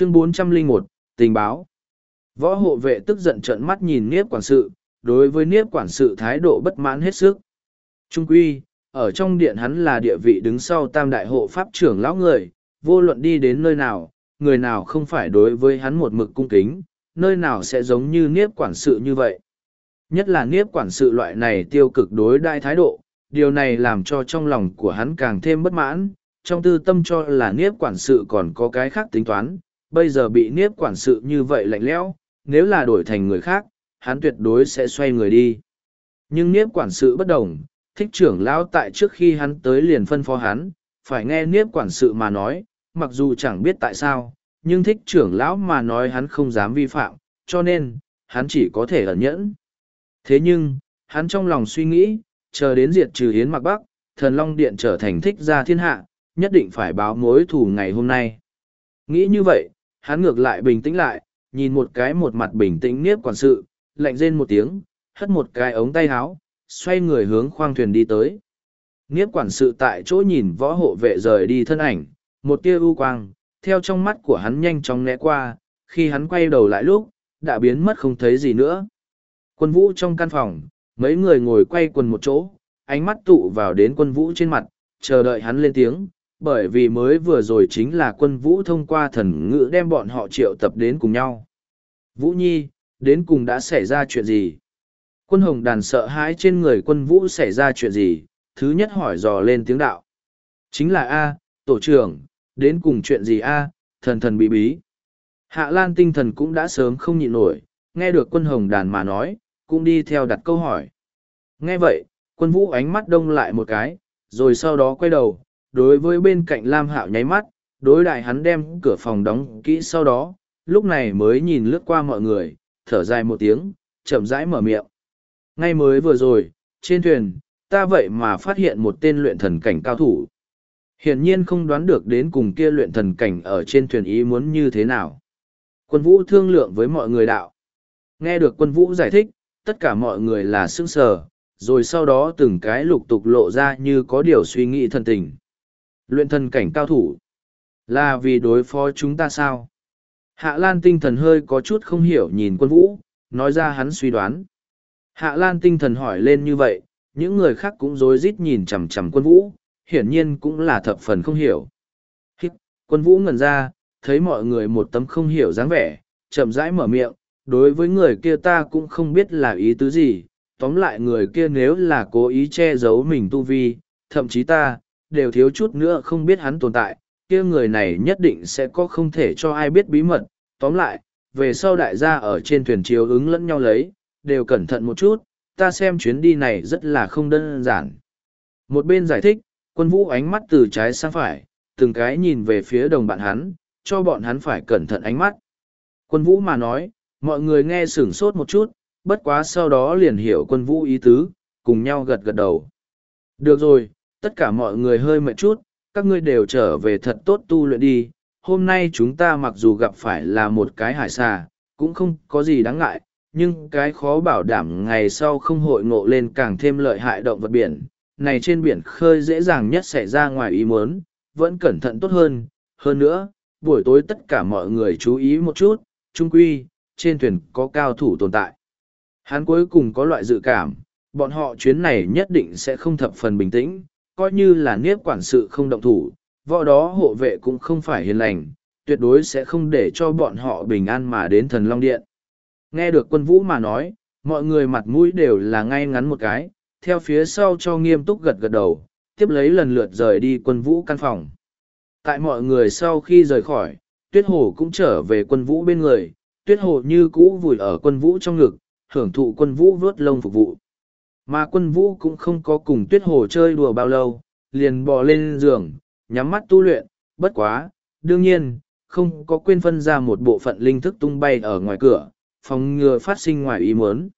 Chương 401, tình báo. Võ hộ vệ tức giận trợn mắt nhìn Niếp quản sự, đối với Niếp quản sự thái độ bất mãn hết sức. Trung quy, ở trong điện hắn là địa vị đứng sau tam đại hộ pháp trưởng lão người, vô luận đi đến nơi nào, người nào không phải đối với hắn một mực cung kính, nơi nào sẽ giống như Niếp quản sự như vậy. Nhất là Niếp quản sự loại này tiêu cực đối đại thái độ, điều này làm cho trong lòng của hắn càng thêm bất mãn, trong tư tâm cho là Niếp quản sự còn có cái khác tính toán, bây giờ bị Niếp quản sự như vậy lạnh lẽo, nếu là đổi thành người khác, hắn tuyệt đối sẽ xoay người đi. Nhưng Niếp quản sự bất đồng, thích trưởng lão tại trước khi hắn tới liền phân phó hắn, phải nghe Niếp quản sự mà nói, mặc dù chẳng biết tại sao, nhưng thích trưởng lão mà nói hắn không dám vi phạm, cho nên, hắn chỉ có thể ẩn nhẫn. Thế nhưng, hắn trong lòng suy nghĩ, chờ đến diệt trừ Hiến Mặc Bắc, thần Long Điện trở thành thích gia thiên hạ, nhất định phải báo mối thù ngày hôm nay. Nghĩ như vậy, hắn ngược lại bình tĩnh lại, nhìn một cái một mặt bình tĩnh niếp quản sự, lạnh rên một tiếng, hất một cái ống tay áo, xoay người hướng khoang thuyền đi tới. Niếp quản sự tại chỗ nhìn võ hộ vệ rời đi thân ảnh, một tia u quang, theo trong mắt của hắn nhanh chóng né qua, khi hắn quay đầu lại lúc, đã biến mất không thấy gì nữa. Quân vũ trong căn phòng, mấy người ngồi quay quần một chỗ, ánh mắt tụ vào đến quân vũ trên mặt, chờ đợi hắn lên tiếng, bởi vì mới vừa rồi chính là quân vũ thông qua thần ngữ đem bọn họ triệu tập đến cùng nhau. Vũ Nhi, đến cùng đã xảy ra chuyện gì? Quân hồng đàn sợ hãi trên người quân vũ xảy ra chuyện gì, thứ nhất hỏi dò lên tiếng đạo. Chính là A, tổ trưởng, đến cùng chuyện gì A, thần thần bí bí. Hạ Lan tinh thần cũng đã sớm không nhịn nổi, nghe được quân hồng đàn mà nói, cũng đi theo đặt câu hỏi. Nghe vậy, quân vũ ánh mắt đông lại một cái, rồi sau đó quay đầu, đối với bên cạnh Lam Hạo nháy mắt, đối đại hắn đem cửa phòng đóng kỹ sau đó, lúc này mới nhìn lướt qua mọi người, thở dài một tiếng, chậm rãi mở miệng. Ngay mới vừa rồi, trên thuyền, ta vậy mà phát hiện một tên luyện thần cảnh cao thủ. Hiển nhiên không đoán được đến cùng kia luyện thần cảnh ở trên thuyền ý muốn như thế nào. Quân vũ thương lượng với mọi người đạo. Nghe được quân vũ giải thích, tất cả mọi người là sững sờ, rồi sau đó từng cái lục tục lộ ra như có điều suy nghĩ thần tình. Luyện thần cảnh cao thủ. Là vì đối phó chúng ta sao? Hạ Lan tinh thần hơi có chút không hiểu nhìn quân vũ, nói ra hắn suy đoán. Hạ Lan tinh thần hỏi lên như vậy, những người khác cũng rối rít nhìn chằm chằm quân vũ, hiển nhiên cũng là thập phần không hiểu. Hít, quân vũ ngẩn ra, thấy mọi người một tấm không hiểu dáng vẻ, chậm rãi mở miệng, đối với người kia ta cũng không biết là ý tứ gì, tóm lại người kia nếu là cố ý che giấu mình tu vi, thậm chí ta, đều thiếu chút nữa không biết hắn tồn tại, kia người này nhất định sẽ có không thể cho ai biết bí mật. Tóm lại, về sau đại gia ở trên thuyền chiếu ứng lẫn nhau lấy, đều cẩn thận một chút, ta xem chuyến đi này rất là không đơn giản. Một bên giải thích, quân vũ ánh mắt từ trái sang phải, từng cái nhìn về phía đồng bạn hắn, cho bọn hắn phải cẩn thận ánh mắt. Quân vũ mà nói, mọi người nghe sửng sốt một chút, bất quá sau đó liền hiểu quân vũ ý tứ, cùng nhau gật gật đầu. Được rồi, tất cả mọi người hơi mệt chút, các ngươi đều trở về thật tốt tu luyện đi. Hôm nay chúng ta mặc dù gặp phải là một cái hải xà, cũng không có gì đáng ngại, nhưng cái khó bảo đảm ngày sau không hội ngộ lên càng thêm lợi hại động vật biển. Này trên biển khơi dễ dàng nhất xảy ra ngoài ý muốn, vẫn cẩn thận tốt hơn. Hơn nữa, buổi tối tất cả mọi người chú ý một chút, trung quy, trên thuyền có cao thủ tồn tại. Hắn cuối cùng có loại dự cảm, bọn họ chuyến này nhất định sẽ không thập phần bình tĩnh, coi như là niếp quản sự không động thủ, võ đó hộ vệ cũng không phải hiền lành, tuyệt đối sẽ không để cho bọn họ bình an mà đến thần Long Điện. Nghe được quân vũ mà nói, mọi người mặt mũi đều là ngay ngắn một cái, theo phía sau cho nghiêm túc gật gật đầu, tiếp lấy lần lượt rời đi quân vũ căn phòng. Tại mọi người sau khi rời khỏi, tuyết hồ cũng trở về quân vũ bên người, tuyết hồ như cũ vùi ở quân vũ trong ngực, hưởng thụ quân vũ vớt lông phục vụ. Mà quân vũ cũng không có cùng tuyết hồ chơi đùa bao lâu, liền bò lên giường, nhắm mắt tu luyện, bất quá, đương nhiên, không có quên phân ra một bộ phận linh thức tung bay ở ngoài cửa, phòng ngừa phát sinh ngoài ý muốn.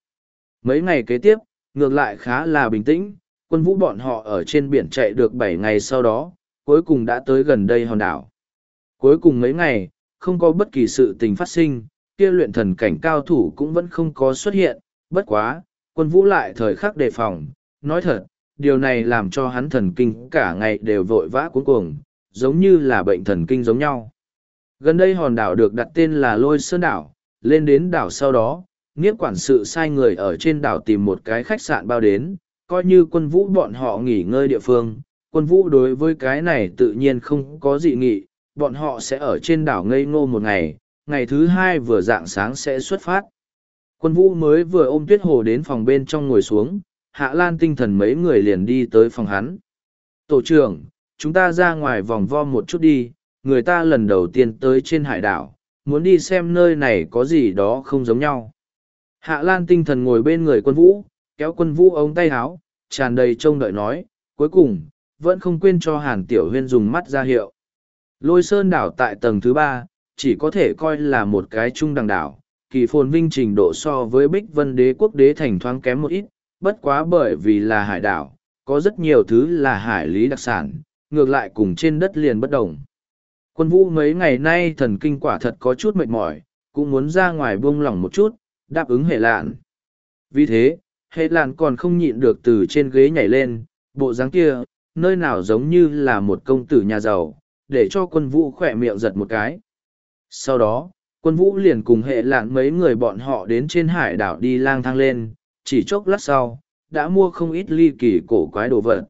Mấy ngày kế tiếp, ngược lại khá là bình tĩnh, quân vũ bọn họ ở trên biển chạy được bảy ngày sau đó, cuối cùng đã tới gần đây hòn đảo. Cuối cùng mấy ngày, không có bất kỳ sự tình phát sinh, kia luyện thần cảnh cao thủ cũng vẫn không có xuất hiện, bất quá, quân vũ lại thời khắc đề phòng, nói thật, điều này làm cho hắn thần kinh cả ngày đều vội vã cuống cuồng, giống như là bệnh thần kinh giống nhau. Gần đây hòn đảo được đặt tên là Lôi Sơn Đảo, lên đến đảo sau đó, nghiếp quản sự sai người ở trên đảo tìm một cái khách sạn bao đến, coi như quân vũ bọn họ nghỉ ngơi địa phương. Quân vũ đối với cái này tự nhiên không có dị nghị, bọn họ sẽ ở trên đảo ngây ngô một ngày, ngày thứ hai vừa dạng sáng sẽ xuất phát. Quân vũ mới vừa ôm tuyết hồ đến phòng bên trong ngồi xuống, hạ lan tinh thần mấy người liền đi tới phòng hắn. Tổ trưởng, chúng ta ra ngoài vòng vo một chút đi, người ta lần đầu tiên tới trên hải đảo, muốn đi xem nơi này có gì đó không giống nhau. Hạ Lan tinh thần ngồi bên người quân vũ, kéo quân vũ ống tay áo, tràn đầy trông đợi nói, cuối cùng, vẫn không quên cho Hàn Tiểu Huyên dùng mắt ra hiệu. Lôi sơn đảo tại tầng thứ ba, chỉ có thể coi là một cái trung đẳng đảo, kỳ phồn vinh trình độ so với Bích Vân đế quốc đế thành thoáng kém một ít, bất quá bởi vì là hải đảo, có rất nhiều thứ là hải lý đặc sản, ngược lại cùng trên đất liền bất đồng. Quân vũ mấy ngày nay thần kinh quả thật có chút mệt mỏi, cũng muốn ra ngoài buông lỏng một chút, đáp ứng hệ lạn. Vì thế, hệ lạn còn không nhịn được từ trên ghế nhảy lên, bộ dáng kia, nơi nào giống như là một công tử nhà giàu, để cho quân vũ khỏe miệng giật một cái. Sau đó, quân vũ liền cùng hệ lạn mấy người bọn họ đến trên hải đảo đi lang thang lên, chỉ chốc lát sau, đã mua không ít ly kỳ cổ quái đồ vật.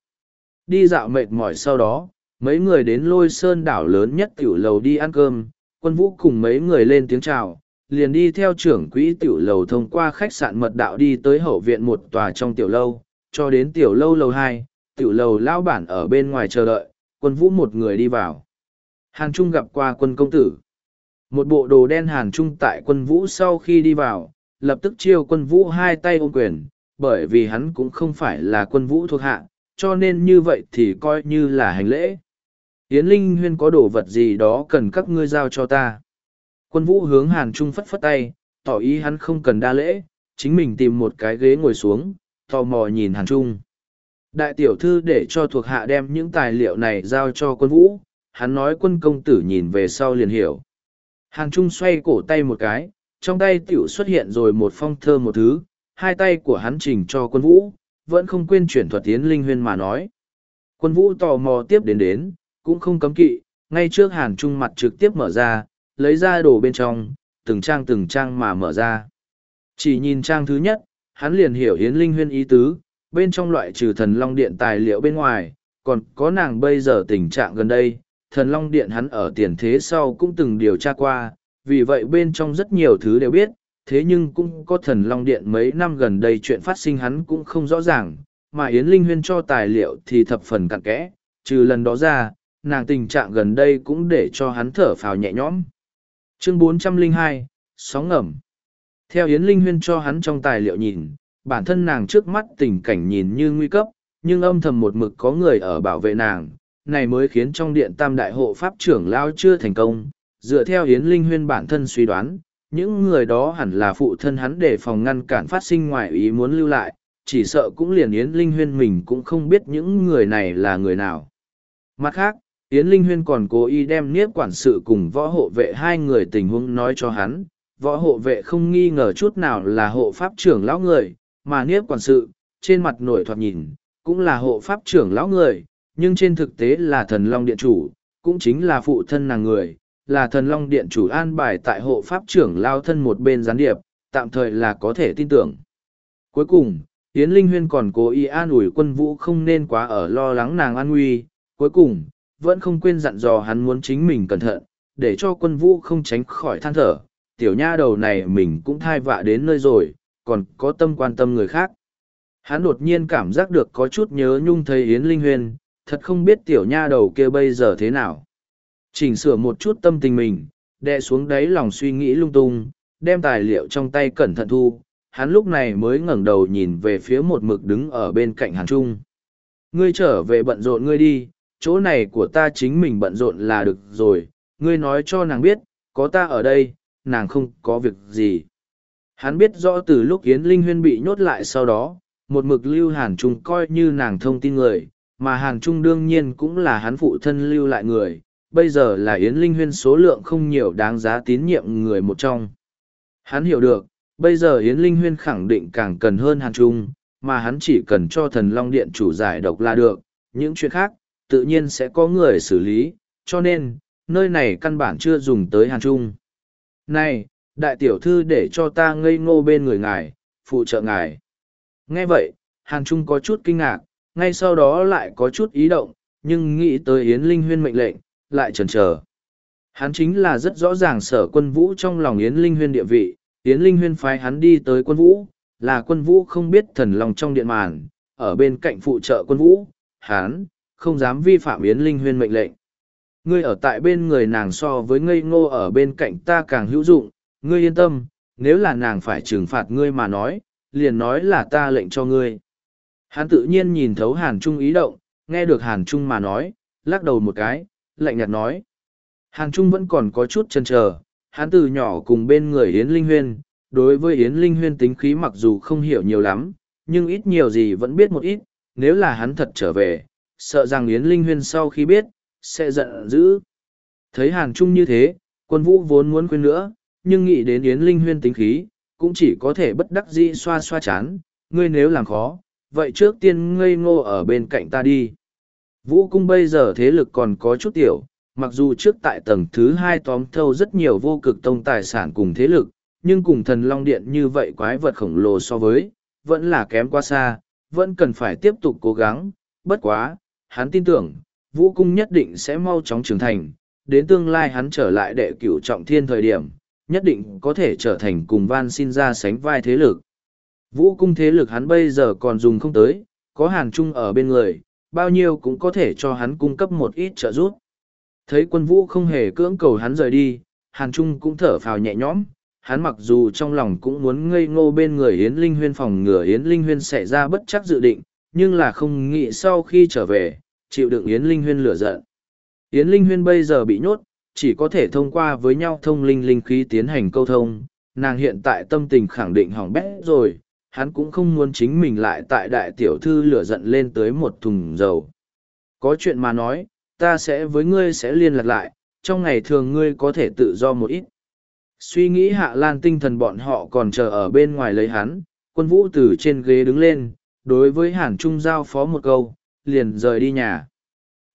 Đi dạo mệt mỏi sau đó, mấy người đến lôi sơn đảo lớn nhất tiểu lầu đi ăn cơm, quân vũ cùng mấy người lên tiếng chào, liền đi theo trưởng quỹ tiểu lầu thông qua khách sạn mật đạo đi tới hậu viện một tòa trong tiểu lâu, cho đến tiểu lâu lầu hai, tiểu lầu lao bản ở bên ngoài chờ đợi, quân vũ một người đi vào. hàng Trung gặp qua quân công tử. Một bộ đồ đen Hàn Trung tại quân vũ sau khi đi vào, lập tức chiêu quân vũ hai tay ôm quyền, bởi vì hắn cũng không phải là quân vũ thuộc hạ, cho nên như vậy thì coi như là hành lễ. Yến Linh Huyên có đồ vật gì đó cần các ngươi giao cho ta. Quân vũ hướng Hàn Trung phất phất tay, tỏ ý hắn không cần đa lễ, chính mình tìm một cái ghế ngồi xuống, tò mò nhìn Hàn Trung. Đại tiểu thư để cho thuộc hạ đem những tài liệu này giao cho quân vũ, hắn nói quân công tử nhìn về sau liền hiểu. Hàn Trung xoay cổ tay một cái, trong tay tiểu xuất hiện rồi một phong thơ một thứ, hai tay của hắn chỉnh cho quân vũ, vẫn không quên chuyển thuật tiến linh huyên mà nói. Quân vũ tò mò tiếp đến đến, cũng không cấm kỵ, ngay trước Hàn Trung mặt trực tiếp mở ra, lấy ra đồ bên trong, từng trang từng trang mà mở ra. Chỉ nhìn trang thứ nhất, hắn liền hiểu Yến Linh Huyên ý tứ, bên trong loại trừ thần long điện tài liệu bên ngoài, còn có nàng bây giờ tình trạng gần đây, thần long điện hắn ở tiền thế sau cũng từng điều tra qua, vì vậy bên trong rất nhiều thứ đều biết, thế nhưng cũng có thần long điện mấy năm gần đây chuyện phát sinh hắn cũng không rõ ràng, mà Yến Linh Huyên cho tài liệu thì thập phần cặn kẽ, trừ lần đó ra, nàng tình trạng gần đây cũng để cho hắn thở phào nhẹ nhõm. Chương 402, Sóng ngầm Theo Yến Linh Huyên cho hắn trong tài liệu nhìn, bản thân nàng trước mắt tình cảnh nhìn như nguy cấp, nhưng âm thầm một mực có người ở bảo vệ nàng, này mới khiến trong điện tam đại hộ pháp trưởng lao chưa thành công. Dựa theo Yến Linh Huyên bản thân suy đoán, những người đó hẳn là phụ thân hắn để phòng ngăn cản phát sinh ngoài ý muốn lưu lại, chỉ sợ cũng liền Yến Linh Huyên mình cũng không biết những người này là người nào. Mặt khác, Yến Linh Huyên còn cố ý đem niếp quản sự cùng võ hộ vệ hai người tình huống nói cho hắn, võ hộ vệ không nghi ngờ chút nào là hộ pháp trưởng lão người, mà niếp quản sự, trên mặt nổi thoạt nhìn, cũng là hộ pháp trưởng lão người, nhưng trên thực tế là thần long điện chủ, cũng chính là phụ thân nàng người, là thần long điện chủ an bài tại hộ pháp trưởng lao thân một bên gián điệp, tạm thời là có thể tin tưởng. Cuối cùng, Yến Linh Huyên còn cố ý an ủi quân vũ không nên quá ở lo lắng nàng an nguy, cuối cùng, vẫn không quên dặn dò hắn muốn chính mình cẩn thận, để cho quân vũ không tránh khỏi than thở, tiểu nha đầu này mình cũng thai vạ đến nơi rồi, còn có tâm quan tâm người khác. Hắn đột nhiên cảm giác được có chút nhớ nhung thấy Yến Linh Huyên, thật không biết tiểu nha đầu kia bây giờ thế nào. Chỉnh sửa một chút tâm tình mình, đè xuống đáy lòng suy nghĩ lung tung, đem tài liệu trong tay cẩn thận thu, hắn lúc này mới ngẩng đầu nhìn về phía một mực đứng ở bên cạnh Hàn Trung. Ngươi trở về bận rộn ngươi đi, chỗ này của ta chính mình bận rộn là được rồi, ngươi nói cho nàng biết, có ta ở đây, nàng không có việc gì. Hắn biết rõ từ lúc Yến Linh Huyên bị nhốt lại sau đó, một mực lưu Hàn Trung coi như nàng thông tin người, mà Hàn Trung đương nhiên cũng là hắn phụ thân lưu lại người, bây giờ là Yến Linh Huyên số lượng không nhiều đáng giá tín nhiệm người một trong. Hắn hiểu được, bây giờ Yến Linh Huyên khẳng định càng cần hơn Hàn Trung, mà hắn chỉ cần cho thần Long Điện chủ giải độc là được, những chuyện khác, tự nhiên sẽ có người xử lý, cho nên, nơi này căn bản chưa dùng tới Hàn Trung. Này, đại tiểu thư để cho ta ngây ngô bên người ngài, phụ trợ ngài. Nghe vậy, Hàn Trung có chút kinh ngạc, ngay sau đó lại có chút ý động, nhưng nghĩ tới Yến Linh Huyên mệnh lệnh, lại chần chờ. Hắn chính là rất rõ ràng sở quân vũ trong lòng Yến Linh Huyên địa vị, Yến Linh Huyên phái hắn đi tới quân vũ, là quân vũ không biết thần lòng trong điện màn, ở bên cạnh phụ trợ quân vũ, hắn, không dám vi phạm Yến Linh Huyên mệnh lệnh. Ngươi ở tại bên người nàng so với ngây ngô ở bên cạnh ta càng hữu dụng, ngươi yên tâm, nếu là nàng phải trừng phạt ngươi mà nói, liền nói là ta lệnh cho ngươi. Hắn tự nhiên nhìn thấu Hàn Trung ý động, nghe được Hàn Trung mà nói, lắc đầu một cái, lạnh nhạt nói. Hàn Trung vẫn còn có chút chần chờ, hắn từ nhỏ cùng bên người Yến Linh Huyên, đối với Yến Linh Huyên tính khí mặc dù không hiểu nhiều lắm, nhưng ít nhiều gì vẫn biết một ít, nếu là hắn thật trở về, sợ rằng Yến Linh Huyên sau khi biết, sẽ giận dữ. Thấy Hàn Trung như thế, quân vũ vốn muốn quên nữa, nhưng nghĩ đến Yến Linh Huyên tính khí, cũng chỉ có thể bất đắc dĩ xoa xoa chán, ngươi nếu làm khó, vậy trước tiên ngây ngô ở bên cạnh ta đi. Vũ cung bây giờ thế lực còn có chút tiểu, mặc dù trước tại tầng thứ hai tóm thâu rất nhiều vô cực tông tài sản cùng thế lực, nhưng cùng thần long điện như vậy quái vật khổng lồ so với, vẫn là kém quá xa, vẫn cần phải tiếp tục cố gắng, bất quá, hắn tin tưởng, vũ cung nhất định sẽ mau chóng trưởng thành, đến tương lai hắn trở lại đệ cửu trọng thiên thời điểm, nhất định có thể trở thành cùng van xin ra sánh vai thế lực. Vũ cung thế lực hắn bây giờ còn dùng không tới, có hàn trung ở bên người, bao nhiêu cũng có thể cho hắn cung cấp một ít trợ giúp. Thấy quân vũ không hề cưỡng cầu hắn rời đi, hàn trung cũng thở phào nhẹ nhõm, hắn mặc dù trong lòng cũng muốn ngây ngô bên người Yến Linh Huyên phòng ngừa Yến Linh Huyên xảy ra bất chắc dự định, nhưng là không nghĩ sau khi trở về, chịu đựng Yến Linh Huyên lửa giận. Yến Linh Huyên bây giờ bị nhốt, chỉ có thể thông qua với nhau thông linh linh khí tiến hành câu thông, nàng hiện tại tâm tình khẳng định hỏng bét rồi, hắn cũng không muốn chính mình lại tại đại tiểu thư lửa giận lên tới một thùng dầu. Có chuyện mà nói, ta sẽ với ngươi sẽ liên lạc lại, trong ngày thường ngươi có thể tự do một ít. Suy nghĩ hạ lan tinh thần bọn họ còn chờ ở bên ngoài lấy hắn, quân vũ từ trên ghế đứng lên, đối với hàn trung giao phó một câu, liền rời đi nhà.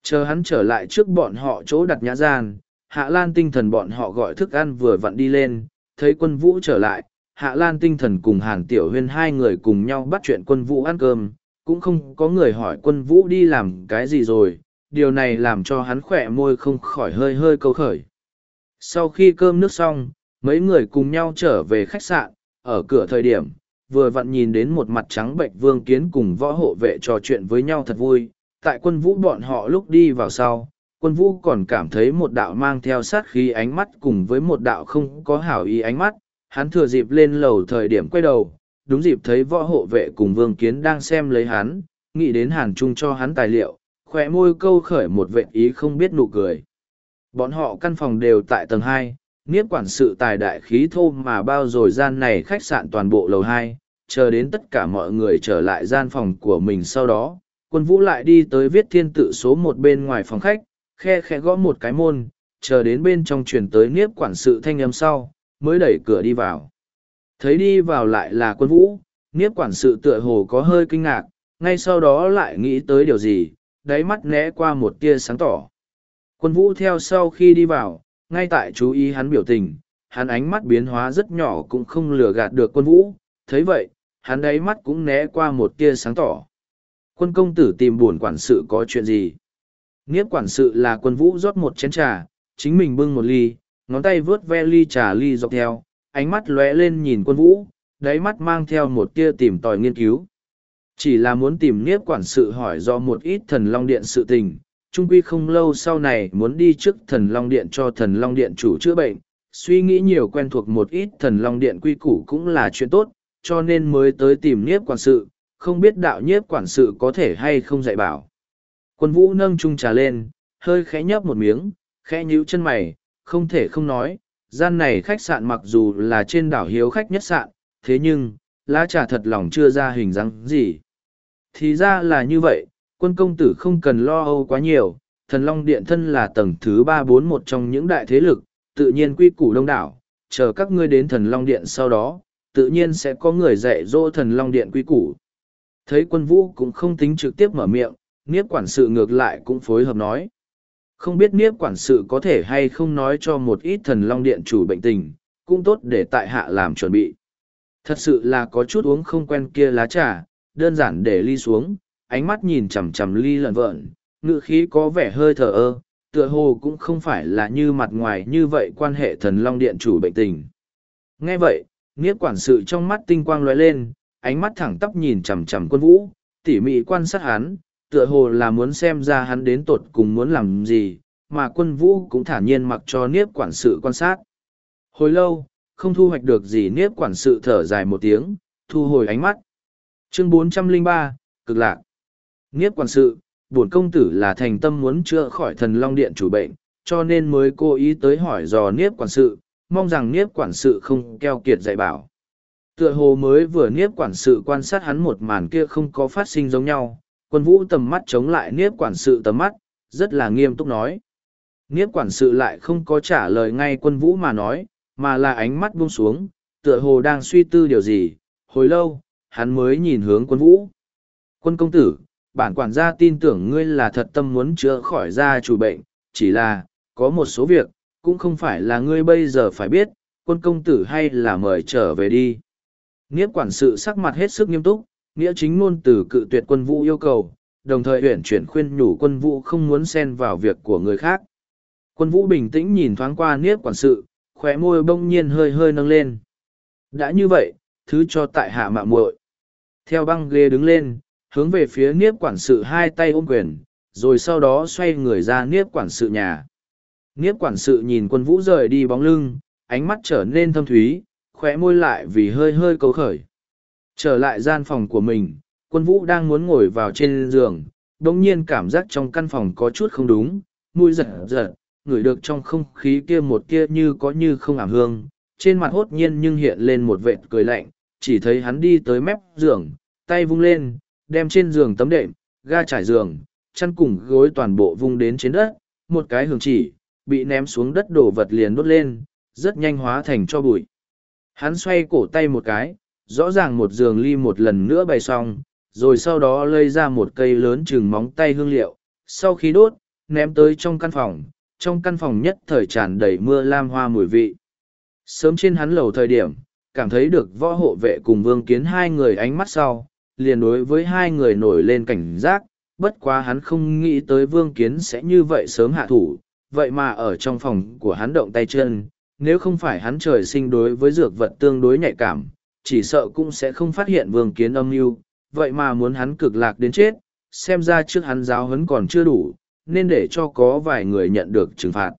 Chờ hắn trở lại trước bọn họ chỗ đặt nhã gian, hạ lan tinh thần bọn họ gọi thức ăn vừa vặn đi lên, thấy quân vũ trở lại, hạ lan tinh thần cùng hàn tiểu huyên hai người cùng nhau bắt chuyện quân vũ ăn cơm, cũng không có người hỏi quân vũ đi làm cái gì rồi, điều này làm cho hắn khỏe môi không khỏi hơi hơi câu khởi. Sau khi cơm nước xong, mấy người cùng nhau trở về khách sạn, ở cửa thời điểm, vừa vặn nhìn đến một mặt trắng bệnh vương kiến cùng võ hộ vệ trò chuyện với nhau thật vui. Tại quân vũ bọn họ lúc đi vào sau, quân vũ còn cảm thấy một đạo mang theo sát khí ánh mắt cùng với một đạo không có hảo ý ánh mắt, hắn thừa dịp lên lầu thời điểm quay đầu, đúng dịp thấy võ hộ vệ cùng vương kiến đang xem lấy hắn, nghĩ đến hàn trung cho hắn tài liệu, khỏe môi câu khởi một vệ ý không biết nụ cười. Bọn họ căn phòng đều tại tầng hai nghiếp quản sự tài đại khí thô mà bao rồi gian này khách sạn toàn bộ lầu hai chờ đến tất cả mọi người trở lại gian phòng của mình sau đó quân vũ lại đi tới viết thiên tự số một bên ngoài phòng khách khe khẽ gõ một cái môn chờ đến bên trong truyền tới niếp quản sự thanh âm sau mới đẩy cửa đi vào thấy đi vào lại là quân vũ nghiếp quản sự tựa hồ có hơi kinh ngạc ngay sau đó lại nghĩ tới điều gì đáy mắt né qua một tia sáng tỏ quân vũ theo sau khi đi vào ngay tại chú ý hắn biểu tình, hắn ánh mắt biến hóa rất nhỏ cũng không lừa gạt được quân vũ, thấy vậy, hắn đáy mắt cũng né qua một tia sáng tỏ. Quân công tử tìm buồn quản sự có chuyện gì? Nghiếp quản sự là quân vũ rót một chén trà, chính mình bưng một ly, ngón tay vớt ve ly trà ly dọc theo, ánh mắt lóe lên nhìn quân vũ, đáy mắt mang theo một tia tìm tòi nghiên cứu. Chỉ là muốn tìm nghiếp quản sự hỏi do một ít thần long điện sự tình, trung quy không lâu sau này muốn đi trước thần long điện cho thần long điện chủ chữa bệnh suy nghĩ nhiều quen thuộc một ít thần long điện quy củ cũng là chuyện tốt cho nên mới tới tìm nhiếp quản sự không biết đạo nhiếp quản sự có thể hay không dạy bảo quân vũ nâng chung trà lên hơi khẽ nhấp một miếng khẽ nhíu chân mày không thể không nói gian này khách sạn mặc dù là trên đảo hiếu khách nhất sạn thế nhưng lá trà thật lòng chưa ra hình dáng gì thì ra là như vậy quân công tử không cần lo âu quá nhiều, thần long điện thân là tầng thứ ba bốn một trong những đại thế lực, tự nhiên quy củ đông đảo, chờ các ngươi đến thần long điện sau đó, tự nhiên sẽ có người dạy dỗ thần long điện quy củ. Thấy quân vũ cũng không tính trực tiếp mở miệng, nghiếp quản sự ngược lại cũng phối hợp nói. Không biết Niếp quản sự có thể hay không nói cho một ít thần long điện chủ bệnh tình, cũng tốt để tại hạ làm chuẩn bị. Thật sự là có chút uống không quen kia lá trà, đơn giản để ly xuống, ánh mắt nhìn chằm chằm ly lợn vợn, ngự khí có vẻ hơi thờ ơ, tựa hồ cũng không phải là như mặt ngoài như vậy quan hệ thần long điện chủ bệnh tình. Nghe vậy, Niếp quản sự trong mắt tinh quang lóe lên, ánh mắt thẳng tắp nhìn chằm chằm quân vũ, tỉ mỉ quan sát hắn, tựa hồ là muốn xem ra hắn đến tột cùng muốn làm gì, mà quân vũ cũng thản nhiên mặc cho Niếp quản sự quan sát. Hồi lâu, không thu hoạch được gì Niếp quản sự thở dài một tiếng, thu hồi ánh mắt. Chương 403, Cực lạc. Niếp quản sự, bổn công tử là thành tâm muốn chữa khỏi thần long điện chủ bệnh, cho nên mới cố ý tới hỏi dò Niếp quản sự, mong rằng Niếp quản sự không keo kiệt dạy bảo. Tựa hồ mới vừa Niếp quản sự quan sát hắn một màn kia không có phát sinh giống nhau, quân vũ tầm mắt chống lại Niếp quản sự tầm mắt, rất là nghiêm túc nói. Niếp quản sự lại không có trả lời ngay quân vũ mà nói, mà là ánh mắt buông xuống, tựa hồ đang suy tư điều gì, hồi lâu, hắn mới nhìn hướng quân vũ. Quân công tử, bản quản gia tin tưởng ngươi là thật tâm muốn chữa khỏi gia chủ bệnh, chỉ là, có một số việc, cũng không phải là ngươi bây giờ phải biết, quân công tử hay là mời trở về đi. Nghĩa quản sự sắc mặt hết sức nghiêm túc, nghĩa chính ngôn từ cự tuyệt quân vũ yêu cầu, đồng thời huyển chuyển khuyên nhủ quân vũ không muốn xen vào việc của người khác. Quân vũ bình tĩnh nhìn thoáng qua niếp quản sự, khóe môi bỗng nhiên hơi hơi nâng lên. Đã như vậy, thứ cho tại hạ mạ muội. Theo băng ghê đứng lên, hướng về phía niếp quản sự hai tay ôm quyền, rồi sau đó xoay người ra niếp quản sự nhà. Niếp quản sự nhìn quân vũ rời đi bóng lưng, ánh mắt trở nên thâm thúy, khóe môi lại vì hơi hơi cấu khởi. Trở lại gian phòng của mình, quân vũ đang muốn ngồi vào trên giường, đồng nhiên cảm giác trong căn phòng có chút không đúng, mũi giật giật, ngửi được trong không khí kia một kia như có như không ảm hương, trên mặt hốt nhiên nhưng hiện lên một vệt cười lạnh, chỉ thấy hắn đi tới mép giường, tay vung lên, đem trên giường tấm đệm, ga trải giường, chăn cùng gối toàn bộ vung đến trên đất, một cái hưởng chỉ, bị ném xuống đất đổ vật liền đốt lên, rất nhanh hóa thành cho bụi. Hắn xoay cổ tay một cái, rõ ràng một giường ly một lần nữa bày xong, rồi sau đó lây ra một cây lớn chừng móng tay hương liệu, sau khi đốt, ném tới trong căn phòng, trong căn phòng nhất thời tràn đầy mưa lam hoa mùi vị. Sớm trên hắn lầu thời điểm, cảm thấy được võ hộ vệ cùng vương kiến hai người ánh mắt sau, liền đối với hai người nổi lên cảnh giác, bất quá hắn không nghĩ tới vương kiến sẽ như vậy sớm hạ thủ, vậy mà ở trong phòng của hắn động tay chân, nếu không phải hắn trời sinh đối với dược vật tương đối nhạy cảm, chỉ sợ cũng sẽ không phát hiện vương kiến âm mưu vậy mà muốn hắn cực lạc đến chết, xem ra trước hắn giáo huấn còn chưa đủ, nên để cho có vài người nhận được trừng phạt.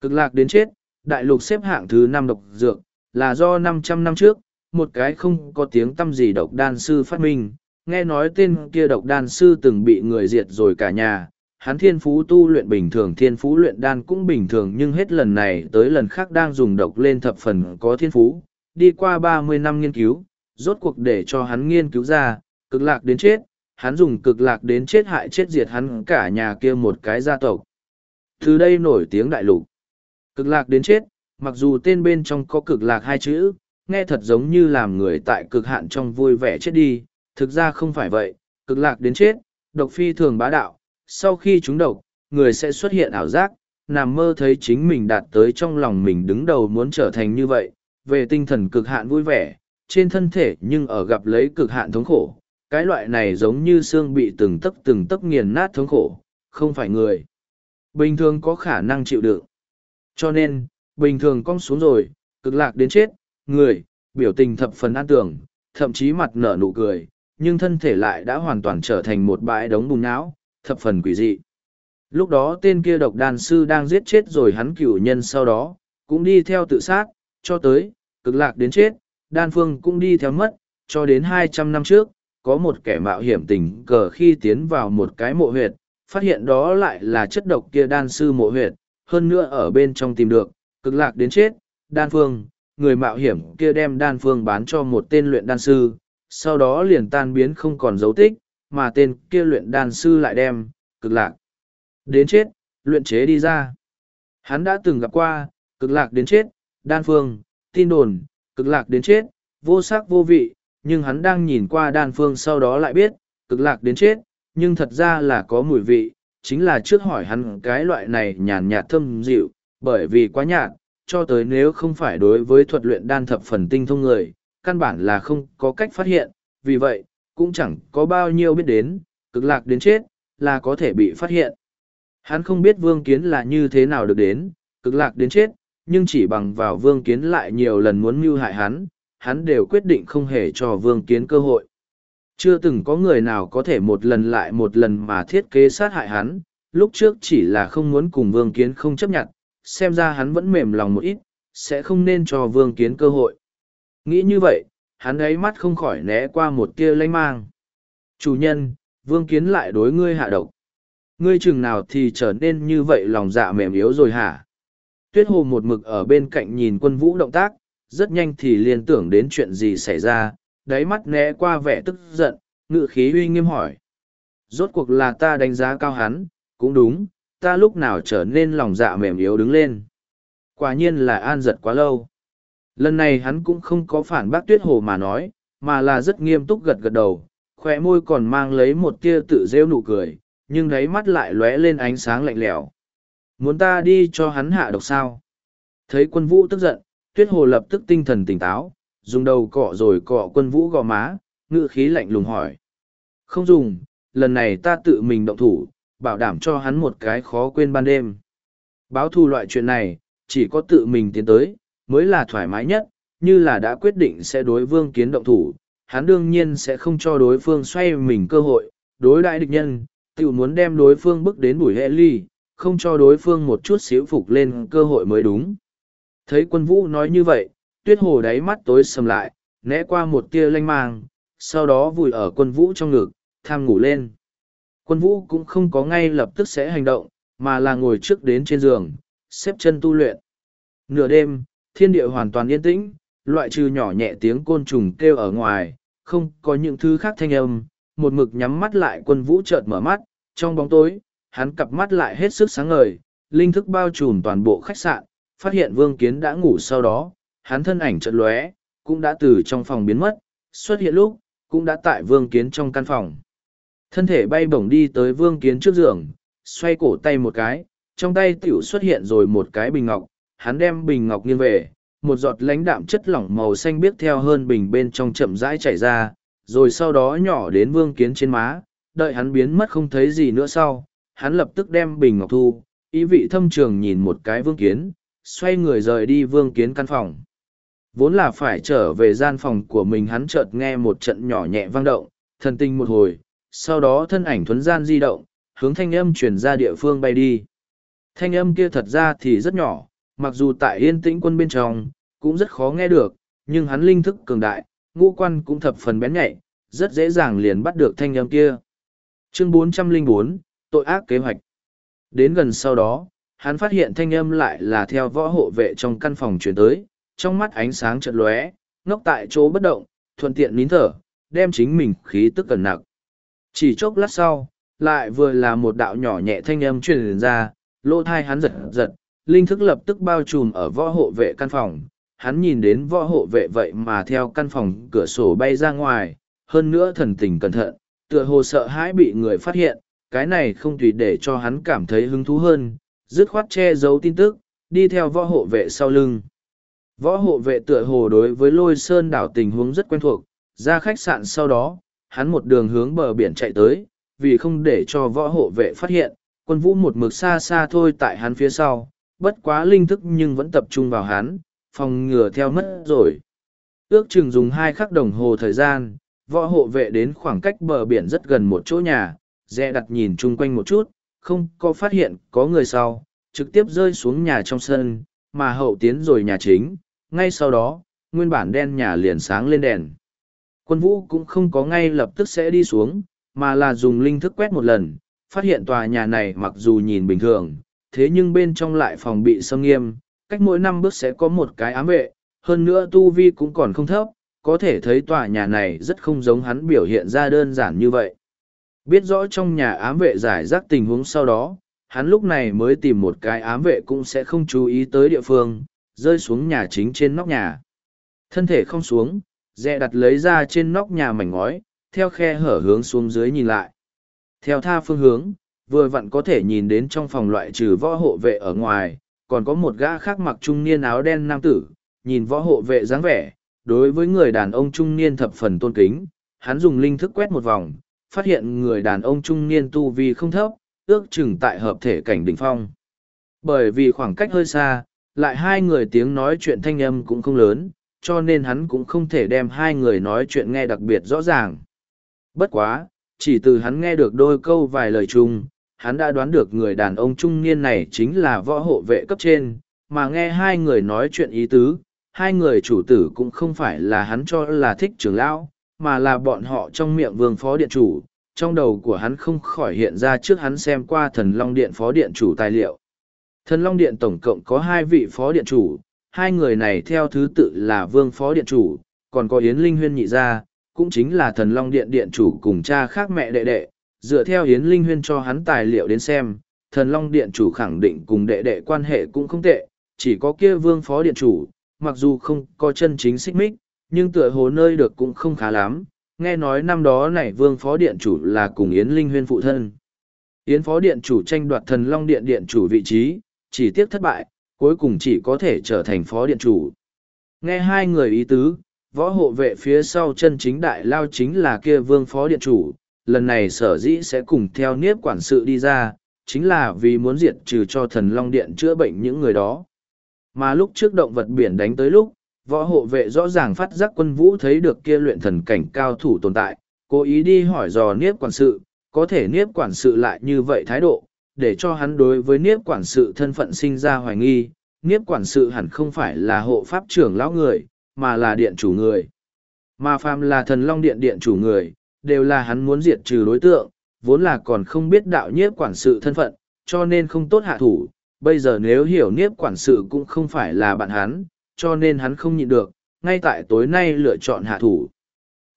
Cực lạc đến chết, đại lục xếp hạng thứ năm độc dược, là do 500 năm trước, một cái không có tiếng tâm gì độc đan sư phát minh, nghe nói tên kia độc đan sư từng bị người diệt rồi cả nhà. Hắn thiên phú tu luyện bình thường thiên phú luyện đan cũng bình thường nhưng hết lần này tới lần khác đang dùng độc lên thập phần có thiên phú, đi qua ba mươi năm nghiên cứu, rốt cuộc để cho hắn nghiên cứu ra, cực lạc đến chết, hắn dùng cực lạc đến chết hại chết diệt hắn cả nhà kia một cái gia tộc. Từ đây nổi tiếng đại lục. Cực lạc đến chết, mặc dù tên bên trong có cực lạc hai chữ, nghe thật giống như làm người tại cực hạn trong vui vẻ chết đi, thực ra không phải vậy, cực lạc đến chết, độc phi thường bá đạo, sau khi chúng độc, người sẽ xuất hiện ảo giác, nằm mơ thấy chính mình đạt tới trong lòng mình đứng đầu muốn trở thành như vậy, về tinh thần cực hạn vui vẻ, trên thân thể nhưng ở gặp lấy cực hạn thống khổ, cái loại này giống như xương bị từng tấc từng tấc nghiền nát thống khổ, không phải người. Bình thường có khả năng chịu đựng. Cho nên, bình thường cong xuống rồi, cực lạc đến chết, người, biểu tình thập phần an tưởng, thậm chí mặt nở nụ cười, nhưng thân thể lại đã hoàn toàn trở thành một bãi đống bùn não, thập phần quỷ dị. Lúc đó tên kia độc đàn sư đang giết chết rồi hắn cửu nhân sau đó, cũng đi theo tự sát, cho tới, cực lạc đến chết, đan phương cũng đi theo mất, cho đến hai trăm năm trước, có một kẻ mạo hiểm tình cờ khi tiến vào một cái mộ huyệt, phát hiện đó lại là chất độc kia đan sư mộ huyệt, hơn nữa ở bên trong tìm được, cực lạc đến chết, đan phương, người mạo hiểm kia đem đan phương bán cho một tên luyện đan sư, sau đó liền tan biến không còn dấu tích, mà tên kia luyện đan sư lại đem, cực lạc, đến chết, luyện chế đi ra. Hắn đã từng gặp qua, cực lạc đến chết, đan phương, tin đồn, cực lạc đến chết, vô sắc vô vị, nhưng hắn đang nhìn qua đan phương sau đó lại biết, cực lạc đến chết, nhưng thật ra là có mùi vị, chính là trước hỏi hắn cái loại này nhàn nhạt thâm dịu, bởi vì quá nhạt, cho tới nếu không phải đối với thuật luyện đan thập phần tinh thông người, căn bản là không có cách phát hiện, vì vậy, cũng chẳng có bao nhiêu biết đến, cực lạc đến chết, là có thể bị phát hiện. Hắn không biết vương kiến là như thế nào được đến, cực lạc đến chết, nhưng chỉ bằng vào vương kiến lại nhiều lần muốn mưu hại hắn, hắn đều quyết định không hề cho vương kiến cơ hội. Chưa từng có người nào có thể một lần lại một lần mà thiết kế sát hại hắn, lúc trước chỉ là không muốn cùng vương kiến không chấp nhận, xem ra hắn vẫn mềm lòng một ít, sẽ không nên cho vương kiến cơ hội. Nghĩ như vậy, hắn ấy mắt không khỏi né qua một tia lanh mang. Chủ nhân, vương kiến lại đối ngươi hạ độc. Ngươi chừng nào thì trở nên như vậy lòng dạ mềm yếu rồi hả? Tuyết hồ một mực ở bên cạnh nhìn quân vũ động tác, rất nhanh thì liên tưởng đến chuyện gì xảy ra, đáy mắt né qua vẻ tức giận, ngự khí uy nghiêm hỏi. Rốt cuộc là ta đánh giá cao hắn, cũng đúng, ta lúc nào trở nên lòng dạ mềm yếu đứng lên. Quả nhiên là an giật quá lâu. Lần này hắn cũng không có phản bác tuyết hồ mà nói, mà là rất nghiêm túc gật gật đầu, khỏe môi còn mang lấy một tia tự rêu nụ cười, nhưng đáy mắt lại lóe lên ánh sáng lạnh lẽo. Muốn ta đi cho hắn hạ độc sao? Thấy quân vũ tức giận, tuyết hồ lập tức tinh thần tỉnh táo, dùng đầu cọ rồi cọ quân vũ gò má, ngự khí lạnh lùng hỏi. Không dùng, lần này ta tự mình động thủ, bảo đảm cho hắn một cái khó quên ban đêm. Báo thù loại chuyện này, chỉ có tự mình tiến tới, mới là thoải mái nhất, như là đã quyết định sẽ đối vương kiến động thủ, hắn đương nhiên sẽ không cho đối phương xoay mình cơ hội, đối đại địch nhân, tự muốn đem đối phương bước đến bùi hệ ly, không cho đối phương một chút xíu phục lên cơ hội mới đúng. Thấy quân vũ nói như vậy, tuyết hồ đáy mắt tối sầm lại, né qua một tia lanh mang, sau đó vùi ở quân vũ trong ngực, tham ngủ lên. Quân vũ cũng không có ngay lập tức sẽ hành động, mà là ngồi trước đến trên giường, xếp chân tu luyện. Nửa đêm, thiên địa hoàn toàn yên tĩnh, loại trừ nhỏ nhẹ tiếng côn trùng kêu ở ngoài, không có những thứ khác thanh âm, một mực nhắm mắt lại quân vũ chợt mở mắt, trong bóng tối, hắn cặp mắt lại hết sức sáng ngời, linh thức bao trùm toàn bộ khách sạn, phát hiện vương kiến đã ngủ sau đó, hắn thân ảnh chợt lóe, cũng đã từ trong phòng biến mất, xuất hiện lúc, cũng đã tại vương kiến trong căn phòng. Thân thể bay bổng đi tới vương kiến trước giường, xoay cổ tay một cái, trong tay tiểu xuất hiện rồi một cái bình ngọc, hắn đem bình ngọc nghiêng về, một giọt lánh đạm chất lỏng màu xanh biếc theo hơn bình bên trong chậm rãi chảy ra, rồi sau đó nhỏ đến vương kiến trên má, đợi hắn biến mất không thấy gì nữa sau, hắn lập tức đem bình ngọc thu, ý vị thâm trường nhìn một cái vương kiến, xoay người rời đi vương kiến căn phòng. Vốn là phải trở về gian phòng của mình hắn chợt nghe một trận nhỏ nhẹ vang động, thần tinh một hồi, sau đó thân ảnh thuấn gian di động, hướng thanh âm chuyển ra địa phương bay đi. Thanh âm kia thật ra thì rất nhỏ, mặc dù tại yên tĩnh quân bên trong, cũng rất khó nghe được, nhưng hắn linh thức cường đại, ngũ quan cũng thập phần bén nhạy, rất dễ dàng liền bắt được thanh âm kia. Chương 404, tội ác kế hoạch. Đến gần sau đó, hắn phát hiện thanh âm lại là theo võ hộ vệ trong căn phòng chuyển tới, trong mắt ánh sáng chợt lóe, ngốc tại chỗ bất động, thuận tiện nín thở, đem chính mình khí tức cẩn nặng. Chỉ chốc lát sau, lại vừa là một đạo nhỏ nhẹ thanh âm truyền ra, lỗ thai hắn giật giật, linh thức lập tức bao trùm ở võ hộ vệ căn phòng. Hắn nhìn đến võ hộ vệ vậy mà theo căn phòng cửa sổ bay ra ngoài, hơn nữa thần tình cẩn thận, tựa hồ sợ hãi bị người phát hiện, cái này không tùy để cho hắn cảm thấy hứng thú hơn, dứt khoát che giấu tin tức, đi theo võ hộ vệ sau lưng. Võ hộ vệ tựa hồ đối với lôi sơn đảo tình huống rất quen thuộc, ra khách sạn sau đó, hắn một đường hướng bờ biển chạy tới, vì không để cho võ hộ vệ phát hiện, quân vũ một mực xa xa thôi tại hắn phía sau, bất quá linh thức nhưng vẫn tập trung vào hắn, phòng ngừa theo mất rồi. Ước chừng dùng hai khắc đồng hồ thời gian, võ hộ vệ đến khoảng cách bờ biển rất gần một chỗ nhà, dè đặt nhìn chung quanh một chút, không có phát hiện có người sau, trực tiếp rơi xuống nhà trong sân, mà hậu tiến rồi nhà chính, ngay sau đó, nguyên bản đen nhà liền sáng lên đèn. Quân vũ cũng không có ngay lập tức sẽ đi xuống, mà là dùng linh thức quét một lần, phát hiện tòa nhà này mặc dù nhìn bình thường, thế nhưng bên trong lại phòng bị xâm nghiêm, cách mỗi năm bước sẽ có một cái ám vệ, hơn nữa tu vi cũng còn không thấp, có thể thấy tòa nhà này rất không giống hắn biểu hiện ra đơn giản như vậy. Biết rõ trong nhà ám vệ giải rác tình huống sau đó, hắn lúc này mới tìm một cái ám vệ cũng sẽ không chú ý tới địa phương, rơi xuống nhà chính trên nóc nhà. Thân thể không xuống, dẹ đặt lấy ra trên nóc nhà mảnh ngói, theo khe hở hướng xuống dưới nhìn lại. Theo tha phương hướng, vừa vặn có thể nhìn đến trong phòng loại trừ võ hộ vệ ở ngoài, còn có một gã khác mặc trung niên áo đen nam tử, nhìn võ hộ vệ dáng vẻ, đối với người đàn ông trung niên thập phần tôn kính, hắn dùng linh thức quét một vòng, phát hiện người đàn ông trung niên tu vi không thấp, ước chừng tại hợp thể cảnh đỉnh phong. Bởi vì khoảng cách hơi xa, lại hai người tiếng nói chuyện thanh âm cũng không lớn, cho nên hắn cũng không thể đem hai người nói chuyện nghe đặc biệt rõ ràng. Bất quá, chỉ từ hắn nghe được đôi câu vài lời chung, hắn đã đoán được người đàn ông trung niên này chính là võ hộ vệ cấp trên, mà nghe hai người nói chuyện ý tứ, hai người chủ tử cũng không phải là hắn cho là thích trưởng lão, mà là bọn họ trong miệng vương phó điện chủ. Trong đầu của hắn không khỏi hiện ra trước hắn xem qua thần Long Điện phó điện chủ tài liệu. Thần Long Điện tổng cộng có hai vị phó điện chủ, hai người này theo thứ tự là vương phó điện chủ, còn có Yến Linh Huyên nhị gia, cũng chính là thần Long Điện điện chủ cùng cha khác mẹ đệ đệ. Dựa theo Yến Linh Huyên cho hắn tài liệu đến xem, thần Long Điện chủ khẳng định cùng đệ đệ quan hệ cũng không tệ, chỉ có kia vương phó điện chủ, mặc dù không có chân chính xích mích, nhưng tựa hồ nơi được cũng không khá lắm. Nghe nói năm đó này vương phó điện chủ là cùng Yến Linh Huyên phụ thân. Yến phó điện chủ tranh đoạt thần Long Điện điện chủ vị trí, chỉ tiếc thất bại, cuối cùng chỉ có thể trở thành phó điện chủ. Nghe hai người ý tứ, võ hộ vệ phía sau chân chính đại lao chính là kia vương phó điện chủ, lần này sở dĩ sẽ cùng theo niếp quản sự đi ra, chính là vì muốn diệt trừ cho thần Long Điện chữa bệnh những người đó. Mà lúc trước động vật biển đánh tới lúc, võ hộ vệ rõ ràng phát giác quân vũ thấy được kia luyện thần cảnh cao thủ tồn tại, cố ý đi hỏi dò niếp quản sự, có thể niếp quản sự lại như vậy thái độ, để cho hắn đối với niếp quản sự thân phận sinh ra hoài nghi, niếp quản sự hẳn không phải là hộ pháp trưởng lão người, mà là điện chủ người. Mà phàm là thần long điện điện chủ người, đều là hắn muốn diệt trừ đối tượng, vốn là còn không biết đạo nhiếp quản sự thân phận, cho nên không tốt hạ thủ. Bây giờ nếu hiểu niếp quản sự cũng không phải là bạn hắn, cho nên hắn không nhịn được, ngay tại tối nay lựa chọn hạ thủ.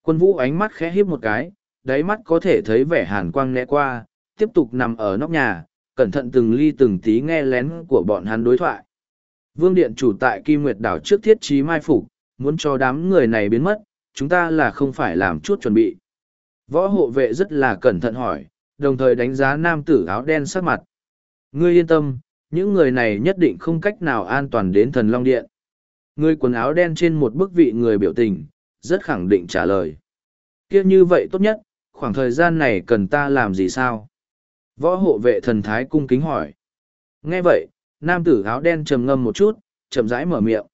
Quân vũ ánh mắt khẽ híp một cái, đáy mắt có thể thấy vẻ hàn quang né qua, tiếp tục nằm ở nóc nhà, cẩn thận từng ly từng tí nghe lén của bọn hắn đối thoại. Vương Điện chủ tại Kim Nguyệt đảo trước thiết trí mai phục, muốn cho đám người này biến mất, chúng ta là không phải làm chút chuẩn bị. Võ hộ vệ rất là cẩn thận hỏi, đồng thời đánh giá nam tử áo đen sắc mặt. Ngươi yên tâm, những người này nhất định không cách nào an toàn đến thần Long Điện. Người quần áo đen trên một bức vị người biểu tình, rất khẳng định trả lời. kia như vậy tốt nhất, khoảng thời gian này cần ta làm gì sao? Võ hộ vệ thần thái cung kính hỏi. Nghe vậy, nam tử áo đen trầm ngâm một chút, chậm rãi mở miệng.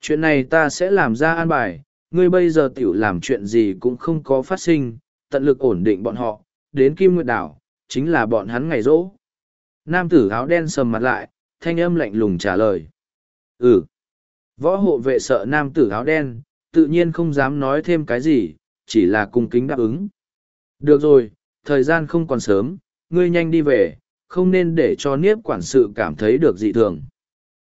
Chuyện này ta sẽ làm ra an bài, ngươi bây giờ tiểu làm chuyện gì cũng không có phát sinh, tận lực ổn định bọn họ, đến Kim Nguyệt Đảo, chính là bọn hắn ngày rỗ. Nam tử áo đen sầm mặt lại, thanh âm lạnh lùng trả lời. Ừ. Võ hộ vệ sợ nam tử áo đen, tự nhiên không dám nói thêm cái gì, chỉ là cung kính đáp ứng. Được rồi, thời gian không còn sớm, ngươi nhanh đi về, không nên để cho niếp quản sự cảm thấy được dị thường.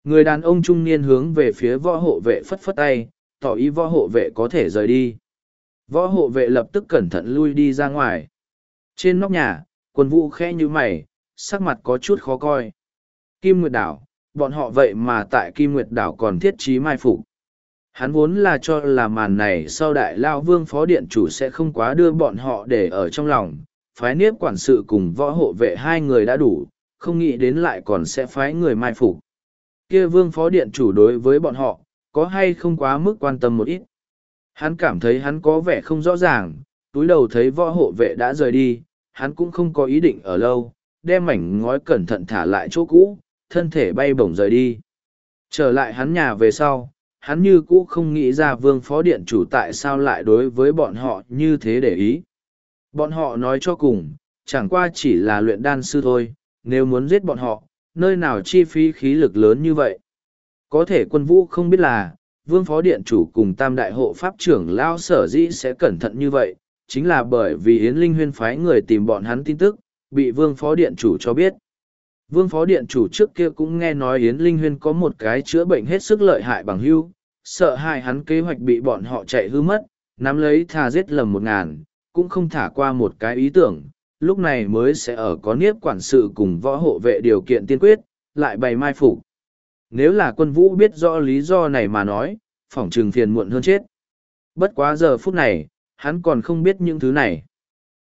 Người đàn ông trung niên hướng về phía võ hộ vệ phất phất tay, tỏ ý võ hộ vệ có thể rời đi. Võ hộ vệ lập tức cẩn thận lui đi ra ngoài. Trên nóc nhà, quần vũ khẽ như mày, sắc mặt có chút khó coi. Kim Nguyệt Đảo, bọn họ vậy mà tại Kim Nguyệt Đảo còn thiết trí mai phục. Hắn vốn là cho là màn này sau đại lao vương phó điện chủ sẽ không quá đưa bọn họ để ở trong lòng, phái niếp quản sự cùng võ hộ vệ hai người đã đủ, không nghĩ đến lại còn sẽ phái người mai phục. Kia vương phó điện chủ đối với bọn họ, có hay không quá mức quan tâm một ít. Hắn cảm thấy hắn có vẻ không rõ ràng, túi đầu thấy võ hộ vệ đã rời đi, hắn cũng không có ý định ở lâu, đem mảnh ngói cẩn thận thả lại chỗ cũ, thân thể bay bổng rời đi. Trở lại hắn nhà về sau, hắn như cũ không nghĩ ra vương phó điện chủ tại sao lại đối với bọn họ như thế để ý. Bọn họ nói cho cùng, chẳng qua chỉ là luyện đan sư thôi, nếu muốn giết bọn họ, nơi nào chi phí khí lực lớn như vậy. Có thể quân vũ không biết là, vương phó điện chủ cùng tam đại hộ pháp trưởng lao sở dĩ sẽ cẩn thận như vậy, chính là bởi vì Yến Linh huyên phái người tìm bọn hắn tin tức, bị vương phó điện chủ cho biết. Vương phó điện chủ trước kia cũng nghe nói Yến Linh huyên có một cái chữa bệnh hết sức lợi hại bằng hưu, sợ hại hắn kế hoạch bị bọn họ chạy hư mất, nắm lấy thà giết lầm một ngàn, cũng không thả qua một cái ý tưởng, lúc này mới sẽ ở có niếp quản sự cùng võ hộ vệ điều kiện tiên quyết, lại bày mai phục. Nếu là quân vũ biết rõ lý do này mà nói, phỏng trừng phiền muộn hơn chết. Bất quá giờ phút này, hắn còn không biết những thứ này.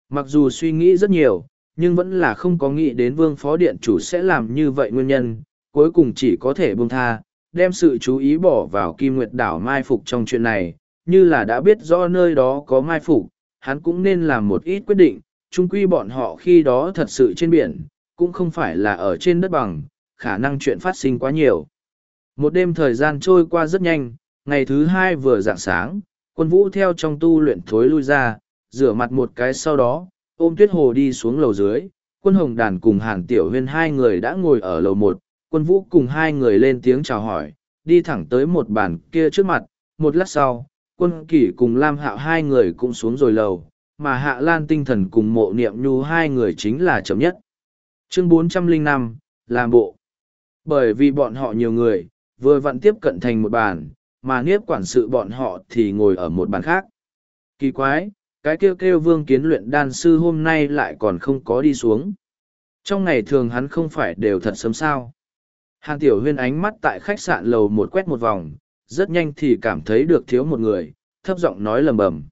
Mặc dù suy nghĩ rất nhiều, nhưng vẫn là không có nghĩ đến vương phó điện chủ sẽ làm như vậy nguyên nhân, cuối cùng chỉ có thể buông tha, đem sự chú ý bỏ vào kim nguyệt đảo mai phục trong chuyện này, như là đã biết rõ nơi đó có mai phục, hắn cũng nên làm một ít quyết định, chung quy bọn họ khi đó thật sự trên biển, cũng không phải là ở trên đất bằng, khả năng chuyện phát sinh quá nhiều. Một đêm thời gian trôi qua rất nhanh, ngày thứ hai vừa dạng sáng, quân vũ theo trong tu luyện thối lui ra, rửa mặt một cái sau đó, ôm tuyết hồ đi xuống lầu dưới, quân hồng đàn cùng hàn tiểu huyên hai người đã ngồi ở lầu một, quân vũ cùng hai người lên tiếng chào hỏi, đi thẳng tới một bàn kia trước mặt, một lát sau, quân kỷ cùng Lam Hạo hai người cũng xuống rồi lầu, mà Hạ Lan tinh thần cùng mộ niệm nhu hai người chính là chậm nhất. Chương 405, làm bộ. Bởi vì bọn họ nhiều người, vừa vặn tiếp cận thành một bàn, mà niếp quản sự bọn họ thì ngồi ở một bàn khác. Kỳ quái, cái kêu kêu vương kiến luyện đan sư hôm nay lại còn không có đi xuống. Trong ngày thường hắn không phải đều thật sớm sao. Hàn tiểu huyên ánh mắt tại khách sạn lầu một quét một vòng, rất nhanh thì cảm thấy được thiếu một người, thấp giọng nói lầm bầm.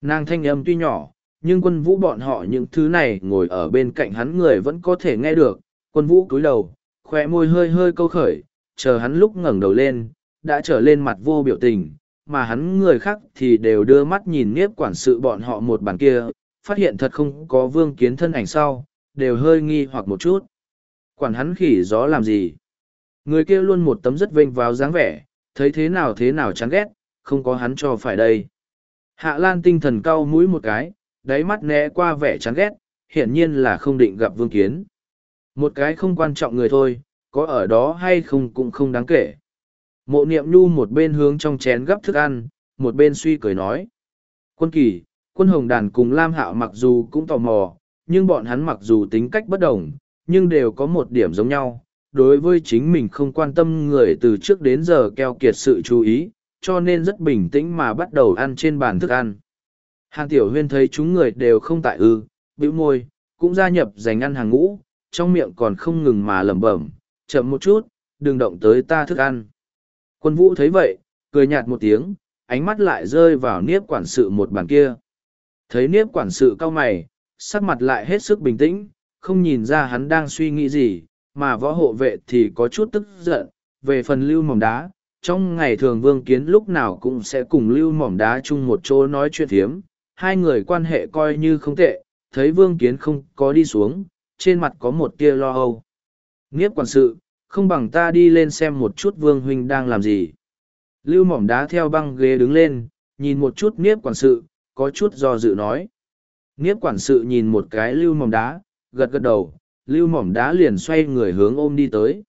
Nàng thanh âm tuy nhỏ, nhưng quân vũ bọn họ những thứ này ngồi ở bên cạnh hắn người vẫn có thể nghe được. Quân vũ cúi đầu, khỏe môi hơi hơi câu khởi, chờ hắn lúc ngẩng đầu lên, đã trở lên mặt vô biểu tình, mà hắn người khác thì đều đưa mắt nhìn nếp quản sự bọn họ một bàn kia, phát hiện thật không có vương kiến thân ảnh sau, đều hơi nghi hoặc một chút. Quản hắn khỉ gió làm gì? Người kia luôn một tấm rất vênh vào dáng vẻ, thấy thế nào thế nào chán ghét, không có hắn cho phải đây. Hạ Lan tinh thần cau mũi một cái, đáy mắt né qua vẻ chán ghét, hiển nhiên là không định gặp Vương Kiến. Một cái không quan trọng người thôi, có ở đó hay không cũng không đáng kể. Mộ niệm nhu một bên hướng trong chén gấp thức ăn, một bên suy cười nói. Quân kỳ, quân hồng đàn cùng Lam Hạo mặc dù cũng tò mò, nhưng bọn hắn mặc dù tính cách bất đồng, nhưng đều có một điểm giống nhau. Đối với chính mình không quan tâm người từ trước đến giờ keo kiệt sự chú ý, cho nên rất bình tĩnh mà bắt đầu ăn trên bàn thức ăn. Hàng Tiểu Huyên thấy chúng người đều không tại ư, bĩu môi, cũng gia nhập giành ăn hàng ngũ, trong miệng còn không ngừng mà lẩm bẩm, chậm một chút, đừng động tới ta thức ăn. Quân vũ thấy vậy, cười nhạt một tiếng, ánh mắt lại rơi vào niếp quản sự một bàn kia. Thấy niếp quản sự cao mày, sắc mặt lại hết sức bình tĩnh, không nhìn ra hắn đang suy nghĩ gì, mà võ hộ vệ thì có chút tức giận, về phần lưu mỏng đá. Trong ngày thường vương kiến lúc nào cũng sẽ cùng lưu mỏng đá chung một chỗ nói chuyện thiếm, hai người quan hệ coi như không tệ, thấy vương kiến không có đi xuống, trên mặt có một tia lo âu. Nghiếp quản sự, không bằng ta đi lên xem một chút vương huynh đang làm gì. Lưu mỏm đá theo băng ghế đứng lên, nhìn một chút nghiếp quản sự, có chút do dự nói. Nghiếp quản sự nhìn một cái lưu mỏm đá, gật gật đầu, lưu mỏm đá liền xoay người hướng ôm đi tới.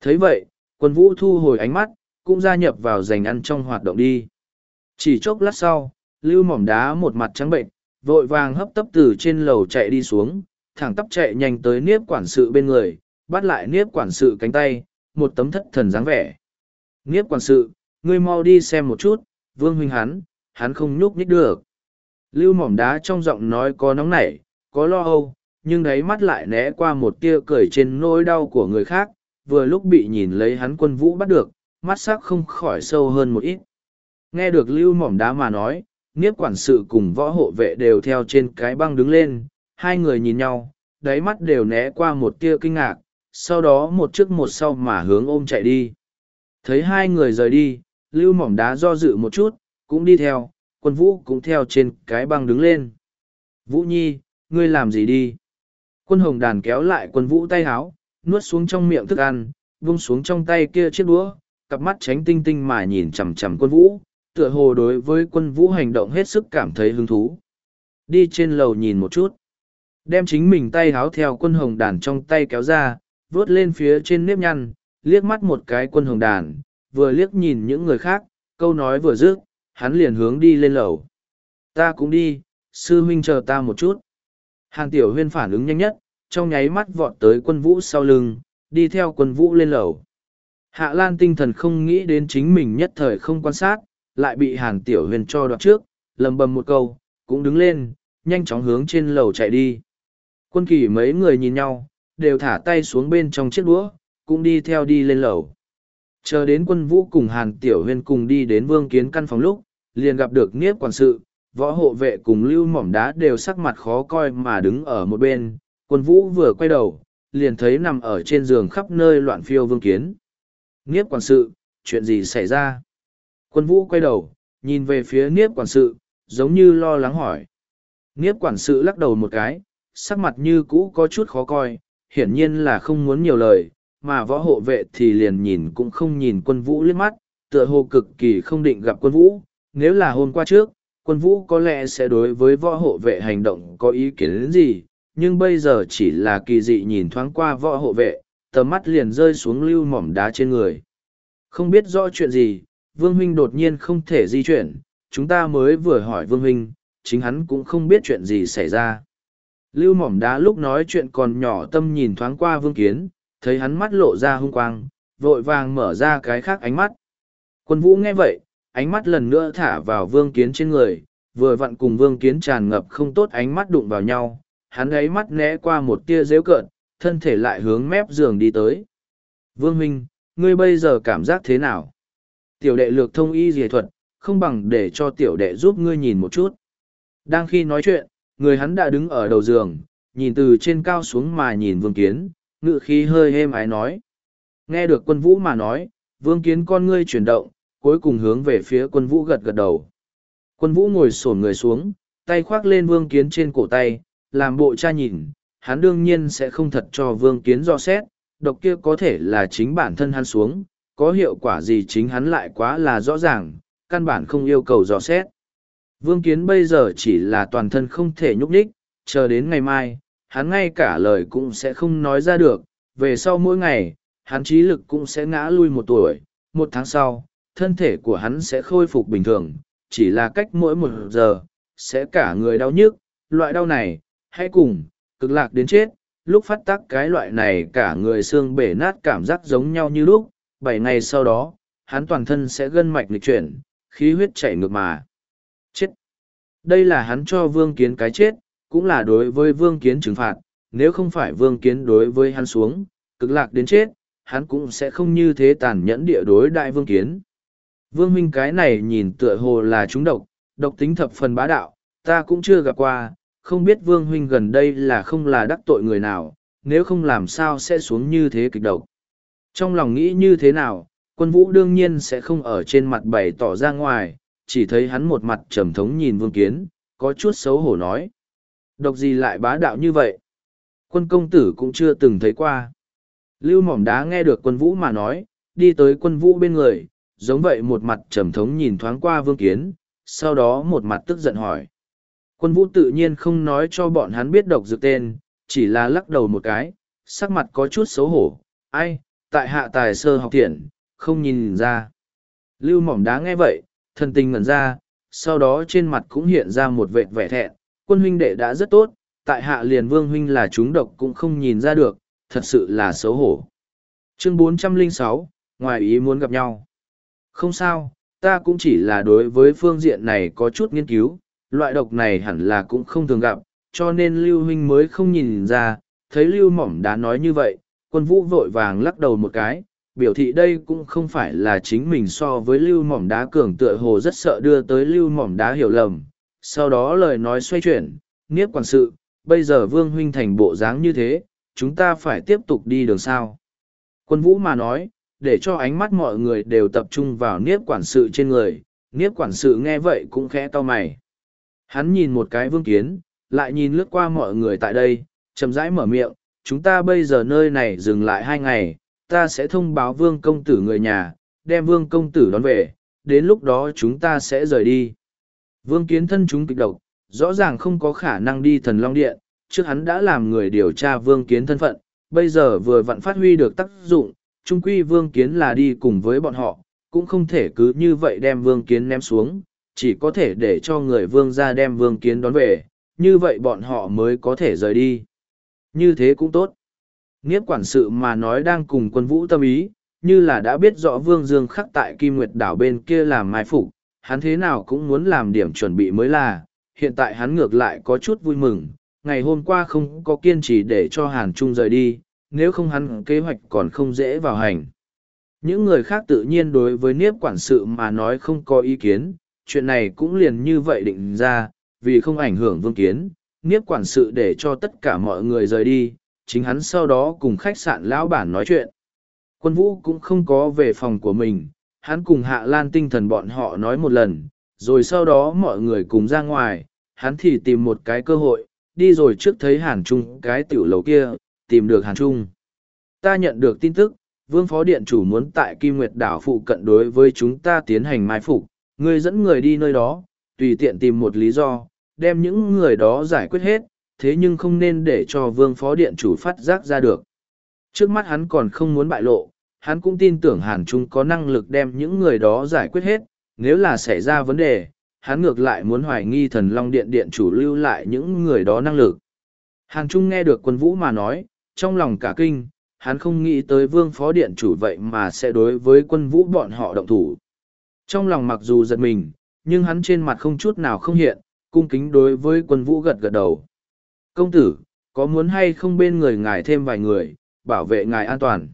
thấy vậy, quân vũ thu hồi ánh mắt, cũng gia nhập vào giành ăn trong hoạt động đi. Chỉ chốc lát sau, lưu mỏm đá một mặt trắng bệnh, vội vàng hấp tấp từ trên lầu chạy đi xuống, thẳng tắp chạy nhanh tới niếp quản sự bên người, bắt lại niếp quản sự cánh tay, một tấm thất thần dáng vẻ. Niếp quản sự, ngươi mau đi xem một chút, vương huynh hắn, hắn không nhúc nhích được. Lưu mỏm đá trong giọng nói có nóng nảy, có lo âu, nhưng đáy mắt lại né qua một tia cười trên nỗi đau của người khác, vừa lúc bị nhìn lấy hắn quân vũ bắt được, mắt sắc không khỏi sâu hơn một ít. Nghe được lưu mỏm đá mà nói, Niếp quản sự cùng võ hộ vệ đều theo trên cái băng đứng lên, hai người nhìn nhau, đáy mắt đều né qua một tia kinh ngạc, sau đó một trước một sau mà hướng ôm chạy đi. Thấy hai người rời đi, lưu mỏng đá do dự một chút, cũng đi theo, quân vũ cũng theo trên cái băng đứng lên. Vũ Nhi, ngươi làm gì đi? Quân hồng đàn kéo lại quân vũ tay háo, nuốt xuống trong miệng thức ăn, vung xuống trong tay kia chiếc đũa, cặp mắt tránh tinh tinh mà nhìn chằm chằm quân vũ, tựa hồ đối với quân vũ hành động hết sức cảm thấy hứng thú. Đi trên lầu nhìn một chút. Đem chính mình tay háo theo quân hồng đàn trong tay kéo ra, vớt lên phía trên nếp nhăn, liếc mắt một cái quân hồng đàn, vừa liếc nhìn những người khác, câu nói vừa dứt, hắn liền hướng đi lên lầu. Ta cũng đi, sư huynh chờ ta một chút. Hàng tiểu huyên phản ứng nhanh nhất, trong nháy mắt vọt tới quân vũ sau lưng, đi theo quân vũ lên lầu. Hạ Lan tinh thần không nghĩ đến chính mình nhất thời không quan sát, lại bị hàn tiểu huyền cho đoạt trước, lầm bầm một câu, cũng đứng lên, nhanh chóng hướng trên lầu chạy đi. Quân kỳ mấy người nhìn nhau, đều thả tay xuống bên trong chiếc đũa, cũng đi theo đi lên lầu. Chờ đến quân vũ cùng hàn tiểu Huyên cùng đi đến vương kiến căn phòng lúc, liền gặp được Niếp quản sự, võ hộ vệ cùng lưu mỏm đá đều sắc mặt khó coi mà đứng ở một bên, Quân vũ vừa quay đầu, liền thấy nằm ở trên giường khắp nơi loạn phiêu vương kiến. Niếp quản sự, chuyện gì xảy ra? Quân vũ quay đầu, nhìn về phía niếp quản sự, giống như lo lắng hỏi. Niếp quản sự lắc đầu một cái, sắc mặt như cũ có chút khó coi, hiển nhiên là không muốn nhiều lời, mà võ hộ vệ thì liền nhìn cũng không nhìn quân vũ liếc mắt, tựa hồ cực kỳ không định gặp quân vũ. Nếu là hôm qua trước, quân vũ có lẽ sẽ đối với võ hộ vệ hành động có ý kiến đến gì, nhưng bây giờ chỉ là kỳ dị nhìn thoáng qua võ hộ vệ, tầm mắt liền rơi xuống lưu mỏm đá trên người. Không biết rõ chuyện gì, Vương Huynh đột nhiên không thể di chuyển, chúng ta mới vừa hỏi Vương Huynh, chính hắn cũng không biết chuyện gì xảy ra. Lưu mỏm đá lúc nói chuyện còn nhỏ tâm nhìn thoáng qua Vương Kiến, thấy hắn mắt lộ ra hung quang, vội vàng mở ra cái khác ánh mắt. Quân vũ nghe vậy, ánh mắt lần nữa thả vào Vương Kiến trên người, vừa vặn cùng Vương Kiến tràn ngập không tốt ánh mắt đụng vào nhau, hắn ấy mắt né qua một tia dễu cợt, thân thể lại hướng mép giường đi tới. Vương Huynh, ngươi bây giờ cảm giác thế nào? Tiểu đệ lược thông y dề thuật, không bằng để cho tiểu đệ giúp ngươi nhìn một chút. Đang khi nói chuyện, người hắn đã đứng ở đầu giường, nhìn từ trên cao xuống mà nhìn Vương Kiến, ngự khí hơi êm ái nói. Nghe được quân vũ mà nói, Vương Kiến con ngươi chuyển động, cuối cùng hướng về phía quân vũ gật gật đầu. Quân vũ ngồi sổn người xuống, tay khoác lên Vương Kiến trên cổ tay, làm bộ cha nhìn, hắn đương nhiên sẽ không thật cho vương kiến do xét, độc kia có thể là chính bản thân hắn xuống, có hiệu quả gì chính hắn lại quá là rõ ràng, căn bản không yêu cầu dò xét. Vương kiến bây giờ chỉ là toàn thân không thể nhúc nhích, chờ đến ngày mai, hắn ngay cả lời cũng sẽ không nói ra được, về sau mỗi ngày, hắn trí lực cũng sẽ ngã lui một tuổi, một tháng sau, thân thể của hắn sẽ khôi phục bình thường, chỉ là cách mỗi một giờ, sẽ cả người đau nhức, loại đau này, hãy cùng, cực lạc đến chết, lúc phát tác cái loại này cả người xương bể nát cảm giác giống nhau như lúc, bảy ngày sau đó, hắn toàn thân sẽ gân mạch lịch chuyển, khí huyết chảy ngược mà. Đây là hắn cho vương kiến cái chết, cũng là đối với vương kiến trừng phạt, nếu không phải vương kiến đối với hắn xuống, cực lạc đến chết, hắn cũng sẽ không như thế tàn nhẫn địa đối đại vương kiến. Vương minh cái này nhìn tựa hồ là chúng độc, độc tính thập phần bá đạo, ta cũng chưa gặp qua, không biết vương huynh gần đây là không là đắc tội người nào, nếu không làm sao sẽ xuống như thế kịch độc. Trong lòng nghĩ như thế nào, quân vũ đương nhiên sẽ không ở trên mặt bày tỏ ra ngoài, chỉ thấy hắn một mặt trầm thống nhìn vương kiến, có chút xấu hổ nói. Độc gì lại bá đạo như vậy? Quân công tử cũng chưa từng thấy qua. Lưu mỏm đá nghe được quân vũ mà nói, đi tới quân vũ bên người, giống vậy một mặt trầm thống nhìn thoáng qua vương kiến, sau đó một mặt tức giận hỏi. Quân vũ tự nhiên không nói cho bọn hắn biết độc dược tên, chỉ là lắc đầu một cái, sắc mặt có chút xấu hổ. Ai, tại hạ tài sơ học thiện, không nhìn ra. Lưu mỏm đá nghe vậy, thân tình ngẩn ra, sau đó trên mặt cũng hiện ra một vệt vẻ thẹn. Quân huynh đệ đã rất tốt, tại hạ liền vương huynh là chúng độc cũng không nhìn ra được, thật sự là xấu hổ. Chương 406, ngoài ý muốn gặp nhau. Không sao, ta cũng chỉ là đối với phương diện này có chút nghiên cứu, loại độc này hẳn là cũng không thường gặp, cho nên Lưu Huynh mới không nhìn ra, thấy Lưu Mỏm đá nói như vậy, quân vũ vội vàng lắc đầu một cái, biểu thị đây cũng không phải là chính mình so với Lưu Mỏm đá cường tựa hồ rất sợ đưa tới Lưu Mỏm đá hiểu lầm. Sau đó lời nói xoay chuyển, Niếp quản sự, bây giờ Vương Huynh thành bộ dáng như thế, chúng ta phải tiếp tục đi đường sao. Quân vũ mà nói, để cho ánh mắt mọi người đều tập trung vào Niếp quản sự trên người, Niếp quản sự nghe vậy cũng khẽ to mày. Hắn nhìn một cái vương kiến, lại nhìn lướt qua mọi người tại đây, chậm rãi mở miệng, chúng ta bây giờ nơi này dừng lại hai ngày, ta sẽ thông báo vương công tử người nhà, đem vương công tử đón về, đến lúc đó chúng ta sẽ rời đi. Vương kiến thân chúng kịch độc, rõ ràng không có khả năng đi thần long điện, trước hắn đã làm người điều tra vương kiến thân phận, bây giờ vừa vặn phát huy được tác dụng, trung quy vương kiến là đi cùng với bọn họ, cũng không thể cứ như vậy đem vương kiến ném xuống, chỉ có thể để cho người vương ra đem vương kiến đón về, như vậy bọn họ mới có thể rời đi. Như thế cũng tốt. Nghiếp quản sự mà nói đang cùng quân vũ tâm ý, như là đã biết rõ vương dương khắc tại Kim Nguyệt đảo bên kia làm mai phục, hắn thế nào cũng muốn làm điểm chuẩn bị mới là, hiện tại hắn ngược lại có chút vui mừng, ngày hôm qua không có kiên trì để cho Hàn Trung rời đi, nếu không hắn kế hoạch còn không dễ vào hành. Những người khác tự nhiên đối với Niếp quản sự mà nói không có ý kiến, chuyện này cũng liền như vậy định ra, vì không ảnh hưởng vương kiến, Niếp quản sự để cho tất cả mọi người rời đi, chính hắn sau đó cùng khách sạn lão bản nói chuyện. Quân vũ cũng không có về phòng của mình, hắn cùng hạ lan tinh thần bọn họ nói một lần, rồi sau đó mọi người cùng ra ngoài, hắn thì tìm một cái cơ hội, đi rồi trước thấy Hàn Trung cái tiểu lầu kia, tìm được Hàn Trung. Ta nhận được tin tức, Vương Phó Điện Chủ muốn tại Kim Nguyệt Đảo phụ cận đối với chúng ta tiến hành mai phục, ngươi dẫn người đi nơi đó, tùy tiện tìm một lý do, đem những người đó giải quyết hết, thế nhưng không nên để cho Vương Phó Điện Chủ phát giác ra được. Trước mắt hắn còn không muốn bại lộ, hắn cũng tin tưởng Hàn Trung có năng lực đem những người đó giải quyết hết, nếu là xảy ra vấn đề, hắn ngược lại muốn hoài nghi thần Long Điện Điện chủ lưu lại những người đó năng lực. Hàn Trung nghe được quân vũ mà nói, trong lòng cả kinh, hắn không nghĩ tới vương phó điện chủ vậy mà sẽ đối với quân vũ bọn họ động thủ. Trong lòng mặc dù giật mình, nhưng hắn trên mặt không chút nào không hiện, cung kính đối với quân vũ gật gật đầu. Công tử, có muốn hay không bên người ngài thêm vài người, bảo vệ ngài an toàn?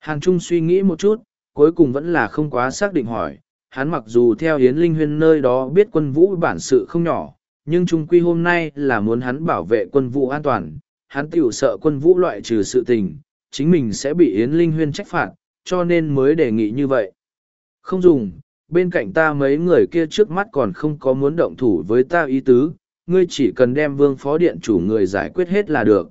Hàn Trung suy nghĩ một chút, cuối cùng vẫn là không quá xác định hỏi, hắn mặc dù theo Yến Linh Huyên nơi đó biết quân vũ bản sự không nhỏ, nhưng trung quy hôm nay là muốn hắn bảo vệ quân vũ an toàn, hắn tiểu sợ quân vũ loại trừ sự tình, chính mình sẽ bị Yến Linh Huyên trách phạt, cho nên mới đề nghị như vậy. Không dùng, bên cạnh ta mấy người kia trước mắt còn không có muốn động thủ với ta ý tứ, ngươi chỉ cần đem vương phó điện chủ người giải quyết hết là được.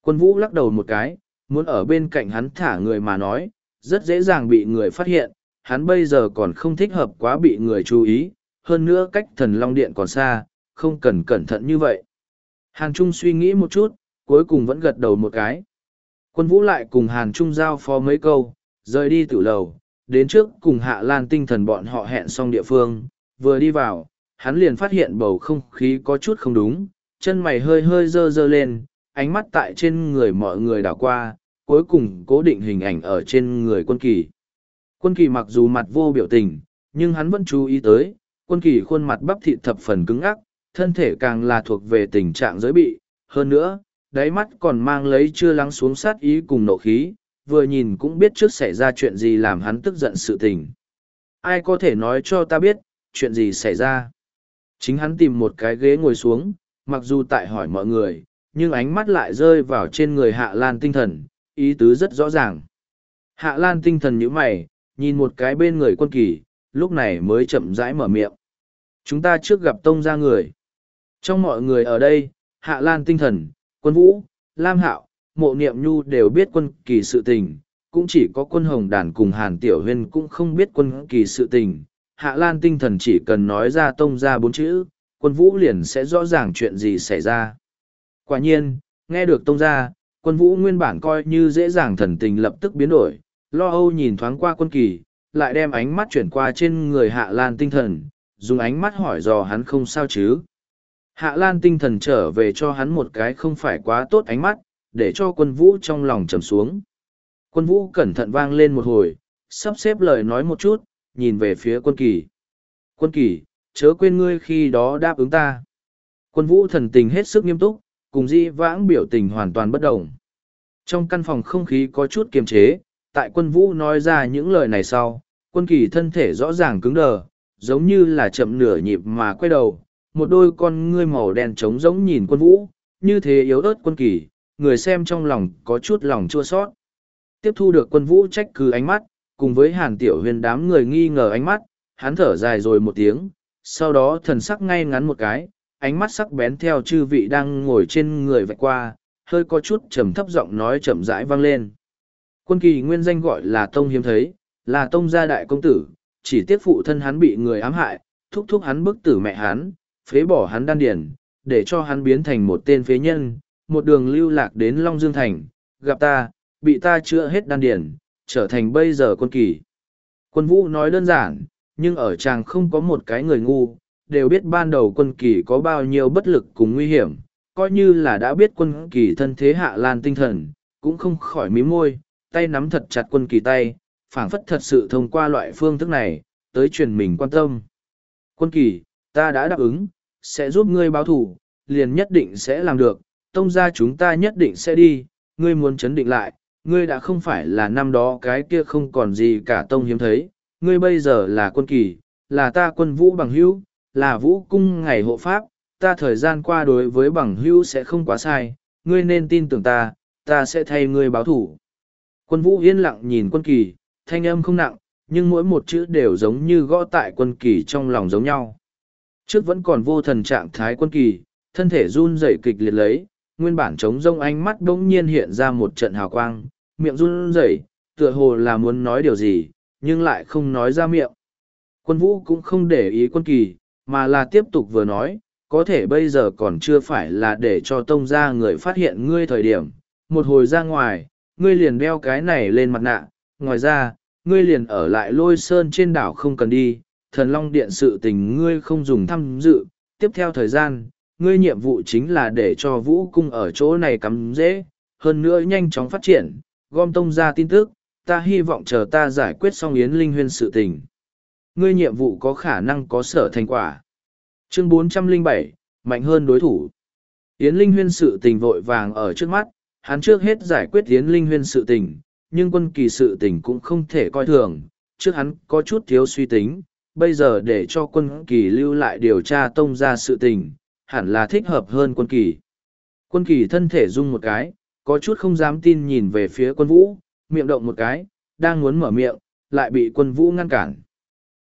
Quân vũ lắc đầu một cái, muốn ở bên cạnh hắn thả người mà nói, rất dễ dàng bị người phát hiện, hắn bây giờ còn không thích hợp quá bị người chú ý, hơn nữa cách thần long điện còn xa, không cần cẩn thận như vậy. Hàn Trung suy nghĩ một chút, cuối cùng vẫn gật đầu một cái. Quân vũ lại cùng Hàn Trung giao phó mấy câu, rời đi tử lầu, đến trước cùng Hạ Lan tinh thần bọn họ hẹn xong địa phương, vừa đi vào, hắn liền phát hiện bầu không khí có chút không đúng, chân mày hơi hơi dơ dơ lên, ánh mắt tại trên người mọi người đảo qua, cuối cùng cố định hình ảnh ở trên người quân kỳ. Quân kỳ mặc dù mặt vô biểu tình, nhưng hắn vẫn chú ý tới, quân kỳ khuôn mặt bắp thịt thập phần cứng ắc, thân thể càng là thuộc về tình trạng giới bị. Hơn nữa, đáy mắt còn mang lấy chưa lắng xuống sát ý cùng nộ khí, vừa nhìn cũng biết trước xảy ra chuyện gì làm hắn tức giận sự tình. Ai có thể nói cho ta biết, chuyện gì xảy ra? Chính hắn tìm một cái ghế ngồi xuống, mặc dù tại hỏi mọi người, nhưng ánh mắt lại rơi vào trên người hạ lan tinh thần, ý tứ rất rõ ràng. Hạ lan tinh thần nhíu mày, nhìn một cái bên người quân kỳ, lúc này mới chậm rãi mở miệng. Chúng ta trước gặp tông ra người. Trong mọi người ở đây, Hạ Lan tinh thần, quân vũ, Lam Hạo, mộ niệm nhu đều biết quân kỳ sự tình, cũng chỉ có quân hồng đàn cùng Hàn Tiểu Huyên cũng không biết quân kỳ sự tình. Hạ Lan tinh thần chỉ cần nói ra tông ra bốn chữ, quân vũ liền sẽ rõ ràng chuyện gì xảy ra. Quả nhiên, nghe được tông ra, quân vũ nguyên bản coi như dễ dàng thần tình lập tức biến đổi, lo âu nhìn thoáng qua quân kỳ, lại đem ánh mắt chuyển qua trên người Hạ Lan tinh thần, dùng ánh mắt hỏi dò hắn không sao chứ. Hạ Lan tinh thần trở về cho hắn một cái không phải quá tốt ánh mắt, để cho quân vũ trong lòng trầm xuống. Quân vũ cẩn thận vang lên một hồi, sắp xếp lời nói một chút, nhìn về phía quân kỳ. Quân kỳ, chớ quên ngươi khi đó đáp ứng ta. Quân vũ thần tình hết sức nghiêm túc, cùng di vãng biểu tình hoàn toàn bất động. Trong căn phòng không khí có chút kiềm chế, tại quân vũ nói ra những lời này sau, quân kỳ thân thể rõ ràng cứng đờ, giống như là chậm nửa nhịp mà quay đầu, một đôi con ngươi màu đen trống giống nhìn quân vũ, như thế yếu ớt quân kỳ, người xem trong lòng có chút lòng chua xót, Tiếp thu được quân vũ trách cứ ánh mắt, cùng với hàn tiểu huyền đám người nghi ngờ ánh mắt, hắn thở dài rồi một tiếng, sau đó thần sắc ngay ngắn một cái, ánh mắt sắc bén theo chư vị đang ngồi trên người vạch qua, hơi có chút trầm thấp giọng nói chậm rãi vang lên. Quân kỳ nguyên danh gọi là Tông Hiếm Thấy, là Tông gia đại công tử, chỉ tiếc phụ thân hắn bị người ám hại, thúc thúc hắn bức tử mẹ hắn, phế bỏ hắn đan điển, để cho hắn biến thành một tên phế nhân, một đường lưu lạc đến Long Dương Thành, gặp ta, bị ta chữa hết đan điển, trở thành bây giờ quân kỳ. Quân vũ nói đơn giản, nhưng ở chàng không có một cái người ngu, đều biết ban đầu quân kỳ có bao nhiêu bất lực cùng nguy hiểm, coi như là đã biết quân kỳ thân thế hạ lan tinh thần, cũng không khỏi mí môi, tay nắm thật chặt quân kỳ tay, phảng phất thật sự thông qua loại phương thức này, tới truyền mình quan tâm. Quân kỳ, ta đã đáp ứng, sẽ giúp ngươi báo thủ, liền nhất định sẽ làm được, tông gia chúng ta nhất định sẽ đi, ngươi muốn chấn định lại, ngươi đã không phải là năm đó cái kia không còn gì cả tông hiếm thấy, ngươi bây giờ là quân kỳ, là ta quân vũ bằng hữu, là vũ cung ngày hộ pháp, ta thời gian qua đối với bằng hữu sẽ không quá sai, ngươi nên tin tưởng ta, ta sẽ thay ngươi báo thủ. Quân vũ yên lặng nhìn quân kỳ, thanh âm không nặng, nhưng mỗi một chữ đều giống như gõ tại quân kỳ trong lòng giống nhau. Trước vẫn còn vô thần trạng thái quân kỳ, thân thể run rẩy kịch liệt lấy, nguyên bản trống rông ánh mắt bỗng nhiên hiện ra một trận hào quang, miệng run rẩy, tựa hồ là muốn nói điều gì, nhưng lại không nói ra miệng. Quân vũ cũng không để ý quân kỳ, mà là tiếp tục vừa nói, có thể bây giờ còn chưa phải là để cho tông gia người phát hiện ngươi thời điểm, một hồi ra ngoài, ngươi liền đeo cái này lên mặt nạ, ngoài ra, ngươi liền ở lại lôi sơn trên đảo không cần đi, thần long điện sự tình ngươi không dùng tham dự, tiếp theo thời gian, ngươi nhiệm vụ chính là để cho vũ cung ở chỗ này cắm dễ, hơn nữa nhanh chóng phát triển, gom tông ra tin tức, ta hy vọng chờ ta giải quyết xong yến linh huyên sự tình. Ngươi nhiệm vụ có khả năng có sở thành quả. Chương 407, mạnh hơn đối thủ. Yến Linh Huyên sự tình vội vàng ở trước mắt, hắn trước hết giải quyết Yến Linh Huyên sự tình, nhưng quân kỳ sự tình cũng không thể coi thường, trước hắn có chút thiếu suy tính, bây giờ để cho quân kỳ lưu lại điều tra tông ra sự tình, hẳn là thích hợp hơn quân kỳ. Quân kỳ thân thể rung một cái, có chút không dám tin nhìn về phía quân vũ, miệng động một cái, đang muốn mở miệng, lại bị quân vũ ngăn cản.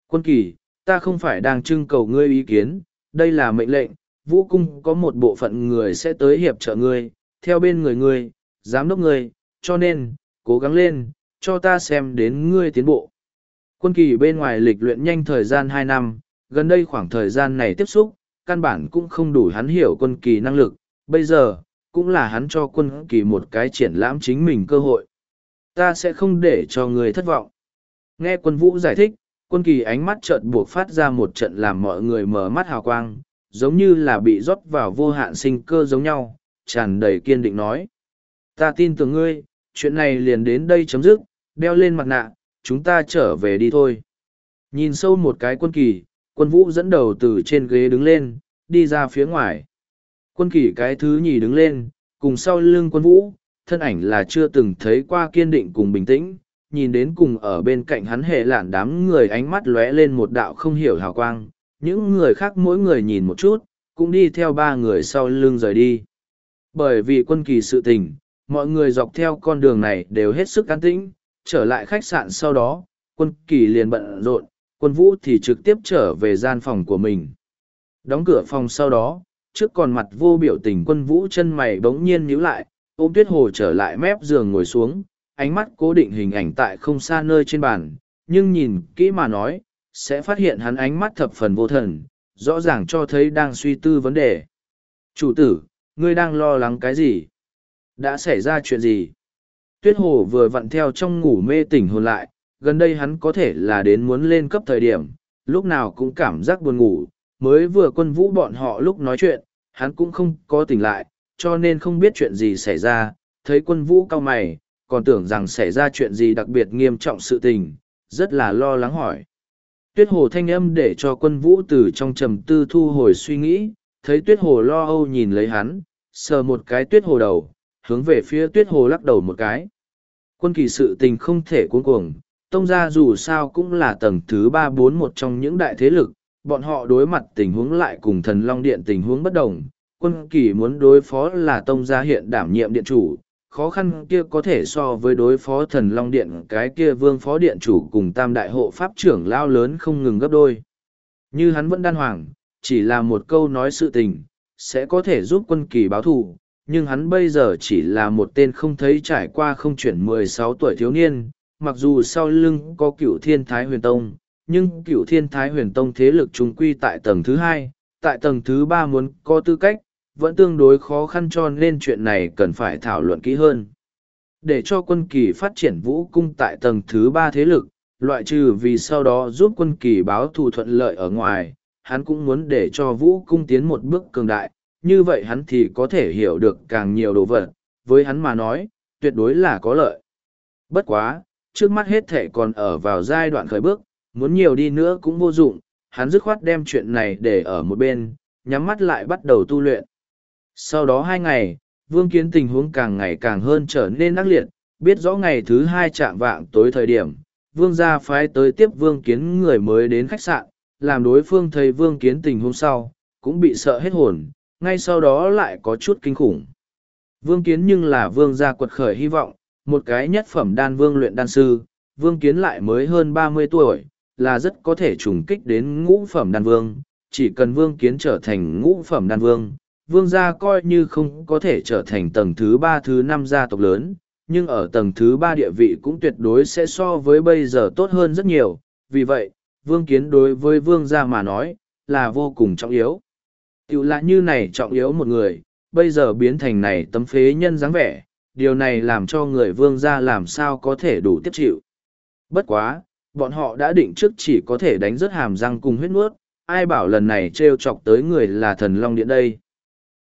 Quân kỳ, ta không phải đang trưng cầu ngươi ý kiến, đây là mệnh lệnh, vũ cung có một bộ phận người sẽ tới hiệp trợ ngươi, theo bên người ngươi, giám đốc ngươi, cho nên, cố gắng lên, cho ta xem đến ngươi tiến bộ. Quân kỳ bên ngoài lịch luyện nhanh thời gian hai năm, gần đây khoảng thời gian này tiếp xúc, căn bản cũng không đủ hắn hiểu quân kỳ năng lực, bây giờ, cũng là hắn cho quân kỳ một cái triển lãm chính mình cơ hội. Ta sẽ không để cho người thất vọng. Nghe quân vũ giải thích, quân kỳ ánh mắt chợt buộc phát ra một trận làm mọi người mở mắt hào quang, giống như là bị rót vào vô hạn sinh cơ giống nhau, tràn đầy kiên định nói. Ta tin tưởng ngươi, chuyện này liền đến đây chấm dứt, đeo lên mặt nạ, chúng ta trở về đi thôi. Nhìn sâu một cái quân kỳ, quân vũ dẫn đầu từ trên ghế đứng lên, đi ra phía ngoài. Quân kỷ cái thứ nhì đứng lên, cùng sau lưng quân vũ, thân ảnh là chưa từng thấy qua kiên định cùng bình tĩnh, nhìn đến cùng ở bên cạnh hắn hệ lản đám người ánh mắt lóe lên một đạo không hiểu hào quang, những người khác mỗi người nhìn một chút, cũng đi theo ba người sau lưng rời đi. Bởi vì quân kỳ sự tình, mọi người dọc theo con đường này đều hết sức an tĩnh, trở lại khách sạn sau đó, quân kỳ liền bận rộn, quân vũ thì trực tiếp trở về gian phòng của mình. Đóng cửa phòng sau đó, trước còn mặt vô biểu tình quân vũ chân mày bỗng nhiên nhíu lại, ôm tuyết hồ trở lại mép giường ngồi xuống, ánh mắt cố định hình ảnh tại không xa nơi trên bàn, nhưng nhìn kỹ mà nói, sẽ phát hiện hắn ánh mắt thập phần vô thần, rõ ràng cho thấy đang suy tư vấn đề. Chủ tử, ngươi đang lo lắng cái gì? Đã xảy ra chuyện gì? Tuyết hồ vừa vặn theo trong ngủ mê tỉnh hồn lại, gần đây hắn có thể là đến muốn lên cấp thời điểm, lúc nào cũng cảm giác buồn ngủ, mới vừa quân vũ bọn họ lúc nói chuyện, hắn cũng không có tỉnh lại, cho nên không biết chuyện gì xảy ra, thấy quân vũ cao mày, còn tưởng rằng xảy ra chuyện gì đặc biệt nghiêm trọng sự tình, rất là lo lắng hỏi. Tuyết hồ thanh âm để cho quân vũ từ trong trầm tư thu hồi suy nghĩ, thấy tuyết hồ lo âu nhìn lấy hắn, sờ một cái tuyết hồ đầu, hướng về phía tuyết hồ lắc đầu một cái. Quân kỳ sự tình không thể cuốn cuồng, tông gia dù sao cũng là tầng thứ ba bốn một trong những đại thế lực, bọn họ đối mặt tình huống lại cùng thần long điện tình huống bất đồng. Quân kỳ muốn đối phó là tông gia hiện đảm nhiệm điện chủ, khó khăn kia có thể so với đối phó thần long điện cái kia vương phó điện chủ cùng tam đại hộ pháp trưởng lao lớn không ngừng gấp đôi. Như hắn vẫn đan hoàng, chỉ là một câu nói sự tình, sẽ có thể giúp quân kỳ báo thù, nhưng hắn bây giờ chỉ là một tên không thấy trải qua không chuyển mười sáu tuổi thiếu niên, mặc dù sau lưng có cựu thiên thái huyền tông, nhưng cựu thiên thái huyền tông thế lực trung quy tại tầng thứ hai, tại tầng thứ ba muốn có tư cách, vẫn tương đối khó khăn cho nên chuyện này cần phải thảo luận kỹ hơn. Để cho quân kỳ phát triển vũ cung tại tầng thứ ba thế lực, loại trừ vì sau đó giúp quân kỳ báo thù thuận lợi ở ngoài, hắn cũng muốn để cho vũ cung tiến một bước cường đại, như vậy hắn thì có thể hiểu được càng nhiều đồ vật, với hắn mà nói, tuyệt đối là có lợi. Bất quá, trước mắt hết thể còn ở vào giai đoạn khởi bước, muốn nhiều đi nữa cũng vô dụng, hắn dứt khoát đem chuyện này để ở một bên, nhắm mắt lại bắt đầu tu luyện. Sau đó hai ngày, Vương Kiến tình huống càng ngày càng hơn trở nên ác liệt, biết rõ ngày thứ hai chạm vạng tối thời điểm, Vương gia phái tới tiếp Vương Kiến người mới đến khách sạn, làm đối phương thấy Vương Kiến tình huống sau, cũng bị sợ hết hồn, ngay sau đó lại có chút kinh khủng. Vương Kiến nhưng là vương gia quật khởi hy vọng, một cái nhất phẩm đan vương luyện đan sư, vương kiến lại mới hơn ba mươi tuổi, là rất có thể trùng kích đến ngũ phẩm đan vương, chỉ cần vương kiến trở thành ngũ phẩm đan vương, vương gia coi như không có thể trở thành tầng thứ ba thứ năm gia tộc lớn, nhưng ở tầng thứ ba địa vị cũng tuyệt đối sẽ so với bây giờ tốt hơn rất nhiều, vì vậy, vương kiến đối với vương gia mà nói, là vô cùng trọng yếu. Tiểu lạ như này trọng yếu một người, bây giờ biến thành này tấm phế nhân dáng vẻ, điều này làm cho người vương gia làm sao có thể đủ tiếp chịu. Bất quá, bọn họ đã định trước chỉ có thể đánh rớt hàm răng cùng huyết nuốt, ai bảo lần này trêu chọc tới người là thần Long Điện đây.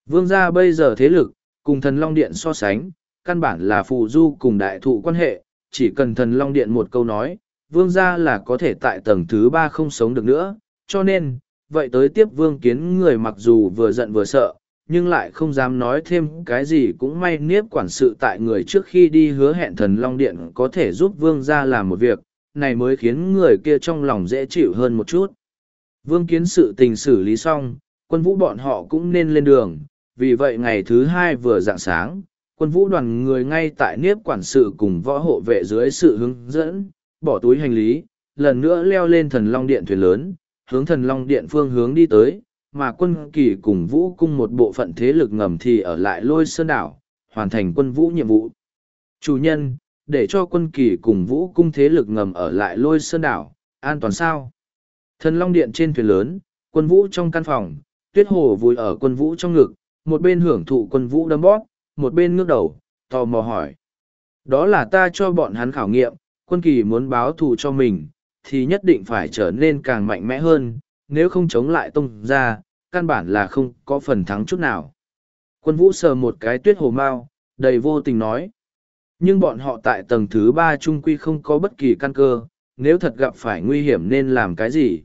Vương gia bây giờ thế lực, cùng thần Long Điện so sánh, căn bản là phù du cùng đại thụ quan hệ, chỉ cần thần Long Điện một câu nói, vương gia là có thể tại tầng thứ ba không sống được nữa, cho nên, vậy tới tiếp vương kiến người mặc dù vừa giận vừa sợ, nhưng lại không dám nói thêm cái gì cũng may niếp quản sự tại người trước khi đi hứa hẹn thần Long Điện có thể giúp vương gia làm một việc, này mới khiến người kia trong lòng dễ chịu hơn một chút. Vương kiến sự tình xử lý xong, quân vũ bọn họ cũng nên lên đường, vì vậy ngày thứ hai vừa dạng sáng, quân vũ đoàn người ngay tại niếp quản sự cùng võ hộ vệ dưới sự hướng dẫn, bỏ túi hành lý, lần nữa leo lên thần long điện thuyền lớn, hướng thần long điện phương hướng đi tới, mà quân kỳ cùng vũ cung một bộ phận thế lực ngầm thì ở lại lôi sơn đảo, hoàn thành quân vũ nhiệm vụ. Chủ nhân, để cho quân kỳ cùng vũ cung thế lực ngầm ở lại lôi sơn đảo, an toàn sao? Thần long điện trên thuyền lớn, quân vũ trong căn phòng, tuyết hồ vùi ở quân vũ trong ngực, một bên hưởng thụ quân vũ đấm bóp, một bên ngước đầu, tò mò hỏi. Đó là ta cho bọn hắn khảo nghiệm, quân kỳ muốn báo thù cho mình, thì nhất định phải trở nên càng mạnh mẽ hơn, nếu không chống lại tông ra, căn bản là không có phần thắng chút nào. Quân vũ sờ một cái tuyết hồ mau, đầy vô tình nói. Nhưng bọn họ tại tầng thứ ba trung quy không có bất kỳ căn cơ, nếu thật gặp phải nguy hiểm nên làm cái gì.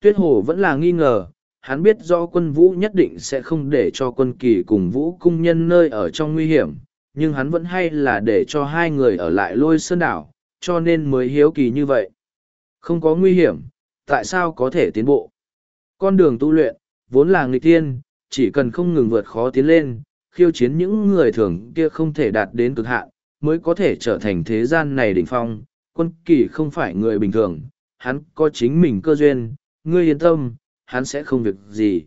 Tuyết hồ vẫn là nghi ngờ, hắn biết do quân vũ nhất định sẽ không để cho quân kỳ cùng vũ cung nhân nơi ở trong nguy hiểm, nhưng hắn vẫn hay là để cho hai người ở lại lôi sơn đảo, cho nên mới hiếu kỳ như vậy. Không có nguy hiểm, tại sao có thể tiến bộ? Con đường tu luyện, vốn là nghịch thiên, chỉ cần không ngừng vượt khó tiến lên, khiêu chiến những người thường kia không thể đạt đến cực hạn, mới có thể trở thành thế gian này đỉnh phong. Quân kỳ không phải người bình thường, hắn có chính mình cơ duyên, ngươi yên tâm, hắn sẽ không việc gì.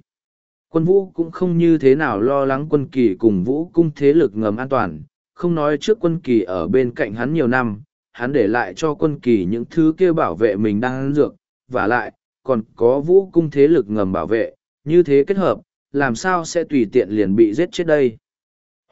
Quân vũ cũng không như thế nào lo lắng quân kỳ cùng vũ cung thế lực ngầm an toàn, không nói trước quân kỳ ở bên cạnh hắn nhiều năm, hắn để lại cho quân kỳ những thứ kia bảo vệ mình đang ăn dược, và lại, còn có vũ cung thế lực ngầm bảo vệ, như thế kết hợp, làm sao sẽ tùy tiện liền bị giết chết đây.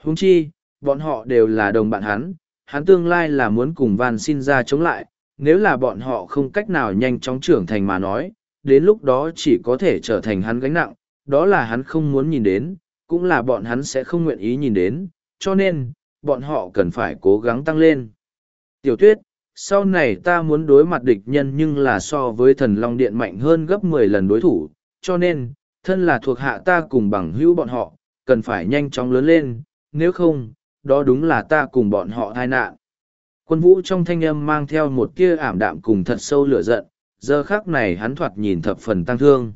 Huống chi, bọn họ đều là đồng bạn hắn, hắn tương lai là muốn cùng van xin ra chống lại, nếu là bọn họ không cách nào nhanh chóng trưởng thành mà nói, đến lúc đó chỉ có thể trở thành hắn gánh nặng, đó là hắn không muốn nhìn đến, cũng là bọn hắn sẽ không nguyện ý nhìn đến, cho nên, bọn họ cần phải cố gắng tăng lên. Tiểu tuyết, sau này ta muốn đối mặt địch nhân nhưng là so với thần Long Điện mạnh hơn gấp mười lần đối thủ, cho nên, thân là thuộc hạ ta cùng bằng hữu bọn họ, cần phải nhanh chóng lớn lên, nếu không, đó đúng là ta cùng bọn họ tai nạn. Quân vũ trong thanh âm mang theo một tia ảm đạm cùng thật sâu lửa giận, giờ khắc này hắn thoạt nhìn thập phần tăng thương.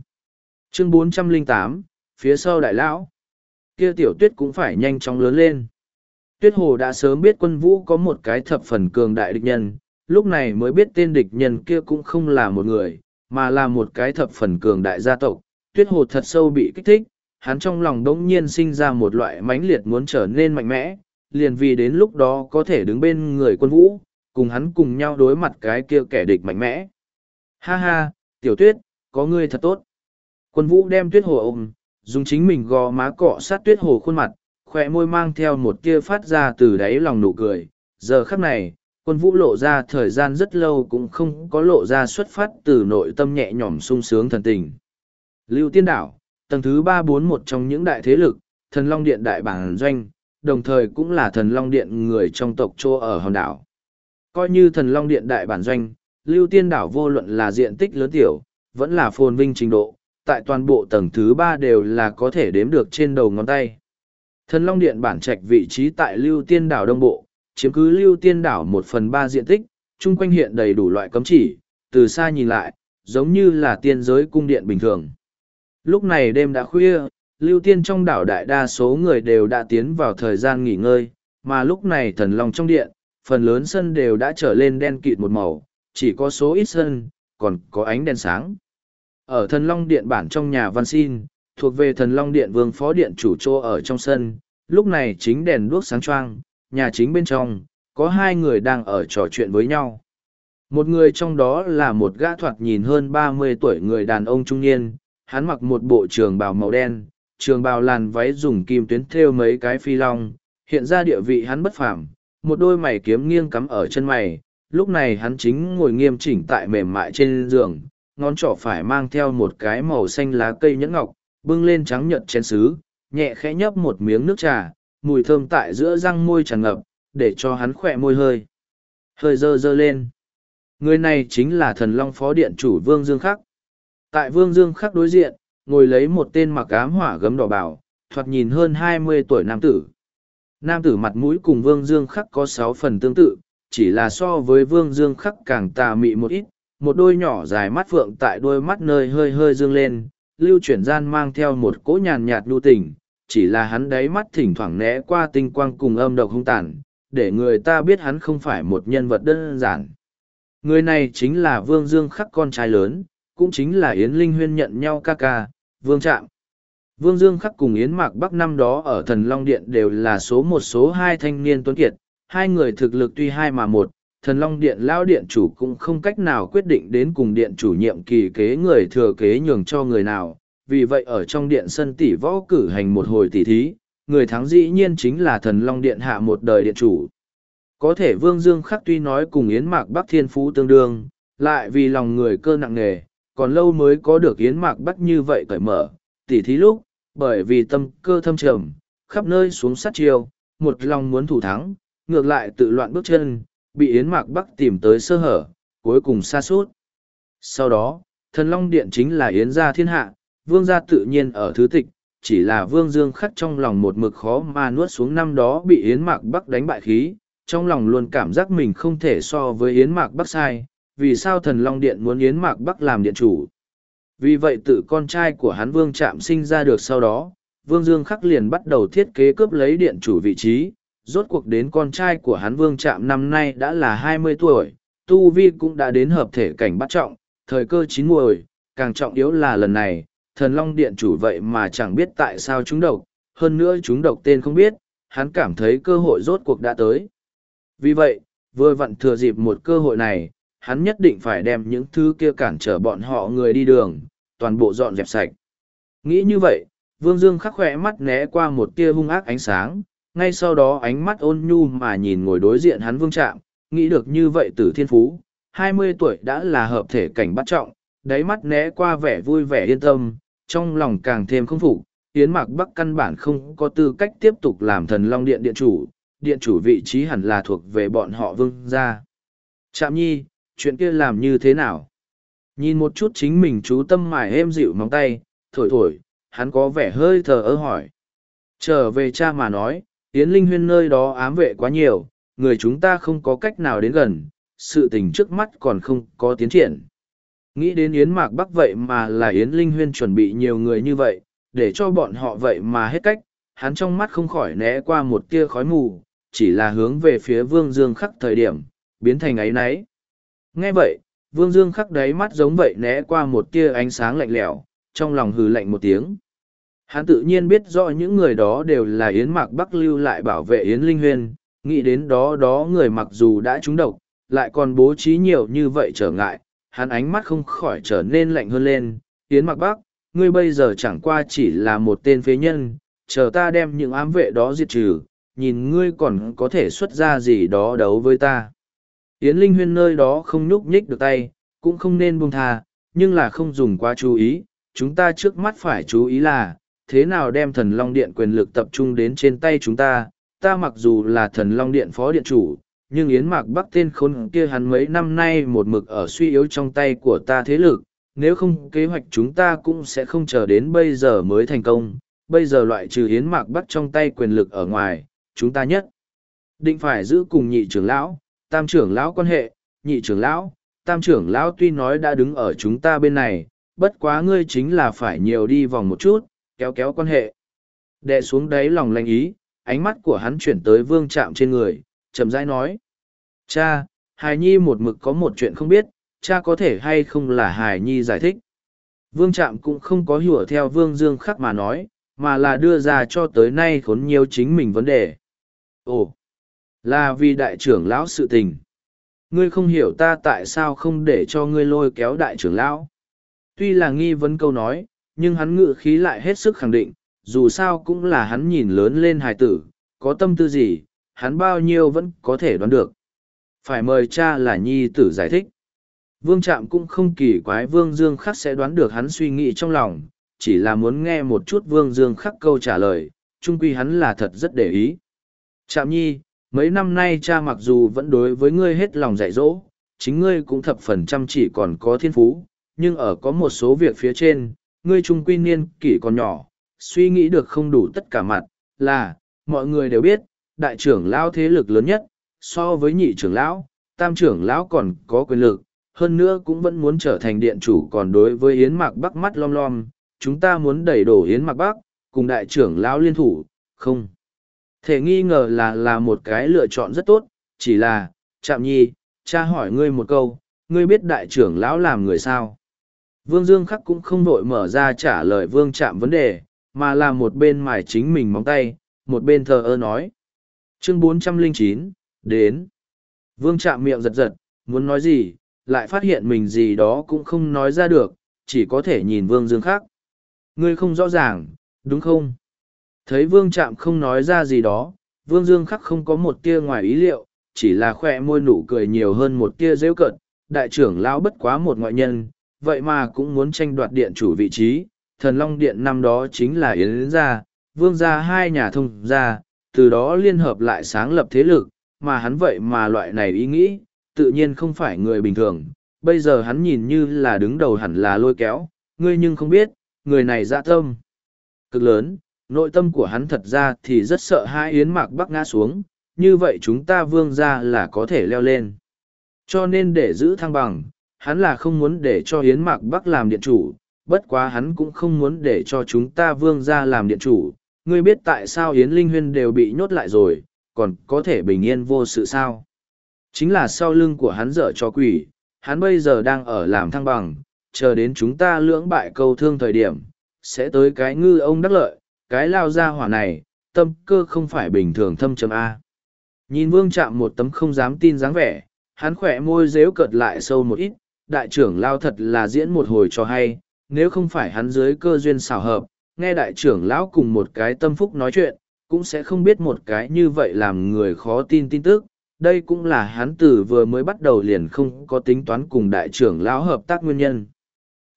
Chương 408, phía sau đại lão. Kia tiểu tuyết cũng phải nhanh chóng lớn lên. Tuyết hồ đã sớm biết quân vũ có một cái thập phần cường đại địch nhân, lúc này mới biết tên địch nhân kia cũng không là một người, mà là một cái thập phần cường đại gia tộc. Tuyết hồ thật sâu bị kích thích, hắn trong lòng đống nhiên sinh ra một loại mãnh liệt muốn trở nên mạnh mẽ, liền vì đến lúc đó có thể đứng bên người quân vũ, cùng hắn cùng nhau đối mặt cái kia kẻ địch mạnh mẽ. Ha ha, tiểu tuyết, có ngươi thật tốt. Quân vũ đem tuyết hồ ôm, dùng chính mình gò má cọ sát tuyết hồ khuôn mặt, khỏe môi mang theo một tia phát ra từ đáy lòng nụ cười. Giờ khắc này, quân vũ lộ ra thời gian rất lâu cũng không có lộ ra xuất phát từ nội tâm nhẹ nhõm sung sướng thần tình. Lưu Tiên Đảo, tầng thứ ba bốn một trong những đại thế lực, thần Long Điện đại bản doanh, đồng thời cũng là thần Long Điện người trong tộc chô ở hòn đảo. Coi như thần Long Điện đại bản doanh, Lưu Tiên Đảo vô luận là diện tích lớn tiểu, vẫn là phồn vinh trình độ, tại toàn bộ tầng thứ ba đều là có thể đếm được trên đầu ngón tay. Thần Long Điện bản trạch vị trí tại Lưu Tiên Đảo Đông Bộ, chiếm cứ Lưu Tiên Đảo một phần ba diện tích, chung quanh hiện đầy đủ loại cấm chỉ, từ xa nhìn lại, giống như là tiên giới cung điện bình thường. Lúc này đêm đã khuya, lưu tiên trong đảo đại đa số người đều đã tiến vào thời gian nghỉ ngơi, mà lúc này thần long trong điện, phần lớn sân đều đã trở lên đen kịt một màu, chỉ có số ít sân, còn có ánh đèn sáng. Ở thần long điện bản trong nhà văn xin, thuộc về thần long điện vương phó điện chủ trô ở trong sân, lúc này chính đèn đuốc sáng choang, nhà chính bên trong, có hai người đang ở trò chuyện với nhau. Một người trong đó là một gã thoạt nhìn hơn ba mươi tuổi người đàn ông trung niên, hắn mặc một bộ trường bào màu đen, trường bào làn váy dùng kim tuyến thêu mấy cái phi long, hiện ra địa vị hắn bất phàm, một đôi mày kiếm nghiêng cắm ở chân mày, lúc này hắn chính ngồi nghiêm chỉnh tại mềm mại trên giường, ngón trỏ phải mang theo một cái màu xanh lá cây nhẫn ngọc, bưng lên trắng nhợt chén sứ, nhẹ khẽ nhấp một miếng nước trà, mùi thơm tại giữa răng môi tràn ngập, để cho hắn khỏe môi hơi. Hơi dơ dơ lên. Người này chính là thần long phó điện chủ Vương Dương Khắc. Tại Vương Dương Khắc đối diện, ngồi lấy một tên mặc ám hỏa gấm đỏ bảo, thoạt nhìn hơn hai mươi tuổi nam tử. Nam tử mặt mũi cùng Vương Dương Khắc có sáu phần tương tự, chỉ là so với Vương Dương Khắc càng tà mị một ít, một đôi nhỏ dài mắt phượng tại đôi mắt nơi hơi hơi dương lên, lưu chuyển gian mang theo một cỗ nhàn nhạt nhu tình, chỉ là hắn đáy mắt thỉnh thoảng né qua tinh quang cùng âm độc hung tàn, để người ta biết hắn không phải một nhân vật đơn giản. Người này chính là Vương Dương Khắc con trai lớn, cũng chính là Yến Linh Huyên nhận nhau ca ca, Vương Trạm. Vương Dương Khắc cùng Yến Mạc Bắc năm đó ở Thần Long Điện đều là số một số hai thanh niên tuấn kiệt, hai người thực lực tuy hai mà một, Thần Long Điện Lao Điện chủ cũng không cách nào quyết định đến cùng Điện chủ nhiệm kỳ kế người thừa kế nhường cho người nào, vì vậy ở trong Điện sân tỷ võ cử hành một hồi tỷ thí, người thắng dĩ nhiên chính là Thần Long Điện hạ một đời Điện chủ. Có thể Vương Dương Khắc tuy nói cùng Yến Mạc Bắc Thiên Phú tương đương, lại vì lòng người cơ nặng nề, còn lâu mới có được Yến Mạc Bắc như vậy cởi mở, tỉ thí lúc, bởi vì tâm cơ thâm trầm, khắp nơi xuống sát chiêu, một lòng muốn thủ thắng, ngược lại tự loạn bước chân, bị Yến Mạc Bắc tìm tới sơ hở, cuối cùng xa suốt. Sau đó, thần Long Điện chính là Yến gia thiên hạ, vương gia tự nhiên ở thứ tịch, chỉ là vương dương khắc trong lòng một mực khó mà nuốt xuống năm đó bị Yến Mạc Bắc đánh bại khí, trong lòng luôn cảm giác mình không thể so với Yến Mạc Bắc sai, vì sao thần Long Điện muốn Yến Mạc Bắc làm điện chủ. Vì vậy tự con trai của hắn Vương Trạm sinh ra được sau đó, Vương Dương Khắc liền bắt đầu thiết kế cướp lấy điện chủ vị trí, rốt cuộc đến con trai của hắn Vương Trạm năm nay đã là hai mươi tuổi, Tu Vi cũng đã đến hợp thể cảnh bắt trọng, thời cơ chín muồi, càng trọng yếu là lần này, thần Long Điện chủ vậy mà chẳng biết tại sao chúng độc, hơn nữa chúng độc tên không biết, hắn cảm thấy cơ hội rốt cuộc đã tới. Vì vậy, vừa vặn thừa dịp một cơ hội này, hắn nhất định phải đem những thứ kia cản trở bọn họ người đi đường, toàn bộ dọn dẹp sạch. Nghĩ như vậy, Vương Dương khắc khỏe mắt né qua một tia hung ác ánh sáng, ngay sau đó ánh mắt ôn nhu mà nhìn ngồi đối diện hắn Vương Trạm, nghĩ được như vậy từ thiên phú, hai mươi tuổi đã là hợp thể cảnh bắt trọng, đáy mắt né qua vẻ vui vẻ yên tâm, trong lòng càng thêm không phục. Yến Mạc Bắc căn bản không có tư cách tiếp tục làm thần Long Điện điện chủ, điện chủ vị trí hẳn là thuộc về bọn họ vương gia. Trạm nhi, chuyện kia làm như thế nào? Nhìn một chút chính mình chú tâm mải êm dịu móng tay, thổi thổi, hắn có vẻ hơi thờ ơ hỏi. Trở về cha mà nói, Yến Linh Huyên nơi đó ám vệ quá nhiều, người chúng ta không có cách nào đến gần, sự tình trước mắt còn không có tiến triển. Nghĩ đến Yến Mạc Bắc vậy mà là Yến Linh Huyên chuẩn bị nhiều người như vậy, để cho bọn họ vậy mà hết cách, hắn trong mắt không khỏi né qua một tia khói mù, chỉ là hướng về phía Vương Dương khắc thời điểm, biến thành ấy nấy. Nghe vậy, Vương Dương khắc đáy mắt giống vậy né qua một tia ánh sáng lạnh lẽo, trong lòng hừ lạnh một tiếng. Hắn tự nhiên biết rõ những người đó đều là Yến Mạc Bắc lưu lại bảo vệ Yến Linh Huyên, nghĩ đến đó đó người mặc dù đã trúng độc, lại còn bố trí nhiều như vậy trở ngại, hắn ánh mắt không khỏi trở nên lạnh hơn lên. Yến Mạc Bắc, ngươi bây giờ chẳng qua chỉ là một tên phế nhân, chờ ta đem những ám vệ đó diệt trừ, nhìn ngươi còn có thể xuất ra gì đó đấu với ta. Yến Linh Huyên nơi đó không nhúc nhích được tay, cũng không nên buông tha, nhưng là không dùng quá chú ý, chúng ta trước mắt phải chú ý là, thế nào đem thần Long Điện quyền lực tập trung đến trên tay chúng ta, ta mặc dù là thần Long Điện phó điện chủ, nhưng Yến Mạc Bắc tên khốn kia hắn mấy năm nay một mực ở suy yếu trong tay của ta thế lực, nếu không kế hoạch chúng ta cũng sẽ không chờ đến bây giờ mới thành công, bây giờ loại trừ Yến Mạc Bắc trong tay quyền lực ở ngoài, chúng ta nhất định phải giữ cùng nhị trưởng lão, tam trưởng lão quan hệ, nhị trưởng lão, tam trưởng lão tuy nói đã đứng ở chúng ta bên này, bất quá ngươi chính là phải nhiều đi vòng một chút, kéo kéo quan hệ. Đệ xuống đáy lòng lành ý, ánh mắt của hắn chuyển tới vương chạm trên người, chậm rãi nói. Cha, Hài Nhi một mực có một chuyện không biết, cha có thể hay không là Hài Nhi giải thích. Vương Trạm cũng không có hiểu theo Vương Dương khắc mà nói, mà là đưa ra cho tới nay khốn nhiều chính mình vấn đề. Ồ, là vì đại trưởng lão sự tình. Ngươi không hiểu ta tại sao không để cho ngươi lôi kéo đại trưởng lão. Tuy là nghi vấn câu nói, nhưng hắn ngự khí lại hết sức khẳng định, dù sao cũng là hắn nhìn lớn lên hài tử, có tâm tư gì, hắn bao nhiêu vẫn có thể đoán được. Phải mời cha là nhi tử giải thích. Vương Trạm cũng không kỳ quái Vương Dương Khắc sẽ đoán được hắn suy nghĩ trong lòng, chỉ là muốn nghe một chút Vương Dương Khắc câu trả lời, Trung quy hắn là thật rất để ý. Trạm nhi, mấy năm nay cha mặc dù vẫn đối với ngươi hết lòng dạy dỗ, chính ngươi cũng thập phần chăm chỉ còn có thiên phú, nhưng ở có một số việc phía trên, ngươi trung quy niên kỷ còn nhỏ, suy nghĩ được không đủ tất cả mặt, là, mọi người đều biết, đại trưởng lao thế lực lớn nhất, so với nhị trưởng lão, tam trưởng lão còn có quyền lực, hơn nữa cũng vẫn muốn trở thành điện chủ còn đối với Yến Mạc Bắc mắt lom lom, chúng ta muốn đẩy đổ Yến Mạc Bắc, cùng đại trưởng lão liên thủ, không. Thể nghi ngờ là là một cái lựa chọn rất tốt, chỉ là, chạm nhi, cha hỏi ngươi một câu, ngươi biết đại trưởng lão làm người sao? Vương Dương Khắc cũng không vội mở ra trả lời Vương Trạm vấn đề, mà là một bên mài chính mình móng tay, một bên thờ ơ nói. Chương 409, đến. Vương chạm miệng giật giật, muốn nói gì, lại phát hiện mình gì đó cũng không nói ra được, chỉ có thể nhìn Vương Dương Khắc. Ngươi không rõ ràng, đúng không? Thấy Vương Trạm không nói ra gì đó, Vương Dương Khắc không có một tia ngoài ý liệu, chỉ là khoe môi nụ cười nhiều hơn một tia rêu cợt Đại trưởng lão bất quá một ngoại nhân, vậy mà cũng muốn tranh đoạt điện chủ vị trí. Thần Long Điện năm đó chính là Yến Gia, Vương Gia hai nhà thông gia, từ đó liên hợp lại sáng lập thế lực, mà hắn vậy mà loại này ý nghĩ, tự nhiên không phải người bình thường. Bây giờ hắn nhìn như là đứng đầu hẳn là lôi kéo, ngươi nhưng không biết, người này dạ tâm. Cực lớn, nội tâm của hắn thật ra thì rất sợ hai yến mạc bắc ngã xuống, như vậy chúng ta vương ra là có thể leo lên. Cho nên để giữ thăng bằng, hắn là không muốn để cho yến mạc bắc làm điện chủ, bất quá hắn cũng không muốn để cho chúng ta vương ra làm điện chủ. Ngươi biết tại sao Yến Linh Huyên đều bị nhốt lại rồi, còn có thể bình yên vô sự sao? Chính là sau lưng của hắn dở cho quỷ, hắn bây giờ đang ở làm thăng bằng, chờ đến chúng ta lưỡng bại câu thương thời điểm, sẽ tới cái ngư ông đắc lợi, cái lao ra hỏa này, tâm cơ không phải bình thường thâm trầm A. Nhìn vương chạm một tấm không dám tin dáng vẻ, hắn khỏe môi dếu cợt lại sâu một ít, đại trưởng lao thật là diễn một hồi cho hay, nếu không phải hắn dưới cơ duyên xảo hợp, nghe đại trưởng lão cùng một cái tâm phúc nói chuyện, cũng sẽ không biết một cái như vậy làm người khó tin tin tức. Đây cũng là hắn từ vừa mới bắt đầu liền không có tính toán cùng đại trưởng lão hợp tác nguyên nhân.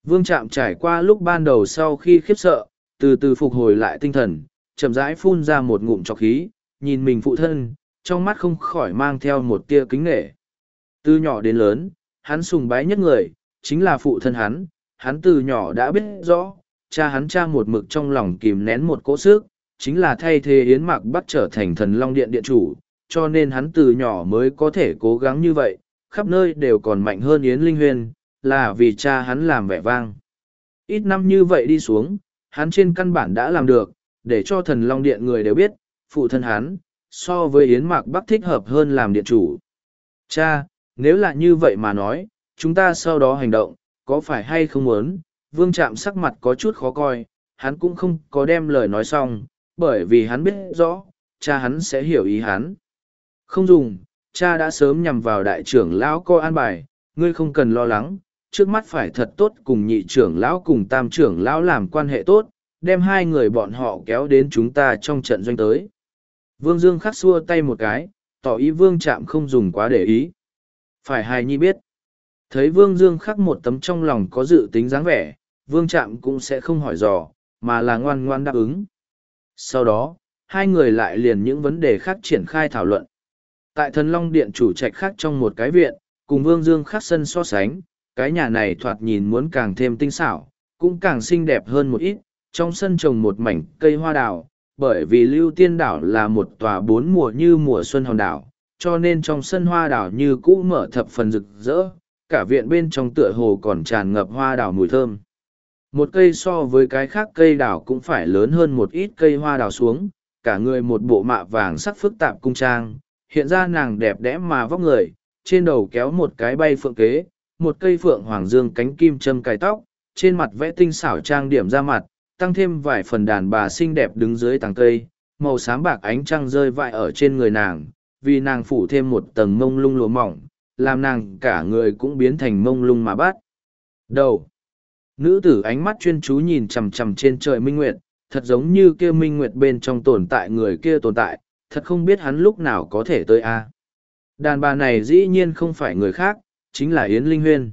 Vương Trạm trải qua lúc ban đầu sau khi khiếp sợ, từ từ phục hồi lại tinh thần, chậm rãi phun ra một ngụm trọc khí, nhìn mình phụ thân, trong mắt không khỏi mang theo một tia kính nghệ. Từ nhỏ đến lớn, hắn sùng bái nhất người, chính là phụ thân hắn, hắn từ nhỏ đã biết rõ, cha hắn cha một mực trong lòng kìm nén một cỗ sức, chính là thay thế Yến Mạc Bắc trở thành thần Long Điện điện chủ, cho nên hắn từ nhỏ mới có thể cố gắng như vậy, khắp nơi đều còn mạnh hơn Yến Linh Huyền, là vì cha hắn làm vẻ vang. Ít năm như vậy đi xuống, hắn trên căn bản đã làm được, để cho thần Long Điện người đều biết, phụ thân hắn, so với Yến Mạc Bắc thích hợp hơn làm điện chủ. Cha, nếu là như vậy mà nói, chúng ta sau đó hành động, có phải hay không muốn, vương chạm sắc mặt có chút khó coi, hắn cũng không có đem lời nói xong, bởi vì hắn biết rõ, cha hắn sẽ hiểu ý hắn. Không dùng, cha đã sớm nhằm vào đại trưởng lão co an bài, ngươi không cần lo lắng, trước mắt phải thật tốt cùng nhị trưởng lão cùng tam trưởng lão làm quan hệ tốt, đem hai người bọn họ kéo đến chúng ta trong trận doanh tới. Vương Dương khắc xua tay một cái, tỏ ý vương chạm không dùng quá để ý. Phải hài nhi biết. Thấy vương Dương khắc một tấm trong lòng có dự tính dáng vẻ, vương chạm cũng sẽ không hỏi dò, mà là ngoan ngoan đáp ứng. Sau đó, hai người lại liền những vấn đề khác triển khai thảo luận. Tại thần Long Điện chủ trạch khác trong một cái viện, cùng Vương Dương khắc sân so sánh, cái nhà này thoạt nhìn muốn càng thêm tinh xảo, cũng càng xinh đẹp hơn một ít, trong sân trồng một mảnh cây hoa đào, bởi vì Lưu Tiên Đảo là một tòa bốn mùa như mùa xuân hòn đảo, cho nên trong sân hoa đảo như cũ mở thập phần rực rỡ, cả viện bên trong tựa hồ còn tràn ngập hoa đảo mùi thơm một cây so với cái khác cây đào cũng phải lớn hơn một ít cây hoa đào xuống, cả người một bộ mạ vàng sắc phức tạp cung trang, hiện ra nàng đẹp đẽ mà vóc người, trên đầu kéo một cái bay phượng kế, một cây phượng hoàng dương cánh kim châm cài tóc, trên mặt vẽ tinh xảo trang điểm ra mặt, tăng thêm vài phần đàn bà xinh đẹp đứng dưới tàng cây, màu xám bạc ánh trăng rơi vãi ở trên người nàng, vì nàng phủ thêm một tầng mông lung lụa mỏng, làm nàng cả người cũng biến thành mông lung mà bắt đầu nữ tử ánh mắt chuyên chú nhìn chằm chằm trên trời minh nguyệt, thật giống như kia minh nguyệt bên trong tồn tại người kia tồn tại, thật không biết hắn lúc nào có thể tới a. Đàn bà này dĩ nhiên không phải người khác, chính là yến linh huyên.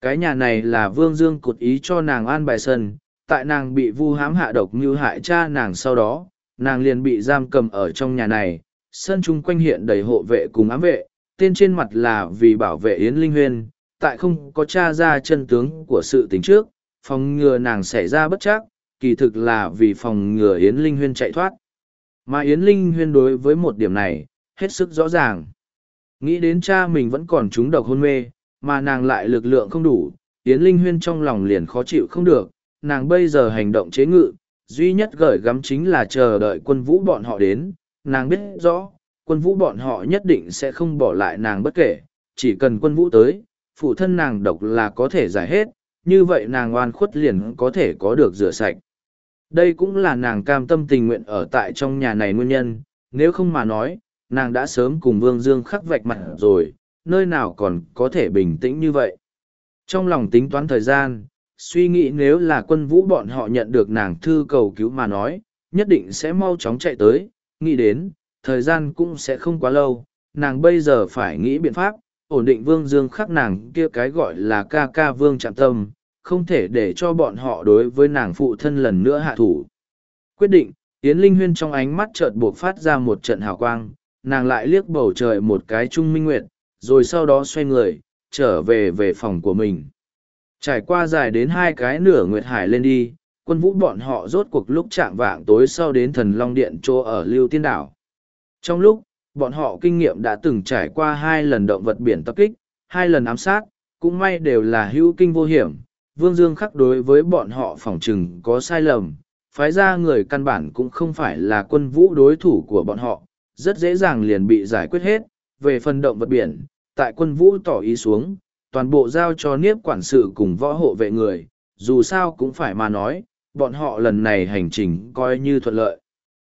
Cái nhà này là vương dương cột ý cho nàng an bài sân, tại nàng bị vu hãm hạ độc như hại cha nàng sau đó, nàng liền bị giam cầm ở trong nhà này, sân chung quanh hiện đầy hộ vệ cùng ám vệ, tên trên mặt là vì bảo vệ yến linh huyên tại không có t r a ra chân tướng của sự tính trước, phòng ngừa nàng xảy ra bất chắc, kỳ thực là vì phòng ngừa yến linh huyên chạy thoát. Mà yến linh huyên đối với một điểm này, hết sức rõ ràng. Nghĩ đến cha mình vẫn còn trúng độc hôn mê, mà nàng lại lực lượng không đủ, yến linh huyên trong lòng liền khó chịu không được, nàng bây giờ hành động chế ngự, duy nhất gởi gắm chính là chờ đợi quân vũ bọn họ đến. Nàng biết rõ, quân vũ bọn họ nhất định sẽ không bỏ lại nàng bất kể, chỉ cần quân vũ tới phụ thân nàng độc là có thể giải hết, như vậy nàng oan khuất liền có thể có được rửa sạch. Đây cũng là nàng cam tâm tình nguyện ở tại trong nhà này nguyên nhân, nếu không mà nói, nàng đã sớm cùng vương dương khắc vạch mặt rồi, nơi nào còn có thể bình tĩnh như vậy. Trong lòng tính toán thời gian, suy nghĩ nếu là quân vũ bọn họ nhận được nàng thư cầu cứu mà nói, nhất định sẽ mau chóng chạy tới, nghĩ đến, thời gian cũng sẽ không quá lâu, nàng bây giờ phải nghĩ biện pháp ổn định vương dương khắc nàng kia cái gọi là ca ca vương trạm tâm, không thể để cho bọn họ đối với nàng phụ thân lần nữa hạ thủ. Quyết định, yến linh huyên trong ánh mắt chợt buộc phát ra một trận hào quang, nàng lại liếc bầu trời một cái trung minh nguyệt, rồi sau đó xoay người, trở về về phòng của mình. Trải qua dài đến hai cái nửa nguyệt hải lên đi, quân vũ bọn họ rốt cuộc lúc chạm vạng tối sau đến thần long điện chỗ ở lưu tiên đảo. Trong lúc bọn họ kinh nghiệm đã từng trải qua hai lần động vật biển tập kích, hai lần ám sát, cũng may đều là hữu kinh vô hiểm. Vương dương khắc đối với bọn họ phỏng chừng có sai lầm. Phái ra người căn bản cũng không phải là quân vũ đối thủ của bọn họ, rất dễ dàng liền bị giải quyết hết. Về phần động vật biển, tại quân vũ tỏ ý xuống, toàn bộ giao cho niếp quản sự cùng võ hộ vệ người. Dù sao cũng phải mà nói, bọn họ lần này hành trình coi như thuận lợi.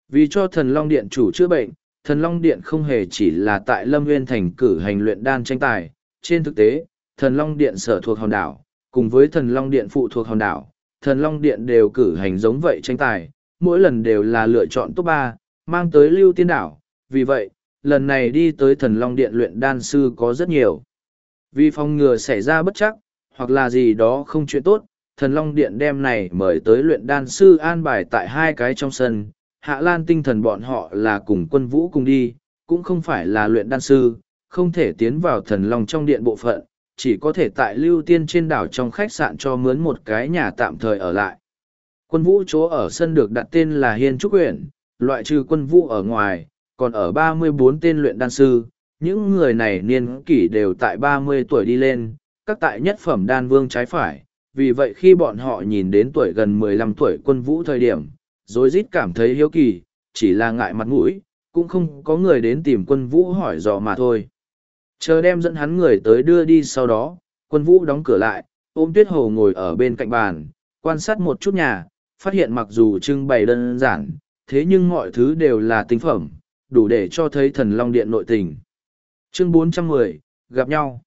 Vì cho thần long điện chủ chữa bệnh thần long điện không hề chỉ là tại lâm nguyên thành cử hành luyện đan tranh tài. Trên thực tế, thần long điện sở thuộc hòn đảo, cùng với thần long điện phụ thuộc hòn đảo, thần long điện đều cử hành giống vậy tranh tài. Mỗi lần đều là lựa chọn top ba, mang tới lưu tiên đảo. Vì vậy, lần này đi tới thần long điện luyện đan sư có rất nhiều. Vì phòng ngừa xảy ra bất chắc, hoặc là gì đó không chuyện tốt, thần long điện đem này mời tới luyện đan sư an bài tại hai cái trong sân hạ lan tinh thần bọn họ là cùng quân vũ cùng đi cũng không phải là luyện đan sư không thể tiến vào thần long trong điện bộ phận chỉ có thể tại lưu tiên trên đảo trong khách sạn cho mướn một cái nhà tạm thời ở lại. Quân vũ chỗ ở sân được đặt tên là hiên trúc Uyển, loại trừ quân vũ ở ngoài còn ở ba mươi bốn tên luyện đan sư những người này niên kỷ đều tại ba mươi tuổi đi lên các tại nhất phẩm đan vương trái phải vì vậy khi bọn họ nhìn đến tuổi gần mười lăm tuổi quân vũ thời điểm rồi rít cảm thấy hiếu kỳ, chỉ là ngại mặt mũi, cũng không có người đến tìm quân vũ hỏi dò mà thôi. Chờ đem dẫn hắn người tới đưa đi sau đó, quân vũ đóng cửa lại, ôm tuyết hồ ngồi ở bên cạnh bàn, quan sát một chút nhà, phát hiện mặc dù trưng bày đơn giản, thế nhưng mọi thứ đều là tinh phẩm, đủ để cho thấy thần long điện nội tình. Chương 410, gặp nhau.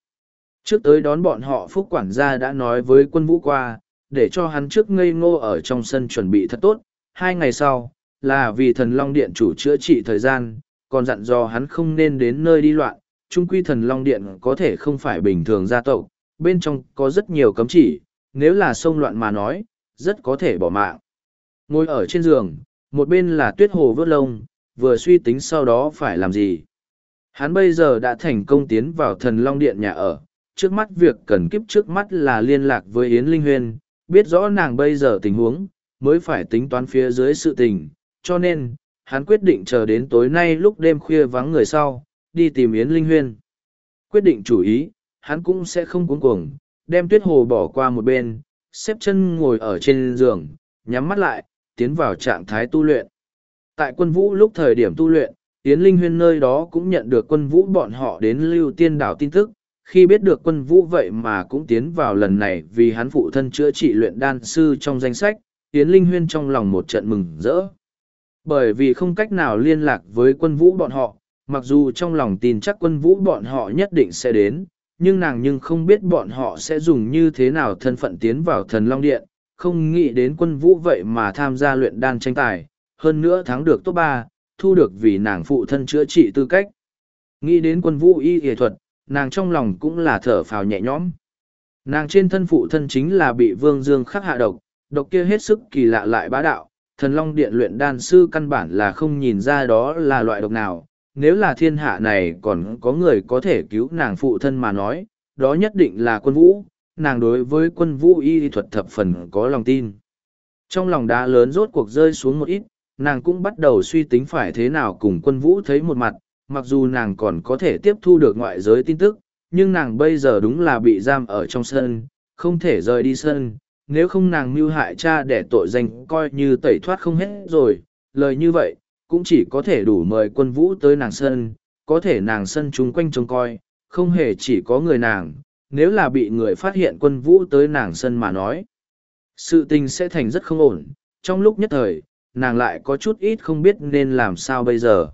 Trước tới đón bọn họ Phúc quản gia đã nói với quân vũ qua, để cho hắn trước ngây ngô ở trong sân chuẩn bị thật tốt, hai ngày sau, là vì thần Long Điện chủ chữa trị thời gian, còn dặn dò hắn không nên đến nơi đi loạn. Trung quy thần Long Điện có thể không phải bình thường gia tộc, bên trong có rất nhiều cấm chỉ, nếu là xông loạn mà nói, rất có thể bỏ mạng. Ngồi ở trên giường, một bên là tuyết hồ vớt lông, vừa suy tính sau đó phải làm gì. Hắn bây giờ đã thành công tiến vào thần Long Điện nhà ở, trước mắt việc cần kiếp trước mắt là liên lạc với Yến Linh Huyên, biết rõ nàng bây giờ tình huống, mới phải tính toán phía dưới sự tình, cho nên, hắn quyết định chờ đến tối nay lúc đêm khuya vắng người sau, đi tìm Yến Linh Huyên. Quyết định chủ ý, hắn cũng sẽ không cuống cuồng, đem tuyết hồ bỏ qua một bên, xếp chân ngồi ở trên giường, nhắm mắt lại, tiến vào trạng thái tu luyện. Tại quân vũ lúc thời điểm tu luyện, Yến Linh Huyên nơi đó cũng nhận được quân vũ bọn họ đến lưu tiên đảo tin tức, khi biết được quân vũ vậy mà cũng tiến vào lần này vì hắn phụ thân chữa trị luyện đan sư trong danh sách, Yến Linh Huyên trong lòng một trận mừng rỡ. Bởi vì không cách nào liên lạc với quân vũ bọn họ, mặc dù trong lòng tin chắc quân vũ bọn họ nhất định sẽ đến, nhưng nàng nhưng không biết bọn họ sẽ dùng như thế nào thân phận tiến vào thần Long Điện, không nghĩ đến quân vũ vậy mà tham gia luyện đan tranh tài, hơn nữa thắng được top ba, thu được vì nàng phụ thân chữa trị tư cách. Nghĩ đến quân vũ y y thuật, nàng trong lòng cũng là thở phào nhẹ nhõm. Nàng trên thân phụ thân chính là bị Vương Dương khắc hạ độc, độc kia hết sức kỳ lạ lại bá đạo, thần long điện luyện đan sư căn bản là không nhìn ra đó là loại độc nào. Nếu là thiên hạ này còn có người có thể cứu nàng phụ thân mà nói, đó nhất định là quân vũ, nàng đối với quân vũ y thuật thập phần có lòng tin. Trong lòng đá lớn rốt cuộc rơi xuống một ít, nàng cũng bắt đầu suy tính phải thế nào cùng quân vũ thấy một mặt, mặc dù nàng còn có thể tiếp thu được ngoại giới tin tức, nhưng nàng bây giờ đúng là bị giam ở trong sân, không thể rời đi sân, nếu không nàng mưu hại cha để tội danh coi như tẩy thoát không hết rồi, lời như vậy, cũng chỉ có thể đủ mời quân vũ tới nàng sân, có thể nàng sân chung quanh trông coi, không hề chỉ có người nàng, nếu là bị người phát hiện quân vũ tới nàng sân mà nói. Sự tình sẽ thành rất không ổn, trong lúc nhất thời, nàng lại có chút ít không biết nên làm sao bây giờ.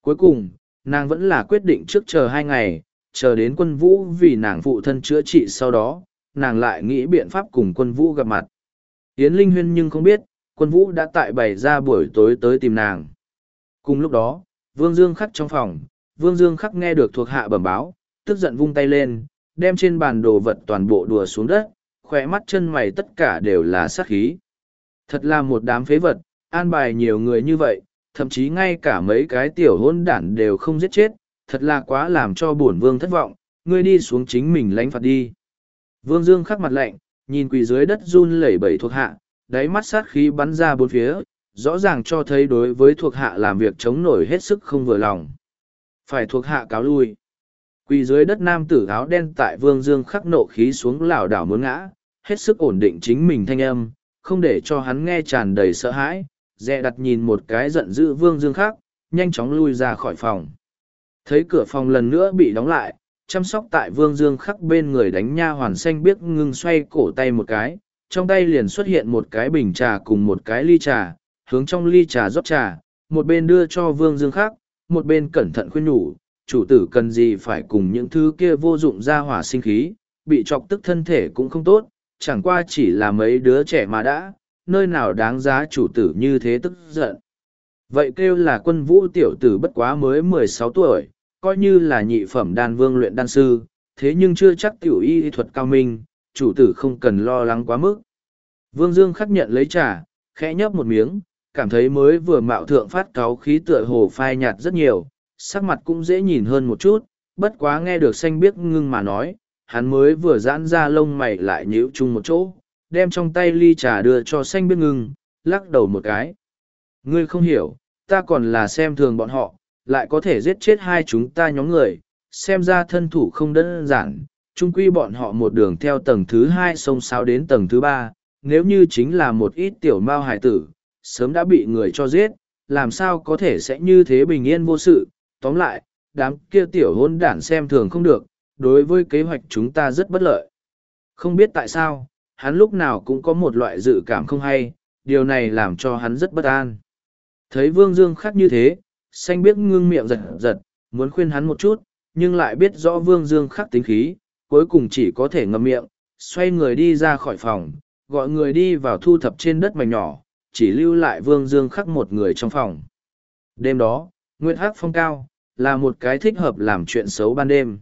Cuối cùng, nàng vẫn là quyết định trước chờ hai ngày, chờ đến quân vũ vì nàng phụ thân chữa trị sau đó, nàng lại nghĩ biện pháp cùng quân vũ gặp mặt. Yến Linh Huyên nhưng không biết, quân vũ đã tại bày ra buổi tối tới tìm nàng. Cùng lúc đó, Vương Dương khắc trong phòng, Vương Dương khắc nghe được thuộc hạ bẩm báo, tức giận vung tay lên, đem trên bàn đồ vật toàn bộ đùa xuống đất, khỏe mắt chân mày tất cả đều là sát khí. Thật là một đám phế vật, an bài nhiều người như vậy, thậm chí ngay cả mấy cái tiểu hôn đản đều không giết chết, thật là quá làm cho bổn vương thất vọng, ngươi đi xuống chính mình lánh phạt đi. Vương Dương khắc mặt lạnh, nhìn quỳ dưới đất run lẩy bẩy thuộc hạ, đáy mắt sát khí bắn ra bốn phía, rõ ràng cho thấy đối với thuộc hạ làm việc chống nổi hết sức không vừa lòng. Phải thuộc hạ cáo lui. Quỳ dưới đất nam tử áo đen tại Vương Dương khắc nộ khí xuống lảo đảo muốn ngã, hết sức ổn định chính mình thanh âm, không để cho hắn nghe tràn đầy sợ hãi, dè đặt nhìn một cái giận dữ Vương Dương khắc, nhanh chóng lui ra khỏi phòng. Thấy cửa phòng lần nữa bị đóng lại, chăm sóc tại Vương Dương khắc bên người đánh nha hoàn xanh biếc ngưng xoay cổ tay một cái, trong tay liền xuất hiện một cái bình trà cùng một cái ly trà, hướng trong ly trà rót trà, một bên đưa cho Vương Dương khắc, một bên cẩn thận khuyên nhủ, chủ tử cần gì phải cùng những thứ kia vô dụng ra hỏa sinh khí, bị chọc tức thân thể cũng không tốt, chẳng qua chỉ là mấy đứa trẻ mà đã, nơi nào đáng giá chủ tử như thế tức giận. Vậy kêu là quân vũ tiểu tử bất quá mới mười sáu tuổi, coi như là nhị phẩm đan vương luyện đan sư, thế nhưng chưa chắc tiểu y thuật cao minh, chủ tử không cần lo lắng quá mức. Vương Dương khắc nhận lấy trà, khẽ nhấp một miếng, cảm thấy mới vừa mạo thượng phát cáo khí tựa hồ phai nhạt rất nhiều, sắc mặt cũng dễ nhìn hơn một chút, bất quá nghe được xanh biếc ngưng mà nói, hắn mới vừa giãn ra lông mày lại nhíu chung một chỗ, đem trong tay ly trà đưa cho xanh biếc ngưng, lắc đầu một cái. Ngươi không hiểu, ta còn là xem thường bọn họ, lại có thể giết chết hai chúng ta nhóm người, xem ra thân thủ không đơn giản, chung quy bọn họ một đường theo tầng thứ hai sông sao đến tầng thứ ba, nếu như chính là một ít tiểu mao hải tử, sớm đã bị người cho giết, làm sao có thể sẽ như thế bình yên vô sự, tóm lại, đám kia tiểu hôn đản xem thường không được, đối với kế hoạch chúng ta rất bất lợi. Không biết tại sao, hắn lúc nào cũng có một loại dự cảm không hay, điều này làm cho hắn rất bất an. Thấy Vương Dương khác như thế, xanh biết ngưng miệng giật giật, muốn khuyên hắn một chút, nhưng lại biết rõ Vương Dương khắc tính khí, cuối cùng chỉ có thể ngậm miệng, xoay người đi ra khỏi phòng, gọi người đi vào thu thập trên đất mảnh nhỏ, chỉ lưu lại Vương Dương khắc một người trong phòng. Đêm đó, Nguyệt Hắc phong cao, là một cái thích hợp làm chuyện xấu ban đêm.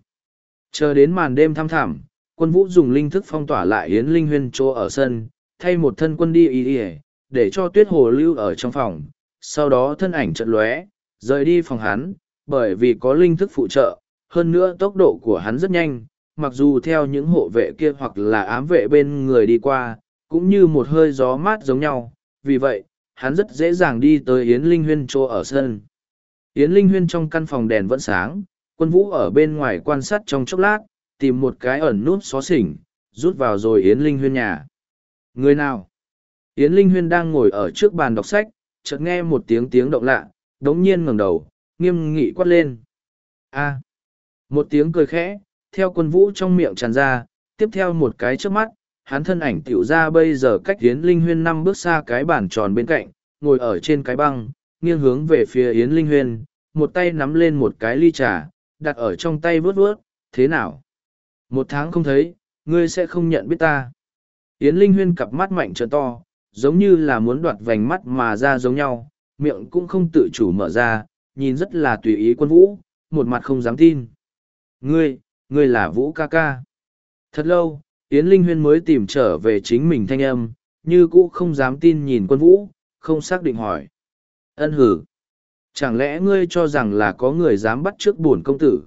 Chờ đến màn đêm thăm thẳm, quân vũ dùng linh thức phong tỏa lại Yến Linh Huyên chỗ ở sân, thay một thân quân đi y y, để cho tuyết hồ lưu ở trong phòng, sau đó thân ảnh trận lóe, rời đi phòng hắn, bởi vì có linh thức phụ trợ, hơn nữa tốc độ của hắn rất nhanh, mặc dù theo những hộ vệ kia hoặc là ám vệ bên người đi qua, cũng như một hơi gió mát giống nhau, vì vậy, hắn rất dễ dàng đi tới Yến Linh Huyên chỗ ở sân. Yến Linh Huyên trong căn phòng đèn vẫn sáng, quân vũ ở bên ngoài quan sát trong chốc lát, tìm một cái ẩn nút xó xỉnh, rút vào rồi Yến Linh Huyên nhà. Người nào? Yến Linh Huyên đang ngồi ở trước bàn đọc sách, chợt nghe một tiếng tiếng động lạ, đống nhiên ngẩng đầu, nghiêm nghị quát lên. A. Một tiếng cười khẽ, theo quân vũ trong miệng tràn ra, tiếp theo một cái chớp mắt, hắn thân ảnh tiểu ra bây giờ cách Yến Linh Huyên năm bước xa cái bàn tròn bên cạnh, ngồi ở trên cái băng, nghiêng hướng về phía Yến Linh Huyên, một tay nắm lên một cái ly trà, đặt ở trong tay vớt vớt, thế nào? Một tháng không thấy, ngươi sẽ không nhận biết ta. Yến Linh Huyên cặp mắt mạnh trợn to, giống như là muốn đoạt vành mắt mà ra giống nhau, miệng cũng không tự chủ mở ra, nhìn rất là tùy ý quân vũ, một mặt không dám tin. Ngươi, ngươi là Vũ ca ca. Thật lâu, Yến Linh Huyên mới tìm trở về chính mình thanh âm, như cũ không dám tin nhìn quân vũ, không xác định hỏi. Ân hử. Chẳng lẽ ngươi cho rằng là có người dám bắt trước buồn công tử?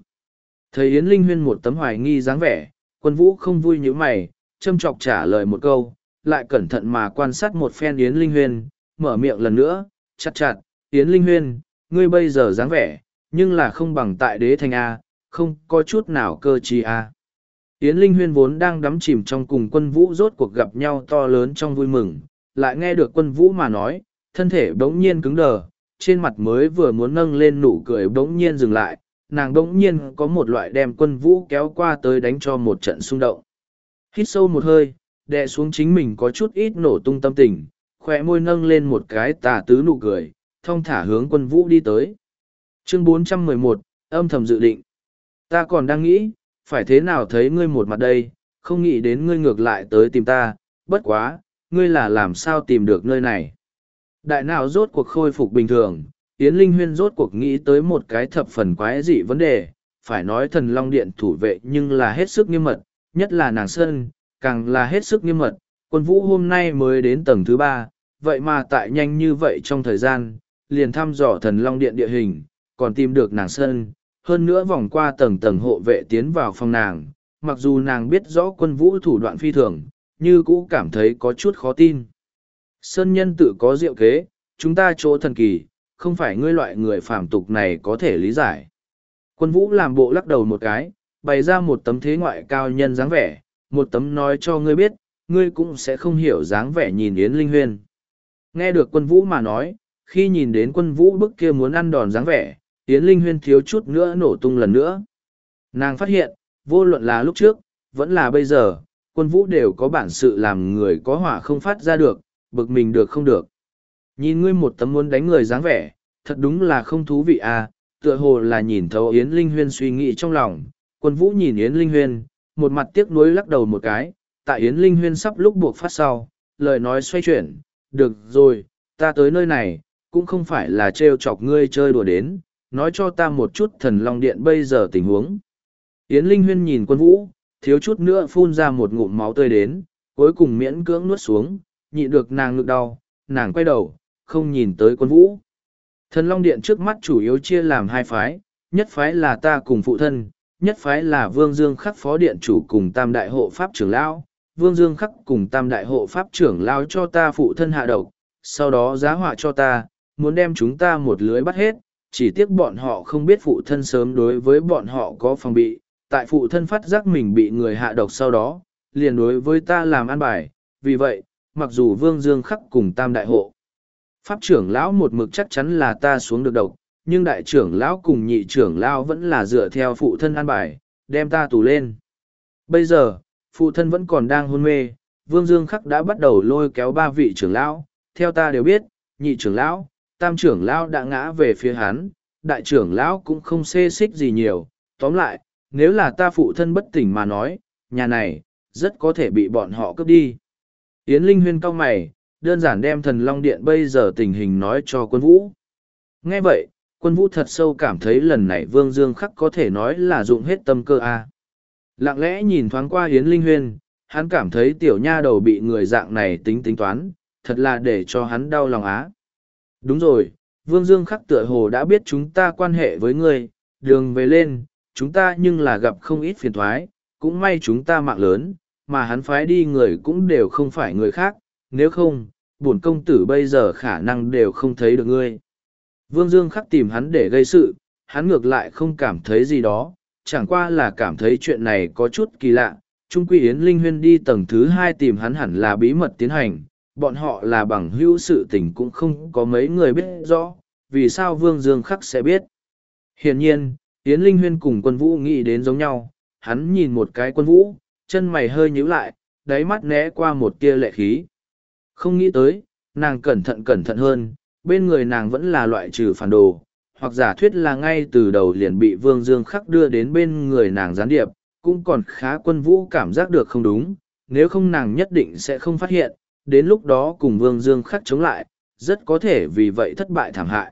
Thấy Yến Linh Huyên một tấm hoài nghi dáng vẻ, quân vũ không vui như mày, châm chọc trả lời một câu, lại cẩn thận mà quan sát một phen Yến Linh Huyên, mở miệng lần nữa, chặt chặt, Yến Linh Huyên, ngươi bây giờ dáng vẻ, nhưng là không bằng tại đế thành A, không có chút nào cơ trí A. Yến Linh Huyên vốn đang đắm chìm trong cùng quân vũ rốt cuộc gặp nhau to lớn trong vui mừng, lại nghe được quân vũ mà nói, thân thể bỗng nhiên cứng đờ, trên mặt mới vừa muốn nâng lên nụ cười bỗng nhiên dừng lại, nàng bỗng nhiên có một loại đem quân vũ kéo qua tới đánh cho một trận xung động. Hít sâu một hơi, đè xuống chính mình có chút ít nổ tung tâm tình, khoe môi nâng lên một cái tà tứ nụ cười, thong thả hướng quân vũ đi tới. Chương 411, âm thầm dự định. Ta còn đang nghĩ, phải thế nào thấy ngươi một mặt đây, không nghĩ đến ngươi ngược lại tới tìm ta, bất quá, ngươi là làm sao tìm được nơi này. Đại nào rốt cuộc khôi phục bình thường, Yến Linh Huyên rốt cuộc nghĩ tới một cái thập phần quái dị vấn đề, phải nói thần Long Điện thủ vệ nhưng là hết sức nghiêm mật, nhất là nàng Sơn, càng là hết sức nghiêm mật. Quân vũ hôm nay mới đến tầng thứ ba, vậy mà tại nhanh như vậy trong thời gian, liền thăm dò thần Long Điện địa hình, còn tìm được nàng Sơn, hơn nữa vòng qua tầng tầng hộ vệ tiến vào phòng nàng, mặc dù nàng biết rõ quân vũ thủ đoạn phi thường, như cũ cảm thấy có chút khó tin. Sơn nhân tự có diệu kế, chúng ta chỗ thần kỳ, không phải ngươi loại người phàm tục này có thể lý giải. Quân vũ làm bộ lắc đầu một cái, bày ra một tấm thế ngoại cao nhân dáng vẻ, một tấm nói cho ngươi biết, ngươi cũng sẽ không hiểu dáng vẻ nhìn Yến Linh Huyên. Nghe được quân vũ mà nói, khi nhìn đến quân vũ bức kia muốn ăn đòn dáng vẻ, Yến Linh Huyên thiếu chút nữa nổ tung lần nữa. Nàng phát hiện, vô luận là lúc trước, vẫn là bây giờ, quân vũ đều có bản sự làm người có hỏa không phát ra được, bực mình được không được. Nhìn ngươi một tấm muốn đánh người dáng vẻ, thật đúng là không thú vị à, tựa hồ là nhìn thấu Yến Linh Huyên suy nghĩ trong lòng. Quân vũ nhìn Yến Linh Huyên, một mặt tiếc nuối lắc đầu một cái, tại Yến Linh Huyên sắp lúc buộc phát sau, lời nói xoay chuyển, được rồi, ta tới nơi này, cũng không phải là trêu chọc ngươi chơi đùa đến, nói cho ta một chút thần long điện bây giờ tình huống. Yến Linh Huyên nhìn quân vũ, thiếu chút nữa phun ra một ngụm máu tươi đến, cuối cùng miễn cưỡng nuốt xuống, nhịn được nàng ngực đau, nàng quay đầu, không nhìn tới quân vũ. Thần Long Điện trước mắt chủ yếu chia làm hai phái, nhất phái là ta cùng phụ thân, nhất phái là Vương Dương Khắc Phó Điện chủ cùng Tam Đại Hộ Pháp trưởng Lão. Vương Dương Khắc cùng Tam Đại Hộ Pháp trưởng Lão cho ta phụ thân hạ độc, sau đó giá họa cho ta, muốn đem chúng ta một lưới bắt hết, chỉ tiếc bọn họ không biết phụ thân sớm đối với bọn họ có phòng bị, tại phụ thân phát giác mình bị người hạ độc sau đó, liền đối với ta làm ăn bài, vì vậy, mặc dù Vương Dương Khắc cùng Tam Đại Hộ, Pháp trưởng lão một mực chắc chắn là ta xuống được độc, nhưng đại trưởng lão cùng nhị trưởng lão vẫn là dựa theo phụ thân an bài, đem ta tù lên. Bây giờ, phụ thân vẫn còn đang hôn mê, Vương Dương Khắc đã bắt đầu lôi kéo ba vị trưởng lão, theo ta đều biết, nhị trưởng lão, tam trưởng lão đã ngã về phía hắn, đại trưởng lão cũng không xê xích gì nhiều, tóm lại, nếu là ta phụ thân bất tỉnh mà nói, nhà này, rất có thể bị bọn họ cướp đi. Yến Linh Huyên cao mày, đơn giản đem thần Long Điện bây giờ tình hình nói cho quân vũ. Nghe vậy, quân vũ thật sâu cảm thấy lần này Vương Dương Khắc có thể nói là dụng hết tâm cơ a. Lặng lẽ nhìn thoáng qua Yến Linh Huyên, hắn cảm thấy tiểu nha đầu bị người dạng này tính tính toán, thật là để cho hắn đau lòng á. Đúng rồi, Vương Dương Khắc tựa hồ đã biết chúng ta quan hệ với ngươi, đường về lên, chúng ta nhưng là gặp không ít phiền thoái, cũng may chúng ta mạng lớn, mà hắn phái đi người cũng đều không phải người khác, nếu không, bổn công tử bây giờ khả năng đều không thấy được ngươi. Vương Dương khắc tìm hắn để gây sự, hắn ngược lại không cảm thấy gì đó, chẳng qua là cảm thấy chuyện này có chút kỳ lạ, Trung Quy Yến Linh Huyên đi tầng thứ hai tìm hắn hẳn là bí mật tiến hành, bọn họ là bằng hữu sự tình cũng không có mấy người biết rõ, vì sao Vương Dương Khắc sẽ biết. Hiển nhiên, Yến Linh Huyên cùng quân vũ nghĩ đến giống nhau, hắn nhìn một cái quân vũ, chân mày hơi nhíu lại, đáy mắt né qua một tia lệ khí. Không nghĩ tới, nàng cẩn thận cẩn thận hơn, bên người nàng vẫn là loại trừ phản đồ, hoặc giả thuyết là ngay từ đầu liền bị Vương Dương Khắc đưa đến bên người nàng gián điệp, cũng còn khá quân vũ cảm giác được không đúng, nếu không nàng nhất định sẽ không phát hiện, đến lúc đó cùng Vương Dương Khắc chống lại, rất có thể vì vậy thất bại thảm hại.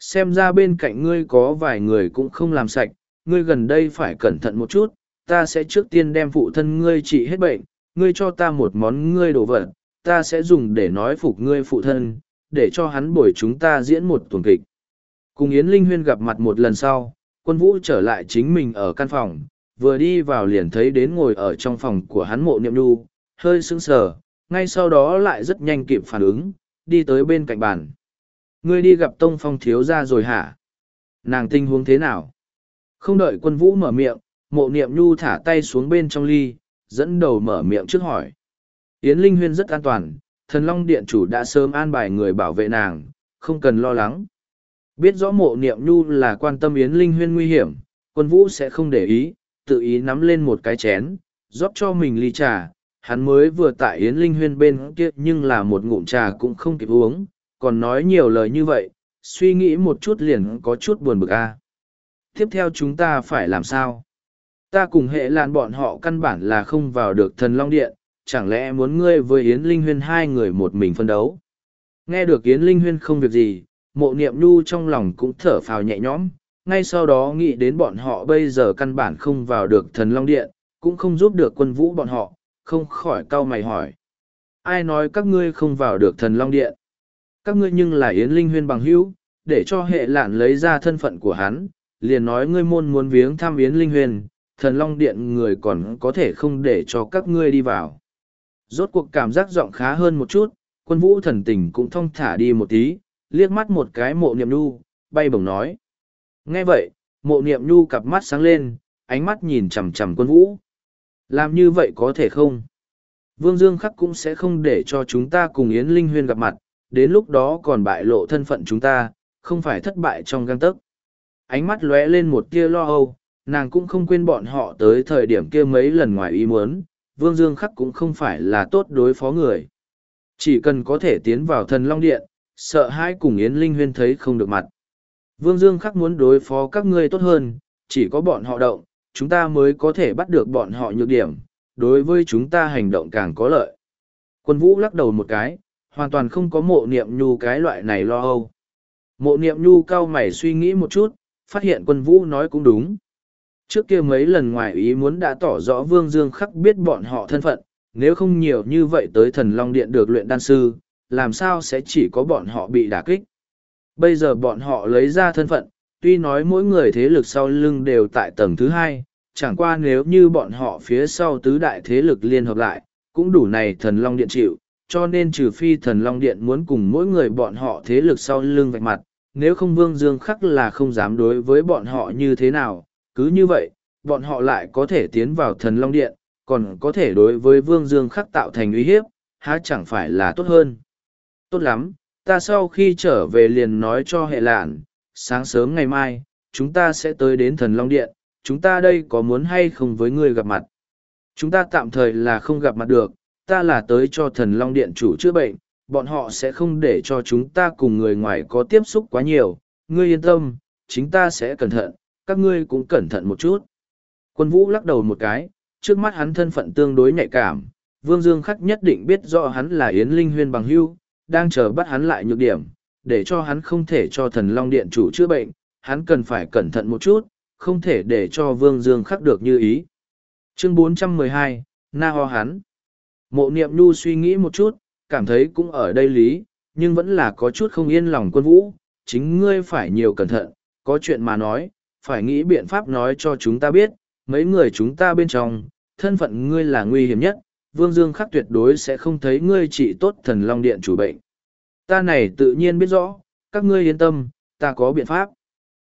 Xem ra bên cạnh ngươi có vài người cũng không làm sạch, ngươi gần đây phải cẩn thận một chút, ta sẽ trước tiên đem phụ thân ngươi trị hết bệnh, ngươi cho ta một món ngươi đồ vật, ta sẽ dùng để nói phục ngươi phụ thân, để cho hắn bồi chúng ta diễn một tuần kịch. Cùng Yến Linh Huyên gặp mặt một lần sau, quân vũ trở lại chính mình ở căn phòng, vừa đi vào liền thấy đến ngồi ở trong phòng của hắn mộ niệm nu, hơi sững sờ, ngay sau đó lại rất nhanh kịp phản ứng, đi tới bên cạnh bàn. Ngươi đi gặp Tông Phong thiếu gia rồi hả? Nàng tình huống thế nào? Không đợi quân vũ mở miệng, mộ niệm nhu thả tay xuống bên trong ly, dẫn đầu mở miệng trước hỏi. Yến Linh Huyên rất an toàn, thần long điện chủ đã sớm an bài người bảo vệ nàng, không cần lo lắng. Biết rõ mộ niệm nhu là quan tâm Yến Linh Huyên nguy hiểm, quân vũ sẽ không để ý, tự ý nắm lên một cái chén, rót cho mình ly trà. Hắn mới vừa tại Yến Linh Huyên bên kia nhưng là một ngụm trà cũng không kịp uống, còn nói nhiều lời như vậy, suy nghĩ một chút liền có chút buồn bực a. Tiếp theo chúng ta phải làm sao? Ta cùng hệ làn bọn họ căn bản là không vào được thần Long Điện, chẳng lẽ muốn ngươi với Yến Linh Huyên hai người một mình phân đấu? Nghe được Yến Linh Huyên không việc gì, mộ niệm nhu trong lòng cũng thở phào nhẹ nhõm, ngay sau đó nghĩ đến bọn họ bây giờ căn bản không vào được thần Long Điện, cũng không giúp được quân vũ bọn họ, không khỏi cau mày hỏi. Ai nói các ngươi không vào được thần Long Điện? Các ngươi nhưng là Yến Linh Huyên bằng hữu, để cho hệ lạn lấy ra thân phận của hắn, liền nói ngươi môn muốn viếng thăm Yến Linh Huyên, thần Long Điện người còn có thể không để cho các ngươi đi vào. Rốt cuộc cảm giác giọng khá hơn một chút, quân vũ thần tình cũng thong thả đi một tí, liếc mắt một cái mộ niệm nhu bay bổng nói. Nghe vậy, mộ niệm nhu cặp mắt sáng lên, ánh mắt nhìn chằm chằm quân vũ. Làm như vậy có thể không? Vương Dương Khắc cũng sẽ không để cho chúng ta cùng Yến Linh Huyên gặp mặt, đến lúc đó còn bại lộ thân phận chúng ta, không phải thất bại trong găng tấc. Ánh mắt lóe lên một tia lo âu, nàng cũng không quên bọn họ tới thời điểm kia mấy lần ngoài ý muốn, Vương Dương Khắc cũng không phải là tốt đối phó người. Chỉ cần có thể tiến vào thần Long Điện, sợ hai cùng Yến Linh Huyên thấy không được mặt. Vương Dương Khắc muốn đối phó các ngươi tốt hơn, chỉ có bọn họ động, chúng ta mới có thể bắt được bọn họ nhược điểm, đối với chúng ta hành động càng có lợi. Quân vũ lắc đầu một cái, hoàn toàn không có mộ niệm nhu cái loại này lo âu. Mộ niệm nhu cao mày suy nghĩ một chút, phát hiện quân vũ nói cũng đúng. Trước kia mấy lần ngoài ý muốn đã tỏ rõ Vương Dương Khắc biết bọn họ thân phận, nếu không nhiều như vậy tới thần Long Điện được luyện đan sư, làm sao sẽ chỉ có bọn họ bị đả kích. Bây giờ bọn họ lấy ra thân phận, tuy nói mỗi người thế lực sau lưng đều tại tầng thứ hai, chẳng qua nếu như bọn họ phía sau tứ đại thế lực liên hợp lại, cũng đủ này thần Long Điện chịu, cho nên trừ phi thần Long Điện muốn cùng mỗi người bọn họ thế lực sau lưng vạch mặt, nếu không Vương Dương Khắc là không dám đối với bọn họ như thế nào, cứ như vậy, bọn họ lại có thể tiến vào thần Long Điện, còn có thể đối với Vương Dương Khắc tạo thành uy hiếp, há chẳng phải là tốt hơn. Tốt lắm, ta sau khi trở về liền nói cho hệ lạn, sáng sớm ngày mai, chúng ta sẽ tới đến thần Long Điện, chúng ta đây có muốn hay không với ngươi gặp mặt. Chúng ta tạm thời là không gặp mặt được, ta là tới cho thần Long Điện chủ chữa bệnh, bọn họ sẽ không để cho chúng ta cùng người ngoài có tiếp xúc quá nhiều, ngươi yên tâm, chính ta sẽ cẩn thận, các ngươi cũng cẩn thận một chút. Quân vũ lắc đầu một cái, trước mắt hắn thân phận tương đối nhạy cảm, Vương Dương Khắc nhất định biết rõ hắn là Yến Linh Huyên bằng hưu, đang chờ bắt hắn lại nhược điểm, để cho hắn không thể cho thần Long Điện chủ chữa bệnh, hắn cần phải cẩn thận một chút, không thể để cho Vương Dương Khắc được như ý. Chương 412, Na Ho hắn. Mộ niệm nu suy nghĩ một chút, cảm thấy cũng ở đây lý, nhưng vẫn là có chút không yên lòng quân vũ, chính ngươi phải nhiều cẩn thận, có chuyện mà nói, phải nghĩ biện pháp nói cho chúng ta biết, mấy người chúng ta bên trong, thân phận ngươi là nguy hiểm nhất, Vương Dương Khắc tuyệt đối sẽ không thấy ngươi trị tốt thần Long Điện chủ bệnh. Ta này tự nhiên biết rõ, các ngươi yên tâm, ta có biện pháp.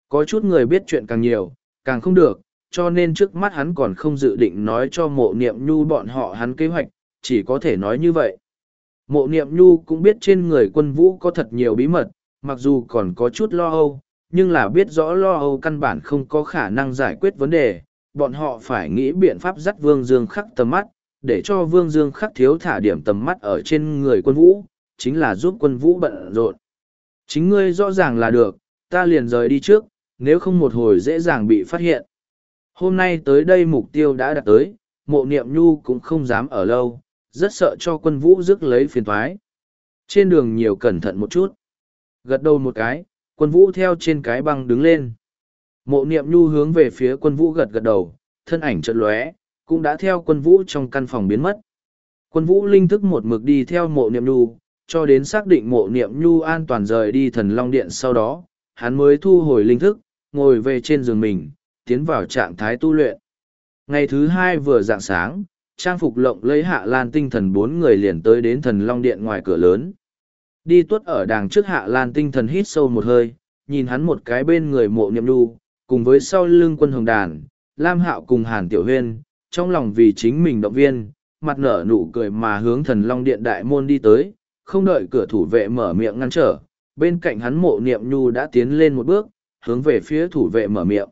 Có chút người biết chuyện càng nhiều, càng không được, cho nên trước mắt hắn còn không dự định nói cho mộ niệm nhu bọn họ hắn kế hoạch, chỉ có thể nói như vậy. Mộ niệm nhu cũng biết trên người quân vũ có thật nhiều bí mật, mặc dù còn có chút lo âu, nhưng là biết rõ lo âu căn bản không có khả năng giải quyết vấn đề, bọn họ phải nghĩ biện pháp dắt Vương Dương khắc tầm mắt, để cho Vương Dương khắc thiếu thả điểm tầm mắt ở trên người quân vũ, chính là giúp quân vũ bận rộn. Chính ngươi rõ ràng là được, ta liền rời đi trước, nếu không một hồi dễ dàng bị phát hiện. Hôm nay tới đây mục tiêu đã đạt tới, mộ niệm nhu cũng không dám ở lâu, rất sợ cho quân vũ rước lấy phiền toái. Trên đường nhiều cẩn thận một chút. Gật đầu một cái, quân vũ theo trên cái băng đứng lên. Mộ niệm nhu hướng về phía quân vũ gật gật đầu, thân ảnh chợt lóe, cũng đã theo quân vũ trong căn phòng biến mất. Quân vũ linh thức một mực đi theo mộ niệm nhu, cho đến xác định mộ niệm nhu an toàn rời đi thần long điện sau đó, hắn mới thu hồi linh thức, ngồi về trên giường mình, tiến vào trạng thái tu luyện. Ngày thứ hai vừa dạng sáng, trang phục lộng lấy hạ lan tinh thần bốn người liền tới đến thần long điện ngoài cửa lớn. Đi tuất ở đàng trước hạ lan tinh thần hít sâu một hơi, nhìn hắn một cái bên người mộ niệm nhu, cùng với sau lưng quân hồng đàn, Lam Hạo cùng Hàn Tiểu Huyên, trong lòng vì chính mình động viên, mặt nở nụ cười mà hướng thần long điện đại môn đi tới, không đợi cửa thủ vệ mở miệng ngăn trở, bên cạnh hắn mộ niệm nhu đã tiến lên một bước, hướng về phía thủ vệ mở miệng.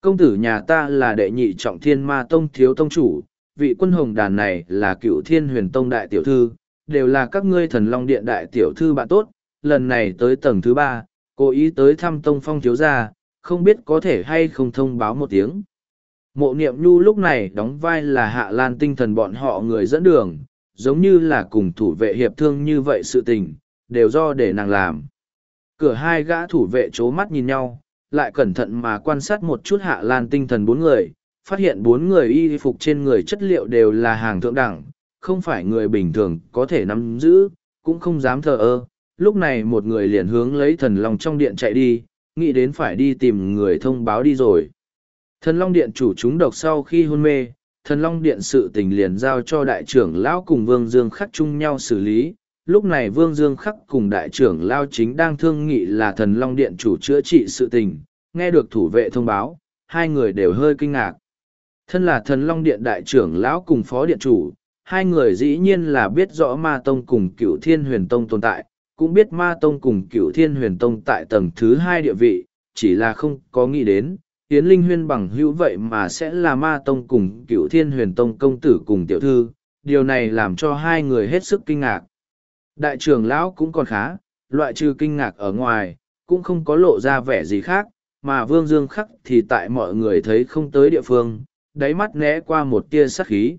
Công tử nhà ta là đệ nhị trọng thiên ma tông thiếu tông chủ, vị quân hồng đàn này là cựu thiên huyền tông đại tiểu thư, đều là các ngươi thần long điện đại tiểu thư bạn tốt, lần này tới tầng thứ ba, cố ý tới thăm tông phong thiếu gia, không biết có thể hay không thông báo một tiếng. Mộ niệm nhu lúc này đóng vai là hạ lan tinh thần bọn họ người dẫn đường, giống như là cùng thủ vệ hiệp thương như vậy sự tình, đều do để nàng làm. Cửa hai gã thủ vệ chố mắt nhìn nhau, lại cẩn thận mà quan sát một chút hạ lan tinh thần bốn người, phát hiện bốn người y phục trên người chất liệu đều là hàng thượng đẳng, không phải người bình thường có thể nắm giữ, cũng không dám thờ ơ. Lúc này một người liền hướng lấy thần lòng trong điện chạy đi, nghĩ đến phải đi tìm người thông báo đi rồi. Thần long điện chủ chúng độc sau khi hôn mê, thần long điện sự tình liền giao cho đại trưởng lão cùng vương dương khắc chung nhau xử lý. Lúc này Vương Dương Khắc cùng đại trưởng Lao chính đang thương nghị là thần Long Điện chủ chữa trị sự tình, nghe được thủ vệ thông báo, hai người đều hơi kinh ngạc. Thân là thần Long Điện đại trưởng lão cùng phó điện chủ, hai người dĩ nhiên là biết rõ ma tông cùng cựu thiên huyền tông tồn tại, cũng biết ma tông cùng cựu thiên huyền tông tại tầng thứ hai địa vị, chỉ là không có nghĩ đến, Yến Linh Huyên bằng hữu vậy mà sẽ là ma tông cùng cựu thiên huyền tông công tử cùng tiểu thư, điều này làm cho hai người hết sức kinh ngạc. Đại trưởng lão cũng còn khá, loại trừ kinh ngạc ở ngoài, cũng không có lộ ra vẻ gì khác, mà Vương Dương khắc thì tại mọi người thấy không tới địa phương, đáy mắt né qua một tia sắc khí.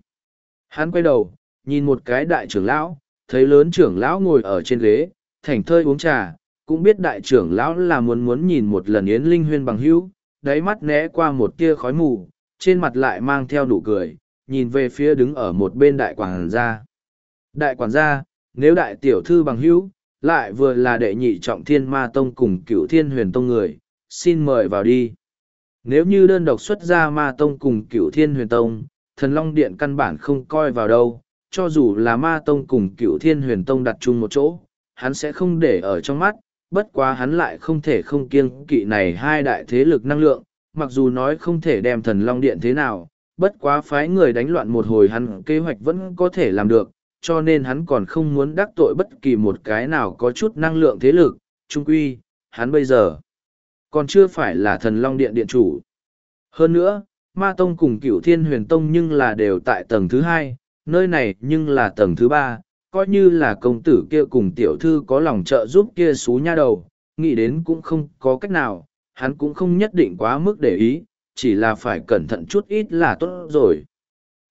Hắn quay đầu, nhìn một cái đại trưởng lão, thấy lớn trưởng lão ngồi ở trên ghế, thảnh thơi uống trà, cũng biết đại trưởng lão là muốn muốn nhìn một lần Yến Linh Huyên bằng hữu, đáy mắt né qua một tia khói mù, trên mặt lại mang theo nụ cười, nhìn về phía đứng ở một bên đại quản gia. Đại quản gia, nếu đại tiểu thư bằng hữu, lại vừa là đệ nhị trọng thiên ma tông cùng cựu thiên huyền tông người, xin mời vào đi. Nếu như đơn độc xuất ra ma tông cùng cựu thiên huyền tông, thần long điện căn bản không coi vào đâu, cho dù là ma tông cùng cựu thiên huyền tông đặt chung một chỗ, hắn sẽ không để ở trong mắt, bất quá hắn lại không thể không kiêng kỵ này hai đại thế lực năng lượng, mặc dù nói không thể đem thần long điện thế nào, bất quá phái người đánh loạn một hồi hắn kế hoạch vẫn có thể làm được, cho nên hắn còn không muốn đắc tội bất kỳ một cái nào có chút năng lượng thế lực, trung quy, hắn bây giờ còn chưa phải là thần long điện điện chủ. Hơn nữa, ma tông cùng cửu thiên huyền tông nhưng là đều tại tầng thứ hai, nơi này nhưng là tầng thứ ba, coi như là công tử kia cùng tiểu thư có lòng trợ giúp kia xú nha đầu, nghĩ đến cũng không có cách nào, hắn cũng không nhất định quá mức để ý, chỉ là phải cẩn thận chút ít là tốt rồi.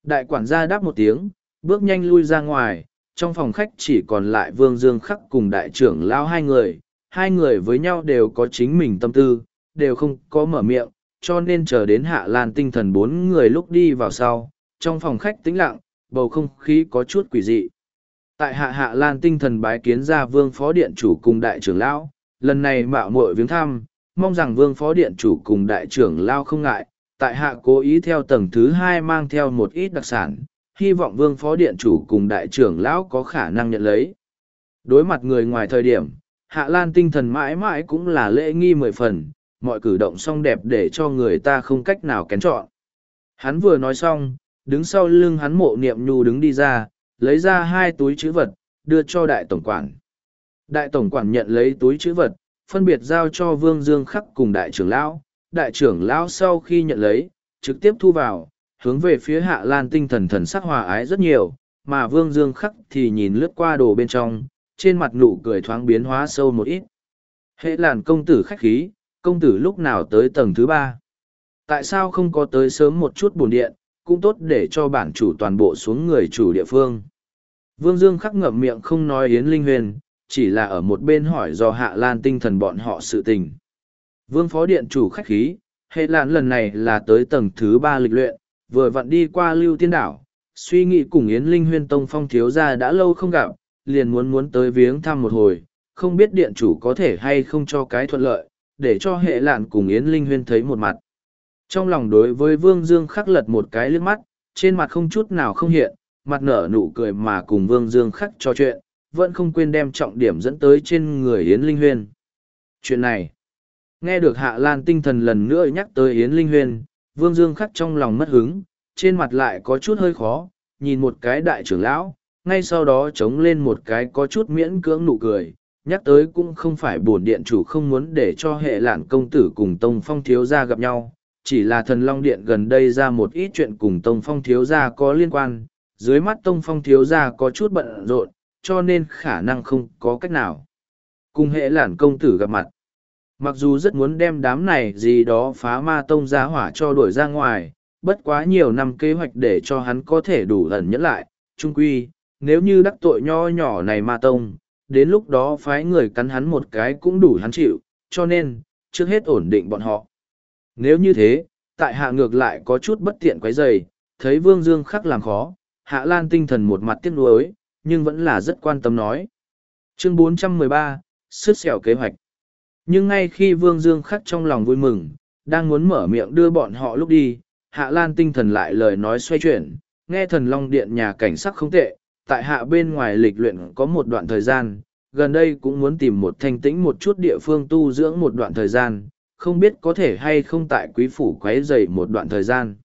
Đại quản gia đáp một tiếng, bước nhanh lui ra ngoài, trong phòng khách chỉ còn lại Vương Dương Khắc cùng đại trưởng lao hai người, hai người với nhau đều có chính mình tâm tư, đều không có mở miệng, cho nên chờ đến hạ lan tinh thần bốn người lúc đi vào sau, trong phòng khách tĩnh lặng, bầu không khí có chút quỷ dị. Tại hạ hạ lan tinh thần bái kiến ra vương phó điện chủ cùng đại trưởng lão, lần này mạo muội viếng thăm, mong rằng vương phó điện chủ cùng đại trưởng lao không ngại, tại hạ cố ý theo tầng thứ hai mang theo một ít đặc sản, hy vọng vương phó điện chủ cùng đại trưởng lão có khả năng nhận lấy. Đối mặt người ngoài thời điểm, hạ lan tinh thần mãi mãi cũng là lễ nghi mười phần, mọi cử động song đẹp để cho người ta không cách nào kén chọn. Hắn vừa nói xong, đứng sau lưng hắn mộ niệm nhu đứng đi ra, lấy ra hai túi chữ vật, đưa cho đại tổng quản. Đại tổng quản nhận lấy túi chữ vật, phân biệt giao cho Vương Dương Khắc cùng đại trưởng lão. Đại trưởng lão sau khi nhận lấy, trực tiếp thu vào, hướng về phía Hạ Lan tinh thần thần sắc hòa ái rất nhiều, mà Vương Dương Khắc thì nhìn lướt qua đồ bên trong, trên mặt nụ cười thoáng biến hóa sâu một ít. Hệ làn công tử khách khí, công tử lúc nào tới tầng thứ ba? Tại sao không có tới sớm một chút buồn điện, cũng tốt để cho bản chủ toàn bộ xuống người chủ địa phương. Vương Dương khắc ngậm miệng không nói Yến Linh Huyền, chỉ là ở một bên hỏi do Hạ Lan tinh thần bọn họ sự tình. Vương Phó Điện chủ khách khí, hệ lạn lần này là tới tầng thứ ba lịch luyện, vừa vặn đi qua lưu tiên đảo, suy nghĩ cùng Yến Linh Huyên Tông Phong thiếu gia đã lâu không gặp, liền muốn muốn tới viếng thăm một hồi, không biết điện chủ có thể hay không cho cái thuận lợi, để cho hệ lạn cùng Yến Linh Huyên thấy một mặt. Trong lòng đối với Vương Dương khắc lật một cái liếc mắt, trên mặt không chút nào không hiện, mặt nở nụ cười mà cùng Vương Dương khắc trò chuyện, vẫn không quên đem trọng điểm dẫn tới trên người Yến Linh Huyên. Chuyện này, nghe được Hạ Lan tinh thần lần nữa nhắc tới Yến Linh Huyên, Vương Dương khắc trong lòng mất hứng, trên mặt lại có chút hơi khó, nhìn một cái đại trưởng lão, ngay sau đó chống lên một cái có chút miễn cưỡng nụ cười, nhắc tới cũng không phải bổn điện chủ không muốn để cho hệ lãn công tử cùng Tông Phong thiếu gia gặp nhau, chỉ là thần Long Điện gần đây ra một ít chuyện cùng Tông Phong thiếu gia có liên quan, dưới mắt Tông Phong thiếu gia có chút bận rộn, cho nên khả năng không có cách nào. Cùng hệ lản công tử gặp mặt. Mặc dù rất muốn đem đám này gì đó phá ma tông ra hỏa cho đuổi ra ngoài, bất quá nhiều năm kế hoạch để cho hắn có thể đủ ẩn nhẫn lại, trung quy, nếu như đắc tội nho nhỏ này ma tông, đến lúc đó phái người cắn hắn một cái cũng đủ hắn chịu, cho nên, trước hết ổn định bọn họ. Nếu như thế, tại hạ ngược lại có chút bất tiện quấy dày, thấy Vương Dương khắc làm khó, hạ lan tinh thần một mặt tiếc nuối, nhưng vẫn là rất quan tâm nói. Chương 413, Sứt xẻo kế hoạch. Nhưng ngay khi Vương Dương khắc trong lòng vui mừng, đang muốn mở miệng đưa bọn họ lúc đi, Hạ Lan tinh thần lại lời nói xoay chuyển, nghe thần Long Điện nhà cảnh sắc không tệ, tại hạ bên ngoài lịch luyện có một đoạn thời gian, gần đây cũng muốn tìm một thanh tĩnh một chút địa phương tu dưỡng một đoạn thời gian, không biết có thể hay không tại quý phủ quấy dày một đoạn thời gian.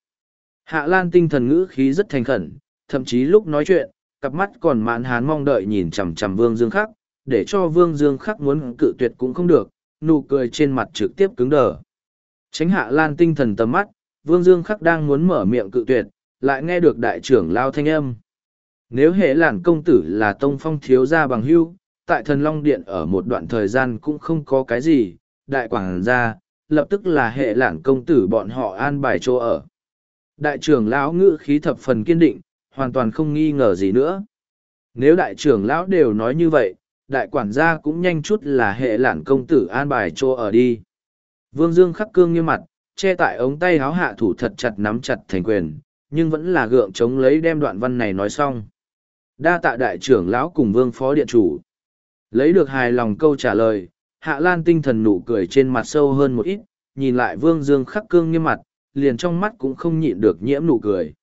Hạ Lan tinh thần ngữ khí rất thành khẩn, thậm chí lúc nói chuyện, cặp mắt còn mạn hán mong đợi nhìn chằm chằm Vương Dương Khắc, để cho Vương Dương Khắc muốn cự tuyệt cũng không được, nụ cười trên mặt trực tiếp cứng đờ. Tránh Hạ Lan tinh thần tầm mắt, Vương Dương Khắc đang muốn mở miệng cự tuyệt, lại nghe được đại trưởng lao thanh âm. Nếu hệ làn công tử là tông phong thiếu gia bằng hưu, tại thần Long Điện ở một đoạn thời gian cũng không có cái gì, đại quảng gia, lập tức là hệ lản công tử bọn họ an bài chỗ ở. Đại trưởng lão ngữ khí thập phần kiên định, hoàn toàn không nghi ngờ gì nữa. Nếu đại trưởng lão đều nói như vậy, đại quản gia cũng nhanh chút là hệ lản công tử an bài chỗ ở đi. Vương Dương khắc cương như mặt, che tại ống tay háo hạ thủ thật chặt nắm chặt thành quyền, nhưng vẫn là gượng chống lấy đem đoạn văn này nói xong. Đa tạ đại trưởng lão cùng vương phó điện chủ. Lấy được hài lòng câu trả lời, hạ lan tinh thần nụ cười trên mặt sâu hơn một ít, nhìn lại vương dương khắc cương nghiêm mặt, liền trong mắt cũng không nhịn được nhiễm nụ cười.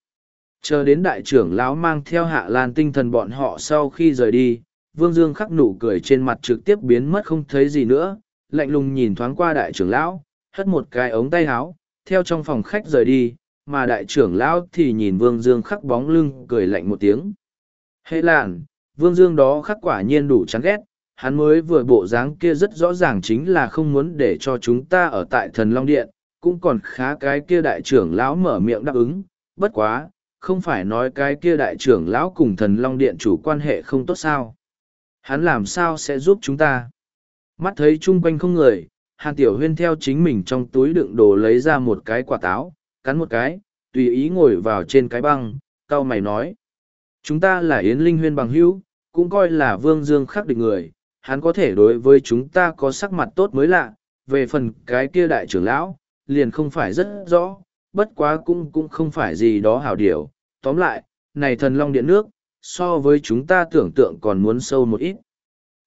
Chờ đến đại trưởng lão mang theo hạ lan tinh thần bọn họ sau khi rời đi, vương dương khắc nụ cười trên mặt trực tiếp biến mất không thấy gì nữa, lạnh lùng nhìn thoáng qua đại trưởng lão, hất một cái ống tay áo, theo trong phòng khách rời đi, mà đại trưởng lão thì nhìn Vương Dương khắc bóng lưng cười lạnh một tiếng. Hệ làn, Vương Dương đó khắc quả nhiên đủ chán ghét, hắn mới vừa bộ dáng kia rất rõ ràng chính là không muốn để cho chúng ta ở tại thần Long Điện, cũng còn khá cái kia đại trưởng lão mở miệng đáp ứng, bất quá, không phải nói cái kia đại trưởng lão cùng thần Long Điện chủ quan hệ không tốt sao. Hắn làm sao sẽ giúp chúng ta? Mắt thấy chung quanh không người, Hàn Tiểu Huyên theo chính mình trong túi đựng đồ lấy ra một cái quả táo, cắn một cái, tùy ý ngồi vào trên cái băng, cao mày nói. Chúng ta là Yến Linh Huyên bằng hữu, cũng coi là Vương Dương khắc địch người, hắn có thể đối với chúng ta có sắc mặt tốt mới lạ, về phần cái kia đại trưởng lão, liền không phải rất rõ, bất quá cũng cũng không phải gì đó hảo điều. Tóm lại, này thần long điện nước, so với chúng ta tưởng tượng còn muốn sâu một ít.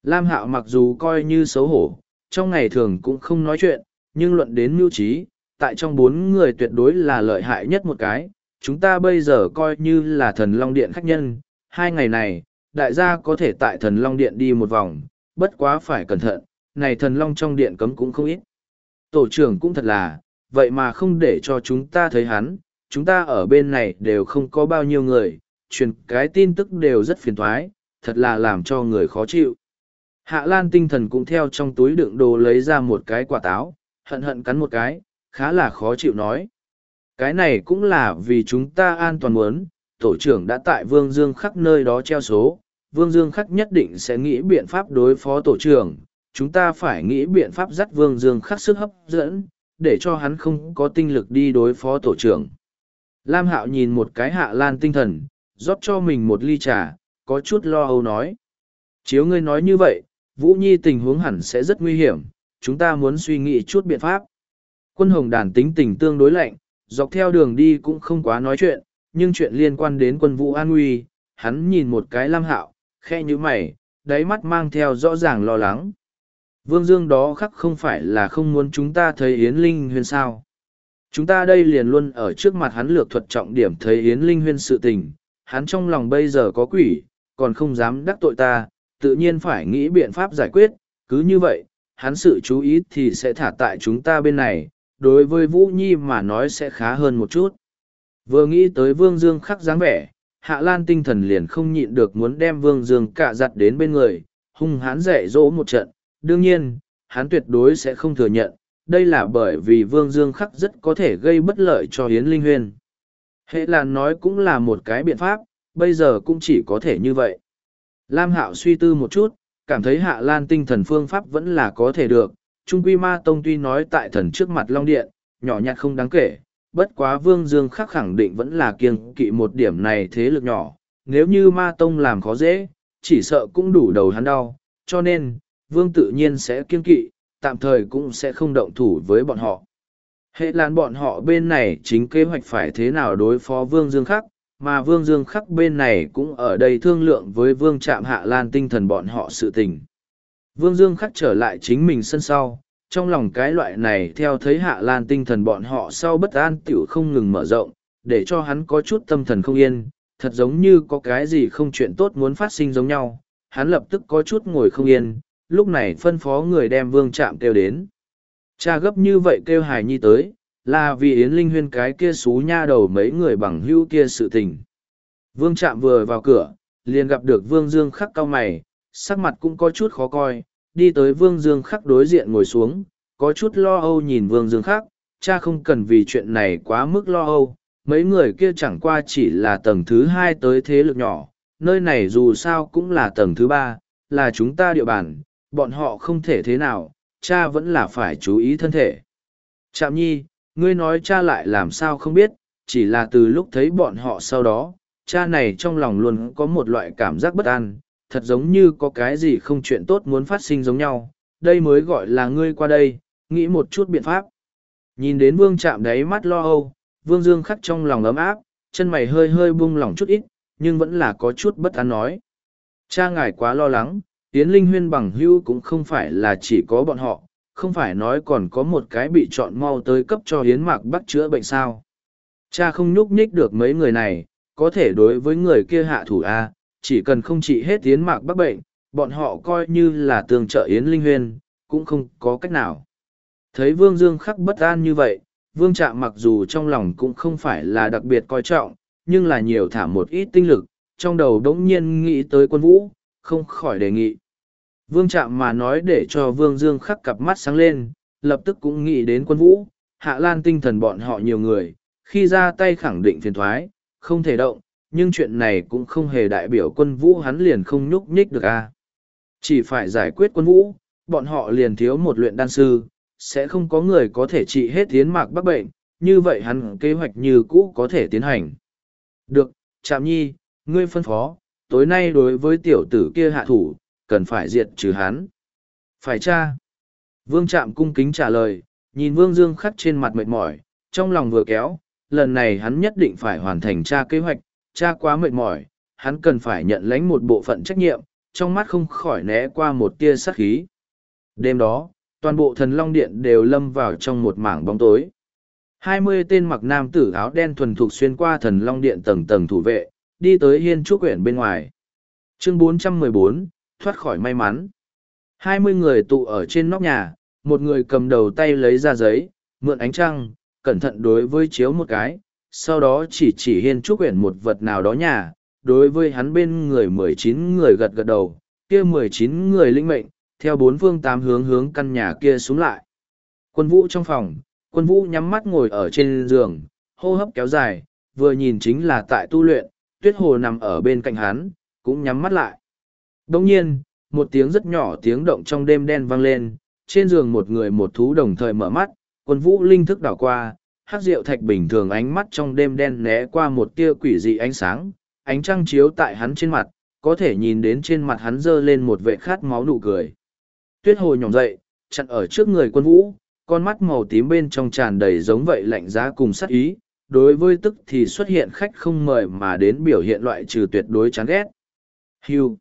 Lam Hạo mặc dù coi như xấu hổ, trong ngày thường cũng không nói chuyện, nhưng luận đến mưu trí, tại trong bốn người tuyệt đối là lợi hại nhất một cái. Chúng ta bây giờ coi như là thần Long Điện khách nhân, hai ngày này, đại gia có thể tại thần Long Điện đi một vòng, bất quá phải cẩn thận, này thần Long trong điện cấm cũng không ít. Tổ trưởng cũng thật là, vậy mà không để cho chúng ta thấy hắn, chúng ta ở bên này đều không có bao nhiêu người, truyền cái tin tức đều rất phiền thoái, thật là làm cho người khó chịu. Hạ Lan tinh thần cũng theo trong túi đựng đồ lấy ra một cái quả táo, hận hận cắn một cái, khá là khó chịu nói. Cái này cũng là vì chúng ta an toàn muốn, tổ trưởng đã tại Vương Dương khắc nơi đó treo số, Vương Dương khắc nhất định sẽ nghĩ biện pháp đối phó tổ trưởng, chúng ta phải nghĩ biện pháp dắt Vương Dương khắc sức hấp dẫn, để cho hắn không có tinh lực đi đối phó tổ trưởng. Lam Hạo nhìn một cái hạ lan tinh thần, rót cho mình một ly trà, có chút lo âu nói. Chiếu ngươi nói như vậy, Vũ Nhi tình huống hẳn sẽ rất nguy hiểm, chúng ta muốn suy nghĩ chút biện pháp. Quân hồng đàn tính tình tương đối lạnh, dọc theo đường đi cũng không quá nói chuyện, nhưng chuyện liên quan đến quân vũ an nguy, hắn nhìn một cái lam hạo, khe như mày, đáy mắt mang theo rõ ràng lo lắng. Vương Dương đó khắc không phải là không muốn chúng ta thấy Yến Linh huyên sao. Chúng ta đây liền luôn ở trước mặt hắn lược thuật trọng điểm thấy Yến Linh huyên sự tình, hắn trong lòng bây giờ có quỷ, còn không dám đắc tội ta, tự nhiên phải nghĩ biện pháp giải quyết, cứ như vậy, hắn sự chú ý thì sẽ thả tại chúng ta bên này, đối với Vũ Nhi mà nói sẽ khá hơn một chút. Vừa nghĩ tới Vương Dương khắc dáng vẻ, Hạ Lan tinh thần liền không nhịn được muốn đem Vương Dương cả giặt đến bên người, hung hãn dạy dỗ một trận. Đương nhiên, hắn tuyệt đối sẽ không thừa nhận, đây là bởi vì Vương Dương khắc rất có thể gây bất lợi cho Hiến Linh Huyên. Hệ Lan nói cũng là một cái biện pháp, bây giờ cũng chỉ có thể như vậy. Lam Hạo suy tư một chút, cảm thấy Hạ Lan tinh thần phương pháp vẫn là có thể được. Trung Quy Ma Tông tuy nói tại thần trước mặt Long Điện, nhỏ nhặt không đáng kể, bất quá Vương Dương khắc khẳng định vẫn là kiêng kỵ một điểm này thế lực nhỏ. Nếu như Ma Tông làm khó dễ, chỉ sợ cũng đủ đầu hắn đau, cho nên, Vương tự nhiên sẽ kiêng kỵ, tạm thời cũng sẽ không động thủ với bọn họ. Hệ lan bọn họ bên này chính kế hoạch phải thế nào đối phó Vương Dương khắc, mà Vương Dương khắc bên này cũng ở đây thương lượng với Vương Trạm Hạ Lan tinh thần bọn họ sự tình. Vương Dương khắc trở lại chính mình sân sau, trong lòng cái loại này theo thấy Hạ Lan tinh thần bọn họ sau bất an tiểu không ngừng mở rộng, để cho hắn có chút tâm thần không yên, thật giống như có cái gì không chuyện tốt muốn phát sinh giống nhau. Hắn lập tức có chút ngồi không yên, lúc này phân phó người đem Vương Trạm kêu đến. Cha gấp như vậy kêu hài Nhi tới, là vì Yến Linh Huyên cái kia xú nha đầu mấy người bằng hữu kia sự tình. Vương Trạm vừa vào cửa, liền gặp được Vương Dương khắc cao mày, sắc mặt cũng có chút khó coi, đi tới Vương Dương khắc đối diện ngồi xuống, có chút lo âu nhìn Vương Dương khắc, cha không cần vì chuyện này quá mức lo âu, mấy người kia chẳng qua chỉ là tầng thứ hai tới thế lực nhỏ, nơi này dù sao cũng là tầng thứ ba, là chúng ta địa bàn, bọn họ không thể thế nào, cha vẫn là phải chú ý thân thể. Trạm nhi, Ngươi nói cha lại làm sao không biết, chỉ là từ lúc thấy bọn họ sau đó, cha này trong lòng luôn có một loại cảm giác bất an, thật giống như có cái gì không chuyện tốt muốn phát sinh giống nhau, đây mới gọi là ngươi qua đây, nghĩ một chút biện pháp. Nhìn đến vương chạm đáy mắt lo âu, vương dương khắc trong lòng ấm áp, chân mày hơi hơi buông lỏng chút ít, nhưng vẫn là có chút bất an nói. Cha ngài quá lo lắng, Yến Linh Huyên bằng hưu cũng không phải là chỉ có bọn họ, không phải nói còn có một cái bị chọn mau tới cấp cho hiến mạc bắt chữa bệnh sao. Cha không nhúc nhích được mấy người này, có thể đối với người kia hạ thủ A, chỉ cần không trị hết tiến mạc bắc bệnh, bọn họ coi như là tường trợ Yến Linh Huyên, cũng không có cách nào. Thấy Vương Dương khắc bất an như vậy, Vương Trạm mặc dù trong lòng cũng không phải là đặc biệt coi trọng, nhưng là nhiều thả một ít tinh lực, trong đầu đống nhiên nghĩ tới quân vũ, không khỏi đề nghị. Vương Trạm mà nói để cho Vương Dương khắc cặp mắt sáng lên, lập tức cũng nghĩ đến quân vũ, hạ lan tinh thần bọn họ nhiều người, khi ra tay khẳng định phiền thoái, không thể động, nhưng chuyện này cũng không hề đại biểu quân vũ hắn liền không nhúc nhích được a. Chỉ phải giải quyết quân vũ, bọn họ liền thiếu một luyện đan sư, sẽ không có người có thể trị hết tiến mạc bắc bệnh, như vậy hắn kế hoạch như cũ có thể tiến hành. Được, Trạm Nhi, ngươi phân phó, tối nay đối với tiểu tử kia hạ thủ, cần phải diệt trừ hắn. Phải cha. Vương Trạm cung kính trả lời, nhìn Vương Dương khắc trên mặt mệt mỏi, trong lòng vừa kéo, lần này hắn nhất định phải hoàn thành cha kế hoạch, cha quá mệt mỏi, hắn cần phải nhận lãnh một bộ phận trách nhiệm, trong mắt không khỏi né qua một tia sát khí. Đêm đó, toàn bộ thần long điện đều lâm vào trong một mảng bóng tối. Hai mươi tên mặc nam tử áo đen thuần thục xuyên qua thần long điện tầng tầng thủ vệ, đi tới hiên trúc quyển bên ngoài. Chương 414, thoát khỏi may mắn. Hai mươi người tụ ở trên nóc nhà, một người cầm đầu tay lấy ra giấy, mượn ánh trăng, cẩn thận đối với chiếu một cái, sau đó chỉ chỉ hiên trúc quyển một vật nào đó nhà, đối với hắn bên người mười chín người gật gật đầu, kia mười chín người linh mệnh, theo bốn phương tám hướng hướng căn nhà kia xuống lại. Quân vũ trong phòng, quân vũ nhắm mắt ngồi ở trên giường, hô hấp kéo dài, vừa nhìn chính là tại tu luyện, tuyết hồ nằm ở bên cạnh hắn, cũng nhắm mắt lại. đông nhiên, một tiếng rất nhỏ tiếng động trong đêm đen vang lên, trên giường một người một thú đồng thời mở mắt, quân vũ linh thức đảo qua, hát rượu thạch bình thường ánh mắt trong đêm đen né qua một tia quỷ dị ánh sáng, ánh trăng chiếu tại hắn trên mặt, có thể nhìn đến trên mặt hắn dơ lên một vệ khát máu nụ cười. Tuyết hồ nhỏng dậy, chặn ở trước người quân vũ, con mắt màu tím bên trong tràn đầy giống vậy lạnh giá cùng sát ý, đối với tức thì xuất hiện khách không mời mà đến biểu hiện loại trừ tuyệt đối chán ghét. Hưu.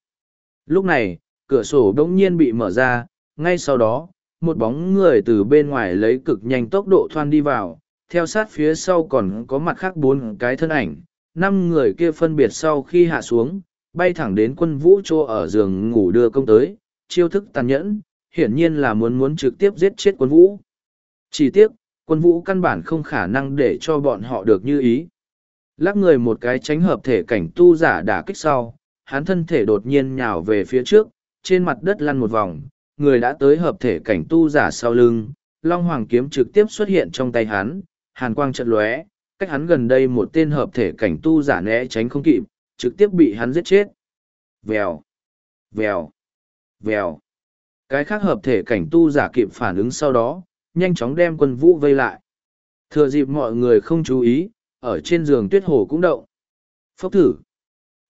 Lúc này, cửa sổ đông nhiên bị mở ra, ngay sau đó, một bóng người từ bên ngoài lấy cực nhanh tốc độ thoan đi vào, theo sát phía sau còn có mặt khác bốn cái thân ảnh, năm người kia phân biệt sau khi hạ xuống, bay thẳng đến quân vũ chỗ ở giường ngủ đưa công tới, chiêu thức tàn nhẫn, hiển nhiên là muốn muốn trực tiếp giết chết quân vũ. Chỉ tiếc, quân vũ căn bản không khả năng để cho bọn họ được như ý. Lắc người một cái tránh hợp thể cảnh tu giả đả kích sau, hắn thân thể đột nhiên nhào về phía trước, trên mặt đất lăn một vòng, người đã tới hợp thể cảnh tu giả sau lưng, Long Hoàng kiếm trực tiếp xuất hiện trong tay hắn, hàn quang trận lóe, cách hắn gần đây một tên hợp thể cảnh tu giả né tránh không kịp, trực tiếp bị hắn giết chết. Vèo, vèo, vèo. Cái khác hợp thể cảnh tu giả kịp phản ứng sau đó, nhanh chóng đem quân vũ vây lại. Thừa dịp mọi người không chú ý, ở trên giường tuyết hồ cũng động. Phốc thử.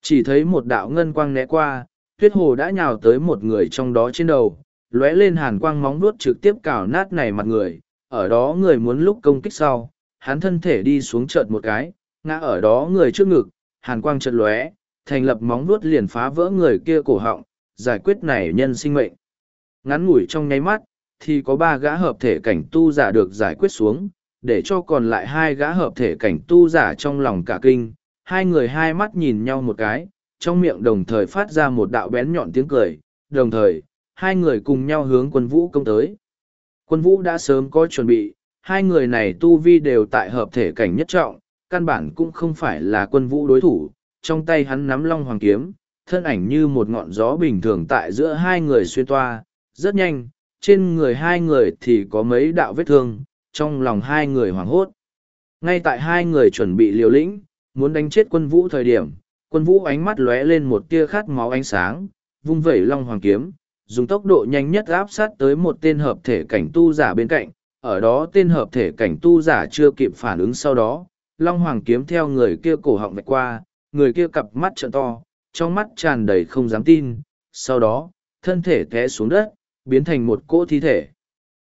Chỉ thấy một đạo ngân quang né qua, tuyết hồ đã nhào tới một người trong đó trên đầu, lóe lên hàn quang móng vuốt trực tiếp cào nát này mặt người, ở đó người muốn lúc công kích sau, hắn thân thể đi xuống chợt một cái, ngã ở đó người trước ngực, hàn quang chợt lóe, thành lập móng vuốt liền phá vỡ người kia cổ họng, giải quyết này nhân sinh mệnh. Ngắn ngủi trong nháy mắt, thì có ba gã hợp thể cảnh tu giả được giải quyết xuống, để cho còn lại hai gã hợp thể cảnh tu giả trong lòng cả kinh, hai người hai mắt nhìn nhau một cái, trong miệng đồng thời phát ra một đạo bén nhọn tiếng cười, đồng thời, hai người cùng nhau hướng quân vũ công tới. Quân vũ đã sớm có chuẩn bị, hai người này tu vi đều tại hợp thể cảnh nhất trọng, căn bản cũng không phải là quân vũ đối thủ, trong tay hắn nắm long hoàng kiếm, thân ảnh như một ngọn gió bình thường tại giữa hai người xuyên toa, rất nhanh, trên người hai người thì có mấy đạo vết thương, trong lòng hai người hoảng hốt. Ngay tại hai người chuẩn bị liều lĩnh, muốn đánh chết quân vũ thời điểm, quân vũ ánh mắt lóe lên một tia khát máu ánh sáng, vung vẩy long hoàng kiếm, dùng tốc độ nhanh nhất áp sát tới một tên hợp thể cảnh tu giả bên cạnh, ở đó tên hợp thể cảnh tu giả chưa kịp phản ứng sau đó, long hoàng kiếm theo người kia cổ họng vạch qua, người kia cặp mắt trợn to, trong mắt tràn đầy không dám tin, sau đó, thân thể té xuống đất, biến thành một cỗ thi thể.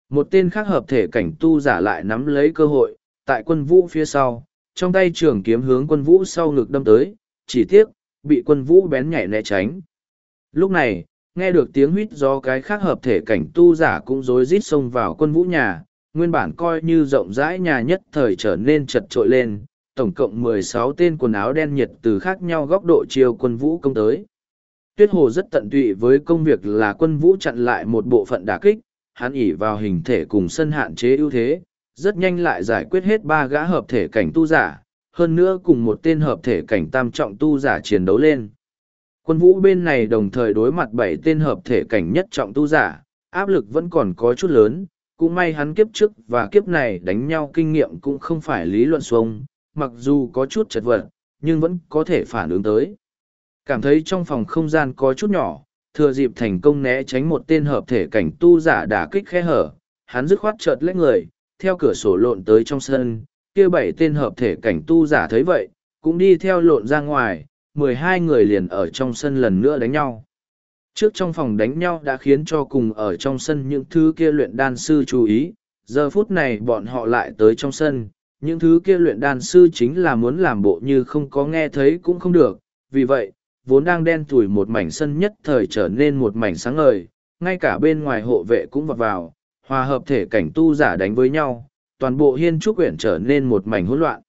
Một tên khác hợp thể cảnh tu giả lại nắm lấy cơ hội, tại quân vũ phía sau, trong tay trường kiếm hướng quân vũ sau ngực đâm tới, chỉ tiếc, bị quân vũ bén nhảy né tránh. Lúc này, nghe được tiếng huýt do cái khác hợp thể cảnh tu giả cũng rối rít xông vào quân vũ nhà, nguyên bản coi như rộng rãi nhà nhất thời trở nên chật trội lên, tổng cộng mười sáu tên quần áo đen nhiệt từ khác nhau góc độ chiều quân vũ công tới. Tuyết Hồ rất tận tụy với công việc là quân vũ chặn lại một bộ phận đả kích, hắn ỉ vào hình thể cùng sân hạn chế ưu thế, rất nhanh lại giải quyết hết ba gã hợp thể cảnh tu giả, hơn nữa cùng một tên hợp thể cảnh tam trọng tu giả chiến đấu lên. Quân vũ bên này đồng thời đối mặt bảy tên hợp thể cảnh nhất trọng tu giả, áp lực vẫn còn có chút lớn, cũng may hắn kiếp trước và kiếp này đánh nhau kinh nghiệm cũng không phải lý luận xuông, mặc dù có chút chật vật, nhưng vẫn có thể phản ứng tới. Cảm thấy trong phòng không gian có chút nhỏ, thừa dịp thành công né tránh một tên hợp thể cảnh tu giả đả kích khe hở, hắn dứt khoát chợt lấy người, theo cửa sổ lộn tới trong sân, kia bảy tên hợp thể cảnh tu giả thấy vậy, cũng đi theo lộn ra ngoài, mười hai người liền ở trong sân lần nữa đánh nhau. Trước trong phòng đánh nhau đã khiến cho cùng ở trong sân những thứ kia luyện đan sư chú ý, giờ phút này bọn họ lại tới trong sân, những thứ kia luyện đan sư chính là muốn làm bộ như không có nghe thấy cũng không được, vì vậy, vốn đang đen thủi một mảnh sân nhất thời trở nên một mảnh sáng ngời, ngay cả bên ngoài hộ vệ cũng vọt vào, hòa hợp thể cảnh tu giả đánh với nhau, toàn bộ hiên trúc quyển trở nên một mảnh hỗn loạn.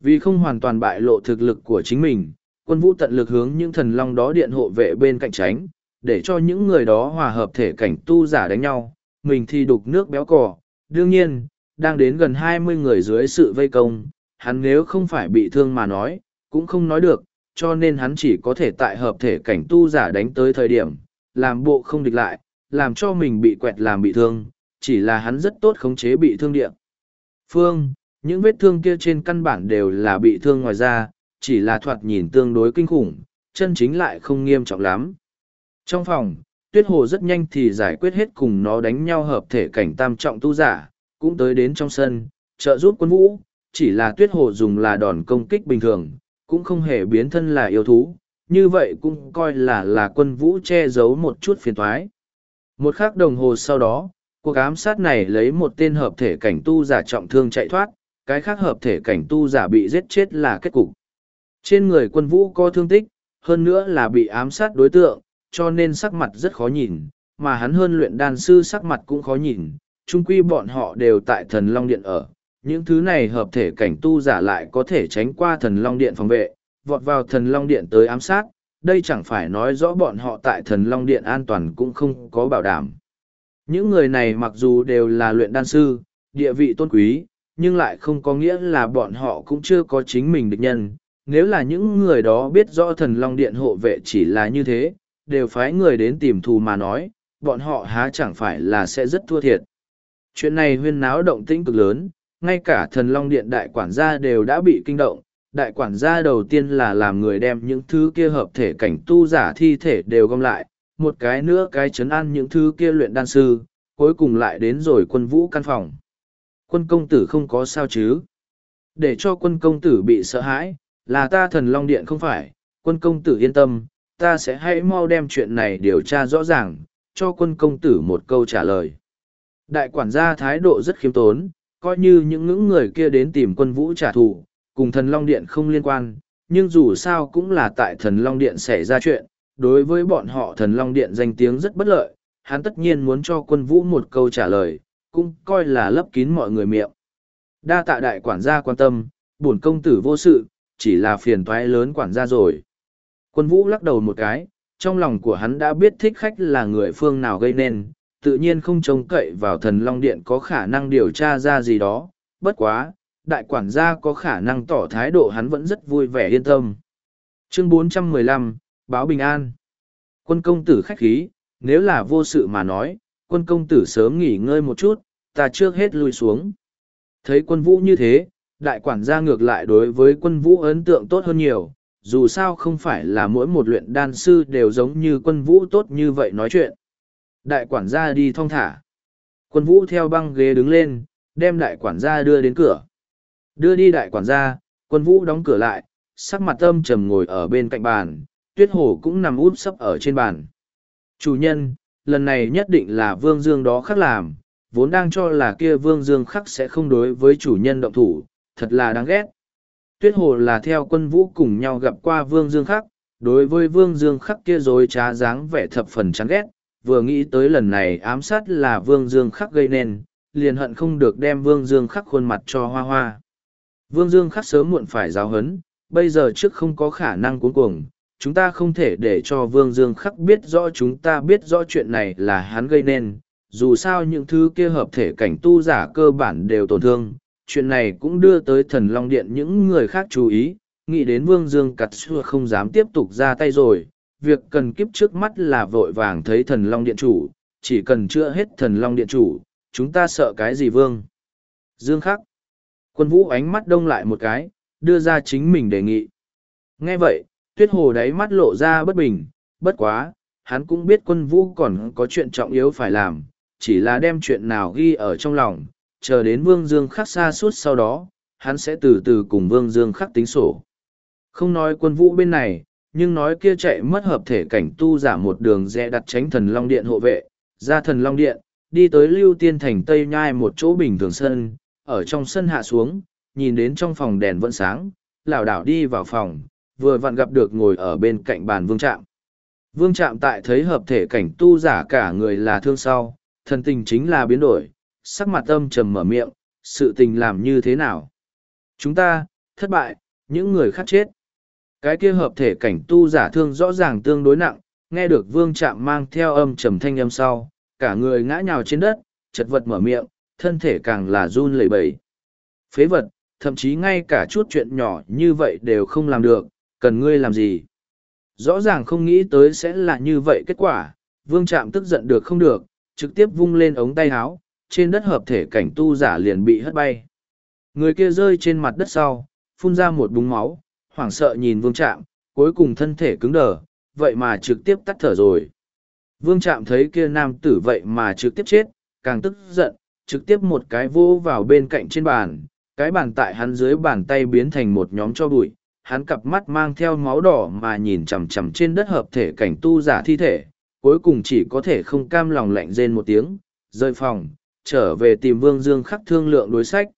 Vì không hoàn toàn bại lộ thực lực của chính mình, quân vũ tận lực hướng những thần long đó điện hộ vệ bên cạnh tránh, để cho những người đó hòa hợp thể cảnh tu giả đánh nhau, mình thì đục nước béo cỏ. Đương nhiên, đang đến gần hai mươi người dưới sự vây công, hắn nếu không phải bị thương mà nói, cũng không nói được, cho nên hắn chỉ có thể tại hợp thể cảnh tu giả đánh tới thời điểm, làm bộ không địch lại, làm cho mình bị quẹt làm bị thương, chỉ là hắn rất tốt khống chế bị thương địa. Phương, những vết thương kia trên căn bản đều là bị thương ngoài da, chỉ là thoạt nhìn tương đối kinh khủng, chân chính lại không nghiêm trọng lắm. Trong phòng, tuyết hồ rất nhanh thì giải quyết hết cùng nó đánh nhau hợp thể cảnh tam trọng tu giả, cũng tới đến trong sân, trợ giúp quân vũ, chỉ là tuyết hồ dùng là đòn công kích bình thường, cũng không hề biến thân là yêu thú, như vậy cũng coi là là quân vũ che giấu một chút phiền toái. Một khắc đồng hồ sau đó, cuộc ám sát này lấy một tên hợp thể cảnh tu giả trọng thương chạy thoát, cái khác hợp thể cảnh tu giả bị giết chết là kết cục. Trên người quân vũ có thương tích, hơn nữa là bị ám sát đối tượng, cho nên sắc mặt rất khó nhìn, mà hắn hơn luyện đan sư sắc mặt cũng khó nhìn, chung quy bọn họ đều tại thần Long Điện ở. Những thứ này hợp thể cảnh tu giả lại có thể tránh qua thần Long Điện phòng vệ, vọt vào thần Long Điện tới ám sát, đây chẳng phải nói rõ bọn họ tại thần Long Điện an toàn cũng không có bảo đảm. Những người này mặc dù đều là luyện đan sư, địa vị tôn quý, nhưng lại không có nghĩa là bọn họ cũng chưa có chính mình địch nhân. Nếu là những người đó biết rõ thần Long Điện hộ vệ chỉ là như thế, đều phái người đến tìm thù mà nói, bọn họ há chẳng phải là sẽ rất thua thiệt. Chuyện này huyên náo động tĩnh cực lớn, ngay cả thần Long Điện đại quản gia đều đã bị kinh động. Đại quản gia đầu tiên là làm người đem những thứ kia hợp thể cảnh tu giả thi thể đều gom lại, một cái nữa cái chấn an những thứ kia luyện đan sư, cuối cùng lại đến rồi quân vũ căn phòng. Quân công tử không có sao chứ. Để cho quân công tử bị sợ hãi, là ta thần Long Điện không phải, quân công tử yên tâm, ta sẽ hãy mau đem chuyện này điều tra rõ ràng, cho quân công tử một câu trả lời. Đại quản gia thái độ rất khiêm tốn, coi như những ngưỡng người kia đến tìm quân vũ trả thù, cùng thần Long Điện không liên quan, nhưng dù sao cũng là tại thần Long Điện xảy ra chuyện, đối với bọn họ thần Long Điện danh tiếng rất bất lợi, hắn tất nhiên muốn cho quân vũ một câu trả lời, cũng coi là lấp kín mọi người miệng. Đa tạ đại quản gia quan tâm, bổn công tử vô sự, chỉ là phiền toái lớn quản gia rồi. Quân vũ lắc đầu một cái, trong lòng của hắn đã biết thích khách là người phương nào gây nên, tự nhiên không trông cậy vào thần Long Điện có khả năng điều tra ra gì đó, bất quá, đại quản gia có khả năng tỏ thái độ hắn vẫn rất vui vẻ yên tâm. Chương 415, Báo Bình An Quân công tử khách khí, nếu là vô sự mà nói, quân công tử sớm nghỉ ngơi một chút, ta trước hết lui xuống. Thấy quân vũ như thế, đại quản gia ngược lại đối với quân vũ ấn tượng tốt hơn nhiều, dù sao không phải là mỗi một luyện đan sư đều giống như quân vũ tốt như vậy nói chuyện. Đại quản gia đi thong thả. Quân vũ theo băng ghế đứng lên, đem đại quản gia đưa đến cửa. Đưa đi đại quản gia, quân vũ đóng cửa lại, sắc mặt âm trầm ngồi ở bên cạnh bàn, tuyết hồ cũng nằm úp sấp ở trên bàn. Chủ nhân, lần này nhất định là Vương Dương đó khắc làm, vốn đang cho là kia Vương Dương khắc sẽ không đối với chủ nhân động thủ, thật là đáng ghét. Tuyết Hồ là theo quân vũ cùng nhau gặp qua Vương Dương khắc, đối với Vương Dương khắc kia rồi trá dáng vẻ thập phần chán ghét, vừa nghĩ tới lần này ám sát là Vương Dương khắc gây nên, liền hận không được đem Vương Dương khắc khuôn mặt cho hoa hoa. Vương Dương khắc sớm muộn phải giáo hấn, bây giờ trước không có khả năng cuốn cuồng, chúng ta không thể để cho Vương Dương Khắc biết rõ chúng ta biết rõ chuyện này là hắn gây nên, dù sao những thứ kia hợp thể cảnh tu giả cơ bản đều tổn thương, chuyện này cũng đưa tới thần Long Điện những người khác chú ý, nghĩ đến Vương Dương cặt xưa không dám tiếp tục ra tay rồi, việc cần kiếp trước mắt là vội vàng thấy thần Long Điện chủ, chỉ cần chữa hết thần Long Điện chủ, chúng ta sợ cái gì Vương? Dương Khắc Quân vũ ánh mắt đông lại một cái, đưa ra chính mình đề nghị. Nghe vậy, tuyết hồ đáy mắt lộ ra bất bình, bất quá, hắn cũng biết quân vũ còn có chuyện trọng yếu phải làm, chỉ là đem chuyện nào ghi ở trong lòng, chờ đến Vương Dương khắc xa suốt sau đó, hắn sẽ từ từ cùng Vương Dương khắc tính sổ. Không nói quân vũ bên này, nhưng nói kia chạy mất hợp thể cảnh tu giả một đường rẽ đặt tránh thần Long Điện hộ vệ, ra thần Long Điện, đi tới lưu tiên thành Tây Nhai một chỗ bình thường sân, ở trong sân hạ xuống, nhìn đến trong phòng đèn vẫn sáng, lảo đảo đi vào phòng, vừa vặn gặp được ngồi ở bên cạnh bàn vương trạm. Vương trạm tại thấy hợp thể cảnh tu giả cả người là thương sau, thần tình chính là biến đổi, sắc mặt âm trầm mở miệng, sự tình làm như thế nào? Chúng ta, thất bại, những người khác chết. Cái kia hợp thể cảnh tu giả thương rõ ràng tương đối nặng, nghe được vương chạm mang theo âm trầm thanh âm sau, cả người ngã nhào trên đất, chật vật mở miệng, thân thể càng là run lẩy bẩy. Phế vật, thậm chí ngay cả chút chuyện nhỏ như vậy đều không làm được, cần ngươi làm gì? Rõ ràng không nghĩ tới sẽ là như vậy kết quả, vương chạm tức giận được không được, trực tiếp vung lên ống tay áo, trên đất hợp thể cảnh tu giả liền bị hất bay. Người kia rơi trên mặt đất sau, phun ra một búng máu, hoảng sợ nhìn vương trạm, cuối cùng thân thể cứng đờ, vậy mà trực tiếp tắt thở rồi. Vương trạm thấy kia nam tử vậy mà trực tiếp chết, càng tức giận, trực tiếp một cái vô vào bên cạnh trên bàn, cái bàn tại hắn dưới bàn tay biến thành một nhóm cho bụi, hắn cặp mắt mang theo máu đỏ mà nhìn chằm chằm trên đất hợp thể cảnh tu giả thi thể, cuối cùng chỉ có thể không cam lòng lạnh rên một tiếng, rời phòng, trở về tìm Vương Dương khắc thương lượng đối sách.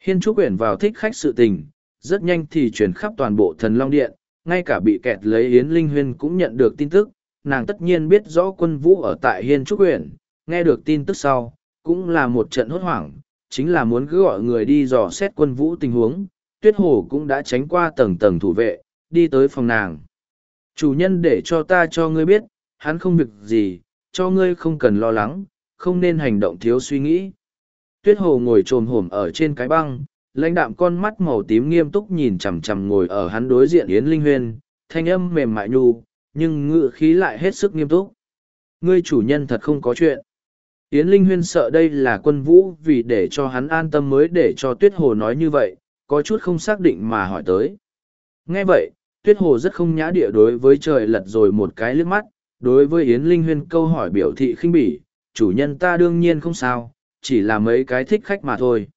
Hiên Trúc uyển vào thích khách sự tình, rất nhanh thì chuyển khắp toàn bộ thần Long Điện, ngay cả bị kẹt lấy Yến Linh Huyên cũng nhận được tin tức, nàng tất nhiên biết rõ quân vũ ở tại Hiên Trúc uyển nghe được tin tức sau, cũng là một trận hốt hoảng, chính là muốn cứ gọi người đi dò xét quân vũ tình huống, tuyết hồ cũng đã tránh qua tầng tầng thủ vệ, đi tới phòng nàng. Chủ nhân để cho ta cho ngươi biết, hắn không việc gì, cho ngươi không cần lo lắng, không nên hành động thiếu suy nghĩ. Tuyết hồ ngồi trồm hổm ở trên cái băng, lãnh đạm con mắt màu tím nghiêm túc nhìn chằm chằm ngồi ở hắn đối diện Yến Linh Huyên, thanh âm mềm mại nhu, nhưng ngự khí lại hết sức nghiêm túc. Ngươi chủ nhân thật không có chuyện. Yến Linh Huyên sợ đây là quân vũ vì để cho hắn an tâm mới để cho Tuyết Hồ nói như vậy, có chút không xác định mà hỏi tới. Nghe vậy, Tuyết Hồ rất không nhã địa đối với trời lật rồi một cái liếc mắt, đối với Yến Linh Huyên câu hỏi biểu thị khinh bỉ, chủ nhân ta đương nhiên không sao, chỉ là mấy cái thích khách mà thôi.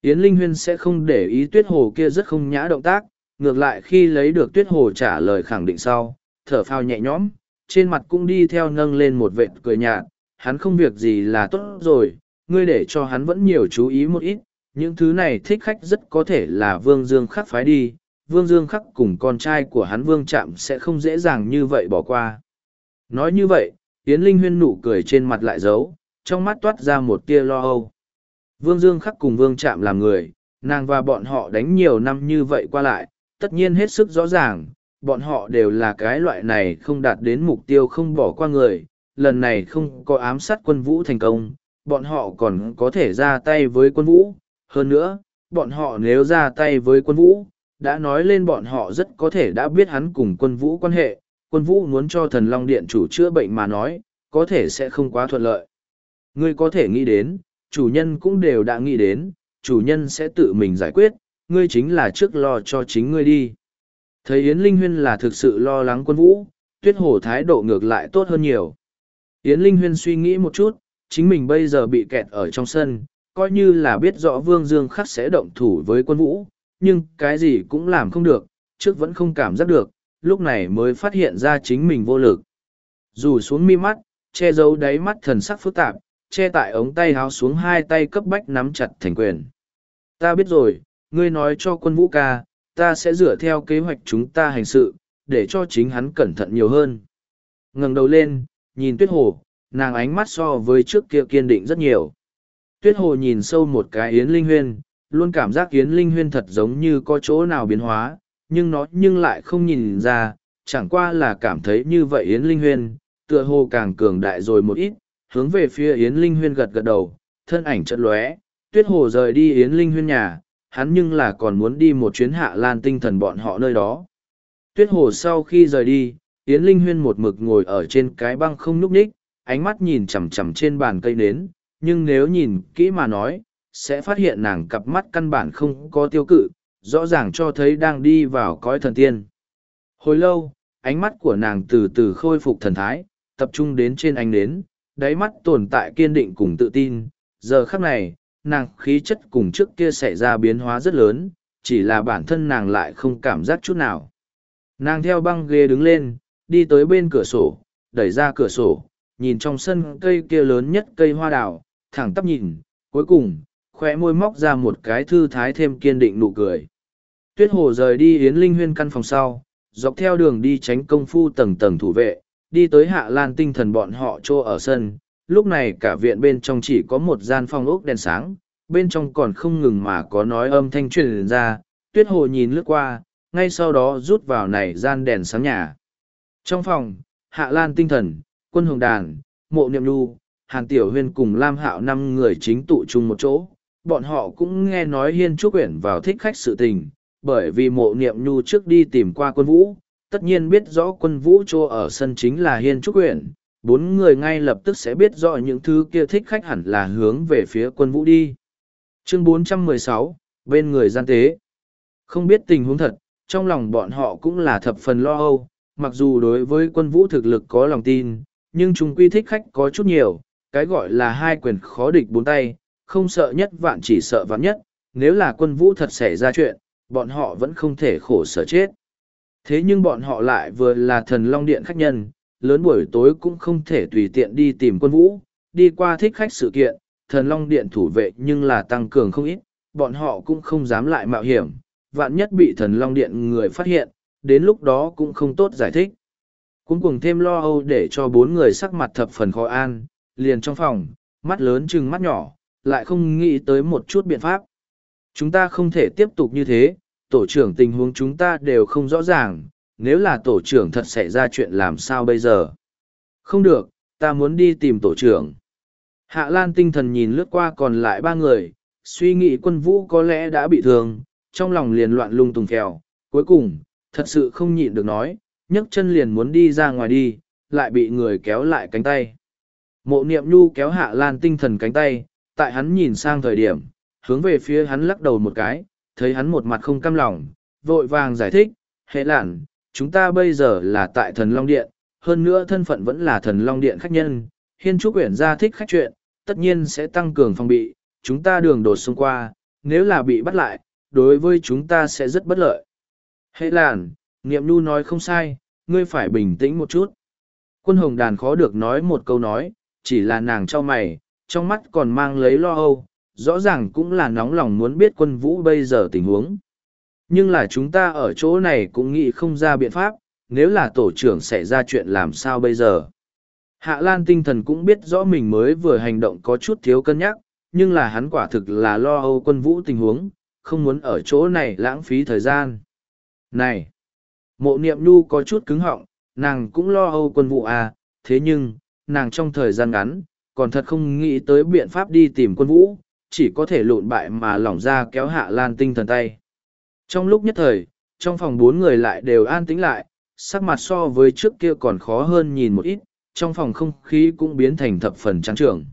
Yến Linh Huyên sẽ không để ý Tuyết Hồ kia rất không nhã động tác, ngược lại khi lấy được Tuyết Hồ trả lời khẳng định sau, thở phào nhẹ nhõm, trên mặt cũng đi theo nâng lên một vệt cười nhạt, hắn không việc gì là tốt rồi, ngươi để cho hắn vẫn nhiều chú ý một ít, những thứ này thích khách rất có thể là Vương Dương Khắc phái đi, Vương Dương Khắc cùng con trai của hắn Vương Trạm sẽ không dễ dàng như vậy bỏ qua. Nói như vậy, Yến Linh huyên nụ cười trên mặt lại giấu, trong mắt toát ra một tia lo âu. Vương Dương Khắc cùng Vương Trạm làm người, nàng và bọn họ đánh nhiều năm như vậy qua lại, tất nhiên hết sức rõ ràng, bọn họ đều là cái loại này không đạt đến mục tiêu không bỏ qua người, lần này không có ám sát quân vũ thành công, bọn họ còn có thể ra tay với quân vũ. Hơn nữa, bọn họ nếu ra tay với quân vũ, đã nói lên bọn họ rất có thể đã biết hắn cùng quân vũ quan hệ, quân vũ muốn cho thần Long Điện chủ chữa bệnh mà nói, có thể sẽ không quá thuận lợi. Ngươi có thể nghĩ đến, chủ nhân cũng đều đã nghĩ đến, chủ nhân sẽ tự mình giải quyết, ngươi chính là trước lo cho chính ngươi đi. Thấy Yến Linh Huyên là thực sự lo lắng quân vũ, tuyết hổ thái độ ngược lại tốt hơn nhiều. Yến Linh Huyên suy nghĩ một chút, chính mình bây giờ bị kẹt ở trong sân, coi như là biết rõ Vương Dương Khắc sẽ động thủ với quân vũ, nhưng cái gì cũng làm không được, trước vẫn không cảm giác được, lúc này mới phát hiện ra chính mình vô lực. Dù xuống mi mắt, che giấu đáy mắt thần sắc phức tạp, che tại ống tay háo xuống hai tay cấp bách nắm chặt thành quyền. Ta biết rồi, ngươi nói cho quân vũ ca, ta sẽ dựa theo kế hoạch chúng ta hành sự, để cho chính hắn cẩn thận nhiều hơn. ngẩng đầu lên, nhìn tuyết hồ, nàng ánh mắt so với trước kia kiên định rất nhiều. Tuyết hồ nhìn sâu một cái Yến Linh Huyên, luôn cảm giác Yến Linh Huyên thật giống như có chỗ nào biến hóa, nhưng nó nhưng lại không nhìn ra, chẳng qua là cảm thấy như vậy Yến Linh Huyên, tựa hồ càng cường đại rồi một ít, hướng về phía Yến Linh Huyên gật gật đầu, thân ảnh chợt lóe, Tuyết hồ rời đi Yến Linh Huyên nhà, hắn nhưng là còn muốn đi một chuyến hạ lan tinh thần bọn họ nơi đó. Tuyết hồ sau khi rời đi, Yến Linh Huyên một mực ngồi ở trên cái băng không nhúc nhích, ánh mắt nhìn chằm chằm trên bàn cây nến, nhưng nếu nhìn kỹ mà nói, sẽ phát hiện nàng cặp mắt căn bản không có tiêu cự, rõ ràng cho thấy đang đi vào cõi thần tiên. Hồi lâu, ánh mắt của nàng từ từ khôi phục thần thái, tập trung đến trên ánh nến, đáy mắt tồn tại kiên định cùng tự tin. Giờ khắc này, nàng khí chất cùng trước kia xảy ra biến hóa rất lớn, chỉ là bản thân nàng lại không cảm giác chút nào. Nàng theo băng ghế đứng lên, đi tới bên cửa sổ, đẩy ra cửa sổ, nhìn trong sân cây kia lớn nhất cây hoa đào, thẳng tắp nhìn, cuối cùng, khóe môi móc ra một cái thư thái thêm kiên định nụ cười. Tuyết hồ rời đi Yến Linh Huyên căn phòng sau, dọc theo đường đi tránh công phu tầng tầng thủ vệ, đi tới hạ lan tinh thần bọn họ trô ở sân. Lúc này cả viện bên trong chỉ có một gian phòng ốc đèn sáng, bên trong còn không ngừng mà có nói âm thanh truyền ra, tuyết hồ nhìn lướt qua, ngay sau đó rút vào này gian đèn sáng nhà. Trong phòng, Hạ Lan tinh thần, quân hồng đàn, mộ niệm nu, Hàn Tiểu Huyên cùng Lam Hạo năm người chính tụ chung một chỗ, bọn họ cũng nghe nói Hiên Trúc Uyển vào thích khách sự tình, bởi vì mộ niệm nhu trước đi tìm qua quân vũ, tất nhiên biết rõ quân vũ chỗ ở sân chính là Hiên Trúc Uyển, bốn người ngay lập tức sẽ biết rõ những thứ kia thích khách hẳn là hướng về phía quân vũ đi. Chương 416, bên người gian tế. Không biết tình huống thật, trong lòng bọn họ cũng là thập phần lo âu, mặc dù đối với quân vũ thực lực có lòng tin, nhưng chúng quy thích khách có chút nhiều, cái gọi là hai quyền khó địch bốn tay, không sợ nhất vạn chỉ sợ vạn nhất, nếu là quân vũ thật xảy ra chuyện, bọn họ vẫn không thể khổ sở chết. Thế nhưng bọn họ lại vừa là thần long điện khách nhân, lớn buổi tối cũng không thể tùy tiện đi tìm quân vũ, đi qua thích khách sự kiện, thần long điện thủ vệ nhưng là tăng cường không ít, bọn họ cũng không dám lại mạo hiểm, vạn nhất bị thần long điện người phát hiện, đến lúc đó cũng không tốt giải thích. Cũng cùng thêm lo âu để cho bốn người sắc mặt thập phần khó an, liền trong phòng, mắt lớn chừng mắt nhỏ, lại không nghĩ tới một chút biện pháp. Chúng ta không thể tiếp tục như thế, tổ trưởng tình huống chúng ta đều không rõ ràng, nếu là tổ trưởng thật xảy ra chuyện làm sao bây giờ? Không được, ta muốn đi tìm tổ trưởng. Hạ Lan tinh thần nhìn lướt qua còn lại ba người, suy nghĩ quân vũ có lẽ đã bị thương, trong lòng liền loạn lung tung kèo. Cuối cùng, thật sự không nhịn được nói, nhấc chân liền muốn đi ra ngoài đi, lại bị người kéo lại cánh tay. Mộ niệm nhu kéo Hạ Lan tinh thần cánh tay, tại hắn nhìn sang thời điểm, hướng về phía hắn lắc đầu một cái, thấy hắn một mặt không cam lòng, vội vàng giải thích, hệ lản, chúng ta bây giờ là tại thần Long Điện, hơn nữa thân phận vẫn là thần Long Điện khách nhân, hiên trúc quyển gia thích khách chuyện, tất nhiên sẽ tăng cường phòng bị, chúng ta đường đột xung qua, nếu là bị bắt lại, đối với chúng ta sẽ rất bất lợi. Hệ lản, Niệm Nhu nói không sai, ngươi phải bình tĩnh một chút. Quân hồng đàn khó được nói một câu nói, chỉ là nàng cho mày, trong mắt còn mang lấy lo âu, rõ ràng cũng là nóng lòng muốn biết quân vũ bây giờ tình huống. Nhưng là chúng ta ở chỗ này cũng nghĩ không ra biện pháp, nếu là tổ trưởng xảy ra chuyện làm sao bây giờ. Hạ Lan tinh thần cũng biết rõ mình mới vừa hành động có chút thiếu cân nhắc, nhưng là hắn quả thực là lo âu quân vũ tình huống, không muốn ở chỗ này lãng phí thời gian. Này! Mộ niệm nhu có chút cứng họng, nàng cũng lo âu quân vũ à, thế nhưng, nàng trong thời gian ngắn, còn thật không nghĩ tới biện pháp đi tìm quân vũ, chỉ có thể lộn bại mà lỏng ra kéo hạ lan tinh thần tay. Trong lúc nhất thời, trong phòng bốn người lại đều an tĩnh lại, sắc mặt so với trước kia còn khó hơn nhìn một ít, trong phòng không khí cũng biến thành thập phần trắng trưởng.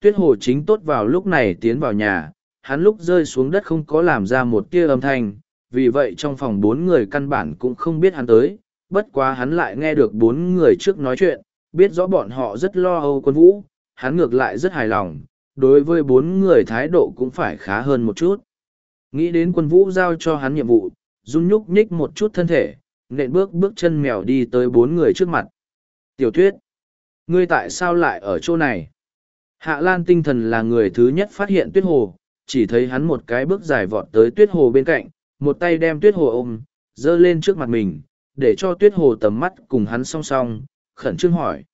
Tuyết hồ chính tốt vào lúc này tiến vào nhà, hắn lúc rơi xuống đất không có làm ra một tia âm thanh, vì vậy trong phòng bốn người căn bản cũng không biết hắn tới, bất quá hắn lại nghe được bốn người trước nói chuyện, biết rõ bọn họ rất lo âu quân vũ, hắn ngược lại rất hài lòng, đối với bốn người thái độ cũng phải khá hơn một chút. Nghĩ đến quân vũ giao cho hắn nhiệm vụ, run nhúc nhích một chút thân thể, nện bước bước chân mèo đi tới bốn người trước mặt. Tiểu tuyết, ngươi tại sao lại ở chỗ này? Hạ Lan tinh thần là người thứ nhất phát hiện tuyết hồ, chỉ thấy hắn một cái bước dài vọt tới tuyết hồ bên cạnh, một tay đem tuyết hồ ôm, dơ lên trước mặt mình, để cho tuyết hồ tầm mắt cùng hắn song song, khẩn trương hỏi.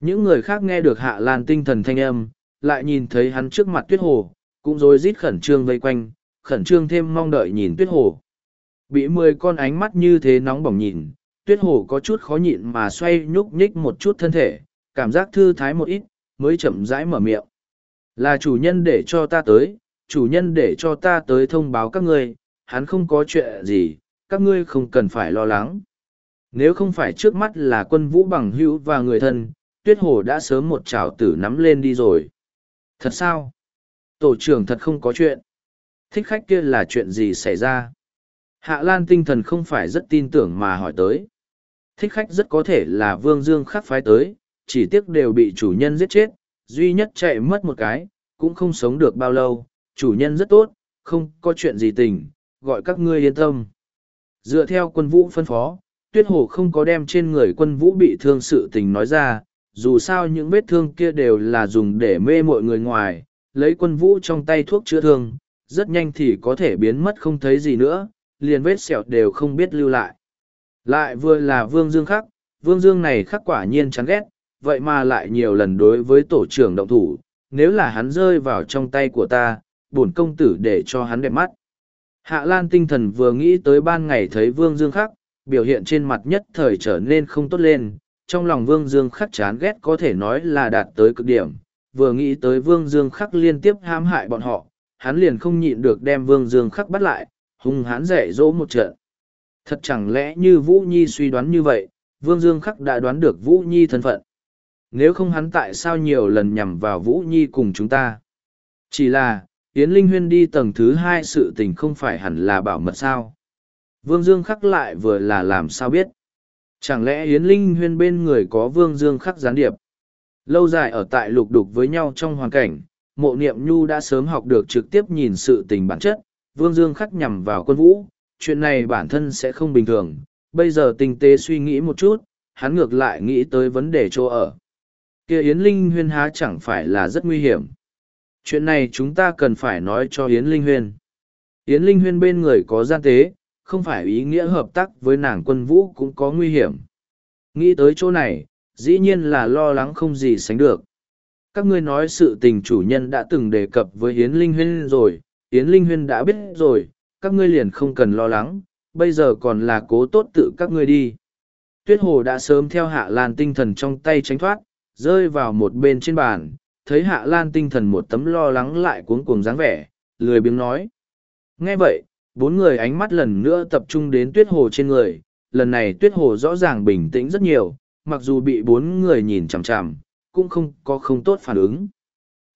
Những người khác nghe được Hạ Lan tinh thần thanh âm, lại nhìn thấy hắn trước mặt tuyết hồ, cũng rồi rít khẩn trương vây quanh, khẩn trương thêm mong đợi nhìn tuyết hồ. Bị mười con ánh mắt như thế nóng bỏng nhìn, tuyết hồ có chút khó nhịn mà xoay nhúc nhích một chút thân thể, cảm giác thư thái một ít, mới chậm rãi mở miệng. Là chủ nhân để cho ta tới, chủ nhân để cho ta tới thông báo các ngươi, hắn không có chuyện gì, các ngươi không cần phải lo lắng. Nếu không phải trước mắt là quân vũ bằng hữu và người thân, tuyết hồ đã sớm một chảo tử nắm lên đi rồi. Thật sao? Tổ trưởng thật không có chuyện. Thích khách kia là chuyện gì xảy ra? Hạ Lan tinh thần không phải rất tin tưởng mà hỏi tới. Thích khách rất có thể là Vương Dương khắc phái tới, chỉ tiếc đều bị chủ nhân giết chết, duy nhất chạy mất một cái, cũng không sống được bao lâu, chủ nhân rất tốt, không có chuyện gì tình, gọi các ngươi yên tâm. Dựa theo quân vũ phân phó, tuyết hồ không có đem trên người quân vũ bị thương sự tình nói ra, dù sao những vết thương kia đều là dùng để mê mọi người ngoài, lấy quân vũ trong tay thuốc chữa thương, rất nhanh thì có thể biến mất không thấy gì nữa, liền vết sẹo đều không biết lưu lại. Lại vừa là Vương Dương khắc, Vương Dương này khắc quả nhiên chán ghét, vậy mà lại nhiều lần đối với tổ trưởng động thủ, nếu là hắn rơi vào trong tay của ta, bổn công tử để cho hắn đẹp mắt. Hạ Lan tinh thần vừa nghĩ tới ban ngày thấy Vương Dương khắc, biểu hiện trên mặt nhất thời trở nên không tốt lên, trong lòng Vương Dương khắc chán ghét có thể nói là đạt tới cực điểm, vừa nghĩ tới Vương Dương Khắc liên tiếp hãm hại bọn họ, hắn liền không nhịn được đem Vương Dương Khắc bắt lại, hung hãn dạy dỗ một trận. Thật chẳng lẽ như Vũ Nhi suy đoán như vậy, Vương Dương Khắc đã đoán được Vũ Nhi thân phận. Nếu không hắn tại sao nhiều lần nhằm vào Vũ Nhi cùng chúng ta? Chỉ là, Yến Linh Huyên đi tầng thứ hai sự tình không phải hẳn là bảo mật sao? Vương Dương Khắc lại vừa là làm sao biết? Chẳng lẽ Yến Linh Huyên bên người có Vương Dương Khắc gián điệp? Lâu dài ở tại lục đục với nhau trong hoàn cảnh, mộ niệm nhu đã sớm học được trực tiếp nhìn sự tình bản chất, Vương Dương khắc nhằm vào quân vũ, chuyện này bản thân sẽ không bình thường, bây giờ tinh tế suy nghĩ một chút, hắn ngược lại nghĩ tới vấn đề chỗ ở. kia Yến Linh Huyên há chẳng phải là rất nguy hiểm. Chuyện này chúng ta cần phải nói cho Yến Linh Huyên. Yến Linh Huyên bên người có gian tế, không phải ý nghĩa hợp tác với nàng quân vũ cũng có nguy hiểm. Nghĩ tới chỗ này, dĩ nhiên là lo lắng không gì sánh được. Các ngươi nói sự tình chủ nhân đã từng đề cập với Yến Linh Huyên rồi, Yến Linh Huyên đã biết rồi, các ngươi liền không cần lo lắng, bây giờ còn là cố tốt tự các ngươi đi. Tuyết Hồ đã sớm theo Hạ Lan tinh thần trong tay tránh thoát, rơi vào một bên trên bàn, thấy Hạ Lan tinh thần một tấm lo lắng lại cuống cuồng dáng vẻ, lười biếng nói. Nghe vậy, bốn người ánh mắt lần nữa tập trung đến Tuyết Hồ trên người, lần này Tuyết Hồ rõ ràng bình tĩnh rất nhiều, mặc dù bị bốn người nhìn chằm chằm, cũng không có không tốt phản ứng.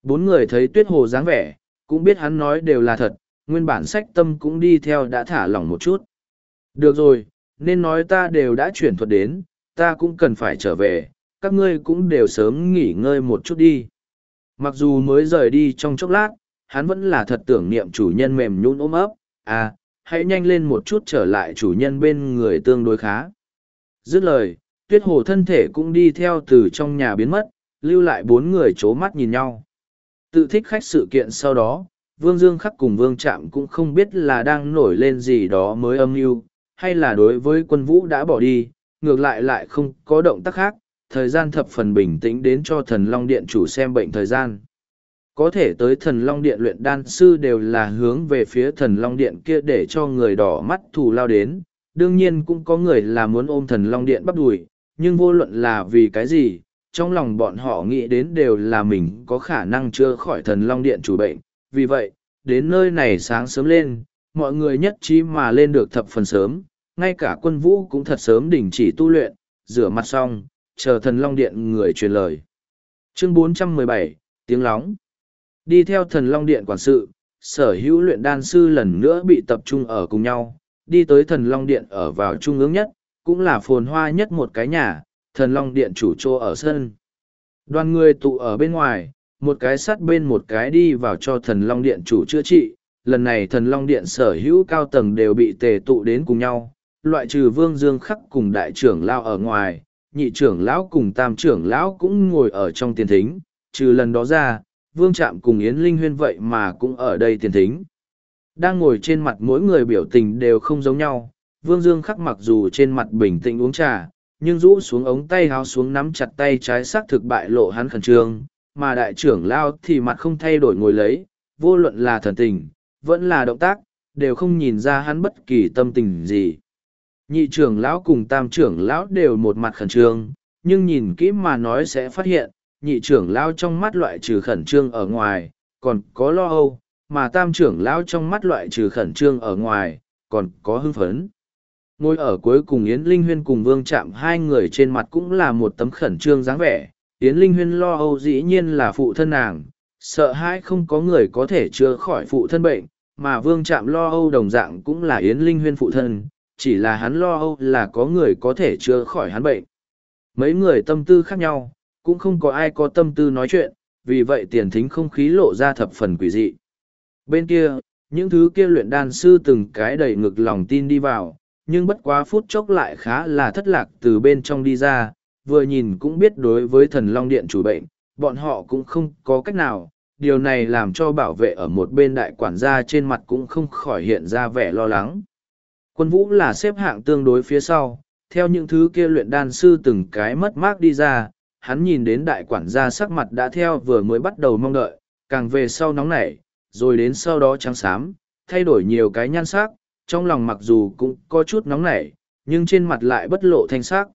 Bốn người thấy tuyết hồ dáng vẻ, cũng biết hắn nói đều là thật, nguyên bản sách tâm cũng đi theo đã thả lỏng một chút. Được rồi, nên nói ta đều đã chuyển thuật đến, ta cũng cần phải trở về, các ngươi cũng đều sớm nghỉ ngơi một chút đi. Mặc dù mới rời đi trong chốc lát, hắn vẫn là thật tưởng niệm chủ nhân mềm nhũn ôm ấp, à, hãy nhanh lên một chút trở lại chủ nhân bên người tương đối khá. Dứt lời, tuyết hồ thân thể cũng đi theo từ trong nhà biến mất, lưu lại bốn người c h ố mắt nhìn nhau. Tự thích khách sự kiện sau đó, Vương Dương Khắc cùng Vương Trạm cũng không biết là đang nổi lên gì đó mới âm mưu hay là đối với quân vũ đã bỏ đi, ngược lại lại không có động tác khác, thời gian thập phần bình tĩnh đến cho thần Long Điện chủ xem bệnh thời gian. Có thể tới thần Long Điện luyện đan sư đều là hướng về phía thần Long Điện kia để cho người đỏ mắt thù lao đến, đương nhiên cũng có người là muốn ôm thần Long Điện bắt đùi, nhưng vô luận là vì cái gì, trong lòng bọn họ nghĩ đến đều là mình có khả năng chữa khỏi thần long điện chủ bệnh. Vì vậy, đến nơi này sáng sớm lên, mọi người nhất trí mà lên được thập phần sớm, ngay cả quân vũ cũng thật sớm đình chỉ tu luyện, rửa mặt xong, chờ thần long điện người truyền lời. Chương 417, tiếng lóng. Đi theo thần long điện quản sự, sở hữu luyện đan sư lần nữa bị tập trung ở cùng nhau, đi tới thần long điện ở vào trung ương nhất, cũng là phồn hoa nhất một cái nhà, thần long điện chủ trô ở sân. Đoàn người tụ ở bên ngoài, một cái sắt bên một cái đi vào cho thần long điện chủ chữa trị. Lần này thần long điện sở hữu cao tầng đều bị tề tụ đến cùng nhau, loại trừ vương dương khắc cùng đại trưởng lao ở ngoài, nhị trưởng lão cùng tam trưởng lão cũng ngồi ở trong tiền thính, trừ lần đó ra, vương trạm cùng yến linh huyên vậy mà cũng ở đây tiền thính. Đang ngồi trên mặt mỗi người biểu tình đều không giống nhau, Vương Dương khắc mặc dù trên mặt bình tĩnh uống trà, nhưng rũ xuống ống tay háo xuống nắm chặt tay trái xác thực bại lộ hắn khẩn trương, mà đại trưởng lao thì mặt không thay đổi ngồi lấy, vô luận là thần tình, vẫn là động tác, đều không nhìn ra hắn bất kỳ tâm tình gì. Nhị trưởng lão cùng tam trưởng lão đều một mặt khẩn trương, nhưng nhìn kỹ mà nói sẽ phát hiện, nhị trưởng lão trong mắt loại trừ khẩn trương ở ngoài, còn có lo âu, mà tam trưởng lão trong mắt loại trừ khẩn trương ở ngoài, còn có hưng phấn. Ngồi ở cuối cùng yến linh huyên cùng vương chạm hai người trên mặt cũng là một tấm khẩn trương dáng vẻ. Yến linh huyên lo âu dĩ nhiên là phụ thân nàng sợ hãi không có người có thể chữa khỏi phụ thân bệnh mà vương chạm lo âu đồng dạng cũng là yến linh huyên phụ thân chỉ là hắn lo âu là có người có thể chữa khỏi hắn bệnh. Mấy người tâm tư khác nhau cũng không có ai có tâm tư nói chuyện vì vậy tiền thính không khí lộ ra thập phần quỷ dị bên kia những thứ kia luyện đan sư từng cái đầy ngực lòng tin đi vào nhưng bất quá phút chốc lại khá là thất lạc từ bên trong đi ra, vừa nhìn cũng biết đối với thần long điện chủ bệnh, bọn họ cũng không có cách nào, điều này làm cho bảo vệ ở một bên đại quản gia trên mặt cũng không khỏi hiện ra vẻ lo lắng. Quân vũ là xếp hạng tương đối phía sau, theo những thứ kia luyện đan sư từng cái mất mát đi ra, hắn nhìn đến đại quản gia sắc mặt đã theo vừa mới bắt đầu mong đợi, càng về sau nóng nảy, rồi đến sau đó trắng xám, thay đổi nhiều cái nhan sắc, trong lòng mặc dù cũng có chút nóng nảy, nhưng trên mặt lại bất lộ thanh sắc.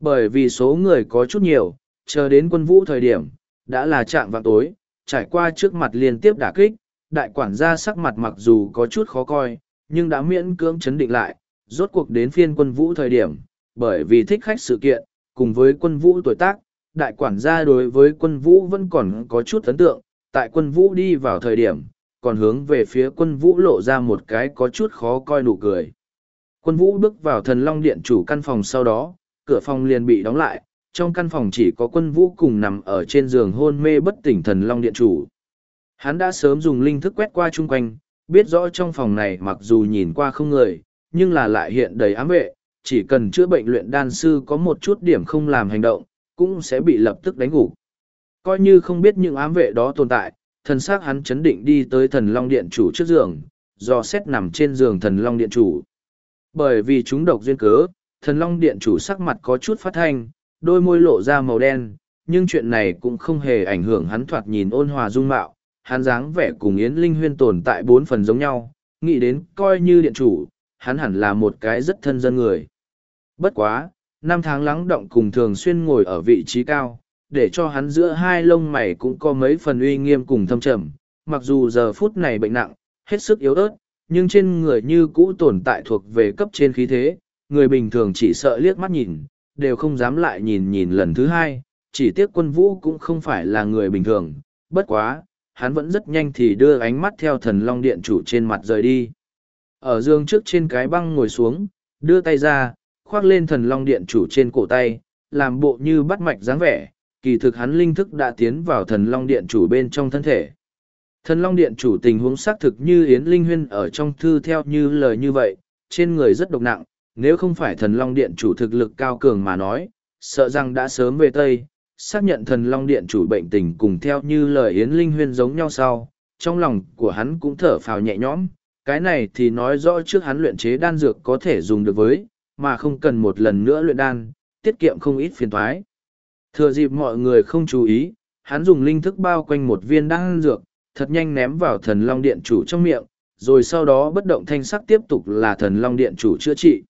Bởi vì số người có chút nhiều, chờ đến quân vũ thời điểm, Đã là trạng vào tối, trải qua trước mặt liên tiếp đả kích, đại quản gia sắc mặt mặc dù có chút khó coi, nhưng đã miễn cưỡng chấn định lại, rốt cuộc đến phiên quân vũ thời điểm, bởi vì thích khách sự kiện, cùng với quân vũ tuổi tác, đại quản gia đối với quân vũ vẫn còn có chút ấn tượng, tại quân vũ đi vào thời điểm, còn hướng về phía quân vũ lộ ra một cái có chút khó coi nụ cười. Quân vũ bước vào thần long điện chủ căn phòng sau đó, cửa phòng liền bị đóng lại, trong căn phòng chỉ có quân vũ cùng nằm ở trên giường hôn mê bất tỉnh thần long điện chủ. Hắn đã sớm dùng linh thức quét qua chung quanh, biết rõ trong phòng này mặc dù nhìn qua không người, nhưng là lại hiện đầy ám vệ, chỉ cần chữa bệnh luyện đan sư có một chút điểm không làm hành động, cũng sẽ bị lập tức đánh gục. Coi như không biết những ám vệ đó tồn tại, thần xác hắn chấn định đi tới thần long điện chủ trước giường, do xét nằm trên giường thần long điện chủ. Bởi vì chúng độc duyên cớ, thần long điện chủ sắc mặt có chút phát thanh, đôi môi lộ ra màu đen, nhưng chuyện này cũng không hề ảnh hưởng hắn thoạt nhìn ôn hòa dung mạo, hắn dáng vẻ cùng Yến Linh Huyên tồn tại bốn phần giống nhau, nghĩ đến coi như điện chủ, hắn hẳn là một cái rất thân dân người. Bất quá, năm tháng lắng động cùng thường xuyên ngồi ở vị trí cao, để cho hắn giữa hai lông mày cũng có mấy phần uy nghiêm cùng thâm trầm, mặc dù giờ phút này bệnh nặng, hết sức yếu ớt, nhưng trên người như cũ tồn tại thuộc về cấp trên khí thế, người bình thường chỉ sợ liếc mắt nhìn, đều không dám lại nhìn nhìn lần thứ hai, chỉ tiếc quân vũ cũng không phải là người bình thường, bất quá, hắn vẫn rất nhanh thì đưa ánh mắt theo thần long điện chủ trên mặt rời đi. Ở dương trước trên cái băng ngồi xuống, đưa tay ra, khoác lên thần long điện chủ trên cổ tay, làm bộ như bắt mạch dáng vẻ, kỳ thực hắn linh thức đã tiến vào thần long điện chủ bên trong thân thể. Thần long điện chủ tình huống xác thực như Yến Linh Huyên ở trong thư theo như lời như vậy, trên người rất độc nặng, nếu không phải thần long điện chủ thực lực cao cường mà nói, sợ rằng đã sớm về Tây, xác nhận thần long điện chủ bệnh tình cùng theo như lời Yến Linh Huyên giống nhau sau, trong lòng của hắn cũng thở phào nhẹ nhõm, cái này thì nói rõ trước hắn luyện chế đan dược có thể dùng được với, mà không cần một lần nữa luyện đan, tiết kiệm không ít phiền thoái. Thừa dịp mọi người không chú ý, hắn dùng linh thức bao quanh một viên đan dược, thật nhanh ném vào thần long điện chủ trong miệng, rồi sau đó bất động thanh sắc tiếp tục là thần long điện chủ chữa trị.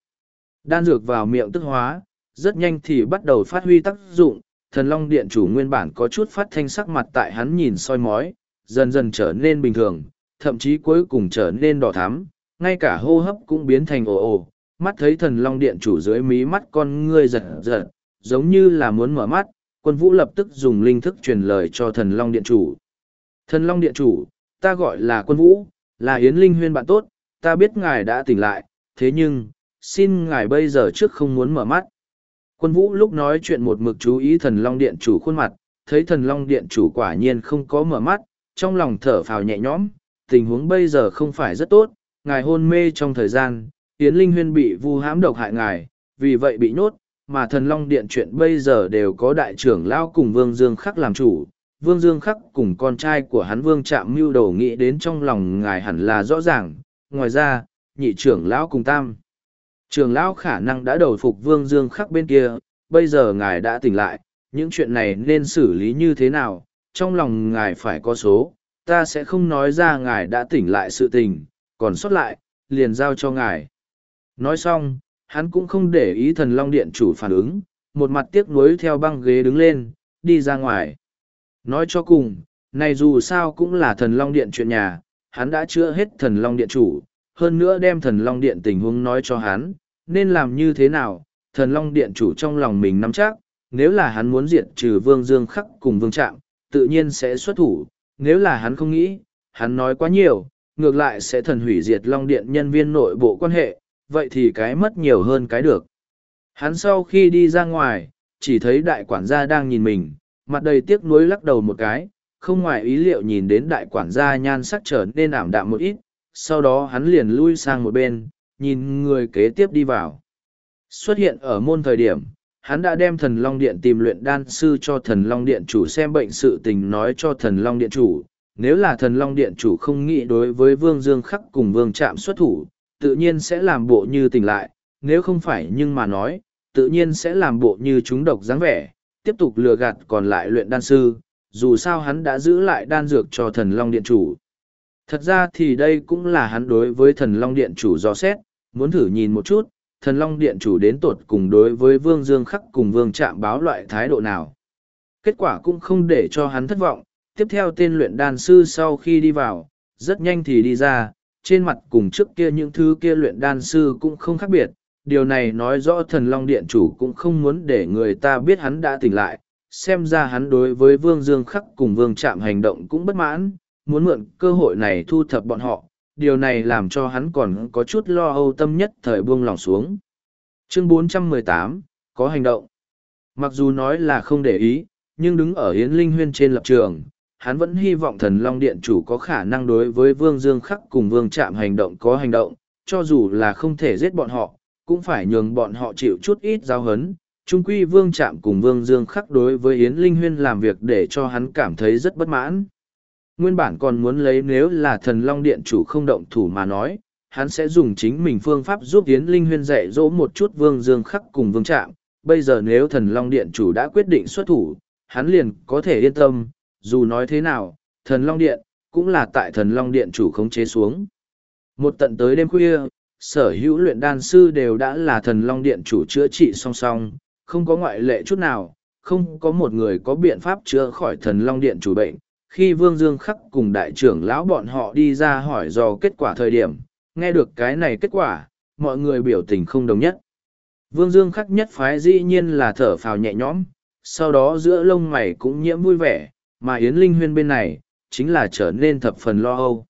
Đan dược vào miệng tức hóa, rất nhanh thì bắt đầu phát huy tác dụng, thần long điện chủ nguyên bản có chút phát thanh sắc mặt tại hắn nhìn soi mói, dần dần trở nên bình thường, thậm chí cuối cùng trở nên đỏ thắm, ngay cả hô hấp cũng biến thành ồ ồ, mắt thấy thần long điện chủ dưới mí mắt con ngươi giật giật, giống như là muốn mở mắt, quân vũ lập tức dùng linh thức truyền lời cho thần long điện chủ. Thần long điện chủ, ta gọi là quân vũ, là Yến Linh huyên bạn tốt, ta biết ngài đã tỉnh lại, thế nhưng, xin ngài bây giờ trước không muốn mở mắt. Quân vũ lúc nói chuyện một mực chú ý thần long điện chủ khuôn mặt, thấy thần long điện chủ quả nhiên không có mở mắt, trong lòng thở phào nhẹ nhõm, tình huống bây giờ không phải rất tốt, ngài hôn mê trong thời gian, Yến Linh Huyên bị vu hãm độc hại ngài, vì vậy bị nhốt, mà thần long điện chuyện bây giờ đều có đại trưởng lao cùng Vương Dương Khắc làm chủ. Vương Dương Khắc cùng con trai của hắn Vương Trạm mưu đầu nghĩ đến trong lòng ngài hẳn là rõ ràng. Ngoài ra, nhị trưởng lão cùng tam. Trưởng lão khả năng đã đầu phục Vương Dương Khắc bên kia, bây giờ ngài đã tỉnh lại, những chuyện này nên xử lý như thế nào, trong lòng ngài phải có số, ta sẽ không nói ra ngài đã tỉnh lại sự tình, còn sót lại, liền giao cho ngài. Nói xong, hắn cũng không để ý thần long điện chủ phản ứng, một mặt tiếc nuối theo băng ghế đứng lên, đi ra ngoài. Nói cho cùng, này dù sao cũng là thần long điện chuyện nhà, hắn đã chữa hết thần long điện chủ, hơn nữa đem thần long điện tình huống nói cho hắn, nên làm như thế nào, thần long điện chủ trong lòng mình nắm chắc, nếu là hắn muốn diệt trừ vương dương khắc cùng vương trạm, tự nhiên sẽ xuất thủ, nếu là hắn không nghĩ, hắn nói quá nhiều, ngược lại sẽ thần hủy diệt long điện nhân viên nội bộ quan hệ, vậy thì cái mất nhiều hơn cái được. Hắn sau khi đi ra ngoài, chỉ thấy đại quản gia đang nhìn mình, mặt đầy tiếc nuối lắc đầu một cái, không ngoài ý liệu nhìn đến đại quản gia nhan sắc trở nên ảm đạm một ít, sau đó hắn liền lui sang một bên, nhìn người kế tiếp đi vào. Xuất hiện ở môn thời điểm, hắn đã đem thần Long Điện tìm luyện đan sư cho thần Long Điện chủ xem bệnh sự tình nói cho thần Long Điện chủ. Nếu là thần Long Điện chủ không nghĩ đối với Vương Dương Khắc cùng Vương Trạm xuất thủ, tự nhiên sẽ làm bộ như tỉnh lại, nếu không phải nhưng mà nói, tự nhiên sẽ làm bộ như chúng độc dáng vẻ, tiếp tục lừa gạt còn lại luyện đan sư, dù sao hắn đã giữ lại đan dược cho thần Long Điện chủ. Thật ra thì đây cũng là hắn đối với thần Long Điện chủ do xét, muốn thử nhìn một chút, thần Long Điện chủ đến tột cùng đối với Vương Dương Khắc cùng Vương Trạm báo loại thái độ nào. kết quả cũng không để cho hắn thất vọng. Tiếp theo tên luyện đan sư sau khi đi vào, rất nhanh thì đi ra, trên mặt cùng trước kia những thứ kia luyện đan sư cũng không khác biệt. Điều này nói rõ thần Long Điện chủ cũng không muốn để người ta biết hắn đã tỉnh lại, xem ra hắn đối với Vương Dương Khắc cùng Vương Trạm hành động cũng bất mãn, muốn mượn cơ hội này thu thập bọn họ, điều này làm cho hắn còn có chút lo âu tâm nhất thời buông lòng xuống. Chương 418, có hành động. Mặc dù nói là không để ý, nhưng đứng ở Yến Linh Huyên trên lập trường, hắn vẫn hy vọng thần Long Điện chủ có khả năng đối với Vương Dương Khắc cùng Vương Trạm hành động có hành động, cho dù là không thể giết bọn họ, cũng phải nhường bọn họ chịu chút ít giao hấn. Trung quy Vương Trạm cùng Vương Dương Khắc đối với Yến Linh Huyên làm việc để cho hắn cảm thấy rất bất mãn. Nguyên bản còn muốn lấy nếu là thần Long Điện chủ không động thủ mà nói, hắn sẽ dùng chính mình phương pháp giúp Yến Linh Huyên dạy dỗ một chút Vương Dương Khắc cùng Vương Trạm. Bây giờ nếu thần Long Điện chủ đã quyết định xuất thủ, hắn liền có thể yên tâm, dù nói thế nào, thần Long Điện, cũng là tại thần Long Điện chủ khống chế xuống. Một tận tới đêm khuya, sở hữu luyện đan sư đều đã là thần Long Điện chủ chữa trị song song, không có ngoại lệ chút nào, không có một người có biện pháp chữa khỏi thần Long Điện chủ bệnh. Khi Vương Dương Khắc cùng đại trưởng lão bọn họ đi ra hỏi do kết quả thời điểm, nghe được cái này kết quả, mọi người biểu tình không đồng nhất. Vương Dương Khắc nhất phái dĩ nhiên là thở phào nhẹ nhõm, sau đó giữa lông mày cũng nhiễm vui vẻ, mà Yến Linh Huyên bên này, chính là trở nên thập phần lo âu.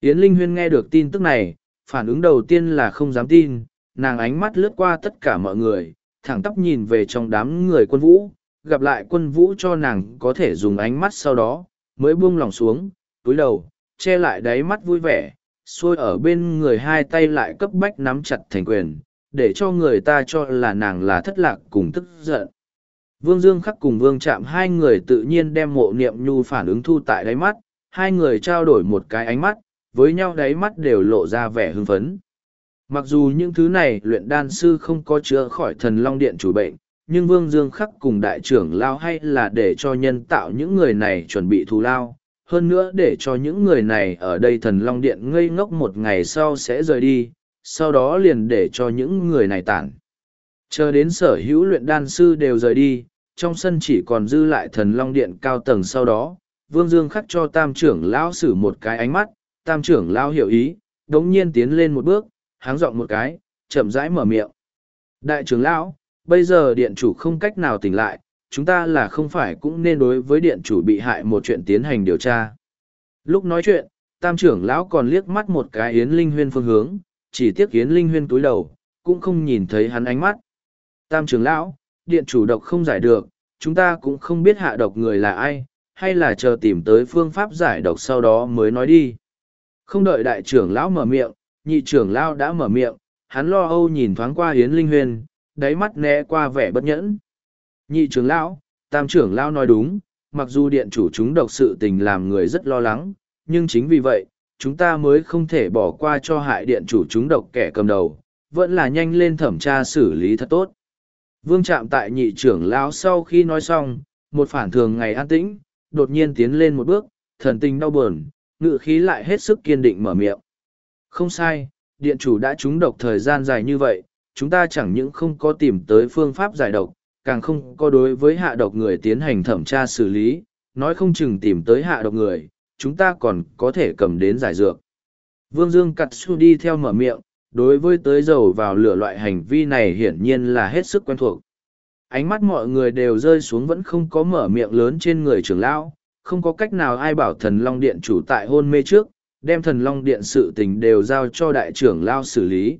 Yến Linh Huyên nghe được tin tức này, phản ứng đầu tiên là không dám tin, nàng ánh mắt lướt qua tất cả mọi người, thẳng tắp nhìn về trong đám người quân vũ, gặp lại quân vũ cho nàng có thể dùng ánh mắt sau đó, mới buông lòng xuống, túi đầu, che lại đáy mắt vui vẻ, xuôi ở bên người hai tay lại cấp bách nắm chặt thành quyền, để cho người ta cho là nàng là thất lạc cùng tức giận. Vương Dương Khắc cùng Vương Trạm hai người tự nhiên đem mộ niệm nhu phản ứng thu tại đáy mắt, hai người trao đổi một cái ánh mắt, với nhau đáy mắt đều lộ ra vẻ hưng phấn. Mặc dù những thứ này luyện đan sư không có chữa khỏi thần long điện chủ bệnh, nhưng Vương Dương Khắc cùng đại trưởng lao hay là để cho nhân tạo những người này chuẩn bị thù lao, hơn nữa để cho những người này ở đây thần long điện ngây ngốc một ngày sau sẽ rời đi, sau đó liền để cho những người này tản. Chờ đến sở hữu luyện đan sư đều rời đi, trong sân chỉ còn dư lại thần long điện cao tầng sau đó, Vương Dương khắc cho tam trưởng lão xử một cái ánh mắt, tam trưởng lão hiểu ý, đống nhiên tiến lên một bước, háng giọng một cái, chậm rãi mở miệng. Đại trưởng lão, bây giờ điện chủ không cách nào tỉnh lại, chúng ta là không phải cũng nên đối với điện chủ bị hại một chuyện tiến hành điều tra. Lúc nói chuyện, tam trưởng lão còn liếc mắt một cái Yến Linh Huyên phương hướng, chỉ tiếc Yến Linh Huyên túi đầu, cũng không nhìn thấy hắn ánh mắt. Tam trưởng lão, điện chủ độc không giải được, chúng ta cũng không biết hạ độc người là ai, hay là chờ tìm tới phương pháp giải độc sau đó mới nói đi. Không đợi đại trưởng lão mở miệng, nhị trưởng lão đã mở miệng, hắn lo âu nhìn thoáng qua Yến Linh huyền, đáy mắt né qua vẻ bất nhẫn. Nhị trưởng lão, tam trưởng lão nói đúng, mặc dù điện chủ chúng độc sự tình làm người rất lo lắng, nhưng chính vì vậy, chúng ta mới không thể bỏ qua cho hại điện chủ chúng độc kẻ cầm đầu, vẫn là nhanh lên thẩm tra xử lý thật tốt. Vương chạm tại nhị trưởng lão sau khi nói xong, một phản thường ngày an tĩnh, đột nhiên tiến lên một bước, thần tình đau buồn, ngự khí lại hết sức kiên định mở miệng. Không sai, điện chủ đã trúng độc thời gian dài như vậy, chúng ta chẳng những không có tìm tới phương pháp giải độc, càng không có đối với hạ độc người tiến hành thẩm tra xử lý, nói không chừng tìm tới hạ độc người, chúng ta còn có thể cầm đến giải dược. Vương Dương cặt su đi theo mở miệng, đối với tới dầu vào lửa loại hành vi này hiển nhiên là hết sức quen thuộc. Ánh mắt mọi người đều rơi xuống vẫn không có mở miệng lớn trên người trưởng lão, không có cách nào ai bảo thần Long Điện chủ tại hôn mê trước, đem thần Long Điện sự tình đều giao cho đại trưởng lão xử lý.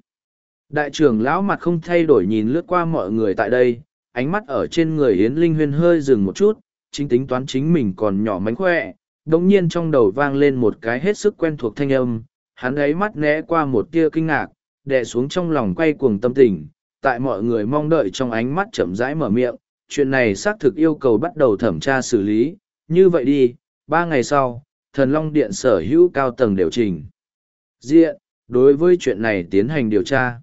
Đại trưởng lão mặt không thay đổi nhìn lướt qua mọi người tại đây, ánh mắt ở trên người Yến Linh Huyên hơi dừng một chút, chính tính toán chính mình còn nhỏ mánh khỏe, đồng nhiên trong đầu vang lên một cái hết sức quen thuộc thanh âm, hắn ấy mắt né qua một tia kinh ngạc, đè xuống trong lòng quay cuồng tâm tình, tại mọi người mong đợi trong ánh mắt chậm rãi mở miệng, chuyện này xác thực yêu cầu bắt đầu thẩm tra xử lý, như vậy đi, ba ngày sau, thần Long Điện sở hữu cao tầng điều chỉnh. Diện, đối với chuyện này tiến hành điều tra.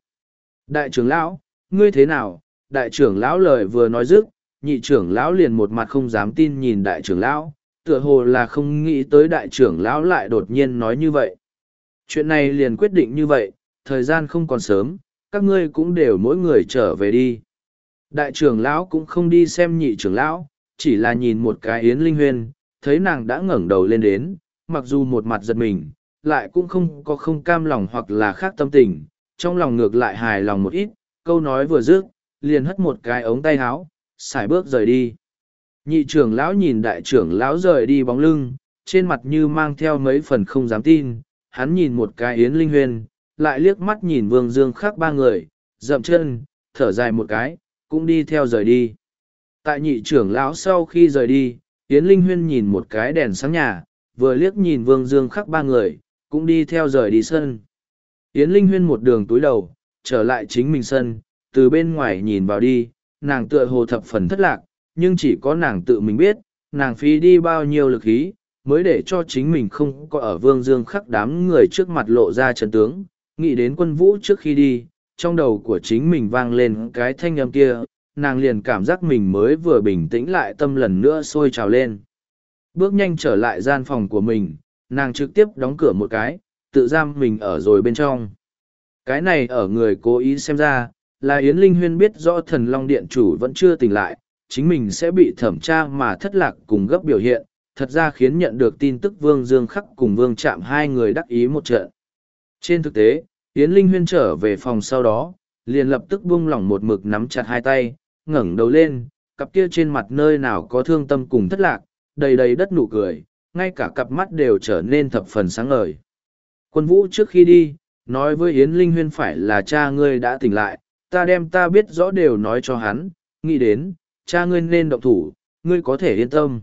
Đại trưởng lão, ngươi thế nào? Đại trưởng lão lời vừa nói dứt, nhị trưởng lão liền một mặt không dám tin nhìn đại trưởng lão, tựa hồ là không nghĩ tới đại trưởng lão lại đột nhiên nói như vậy. Chuyện này liền quyết định như vậy, thời gian không còn sớm, các ngươi cũng đều mỗi người trở về đi. Đại trưởng lão cũng không đi xem nhị trưởng lão, chỉ là nhìn một cái Yến Linh Huyên, thấy nàng đã ngẩng đầu lên đến, mặc dù một mặt giật mình, lại cũng không có không cam lòng hoặc là khác tâm tình, trong lòng ngược lại hài lòng một ít, câu nói vừa dứt, liền hất một cái ống tay áo, xài bước rời đi. Nhị trưởng lão nhìn đại trưởng lão rời đi bóng lưng, trên mặt như mang theo mấy phần không dám tin, hắn nhìn một cái Yến Linh Huyên, lại liếc mắt nhìn Vương Dương khác ba người, dậm chân, thở dài một cái, cũng đi theo rời đi. Tại nhị trưởng lão sau khi rời đi, Yến Linh Huyên nhìn một cái đèn sáng nhà, vừa liếc nhìn Vương Dương khắc ba người, cũng đi theo rời đi sân. Yến Linh Huyên một đường túi đầu, trở lại chính mình sân, từ bên ngoài nhìn vào đi, nàng tựa hồ thập phần thất lạc, nhưng chỉ có nàng tự mình biết, nàng phí đi bao nhiêu lực ý, mới để cho chính mình không có ở Vương Dương khắc đám người trước mặt lộ ra chân tướng, nghĩ đến quân vũ trước khi đi, trong đầu của chính mình vang lên cái thanh âm kia, nàng liền cảm giác mình mới vừa bình tĩnh lại tâm lần nữa sôi trào lên. Bước nhanh trở lại gian phòng của mình, nàng trực tiếp đóng cửa một cái, tự giam mình ở rồi bên trong. Cái này ở người cố ý xem ra, là Yến Linh Huyên biết rõ thần Long Điện chủ vẫn chưa tỉnh lại, chính mình sẽ bị thẩm tra mà thất lạc cùng gấp biểu hiện, thật ra khiến nhận được tin tức Vương Dương Khắc cùng Vương Trạm hai người đắc ý một trận. Trên thực tế, Yến Linh Huyên trở về phòng sau đó, liền lập tức buông lỏng một mực nắm chặt hai tay, ngẩng đầu lên, cặp kia trên mặt nơi nào có thương tâm cùng thất lạc, đầy đầy đất nụ cười, ngay cả cặp mắt đều trở nên thập phần sáng ngời. Quân vũ trước khi đi, nói với Yến Linh Huyên phải là cha ngươi đã tỉnh lại, ta đem ta biết rõ đều nói cho hắn, nghĩ đến, cha ngươi nên động thủ, ngươi có thể yên tâm.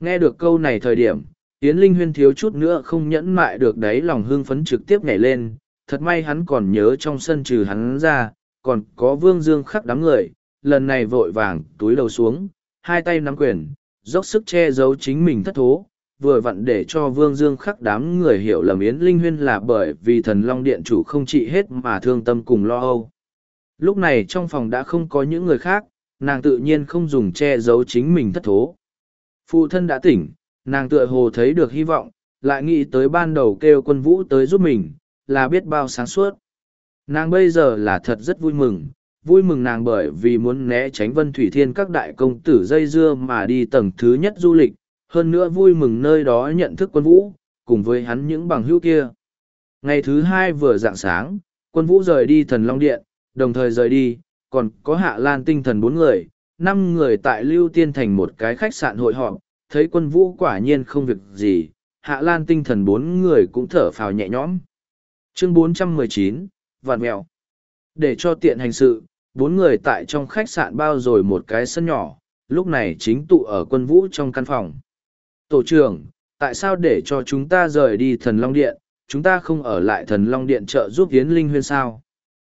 Nghe được câu này thời điểm, Yến Linh Huyên thiếu chút nữa không nhẫn mại được đấy lòng hương phấn trực tiếp nhảy lên, thật may hắn còn nhớ trong sân trừ hắn ra, còn có Vương Dương khắc đám người, lần này vội vàng túi đầu xuống, hai tay nắm quyền, dốc sức che giấu chính mình thất thố, vừa vặn để cho Vương Dương khắc đám người hiểu lầm Yến Linh Huyên là bởi vì thần Long Điện chủ không trị hết mà thương tâm cùng lo âu. Lúc này trong phòng đã không có những người khác, nàng tự nhiên không dùng che giấu chính mình thất thố. Phụ thân đã tỉnh, nàng tựa hồ thấy được hy vọng, lại nghĩ tới ban đầu kêu quân vũ tới giúp mình, là biết bao sáng suốt. Nàng bây giờ là thật rất vui mừng, vui mừng nàng bởi vì muốn né tránh vân thủy thiên các đại công tử dây dưa mà đi tầng thứ nhất du lịch, hơn nữa vui mừng nơi đó nhận thức quân vũ, cùng với hắn những bằng hữu kia. Ngày thứ hai vừa dạng sáng, quân vũ rời đi thần Long Điện, đồng thời rời đi, còn có hạ lan tinh thần bốn người, năm người tại Lưu Tiên Thành một cái khách sạn hội họp, thấy quân vũ quả nhiên không việc gì, hạ lan tinh thần bốn người cũng thở phào nhẹ nhõm. Chương 419, Vạn Mèo Để cho tiện hành sự, bốn người tại trong khách sạn bao rồi một cái sân nhỏ, lúc này chính tụ ở quân vũ trong căn phòng. Tổ trưởng, tại sao để cho chúng ta rời đi thần Long Điện, chúng ta không ở lại thần Long Điện trợ giúp Yến Linh Huyên sao?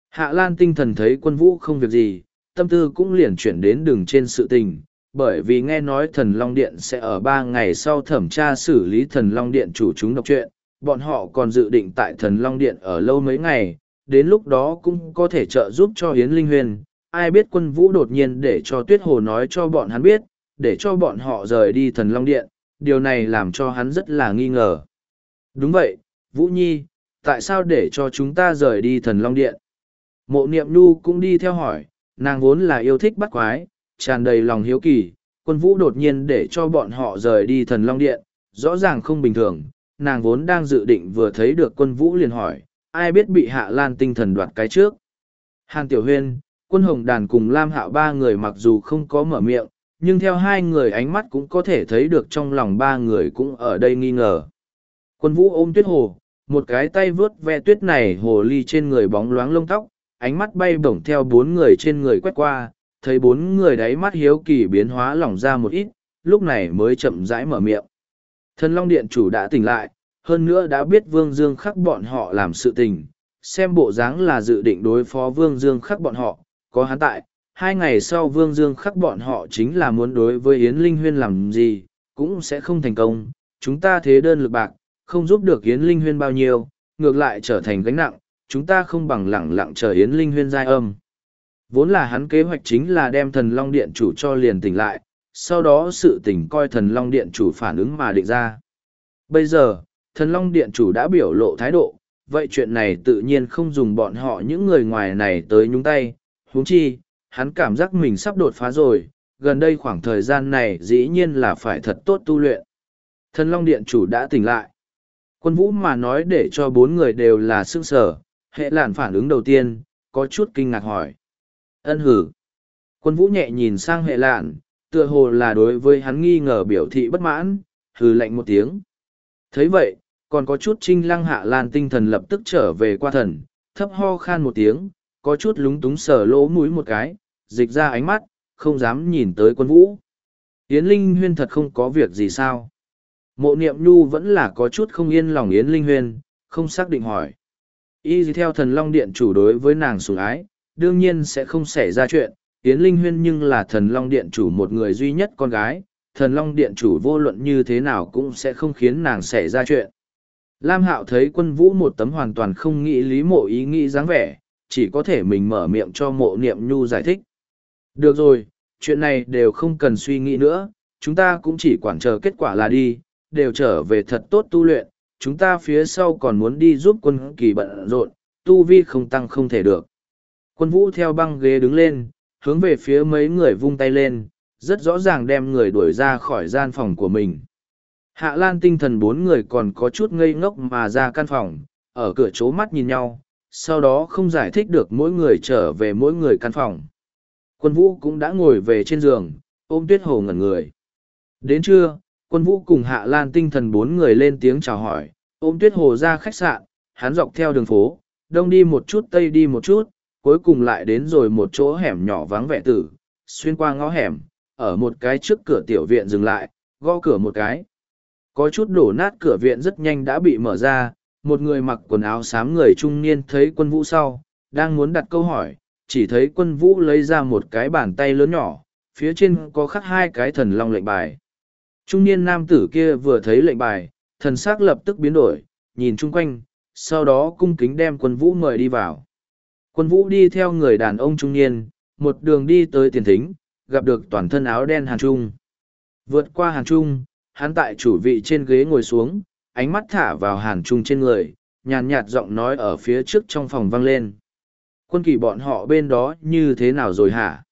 Hạ Lan tinh thần thấy quân vũ không việc gì, tâm tư cũng liền chuyển đến đường trên sự tình, bởi vì nghe nói thần Long Điện sẽ ở ba ngày sau thẩm tra xử lý thần Long Điện chủ chúng đọc chuyện, bọn họ còn dự định tại thần Long Điện ở lâu mấy ngày, đến lúc đó cũng có thể trợ giúp cho hiến Linh Huyền. Ai biết quân vũ đột nhiên để cho Tuyết Hồ nói cho bọn hắn biết, để cho bọn họ rời đi thần Long Điện, điều này làm cho hắn rất là nghi ngờ. Đúng vậy, Vũ Nhi, tại sao để cho chúng ta rời đi thần Long Điện? Mộ niệm nhu cũng đi theo hỏi, nàng vốn là yêu thích bắt quái, tràn đầy lòng hiếu kỳ, quân vũ đột nhiên để cho bọn họ rời đi thần Long Điện, rõ ràng không bình thường, nàng vốn đang dự định vừa thấy được quân vũ liền hỏi, ai biết bị hạ lan tinh thần đoạt cái trước. Hàn Tiểu Huyên, quân hồng đàn cùng Lam Hạo ba người mặc dù không có mở miệng, nhưng theo hai người ánh mắt cũng có thể thấy được trong lòng ba người cũng ở đây nghi ngờ. Quân vũ ôm tuyết hồ, một cái tay vướt ve tuyết này hồ ly trên người bóng loáng lông tóc, ánh mắt bay bổng theo bốn người trên người quét qua, thấy bốn người đáy mắt hiếu kỳ biến hóa lỏng ra một ít, lúc này mới chậm rãi mở miệng. Thần Long Điện chủ đã tỉnh lại, hơn nữa đã biết Vương Dương khắc bọn họ làm sự tình, xem bộ dáng là dự định đối phó Vương Dương khắc bọn họ, có hắn tại, hai ngày sau Vương Dương khắc bọn họ chính là muốn đối với Yến Linh Huyên làm gì, cũng sẽ không thành công, chúng ta thế đơn lực bạc, không giúp được Yến Linh Huyên bao nhiêu, ngược lại trở thành gánh nặng, chúng ta không bằng lẳng lặng chờ Yến Linh Huyên giai âm. Vốn là hắn kế hoạch chính là đem thần Long Điện chủ cho liền tỉnh lại, sau đó sự tỉnh coi thần Long Điện chủ phản ứng mà định ra. Bây giờ, thần Long Điện chủ đã biểu lộ thái độ, vậy chuyện này tự nhiên không dùng bọn họ những người ngoài này tới nhúng tay, huống chi, hắn cảm giác mình sắp đột phá rồi, gần đây khoảng thời gian này dĩ nhiên là phải thật tốt tu luyện. Thần Long Điện chủ đã tỉnh lại. Quân vũ mà nói để cho bốn người đều là sức sở, hệ làn phản ứng đầu tiên, có chút kinh ngạc hỏi. Ân hử. Quân vũ nhẹ nhìn sang hệ lạn, tựa hồ là đối với hắn nghi ngờ biểu thị bất mãn, hừ lạnh một tiếng. thấy vậy, còn có chút trinh lăng hạ lan tinh thần lập tức trở về qua thần, thấp ho khan một tiếng, có chút lúng túng sờ lỗ mũi một cái, dịch ra ánh mắt, không dám nhìn tới quân vũ. Yến Linh Huyên thật không có việc gì sao? Mộ niệm nhu vẫn là có chút không yên lòng Yến Linh Huyên, không xác định hỏi. Y theo thần Long Điện chủ đối với nàng sủng ái, đương nhiên sẽ không xảy ra chuyện. Yến Linh Huyên nhưng là thần Long Điện chủ một người duy nhất con gái, thần Long Điện chủ vô luận như thế nào cũng sẽ không khiến nàng xảy ra chuyện. Lam Hạo thấy quân vũ một tấm hoàn toàn không nghĩ lý mộ ý nghĩ dáng vẻ, chỉ có thể mình mở miệng cho mộ niệm nhu giải thích. Được rồi, chuyện này đều không cần suy nghĩ nữa, chúng ta cũng chỉ quản chờ kết quả là đi, đều trở về thật tốt tu luyện, chúng ta phía sau còn muốn đi giúp quân kỳ bận rộn, tu vi không tăng không thể được. Quân vũ theo băng ghế đứng lên, hướng về phía mấy người vung tay lên, rất rõ ràng đem người đuổi ra khỏi gian phòng của mình. Hạ Lan tinh thần bốn người còn có chút ngây ngốc mà ra căn phòng, ở cửa chố mắt nhìn nhau, sau đó không giải thích được mỗi người trở về mỗi người căn phòng. Quân vũ cũng đã ngồi về trên giường, ôm tuyết hồ ngẩn người. Đến trưa, quân vũ cùng Hạ Lan tinh thần bốn người lên tiếng chào hỏi, ôm tuyết hồ ra khách sạn, hắn dọc theo đường phố, đông đi một chút tây đi một chút, cuối cùng lại đến rồi một chỗ hẻm nhỏ vắng vẻ tử, xuyên qua ngõ hẻm, ở một cái trước cửa tiểu viện dừng lại, gõ cửa một cái. Có chút đổ nát cửa viện rất nhanh đã bị mở ra, một người mặc quần áo xám người trung niên thấy quân vũ sau, đang muốn đặt câu hỏi, chỉ thấy quân vũ lấy ra một cái bàn tay lớn nhỏ, phía trên có khắc hai cái thần long lệnh bài. Trung niên nam tử kia vừa thấy lệnh bài, thần sắc lập tức biến đổi, nhìn chung quanh, sau đó cung kính đem quân vũ mời đi vào. Quân vũ đi theo người đàn ông trung niên, một đường đi tới tiền thính, gặp được toàn thân áo đen Hàn Trung. Vượt qua Hàn Trung, hắn tại chủ vị trên ghế ngồi xuống, ánh mắt thả vào Hàn Trung trên người, nhàn nhạt giọng nói ở phía trước trong phòng vang lên. Quân kỳ bọn họ bên đó như thế nào rồi hả?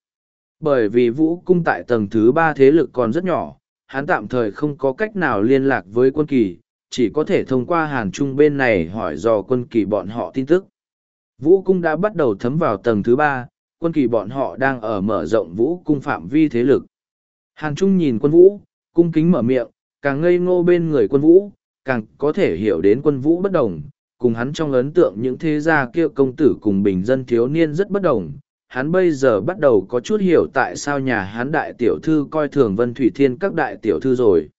Bởi vì vũ cung tại tầng thứ ba thế lực còn rất nhỏ, hắn tạm thời không có cách nào liên lạc với quân kỳ, chỉ có thể thông qua hàn trung bên này hỏi dò quân kỳ bọn họ tin tức. Vũ cung đã bắt đầu thấm vào tầng thứ ba, quân kỳ bọn họ đang ở mở rộng vũ cung phạm vi thế lực. Hàn trung nhìn quân vũ, cung kính mở miệng, càng ngây ngô bên người quân vũ, càng có thể hiểu đến quân vũ bất đồng, cùng hắn trong ấn tượng những thế gia kia công tử cùng bình dân thiếu niên rất bất đồng. Hắn bây giờ bắt đầu có chút hiểu tại sao nhà hắn đại tiểu thư coi thường Vân Thủy Thiên các đại tiểu thư rồi.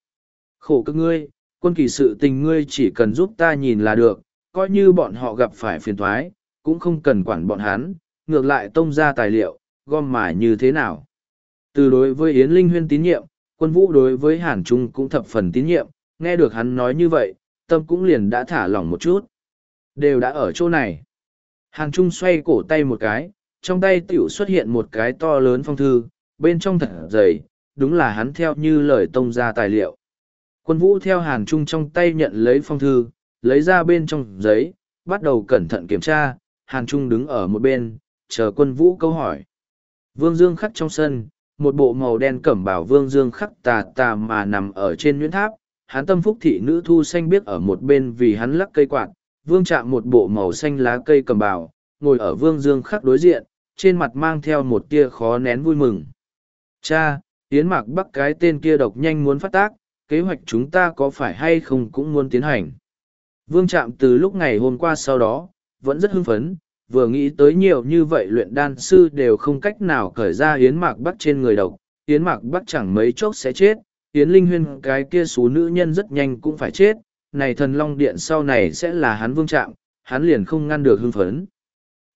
Khổ các ngươi, quân kỳ sự tình ngươi chỉ cần giúp ta nhìn là được, coi như bọn họ gặp phải phiền toái cũng không cần quản bọn hắn, ngược lại tông ra tài liệu, gom mải như thế nào. Từ đối với Yến Linh Huyên tín nhiệm, quân vũ đối với Hàn Trung cũng thập phần tín nhiệm, nghe được hắn nói như vậy, tâm cũng liền đã thả lỏng một chút. Đều đã ở chỗ này. Hàn Trung xoay cổ tay một cái, trong tay tiểu xuất hiện một cái to lớn phong thư, bên trong thật dày, đúng là hắn theo như lời tông ra tài liệu. Quân vũ theo Hàn Trung trong tay nhận lấy phong thư, lấy ra bên trong giấy, bắt đầu cẩn thận kiểm tra, Hàn Trung đứng ở một bên, chờ quân vũ câu hỏi. Vương Dương khắc trong sân, một bộ màu đen cẩm bảo Vương Dương khắc tà tà mà nằm ở trên nhuyễn tháp, Hán tâm phúc thị nữ thu xanh biếc ở một bên vì hắn lắc cây quạt, vương chạm một bộ màu xanh lá cây cầm bào, ngồi ở vương dương khắc đối diện, trên mặt mang theo một tia khó nén vui mừng. Cha, Yến Mạc Bắc cái tên kia độc nhanh muốn phát tác, kế hoạch chúng ta có phải hay không cũng muốn tiến hành. Vương Trạm từ lúc ngày hôm qua sau đó, vẫn rất hưng phấn, vừa nghĩ tới nhiều như vậy luyện đan sư đều không cách nào cởi ra Yến Mạc Bắc trên người độc, Yến Mạc Bắc chẳng mấy chốc sẽ chết, Yến Linh Huyên cái kia số nữ nhân rất nhanh cũng phải chết, này thần long điện sau này sẽ là hắn vương trạng, hắn liền không ngăn được hưng phấn.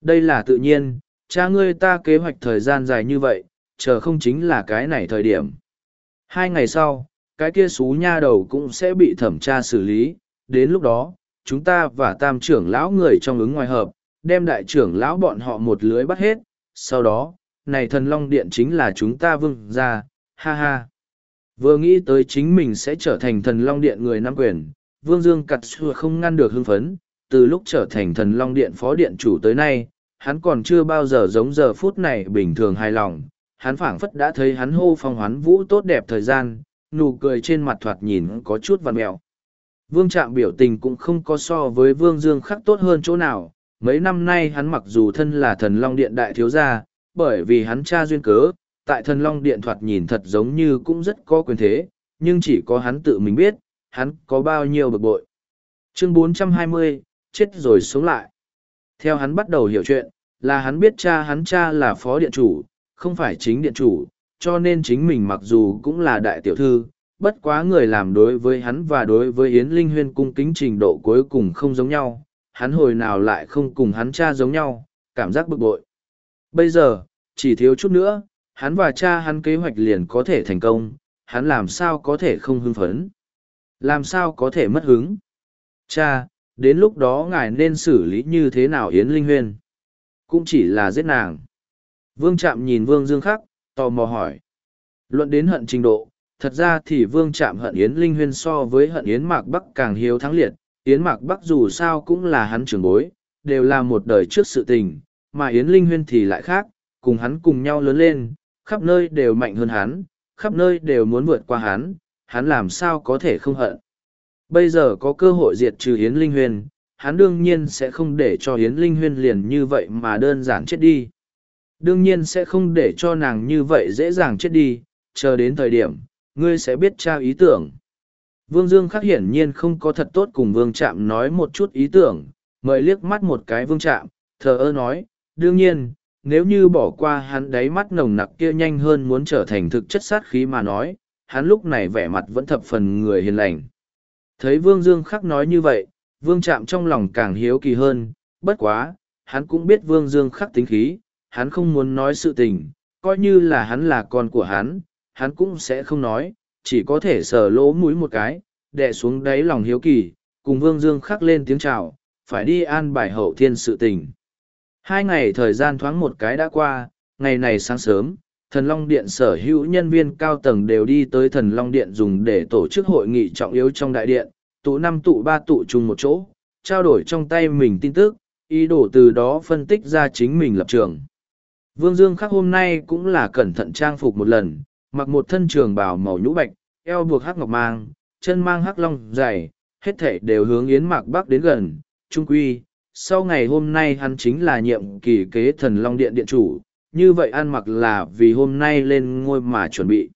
Đây là tự nhiên, cha ngươi ta kế hoạch thời gian dài như vậy, chờ không chính là cái này thời điểm. Hai ngày sau, cái kia xú nha đầu cũng sẽ bị thẩm tra xử lý, đến lúc đó, chúng ta và tam trưởng lão người trong ứng ngoài hợp, đem đại trưởng lão bọn họ một lưới bắt hết, sau đó, này thần long điện chính là chúng ta vương ra, ha ha. Vừa nghĩ tới chính mình sẽ trở thành thần long điện người nắm quyền, Vương Dương cặt xua không ngăn được hưng phấn, từ lúc trở thành thần long điện phó điện chủ tới nay, hắn còn chưa bao giờ giống giờ phút này bình thường hài lòng, hắn phảng phất đã thấy hắn hô phong hoán vũ tốt đẹp thời gian, nụ cười trên mặt thoạt nhìn có chút vằn mẹo. Vương Trạm biểu tình cũng không có so với Vương Dương khắc tốt hơn chỗ nào, mấy năm nay hắn mặc dù thân là thần Long Điện đại thiếu gia, bởi vì hắn cha duyên cớ, tại thần Long Điện thoạt nhìn thật giống như cũng rất có quyền thế, nhưng chỉ có hắn tự mình biết, hắn có bao nhiêu bực bội. Chương 420, chết rồi sống lại. Theo hắn bắt đầu hiểu chuyện, là hắn biết cha hắn cha là phó điện chủ, không phải chính điện chủ, cho nên chính mình mặc dù cũng là đại tiểu thư, bất quá người làm đối với hắn và đối với Yến Linh Huyên cung kính trình độ cuối cùng không giống nhau, hắn hồi nào lại không cùng hắn cha giống nhau, cảm giác bực bội. Bây giờ, chỉ thiếu chút nữa, hắn và cha hắn kế hoạch liền có thể thành công, hắn làm sao có thể không hưng phấn? Làm sao có thể mất hứng? Cha, đến lúc đó ngài nên xử lý như thế nào Yến Linh Huyên? Cũng chỉ là giết nàng. Vương Trạm nhìn Vương Dương Khắc, tò mò hỏi. Luận đến hận trình độ, thật ra thì Vương Trạm hận Yến Linh Huyên so với hận Yến Mạc Bắc càng hiếu thắng liệt. Yến Mạc Bắc dù sao cũng là hắn trưởng bối, đều là một đời trước sự tình, mà Yến Linh Huyên thì lại khác, cùng hắn cùng nhau lớn lên, khắp nơi đều mạnh hơn hắn, khắp nơi đều muốn vượt qua hắn, hắn làm sao có thể không hận. Bây giờ có cơ hội diệt trừ Yến Linh Huyên, hắn đương nhiên sẽ không để cho Yến Linh Huyên liền như vậy mà đơn giản chết đi. Đương nhiên sẽ không để cho nàng như vậy dễ dàng chết đi, chờ đến thời điểm, ngươi sẽ biết trao ý tưởng. Vương Dương khắc hiển nhiên không có thật tốt cùng Vương Trạm nói một chút ý tưởng, mời liếc mắt một cái Vương Trạm, thờ ơ nói, đương nhiên, nếu như bỏ qua hắn đáy mắt nồng nặc kia nhanh hơn muốn trở thành thực chất sát khí mà nói, hắn lúc này vẻ mặt vẫn thập phần người hiền lành. Thấy Vương Dương khắc nói như vậy, Vương Trạm trong lòng càng hiếu kỳ hơn, bất quá, hắn cũng biết Vương Dương khắc tính khí, hắn không muốn nói sự tình, coi như là hắn là con của hắn, hắn cũng sẽ không nói, chỉ có thể sờ lỗ mũi một cái, đè xuống đáy lòng hiếu kỳ, cùng Vương Dương khắc lên tiếng chào, phải đi an bài hậu thiên sự tình. Hai ngày thời gian thoáng một cái đã qua, ngày này sáng sớm, Thần Long Điện sở hữu nhân viên cao tầng đều đi tới Thần Long Điện dùng để tổ chức hội nghị trọng yếu trong đại điện, tụ năm tụ ba tụ chung một chỗ, trao đổi trong tay mình tin tức, ý đồ từ đó phân tích ra chính mình lập trường. Vương Dương khắc hôm nay cũng là cẩn thận trang phục một lần, mặc một thân trường bào màu nhũ bạch, eo buộc hắc ngọc mang, chân mang hắc long dày, hết thể đều hướng Yến Mạc Bắc đến gần, trung quy. Sau ngày hôm nay hắn chính là nhiệm kỳ kế thần Long Điện Điện chủ, như vậy ăn mặc là vì hôm nay lên ngôi mà chuẩn bị.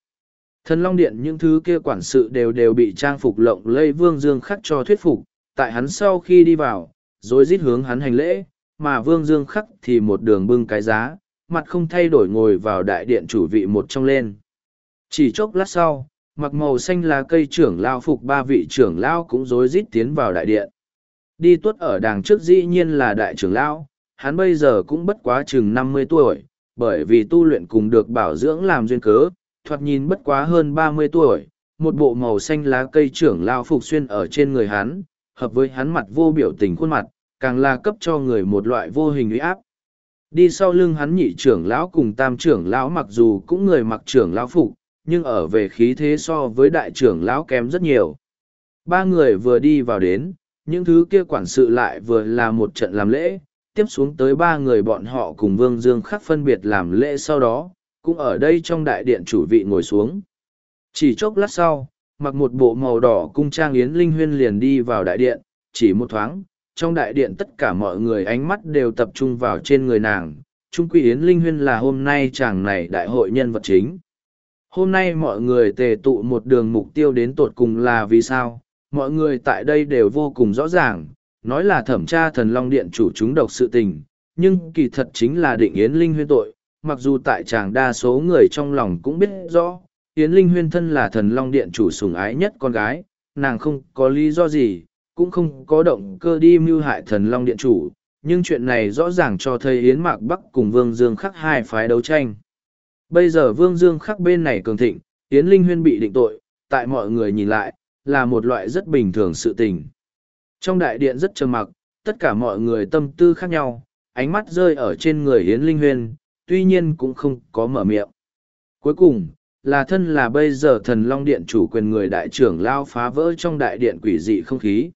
Thần Long Điện những thứ kia quản sự đều đều bị trang phục lộng lây Vương Dương khắc cho thuyết phục, tại hắn sau khi đi vào, rồi rít hướng hắn hành lễ, mà Vương Dương khắc thì một đường bưng cái giá, mặt không thay đổi ngồi vào đại điện chủ vị một trong lên. Chỉ chốc lát sau, mặc màu xanh lá cây trưởng lao phục ba vị trưởng lao cũng rối rít tiến vào đại điện. Đi tuất ở đàng trước dĩ nhiên là đại trưởng lao, hắn bây giờ cũng bất quá chừng năm mươi tuổi, bởi vì tu luyện cùng được bảo dưỡng làm duyên cớ, thoạt nhìn bất quá hơn ba mươi tuổi, một bộ màu xanh lá cây trưởng lao phục xuyên ở trên người hắn, hợp với hắn mặt vô biểu tình khuôn mặt, càng là cấp cho người một loại vô hình uy áp. Đi sau lưng hắn nhị trưởng lão cùng tam trưởng lão mặc dù cũng người mặc trưởng lão phục, nhưng ở về khí thế so với đại trưởng lão kém rất nhiều. Ba người vừa đi vào đến, những thứ kia quản sự lại vừa là một trận làm lễ, tiếp xuống tới ba người bọn họ cùng Vương Dương khắc phân biệt làm lễ sau đó, cũng ở đây trong đại điện chủ vị ngồi xuống. Chỉ chốc lát sau, mặc một bộ màu đỏ cung trang yến linh huyên liền đi vào đại điện, chỉ một thoáng, trong đại điện tất cả mọi người ánh mắt đều tập trung vào trên người nàng. Trung Quy Yến Linh Huyên là hôm nay chàng này đại hội nhân vật chính. Hôm nay mọi người tề tụ một đường mục tiêu đến tột cùng là vì sao? Mọi người tại đây đều vô cùng rõ ràng, nói là thẩm tra thần Long Điện chủ chúng độc sự tình, nhưng kỳ thật chính là định Yến Linh Huyên tội, mặc dù tại chàng đa số người trong lòng cũng biết rõ, Yến Linh Huyên thân là thần Long Điện chủ sủng ái nhất con gái, nàng không có lý do gì, cũng không có động cơ đi mưu hại thần Long Điện chủ, nhưng chuyện này rõ ràng cho thấy Yến Mạc Bắc cùng Vương Dương khắc hai phái đấu tranh. Bây giờ Vương Dương khắc bên này cường thịnh, Yến Linh Huyên bị định tội, tại mọi người nhìn lại, là một loại rất bình thường sự tình. Trong đại điện rất trầm mặc, tất cả mọi người tâm tư khác nhau, ánh mắt rơi ở trên người Yến Linh Huyên, tuy nhiên cũng không có mở miệng. Cuối cùng, là thân là bây giờ thần Long Điện chủ quyền người đại trưởng lao phá vỡ trong đại điện quỷ dị không khí.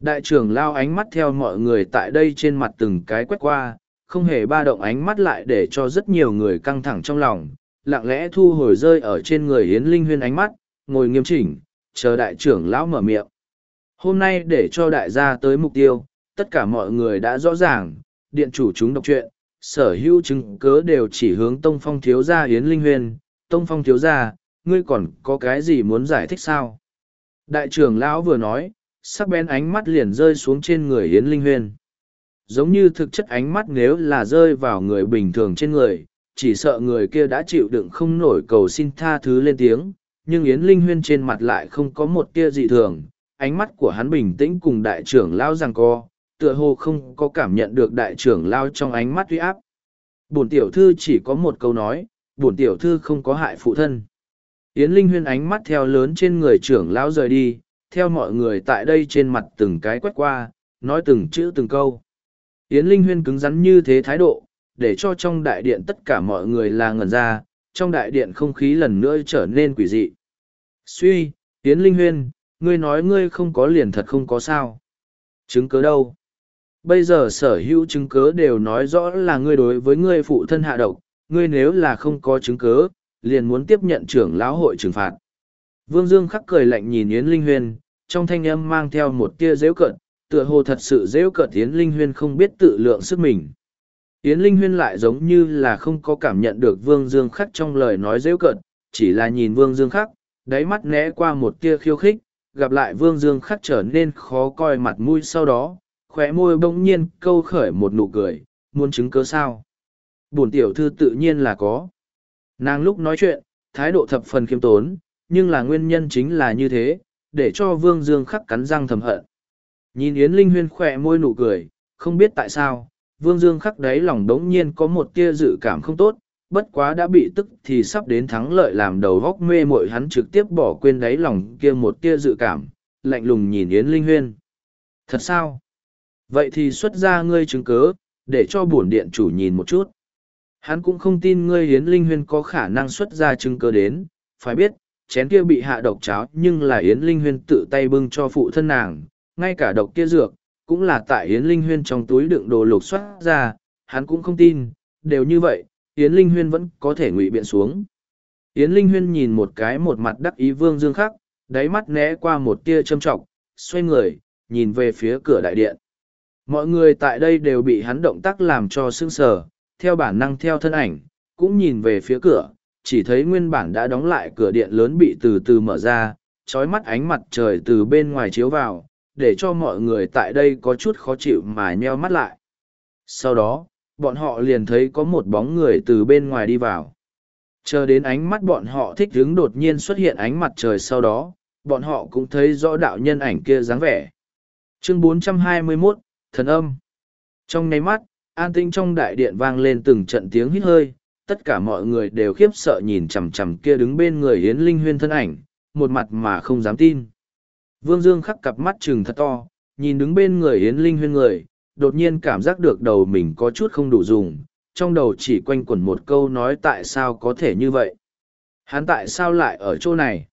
Đại trưởng lao ánh mắt theo mọi người tại đây trên mặt từng cái quét qua, không hề ba động ánh mắt lại để cho rất nhiều người căng thẳng trong lòng, lặng lẽ thu hồi rơi ở trên người Yến Linh Huyên ánh mắt, ngồi nghiêm chỉnh, chờ đại trưởng lão mở miệng. Hôm nay để cho đại gia tới mục tiêu, tất cả mọi người đã rõ ràng, điện chủ chúng đọc chuyện sở hữu chứng cớ đều chỉ hướng Tông Phong thiếu gia Yến Linh Huyên, Tông Phong thiếu gia, ngươi còn có cái gì muốn giải thích sao? Đại trưởng lão vừa nói, sắc bén ánh mắt liền rơi xuống trên người Yến Linh Huyên. Giống như thực chất ánh mắt nếu là rơi vào người bình thường trên người, chỉ sợ người kia đã chịu đựng không nổi cầu xin tha thứ lên tiếng, nhưng Yến Linh Huyên trên mặt lại không có một tia dị thường, ánh mắt của hắn bình tĩnh cùng đại trưởng lao rằng co, tựa hồ không có cảm nhận được đại trưởng lao trong ánh mắt uy áp. Bổn tiểu thư chỉ có một câu nói, bổn tiểu thư không có hại phụ thân. Yến Linh Huyên ánh mắt theo lớn trên người trưởng lão rời đi, theo mọi người tại đây trên mặt từng cái quét qua, nói từng chữ từng câu. Yến Linh Huyên cứng rắn như thế thái độ, để cho trong đại điện tất cả mọi người là ngẩn ra, trong đại điện không khí lần nữa trở nên quỷ dị. Suy, Yến Linh Huyên, ngươi nói ngươi không có liền thật không có sao. Chứng cớ đâu? Bây giờ sở hữu chứng cớ đều nói rõ là ngươi đối với ngươi phụ thân hạ độc, ngươi nếu là không có chứng cớ, liền muốn tiếp nhận trưởng lão hội trừng phạt. Vương Dương khắc cười lạnh nhìn Yến Linh Huyên, trong thanh âm mang theo một tia dễu cận, tựa hồ thật sự dễu cợt Yến Linh Huyên không biết tự lượng sức mình. Yến Linh Huyên lại giống như là không có cảm nhận được Vương Dương khắc trong lời nói dễu cợt, chỉ là nhìn Vương Dương khắc, đáy mắt né qua một tia khiêu khích, gặp lại Vương Dương khắc trở nên khó coi mặt mũi sau đó, khóe môi bỗng nhiên câu khởi một nụ cười, muốn chứng cớ sao. Bổn tiểu thư tự nhiên là có. Nàng lúc nói chuyện, thái độ thập phần khiêm tốn, nhưng là nguyên nhân chính là như thế, để cho Vương Dương khắc cắn răng thầm hận. Nhìn Yến Linh Huyên khỏe môi nụ cười, không biết tại sao, Vương Dương khắc đáy lòng đống nhiên có một tia dự cảm không tốt, bất quá đã bị tức thì sắp đến thắng lợi làm đầu góc mê mội hắn trực tiếp bỏ quên đáy lòng kia một tia dự cảm, lạnh lùng nhìn Yến Linh Huyên. Thật sao? Vậy thì xuất ra ngươi chứng cớ, để cho bổn điện chủ nhìn một chút. Hắn cũng không tin ngươi Yến Linh Huyên có khả năng xuất ra chứng cớ đến, phải biết, chén kia bị hạ độc cháo nhưng là Yến Linh Huyên tự tay bưng cho phụ thân nàng, ngay cả độc kia dược, cũng là tại Yến Linh Huyên trong túi đựng đồ lục soát ra, hắn cũng không tin, đều như vậy, Yến Linh Huyên vẫn có thể ngụy biện xuống. Yến Linh Huyên nhìn một cái một mặt đắc ý vương dương khắc, đáy mắt né qua một tia châm trọng, xoay người, nhìn về phía cửa đại điện. Mọi người tại đây đều bị hắn động tác làm cho sưng sờ, theo bản năng theo thân ảnh, cũng nhìn về phía cửa, chỉ thấy nguyên bản đã đóng lại cửa điện lớn bị từ từ mở ra, trói mắt ánh mặt trời từ bên ngoài chiếu vào, để cho mọi người tại đây có chút khó chịu mà nheo mắt lại. Sau đó, bọn họ liền thấy có một bóng người từ bên ngoài đi vào. Chờ đến ánh mắt bọn họ thích hứng đột nhiên xuất hiện ánh mặt trời sau đó, bọn họ cũng thấy rõ đạo nhân ảnh kia dáng vẻ. Chương 421, Thần âm Trong nháy mắt, an tinh trong đại điện vang lên từng trận tiếng hít hơi, tất cả mọi người đều khiếp sợ nhìn chằm chằm kia đứng bên người Yến Linh Huyên thân ảnh, một mặt mà không dám tin. Vương Dương khắc cặp mắt trừng thật to, nhìn đứng bên người Yến Linh Huyên người, đột nhiên cảm giác được đầu mình có chút không đủ dùng, trong đầu chỉ quanh quẩn một câu nói tại sao có thể như vậy. Hắn tại sao lại ở chỗ này?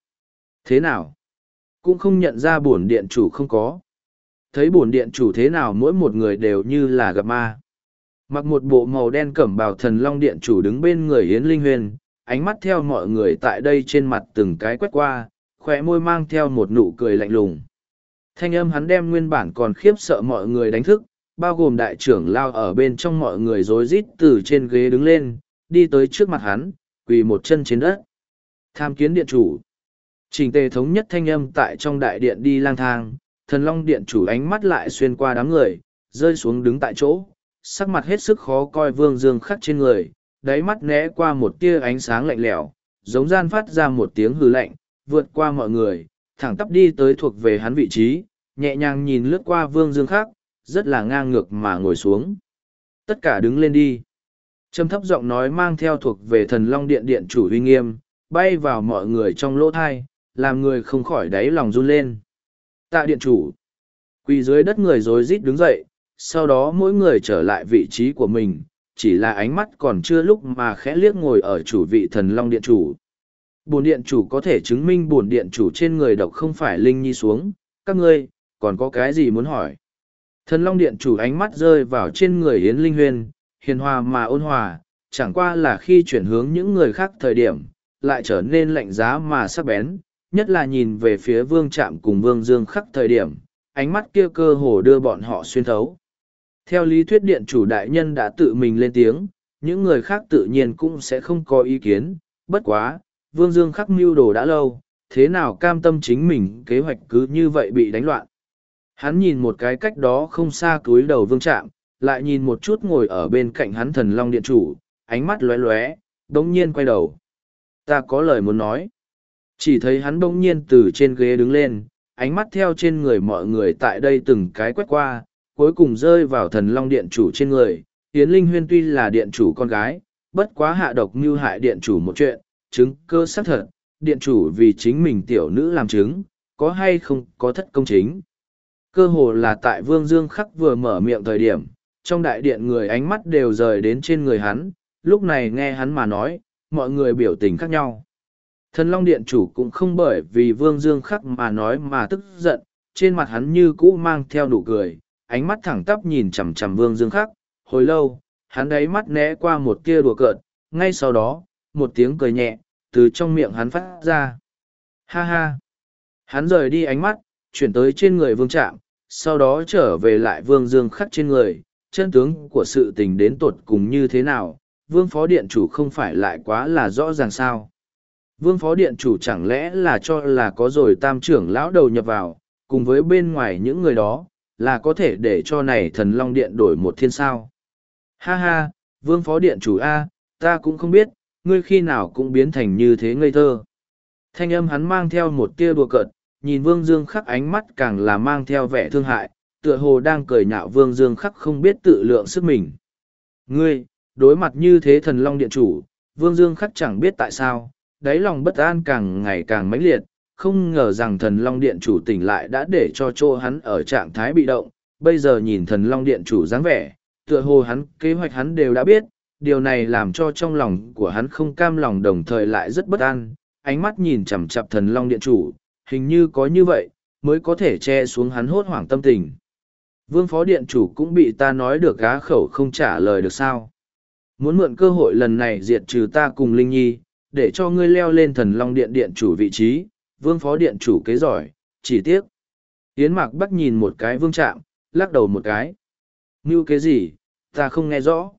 Thế nào? Cũng không nhận ra bổn điện chủ không có. Thấy bổn điện chủ thế nào mỗi một người đều như là gặp ma. Mặc một bộ màu đen cẩm bào thần long điện chủ đứng bên người Yến Linh Huyền, ánh mắt theo mọi người tại đây trên mặt từng cái quét qua, khóe môi mang theo một nụ cười lạnh lùng. Thanh âm hắn đem nguyên bản còn khiếp sợ mọi người đánh thức, bao gồm đại trưởng lao ở bên trong mọi người rối rít từ trên ghế đứng lên, đi tới trước mặt hắn, quỳ một chân trên đất. Tham kiến điện chủ. Trình tề thống nhất thanh âm tại trong đại điện đi lang thang, thần long điện chủ ánh mắt lại xuyên qua đám người, rơi xuống đứng tại chỗ, sắc mặt hết sức khó coi vương dương khắc trên người, đáy mắt né qua một tia ánh sáng lạnh lẽo, giống gian phát ra một tiếng hư lạnh, vượt qua mọi người, thẳng tắp đi tới thuộc về hắn vị trí, nhẹ nhàng nhìn lướt qua vương dương khác, rất là ngang ngược mà ngồi xuống. Tất cả đứng lên đi. Trầm thấp giọng nói mang theo thuộc về thần long điện điện chủ uy nghiêm, bay vào mọi người trong lỗ thai, làm người không khỏi đáy lòng run lên. Tạ điện chủ. Quỳ dưới đất người rối rít đứng dậy, sau đó mỗi người trở lại vị trí của mình, chỉ là ánh mắt còn chưa lúc mà khẽ liếc ngồi ở chủ vị thần long điện chủ bổn điện chủ có thể chứng minh bổn điện chủ trên người độc không phải linh nhi xuống, các ngươi, còn có cái gì muốn hỏi? Thần long điện chủ ánh mắt rơi vào trên người Yến Linh Huyên, hiền hòa mà ôn hòa, chẳng qua là khi chuyển hướng những người khác thời điểm, lại trở nên lạnh giá mà sắc bén, nhất là nhìn về phía vương trạm cùng vương dương khắc thời điểm, ánh mắt kia cơ hồ đưa bọn họ xuyên thấu. Theo lý thuyết điện chủ đại nhân đã tự mình lên tiếng, những người khác tự nhiên cũng sẽ không có ý kiến, bất quá, vương dương khắc mưu đồ đã lâu, thế nào cam tâm chính mình kế hoạch cứ như vậy bị đánh loạn. Hắn nhìn một cái cách đó không xa túi đầu vương trạm, lại nhìn một chút ngồi ở bên cạnh hắn thần long điện chủ, ánh mắt lóe lóe, đống nhiên quay đầu. Ta có lời muốn nói. Chỉ thấy hắn đống nhiên từ trên ghế đứng lên, ánh mắt theo trên người mọi người tại đây từng cái quét qua, cuối cùng rơi vào thần long điện chủ trên người. Yến Linh Huyên tuy là điện chủ con gái, bất quá hạ độc mưu hại điện chủ một chuyện, chứng cơ xác thật, điện chủ vì chính mình tiểu nữ làm chứng, có hay không có thất công chính. Cơ hồ là tại Vương Dương Khắc vừa mở miệng thời điểm, trong đại điện người ánh mắt đều rời đến trên người hắn, lúc này nghe hắn mà nói, mọi người biểu tình khác nhau. Thần Long Điện chủ cũng không bởi vì Vương Dương Khắc mà nói mà tức giận, trên mặt hắn như cũ mang theo nụ cười, ánh mắt thẳng tắp nhìn chằm chằm Vương Dương Khắc, hồi lâu, hắn đáy mắt né qua một tia đùa cợt, ngay sau đó, một tiếng cười nhẹ, từ trong miệng hắn phát ra. Ha ha! Hắn rời đi ánh mắt, chuyển tới trên người Vương Trạm, sau đó trở về lại Vương Dương Khắc trên người, chân tướng của sự tình đến tột cùng như thế nào, vương phó điện chủ không phải lại quá là rõ ràng sao. Vương phó điện chủ chẳng lẽ là cho là có rồi tam trưởng lão đầu nhập vào, cùng với bên ngoài những người đó, là có thể để cho này thần long điện đổi một thiên sao. Ha ha, vương phó điện chủ A, ta cũng không biết, ngươi khi nào cũng biến thành như thế ngây thơ. Thanh âm hắn mang theo một tia đùa cợt, nhìn vương dương khắc ánh mắt càng là mang theo vẻ thương hại, tựa hồ đang cười nhạo vương dương khắc không biết tự lượng sức mình. Ngươi, đối mặt như thế thần long điện chủ, vương dương khắc chẳng biết tại sao, đáy lòng bất an càng ngày càng mãnh liệt, không ngờ rằng thần long điện chủ tỉnh lại đã để cho chỗ hắn ở trạng thái bị động, bây giờ nhìn thần long điện chủ dáng vẻ, tựa hồ hắn kế hoạch hắn đều đã biết, điều này làm cho trong lòng của hắn không cam lòng đồng thời lại rất bất an, ánh mắt nhìn chằm chặp thần long điện chủ, hình như có như vậy, mới có thể che xuống hắn hốt hoảng tâm tình. Vương phó điện chủ cũng bị ta nói được gá khẩu không trả lời được sao. Muốn mượn cơ hội lần này diệt trừ ta cùng Linh Nhi, để cho ngươi leo lên thần long điện điện chủ vị trí, vương phó điện chủ kế giỏi, chỉ tiếc. Yến Mạc Bắc nhìn một cái vương trạm, lắc đầu một cái. Như cái gì, ta không nghe rõ.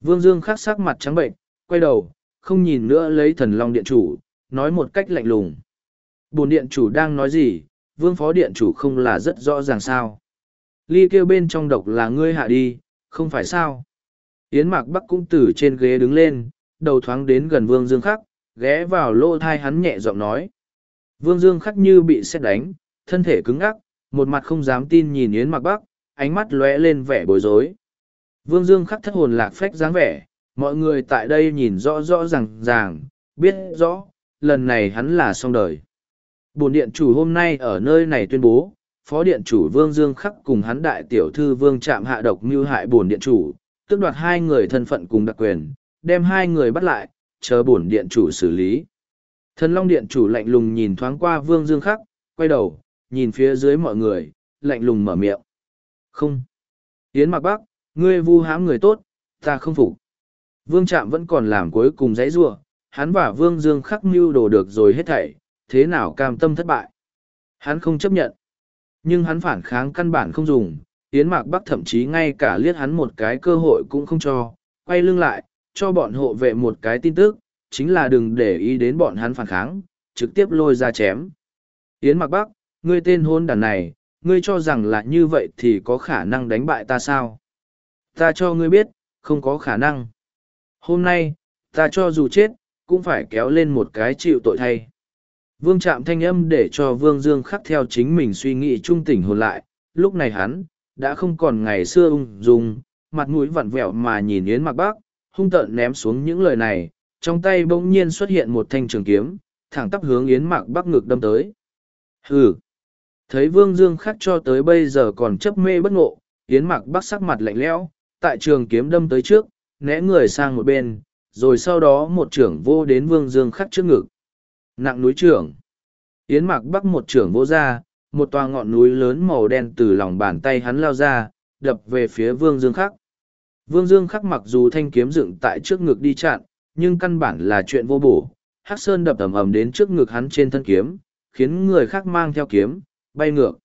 Vương Dương khắc sắc mặt trắng bệnh, quay đầu, không nhìn nữa lấy thần long điện chủ, nói một cách lạnh lùng. Bồn điện chủ đang nói gì, vương phó điện chủ không là rất rõ ràng sao. Ly kêu bên trong độc là ngươi hạ đi, không phải sao. Yến Mạc Bắc cũng từ trên ghế đứng lên, đầu thoáng đến gần Vương Dương Khắc, ghé vào lỗ thai hắn nhẹ giọng nói. Vương Dương Khắc như bị xét đánh, thân thể cứng ngắc, một mặt không dám tin nhìn Yến Mạc Bắc, ánh mắt lóe lên vẻ bối rối. Vương Dương Khắc thất hồn lạc phách dáng vẻ, mọi người tại đây nhìn rõ rõ ràng ràng, biết rõ, lần này hắn là xong đời. Bồn điện chủ hôm nay ở nơi này tuyên bố, phó điện chủ Vương Dương Khắc cùng hắn đại tiểu thư Vương Trạm hạ độc mưu hại bồn điện chủ, tức đoạt hai người thân phận cùng đặc quyền, đem hai người bắt lại, chờ bổn điện chủ xử lý. Thần Long điện chủ lạnh lùng nhìn thoáng qua Vương Dương Khắc, quay đầu, nhìn phía dưới mọi người, lạnh lùng mở miệng. Không. Yến Mạc Bắc, ngươi vu hãm người tốt, ta không phục. Vương Trạm vẫn còn làm cuối cùng giấy rua, hắn và Vương Dương Khắc mưu đồ được rồi hết thảy, thế nào cam tâm thất bại. Hắn không chấp nhận nhưng hắn phản kháng căn bản không dùng yến mạc bắc thậm chí ngay cả liếc hắn một cái cơ hội cũng không cho quay lưng lại cho bọn hộ vệ một cái tin tức chính là đừng để ý đến bọn hắn phản kháng trực tiếp lôi ra chém yến mạc bắc ngươi tên hôn đàn này ngươi cho rằng là như vậy thì có khả năng đánh bại ta sao ta cho ngươi biết không có khả năng hôm nay ta cho dù chết cũng phải kéo lên một cái chịu tội thay Vương Trạm thanh âm để cho Vương Dương khắc theo chính mình suy nghĩ trung tỉnh hồn lại, lúc này hắn, đã không còn ngày xưa ung dung, mặt mũi vặn vẹo mà nhìn Yến Mặc Bác, hung tợn ném xuống những lời này, trong tay bỗng nhiên xuất hiện một thanh trường kiếm, thẳng tắp hướng Yến Mặc Bác ngực đâm tới. Hừ! Thấy Vương Dương khắc cho tới bây giờ còn chấp mê bất ngộ, Yến Mặc Bác sắc mặt lạnh lẽo, tại trường kiếm đâm tới trước, né người sang một bên, rồi sau đó một trưởng vô đến Vương Dương khắc trước ngực. Nặng núi trưởng. Yến Mạc Bắc một trưởng vô ra, một tòa ngọn núi lớn màu đen từ lòng bàn tay hắn lao ra, đập về phía Vương Dương Khắc. Vương Dương khắc mặc dù thanh kiếm dựng tại trước ngực đi chặn, nhưng căn bản là chuyện vô bổ. Hắc Sơn đập ầm ầm đến trước ngực hắn trên thân kiếm, khiến người khác mang theo kiếm, bay ngược.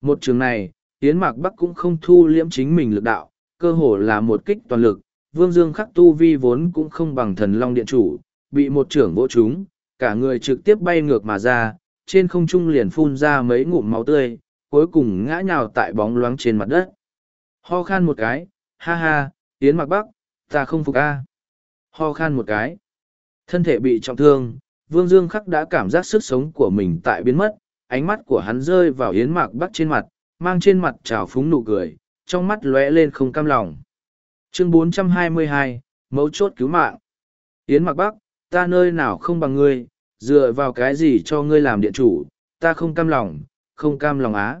Một trường này, Yến Mạc Bắc cũng không thu liễm chính mình lực đạo, cơ hồ là một kích toàn lực. Vương Dương khắc tu vi vốn cũng không bằng thần long điện chủ, bị một trưởng vỗ trúng, cả người trực tiếp bay ngược mà ra, trên không trung liền phun ra mấy ngụm máu tươi, cuối cùng ngã nhào tại bóng loáng trên mặt đất. Ho khan một cái, ha ha, Yến Mạc Bắc, ta không phục a. Ho khan một cái. Thân thể bị trọng thương, Vương Dương Khắc đã cảm giác sức sống của mình tại biến mất, ánh mắt của hắn rơi vào Yến Mạc Bắc trên mặt, mang trên mặt trào phúng nụ cười, trong mắt lóe lên không cam lòng. Chương 422, Mấu chốt cứu mạng. Yến Mạc Bắc, ta nơi nào không bằng ngươi, dựa vào cái gì cho ngươi làm điện chủ, ta không cam lòng, không cam lòng á.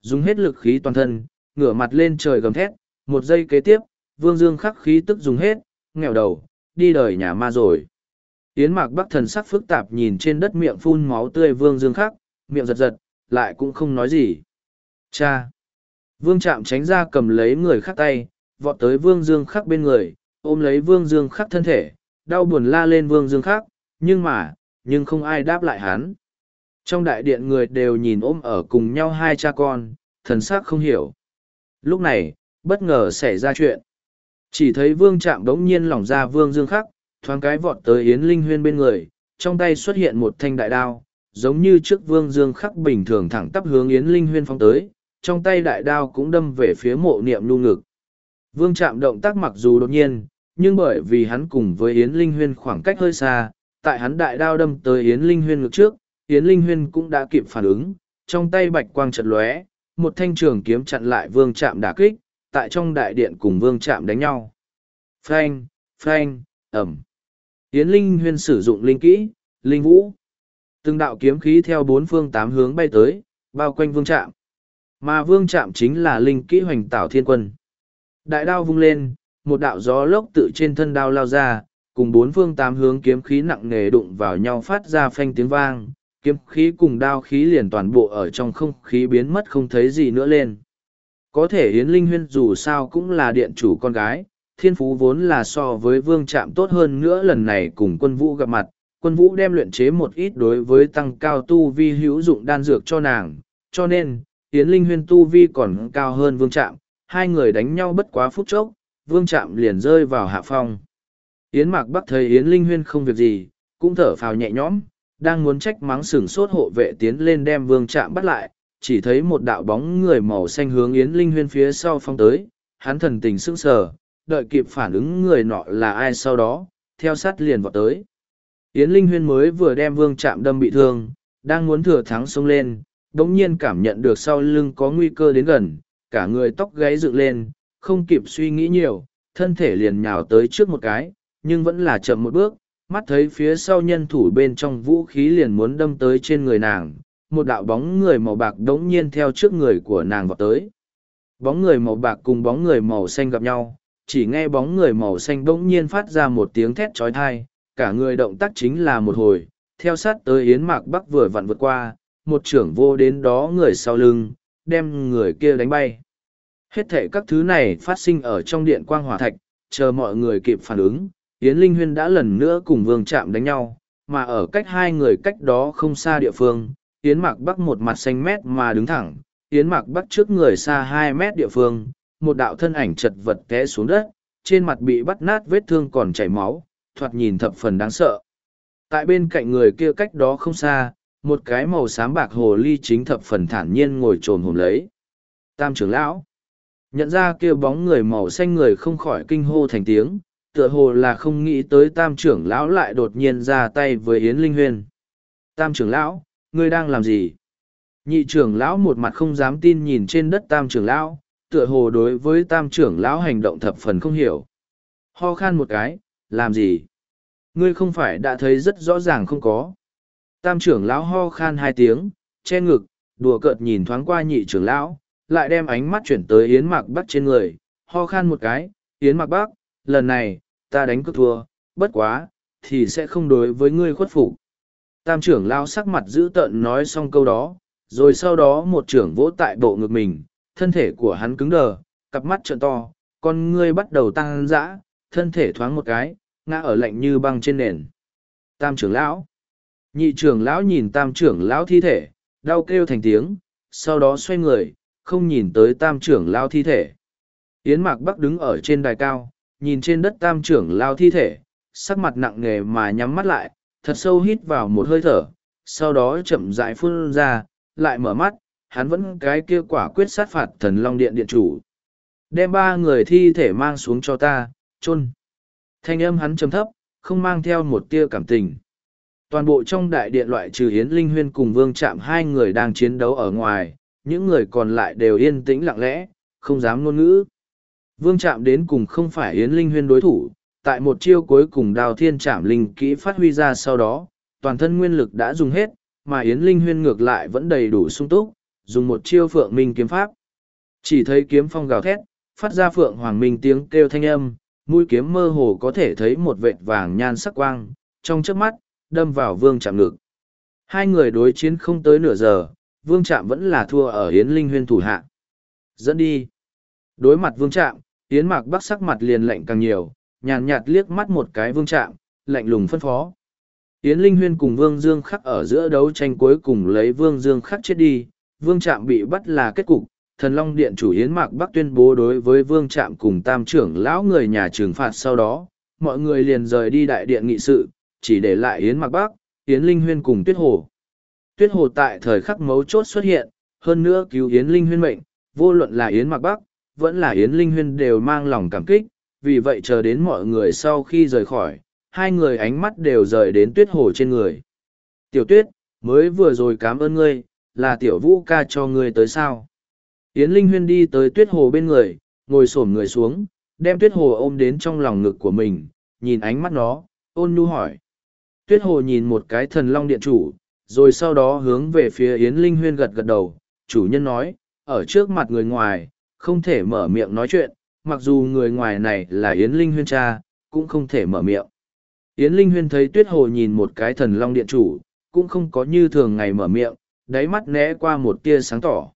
Dùng hết lực khí toàn thân, ngửa mặt lên trời gầm thét, một giây kế tiếp, Vương Dương khắc khí tức dùng hết, nghèo đầu, đi đời nhà ma rồi. Yến Mạc Bắc thần sắc phức tạp nhìn trên đất miệng phun máu tươi Vương Dương khắc, miệng giật giật, lại cũng không nói gì. Cha! Vương chạm tránh ra cầm lấy người khác tay, vọt tới Vương Dương khắc bên người, ôm lấy Vương Dương khắc thân thể, đau buồn la lên Vương Dương khắc, nhưng mà, nhưng không ai đáp lại hắn. Trong đại điện người đều nhìn ôm ở cùng nhau hai cha con, thần sắc không hiểu. Lúc này, bất ngờ xảy ra chuyện. Chỉ thấy vương trạm đống nhiên lỏng ra vương dương khắc, thoáng cái vọt tới Yến Linh Huyên bên người, trong tay xuất hiện một thanh đại đao, giống như trước vương dương khắc bình thường thẳng tắp hướng Yến Linh Huyên phóng tới, trong tay đại đao cũng đâm về phía mộ niệm nhu ngực. Vương chạm động tác mặc dù đột nhiên, nhưng bởi vì hắn cùng với Yến Linh Huyên khoảng cách hơi xa, tại hắn đại đao đâm tới Yến Linh Huyên ngực trước, Yến Linh Huyên cũng đã kịp phản ứng, trong tay bạch quang chật lóe, một thanh trường kiếm chặn lại vương chạm đả kích, tại trong đại điện cùng vương chạm đánh nhau. Phanh, phanh, ẩm. Yến Linh Huyên sử dụng linh kỹ, linh vũ. Từng đạo kiếm khí theo bốn phương tám hướng bay tới, bao quanh vương trạm. Mà vương trạm chính là linh kỹ hoành tảo thiên quân. Đại đao vung lên, một đạo gió lốc tự trên thân đao lao ra, cùng bốn phương tám hướng kiếm khí nặng nề đụng vào nhau phát ra phanh tiếng vang, kiếm khí cùng đao khí liền toàn bộ ở trong không khí biến mất không thấy gì nữa lên. Có thể Yến Linh Huyên dù sao cũng là điện chủ con gái, thiên phú vốn là so với vương trạm tốt hơn nữa lần này cùng quân vũ gặp mặt, quân vũ đem luyện chế một ít đối với tăng cao tu vi hữu dụng đan dược cho nàng, cho nên, Yến Linh Huyên tu vi còn cao hơn vương trạm, hai người đánh nhau bất quá phút chốc, vương trạm liền rơi vào hạ phong. Yến Mạc Bắc thấy Yến Linh Huyên không việc gì, cũng thở phào nhẹ nhõm, đang muốn trách mắng sừng sốt hộ vệ tiến lên đem vương trạm bắt lại, chỉ thấy một đạo bóng người màu xanh hướng Yến Linh Huyên phía sau phong tới, hắn thần tình sững sờ, đợi kịp phản ứng người nọ là ai sau đó, theo sát liền vọt tới. Yến Linh Huyên mới vừa đem vương trạm đâm bị thương, đang muốn thừa thắng xông lên, đống nhiên cảm nhận được sau lưng có nguy cơ đến gần, cả người tóc gáy dựng lên, không kịp suy nghĩ nhiều, thân thể liền nhào tới trước một cái, nhưng vẫn là chậm một bước, mắt thấy phía sau nhân thủ bên trong vũ khí liền muốn đâm tới trên người nàng, một đạo bóng người màu bạc đống nhiên theo trước người của nàng vọt tới. Bóng người màu bạc cùng bóng người màu xanh gặp nhau, chỉ nghe bóng người màu xanh đống nhiên phát ra một tiếng thét trói thai, cả người động tác chính là một hồi, theo sát tới Yến Mạc Bắc vừa vặn vượt qua, một trưởng vô đến đó người sau lưng, đem người kia đánh bay. Hết thể các thứ này phát sinh ở trong điện quang hỏa thạch, chờ mọi người kịp phản ứng, Yến Linh Huyên đã lần nữa cùng Vương Trạm đánh nhau, mà ở cách hai người cách đó không xa địa phương, Yến Mạc Bắc một mặt xanh mét mà đứng thẳng, Yến Mạc Bắc trước người xa hai mét địa phương, một đạo thân ảnh chật vật té xuống đất, trên mặt bị bắt nát vết thương còn chảy máu, thoạt nhìn thập phần đáng sợ. Tại bên cạnh người kia cách đó không xa, một cái màu xám bạc hồ ly chính thập phần thản nhiên ngồi trồm hồn lấy. Tam trưởng lão, nhận ra kia bóng người màu xanh người không khỏi kinh hô thành tiếng, tựa hồ là không nghĩ tới tam trưởng lão lại đột nhiên ra tay với Yến Linh Huyên. Tam trưởng lão, ngươi đang làm gì? Nhị trưởng lão một mặt không dám tin nhìn trên đất tam trưởng lão, tựa hồ đối với tam trưởng lão hành động thập phần không hiểu. Ho khan một cái, làm gì? Ngươi không phải đã thấy rất rõ ràng không có. Tam trưởng lão ho khan hai tiếng, che ngực, đùa cợt nhìn thoáng qua nhị trưởng lão, lại đem ánh mắt chuyển tới Yến Mạc Bắc trên người, ho khan một cái, Yến Mạc Bắc, lần này, ta đánh cược thua, bất quá, thì sẽ không đối với ngươi khuất phục. Tam trưởng lao sắc mặt giữ tợn nói xong câu đó, rồi sau đó một trưởng vỗ tại bộ ngực mình, thân thể của hắn cứng đờ, cặp mắt trợn to, con ngươi bắt đầu tăng dã, thân thể thoáng một cái, ngã ở lạnh như băng trên nền. Tam trưởng lão. Nhị trưởng lão nhìn tam trưởng lão thi thể, đau kêu thành tiếng, sau đó xoay người, không nhìn tới tam trưởng lão thi thể. Yến Mạc Bắc đứng ở trên đài cao, nhìn trên đất tam trưởng lão thi thể, sắc mặt nặng nề mà nhắm mắt lại, thật sâu hít vào một hơi thở, sau đó chậm rãi phun ra, lại mở mắt, hắn vẫn cái kia quả quyết sát phạt thần long điện điện chủ. Đem ba người thi thể mang xuống cho ta, chôn. Thanh âm hắn trầm thấp, không mang theo một tia cảm tình. Toàn bộ trong đại điện loại trừ Hiến Linh Huyên cùng Vương Trạm hai người đang chiến đấu ở ngoài, những người còn lại đều yên tĩnh lặng lẽ, không dám ngôn ngữ. Vương Trạm đến cùng không phải Yến Linh Huyên đối thủ, tại một chiêu cuối cùng đào thiên trạm linh kỹ phát huy ra sau đó, toàn thân nguyên lực đã dùng hết, mà Yến Linh Huyên ngược lại vẫn đầy đủ sung túc, dùng một chiêu phượng minh kiếm pháp. Chỉ thấy kiếm phong gào thét, phát ra phượng hoàng minh tiếng kêu thanh âm, mũi kiếm mơ hồ có thể thấy một vệt vàng nhan sắc quang, trong trước mắt, đâm vào vương chạm ngực. Hai người đối chiến không tới nửa giờ, vương chạm vẫn là thua ở Yến Linh Huyên thủ hạ. Dẫn đi. Đối mặt vương chạm, Yến Mạc Bắc sắc mặt liền lạnh càng nhiều, nhàn nhạt liếc mắt một cái vương chạm, lạnh lùng phân phó. Yến Linh Huyên cùng Vương Dương Khắc ở giữa đấu tranh cuối cùng lấy Vương Dương Khắc chết đi, Vương Trạm bị bắt là kết cục. Thần Long Điện chủ Yến Mạc Bắc tuyên bố đối với Vương Trạm cùng tam trưởng lão người nhà trừng phạt sau đó, mọi người liền rời đi đại điện nghị sự, chỉ để lại Yến Mạc Bắc, Yến Linh Huyên cùng Tuyết Hồ. Tuyết Hồ tại thời khắc mấu chốt xuất hiện, hơn nữa cứu Yến Linh Huyên mệnh, vô luận là Yến Mạc Bắc, vẫn là Yến Linh Huyên đều mang lòng cảm kích, vì vậy chờ đến mọi người sau khi rời khỏi, hai người ánh mắt đều rời đến tuyết hồ trên người. Tiểu tuyết, mới vừa rồi cảm ơn ngươi, là tiểu vũ ca cho ngươi tới sao. Yến Linh Huyên đi tới tuyết hồ bên người, ngồi xổm người xuống, đem tuyết hồ ôm đến trong lòng ngực của mình, nhìn ánh mắt nó, ôn nhu hỏi. Tuyết hồ nhìn một cái thần long điện chủ, rồi sau đó hướng về phía Yến Linh Huyên gật gật đầu, chủ nhân nói, ở trước mặt người ngoài, không thể mở miệng nói chuyện, mặc dù người ngoài này là Yến Linh Huyên cha, cũng không thể mở miệng. Yến Linh Huyên thấy Tuyết Hồ nhìn một cái thần long điện chủ, cũng không có như thường ngày mở miệng, đáy mắt né qua một tia sáng tỏ.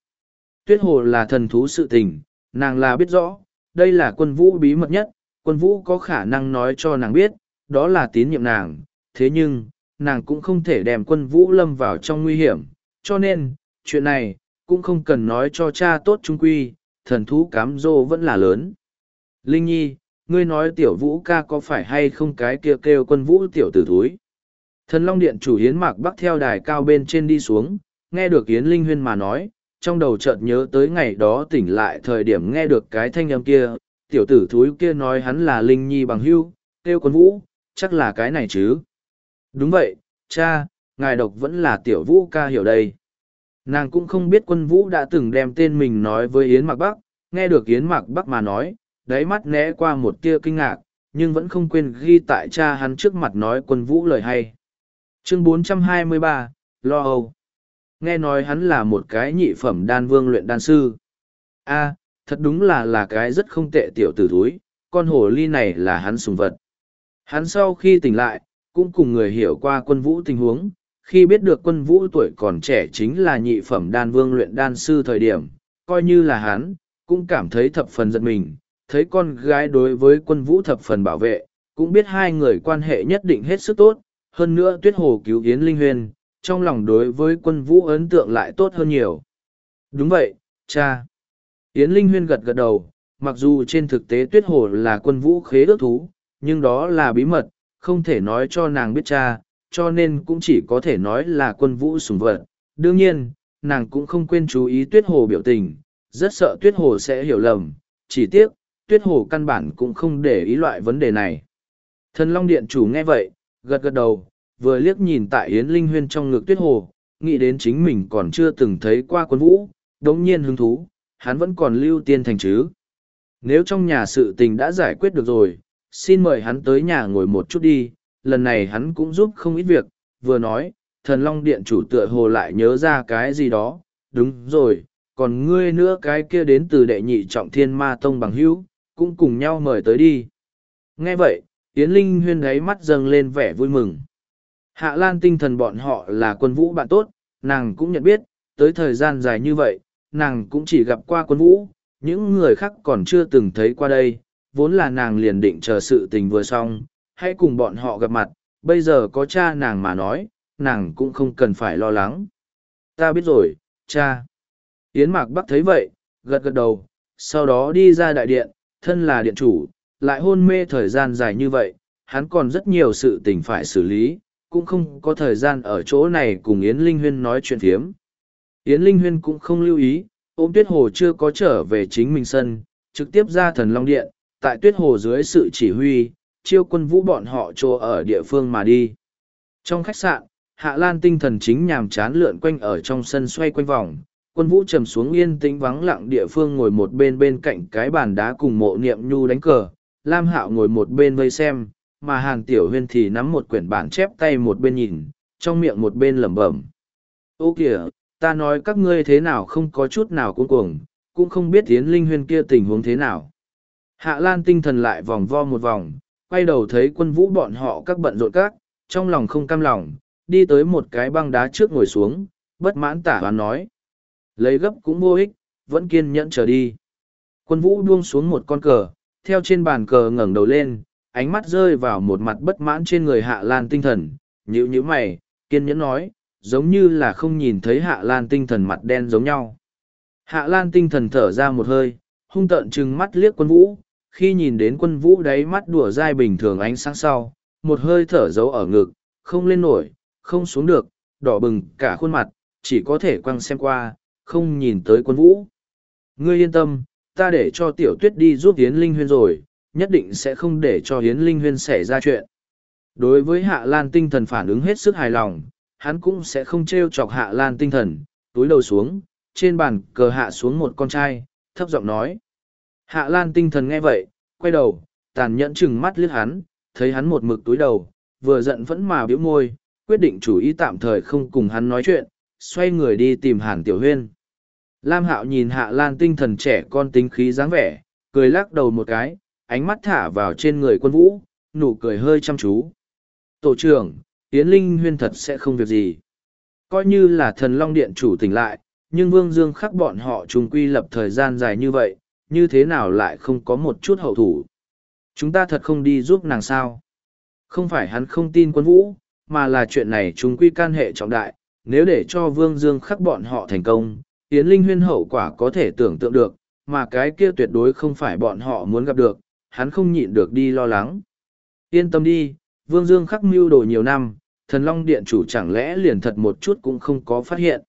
Tuyết Hồ là thần thú sự tình, nàng là biết rõ, đây là quân vũ bí mật nhất, quân vũ có khả năng nói cho nàng biết, đó là tín nhiệm nàng, thế nhưng, nàng cũng không thể đem quân vũ lâm vào trong nguy hiểm, cho nên, chuyện này, cũng không cần nói cho cha tốt trung quy, thần thú cám dô vẫn là lớn. Linh Nhi, ngươi nói tiểu vũ ca có phải hay không cái kia kêu, quân vũ tiểu tử thúi. Thần Long Điện chủ Hiến Mạc Bắc theo đài cao bên trên đi xuống, nghe được Yến Linh Huyên mà nói, trong đầu chợt nhớ tới ngày đó tỉnh lại thời điểm nghe được cái thanh âm kia, tiểu tử thúi kia nói hắn là Linh Nhi bằng hưu, kêu quân vũ, chắc là cái này chứ. Đúng vậy, cha, ngài độc vẫn là tiểu vũ ca hiểu đây. Nàng cũng không biết quân vũ đã từng đem tên mình nói với Yến Mạc Bắc, nghe được Yến Mạc Bắc mà nói, đáy mắt né qua một tia kinh ngạc, nhưng vẫn không quên ghi tại cha hắn trước mặt nói quân vũ lời hay. Chương 423, Lo Âu Nghe nói hắn là một cái nhị phẩm đan vương luyện đan sư. a thật đúng là là cái rất không tệ tiểu tử thúi, con hồ ly này là hắn sùng vật. Hắn sau khi tỉnh lại, cũng cùng người hiểu qua quân vũ tình huống, khi biết được quân vũ tuổi còn trẻ chính là nhị phẩm đan vương luyện đan sư thời điểm, coi như là hắn, cũng cảm thấy thập phần giận mình, thấy con gái đối với quân vũ thập phần bảo vệ, cũng biết hai người quan hệ nhất định hết sức tốt, hơn nữa tuyết hồ cứu Yến Linh Huyền, trong lòng đối với quân vũ ấn tượng lại tốt hơn nhiều. Đúng vậy, cha. Yến Linh Huyên gật gật đầu, mặc dù trên thực tế tuyết hồ là quân vũ khế ước thú, nhưng đó là bí mật, không thể nói cho nàng biết cha, cho nên cũng chỉ có thể nói là quân vũ sùng vật. Đương nhiên, nàng cũng không quên chú ý tuyết hồ biểu tình, rất sợ tuyết hồ sẽ hiểu lầm, chỉ tiếc, tuyết hồ căn bản cũng không để ý loại vấn đề này. Thần Long Điện chủ nghe vậy, gật gật đầu, vừa liếc nhìn tại Yến Linh Huyên trong ngực tuyết hồ, nghĩ đến chính mình còn chưa từng thấy qua quân vũ, đống nhiên hứng thú, hắn vẫn còn lưu tiên thành chứ. Nếu trong nhà sự tình đã giải quyết được rồi, xin mời hắn tới nhà ngồi một chút đi, lần này hắn cũng giúp không ít việc, vừa nói, thần long điện chủ tựa hồ lại nhớ ra cái gì đó, đúng rồi, còn ngươi nữa cái kia đến từ đệ nhị trọng thiên ma tông bằng hữu, cũng cùng nhau mời tới đi. Nghe vậy, Yến Linh huyên gáy mắt dâng lên vẻ vui mừng. Hạ Lan tinh thần bọn họ là quân vũ bạn tốt, nàng cũng nhận biết, tới thời gian dài như vậy, nàng cũng chỉ gặp qua quân vũ, những người khác còn chưa từng thấy qua đây, vốn là nàng liền định chờ sự tình vừa xong, hãy cùng bọn họ gặp mặt, bây giờ có cha nàng mà nói, nàng cũng không cần phải lo lắng. Ta biết rồi, cha. Yến Mạc Bắc thấy vậy, gật gật đầu, sau đó đi ra đại điện, thân là điện chủ, lại hôn mê thời gian dài như vậy, hắn còn rất nhiều sự tình phải xử lý, cũng không có thời gian ở chỗ này cùng Yến Linh Huyên nói chuyện thiếm. Yến Linh Huyên cũng không lưu ý, ôm tuyết hồ chưa có trở về chính mình sân, trực tiếp ra thần Long Điện, tại tuyết hồ dưới sự chỉ huy, chiêu quân vũ bọn họ trô ở địa phương mà đi. Trong khách sạn, Hạ Lan tinh thần chính nhàm chán lượn quanh ở trong sân xoay quanh vòng, quân vũ trầm xuống yên tĩnh vắng lặng địa phương ngồi một bên bên cạnh cái bàn đá cùng mộ niệm nhu đánh cờ, Lam Hạo ngồi một bên vây xem, mà Hàn Tiểu Huyên thì nắm một quyển bản chép tay một bên nhìn, trong miệng một bên lẩm bẩm. Ô kìa, ta nói các ngươi thế nào không có chút nào cuống cuồng, cũng không biết Yến Linh Huyên kia tình huống thế nào. Hạ Lan tinh thần lại vòng vo một vòng, quay đầu thấy quân vũ bọn họ các bận rộn các, trong lòng không cam lòng, đi tới một cái băng đá trước ngồi xuống, bất mãn tả hoán nói. Lấy gấp cũng vô ích, vẫn kiên nhẫn trở đi. Quân vũ buông xuống một con cờ, theo trên bàn cờ ngẩng đầu lên, ánh mắt rơi vào một mặt bất mãn trên người hạ lan tinh thần, nhữ nhữ mày, kiên nhẫn nói, giống như là không nhìn thấy hạ lan tinh thần mặt đen giống nhau. Hạ lan tinh thần thở ra một hơi, hung tợn trừng mắt liếc quân vũ, khi nhìn đến quân vũ đáy mắt đùa dai bình thường ánh sáng sau, một hơi thở giấu ở ngực, không lên nổi, không xuống được, đỏ bừng cả khuôn mặt, chỉ có thể quăng xem qua, không nhìn tới quân vũ. Ngươi yên tâm, ta để cho tiểu tuyết đi giúp Yến Linh Huyên rồi, nhất định sẽ không để cho Yến Linh Huyên xảy ra chuyện. Đối với Hạ Lan tinh thần phản ứng hết sức hài lòng, hắn cũng sẽ không trêu chọc Hạ Lan tinh thần, túi đầu xuống, trên bàn cờ hạ xuống một con trai, thấp giọng nói. Hạ Lan tinh thần nghe vậy, quay đầu, tàn nhẫn chừng mắt liếc hắn, thấy hắn một mực túi đầu, vừa giận vẫn mà biểu môi, quyết định chủ ý tạm thời không cùng hắn nói chuyện, xoay người đi tìm Hàn Tiểu Huyên. Lam Hạo nhìn Hạ Lan tinh thần trẻ con tính khí dáng vẻ, cười lắc đầu một cái, ánh mắt thả vào trên người quân vũ, nụ cười hơi chăm chú. Tổ trưởng, Yến Linh Huyên thật sẽ không việc gì. Coi như là thần Long Điện chủ tỉnh lại, nhưng Vương Dương khắc bọn họ trùng quy lập thời gian dài như vậy, như thế nào lại không có một chút hậu thủ. Chúng ta thật không đi giúp nàng sao. Không phải hắn không tin quân vũ, mà là chuyện này chúng quy can hệ trọng đại, nếu để cho Vương Dương khắc bọn họ thành công, Yến Linh huyên hậu quả có thể tưởng tượng được, mà cái kia tuyệt đối không phải bọn họ muốn gặp được, hắn không nhịn được đi lo lắng. Yên tâm đi, Vương Dương khắc mưu đồ nhiều năm, thần Long Điện chủ chẳng lẽ liền thật một chút cũng không có phát hiện.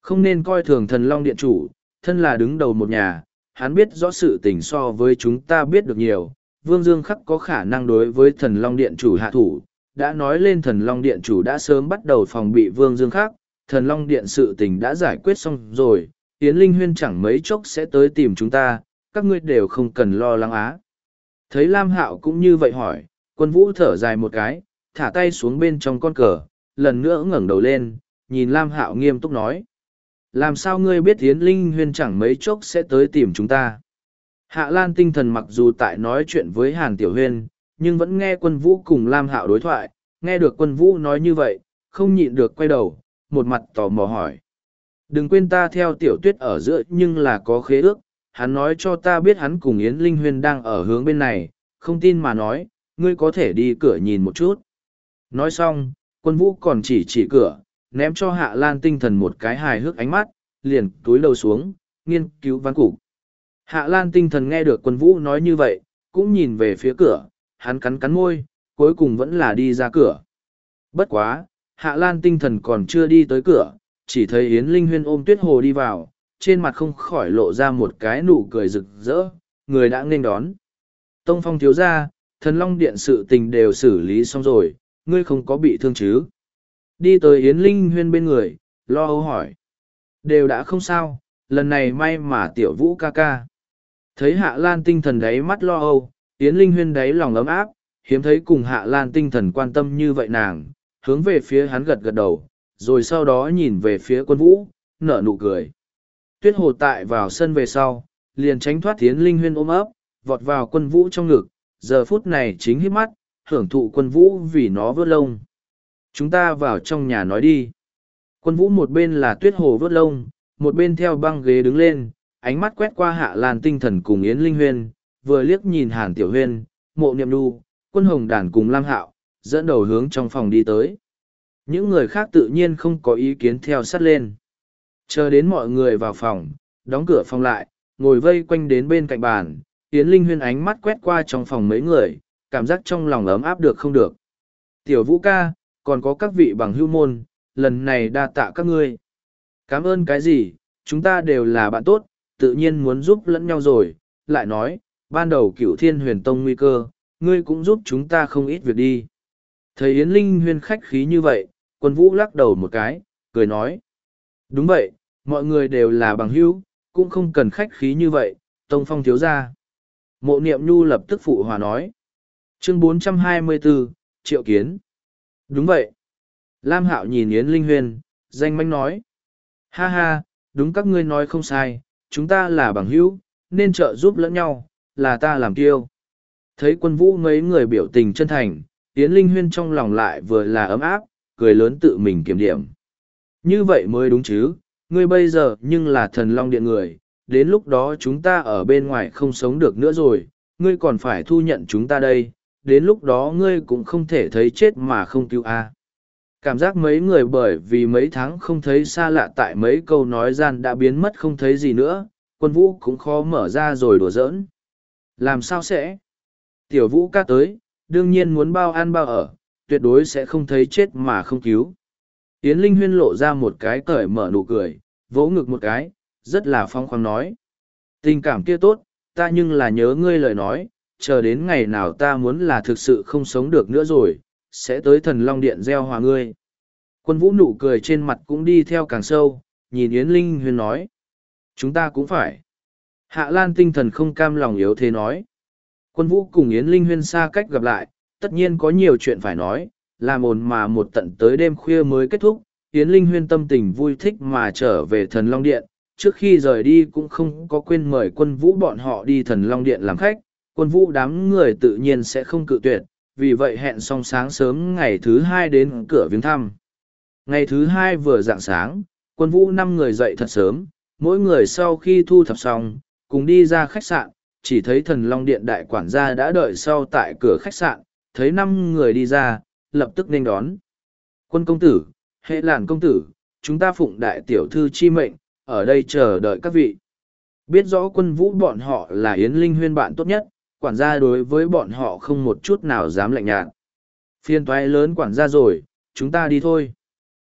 Không nên coi thường thần Long Điện chủ, thân là đứng đầu một nhà, hắn biết rõ sự tình so với chúng ta biết được nhiều. Vương Dương khắc có khả năng đối với thần Long Điện chủ hạ thủ, đã nói lên thần Long Điện chủ đã sớm bắt đầu phòng bị Vương Dương khắc, thần Long Điện sự tình đã giải quyết xong rồi, Yến Linh Huyên chẳng mấy chốc sẽ tới tìm chúng ta, các ngươi đều không cần lo lắng á. Thấy Lam Hạo cũng như vậy hỏi, quân vũ thở dài một cái, thả tay xuống bên trong con cờ, lần nữa ngẩng đầu lên, nhìn Lam Hạo nghiêm túc nói. Làm sao ngươi biết Yến Linh Huyên chẳng mấy chốc sẽ tới tìm chúng ta? Hạ Lan tinh thần mặc dù tại nói chuyện với Hàn Tiểu Huyên, nhưng vẫn nghe quân vũ cùng Lam Hạo đối thoại, nghe được quân vũ nói như vậy, không nhịn được quay đầu, một mặt tò mò hỏi. Đừng quên ta theo tiểu tuyết ở giữa nhưng là có khế ước, hắn nói cho ta biết hắn cùng Yến Linh Huyên đang ở hướng bên này, không tin mà nói, ngươi có thể đi cửa nhìn một chút. Nói xong, quân vũ còn chỉ chỉ cửa, ném cho Hạ Lan tinh thần một cái hài hước ánh mắt, liền túi đầu xuống, nghiên cứu ván cục. Hạ Lan tinh thần nghe được quân vũ nói như vậy, cũng nhìn về phía cửa, hắn cắn cắn môi, cuối cùng vẫn là đi ra cửa. Bất quá, Hạ Lan tinh thần còn chưa đi tới cửa, chỉ thấy Yến Linh Huyên ôm tuyết hồ đi vào, trên mặt không khỏi lộ ra một cái nụ cười rực rỡ, người đã nên đón. Tông Phong thiếu gia, thần long điện sự tình đều xử lý xong rồi, ngươi không có bị thương chứ. Đi tới Yến Linh Huyên bên người, lo âu hỏi. Đều đã không sao, lần này may mà tiểu vũ ca ca. Thấy Hạ Lan tinh thần đáy mắt lo âu, Yến Linh Huyên đáy lòng ấm áp, hiếm thấy cùng Hạ Lan tinh thần quan tâm như vậy nàng, hướng về phía hắn gật gật đầu, rồi sau đó nhìn về phía quân vũ, nở nụ cười. Tuyết hồ tại vào sân về sau, liền tránh thoát Yến Linh Huyên ôm ấp, vọt vào quân vũ trong ngực, giờ phút này chính hít mắt, hưởng thụ quân vũ vì nó vớt lông. Chúng ta vào trong nhà nói đi. Quân vũ một bên là tuyết hồ vớt lông, một bên theo băng ghế đứng lên, ánh mắt quét qua hạ lan tinh thần cùng Yến Linh Huyên, vừa liếc nhìn Hàn Tiểu Huyên, mộ niệm đu, quân hồng đàn cùng Lam Hạo, dẫn đầu hướng trong phòng đi tới. Những người khác tự nhiên không có ý kiến theo sát lên. Chờ đến mọi người vào phòng, đóng cửa phòng lại, ngồi vây quanh đến bên cạnh bàn, Yến Linh Huyên ánh mắt quét qua trong phòng mấy người, cảm giác trong lòng ấm áp được không được. Tiểu Vũ ca, còn có các vị bằng hưu môn, lần này đa tạ các ngươi. Cảm ơn cái gì, chúng ta đều là bạn tốt, tự nhiên muốn giúp lẫn nhau rồi, lại nói, ban đầu cửu thiên huyền tông nguy cơ, ngươi cũng giúp chúng ta không ít việc đi. Thấy Yến Linh huyên khách khí như vậy, quân vũ lắc đầu một cái, cười nói. Đúng vậy, mọi người đều là bằng hữu, cũng không cần khách khí như vậy, tông phong thiếu gia Mộ niệm nhu lập tức phụ hòa nói. Chương 424, Triệu Kiến. Đúng vậy. Lam Hạo nhìn Yến Linh Huyên, danh manh nói. Ha ha, đúng các ngươi nói không sai, chúng ta là bằng hữu, nên trợ giúp lẫn nhau, là ta làm tiêu. Thấy quân vũ mấy người biểu tình chân thành, Yến Linh Huyên trong lòng lại vừa là ấm áp, cười lớn tự mình kiểm điểm. Như vậy mới đúng chứ, ngươi bây giờ nhưng là thần long điện người, đến lúc đó chúng ta ở bên ngoài không sống được nữa rồi, ngươi còn phải thu nhận chúng ta đây, đến lúc đó ngươi cũng không thể thấy chết mà không cứu a. Cảm giác mấy người bởi vì mấy tháng không thấy xa lạ tại mấy câu nói gian đã biến mất không thấy gì nữa, quân vũ cũng khó mở ra rồi đùa giỡn. Làm sao sẽ? Tiểu vũ ca tới, đương nhiên muốn bao ăn bao ở, tuyệt đối sẽ không thấy chết mà không cứu. Yến Linh Huyên lộ ra một cái cởi mở nụ cười, vỗ ngực một cái, rất là phong khoáng nói. Tình cảm kia tốt, ta nhưng là nhớ ngươi lời nói, chờ đến ngày nào ta muốn là thực sự không sống được nữa rồi, sẽ tới thần long điện gieo hòa ngươi. Quân vũ nụ cười trên mặt cũng đi theo càng sâu, nhìn Yến Linh Huyên nói. Chúng ta cũng phải. Hạ Lan tinh thần không cam lòng yếu thế nói. Quân vũ cùng Yến Linh Huyên xa cách gặp lại, tất nhiên có nhiều chuyện phải nói, làm ồn mà một tận tới đêm khuya mới kết thúc. Yến Linh Huyên tâm tình vui thích mà trở về thần Long Điện, trước khi rời đi cũng không có quên mời quân vũ bọn họ đi thần Long Điện làm khách, quân vũ đám người tự nhiên sẽ không cự tuyệt, vì vậy hẹn xong sáng sớm ngày thứ hai đến cửa viếng thăm. Ngày thứ hai vừa dạng sáng, quân vũ năm người dậy thật sớm, mỗi người sau khi thu thập xong, cùng đi ra khách sạn, chỉ thấy thần Long Điện đại quản gia đã đợi sau tại cửa khách sạn, thấy năm người đi ra, lập tức nên đón. Quân công tử, hệ làn công tử, chúng ta phụng đại tiểu thư chi mệnh, ở đây chờ đợi các vị. Biết rõ quân vũ bọn họ là Yến Linh huyên bạn tốt nhất, quản gia đối với bọn họ không một chút nào dám lạnh nhạt. Phiên toái lớn quản gia rồi, chúng ta đi thôi.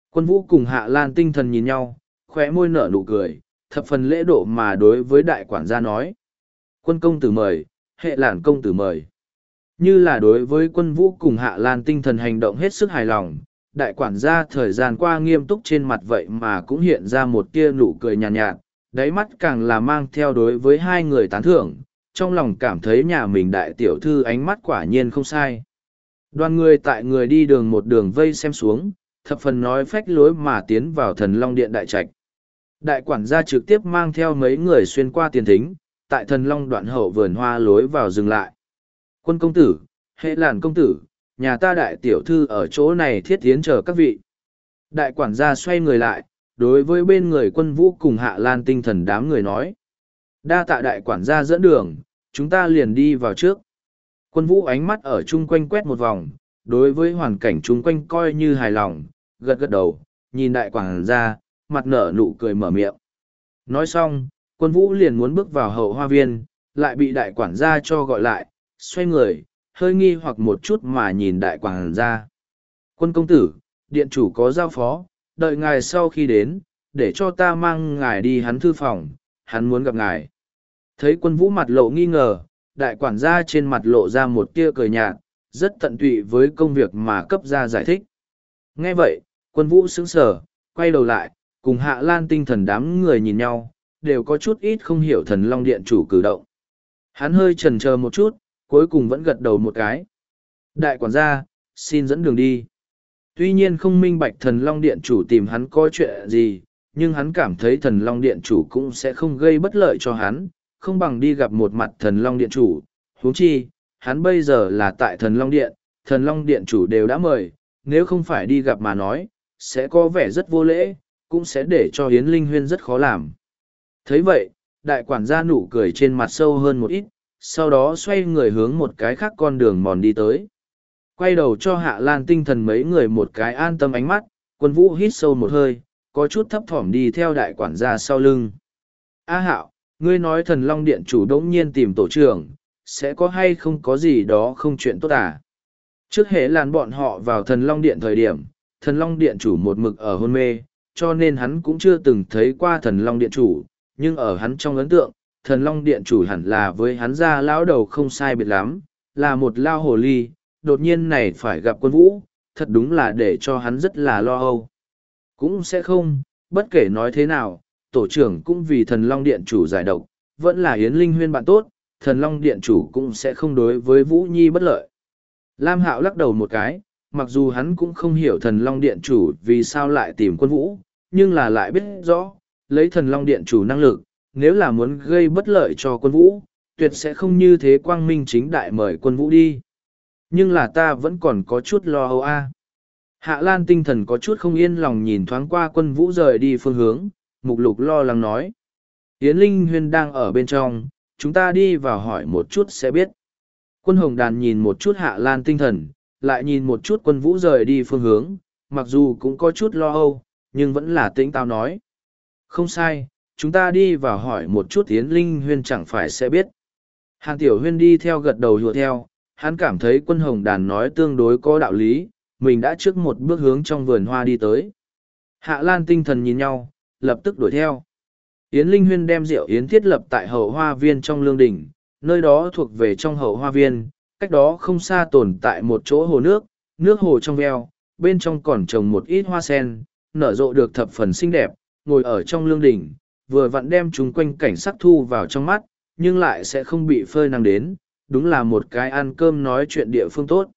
Quân vũ cùng Hạ Lan tinh thần nhìn nhau, khóe môi nở nụ cười, thập phần lễ độ mà đối với đại quản gia nói. Quân công tử mời, hệ lản công tử mời. Như là đối với quân vũ cùng Hạ Lan tinh thần hành động hết sức hài lòng, đại quản gia thời gian qua nghiêm túc trên mặt vậy mà cũng hiện ra một tia nụ cười nhàn nhạt, nhạt, đáy mắt càng là mang theo đối với hai người tán thưởng, trong lòng cảm thấy nhà mình đại tiểu thư ánh mắt quả nhiên không sai. Đoàn người tại người đi đường một đường vây xem xuống, thập phần nói phách lối mà tiến vào thần long điện đại trạch. Đại quản gia trực tiếp mang theo mấy người xuyên qua tiền thính, tại thần long đoạn hậu vườn hoa lối vào dừng lại. Quân công tử, hệ làn công tử, nhà ta đại tiểu thư ở chỗ này thiết tiến chờ các vị. Đại quản gia xoay người lại, đối với bên người quân vũ cùng hạ lan tinh thần đám người nói. Đa tạ đại quản gia dẫn đường, chúng ta liền đi vào trước. Quân vũ ánh mắt ở chung quanh quét một vòng, đối với hoàn cảnh chung quanh coi như hài lòng, gật gật đầu, nhìn đại quản gia, mặt nở nụ cười mở miệng. Nói xong, quân vũ liền muốn bước vào hậu hoa viên, lại bị đại quản gia cho gọi lại, xoay người, hơi nghi hoặc một chút mà nhìn đại quản gia. Quân công tử, điện chủ có giao phó, đợi ngài sau khi đến, để cho ta mang ngài đi hắn thư phòng, hắn muốn gặp ngài. Thấy quân vũ mặt lộ nghi ngờ, đại quản gia trên mặt lộ ra một tia cười nhạt, rất tận tụy với công việc mà cấp ra giải thích. Nghe vậy, quân vũ sững sờ, quay đầu lại, cùng hạ lan tinh thần đám người nhìn nhau, đều có chút ít không hiểu thần long điện chủ cử động. Hắn hơi chần chờ một chút, cuối cùng vẫn gật đầu một cái. Đại quản gia, xin dẫn đường đi. Tuy nhiên không minh bạch thần long điện chủ tìm hắn có chuyện gì, nhưng hắn cảm thấy thần long điện chủ cũng sẽ không gây bất lợi cho hắn, không bằng đi gặp một mặt thần long điện chủ. huống chi, hắn bây giờ là tại thần long điện, thần long điện chủ đều đã mời, nếu không phải đi gặp mà nói, sẽ có vẻ rất vô lễ, cũng sẽ để cho Hiến Linh Huyên rất khó làm. thấy vậy, đại quản gia nụ cười trên mặt sâu hơn một ít, sau đó xoay người hướng một cái khác con đường mòn đi tới. Quay đầu cho hạ lan tinh thần mấy người một cái an tâm ánh mắt, quân vũ hít sâu một hơi, có chút thấp thỏm đi theo đại quản gia sau lưng. A hạo, ngươi nói thần long điện chủ đống nhiên tìm tổ trưởng, sẽ có hay không có gì đó không chuyện tốt à? Trước hệ làn bọn họ vào thần long điện thời điểm, thần long điện chủ một mực ở hôn mê, cho nên hắn cũng chưa từng thấy qua thần long điện chủ, nhưng ở hắn trong ấn tượng, thần long điện chủ hẳn là với hắn ra lão đầu không sai biệt lắm, là một lao hồ ly, đột nhiên này phải gặp quân vũ, thật đúng là để cho hắn rất là lo âu. Cũng sẽ không, bất kể nói thế nào, tổ trưởng cũng vì thần long điện chủ giải độc, vẫn là Yến Linh Huyên bạn tốt, thần long điện chủ cũng sẽ không đối với Vũ Nhi bất lợi. Lam Hạo lắc đầu một cái, mặc dù hắn cũng không hiểu thần long điện chủ vì sao lại tìm quân vũ, nhưng là lại biết rõ, lấy thần long điện chủ năng lực, nếu là muốn gây bất lợi cho quân vũ, tuyệt sẽ không như thế quang minh chính đại mời quân vũ đi. Nhưng là ta vẫn còn có chút lo âu a. Hạ Lan tinh thần có chút không yên lòng nhìn thoáng qua quân vũ rời đi phương hướng, mục lục lo lắng nói. Yến Linh Huyên đang ở bên trong, chúng ta đi vào hỏi một chút sẽ biết. Quân Hồng Đàn nhìn một chút Hạ Lan tinh thần, lại nhìn một chút quân vũ rời đi phương hướng, mặc dù cũng có chút lo âu, nhưng vẫn là tĩnh tao nói. Không sai, chúng ta đi vào hỏi một chút Yến Linh Huyên chẳng phải sẽ biết. Hàng Tiểu Huyên đi theo gật đầu hùa theo, hắn cảm thấy quân Hồng Đàn nói tương đối có đạo lý, mình đã trước một bước hướng trong vườn hoa đi tới. Hạ Lan tinh thần nhìn nhau, lập tức đuổi theo. Yến Linh Huyên đem rượu Yến thiết lập tại hậu hoa viên trong lương đỉnh, nơi đó thuộc về trong hậu hoa viên, cách đó không xa tồn tại một chỗ hồ nước, nước hồ trong veo, bên trong còn trồng một ít hoa sen, nở rộ được thập phần xinh đẹp, ngồi ở trong lương đỉnh, vừa vặn đem chúng quanh cảnh sắc thu vào trong mắt, nhưng lại sẽ không bị phơi nắng đến, đúng là một cái ăn cơm nói chuyện địa phương tốt.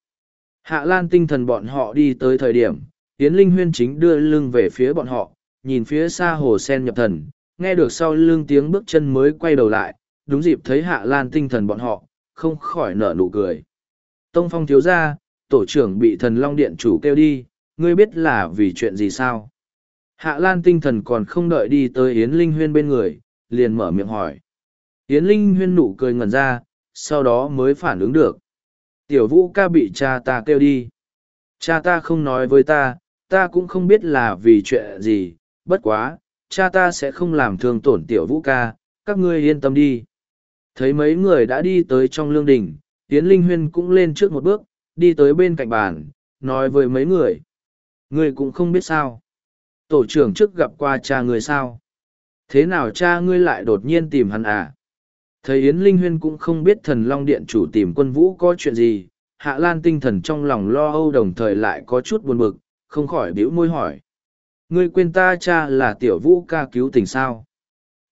Hạ Lan tinh thần bọn họ đi tới thời điểm, Yến Linh Huyên chính đưa lưng về phía bọn họ, nhìn phía xa hồ sen nhập thần, nghe được sau lưng tiếng bước chân mới quay đầu lại, đúng dịp thấy Hạ Lan tinh thần bọn họ, không khỏi nở nụ cười. Tông Phong thiếu ra, tổ trưởng bị thần Long Điện chủ kêu đi, ngươi biết là vì chuyện gì sao? Hạ Lan tinh thần còn không đợi đi tới Yến Linh Huyên bên người, liền mở miệng hỏi. Yến Linh Huyên nụ cười ngẩn ra, sau đó mới phản ứng được. Tiểu vũ ca bị cha ta kêu đi. Cha ta không nói với ta, ta cũng không biết là vì chuyện gì, bất quá, cha ta sẽ không làm thương tổn tiểu vũ ca, các ngươi yên tâm đi. Thấy mấy người đã đi tới trong lương đình, Tiến Linh Huyên cũng lên trước một bước, đi tới bên cạnh bàn, nói với mấy người. Người cũng không biết sao. Tổ trưởng trước gặp qua cha người sao. Thế nào cha ngươi lại đột nhiên tìm hắn à? Thấy Yến Linh Huyên cũng không biết thần Long Điện chủ tìm quân vũ có chuyện gì, Hạ Lan tinh thần trong lòng lo âu đồng thời lại có chút buồn bực, không khỏi bĩu môi hỏi. Ngươi quên ta cha là tiểu vũ ca cứu tình sao?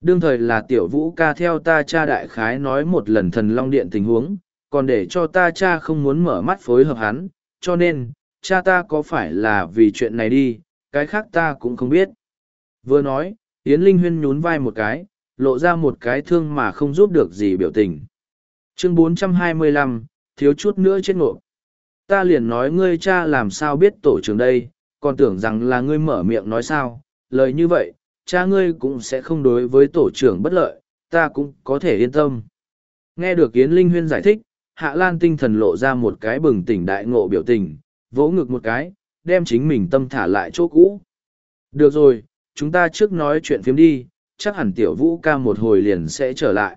Đương thời là tiểu vũ ca theo ta cha đại khái nói một lần thần Long Điện tình huống, còn để cho ta cha không muốn mở mắt phối hợp hắn, cho nên, cha ta có phải là vì chuyện này đi, cái khác ta cũng không biết. Vừa nói, Yến Linh Huyên nhún vai một cái, lộ ra một cái thương mà không giúp được gì biểu tình. Chương 425, thiếu chút nữa chết ngộ. Ta liền nói ngươi cha làm sao biết tổ trưởng đây, còn tưởng rằng là ngươi mở miệng nói sao, lời như vậy, cha ngươi cũng sẽ không đối với tổ trưởng bất lợi, ta cũng có thể yên tâm. Nghe được Yến Linh Huyên giải thích, Hạ Lan tinh thần lộ ra một cái bừng tỉnh đại ngộ biểu tình, vỗ ngực một cái, đem chính mình tâm thả lại chỗ cũ. Được rồi, chúng ta trước nói chuyện phiếm đi, chắc hẳn tiểu vũ ca một hồi liền sẽ trở lại.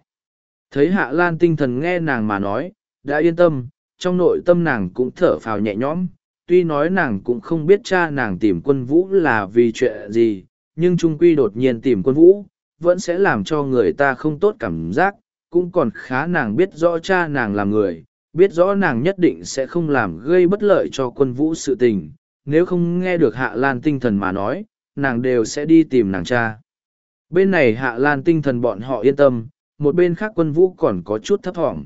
Thấy Hạ Lan tinh thần nghe nàng mà nói, đã yên tâm, trong nội tâm nàng cũng thở phào nhẹ nhõm, tuy nói nàng cũng không biết cha nàng tìm quân vũ là vì chuyện gì, nhưng trung quy đột nhiên tìm quân vũ, vẫn sẽ làm cho người ta không tốt cảm giác, cũng còn khá nàng biết rõ cha nàng là người, biết rõ nàng nhất định sẽ không làm gây bất lợi cho quân vũ sự tình, nếu không nghe được Hạ Lan tinh thần mà nói, nàng đều sẽ đi tìm nàng cha. Bên này Hạ Lan tinh thần bọn họ yên tâm, một bên khác quân vũ còn có chút thấp thỏm.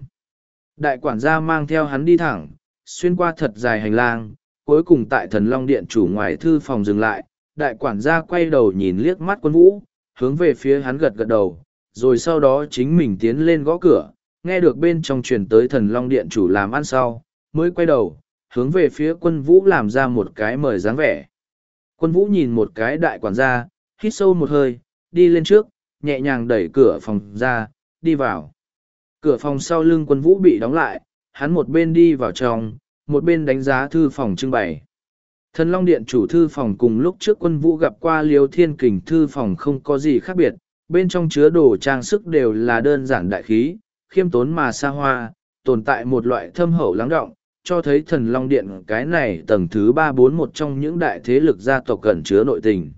Đại quản gia mang theo hắn đi thẳng, xuyên qua thật dài hành lang, cuối cùng tại thần Long Điện chủ ngoài thư phòng dừng lại, đại quản gia quay đầu nhìn liếc mắt quân vũ, hướng về phía hắn gật gật đầu, rồi sau đó chính mình tiến lên gõ cửa, nghe được bên trong truyền tới thần Long Điện chủ làm ăn sau, mới quay đầu, hướng về phía quân vũ làm ra một cái mời dáng vẻ. Quân vũ nhìn một cái đại quản gia, hít sâu một hơi, đi lên trước, nhẹ nhàng đẩy cửa phòng ra, đi vào. Cửa phòng sau lưng quân vũ bị đóng lại, hắn một bên đi vào trong, một bên đánh giá thư phòng trưng bày. Thần Long Điện chủ thư phòng cùng lúc trước quân vũ gặp qua Liêu Thiên Kình thư phòng không có gì khác biệt, bên trong chứa đồ trang sức đều là đơn giản đại khí, khiêm tốn mà xa hoa, tồn tại một loại thâm hậu lắng động, cho thấy thần Long Điện cái này tầng thứ ba bốn một trong những đại thế lực gia tộc cẩn chứa nội tình.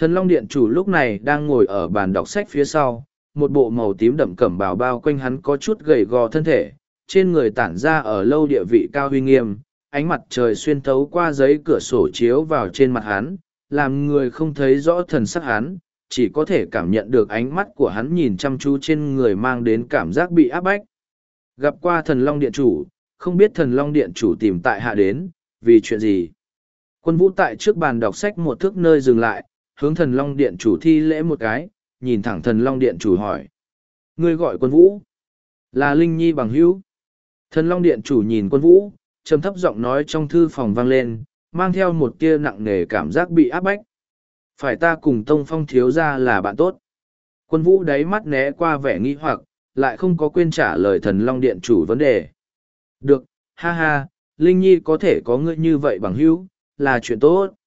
Thần Long Điện chủ lúc này đang ngồi ở bàn đọc sách phía sau, một bộ màu tím đậm cẩm bào bao quanh hắn có chút gầy gò thân thể, trên người tản ra ở lâu địa vị cao huy nghiêm, ánh mặt trời xuyên thấu qua giấy cửa sổ chiếu vào trên mặt hắn, làm người không thấy rõ thần sắc hắn, chỉ có thể cảm nhận được ánh mắt của hắn nhìn chăm chú trên người mang đến cảm giác bị áp bách. Gặp qua thần Long Điện chủ, không biết thần Long Điện chủ tìm tại hạ đến, vì chuyện gì. Quân vũ tại trước bàn đọc sách một thước nơi dừng lại, hướng thần Long Điện chủ thi lễ một cái, nhìn thẳng thần Long Điện chủ hỏi. Ngươi gọi quân vũ, là Linh Nhi bằng hữu. Thần Long Điện chủ nhìn quân vũ, trầm thấp giọng nói trong thư phòng vang lên, mang theo một tia nặng nề cảm giác bị áp bách. Phải ta cùng Tông Phong thiếu gia là bạn tốt. Quân vũ đáy mắt né qua vẻ nghi hoặc, lại không có quên trả lời thần Long Điện chủ vấn đề. Được, ha ha, Linh Nhi có thể có ngươi như vậy bằng hữu, là chuyện tốt.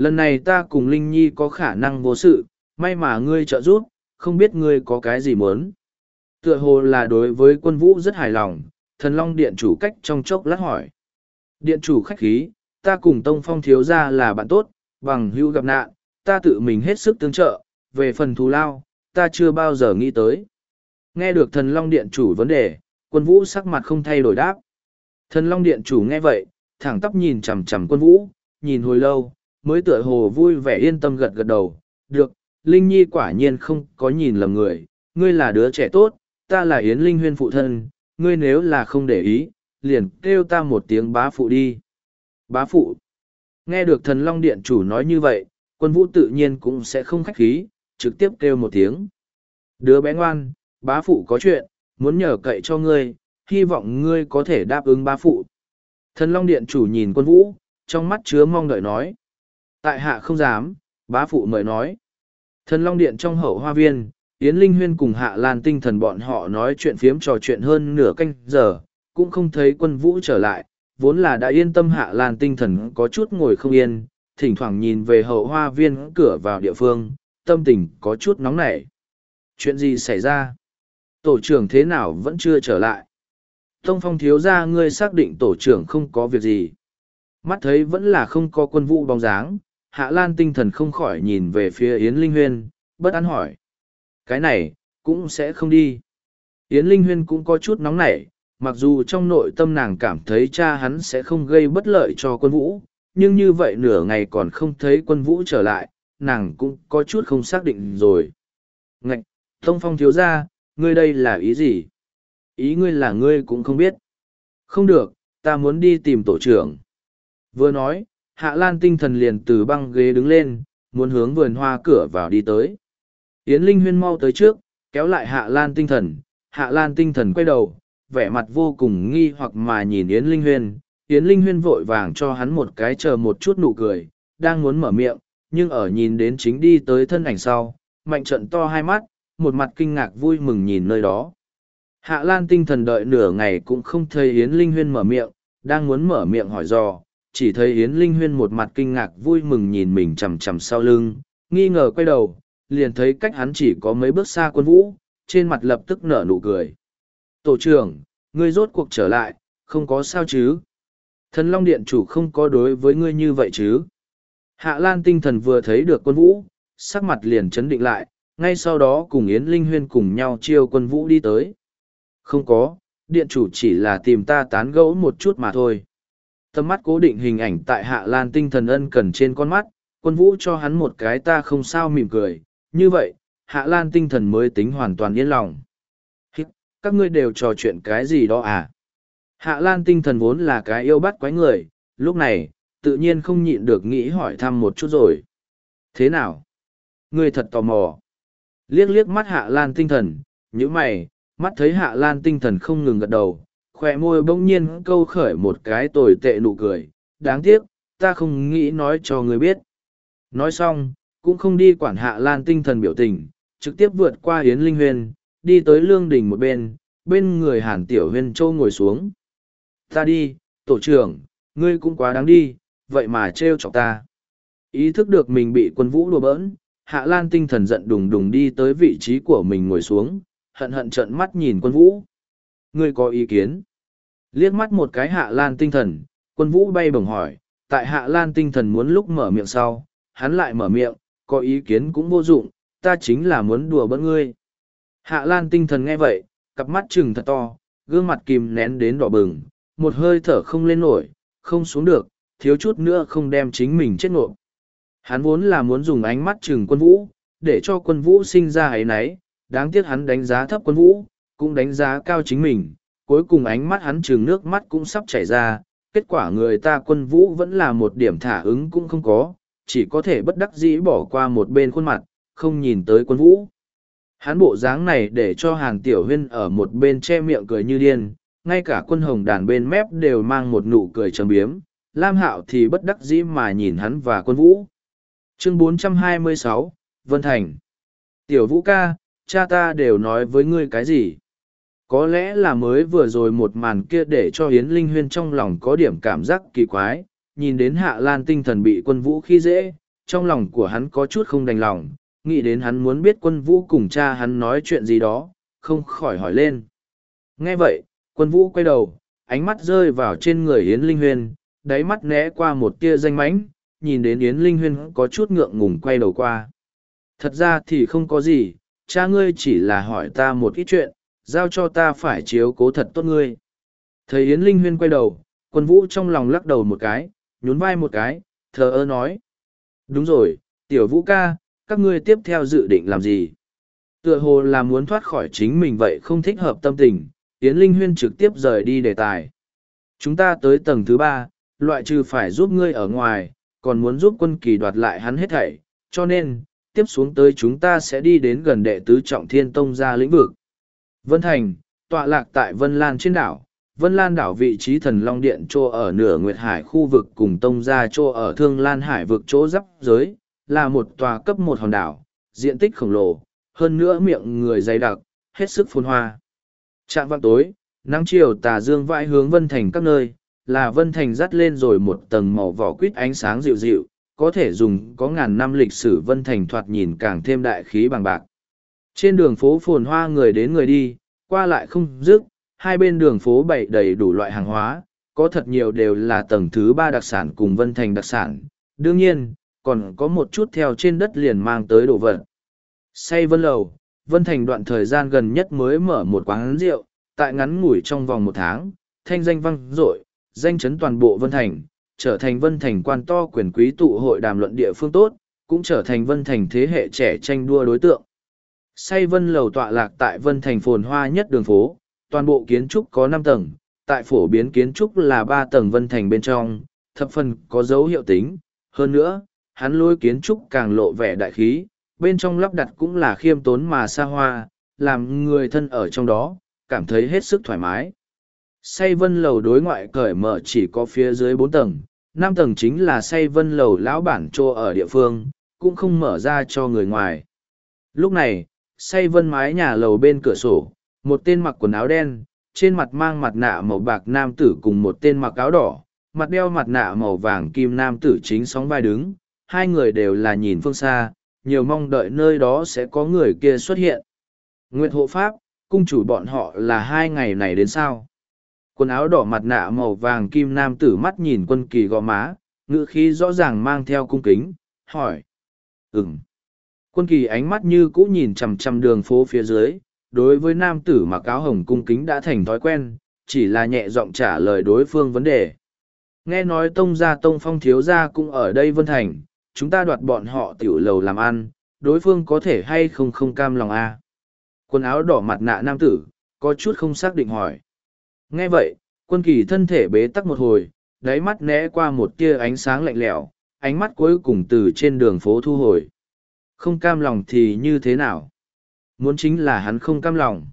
Lần này ta cùng Linh Nhi có khả năng vô sự, may mà ngươi trợ giúp, không biết ngươi có cái gì muốn. Tựa hồ là đối với quân vũ rất hài lòng, thần long điện chủ cách trong chốc lát hỏi. Điện chủ khách khí, ta cùng Tông Phong thiếu gia là bạn tốt, bằng hữu gặp nạn, ta tự mình hết sức tương trợ, về phần thù lao, ta chưa bao giờ nghĩ tới. Nghe được thần long điện chủ vấn đề, quân vũ sắc mặt không thay đổi đáp. Thần long điện chủ nghe vậy, thẳng tắp nhìn chằm chằm quân vũ, nhìn hồi lâu, mới tựa hồ vui vẻ yên tâm gật gật đầu. Được, Linh Nhi quả nhiên không có nhìn lầm người, ngươi là đứa trẻ tốt, ta là Yến Linh huyên phụ thân, ngươi nếu là không để ý, liền kêu ta một tiếng bá phụ đi. Bá phụ. Nghe được thần Long Điện chủ nói như vậy, quân vũ tự nhiên cũng sẽ không khách khí, trực tiếp kêu một tiếng. Đứa bé ngoan, bá phụ có chuyện, muốn nhờ cậy cho ngươi, hy vọng ngươi có thể đáp ứng bá phụ. Thần Long Điện chủ nhìn quân vũ, trong mắt chứa mong đợi nói. Tại hạ không dám, bá phụ mời nói. Thần Long Điện trong hậu hoa viên, Yến Linh Huyên cùng Hạ Lan tinh thần bọn họ nói chuyện phiếm trò chuyện hơn nửa canh giờ, cũng không thấy quân vũ trở lại, vốn là đã yên tâm Hạ Lan tinh thần có chút ngồi không yên, thỉnh thoảng nhìn về hậu hoa viên cửa vào địa phương, tâm tình có chút nóng nảy. Chuyện gì xảy ra? Tổ trưởng thế nào vẫn chưa trở lại? Tông phong thiếu gia ngươi xác định tổ trưởng không có việc gì. Mắt thấy vẫn là không có quân vũ bóng dáng, Hạ Lan tinh thần không khỏi nhìn về phía Yến Linh Huyên, bất an hỏi. Cái này, cũng sẽ không đi. Yến Linh Huyên cũng có chút nóng nảy, mặc dù trong nội tâm nàng cảm thấy cha hắn sẽ không gây bất lợi cho quân vũ, nhưng như vậy nửa ngày còn không thấy quân vũ trở lại, nàng cũng có chút không xác định rồi. Ngạch, Thông Phong thiếu gia, ngươi đây là ý gì? Ý ngươi là ngươi cũng không biết. Không được, ta muốn đi tìm tổ trưởng. Vừa nói, Hạ Lan tinh thần liền từ băng ghế đứng lên, muốn hướng vườn hoa cửa vào đi tới. Yến Linh Huyên mau tới trước, kéo lại Hạ Lan tinh thần, Hạ Lan tinh thần quay đầu, vẻ mặt vô cùng nghi hoặc mà nhìn Yến Linh Huyên. Yến Linh Huyên vội vàng cho hắn một cái chờ một chút nụ cười, đang muốn mở miệng, nhưng ở nhìn đến chính đi tới thân ảnh sau, mạnh trận to hai mắt, một mặt kinh ngạc vui mừng nhìn nơi đó. Hạ Lan tinh thần đợi nửa ngày cũng không thấy Yến Linh Huyên mở miệng, đang muốn mở miệng hỏi dò, chỉ thấy Yến Linh Huyên một mặt kinh ngạc vui mừng nhìn mình chằm chằm sau lưng, nghi ngờ quay đầu, liền thấy cách hắn chỉ có mấy bước xa quân vũ, trên mặt lập tức nở nụ cười. Tổ trưởng, ngươi rốt cuộc trở lại, không có sao chứ? Thần Long Điện chủ không có đối với ngươi như vậy chứ? Hạ Lan tinh thần vừa thấy được quân vũ, sắc mặt liền chấn định lại, ngay sau đó cùng Yến Linh Huyên cùng nhau chiêu quân vũ đi tới. Không có, điện chủ chỉ là tìm ta tán gẫu một chút mà thôi. Tầm mắt cố định hình ảnh tại Hạ Lan tinh thần ân cần trên con mắt, quân vũ cho hắn một cái ta không sao mỉm cười, như vậy, Hạ Lan tinh thần mới tính hoàn toàn yên lòng. Hít, các ngươi đều trò chuyện cái gì đó à? Hạ Lan tinh thần vốn là cái yêu bắt quái người, lúc này, tự nhiên không nhịn được nghĩ hỏi thăm một chút rồi. Thế nào? Ngươi thật tò mò. Liếc liếc mắt Hạ Lan tinh thần, những mày, mắt thấy Hạ Lan tinh thần không ngừng gật đầu, khỏe môi bỗng nhiên câu khởi một cái tồi tệ nụ cười. Đáng tiếc, ta không nghĩ nói cho người biết. Nói xong, cũng không đi quản hạ lan tinh thần biểu tình, trực tiếp vượt qua Yến Linh Huyên, đi tới lương đình một bên, bên người Hàn Tiểu Huyên Châu ngồi xuống. Ta đi, tổ trưởng, ngươi cũng quá đáng đi, vậy mà trêu chọc ta. Ý thức được mình bị quân vũ đùa bỡn, Hạ Lan tinh thần giận đùng đùng đi tới vị trí của mình ngồi xuống, hận hận trợn mắt nhìn quân vũ. Ngươi có ý kiến? Liếc mắt một cái Hạ Lan tinh thần, quân vũ bay bổng hỏi, tại Hạ Lan tinh thần muốn lúc mở miệng sau, hắn lại mở miệng, có ý kiến cũng vô dụng, ta chính là muốn đùa bỡn ngươi. Hạ Lan tinh thần nghe vậy, cặp mắt trừng thật to, gương mặt kìm nén đến đỏ bừng, một hơi thở không lên nổi, không xuống được, thiếu chút nữa không đem chính mình chết ngộ. Hắn vốn là muốn dùng ánh mắt trừng quân vũ, để cho quân vũ sinh ra ấy nấy, đáng tiếc hắn đánh giá thấp quân vũ, cũng đánh giá cao chính mình, cuối cùng ánh mắt hắn trừng nước mắt cũng sắp chảy ra, kết quả người ta quân vũ vẫn là một điểm thả ứng cũng không có, chỉ có thể bất đắc dĩ bỏ qua một bên khuôn mặt, không nhìn tới quân vũ. Hắn bộ dáng này để cho hàng tiểu huyên ở một bên che miệng cười như điên, ngay cả quân hồng đàn bên mép đều mang một nụ cười trầm biếm, Lam Hạo thì bất đắc dĩ mà nhìn hắn và quân vũ. Chương 426, Vân Thành Tiểu vũ ca, cha ta đều nói với ngươi cái gì? Có lẽ là mới vừa rồi một màn kia để cho Hiến Linh Huyên trong lòng có điểm cảm giác kỳ quái, nhìn đến Hạ Lan tinh thần bị quân vũ khi dễ, trong lòng của hắn có chút không đành lòng, nghĩ đến hắn muốn biết quân vũ cùng cha hắn nói chuyện gì đó, không khỏi hỏi lên. Nghe vậy, quân vũ quay đầu, ánh mắt rơi vào trên người Yến Linh Huyên, đáy mắt né qua một tia danh mánh, nhìn đến Yến Linh Huyên có chút ngượng ngùng quay đầu qua. Thật ra thì không có gì, cha ngươi chỉ là hỏi ta một ít chuyện, giao cho ta phải chiếu cố thật tốt ngươi. Thấy Yến Linh Huyên quay đầu, quân vũ trong lòng lắc đầu một cái, nhún vai một cái, thờ ơ nói. Đúng rồi, tiểu vũ ca, các ngươi tiếp theo dự định làm gì? Tựa hồ là muốn thoát khỏi chính mình vậy không thích hợp tâm tình, Yến Linh Huyên trực tiếp rời đi đề tài. Chúng ta tới tầng thứ ba, loại trừ phải giúp ngươi ở ngoài, còn muốn giúp quân kỳ đoạt lại hắn hết thảy, cho nên, tiếp xuống tới chúng ta sẽ đi đến gần đệ tứ trọng thiên tông ra lĩnh vực. Vân Thành, tọa lạc tại Vân Lan trên đảo, Vân Lan đảo vị trí thần Long Điện trô ở nửa Nguyệt Hải khu vực cùng tông gia trô ở Thương Lan Hải vực chỗ giáp giới, là một tòa cấp một hòn đảo, diện tích khổng lồ, hơn nữa miệng người dày đặc, hết sức phồn hoa. Trạng vang tối, nắng chiều tà dương vãi hướng Vân Thành các nơi, là Vân Thành dắt lên rồi một tầng màu vỏ quýt ánh sáng dịu dịu, có thể dùng có ngàn năm lịch sử Vân Thành thoạt nhìn càng thêm đại khí bằng bạc. Trên đường phố phồn hoa người đến người đi, qua lại không dứt, hai bên đường phố bày đầy đủ loại hàng hóa, có thật nhiều đều là tầng thứ ba đặc sản cùng Vân Thành đặc sản. Đương nhiên, còn có một chút theo trên đất liền mang tới đồ vật. Say Vân Lầu, Vân Thành đoạn thời gian gần nhất mới mở một quán rượu, tại ngắn ngủi trong vòng một tháng, thanh danh vang dội, danh chấn toàn bộ Vân Thành, trở thành Vân Thành quan to quyền quý tụ hội đàm luận địa phương tốt, cũng trở thành Vân Thành thế hệ trẻ tranh đua đối tượng. Say Vân Lầu tọa lạc tại Vân Thành phồn hoa nhất đường phố, toàn bộ kiến trúc có năm tầng, tại phổ biến kiến trúc là ba tầng Vân Thành bên trong, thập phần có dấu hiệu tính. Hơn nữa, hắn lôi kiến trúc càng lộ vẻ đại khí, bên trong lắp đặt cũng là khiêm tốn mà xa hoa, làm người thân ở trong đó, cảm thấy hết sức thoải mái. Say vân lầu đối ngoại cởi mở chỉ có phía dưới bốn tầng, năm tầng chính là say vân lầu lão bản trô ở địa phương, cũng không mở ra cho người ngoài. Lúc này, say vân mái nhà lầu bên cửa sổ, một tên mặc quần áo đen, trên mặt mang mặt nạ màu bạc nam tử cùng một tên mặc áo đỏ, mặt đeo mặt nạ màu vàng kim nam tử chính sóng vai đứng, hai người đều là nhìn phương xa, nhiều mong đợi nơi đó sẽ có người kia xuất hiện. Nguyệt hộ pháp, cung chủ bọn họ là hai ngày này đến sao? Quần áo đỏ mặt nạ màu vàng kim nam tử mắt nhìn quân kỳ gò má, ngữ khí rõ ràng mang theo cung kính, hỏi. Ừm. Quân kỳ ánh mắt như cũ nhìn chằm chằm đường phố phía dưới, đối với nam tử mặc áo hồng cung kính đã thành thói quen, chỉ là nhẹ giọng trả lời đối phương vấn đề. Nghe nói tông gia tông phong thiếu gia cũng ở đây vân thành, chúng ta đoạt bọn họ tiểu lầu làm ăn, đối phương có thể hay không không cam lòng a à? Quần áo đỏ mặt nạ nam tử, có chút không xác định hỏi. Nghe vậy, quân kỳ thân thể bế tắc một hồi, đáy mắt né qua một tia ánh sáng lạnh lẽo, ánh mắt cuối cùng từ trên đường phố thu hồi. Không cam lòng thì như thế nào? Muốn chính là hắn không cam lòng.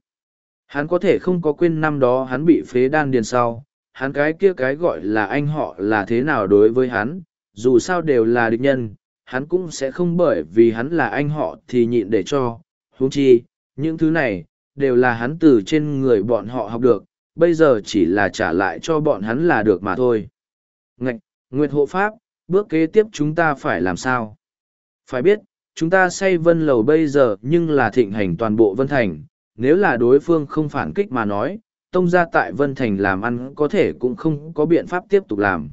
Hắn có thể không có quên năm đó hắn bị phế đan điền sau, hắn cái kia cái gọi là anh họ là thế nào đối với hắn, dù sao đều là địch nhân, hắn cũng sẽ không bởi vì hắn là anh họ thì nhịn để cho, huống chi những thứ này đều là hắn từ trên người bọn họ học được bây giờ chỉ là trả lại cho bọn hắn là được mà thôi ngạch nguyệt hộ pháp bước kế tiếp chúng ta phải làm sao phải biết chúng ta say vân lầu bây giờ nhưng là thịnh hành toàn bộ vân thành, nếu là đối phương không phản kích mà nói, tông ra tại vân thành làm ăn có thể cũng không có biện pháp tiếp tục làm.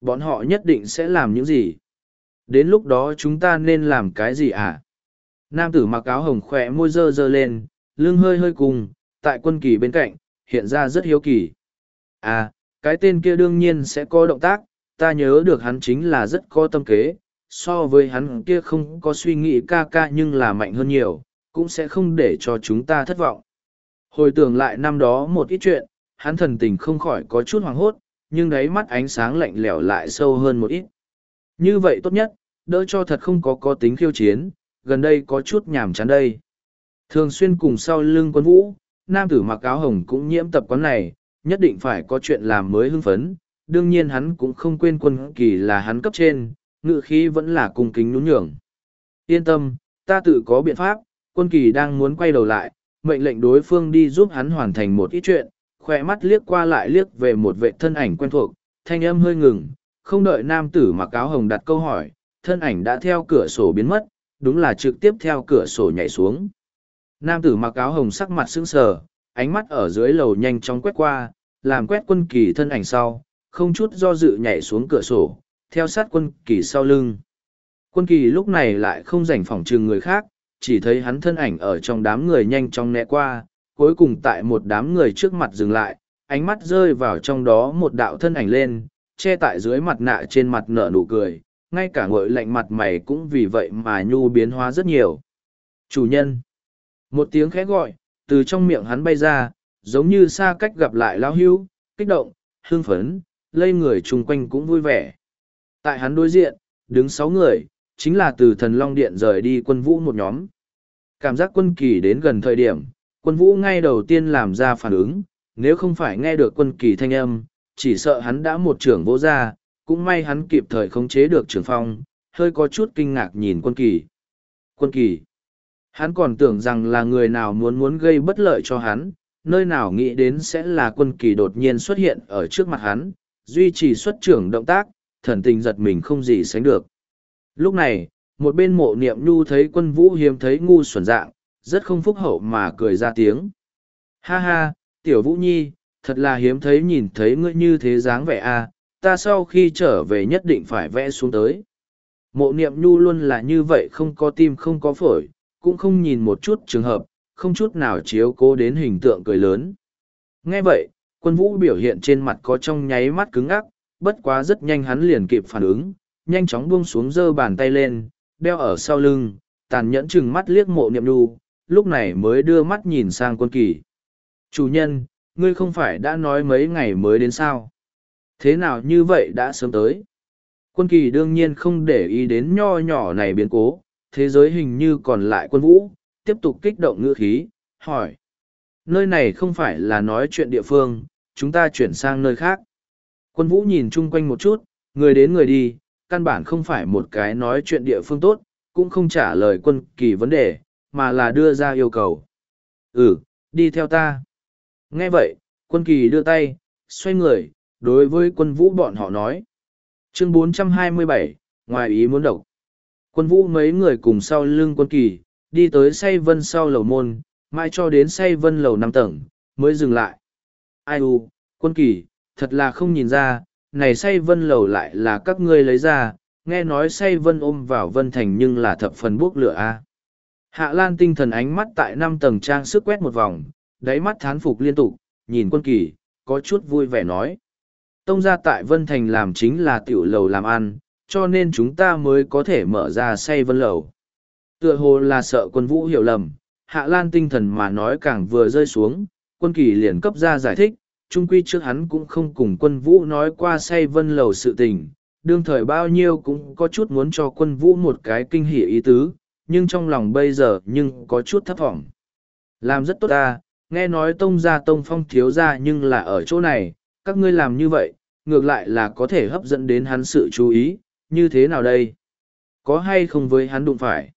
Bọn họ nhất định sẽ làm những gì? Đến lúc đó chúng ta nên làm cái gì ạ à? nam tử mặc áo hồng khỏe môi dơ dơ lên, lưng hơi hơi cùng, tại quân kỳ bên cạnh, hiện ra rất hiếu kỳ. À cái tên kia đương nhiên sẽ có động tác, ta nhớ được hắn chính là rất có tâm kế so với hắn kia không có suy nghĩ ca ca nhưng là mạnh hơn nhiều, cũng sẽ không để cho chúng ta thất vọng. Hồi tưởng lại năm đó một ít chuyện, hắn thần tình không khỏi có chút hoảng hốt, nhưng đáy mắt ánh sáng lạnh lẽo lại sâu hơn một ít. Như vậy tốt nhất, đỡ cho thật không có có tính khiêu chiến, gần đây có chút nhàm chán đây. Thường xuyên cùng sau lưng quân vũ, nam tử mặc áo hồng cũng nhiễm tập quán này, nhất định phải có chuyện làm mới hưng phấn. Đương nhiên hắn cũng không quên quân kỳ là hắn cấp trên ngự khí vẫn là cung kính nhún nhường. Yên tâm, ta tự có biện pháp, quân kỳ đang muốn quay đầu lại, mệnh lệnh đối phương đi giúp hắn hoàn thành một ít chuyện, khỏe mắt liếc qua lại liếc về một vệ thân ảnh quen thuộc, thanh âm hơi ngừng, không đợi nam tử mặc áo hồng đặt câu hỏi, thân ảnh đã theo cửa sổ biến mất, đúng là trực tiếp theo cửa sổ nhảy xuống. Nam tử mặc áo hồng sắc mặt sững sờ, ánh mắt ở dưới lầu nhanh chóng quét qua, làm quét quân kỳ thân ảnh sau, không chút do dự nhảy xuống cửa sổ theo sát quân kỳ sau lưng. Quân kỳ lúc này lại không rảnh phòng trừng người khác, chỉ thấy hắn thân ảnh ở trong đám người nhanh chóng né qua, cuối cùng tại một đám người trước mặt dừng lại, ánh mắt rơi vào trong đó một đạo thân ảnh lên, che tại dưới mặt nạ trên mặt nở nụ cười, ngay cả ngội lạnh mặt mày cũng vì vậy mà nhu biến hóa rất nhiều. Chủ nhân! Một tiếng khẽ gọi, từ trong miệng hắn bay ra, giống như xa cách gặp lại lão hưu, kích động hương phấn, lây người chung quanh cũng vui vẻ tại hắn đối diện, đứng sáu người, chính là từ thần long điện rời đi quân vũ một nhóm. Cảm giác quân kỳ đến gần thời điểm, quân vũ ngay đầu tiên làm ra phản ứng, nếu không phải nghe được quân kỳ thanh âm, chỉ sợ hắn đã một trưởng vỗ ra cũng may hắn kịp thời khống chế được trường phong, hơi có chút kinh ngạc nhìn quân kỳ. Quân kỳ, hắn còn tưởng rằng là người nào muốn muốn gây bất lợi cho hắn, nơi nào nghĩ đến sẽ là quân kỳ đột nhiên xuất hiện ở trước mặt hắn, duy trì xuất trưởng động tác thần tình giật mình không gì sánh được. Lúc này, một bên mộ niệm nhu thấy quân vũ hiếm thấy ngu xuẩn dạng, rất không phúc hậu mà cười ra tiếng. Ha ha, tiểu vũ nhi, thật là hiếm thấy nhìn thấy ngươi như thế dáng vẻ a, ta sau khi trở về nhất định phải vẽ xuống tới. Mộ niệm nhu luôn là như vậy không có tim không có phổi, cũng không nhìn một chút trường hợp, không chút nào chiếu cố đến hình tượng cười lớn. Nghe vậy, quân vũ biểu hiện trên mặt có trong nháy mắt cứng ngắc bất quá rất nhanh hắn liền kịp phản ứng, nhanh chóng buông xuống giơ bàn tay lên, đeo ở sau lưng, tàn nhẫn chừng mắt liếc mộ niệm nhu, lúc này mới đưa mắt nhìn sang quân kỳ. Chủ nhân, ngươi không phải đã nói mấy ngày mới đến sao? Thế nào như vậy đã sớm tới? Quân kỳ đương nhiên không để ý đến nho nhỏ này biến cố, thế giới hình như còn lại quân vũ, tiếp tục kích động ngữ khí, hỏi. Nơi này không phải là nói chuyện địa phương, chúng ta chuyển sang nơi khác quân vũ nhìn chung quanh một chút người đến người đi căn bản không phải một cái nói chuyện địa phương tốt cũng không trả lời quân kỳ vấn đề mà là đưa ra yêu cầu ừ đi theo ta nghe vậy quân kỳ đưa tay xoay người đối với quân vũ bọn họ nói. Chương 427, ngoài ý muốn độc. Quân vũ mấy người cùng sau lưng quân kỳ, đi tới say vân sau lầu môn, mai cho đến say vân lầu năm tầng, mới dừng lại. Ai u, quân kỳ, thật là không nhìn ra, này say vân lầu lại là các ngươi lấy ra, nghe nói say vân ôm vào vân thành nhưng là thập phần bốc lửa a. Hạ Lan tinh thần ánh mắt tại năm tầng trang sức quét một vòng, đáy mắt thán phục liên tục, nhìn quân kỳ, có chút vui vẻ nói tông gia tại Vân Thành làm chính là tiểu lầu làm ăn, cho nên chúng ta mới có thể mở ra say vân lầu. Tựa hồ là sợ quân vũ hiểu lầm, Hạ Lan tinh thần mà nói càng vừa rơi xuống, quân kỳ liền cấp ra giải thích, trung quy trước hắn cũng không cùng quân vũ nói qua say vân lầu sự tình, đương thời bao nhiêu cũng có chút muốn cho quân vũ một cái kinh hỉ ý tứ, nhưng trong lòng bây giờ nhưng có chút thấp vọng. Làm rất tốt ta, nghe nói tông gia tông phong thiếu gia nhưng là ở chỗ này, các ngươi làm như vậy, ngược lại là có thể hấp dẫn đến hắn sự chú ý, như thế nào đây? Có hay không với hắn đụng phải?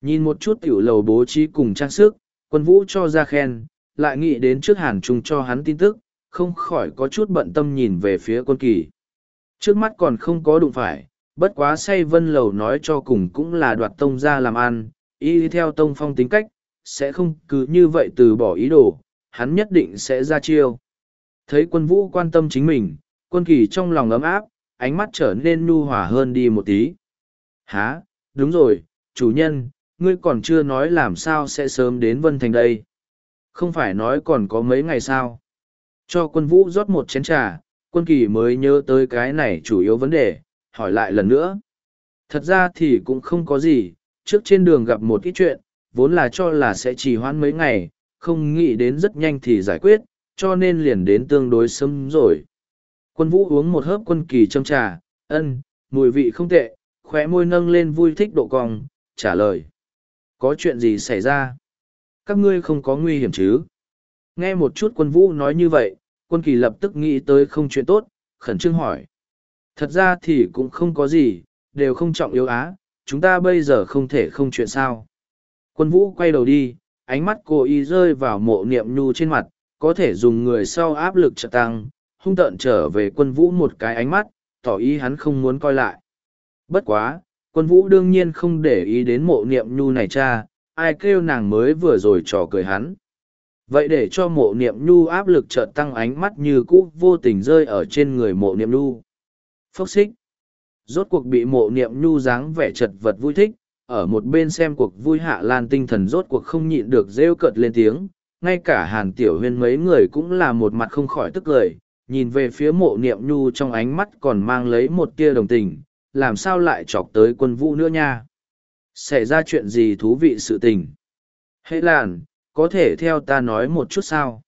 Nhìn một chút tiểu lầu bố trí cùng trang sức, quân vũ cho ra khen, lại nghĩ đến trước hàn trung cho hắn tin tức, không khỏi có chút bận tâm nhìn về phía quân kỳ. Trước mắt còn không có đụng phải, bất quá say vân lầu nói cho cùng cũng là đoạt tông ra làm ăn, y theo tông phong tính cách, sẽ không cứ như vậy từ bỏ ý đồ, hắn nhất định sẽ ra chiêu. Thấy quân vũ quan tâm chính mình, quân kỳ trong lòng ấm áp, ánh mắt trở nên nhu hòa hơn đi một tí. Hả, đúng rồi, chủ nhân, ngươi còn chưa nói làm sao sẽ sớm đến Vân Thành đây. Không phải nói còn có mấy ngày sao. Cho quân vũ rót một chén trà, quân kỳ mới nhớ tới cái này chủ yếu vấn đề, hỏi lại lần nữa. Thật ra thì cũng không có gì, trước trên đường gặp một ít chuyện, vốn là cho là sẽ trì hoãn mấy ngày, không nghĩ đến rất nhanh thì giải quyết, cho nên liền đến tương đối sớm rồi. Quân vũ uống một hớp quân kỳ châm trà, ân, mùi vị không tệ, khóe môi nâng lên vui thích độ cong, trả lời. Có chuyện gì xảy ra? Các ngươi không có nguy hiểm chứ? Nghe một chút quân vũ nói như vậy, quân kỳ lập tức nghĩ tới không chuyện tốt, khẩn trương hỏi. Thật ra thì cũng không có gì, đều không trọng yếu á, chúng ta bây giờ không thể không chuyện sao. Quân vũ quay đầu đi, ánh mắt cô y rơi vào mộ niệm nhu trên mặt, có thể dùng người sau áp lực trợ tăng, hung tợn trở về quân vũ một cái ánh mắt, tỏ ý hắn không muốn coi lại. Bất quá, quân vũ đương nhiên không để ý đến mộ niệm nhu này cha, ai kêu nàng mới vừa rồi trò cười hắn. Vậy để cho mộ niệm nhu áp lực chợt tăng ánh mắt như cũ vô tình rơi ở trên người mộ niệm nhu. Phốc xích. Rốt cuộc bị mộ niệm nhu dáng vẻ chật vật vui thích, ở một bên xem cuộc vui hạ lan tinh thần rốt cuộc không nhịn được rêu cợt lên tiếng, ngay cả hàn tiểu huyên mấy người cũng là một mặt không khỏi tức cười, nhìn về phía mộ niệm nhu trong ánh mắt còn mang lấy một tia đồng tình, làm sao lại chọc tới quân vũ nữa nha. Xảy ra chuyện gì thú vị sự tình? Hễ làn, có thể theo ta nói một chút sao?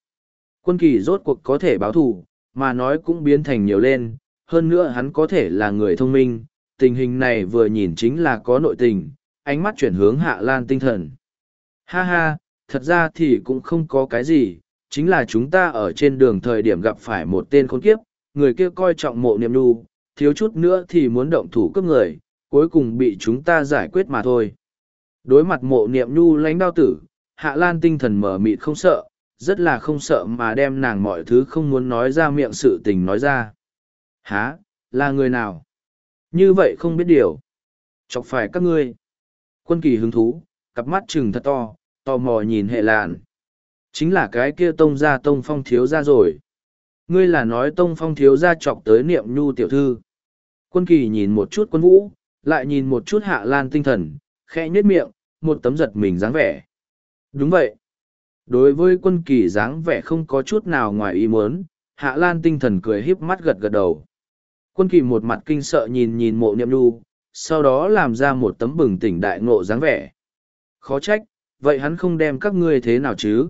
Quân kỳ rốt cuộc có thể báo thù, mà nói cũng biến thành nhiều lên, hơn nữa hắn có thể là người thông minh, tình hình này vừa nhìn chính là có nội tình, ánh mắt chuyển hướng hạ lan tinh thần. Ha ha, thật ra thì cũng không có cái gì, chính là chúng ta ở trên đường thời điểm gặp phải một tên khốn kiếp, người kia coi trọng mộ niệm nhu, thiếu chút nữa thì muốn động thủ cướp người, cuối cùng bị chúng ta giải quyết mà thôi. Đối mặt mộ niệm nhu lãnh đao tử, hạ lan tinh thần mở mịt không sợ, rất là không sợ mà đem nàng mọi thứ không muốn nói ra miệng sự tình nói ra. Hả, là người nào? Như vậy không biết điều. Chọc phải các ngươi. Quân kỳ hứng thú, cặp mắt chừng thật to, tò mò nhìn hệ lạn. Chính là cái kia tông ra tông phong thiếu ra rồi. Ngươi là nói tông phong thiếu ra chọc tới niệm nhu tiểu thư. Quân kỳ nhìn một chút quân vũ, lại nhìn một chút hạ lan tinh thần, khẽ nhếch miệng, một tấm giật mình dáng vẻ. Đúng vậy. Đối với quân kỳ dáng vẻ không có chút nào ngoài ý muốn, hạ lan tinh thần cười híp mắt gật gật đầu. Quân kỳ một mặt kinh sợ nhìn nhìn mộ niệm nhu, sau đó làm ra một tấm bừng tỉnh đại ngộ dáng vẻ. Khó trách, vậy hắn không đem các ngươi thế nào chứ?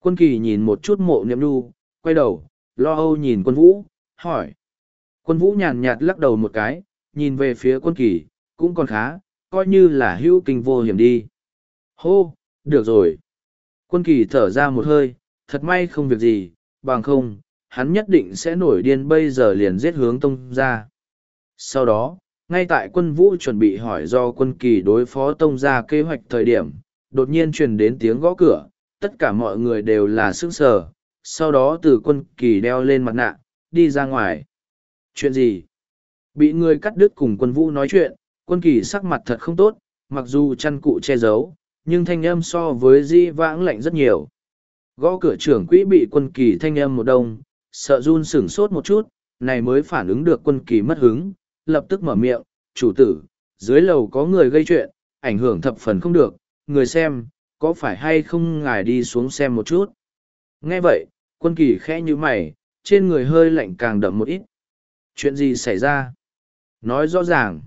Quân kỳ nhìn một chút mộ niệm nhu, quay đầu, lo âu nhìn quân vũ, hỏi. Quân vũ nhàn nhạt lắc đầu một cái, nhìn về phía quân kỳ, cũng còn khá, coi như là hữu kinh vô hiểm đi. Hô, được rồi. Quân kỳ thở ra một hơi, thật may không việc gì, bằng không, hắn nhất định sẽ nổi điên bây giờ liền giết hướng tông ra. Sau đó, ngay tại quân vũ chuẩn bị hỏi do quân kỳ đối phó tông ra kế hoạch thời điểm, đột nhiên truyền đến tiếng gõ cửa, tất cả mọi người đều là sức sở, sau đó từ quân kỳ đeo lên mặt nạ, đi ra ngoài. Chuyện gì? Bị người cắt đứt cùng quân vũ nói chuyện, quân kỳ sắc mặt thật không tốt, mặc dù chăn cụ che giấu, nhưng thanh âm so với di vãng lạnh rất nhiều. Gõ cửa trưởng quỹ bị quân kỳ thanh âm một đông, sợ run sửng sốt một chút, này mới phản ứng được quân kỳ mất hứng, lập tức mở miệng, chủ tử, dưới lầu có người gây chuyện, ảnh hưởng thập phần không được, người xem, có phải hay không ngài đi xuống xem một chút. Nghe vậy, quân kỳ khẽ như mày, trên người hơi lạnh càng đậm một ít. Chuyện gì xảy ra? Nói rõ ràng.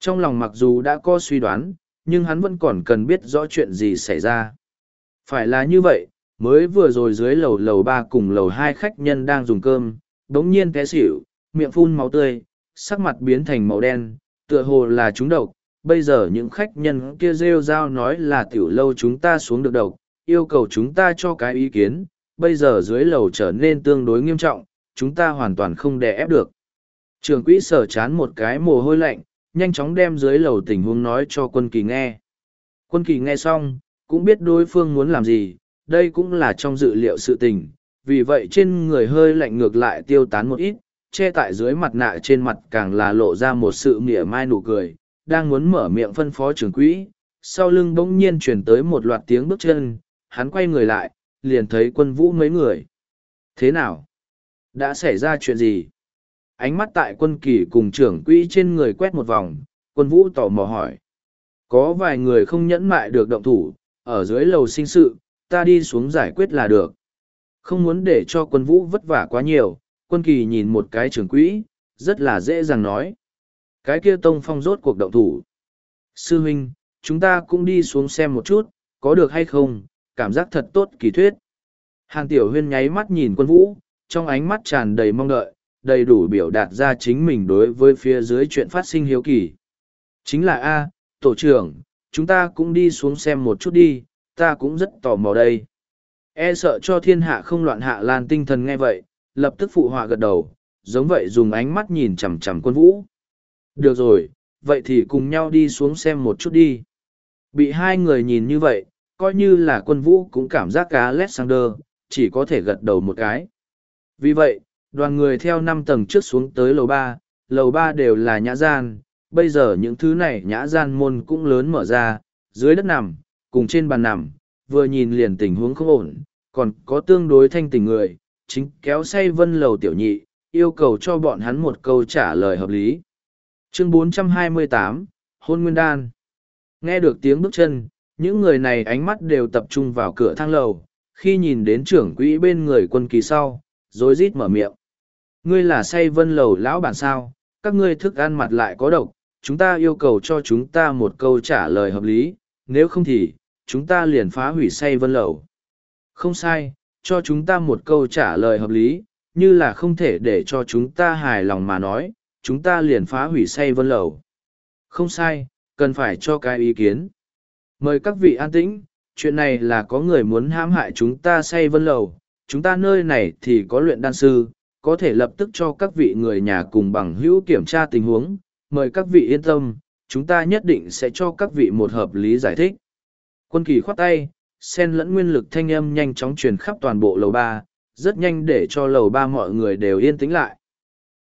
Trong lòng mặc dù đã có suy đoán, nhưng hắn vẫn còn cần biết rõ chuyện gì xảy ra. Phải là như vậy, mới vừa rồi dưới lầu lầu ba cùng lầu hai khách nhân đang dùng cơm, đống nhiên té xỉu, miệng phun máu tươi, sắc mặt biến thành màu đen, tựa hồ là chúng độc. Bây giờ những khách nhân kia rêu rao nói là tiểu lâu chúng ta xuống được độc, yêu cầu chúng ta cho cái ý kiến, bây giờ dưới lầu trở nên tương đối nghiêm trọng, chúng ta hoàn toàn không đè ép được. Trường quỹ sở chán một cái mồ hôi lạnh, nhanh chóng đem dưới lầu tình huống nói cho quân kỳ nghe. Quân kỳ nghe xong, cũng biết đối phương muốn làm gì, đây cũng là trong dự liệu sự tình, vì vậy trên người hơi lạnh ngược lại tiêu tán một ít, che tại dưới mặt nạ trên mặt càng là lộ ra một sự mỉa mai nụ cười, đang muốn mở miệng phân phó trưởng quỹ, sau lưng bỗng nhiên chuyển tới một loạt tiếng bước chân, hắn quay người lại, liền thấy quân vũ mấy người. Thế nào? Đã xảy ra chuyện gì? Ánh mắt tại quân kỳ cùng trưởng quỹ trên người quét một vòng, quân vũ tò mò hỏi. Có vài người không nhẫn mại được động thủ, ở dưới lầu sinh sự, ta đi xuống giải quyết là được. Không muốn để cho quân vũ vất vả quá nhiều, quân kỳ nhìn một cái trưởng quỹ, rất là dễ dàng nói. Cái kia tông phong rốt cuộc động thủ. Sư huynh, chúng ta cũng đi xuống xem một chút, có được hay không, cảm giác thật tốt kỳ thuyết. Hàng tiểu huyên nháy mắt nhìn quân vũ, trong ánh mắt tràn đầy mong đợi, đầy đủ biểu đạt ra chính mình đối với phía dưới chuyện phát sinh hiếu kỳ. Chính là A, tổ trưởng, chúng ta cũng đi xuống xem một chút đi, ta cũng rất tò mò đây. E sợ cho thiên hạ không loạn hạ lan tinh thần nghe vậy, lập tức phụ họa gật đầu, giống vậy dùng ánh mắt nhìn chằm chằm quân vũ. Được rồi, vậy thì cùng nhau đi xuống xem một chút đi. Bị hai người nhìn như vậy, coi như là quân vũ cũng cảm giác cá Alexander, chỉ có thể gật đầu một cái. Vì vậy, đoàn người theo năm tầng trước xuống tới lầu ba, lầu ba đều là nhã gian, bây giờ những thứ này nhã gian môn cũng lớn mở ra, dưới đất nằm, cùng trên bàn nằm, vừa nhìn liền tình huống không ổn, còn có tương đối thanh tình người, chính kéo say vân lầu tiểu nhị, yêu cầu cho bọn hắn một câu trả lời hợp lý. Chương 428, Hôn Nguyên Đan Nghe được tiếng bước chân, những người này ánh mắt đều tập trung vào cửa thang lầu, khi nhìn đến trưởng quỹ bên người quân kỳ sau, rối rít mở miệng. Ngươi là say vân lầu lão bản sao, các ngươi thức ăn mặt lại có độc, chúng ta yêu cầu cho chúng ta một câu trả lời hợp lý, nếu không thì, chúng ta liền phá hủy say vân lầu. Không sai, cho chúng ta một câu trả lời hợp lý, như là không thể để cho chúng ta hài lòng mà nói, chúng ta liền phá hủy say vân lầu. Không sai, cần phải cho cái ý kiến. Mời các vị an tĩnh, chuyện này là có người muốn hãm hại chúng ta say vân lầu, chúng ta nơi này thì có luyện đan sư, có thể lập tức cho các vị người nhà cùng bằng hữu kiểm tra tình huống, mời các vị yên tâm, chúng ta nhất định sẽ cho các vị một hợp lý giải thích. Quân kỳ khoát tay, sen lẫn nguyên lực thanh âm nhanh chóng truyền khắp toàn bộ lầu ba, rất nhanh để cho lầu ba mọi người đều yên tĩnh lại.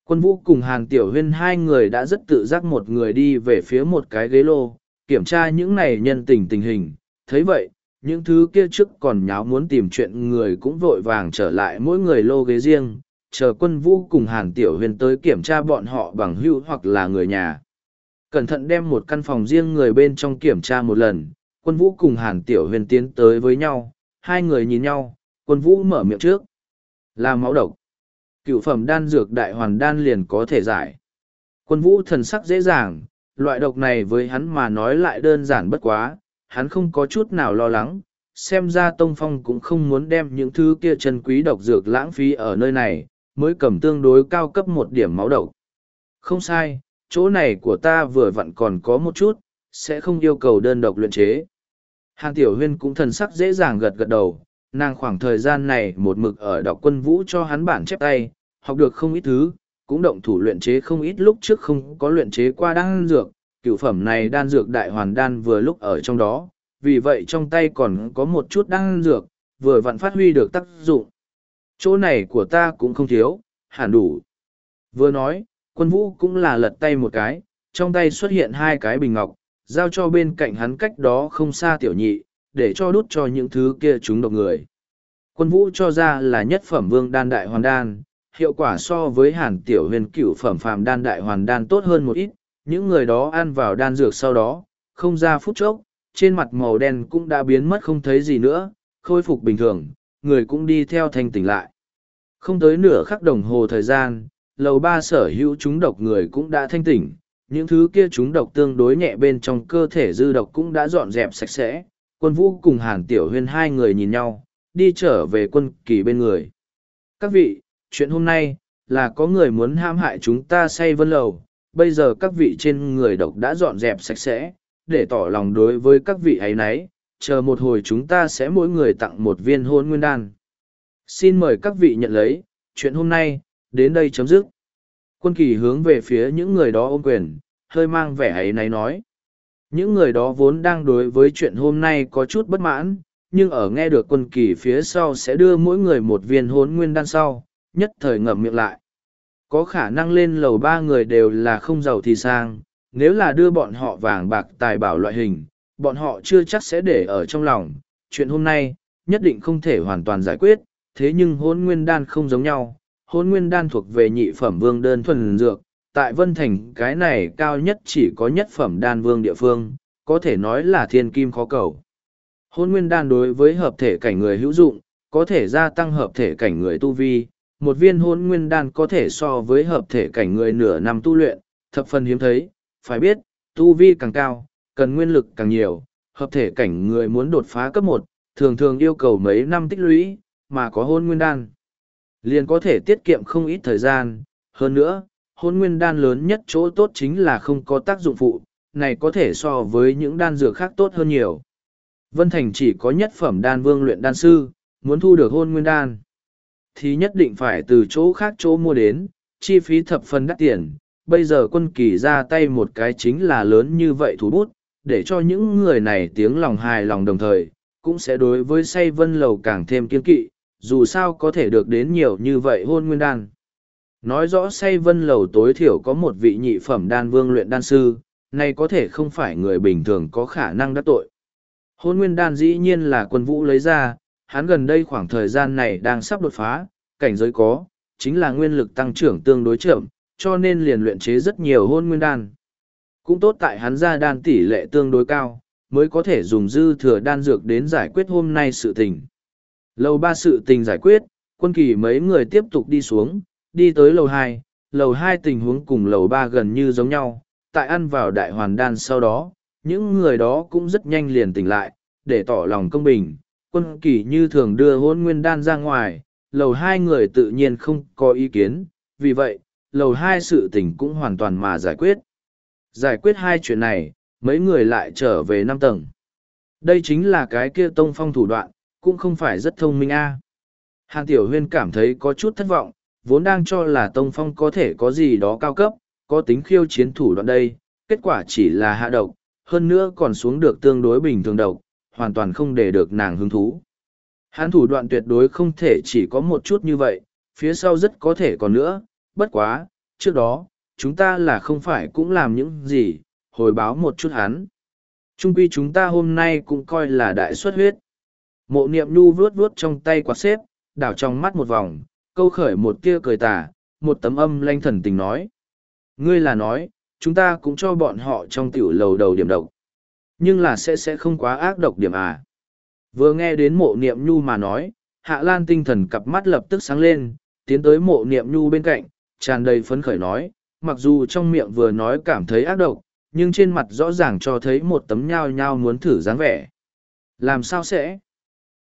Quân vũ cùng Hàn Tiểu Huyên hai người đã rất tự giác một người đi về phía một cái ghế lô, kiểm tra những này nhân tình tình hình. thấy vậy, những thứ kia trước còn nháo muốn tìm chuyện người cũng vội vàng trở lại mỗi người lô ghế riêng, chờ quân vũ cùng Hàn Tiểu huyền tới kiểm tra bọn họ bằng hữu hoặc là người nhà. Cẩn thận đem một căn phòng riêng người bên trong kiểm tra một lần, quân vũ cùng Hàn Tiểu huyền tiến tới với nhau, hai người nhìn nhau, quân vũ mở miệng trước. Là máu độc. Cựu phẩm đan dược đại hoàn đan liền có thể giải. Quân vũ thần sắc dễ dàng, loại độc này với hắn mà nói lại đơn giản bất quá, hắn không có chút nào lo lắng, xem ra Tông Phong cũng không muốn đem những thứ kia chân quý độc dược lãng phí ở nơi này, mới cầm tương đối cao cấp một điểm máu độc. Không sai, chỗ này của ta vừa vặn còn có một chút, sẽ không yêu cầu đơn độc luyện chế. Hàng Tiểu Huyên cũng thần sắc dễ dàng gật gật đầu, nàng khoảng thời gian này một mực ở đọc quân vũ cho hắn bản chép tay, học được không ít thứ, cũng động thủ luyện chế không ít lúc trước không có luyện chế qua đan dược, cựu phẩm này đan dược đại hoàn đan vừa lúc ở trong đó, vì vậy trong tay còn có một chút đan dược, vừa vặn phát huy được tác dụng. Chỗ này của ta cũng không thiếu, hẳn đủ. Vừa nói, quân vũ cũng là lật tay một cái, trong tay xuất hiện hai cái bình ngọc, giao cho bên cạnh hắn cách đó không xa tiểu nhị, để cho đút cho những thứ kia chúng độc người. Quân vũ cho ra là nhất phẩm vương đan đại hoàn đan, hiệu quả so với hàn tiểu huyền cửu phẩm phàm đan đại hoàn đan tốt hơn một ít, những người đó ăn vào đan dược sau đó, không ra phút chốc, trên mặt màu đen cũng đã biến mất không thấy gì nữa, khôi phục bình thường, người cũng đi theo thanh tỉnh lại. Không tới nửa khắc đồng hồ thời gian, lầu ba sở hữu chúng độc người cũng đã thanh tỉnh, những thứ kia chúng độc tương đối nhẹ bên trong cơ thể dư độc cũng đã dọn dẹp sạch sẽ. Quân vũ cùng Hàn Tiểu Huyên hai người nhìn nhau, đi trở về quân kỳ bên người. Các vị, chuyện hôm nay, là có người muốn ham hại chúng ta say vân lầu, bây giờ các vị trên người độc đã dọn dẹp sạch sẽ, để tỏ lòng đối với các vị ấy nấy, chờ một hồi chúng ta sẽ mỗi người tặng một viên hôn nguyên đan. Xin mời các vị nhận lấy, chuyện hôm nay, đến đây chấm dứt. Quân kỳ hướng về phía những người đó ôm quyền, hơi mang vẻ ấy náy nói. Những người đó vốn đang đối với chuyện hôm nay có chút bất mãn, nhưng ở nghe được quân kỳ phía sau sẽ đưa mỗi người một viên hốn nguyên đan sau, nhất thời ngậm miệng lại. Có khả năng lên lầu ba người đều là không giàu thì sang, nếu là đưa bọn họ vàng bạc tài bảo loại hình, bọn họ chưa chắc sẽ để ở trong lòng. Chuyện hôm nay, nhất định không thể hoàn toàn giải quyết, thế nhưng hôn nguyên đan không giống nhau. Hôn nguyên đan thuộc về nhị phẩm vương đơn thuần dược, tại Vân Thành cái này cao nhất chỉ có nhất phẩm đan vương địa phương, có thể nói là thiên kim khó cầu. Hôn nguyên đan đối với hợp thể cảnh người hữu dụng, có thể gia tăng hợp thể cảnh người tu vi. Một viên hôn nguyên đan có thể so với hợp thể cảnh người nửa năm tu luyện, thập phần hiếm thấy. Phải biết, tu vi càng cao, cần nguyên lực càng nhiều, hợp thể cảnh người muốn đột phá cấp một, thường thường yêu cầu mấy năm tích lũy, mà có hôn nguyên đan. Liền có thể tiết kiệm không ít thời gian. Hơn nữa, hôn nguyên đan lớn nhất chỗ tốt chính là không có tác dụng phụ, này có thể so với những đan dược khác tốt hơn nhiều. Vân Thành chỉ có nhất phẩm đan vương luyện đan sư, muốn thu được hôn nguyên đan. Thì nhất định phải từ chỗ khác chỗ mua đến, chi phí thập phần đắt tiền. Bây giờ quân kỳ ra tay một cái chính là lớn như vậy thủ bút, để cho những người này tiếng lòng hài lòng đồng thời, cũng sẽ đối với say vân lầu càng thêm kiên kỵ, dù sao có thể được đến nhiều như vậy hôn nguyên đan. Nói rõ say vân lầu tối thiểu có một vị nhị phẩm đan vương luyện đan sư, này có thể không phải người bình thường có khả năng đắc tội. Hôn nguyên đan dĩ nhiên là quân vũ lấy ra, hắn gần đây khoảng thời gian này đang sắp đột phá, cảnh giới có, chính là nguyên lực tăng trưởng tương đối chậm, cho nên liền luyện chế rất nhiều hôn nguyên đan. Cũng tốt tại hắn ra đan tỷ lệ tương đối cao, mới có thể dùng dư thừa đan dược đến giải quyết hôm nay sự tình. Lầu ba sự tình giải quyết, quân kỳ mấy người tiếp tục đi xuống, đi tới lầu hai, lầu hai tình huống cùng lầu ba gần như giống nhau, tại ăn vào đại hoàn đan sau đó, những người đó cũng rất nhanh liền tỉnh lại, để tỏ lòng công bình. Quân kỳ như thường đưa hôn nguyên đan ra ngoài, lầu hai người tự nhiên không có ý kiến, vì vậy, lầu hai sự tình cũng hoàn toàn mà giải quyết. Giải quyết hai chuyện này, mấy người lại trở về năm tầng. Đây chính là cái kia tông phong thủ đoạn, cũng không phải rất thông minh a. À. Hàn Tiểu Huyên cảm thấy có chút thất vọng, vốn đang cho là tông phong có thể có gì đó cao cấp, có tính khiêu chiến thủ đoạn đây, kết quả chỉ là hạ độc, hơn nữa còn xuống được tương đối bình thường độc, hoàn toàn không để được nàng hứng thú. Hắn thủ đoạn tuyệt đối không thể chỉ có một chút như vậy, phía sau rất có thể còn nữa, bất quá, trước đó, chúng ta là không phải cũng làm những gì, hồi báo một chút hắn. Trung quy chúng ta hôm nay cũng coi là đại xuất huyết. Mộ niệm nhu vuốt vuốt trong tay quạt xếp, đảo trong mắt một vòng, câu khởi một tia cười tà, một tấm âm lanh thần tình nói. Ngươi là nói, chúng ta cũng cho bọn họ trong tiểu lầu đầu điểm độc. Nhưng là sẽ sẽ không quá ác độc điểm à. Vừa nghe đến mộ niệm nhu mà nói, hạ lan tinh thần cặp mắt lập tức sáng lên, tiến tới mộ niệm nhu bên cạnh, tràn đầy phấn khởi nói, mặc dù trong miệng vừa nói cảm thấy ác độc, nhưng trên mặt rõ ràng cho thấy một tấm nhao nhao muốn thử dáng vẻ. Làm sao sẽ?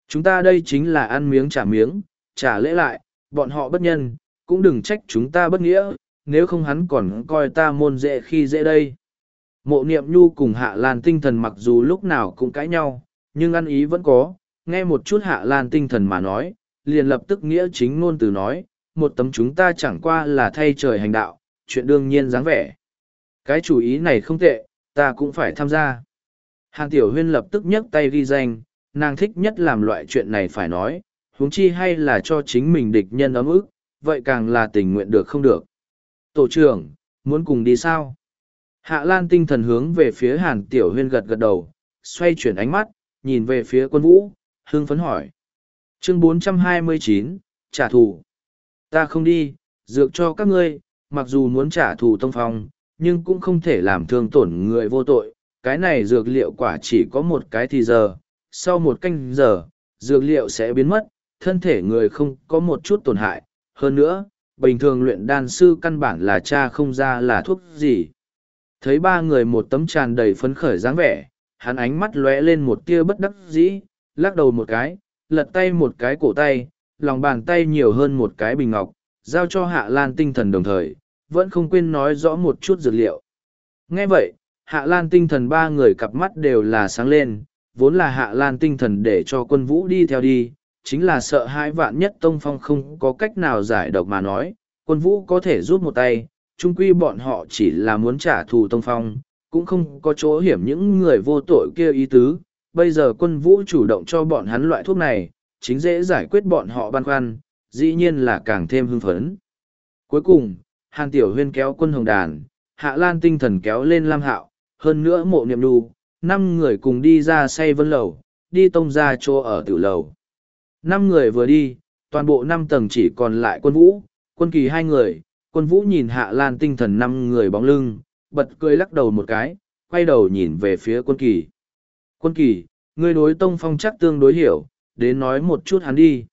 Chúng ta đây chính là ăn miếng trả miếng, trả lễ lại, bọn họ bất nhân, cũng đừng trách chúng ta bất nghĩa, nếu không hắn còn coi ta môn dễ khi dễ đây. Mộ niệm nhu cùng hạ lan tinh thần mặc dù lúc nào cũng cãi nhau, nhưng ăn ý vẫn có, nghe một chút hạ lan tinh thần mà nói, liền lập tức nghĩa chính ngôn từ nói, một tấm chúng ta chẳng qua là thay trời hành đạo, chuyện đương nhiên dáng vẻ. Cái chủ ý này không tệ, ta cũng phải tham gia. Hàn Tiểu Huyên lập tức nhấc tay ghi danh, nàng thích nhất làm loại chuyện này phải nói, huống chi hay là cho chính mình địch nhân ấm ức, vậy càng là tình nguyện được không được. Tổ trưởng, muốn cùng đi sao? Hạ Lan tinh thần hướng về phía Hàn Tiểu Huyên gật gật đầu, xoay chuyển ánh mắt, nhìn về phía quân vũ, hưng phấn hỏi. Chương 429, trả thù. Ta không đi, dược cho các ngươi, mặc dù muốn trả thù tông phong, nhưng cũng không thể làm thương tổn người vô tội. Cái này dược liệu quả chỉ có một cái thì giờ, sau một canh giờ, dược liệu sẽ biến mất, thân thể người không có một chút tổn hại. Hơn nữa, bình thường luyện đan sư căn bản là cha không ra là thuốc gì. Thấy ba người một tấm tràn đầy phấn khởi dáng vẻ, hắn ánh mắt lóe lên một tia bất đắc dĩ, lắc đầu một cái, lật tay một cái cổ tay, lòng bàn tay nhiều hơn một cái bình ngọc, giao cho hạ lan tinh thần đồng thời, vẫn không quên nói rõ một chút dược liệu. Nghe vậy, hạ lan tinh thần ba người cặp mắt đều là sáng lên, vốn là hạ lan tinh thần để cho quân vũ đi theo đi, chính là sợ hai vạn nhất tông phong không có cách nào giải độc mà nói, quân vũ có thể giúp một tay, chung quy bọn họ chỉ là muốn trả thù tông phong, cũng không có chỗ hiểm những người vô tội kia ý tứ. Bây giờ quân vũ chủ động cho bọn hắn loại thuốc này, chính dễ giải quyết bọn họ băn khoăn, dĩ nhiên là càng thêm hưng phấn. Cuối cùng, Hàn Tiểu Huyên kéo quân hồng đàn, Hạ Lan tinh thần kéo lên Lam Hạo, hơn nữa mộ niệm đu, năm người cùng đi ra say vân lầu, đi tông ra chỗ ở tiểu lầu. Năm người vừa đi, toàn bộ năm tầng chỉ còn lại quân vũ, quân kỳ hai người, quân vũ nhìn Hạ Lan tinh thần năm người bóng lưng, bật cười lắc đầu một cái, quay đầu nhìn về phía quân kỳ. Quân kỳ, ngươi đối tông phong chắc tương đối hiểu, đến nói một chút hắn đi.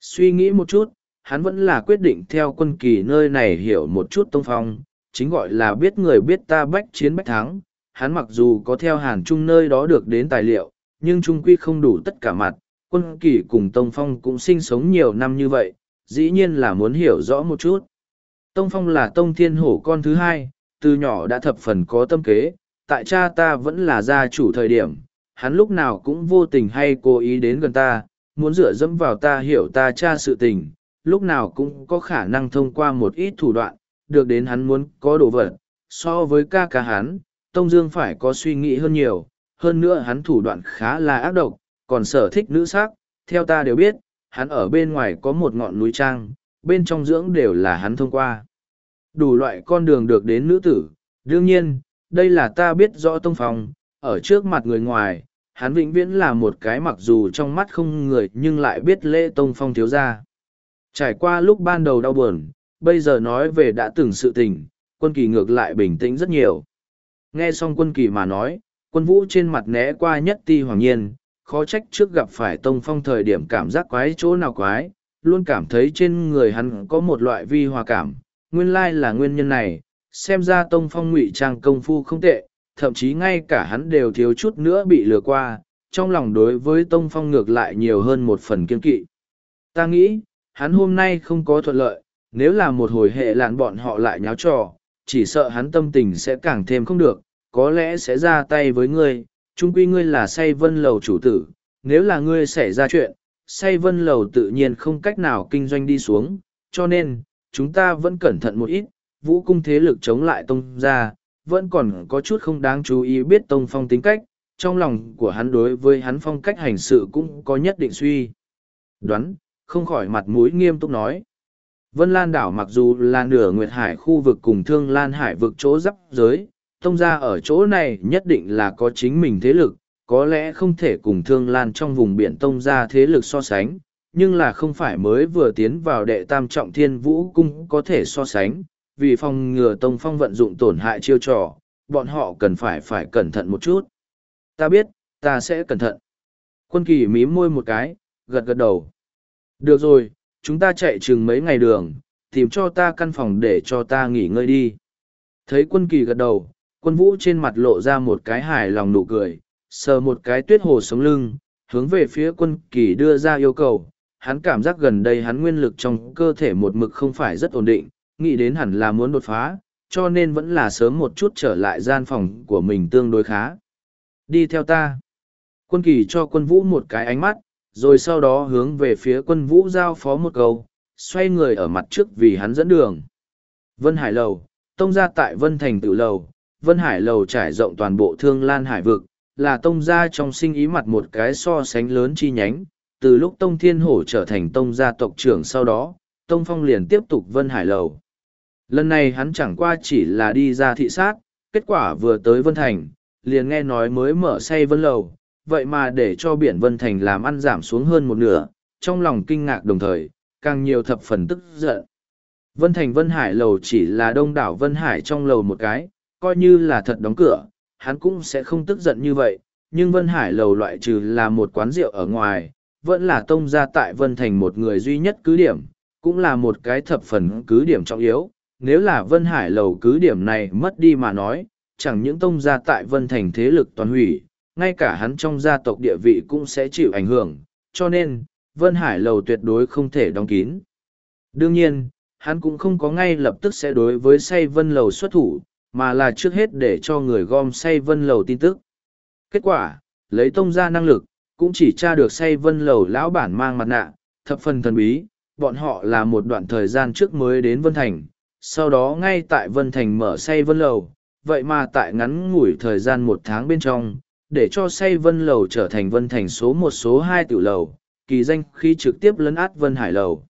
Suy nghĩ một chút, hắn vẫn là quyết định theo quân kỳ nơi này hiểu một chút tông phong, chính gọi là biết người biết ta bách chiến bách thắng. Hắn mặc dù có theo hàn trung nơi đó được đến tài liệu, nhưng trung quy không đủ tất cả mặt. Quân kỳ cùng Tông Phong cũng sinh sống nhiều năm như vậy, dĩ nhiên là muốn hiểu rõ một chút. Tông Phong là Tông Thiên Hổ con thứ hai, từ nhỏ đã thập phần có tâm kế, tại cha ta vẫn là gia chủ thời điểm, hắn lúc nào cũng vô tình hay cố ý đến gần ta, muốn dựa dẫm vào ta hiểu ta cha sự tình, lúc nào cũng có khả năng thông qua một ít thủ đoạn, được đến hắn muốn có đồ vật. So với ca ca hắn, Tông Dương phải có suy nghĩ hơn nhiều, hơn nữa hắn thủ đoạn khá là ác độc, còn sở thích nữ sắc, theo ta đều biết, hắn ở bên ngoài có một ngọn núi trang, bên trong dưỡng đều là hắn thông qua. Đủ loại con đường được đến nữ tử, đương nhiên, đây là ta biết rõ tông phòng, ở trước mặt người ngoài, hắn vĩnh viễn là một cái mặc dù trong mắt không người nhưng lại biết lễ tông phong thiếu ra. Trải qua lúc ban đầu đau buồn, bây giờ nói về đã từng sự tình, quân kỳ ngược lại bình tĩnh rất nhiều. Nghe xong quân kỳ mà nói, quân vũ trên mặt né qua nhất ti hoàng nhiên, khó trách trước gặp phải tông phong thời điểm cảm giác quái chỗ nào quái, luôn cảm thấy trên người hắn có một loại vi hòa cảm, nguyên lai là nguyên nhân này, xem ra tông phong ngụy trang công phu không tệ, thậm chí ngay cả hắn đều thiếu chút nữa bị lừa qua, trong lòng đối với tông phong ngược lại nhiều hơn một phần kiên kỵ. Ta nghĩ, hắn hôm nay không có thuận lợi, nếu là một hồi hệ lạn bọn họ lại nháo trò, chỉ sợ hắn tâm tình sẽ càng thêm không được, có lẽ sẽ ra tay với ngươi, chung quy ngươi là say vân lầu chủ tử, nếu là ngươi xảy ra chuyện, say vân lầu tự nhiên không cách nào kinh doanh đi xuống, cho nên, chúng ta vẫn cẩn thận một ít, vũ cung thế lực chống lại tông ra, vẫn còn có chút không đáng chú ý biết tông phong tính cách, trong lòng của hắn đối với hắn phong cách hành sự cũng có nhất định suy. Đoán, không khỏi mặt mũi nghiêm túc nói. Vân Lan đảo mặc dù là nửa Nguyệt Hải khu vực cùng Thương Lan Hải vực chỗ giáp giới, tông ra ở chỗ này nhất định là có chính mình thế lực, có lẽ không thể cùng Thương Lan trong vùng biển tông ra thế lực so sánh, nhưng là không phải mới vừa tiến vào đệ tam trọng thiên vũ cung có thể so sánh, vì phòng ngừa tông phong vận dụng tổn hại chiêu trò, bọn họ cần phải phải cẩn thận một chút. Ta biết, ta sẽ cẩn thận. Quân kỳ mím môi một cái, gật gật đầu. Được rồi, chúng ta chạy chừng mấy ngày đường, tìm cho ta căn phòng để cho ta nghỉ ngơi đi. Thấy quân kỳ gật đầu, quân vũ trên mặt lộ ra một cái hài lòng nụ cười, sờ một cái tuyết hồ sống lưng, hướng về phía quân kỳ đưa ra yêu cầu. Hắn cảm giác gần đây hắn nguyên lực trong cơ thể một mực không phải rất ổn định, nghĩ đến hẳn là muốn đột phá, cho nên vẫn là sớm một chút trở lại gian phòng của mình tương đối khá. Đi theo ta. Quân kỳ cho quân vũ một cái ánh mắt, rồi sau đó hướng về phía quân vũ giao phó một câu, xoay người ở mặt trước vì hắn dẫn đường. Vân Hải Lầu, tông gia tại Vân Thành Tự Lầu, Vân Hải Lầu trải rộng toàn bộ thương lan hải vực, là tông gia trong sinh ý mặt một cái so sánh lớn chi nhánh. Từ lúc Tông Thiên Hổ trở thành tông gia tộc trưởng sau đó, Tông Phong liền tiếp tục Vân Hải Lầu. Lần này hắn chẳng qua chỉ là đi ra thị sát, kết quả vừa tới Vân Thành, liền nghe nói mới mở say Vân Lầu, vậy mà để cho biển Vân Thành làm ăn giảm xuống hơn một nửa, trong lòng kinh ngạc đồng thời, càng nhiều thập phần tức giận. Vân Thành Vân Hải lầu chỉ là đông đảo Vân Hải trong lầu một cái, coi như là thật đóng cửa, hắn cũng sẽ không tức giận như vậy, nhưng Vân Hải lầu loại trừ là một quán rượu ở ngoài, vẫn là tông ra tại Vân Thành một người duy nhất cứ điểm, cũng là một cái thập phần cứ điểm trọng yếu. Nếu là Vân Hải lầu cứ điểm này mất đi mà nói, chẳng những tông gia tại Vân Thành thế lực toàn hủy, ngay cả hắn trong gia tộc địa vị cũng sẽ chịu ảnh hưởng, cho nên, Vân Hải lầu tuyệt đối không thể đóng kín. Đương nhiên, hắn cũng không có ngay lập tức sẽ đối với say Vân lầu xuất thủ, mà là trước hết để cho người gom say Vân lầu tin tức. Kết quả, lấy tông gia năng lực, cũng chỉ tra được say Vân lầu lão bản mang mặt nạ, thập phần thần bí, bọn họ là một đoạn thời gian trước mới đến Vân Thành, sau đó ngay tại Vân Thành mở say Vân lầu, vậy mà tại ngắn ngủi thời gian một tháng bên trong, để cho say vân lầu trở thành vân thành số một số hai tiểu lầu, kỳ danh khi trực tiếp lấn át vân hải lầu.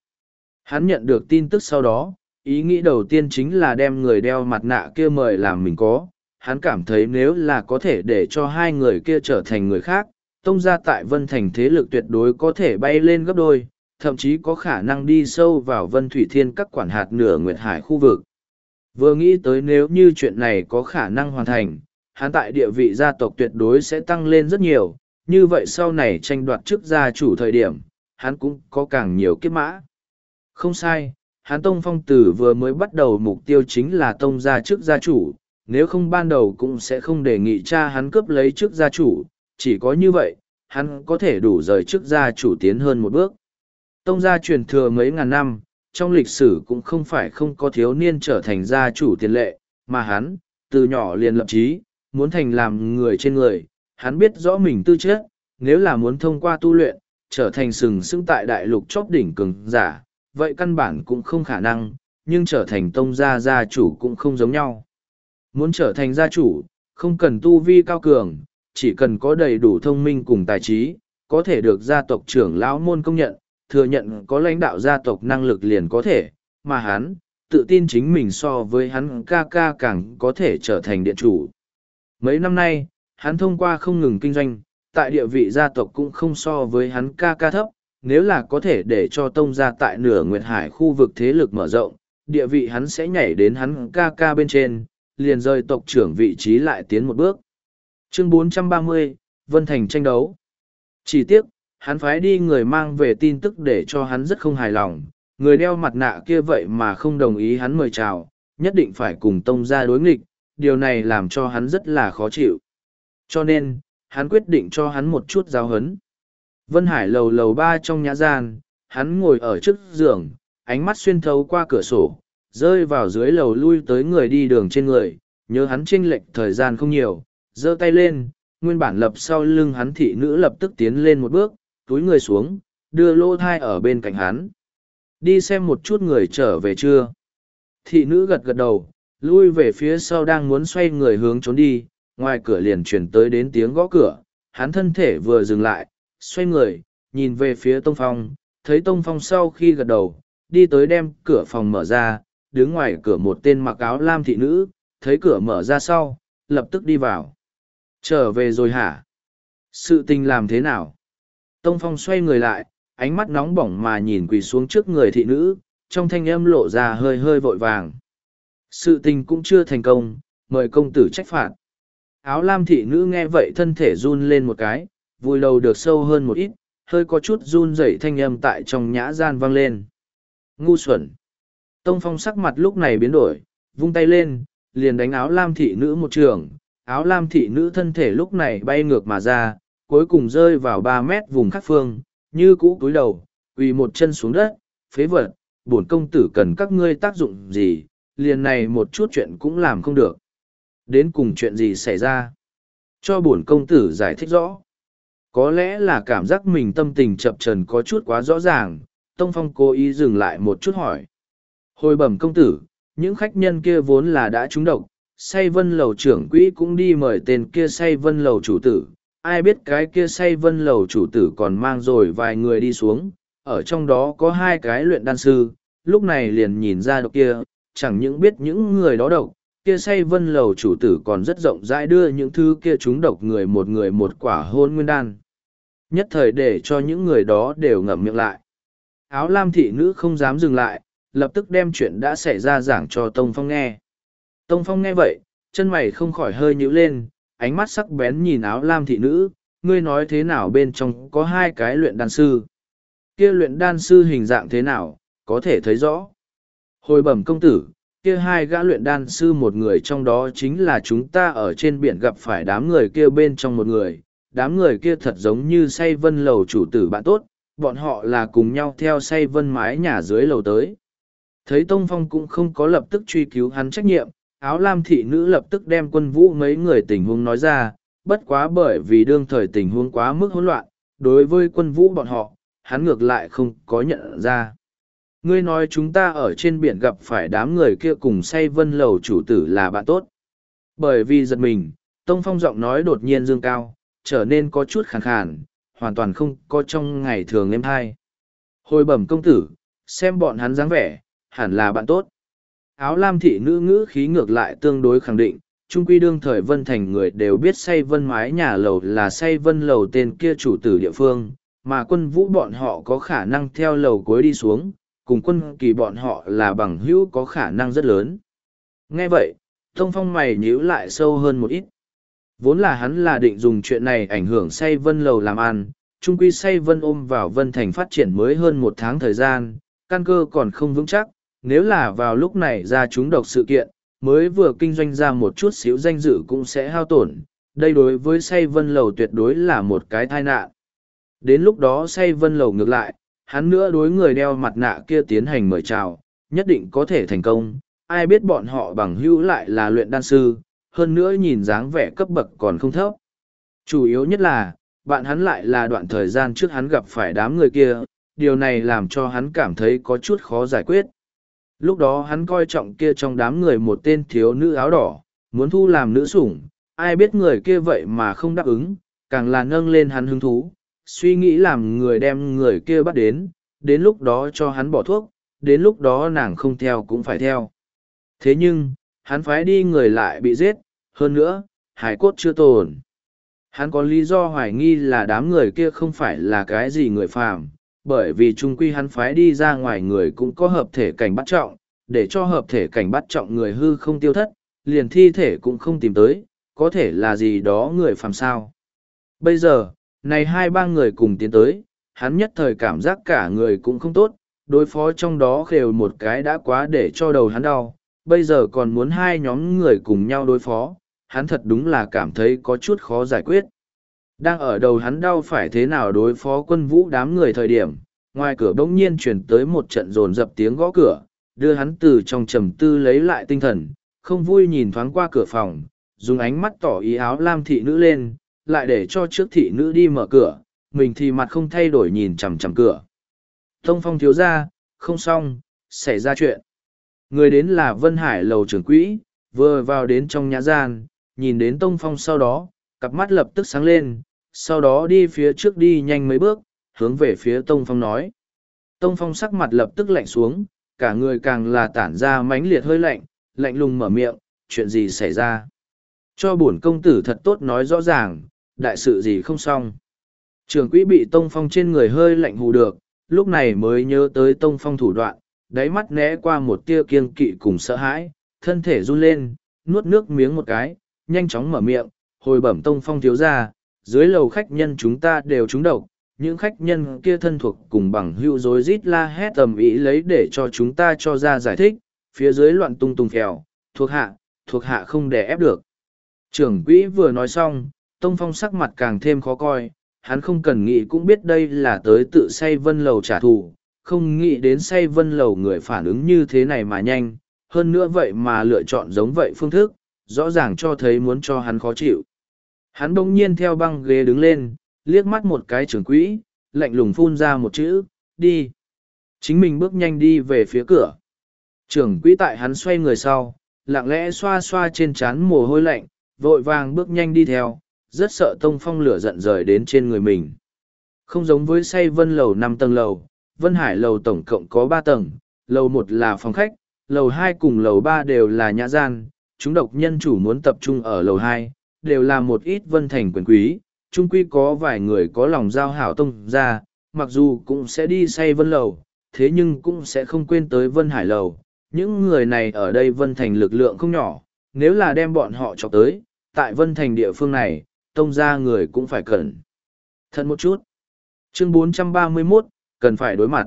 Hắn nhận được tin tức sau đó, ý nghĩ đầu tiên chính là đem người đeo mặt nạ kia mời làm mình có. Hắn cảm thấy nếu là có thể để cho hai người kia trở thành người khác, tông ra tại vân thành thế lực tuyệt đối có thể bay lên gấp đôi, thậm chí có khả năng đi sâu vào vân thủy thiên các quản hạt nửa nguyệt hải khu vực. Vừa nghĩ tới nếu như chuyện này có khả năng hoàn thành, hắn tại địa vị gia tộc tuyệt đối sẽ tăng lên rất nhiều, như vậy sau này tranh đoạt chức gia chủ thời điểm, hắn cũng có càng nhiều kiếp mã. Không sai, hắn Tông Phong Tử vừa mới bắt đầu mục tiêu chính là Tông gia chức gia chủ, nếu không ban đầu cũng sẽ không đề nghị cha hắn cướp lấy chức gia chủ, chỉ có như vậy, hắn có thể đủ rời chức gia chủ tiến hơn một bước. Tông gia truyền thừa mấy ngàn năm, trong lịch sử cũng không phải không có thiếu niên trở thành gia chủ tiền lệ, mà hắn, từ nhỏ liền lập chí, muốn thành làm người trên người, hắn biết rõ mình tư chất, nếu là muốn thông qua tu luyện, trở thành sừng sững tại đại lục chóp đỉnh cường giả, vậy căn bản cũng không khả năng, nhưng trở thành tông gia gia chủ cũng không giống nhau. Muốn trở thành gia chủ, không cần tu vi cao cường, chỉ cần có đầy đủ thông minh cùng tài trí, có thể được gia tộc trưởng lão môn công nhận, thừa nhận có lãnh đạo gia tộc năng lực liền có thể, mà hắn, tự tin chính mình so với hắn ca ca càng có thể trở thành điện chủ. Mấy năm nay, hắn thông qua không ngừng kinh doanh, tại địa vị gia tộc cũng không so với hắn ca ca thấp, nếu là có thể để cho tông gia tại nửa Nguyệt Hải khu vực thế lực mở rộng, địa vị hắn sẽ nhảy đến hắn ca ca bên trên, liền rời tộc trưởng vị trí lại tiến một bước. Chương 430, Vân Thành tranh đấu. Chỉ tiếc, hắn phái đi người mang về tin tức để cho hắn rất không hài lòng, người đeo mặt nạ kia vậy mà không đồng ý hắn mời chào, nhất định phải cùng tông gia đối nghịch, điều này làm cho hắn rất là khó chịu. Cho nên, hắn quyết định cho hắn một chút giáo hấn. Vân Hải lầu lầu ba trong nhã gian, hắn ngồi ở trước giường, ánh mắt xuyên thấu qua cửa sổ, rơi vào dưới lầu lui tới người đi đường trên người, nhớ hắn chênh lệch thời gian không nhiều, giơ tay lên, nguyên bản lập sau lưng hắn thị nữ lập tức tiến lên một bước, túi người xuống, đưa lô thai ở bên cạnh hắn. Đi xem một chút người trở về chưa? Thị nữ gật gật đầu, lui về phía sau đang muốn xoay người hướng trốn đi, ngoài cửa liền chuyển tới đến tiếng gõ cửa, hắn thân thể vừa dừng lại, xoay người, nhìn về phía Tông Phong, thấy Tông Phong sau khi gật đầu, đi tới đem cửa phòng mở ra, đứng ngoài cửa một tên mặc áo lam thị nữ, thấy cửa mở ra sau, lập tức đi vào. Trở về rồi hả? Sự tình làm thế nào? Tông Phong xoay người lại, ánh mắt nóng bỏng mà nhìn quỳ xuống trước người thị nữ, trong thanh âm lộ ra hơi hơi vội vàng. Sự tình cũng chưa thành công, mời công tử trách phạt. Áo lam thị nữ nghe vậy thân thể run lên một cái, vùi đầu được sâu hơn một ít, hơi có chút run rẩy thanh âm tại trong nhã gian vang lên. Ngu xuẩn. Tông phong sắc mặt lúc này biến đổi, vung tay lên, liền đánh áo lam thị nữ một trường. Áo lam thị nữ thân thể lúc này bay ngược mà ra, cuối cùng rơi vào ba mét vùng khắc phương, như cũ cúi đầu, quỳ một chân xuống đất, phế vật, bổn công tử cần các ngươi tác dụng gì, liền này một chút chuyện cũng làm không được. Đến cùng chuyện gì xảy ra? Cho bổn công tử giải thích rõ. Có lẽ là cảm giác mình tâm tình chập trần có chút quá rõ ràng, Tông Phong cố ý dừng lại một chút hỏi. Hồi bẩm công tử, những khách nhân kia vốn là đã trúng độc, say vân lầu trưởng quỹ cũng đi mời tên kia say vân lầu chủ tử. Ai biết cái kia say vân lầu chủ tử còn mang rồi vài người đi xuống, ở trong đó có hai cái luyện đan sư, lúc này liền nhìn ra độc kia, chẳng những biết những người đó độc, kia say vân lầu chủ tử còn rất rộng rãi đưa những thứ kia chúng độc người một người một quả hôn nguyên đan. Nhất thời để cho những người đó đều ngậm miệng lại. Áo lam thị nữ không dám dừng lại, lập tức đem chuyện đã xảy ra giảng cho Tông Phong nghe. Tông Phong nghe vậy, chân mày không khỏi hơi nhíu lên, ánh mắt sắc bén nhìn áo lam thị nữ, ngươi nói thế nào bên trong có hai cái luyện đan sư. Kia luyện đan sư hình dạng thế nào, có thể thấy rõ. Hồi bẩm công tử, kia hai gã luyện đan sư một người trong đó chính là chúng ta ở trên biển gặp phải đám người kia bên trong một người. Đám người kia thật giống như say vân lầu chủ tử bạn tốt, bọn họ là cùng nhau theo say vân mái nhà dưới lầu tới. Thấy Tông Phong cũng không có lập tức truy cứu hắn trách nhiệm, áo lam thị nữ lập tức đem quân vũ mấy người tình huống nói ra, bất quá bởi vì đương thời tình huống quá mức hỗn loạn, đối với quân vũ bọn họ, hắn ngược lại không có nhận ra. Ngươi nói chúng ta ở trên biển gặp phải đám người kia cùng say vân lầu chủ tử là bạn tốt. Bởi vì giật mình, Tông Phong giọng nói đột nhiên dương cao, trở nên có chút khàn khàn, hoàn toàn không có trong ngày thường êm hai. Hồi bẩm công tử, xem bọn hắn dáng vẻ, hẳn là bạn tốt. Áo lam thị nữ ngữ khí ngược lại tương đối khẳng định, trung quy đương thời vân thành người đều biết say vân mái nhà lầu là say vân lầu tên kia chủ tử địa phương, mà quân vũ bọn họ có khả năng theo lầu cuối đi xuống, cùng quân kỳ bọn họ là bằng hữu có khả năng rất lớn. Nghe vậy, Tông Phong mày nhíu lại sâu hơn một ít. Vốn là hắn là định dùng chuyện này ảnh hưởng say vân lầu làm ăn, trung quy say vân ôm vào vân thành phát triển mới hơn một tháng thời gian, căn cơ còn không vững chắc, nếu là vào lúc này ra chúng độc sự kiện, mới vừa kinh doanh ra một chút xíu danh dự cũng sẽ hao tổn, đây đối với say vân lầu tuyệt đối là một cái tai nạn. Đến lúc đó say vân lầu ngược lại, hắn nữa đối người đeo mặt nạ kia tiến hành mời chào, nhất định có thể thành công, ai biết bọn họ bằng hữu lại là luyện đan sư, hơn nữa nhìn dáng vẻ cấp bậc còn không thấp. Chủ yếu nhất là, bạn hắn lại là đoạn thời gian trước hắn gặp phải đám người kia, điều này làm cho hắn cảm thấy có chút khó giải quyết. Lúc đó hắn coi trọng kia trong đám người một tên thiếu nữ áo đỏ, muốn thu làm nữ sủng, ai biết người kia vậy mà không đáp ứng, càng là nâng lên hắn hứng thú, suy nghĩ làm người đem người kia bắt đến, đến lúc đó cho hắn bỏ thuốc, đến lúc đó nàng không theo cũng phải theo. Thế nhưng, hắn phái đi người lại bị giết, hơn nữa, hải cốt chưa tồn. Hắn có lý do hoài nghi là đám người kia không phải là cái gì người phàm, bởi vì trung quy hắn phái đi ra ngoài người cũng có hợp thể cảnh bắt trọng, để cho hợp thể cảnh bắt trọng người hư không tiêu thất, liền thi thể cũng không tìm tới, có thể là gì đó người phàm sao. Bây giờ, này hai ba người cùng tiến tới, hắn nhất thời cảm giác cả người cũng không tốt, đối phó trong đó khều một cái đã quá để cho đầu hắn đau, bây giờ còn muốn hai nhóm người cùng nhau đối phó, hắn thật đúng là cảm thấy có chút khó giải quyết. Đang ở đầu hắn đau phải thế nào đối phó quân vũ đám người thời điểm, ngoài cửa bỗng nhiên truyền tới một trận rồn dập tiếng gõ cửa, đưa hắn từ trong trầm tư lấy lại tinh thần, không vui nhìn thoáng qua cửa phòng, dùng ánh mắt tỏ ý áo lam thị nữ lên, lại để cho trước thị nữ đi mở cửa, mình thì mặt không thay đổi nhìn chằm chằm cửa. Tông phong thiếu ra, không xong, xảy ra chuyện. Người đến là Vân Hải lầu trưởng quỹ, vừa vào đến trong nhà gian, nhìn đến Tông Phong sau đó, cặp mắt lập tức sáng lên, sau đó đi phía trước đi nhanh mấy bước, hướng về phía Tông Phong nói. Tông Phong sắc mặt lập tức lạnh xuống, cả người càng là tản ra mãnh liệt hơi lạnh, lạnh lùng mở miệng, chuyện gì xảy ra. Cho bổn công tử thật tốt nói rõ ràng, đại sự gì không xong. Trường quỹ bị Tông Phong trên người hơi lạnh hù được, lúc này mới nhớ tới Tông Phong thủ đoạn, đáy mắt né qua một tia kiên kỵ cùng sợ hãi, thân thể run lên, nuốt nước miếng một cái, nhanh chóng mở miệng, hồi bẩm Tông Phong thiếu ra, dưới lầu khách nhân chúng ta đều trúng độc, những khách nhân kia thân thuộc cùng bằng hữu rối rít la hét tầm ý lấy để cho chúng ta cho ra giải thích, phía dưới loạn tung tung phèo, thuộc hạ, thuộc hạ không để ép được. Trưởng quỹ vừa nói xong, Tông Phong sắc mặt càng thêm khó coi, hắn không cần nghĩ cũng biết đây là tới tự say vân lầu trả thù, không nghĩ đến say vân lầu người phản ứng như thế này mà nhanh, hơn nữa vậy mà lựa chọn giống vậy phương thức, rõ ràng cho thấy muốn cho hắn khó chịu. Hắn bỗng nhiên theo băng ghế đứng lên, liếc mắt một cái trưởng quỹ, lạnh lùng phun ra một chữ, đi. Chính mình bước nhanh đi về phía cửa. Trưởng quỹ tại hắn xoay người sau, lặng lẽ xoa xoa trên trán mồ hôi lạnh, vội vàng bước nhanh đi theo, rất sợ tông phong lửa giận rời đến trên người mình. Không giống với say vân lầu năm tầng lầu, vân hải lầu tổng cộng có ba tầng, lầu một là phòng khách, lầu hai cùng lầu ba đều là nhã gian, chúng độc nhân chủ muốn tập trung ở lầu hai, đều là một ít vân thành quyền quý, chung quy có vài người có lòng giao hảo tông ra, mặc dù cũng sẽ đi say vân lầu, thế nhưng cũng sẽ không quên tới vân hải lầu. Những người này ở đây vân thành lực lượng không nhỏ, nếu là đem bọn họ cho tới, tại vân thành địa phương này, tông ra người cũng phải cẩn. thận một chút. Chương 431, cần phải đối mặt.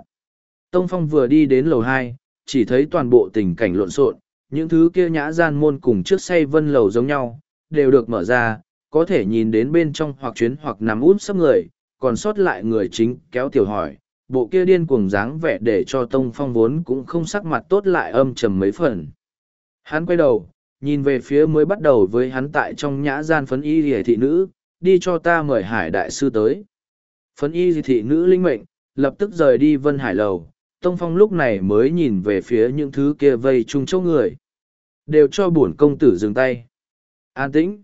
Tông Phong vừa đi đến lầu hai, chỉ thấy toàn bộ tình cảnh lộn xộn, những thứ kia nhã gian môn cùng trước say vân lầu giống nhau, đều được mở ra, có thể nhìn đến bên trong hoặc chuyến hoặc nằm út sắp người, còn sót lại người chính kéo tiểu hỏi, bộ kia điên cuồng dáng vẻ để cho Tông Phong vốn cũng không sắc mặt tốt lại âm trầm mấy phần. Hắn quay đầu, nhìn về phía mới bắt đầu với hắn tại trong nhã gian phấn y rìa thị nữ, đi cho ta mời hải đại sư tới. Phấn y thị nữ linh mệnh, lập tức rời đi vân hải lầu, Tông Phong lúc này mới nhìn về phía những thứ kia vây chung châu người. Đều cho bổn công tử dừng tay. An tĩnh.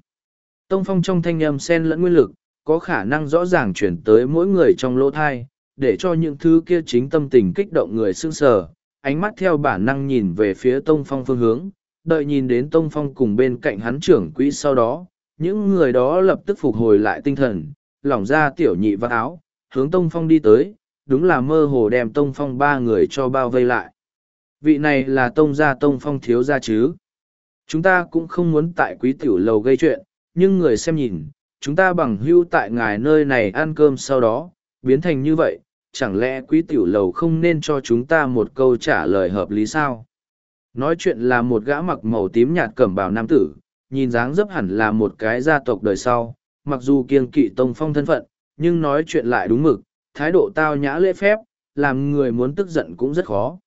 Tông phong trong thanh âm sen lẫn nguyên lực, có khả năng rõ ràng chuyển tới mỗi người trong lỗ thai, để cho những thứ kia chính tâm tình kích động người sương sờ, ánh mắt theo bản năng nhìn về phía tông phong phương hướng, đợi nhìn đến tông phong cùng bên cạnh hắn trưởng quỹ sau đó, những người đó lập tức phục hồi lại tinh thần, lỏng ra tiểu nhị vác áo, hướng tông phong đi tới, đúng là mơ hồ đem tông phong ba người cho bao vây lại. Vị này là tông gia tông phong thiếu gia chứ. Chúng ta cũng không muốn tại quý tiểu lầu gây chuyện, nhưng người xem nhìn, chúng ta bằng hưu tại ngài nơi này ăn cơm sau đó, biến thành như vậy, chẳng lẽ quý tiểu lầu không nên cho chúng ta một câu trả lời hợp lý sao? Nói chuyện là một gã mặc màu tím nhạt cẩm bào nam tử, nhìn dáng dấp hẳn là một cái gia tộc đời sau, mặc dù kiêng kỵ tông phong thân phận, nhưng nói chuyện lại đúng mực, thái độ tao nhã lễ phép, làm người muốn tức giận cũng rất khó.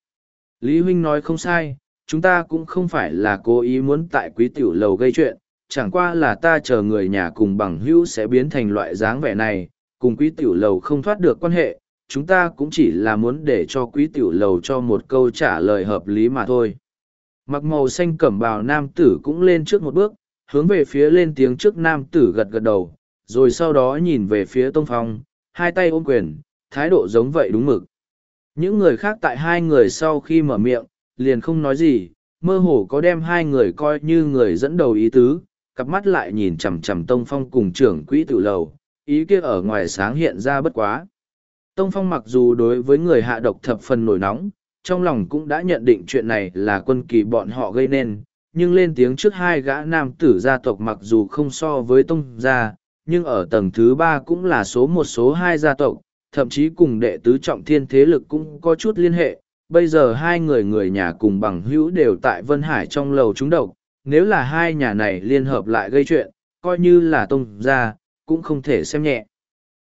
Lý Huynh nói không sai, chúng ta cũng không phải là cố ý muốn tại quý tiểu lầu gây chuyện, chẳng qua là ta chờ người nhà cùng bằng hữu sẽ biến thành loại dáng vẻ này, cùng quý tiểu lầu không thoát được quan hệ, chúng ta cũng chỉ là muốn để cho quý tiểu lầu cho một câu trả lời hợp lý mà thôi. Mặc màu xanh cẩm bào nam tử cũng lên trước một bước, hướng về phía lên tiếng trước nam tử gật gật đầu, rồi sau đó nhìn về phía tông phong, hai tay ôm quyền, thái độ giống vậy đúng mực. Những người khác tại hai người sau khi mở miệng, liền không nói gì, mơ hồ có đem hai người coi như người dẫn đầu ý tứ, cặp mắt lại nhìn chằm chằm Tông Phong cùng trưởng quỹ tự lầu, ý kia ở ngoài sáng hiện ra bất quá. Tông Phong mặc dù đối với người hạ độc thập phần nổi nóng, trong lòng cũng đã nhận định chuyện này là quân kỳ bọn họ gây nên, nhưng lên tiếng trước hai gã nam tử gia tộc mặc dù không so với Tông gia, nhưng ở tầng thứ ba cũng là số một số hai gia tộc, thậm chí cùng đệ tứ trọng thiên thế lực cũng có chút liên hệ. Bây giờ hai người người nhà cùng bằng hữu đều tại Vân Hải trong lầu trúng độc, nếu là hai nhà này liên hợp lại gây chuyện, coi như là tông ra, cũng không thể xem nhẹ.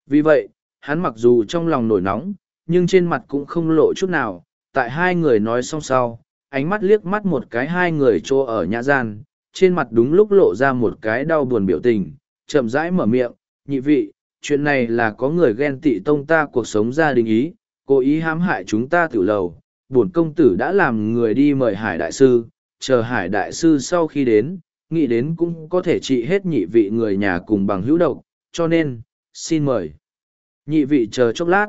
Vì vậy, hắn mặc dù trong lòng nổi nóng, nhưng trên mặt cũng không lộ chút nào, tại hai người nói xong sau, ánh mắt liếc mắt một cái hai người trô ở nhã gian, trên mặt đúng lúc lộ ra một cái đau buồn biểu tình, chậm rãi mở miệng, nhị vị, chuyện này là có người ghen tị tông ta cuộc sống gia đình ý, cố ý hãm hại chúng ta tiểu lầu, bổn công tử đã làm người đi mời hải đại sư, chờ hải đại sư sau khi đến, nghĩ đến cũng có thể trị hết nhị vị người nhà cùng bằng hữu độc, cho nên, xin mời. Nhị vị chờ chốc lát.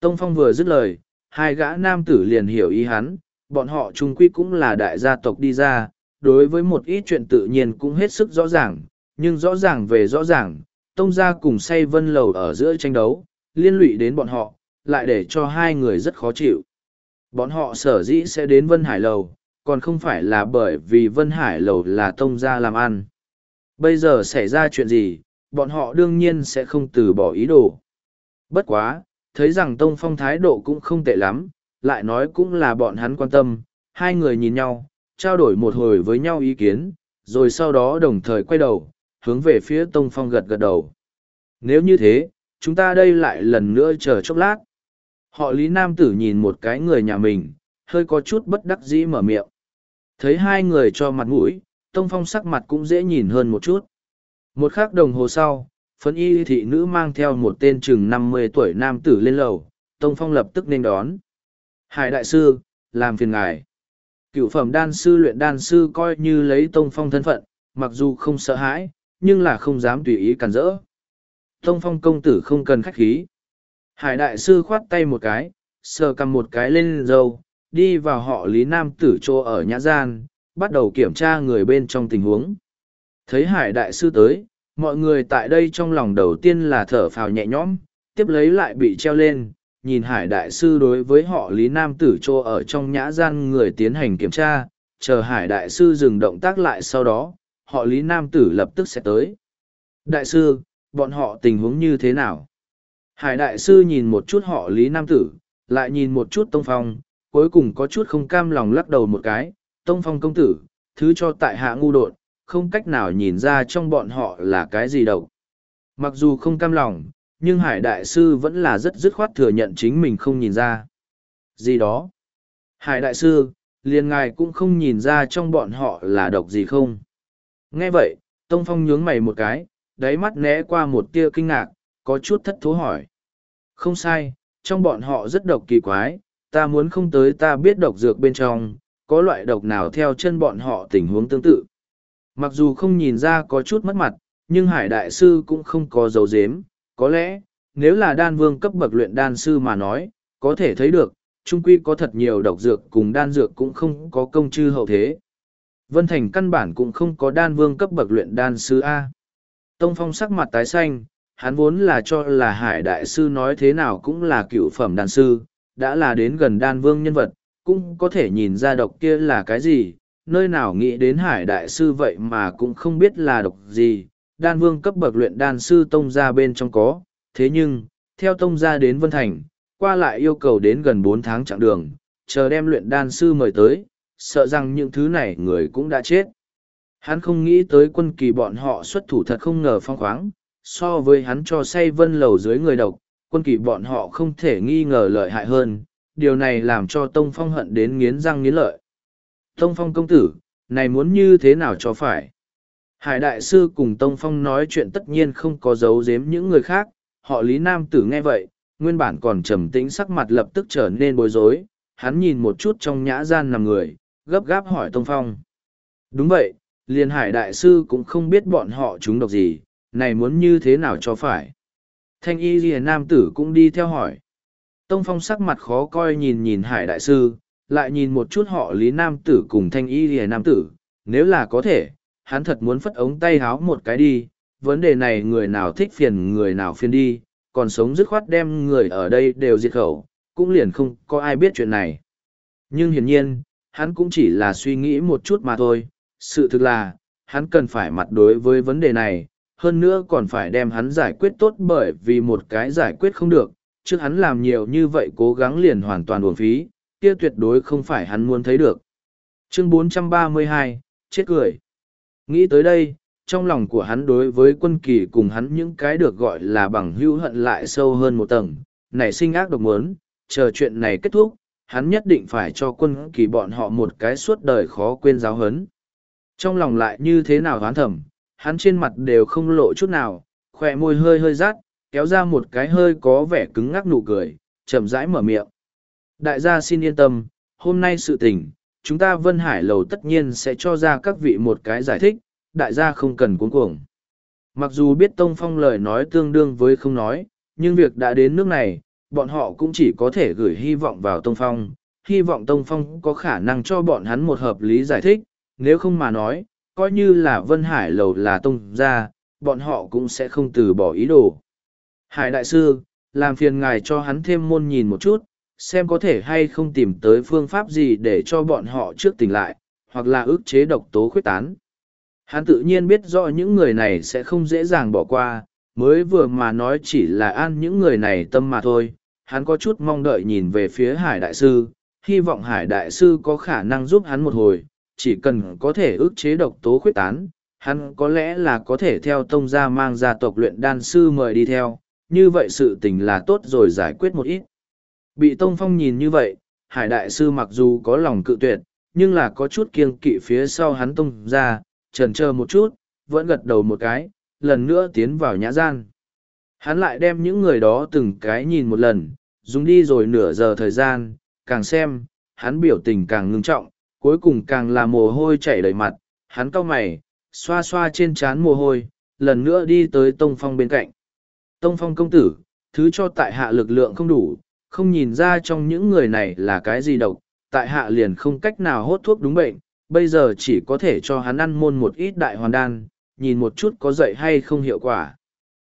Tông Phong vừa dứt lời, hai gã nam tử liền hiểu ý hắn, bọn họ trung quy cũng là đại gia tộc đi ra, đối với một ít chuyện tự nhiên cũng hết sức rõ ràng, nhưng rõ ràng về rõ ràng, tông gia cùng say vân lầu ở giữa tranh đấu, liên lụy đến bọn họ, lại để cho hai người rất khó chịu. Bọn họ sở dĩ sẽ đến Vân Hải lầu, còn không phải là bởi vì Vân Hải lầu là tông gia làm ăn. Bây giờ xảy ra chuyện gì, bọn họ đương nhiên sẽ không từ bỏ ý đồ. Bất quá, thấy rằng tông phong thái độ cũng không tệ lắm, lại nói cũng là bọn hắn quan tâm, hai người nhìn nhau, trao đổi một hồi với nhau ý kiến, rồi sau đó đồng thời quay đầu, hướng về phía tông phong gật gật đầu. Nếu như thế, chúng ta đây lại lần nữa chờ chốc lát. Họ Lý Nam Tử nhìn một cái người nhà mình, hơi có chút bất đắc dĩ mở miệng. Thấy hai người cho mặt mũi, Tông Phong sắc mặt cũng dễ nhìn hơn một chút. Một khắc đồng hồ sau, phấn y thị nữ mang theo một tên chừng năm mươi tuổi nam tử lên lầu, Tông Phong lập tức nên đón. Hải đại sư, làm phiền ngài. Cựu phẩm đan sư luyện đan sư coi như lấy Tông Phong thân phận, mặc dù không sợ hãi, nhưng là không dám tùy ý cản rỡ. Tông Phong công tử không cần khách khí. Hải đại sư khoát tay một cái, sờ cầm một cái lên dâu, đi vào họ Lý Nam tử chỗ ở nhã gian, bắt đầu kiểm tra người bên trong tình huống. Thấy Hải đại sư tới, mọi người tại đây trong lòng đầu tiên là thở phào nhẹ nhõm, tiếp lấy lại bị treo lên, nhìn Hải đại sư đối với họ Lý Nam tử chỗ ở trong nhã gian người tiến hành kiểm tra, chờ Hải đại sư dừng động tác lại sau đó, họ Lý Nam tử lập tức sẽ tới. Đại sư, bọn họ tình huống như thế nào? Hải đại sư nhìn một chút họ Lý Nam Tử, lại nhìn một chút Tông Phong, cuối cùng có chút không cam lòng lắc đầu một cái, Tông Phong công tử, thứ cho tại hạ ngu đột, không cách nào nhìn ra trong bọn họ là cái gì đâu. Mặc dù không cam lòng, nhưng Hải đại sư vẫn là rất dứt khoát thừa nhận chính mình không nhìn ra. Gì đó? Hải đại sư, liền ngài cũng không nhìn ra trong bọn họ là độc gì không? Nghe vậy, Tông Phong nhướng mày một cái, đáy mắt né qua một tia kinh ngạc, có chút thất thố hỏi. Không sai, trong bọn họ rất độc kỳ quái, ta muốn không tới ta biết độc dược bên trong, có loại độc nào theo chân bọn họ tình huống tương tự. Mặc dù không nhìn ra có chút mất mặt, nhưng Hải Đại Sư cũng không có dấu dếm, có lẽ, nếu là đan vương cấp bậc luyện đan sư mà nói, có thể thấy được, trung quy có thật nhiều độc dược cùng đan dược cũng không có công chư hậu thế. Vân Thành căn bản cũng không có đan vương cấp bậc luyện đan sư A. Tông Phong sắc mặt tái xanh, hắn vốn là cho là Hải Đại Sư nói thế nào cũng là cựu phẩm đan sư, đã là đến gần đan vương nhân vật, cũng có thể nhìn ra độc kia là cái gì, nơi nào nghĩ đến Hải Đại Sư vậy mà cũng không biết là độc gì, đan vương cấp bậc luyện đan sư tông ra bên trong có, thế nhưng, theo tông ra đến Vân Thành, qua lại yêu cầu đến gần bốn tháng chặng đường, chờ đem luyện đan sư mời tới, sợ rằng những thứ này người cũng đã chết. Hắn không nghĩ tới quân kỳ bọn họ xuất thủ thật không ngờ phong khoáng, so với hắn cho say vân lầu dưới người độc, quân kỳ bọn họ không thể nghi ngờ lợi hại hơn, điều này làm cho Tông Phong hận đến nghiến răng nghiến lợi. Tông Phong công tử, này muốn như thế nào cho phải? Hải Đại Sư cùng Tông Phong nói chuyện tất nhiên không có giấu giếm những người khác, họ Lý Nam Tử nghe vậy, nguyên bản còn trầm tĩnh sắc mặt lập tức trở nên bối rối, hắn nhìn một chút trong nhã gian nằm người, gấp gáp hỏi Tông Phong. Đúng vậy, liền Hải Đại Sư cũng không biết bọn họ chúng độc gì, này muốn như thế nào cho phải. Thanh y ghi nam tử cũng đi theo hỏi. Tông Phong sắc mặt khó coi nhìn nhìn Hải Đại Sư, lại nhìn một chút họ Lý Nam tử cùng thanh y ghi nam tử, nếu là có thể, hắn thật muốn phất ống tay háo một cái đi, vấn đề này người nào thích phiền người nào phiền đi, còn sống dứt khoát đem người ở đây đều diệt khẩu, cũng liền không có ai biết chuyện này. Nhưng hiển nhiên, hắn cũng chỉ là suy nghĩ một chút mà thôi, sự thực là, hắn cần phải mặt đối với vấn đề này, hơn nữa còn phải đem hắn giải quyết tốt bởi vì một cái giải quyết không được, trước hắn làm nhiều như vậy cố gắng liền hoàn toàn uổng phí, kia tuyệt đối không phải hắn muốn thấy được. Chương 432, chết cười. Nghĩ tới đây, trong lòng của hắn đối với quân kỳ cùng hắn những cái được gọi là bằng hữu hận lại sâu hơn một tầng, nảy sinh ác độc muốn, chờ chuyện này kết thúc, hắn nhất định phải cho quân kỳ bọn họ một cái suốt đời khó quên giáo hấn. Trong lòng lại như thế nào hoán thầm, hắn trên mặt đều không lộ chút nào, khỏe môi hơi hơi rát, kéo ra một cái hơi có vẻ cứng ngắc nụ cười, chậm rãi mở miệng. Đại gia xin yên tâm, hôm nay sự tình, chúng ta Vân Hải Lầu tất nhiên sẽ cho ra các vị một cái giải thích, đại gia không cần cuống cuồng. Mặc dù biết Tông Phong lời nói tương đương với không nói, nhưng việc đã đến nước này, bọn họ cũng chỉ có thể gửi hy vọng vào Tông Phong, hy vọng Tông Phong có khả năng cho bọn hắn một hợp lý giải thích, nếu không mà nói, coi như là Vân Hải Lầu là Tông ra, bọn họ cũng sẽ không từ bỏ ý đồ. Hải Đại Sư, làm phiền ngài cho hắn thêm môn nhìn một chút, xem có thể hay không tìm tới phương pháp gì để cho bọn họ trước tỉnh lại, hoặc là ức chế độc tố khuyết tán. Hắn tự nhiên biết rõ những người này sẽ không dễ dàng bỏ qua, mới vừa mà nói chỉ là an những người này tâm mà thôi. Hắn có chút mong đợi nhìn về phía Hải Đại Sư, hy vọng Hải Đại Sư có khả năng giúp hắn một hồi, chỉ cần có thể ức chế độc tố khuyết tán, hắn có lẽ là có thể theo tông gia mang gia tộc luyện đan sư mời đi theo, như vậy sự tình là tốt rồi giải quyết một ít. Bị Tông Phong nhìn như vậy, Hải Đại Sư mặc dù có lòng cự tuyệt, nhưng là có chút kiêng kỵ phía sau hắn tông ra, trần chờ một chút, vẫn gật đầu một cái, lần nữa tiến vào nhã gian. Hắn lại đem những người đó từng cái nhìn một lần, dùng đi rồi nửa giờ thời gian, càng xem, hắn biểu tình càng ngưng trọng, cuối cùng càng là mồ hôi chảy đầy mặt, hắn cau mày, xoa xoa trên trán mồ hôi, lần nữa đi tới Tông Phong bên cạnh. Tông Phong công tử, thứ cho tại hạ lực lượng không đủ, không nhìn ra trong những người này là cái gì độc, tại hạ liền không cách nào hốt thuốc đúng bệnh, bây giờ chỉ có thể cho hắn ăn môn một ít đại hoàn đan, nhìn một chút có dậy hay không hiệu quả.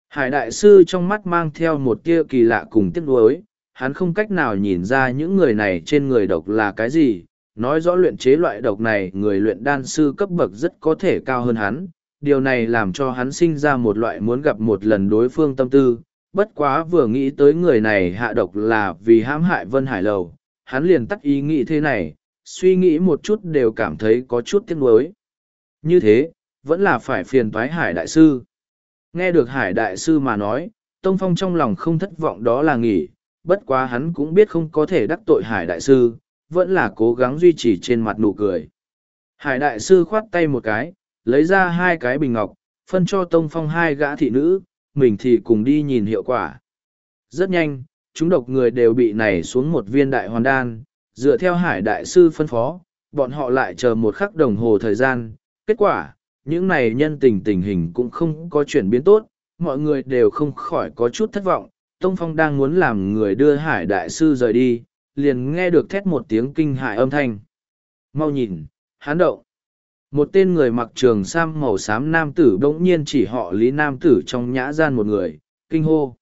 Hải đại sư trong mắt mang theo một tia kỳ lạ cùng tiếc nuối, hắn không cách nào nhìn ra những người này trên người độc là cái gì, nói rõ luyện chế loại độc này người luyện đan sư cấp bậc rất có thể cao hơn hắn, điều này làm cho hắn sinh ra một loại muốn gặp một lần đối phương tâm tư, bất quá vừa nghĩ tới người này hạ độc là vì hãm hại Vân Hải Lầu, hắn liền tắt ý nghĩ thế này, suy nghĩ một chút đều cảm thấy có chút tiếc nuối. Như thế, vẫn là phải phiền toái Hải Đại Sư. Nghe được Hải Đại Sư mà nói, Tông Phong trong lòng không thất vọng đó là nghỉ, bất quá hắn cũng biết không có thể đắc tội Hải Đại Sư, vẫn là cố gắng duy trì trên mặt nụ cười. Hải Đại Sư khoát tay một cái, lấy ra hai cái bình ngọc, phân cho Tông Phong hai gã thị nữ, mình thì cùng đi nhìn hiệu quả. Rất nhanh, chúng độc người đều bị nảy xuống một viên đại hoàn đan, dựa theo hải đại sư phân phó, bọn họ lại chờ một khắc đồng hồ thời gian, kết quả, những này nhân tình tình hình cũng không có chuyển biến tốt, mọi người đều không khỏi có chút thất vọng. Tông Phong đang muốn làm người đưa hải đại sư rời đi, liền nghe được thét một tiếng kinh hại âm thanh. Mau nhìn, hán động. Một tên người mặc trường sam màu xám nam tử bỗng nhiên chỉ họ lý nam tử trong nhã gian một người, kinh hô.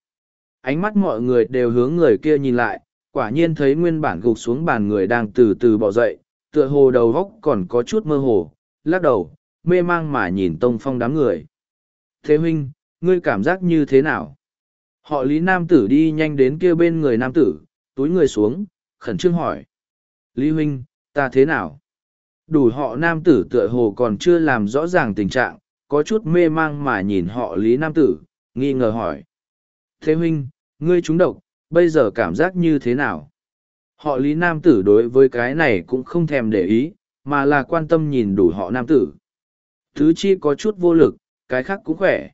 Ánh mắt mọi người đều hướng người kia nhìn lại, quả nhiên thấy nguyên bản gục xuống bàn người đang từ từ bỏ dậy, tựa hồ đầu góc còn có chút mơ hồ, lắc đầu, mê mang mà nhìn tông phong đám người. Thế huynh, ngươi cảm giác như thế nào? Họ lý nam tử đi nhanh đến kia bên người nam tử, túi người xuống, khẩn trương hỏi. Lý huynh, ta thế nào? Đủ họ nam tử tựa hồ còn chưa làm rõ ràng tình trạng, có chút mê mang mà nhìn họ lý nam tử, nghi ngờ hỏi. Thế huynh, ngươi trúng độc, bây giờ cảm giác như thế nào? Họ lý nam tử đối với cái này cũng không thèm để ý, mà là quan tâm nhìn đủ họ nam tử. Thứ chi có chút vô lực, cái khác cũng khỏe.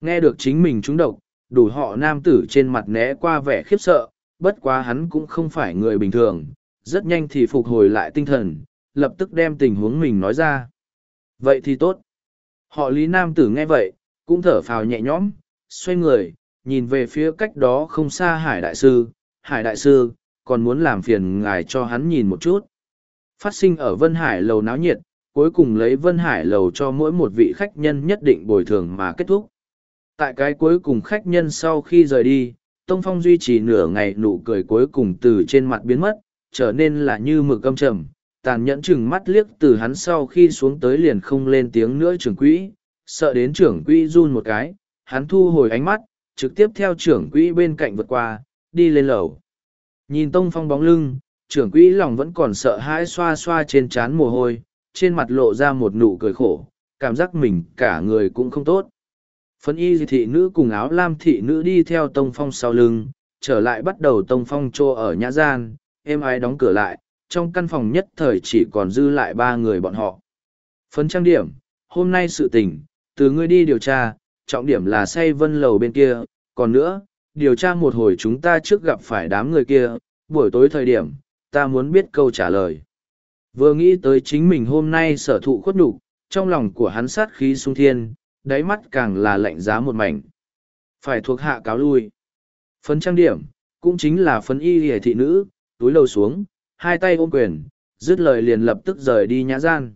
Nghe được chính mình trúng độc, đủ họ nam tử trên mặt né qua vẻ khiếp sợ, bất quá hắn cũng không phải người bình thường, rất nhanh thì phục hồi lại tinh thần, lập tức đem tình huống mình nói ra. Vậy thì tốt. Họ lý nam tử nghe vậy, cũng thở phào nhẹ nhõm, xoay người, nhìn về phía cách đó không xa hải đại sư. Hải đại sư, còn muốn làm phiền ngài cho hắn nhìn một chút. Phát sinh ở Vân Hải lầu náo nhiệt, cuối cùng lấy Vân Hải lầu cho mỗi một vị khách nhân nhất định bồi thường mà kết thúc. Tại cái cuối cùng khách nhân sau khi rời đi, Tông Phong duy trì nửa ngày nụ cười cuối cùng từ trên mặt biến mất, trở nên là như mực âm trầm, tàn nhẫn chừng mắt liếc từ hắn sau khi xuống tới liền không lên tiếng nữa trưởng quỹ, sợ đến trưởng quỹ run một cái, hắn thu hồi ánh mắt, trực tiếp theo trưởng quỹ bên cạnh vượt qua, đi lên lầu. Nhìn Tông Phong bóng lưng, trưởng quỹ lòng vẫn còn sợ hãi xoa xoa trên trán mồ hôi, trên mặt lộ ra một nụ cười khổ, cảm giác mình cả người cũng không tốt. Phân y thị nữ cùng áo lam thị nữ đi theo Tông Phong sau lưng, trở lại bắt đầu Tông Phong trô ở nhã gian, êm ái đóng cửa lại, trong căn phòng nhất thời chỉ còn dư lại ba người bọn họ. Phấn trang điểm, hôm nay sự tình, từ ngươi đi điều tra, trọng điểm là say vân lầu bên kia, còn nữa, điều tra một hồi chúng ta trước gặp phải đám người kia, buổi tối thời điểm, ta muốn biết câu trả lời. Vừa nghĩ tới chính mình hôm nay sở thụ khuất nhục trong lòng của hắn sát khí sung thiên, đáy mắt càng là lạnh giá một mảnh. Phải thuộc hạ cáo lui. Phấn trang điểm, cũng chính là phấn y hề thị nữ, túi lầu xuống, hai tay ôm quyền, dứt lời liền lập tức rời đi nhã gian.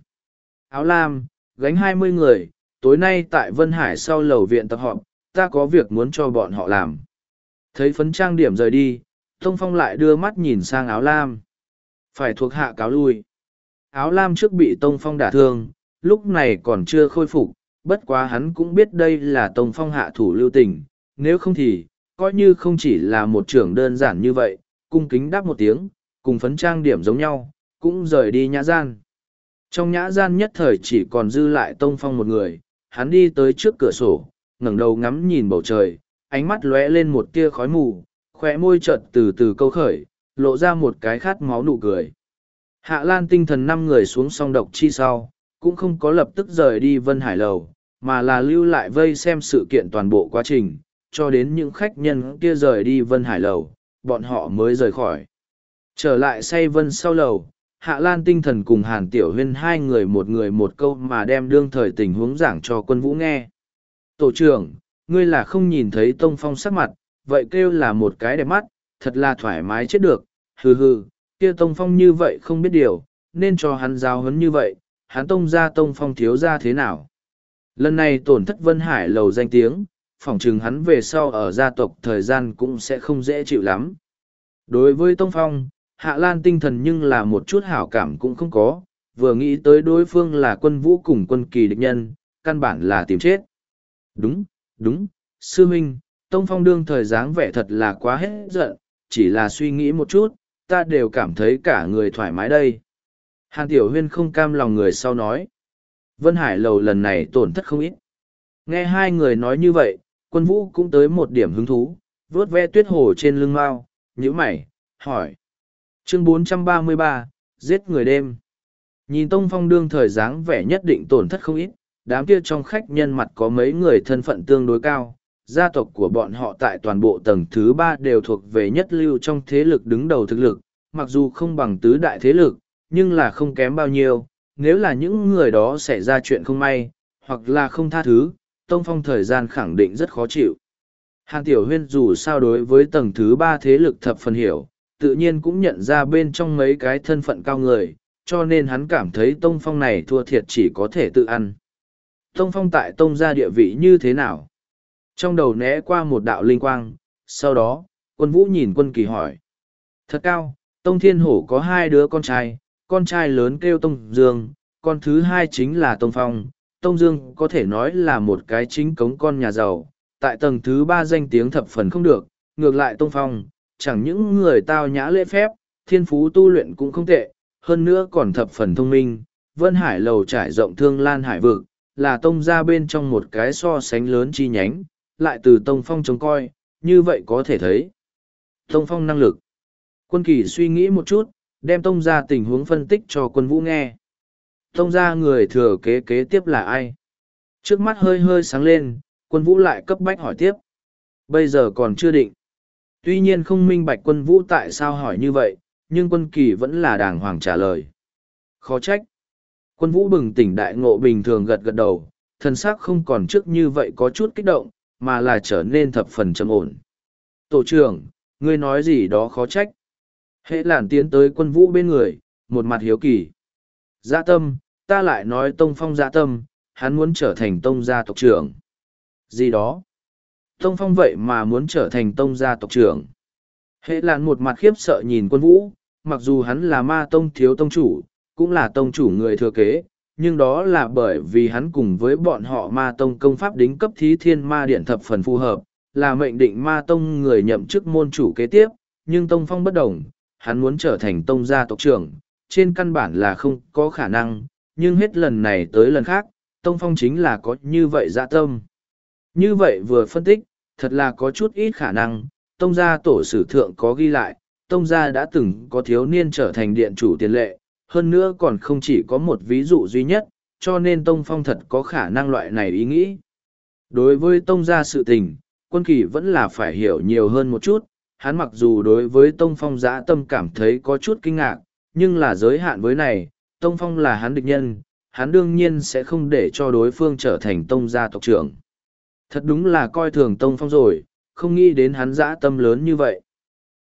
Áo lam, gánh hai mươi người, tối nay tại Vân Hải sau lầu viện tập họp, ta có việc muốn cho bọn họ làm. Thấy phấn trang điểm rời đi, Thông Phong lại đưa mắt nhìn sang áo lam. Phải thuộc hạ cáo lui. Áo lam trước bị Tông Phong đả thương, lúc này còn chưa khôi phục, bất quá hắn cũng biết đây là Tông Phong hạ thủ lưu tình, nếu không thì, coi như không chỉ là một trưởng đơn giản như vậy, cung kính đáp một tiếng, cùng phấn trang điểm giống nhau, cũng rời đi nhã gian. Trong nhã gian nhất thời chỉ còn dư lại Tông Phong một người, hắn đi tới trước cửa sổ, ngẩng đầu ngắm nhìn bầu trời, ánh mắt lóe lên một tia khói mù, khóe môi chợt từ từ câu khởi, lộ ra một cái khát máu nụ cười. Hạ Lan tinh thần năm người xuống song độc chi sau, cũng không có lập tức rời đi Vân Hải Lầu, mà là lưu lại vây xem sự kiện toàn bộ quá trình, cho đến những khách nhân kia rời đi Vân Hải Lầu, bọn họ mới rời khỏi. Trở lại say Vân sau lầu, Hạ Lan tinh thần cùng Hàn Tiểu Huyên hai người một người một câu mà đem đương thời tình huống giảng cho quân vũ nghe. Tổ trưởng, ngươi là không nhìn thấy Tông Phong sắc mặt, vậy kêu là một cái đẹp mắt, thật là thoải mái chết được, hừ hừ, kia Tông Phong như vậy không biết điều, nên cho hắn giáo huấn như vậy, hắn Tông ra Tông Phong thiếu ra thế nào. Lần này tổn thất Vân Hải lầu danh tiếng, phỏng chừng hắn về sau ở gia tộc thời gian cũng sẽ không dễ chịu lắm. Đối với Tông Phong, Hạ Lan tinh thần nhưng là một chút hảo cảm cũng không có, vừa nghĩ tới đối phương là quân vũ cùng quân kỳ địch nhân, căn bản là tìm chết. Đúng, đúng, sư huynh, Tông Phong đương thời dáng vẻ thật là quá hết giận, chỉ là suy nghĩ một chút, ta đều cảm thấy cả người thoải mái đây. Hàn Tiểu Huyên không cam lòng người sau nói. Vân Hải lầu lần này tổn thất không ít. Nghe hai người nói như vậy, quân vũ cũng tới một điểm hứng thú, vướt ve tuyết hồ trên lưng mao, nhíu mày, hỏi. Chương 433, giết người đêm. Nhìn Tông Phong đương thời dáng vẻ nhất định tổn thất không ít, đám kia trong khách nhân mặt có mấy người thân phận tương đối cao, gia tộc của bọn họ tại toàn bộ tầng thứ ba đều thuộc về nhất lưu trong thế lực đứng đầu thực lực, mặc dù không bằng tứ đại thế lực, nhưng là không kém bao nhiêu, nếu là những người đó xảy ra chuyện không may, hoặc là không tha thứ, Tông Phong thời gian khẳng định rất khó chịu. Hàn Tiểu Huyên dù sao đối với tầng thứ ba thế lực thập phần hiểu, tự nhiên cũng nhận ra bên trong mấy cái thân phận cao người, cho nên hắn cảm thấy Tông Phong này thua thiệt chỉ có thể tự ăn. Tông Phong tại Tông gia địa vị như thế nào? Trong đầu né qua một đạo linh quang, sau đó, quân vũ nhìn quân kỳ hỏi. Thật cao, Tông Thiên Hổ có hai đứa con trai, con trai lớn kêu Tông Dương, con thứ hai chính là Tông Phong. Tông Dương có thể nói là một cái chính cống con nhà giàu, tại tầng thứ ba danh tiếng thập phần không được, ngược lại Tông Phong, chẳng những người tao nhã lễ phép, thiên phú tu luyện cũng không tệ, hơn nữa còn thập phần thông minh. Vân Hải lầu trải rộng thương lan hải vực, là tông ra bên trong một cái so sánh lớn chi nhánh, lại từ Tông Phong trông coi, như vậy có thể thấy. Tông Phong năng lực. Quân kỳ suy nghĩ một chút, đem Tông ra tình huống phân tích cho quân vũ nghe. Tông ra người thừa kế kế tiếp là ai? Trước mắt hơi hơi sáng lên, quân vũ lại cấp bách hỏi tiếp. Bây giờ còn chưa định. Tuy nhiên không minh bạch quân vũ tại sao hỏi như vậy, nhưng quân kỳ vẫn là đàng hoàng trả lời. Khó trách. Quân vũ bừng tỉnh đại ngộ bình thường gật gật đầu, thân xác không còn trước như vậy có chút kích động, mà là trở nên thập phần trầm ổn. Tổ trưởng, ngươi nói gì đó khó trách. Hệ làn tiến tới quân vũ bên người, một mặt hiếu kỳ. Dạ tâm, ta lại nói tông phong dạ tâm, hắn muốn trở thành tông gia tộc trưởng. Gì đó? Tông phong vậy mà muốn trở thành tông gia tộc trưởng. Hệ lạn một mặt khiếp sợ nhìn quân vũ, mặc dù hắn là ma tông thiếu tông chủ, cũng là tông chủ người thừa kế, nhưng đó là bởi vì hắn cùng với bọn họ ma tông công pháp đính cấp thí thiên ma điện thập phần phù hợp, là mệnh định ma tông người nhậm chức môn chủ kế tiếp, nhưng tông phong bất đồng, hắn muốn trở thành tông gia tộc trưởng, trên căn bản là không có khả năng, nhưng hết lần này tới lần khác, tông phong chính là có như vậy dạ tâm. Như vậy vừa phân tích, thật là có chút ít khả năng, tông gia tổ sử thượng có ghi lại, tông gia đã từng có thiếu niên trở thành điện chủ tiền lệ, hơn nữa còn không chỉ có một ví dụ duy nhất, cho nên tông phong thật có khả năng loại này ý nghĩ. Đối với tông gia sự tình, quân kỳ vẫn là phải hiểu nhiều hơn một chút, hắn mặc dù đối với tông phong giã tâm cảm thấy có chút kinh ngạc, nhưng là giới hạn với này, tông phong là hắn địch nhân, hắn đương nhiên sẽ không để cho đối phương trở thành tông gia tộc trưởng. Thật đúng là coi thường tông phong rồi, không nghĩ đến hắn dã tâm lớn như vậy.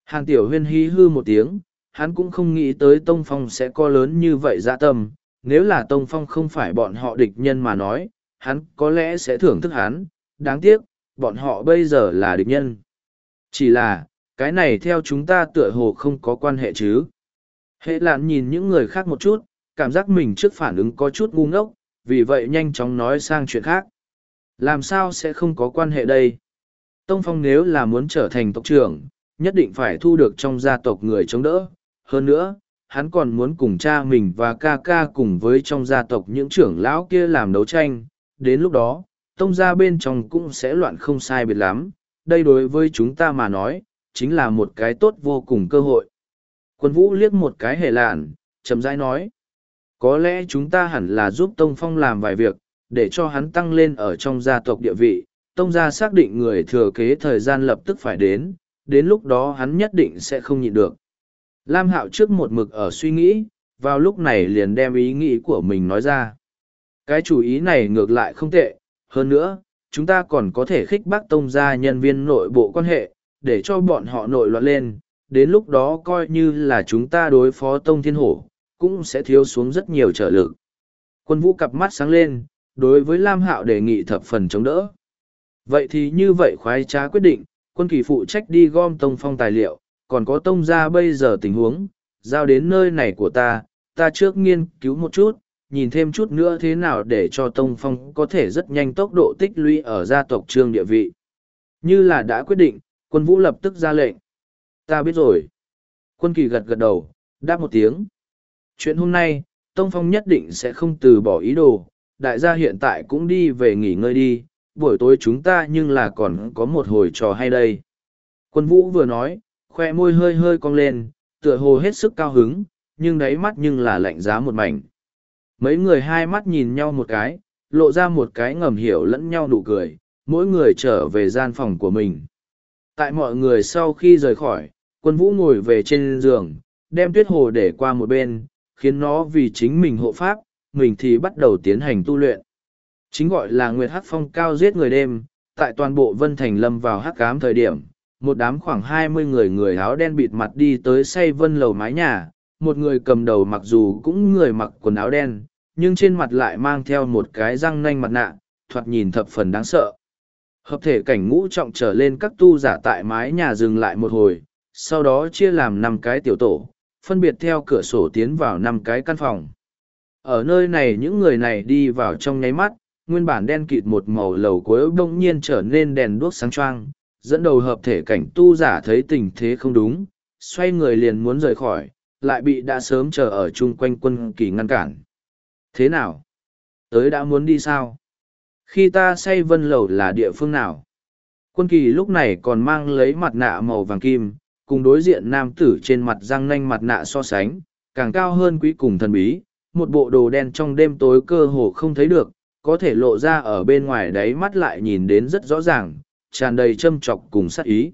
Hàn tiểu huyên hí hư một tiếng, hắn cũng không nghĩ tới tông phong sẽ có lớn như vậy dã tâm. Nếu là tông phong không phải bọn họ địch nhân mà nói, hắn có lẽ sẽ thưởng thức hắn, đáng tiếc, bọn họ bây giờ là địch nhân. Chỉ là, cái này theo chúng ta tựa hồ không có quan hệ chứ. Hệ lạn nhìn những người khác một chút, cảm giác mình trước phản ứng có chút ngu ngốc, vì vậy nhanh chóng nói sang chuyện khác. Làm sao sẽ không có quan hệ đây? Tông Phong nếu là muốn trở thành tộc trưởng, nhất định phải thu được trong gia tộc người chống đỡ. Hơn nữa, hắn còn muốn cùng cha mình và ca ca cùng với trong gia tộc những trưởng lão kia làm đấu tranh. Đến lúc đó, tông gia bên trong cũng sẽ loạn không sai biệt lắm. Đây đối với chúng ta mà nói, chính là một cái tốt vô cùng cơ hội. Quân vũ liếc một cái hề lạn, chậm rãi nói. Có lẽ chúng ta hẳn là giúp Tông Phong làm vài việc, để cho hắn tăng lên ở trong gia tộc địa vị, tông gia xác định người thừa kế thời gian lập tức phải đến, đến lúc đó hắn nhất định sẽ không nhịn được. Lam Hạo trước một mực ở suy nghĩ, vào lúc này liền đem ý nghĩ của mình nói ra. Cái chủ ý này ngược lại không tệ, hơn nữa, chúng ta còn có thể khích bác tông gia nhân viên nội bộ quan hệ, để cho bọn họ nội loạn lên, đến lúc đó coi như là chúng ta đối phó tông thiên hổ, cũng sẽ thiếu xuống rất nhiều trợ lực. Quân vũ cặp mắt sáng lên, đối với Lam Hạo đề nghị thập phần chống đỡ. Vậy thì như vậy khoái trá quyết định, quân kỳ phụ trách đi gom tông phong tài liệu, còn có tông gia bây giờ tình huống, giao đến nơi này của ta, ta trước nghiên cứu một chút, nhìn thêm chút nữa thế nào để cho tông phong có thể rất nhanh tốc độ tích lũy ở gia tộc trương địa vị. Như là đã quyết định, quân vũ lập tức ra lệnh. Ta biết rồi. Quân kỳ gật gật đầu, đáp một tiếng. Chuyện hôm nay, Tông Phong nhất định sẽ không từ bỏ ý đồ, đại gia hiện tại cũng đi về nghỉ ngơi đi, buổi tối chúng ta nhưng là còn có một hồi trò hay đây. Quân vũ vừa nói, khoe môi hơi hơi cong lên, tựa hồ hết sức cao hứng, nhưng đáy mắt nhưng là lạnh giá một mảnh. Mấy người hai mắt nhìn nhau một cái, lộ ra một cái ngầm hiểu lẫn nhau nụ cười, mỗi người trở về gian phòng của mình. Tại mọi người sau khi rời khỏi, quân vũ ngồi về trên giường, đem tuyết hồ để qua một bên, khiến nó vì chính mình hộ pháp, mình thì bắt đầu tiến hành tu luyện. Chính gọi là Nguyệt Hắc Phong cao giết người đêm, tại toàn bộ Vân Thành lâm vào hắc ám thời điểm, một đám khoảng hai mươi người người áo đen bịt mặt đi tới say vân lầu mái nhà, một người cầm đầu mặc dù cũng người mặc quần áo đen, nhưng trên mặt lại mang theo một cái răng nanh mặt nạ, thoạt nhìn thập phần đáng sợ. Hợp thể cảnh ngũ trọng trở lên các tu giả tại mái nhà dừng lại một hồi, sau đó chia làm năm cái tiểu tổ, phân biệt theo cửa sổ tiến vào năm cái căn phòng. Ở nơi này những người này đi vào trong nháy mắt, nguyên bản đen kịt một màu lầu cuối bỗng nhiên trở nên đèn đuốc sáng choang, dẫn đầu hợp thể cảnh tu giả thấy tình thế không đúng, xoay người liền muốn rời khỏi, lại bị đã sớm chờ ở chung quanh quân kỳ ngăn cản. Thế nào? Tới đã muốn đi sao? Khi ta say vân lầu là địa phương nào? Quân kỳ lúc này còn mang lấy mặt nạ màu vàng kim, cùng đối diện nam tử trên mặt răng nanh mặt nạ so sánh, càng cao hơn quý cùng thần bí, một bộ đồ đen trong đêm tối cơ hồ không thấy được, có thể lộ ra ở bên ngoài đáy mắt lại nhìn đến rất rõ ràng, tràn đầy châm chọc cùng sát ý.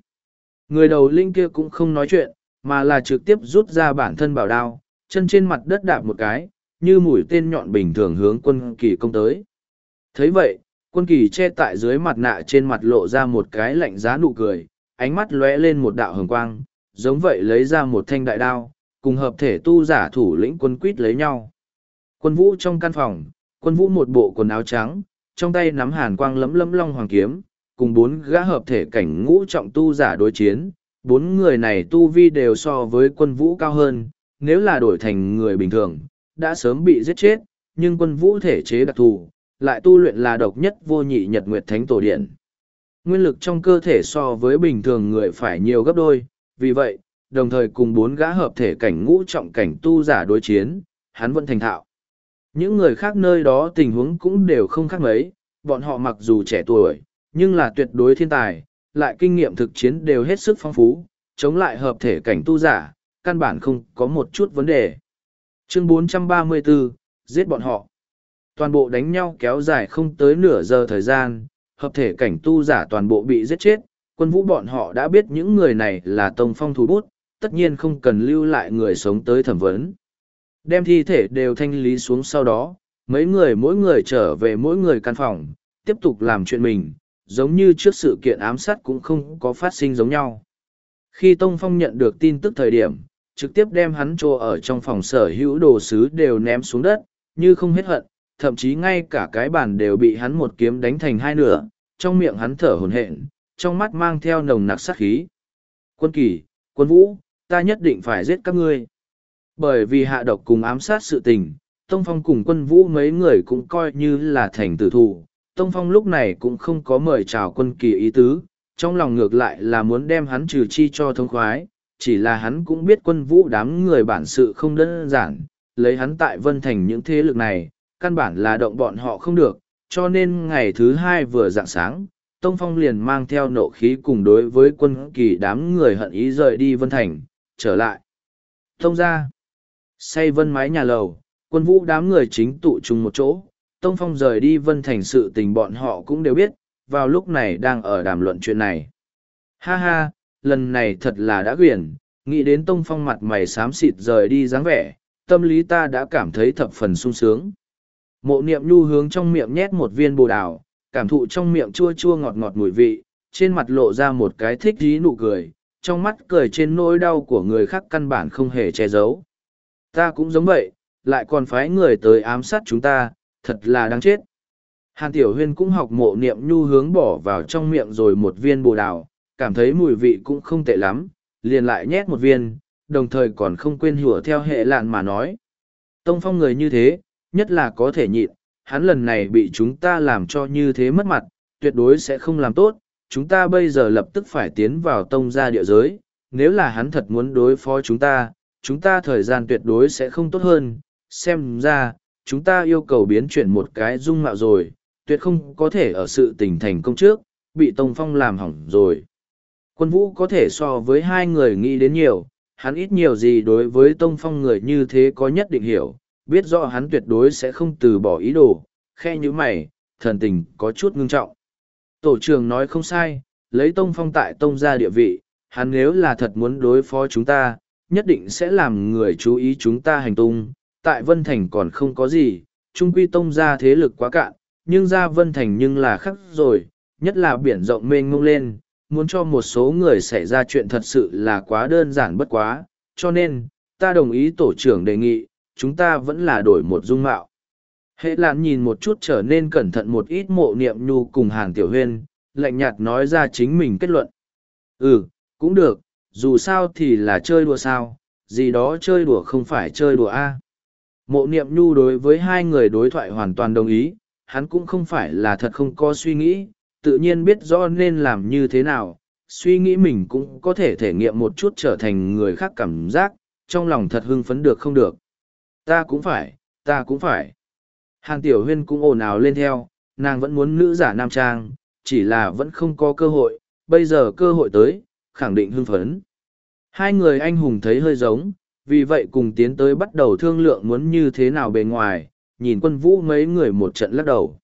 Người đầu linh kia cũng không nói chuyện, mà là trực tiếp rút ra bản thân bảo đao, chân trên mặt đất đạp một cái, như mũi tên nhọn bình thường hướng quân kỳ công tới thấy vậy, quân kỳ che tại dưới mặt nạ trên mặt lộ ra một cái lạnh giá nụ cười, ánh mắt lóe lên một đạo hồng quang, giống vậy lấy ra một thanh đại đao, cùng hợp thể tu giả thủ lĩnh quân quýt lấy nhau. Quân vũ trong căn phòng, quân vũ một bộ quần áo trắng, trong tay nắm hàn quang lấm lấm long hoàng kiếm, cùng bốn gã hợp thể cảnh ngũ trọng tu giả đối chiến, bốn người này tu vi đều so với quân vũ cao hơn, nếu là đổi thành người bình thường, đã sớm bị giết chết, nhưng quân vũ thể chế đặc thù, lại tu luyện là độc nhất vô nhị nhật nguyệt thánh tổ điện. Nguyên lực trong cơ thể so với bình thường người phải nhiều gấp đôi, vì vậy, đồng thời cùng bốn gã hợp thể cảnh ngũ trọng cảnh tu giả đối chiến, hắn vẫn thành thạo. Những người khác nơi đó tình huống cũng đều không khác mấy, bọn họ mặc dù trẻ tuổi, nhưng là tuyệt đối thiên tài, lại kinh nghiệm thực chiến đều hết sức phong phú, chống lại hợp thể cảnh tu giả, căn bản không có một chút vấn đề. Chương 434, giết bọn họ. Toàn bộ đánh nhau kéo dài không tới nửa giờ thời gian, hợp thể cảnh tu giả toàn bộ bị giết chết, quân vũ bọn họ đã biết những người này là tông phong thủ bút, tất nhiên không cần lưu lại người sống tới thẩm vấn. Đem thi thể đều thanh lý xuống sau đó, mấy người mỗi người trở về mỗi người căn phòng, tiếp tục làm chuyện mình, giống như trước sự kiện ám sát cũng không có phát sinh giống nhau. Khi Tông Phong nhận được tin tức thời điểm, trực tiếp đem hắn trô ở trong phòng sở hữu đồ sứ đều ném xuống đất, như không hết hận, thậm chí ngay cả cái bàn đều bị hắn một kiếm đánh thành hai nửa, trong miệng hắn thở hổn hển, trong mắt mang theo nồng nặc sát khí. Quân kỳ, quân vũ, ta nhất định phải giết các ngươi. Bởi vì hạ độc cùng ám sát sự tình, Tông Phong cùng quân vũ mấy người cũng coi như là thành tử thủ. Tông Phong lúc này cũng không có mời chào quân kỳ ý tứ, trong lòng ngược lại là muốn đem hắn trừ chi cho thông khoái, chỉ là hắn cũng biết quân vũ đám người bản sự không đơn giản, lấy hắn tại Vân Thành những thế lực này, căn bản là động bọn họ không được, cho nên ngày thứ hai vừa dạng sáng, Tông Phong liền mang theo nộ khí cùng đối với quân kỳ đám người hận ý rời đi Vân Thành, trở lại. Tông ra, say vân mái nhà lầu, quân vũ đám người chính tụ chung một chỗ, Tông Phong rời đi Vân Thành sự tình bọn họ cũng đều biết, vào lúc này đang ở đàm luận chuyện này. Ha ha, lần này thật là đã quyển, nghĩ đến Tông Phong mặt mày xám xịt rời đi dáng vẻ, tâm lý ta đã cảm thấy thập phần sung sướng. Mộ niệm nhu hướng trong miệng nhét một viên bồ đào, cảm thụ trong miệng chua chua ngọt ngọt mùi vị, trên mặt lộ ra một cái thích dí nụ cười, trong mắt cười trên nỗi đau của người khác căn bản không hề che giấu. Ta cũng giống vậy, lại còn phái người tới ám sát chúng ta, thật là đáng chết. Hàn Tiểu Huyên cũng học mộ niệm nhu hướng bỏ vào trong miệng rồi một viên bồ đào, cảm thấy mùi vị cũng không tệ lắm, liền lại nhét một viên, đồng thời còn không quên hùa theo hệ lạn mà nói. Tông phong người như thế, nhất là có thể nhịn, hắn lần này bị chúng ta làm cho như thế mất mặt, tuyệt đối sẽ không làm tốt, chúng ta bây giờ lập tức phải tiến vào tông gia địa giới, nếu là hắn thật muốn đối phó chúng ta, chúng ta thời gian tuyệt đối sẽ không tốt hơn, xem ra, chúng ta yêu cầu biến chuyển một cái dung mạo rồi, tuyệt không có thể ở sự tình thành công trước, bị tông phong làm hỏng rồi. Quân vũ có thể so với hai người nghĩ đến nhiều, hắn ít nhiều gì đối với tông phong người như thế có nhất định hiểu, biết rõ hắn tuyệt đối sẽ không từ bỏ ý đồ, khe như mày, thần tình có chút ngưng trọng. Tổ trưởng nói không sai, lấy tông phong tại tông gia địa vị, hắn nếu là thật muốn đối phó chúng ta, nhất định sẽ làm người chú ý chúng ta hành tung. Tại Vân Thành còn không có gì, trung quy tông gia thế lực quá cạn, nhưng ra Vân Thành nhưng là khắc rồi, nhất là biển rộng mênh mông lên, muốn cho một số người xảy ra chuyện thật sự là quá đơn giản bất quá, cho nên, ta đồng ý tổ trưởng đề nghị, chúng ta vẫn là đổi một dung mạo. Hệ lạn nhìn một chút trở nên cẩn thận một ít mộ niệm nhu cùng hàng tiểu huyên, lạnh nhạt nói ra chính mình kết luận. Ừ, cũng được, dù sao thì là chơi đùa sao, gì đó chơi đùa không phải chơi đùa a. Mộ niệm nhu đối với hai người đối thoại hoàn toàn đồng ý, hắn cũng không phải là thật không có suy nghĩ, tự nhiên biết rõ nên làm như thế nào, suy nghĩ mình cũng có thể thể nghiệm một chút trở thành người khác cảm giác, trong lòng thật hưng phấn được không được. Ta cũng phải, ta cũng phải. Hàn Tiểu Huyên cũng ồn ào lên theo, nàng vẫn muốn nữ giả nam trang, chỉ là vẫn không có cơ hội, bây giờ cơ hội tới, khẳng định hưng phấn. Hai người anh hùng thấy hơi giống, vì vậy cùng tiến tới bắt đầu thương lượng muốn như thế nào bề ngoài, nhìn quân vũ mấy người một trận lắc đầu.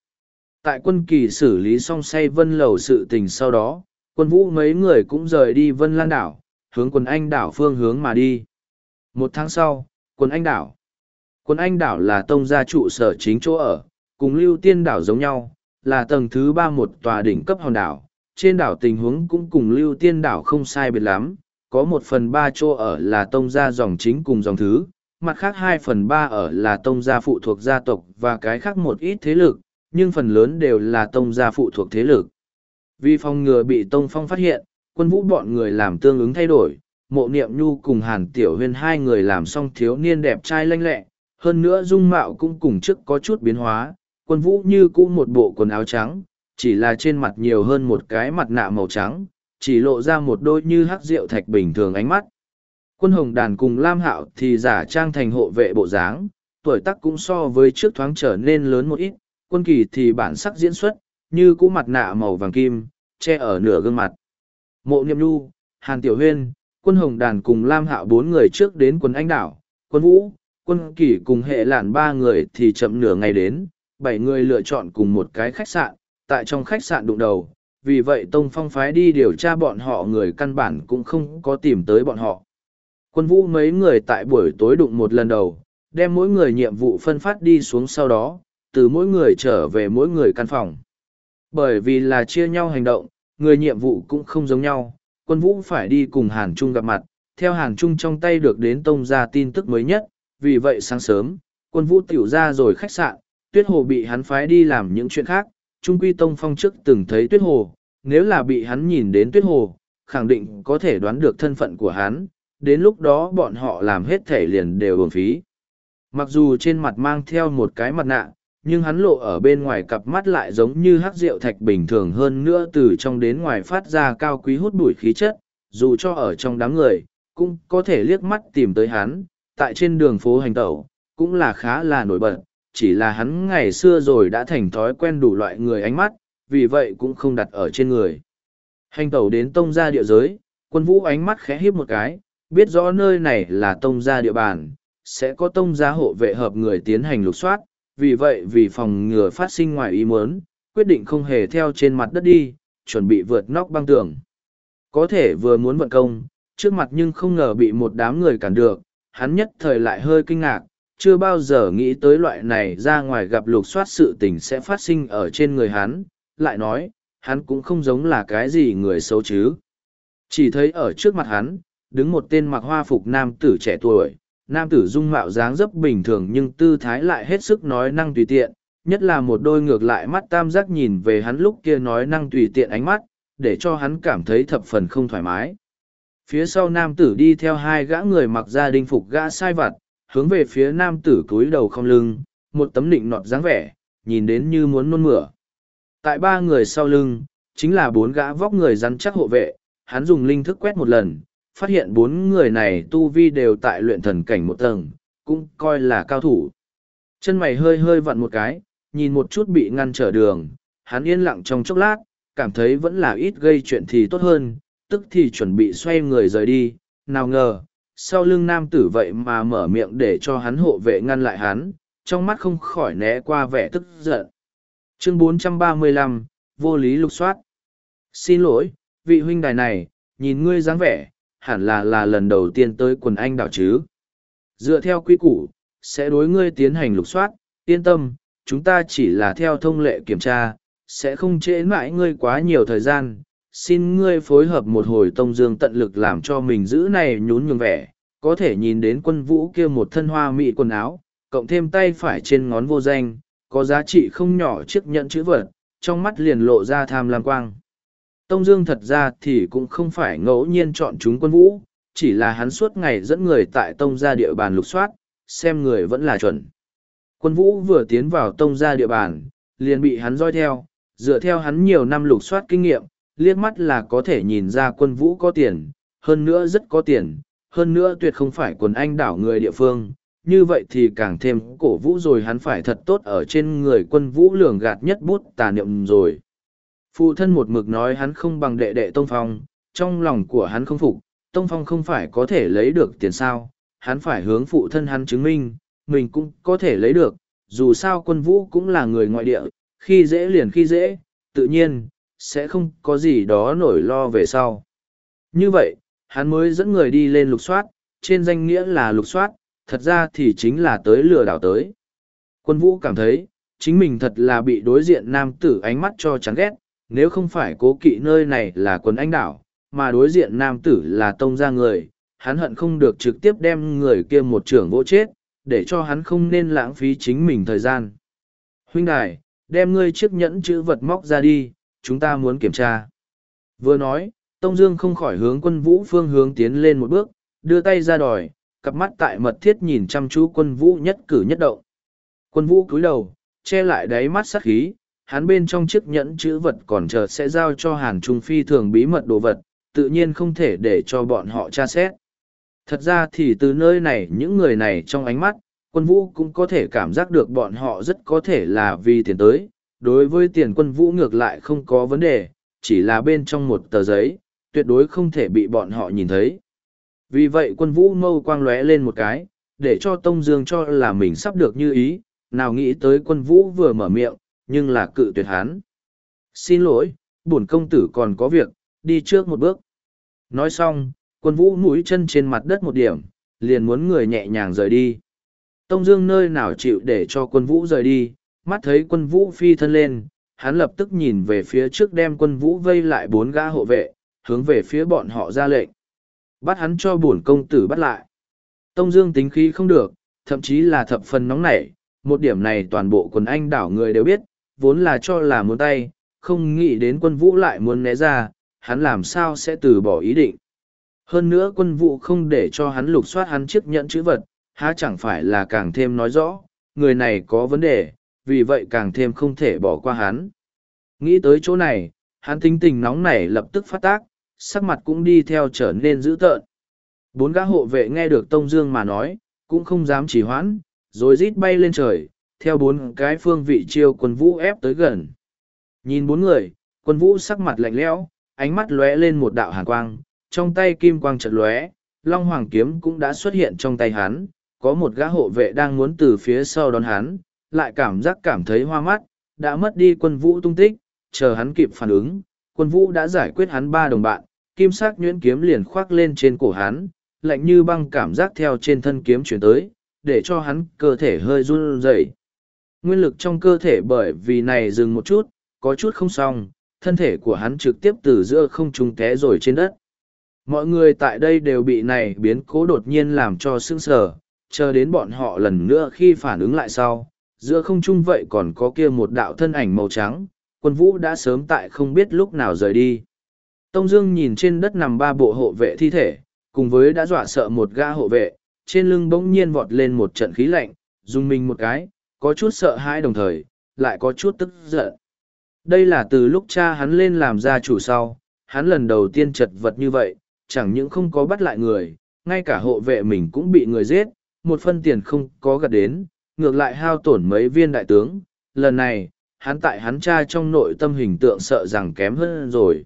Tại quân kỳ xử lý xong say vân lầu sự tình sau đó, quân vũ mấy người cũng rời đi vân lan đảo, hướng quân anh đảo phương hướng mà đi. Một tháng sau, quân anh đảo. Quân anh đảo là tông gia trụ sở chính chỗ ở, cùng lưu tiên đảo giống nhau, là tầng thứ ba một tòa đỉnh cấp hòn đảo. Trên đảo tình huống cũng cùng lưu tiên đảo không sai biệt lắm, có một phần ba chỗ ở là tông gia dòng chính cùng dòng thứ, mặt khác hai phần ba ở là tông gia phụ thuộc gia tộc và cái khác một ít thế lực, nhưng phần lớn đều là tông gia phụ thuộc thế lực. Vì phòng ngừa bị tông phong phát hiện, quân vũ bọn người làm tương ứng thay đổi, mộ niệm nhu cùng hàn tiểu huyên hai người làm xong thiếu niên đẹp trai lanh lẹ, hơn nữa dung mạo cũng cùng trước có chút biến hóa, quân vũ như cũ một bộ quần áo trắng, chỉ là trên mặt nhiều hơn một cái mặt nạ màu trắng, chỉ lộ ra một đôi như hắc rượu thạch bình thường ánh mắt. Quân hồng đàn cùng Lam Hạo thì giả trang thành hộ vệ bộ dáng, tuổi tác cũng so với trước thoáng trở nên lớn một ít, quân kỳ thì bản sắc diễn xuất, như cũ mặt nạ màu vàng kim, che ở nửa gương mặt. Mộ Niệm Nhu, Hàn Tiểu Huyên, quân hồng đàn cùng Lam Hạo bốn người trước đến quân Anh Đảo, quân Vũ, quân kỳ cùng hệ lản ba người thì chậm nửa ngày đến, bảy người lựa chọn cùng một cái khách sạn, tại trong khách sạn đụng đầu, vì vậy Tông Phong phái đi điều tra bọn họ người căn bản cũng không có tìm tới bọn họ. Quân vũ mấy người tại buổi tối đụng một lần đầu, đem mỗi người nhiệm vụ phân phát đi xuống sau đó, từ mỗi người trở về mỗi người căn phòng. Bởi vì là chia nhau hành động, người nhiệm vụ cũng không giống nhau, quân vũ phải đi cùng Hàn Trung gặp mặt, theo Hàn Trung trong tay được đến tông ra tin tức mới nhất, vì vậy sáng sớm, quân vũ tiểu ra rồi khách sạn, tuyết hồ bị hắn phái đi làm những chuyện khác, Trung Quy Tông Phong trước từng thấy tuyết hồ, nếu là bị hắn nhìn đến tuyết hồ, khẳng định có thể đoán được thân phận của hắn, đến lúc đó bọn họ làm hết thể liền đều uổng phí. Mặc dù trên mặt mang theo một cái mặt nạ, nhưng hắn lộ ở bên ngoài cặp mắt lại giống như hắc rượu thạch bình thường hơn nữa từ trong đến ngoài phát ra cao quý hút bụi khí chất, dù cho ở trong đám người, cũng có thể liếc mắt tìm tới hắn, tại trên đường phố hành tẩu, cũng là khá là nổi bật, chỉ là hắn ngày xưa rồi đã thành thói quen đủ loại người ánh mắt, vì vậy cũng không đặt ở trên người. Hành tẩu đến tông gia địa giới, quân vũ ánh mắt khẽ híp một cái, biết rõ nơi này là tông gia địa bàn, sẽ có tông gia hộ vệ hợp người tiến hành lục soát, vì vậy vì phòng ngừa phát sinh ngoài ý muốn, quyết định không hề theo trên mặt đất đi, chuẩn bị vượt nóc băng tường. Có thể vừa muốn vận công, trước mặt nhưng không ngờ bị một đám người cản được, hắn nhất thời lại hơi kinh ngạc, chưa bao giờ nghĩ tới loại này ra ngoài gặp lục soát sự tình sẽ phát sinh ở trên người hắn, lại nói, hắn cũng không giống là cái gì người xấu chứ. Chỉ thấy ở trước mặt hắn, đứng một tên mặc hoa phục nam tử trẻ tuổi, nam tử dung mạo dáng dấp bình thường nhưng tư thái lại hết sức nói năng tùy tiện, nhất là một đôi ngược lại mắt tam giác nhìn về hắn lúc kia nói năng tùy tiện ánh mắt, để cho hắn cảm thấy thập phần không thoải mái. Phía sau nam tử đi theo hai gã người mặc gia đình phục gã sai vặt, hướng về phía nam tử cúi đầu không lưng, một tấm định nọt dáng vẻ, nhìn đến như muốn nôn mửa. Tại ba người sau lưng, chính là bốn gã vóc người rắn chắc hộ vệ, hắn dùng linh thức quét một lần, phát hiện bốn người này tu vi đều tại luyện thần cảnh một tầng, cũng coi là cao thủ. Chân mày hơi hơi vặn một cái, nhìn một chút bị ngăn trở đường, hắn yên lặng trong chốc lát, cảm thấy vẫn là ít gây chuyện thì tốt hơn, tức thì chuẩn bị xoay người rời đi, nào ngờ, sau lưng nam tử vậy mà mở miệng để cho hắn hộ vệ ngăn lại hắn, trong mắt không khỏi né qua vẻ tức giận. Chương 435, Vô lý lục soát. Xin lỗi, vị huynh đài này, nhìn ngươi dáng vẻ, hẳn là là lần đầu tiên tới quần anh đảo chứ. Dựa theo quy củ, sẽ đối ngươi tiến hành lục soát, yên tâm, chúng ta chỉ là theo thông lệ kiểm tra, sẽ không trễ mãi ngươi quá nhiều thời gian. Xin ngươi phối hợp một hồi Tông Dương tận lực làm cho mình giữ này nhún nhường vẻ, có thể nhìn đến quân vũ kia một thân hoa mỹ quần áo, cộng thêm tay phải trên ngón vô danh, có giá trị không nhỏ chiếc nhẫn chữ vật, trong mắt liền lộ ra tham lam quang. Tông Dương thật ra thì cũng không phải ngẫu nhiên chọn chúng quân vũ, chỉ là hắn suốt ngày dẫn người tại Tông gia địa bàn lục soát, xem người vẫn là chuẩn. Quân vũ vừa tiến vào Tông gia địa bàn, liền bị hắn roi theo, dựa theo hắn nhiều năm lục soát kinh nghiệm, liếc mắt là có thể nhìn ra quân vũ có tiền, hơn nữa rất có tiền, hơn nữa tuyệt không phải quần anh đảo người địa phương, như vậy thì càng thêm cổ vũ rồi hắn phải thật tốt ở trên người quân vũ lường gạt nhất bút tà niệm rồi. Phụ thân một mực nói hắn không bằng đệ đệ Tông Phong, trong lòng của hắn không phục, Tông Phong không phải có thể lấy được tiền sao, hắn phải hướng phụ thân hắn chứng minh, mình cũng có thể lấy được, dù sao quân vũ cũng là người ngoại địa, khi dễ liền khi dễ, tự nhiên, sẽ không có gì đó nổi lo về sau. Như vậy, hắn mới dẫn người đi lên lục soát, trên danh nghĩa là lục soát, thật ra thì chính là tới lừa đảo tới. Quân vũ cảm thấy, chính mình thật là bị đối diện nam tử ánh mắt cho chán ghét, nếu không phải cố kỵ nơi này là quân anh đảo, mà đối diện nam tử là tông gia người, hắn hận không được trực tiếp đem người kia một trưởng vỗ chết, để cho hắn không nên lãng phí chính mình thời gian. Huynh đài, đem ngươi chiếc nhẫn chữ vật móc ra đi, chúng ta muốn kiểm tra. Vừa nói, Tông Dương không khỏi hướng quân vũ phương hướng tiến lên một bước, đưa tay ra đòi, cặp mắt tại mật thiết nhìn chăm chú quân vũ nhất cử nhất động. Quân vũ cúi đầu, che lại đáy mắt sắc khí, hắn bên trong chiếc nhẫn chữ vật còn chờ sẽ giao cho Hàn Trung Phi thường bí mật đồ vật, tự nhiên không thể để cho bọn họ tra xét. Thật ra thì từ nơi này những người này trong ánh mắt, quân vũ cũng có thể cảm giác được bọn họ rất có thể là vì tiền tới. Đối với tiền quân vũ ngược lại không có vấn đề, chỉ là bên trong một tờ giấy, tuyệt đối không thể bị bọn họ nhìn thấy. Vì vậy quân vũ mâu quang lóe lên một cái, để cho Tông Dương cho là mình sắp được như ý, nào nghĩ tới quân vũ vừa mở miệng, nhưng là cự tuyệt hắn. Xin lỗi, bổn công tử còn có việc, đi trước một bước. Nói xong, quân vũ mũi chân trên mặt đất một điểm, liền muốn người nhẹ nhàng rời đi. Tông Dương nơi nào chịu để cho quân vũ rời đi, mắt thấy quân vũ phi thân lên, hắn lập tức nhìn về phía trước đem quân vũ vây lại bốn gã hộ vệ, hướng về phía bọn họ ra lệnh. Bắt hắn cho bổn công tử bắt lại. Tông Dương tính khí không được, thậm chí là thập phần nóng nảy, một điểm này toàn bộ quần anh đảo người đều biết, vốn là cho là muốn tay, không nghĩ đến quân vũ lại muốn né ra, hắn làm sao sẽ từ bỏ ý định. Hơn nữa quân vũ không để cho hắn lục soát hắn chiếc nhẫn chữ vật, há chẳng phải là càng thêm nói rõ, người này có vấn đề, vì vậy càng thêm không thể bỏ qua hắn. Nghĩ tới chỗ này, hắn tính tình nóng nảy lập tức phát tác, sắc mặt cũng đi theo trở nên dữ tợn. Bốn gã hộ vệ nghe được Tông Dương mà nói, cũng không dám chỉ hoãn, rồi rít bay lên trời, theo bốn cái phương vị chiêu quân vũ ép tới gần. Nhìn bốn người, quân vũ sắc mặt lạnh lẽo, ánh mắt lóe lên một đạo hàn quang, trong tay kim quang chợt lóe, Long Hoàng kiếm cũng đã xuất hiện trong tay hắn, có một gã hộ vệ đang muốn từ phía sau đón hắn, lại cảm giác cảm thấy hoa mắt, đã mất đi quân vũ tung tích, chờ hắn kịp phản ứng, quân vũ đã giải quyết hắn ba đồng bạn, kim sắc nhuyễn kiếm liền khoác lên trên cổ hắn, lạnh như băng cảm giác theo trên thân kiếm chuyển tới, để cho hắn cơ thể hơi run rẩy. Nguyên lực trong cơ thể bởi vì này dừng một chút, có chút không xong, thân thể của hắn trực tiếp từ giữa không trung té rồi trên đất. Mọi người tại đây đều bị này biến cố đột nhiên làm cho sững sờ, chờ đến bọn họ lần nữa khi phản ứng lại sau, giữa không trung vậy còn có kia một đạo thân ảnh màu trắng, quân vũ đã sớm tại không biết lúc nào rời đi. Tông Dương nhìn trên đất nằm ba bộ hộ vệ thi thể, cùng với đã dọa sợ một ga hộ vệ, trên lưng bỗng nhiên vọt lên một trận khí lạnh, dùng mình một cái, có chút sợ hãi đồng thời, lại có chút tức giận. Đây là từ lúc cha hắn lên làm gia chủ sau, hắn lần đầu tiên chật vật như vậy, chẳng những không có bắt lại người, ngay cả hộ vệ mình cũng bị người giết, một phân tiền không có gặt đến, ngược lại hao tổn mấy viên đại tướng. Lần này, hắn tại hắn cha trong nội tâm hình tượng sợ rằng kém hơn rồi.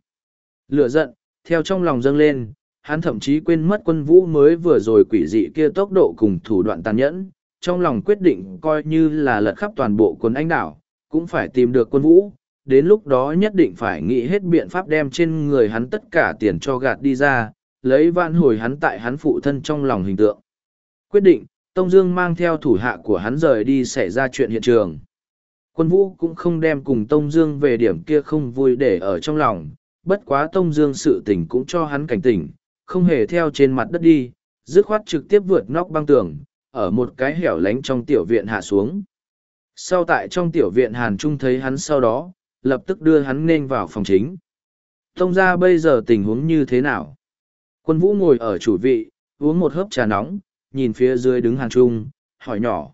Lửa giận, theo trong lòng dâng lên, hắn thậm chí quên mất quân vũ mới vừa rồi quỷ dị kia tốc độ cùng thủ đoạn tàn nhẫn, trong lòng quyết định coi như là lật khắp toàn bộ quân anh đảo, cũng phải tìm được quân vũ, đến lúc đó nhất định phải nghĩ hết biện pháp đem trên người hắn tất cả tiền cho gạt đi ra, lấy vạn hồi hắn tại hắn phụ thân trong lòng hình tượng. Quyết định, Tông Dương mang theo thủ hạ của hắn rời đi xảy ra chuyện hiện trường. quân vũ cũng không đem cùng Tông Dương về điểm kia không vui để ở trong lòng, bất quá Tông Dương sự tình cũng cho hắn cảnh tỉnh, không hề theo trên mặt đất đi, dứt khoát trực tiếp vượt nóc băng tường, ở một cái hẻo lánh trong tiểu viện hạ xuống. Sau tại trong tiểu viện Hàn Trung thấy hắn sau đó, lập tức đưa hắn nên vào phòng chính. Tông ra bây giờ tình huống như thế nào? Quân vũ ngồi ở chủ vị, uống một hớp trà nóng, nhìn phía dưới đứng Hàn Trung, hỏi nhỏ.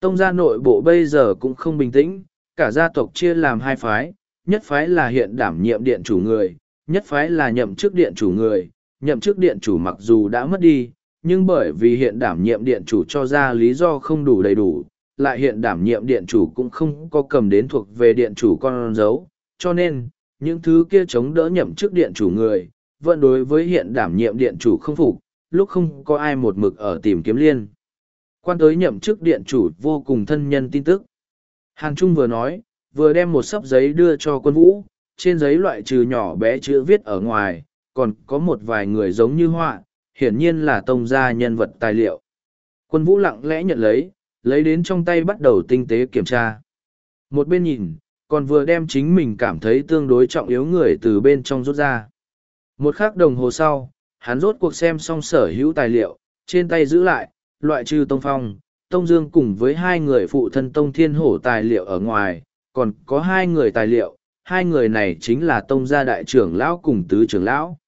Tông gia nội bộ bây giờ cũng không bình tĩnh, cả gia tộc chia làm hai phái, nhất phái là hiện đảm nhiệm điện chủ người, nhất phái là nhậm chức điện chủ người, nhậm chức điện chủ mặc dù đã mất đi, nhưng bởi vì hiện đảm nhiệm điện chủ cho ra lý do không đủ đầy đủ, lại hiện đảm nhiệm điện chủ cũng không có cầm đến thuộc về điện chủ con dấu, cho nên, những thứ kia chống đỡ nhậm chức điện chủ người, vẫn đối với hiện đảm nhiệm điện chủ không phục, lúc không có ai một mực ở tìm kiếm liên. Quan tới nhậm chức điện chủ vô cùng thân nhân tin tức. Hàng Trung vừa nói, vừa đem một sấp giấy đưa cho quân vũ, trên giấy loại trừ nhỏ bé chữ viết ở ngoài, còn có một vài người giống như họa, hiển nhiên là tông gia nhân vật tài liệu. Quân vũ lặng lẽ nhận lấy, lấy đến trong tay bắt đầu tinh tế kiểm tra. Một bên nhìn, còn vừa đem chính mình cảm thấy tương đối trọng yếu người từ bên trong rút ra. Một khắc đồng hồ sau, hắn rốt cuộc xem xong sở hữu tài liệu, trên tay giữ lại, loại trừ Tông Phong, Tông Dương cùng với hai người phụ thân Tông Thiên Hổ tài liệu ở ngoài, còn có hai người tài liệu, hai người này chính là Tông gia đại trưởng lão cùng tứ trưởng lão.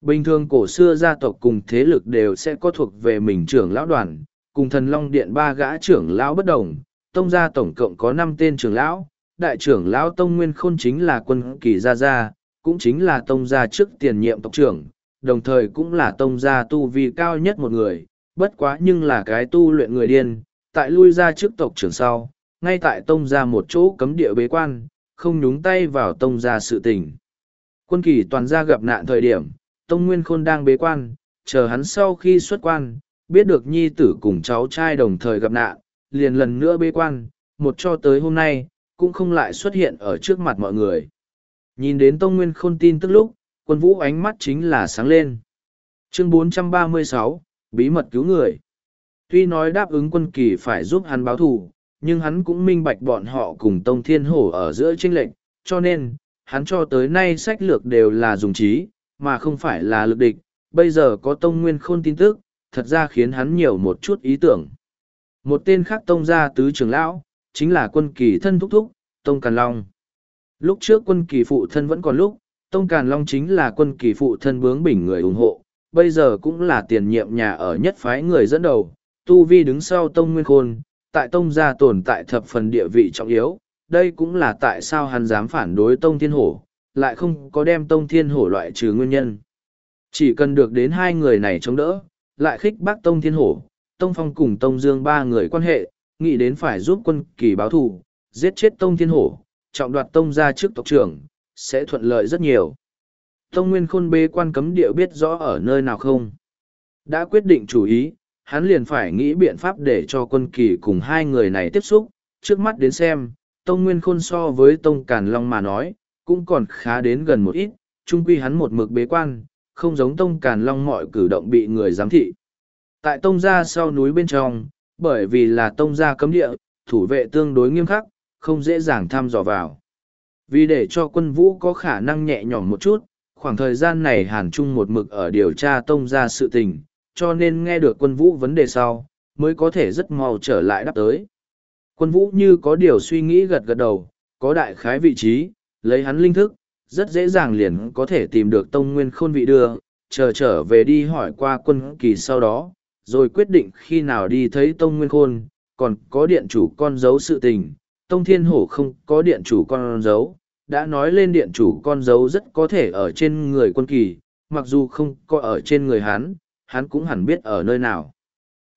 Bình thường cổ xưa gia tộc cùng thế lực đều sẽ có thuộc về mình trưởng lão đoàn, cùng thần long điện ba gã trưởng lão bất đồng, tông gia tổng cộng có năm tên trưởng lão, đại trưởng lão tông nguyên khôn chính là quân kỳ gia gia, cũng chính là tông gia trước tiền nhiệm tộc trưởng, đồng thời cũng là tông gia tu vi cao nhất một người, bất quá nhưng là cái tu luyện người điên, tại lui ra trước tộc trưởng sau, ngay tại tông gia một chỗ cấm địa bế quan, không nhúng tay vào tông gia sự tình. Quân kỳ toàn gia gặp nạn thời điểm, tông nguyên khôn đang bế quan, chờ hắn sau khi xuất quan, biết được nhi tử cùng cháu trai đồng thời gặp nạn, liền lần nữa bế quan, một cho tới hôm nay, cũng không lại xuất hiện ở trước mặt mọi người. Nhìn đến Tông Nguyên Khôn tin tức lúc, quân vũ ánh mắt chính là sáng lên. Chương 436, Bí mật cứu người. Tuy nói đáp ứng quân kỳ phải giúp hắn báo thù, nhưng hắn cũng minh bạch bọn họ cùng Tông Thiên Hổ ở giữa tranh lệnh, cho nên, hắn cho tới nay sách lược đều là dùng trí, mà không phải là lực địch. Bây giờ có Tông Nguyên Khôn tin tức, thật ra khiến hắn nhiều một chút ý tưởng. Một tên khác tông gia tứ trưởng lão, chính là quân kỳ thân thúc thúc, Tông Càn Long. Lúc trước quân kỳ phụ thân vẫn còn lúc, Tông Càn Long chính là quân kỳ phụ thân bướng bỉnh người ủng hộ, bây giờ cũng là tiền nhiệm nhà ở nhất phái người dẫn đầu, Tu Vi đứng sau Tông Nguyên Khôn, tại Tông gia tồn tại thập phần địa vị trọng yếu, đây cũng là tại sao hắn dám phản đối Tông Thiên Hổ, lại không có đem Tông Thiên Hổ loại trừ nguyên nhân. Chỉ cần được đến hai người này chống đỡ, lại khích bác Tông Thiên Hổ, Tông Phong cùng Tông Dương ba người quan hệ, nghĩ đến phải giúp quân kỳ báo thù, giết chết Tông Thiên Hổ, trọng đoạt Tông gia trước tộc trưởng, sẽ thuận lợi rất nhiều. Tông Nguyên Khôn bê quan cấm địa biết rõ ở nơi nào không? Đã quyết định chủ ý, hắn liền phải nghĩ biện pháp để cho quân kỳ cùng hai người này tiếp xúc, trước mắt đến xem, Tông Nguyên Khôn so với Tông Càn Long mà nói, cũng còn khá đến gần một ít, chung quy hắn một mực bế quan, không giống tông càn long mọi cử động bị người giám thị. Tại tông gia sau núi bên trong, bởi vì là tông gia cấm địa, thủ vệ tương đối nghiêm khắc, không dễ dàng thăm dò vào. Vì để cho quân vũ có khả năng nhẹ nhõm một chút, khoảng thời gian này Hàn Trung một mực ở điều tra tông gia sự tình, cho nên nghe được quân vũ vấn đề sau, mới có thể rất mau trở lại đáp tới. Quân vũ như có điều suy nghĩ gật gật đầu, có đại khái vị trí, lấy hắn linh thức, rất dễ dàng liền có thể tìm được tông nguyên khôn vị đưa, chờ trở về đi hỏi qua quân kỳ sau đó, rồi quyết định khi nào đi thấy tông nguyên khôn, còn có điện chủ con dấu sự tình. Tông thiên hổ không có điện chủ con dấu, đã nói lên điện chủ con dấu rất có thể ở trên người quân kỳ, mặc dù không có ở trên người hắn, hắn cũng hẳn biết ở nơi nào.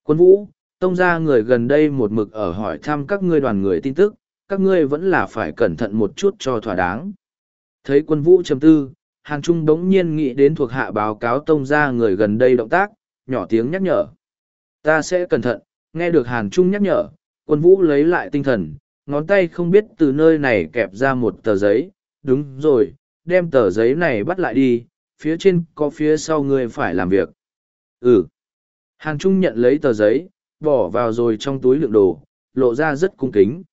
Quân vũ, tông gia người gần đây một mực ở hỏi thăm các ngươi đoàn người tin tức, các ngươi vẫn là phải cẩn thận một chút cho thỏa đáng. Thấy quân vũ trầm tư, Hàn Trung đống nhiên nghĩ đến thuộc hạ báo cáo tông gia người gần đây động tác, nhỏ tiếng nhắc nhở. Ta sẽ cẩn thận, nghe được Hàn Trung nhắc nhở, quân vũ lấy lại tinh thần, ngón tay không biết từ nơi này kẹp ra một tờ giấy, đúng rồi, đem tờ giấy này bắt lại đi, phía trên có phía sau người phải làm việc. Ừ. Hàn Trung nhận lấy tờ giấy, bỏ vào rồi trong túi lượng đồ, lộ ra rất cung kính.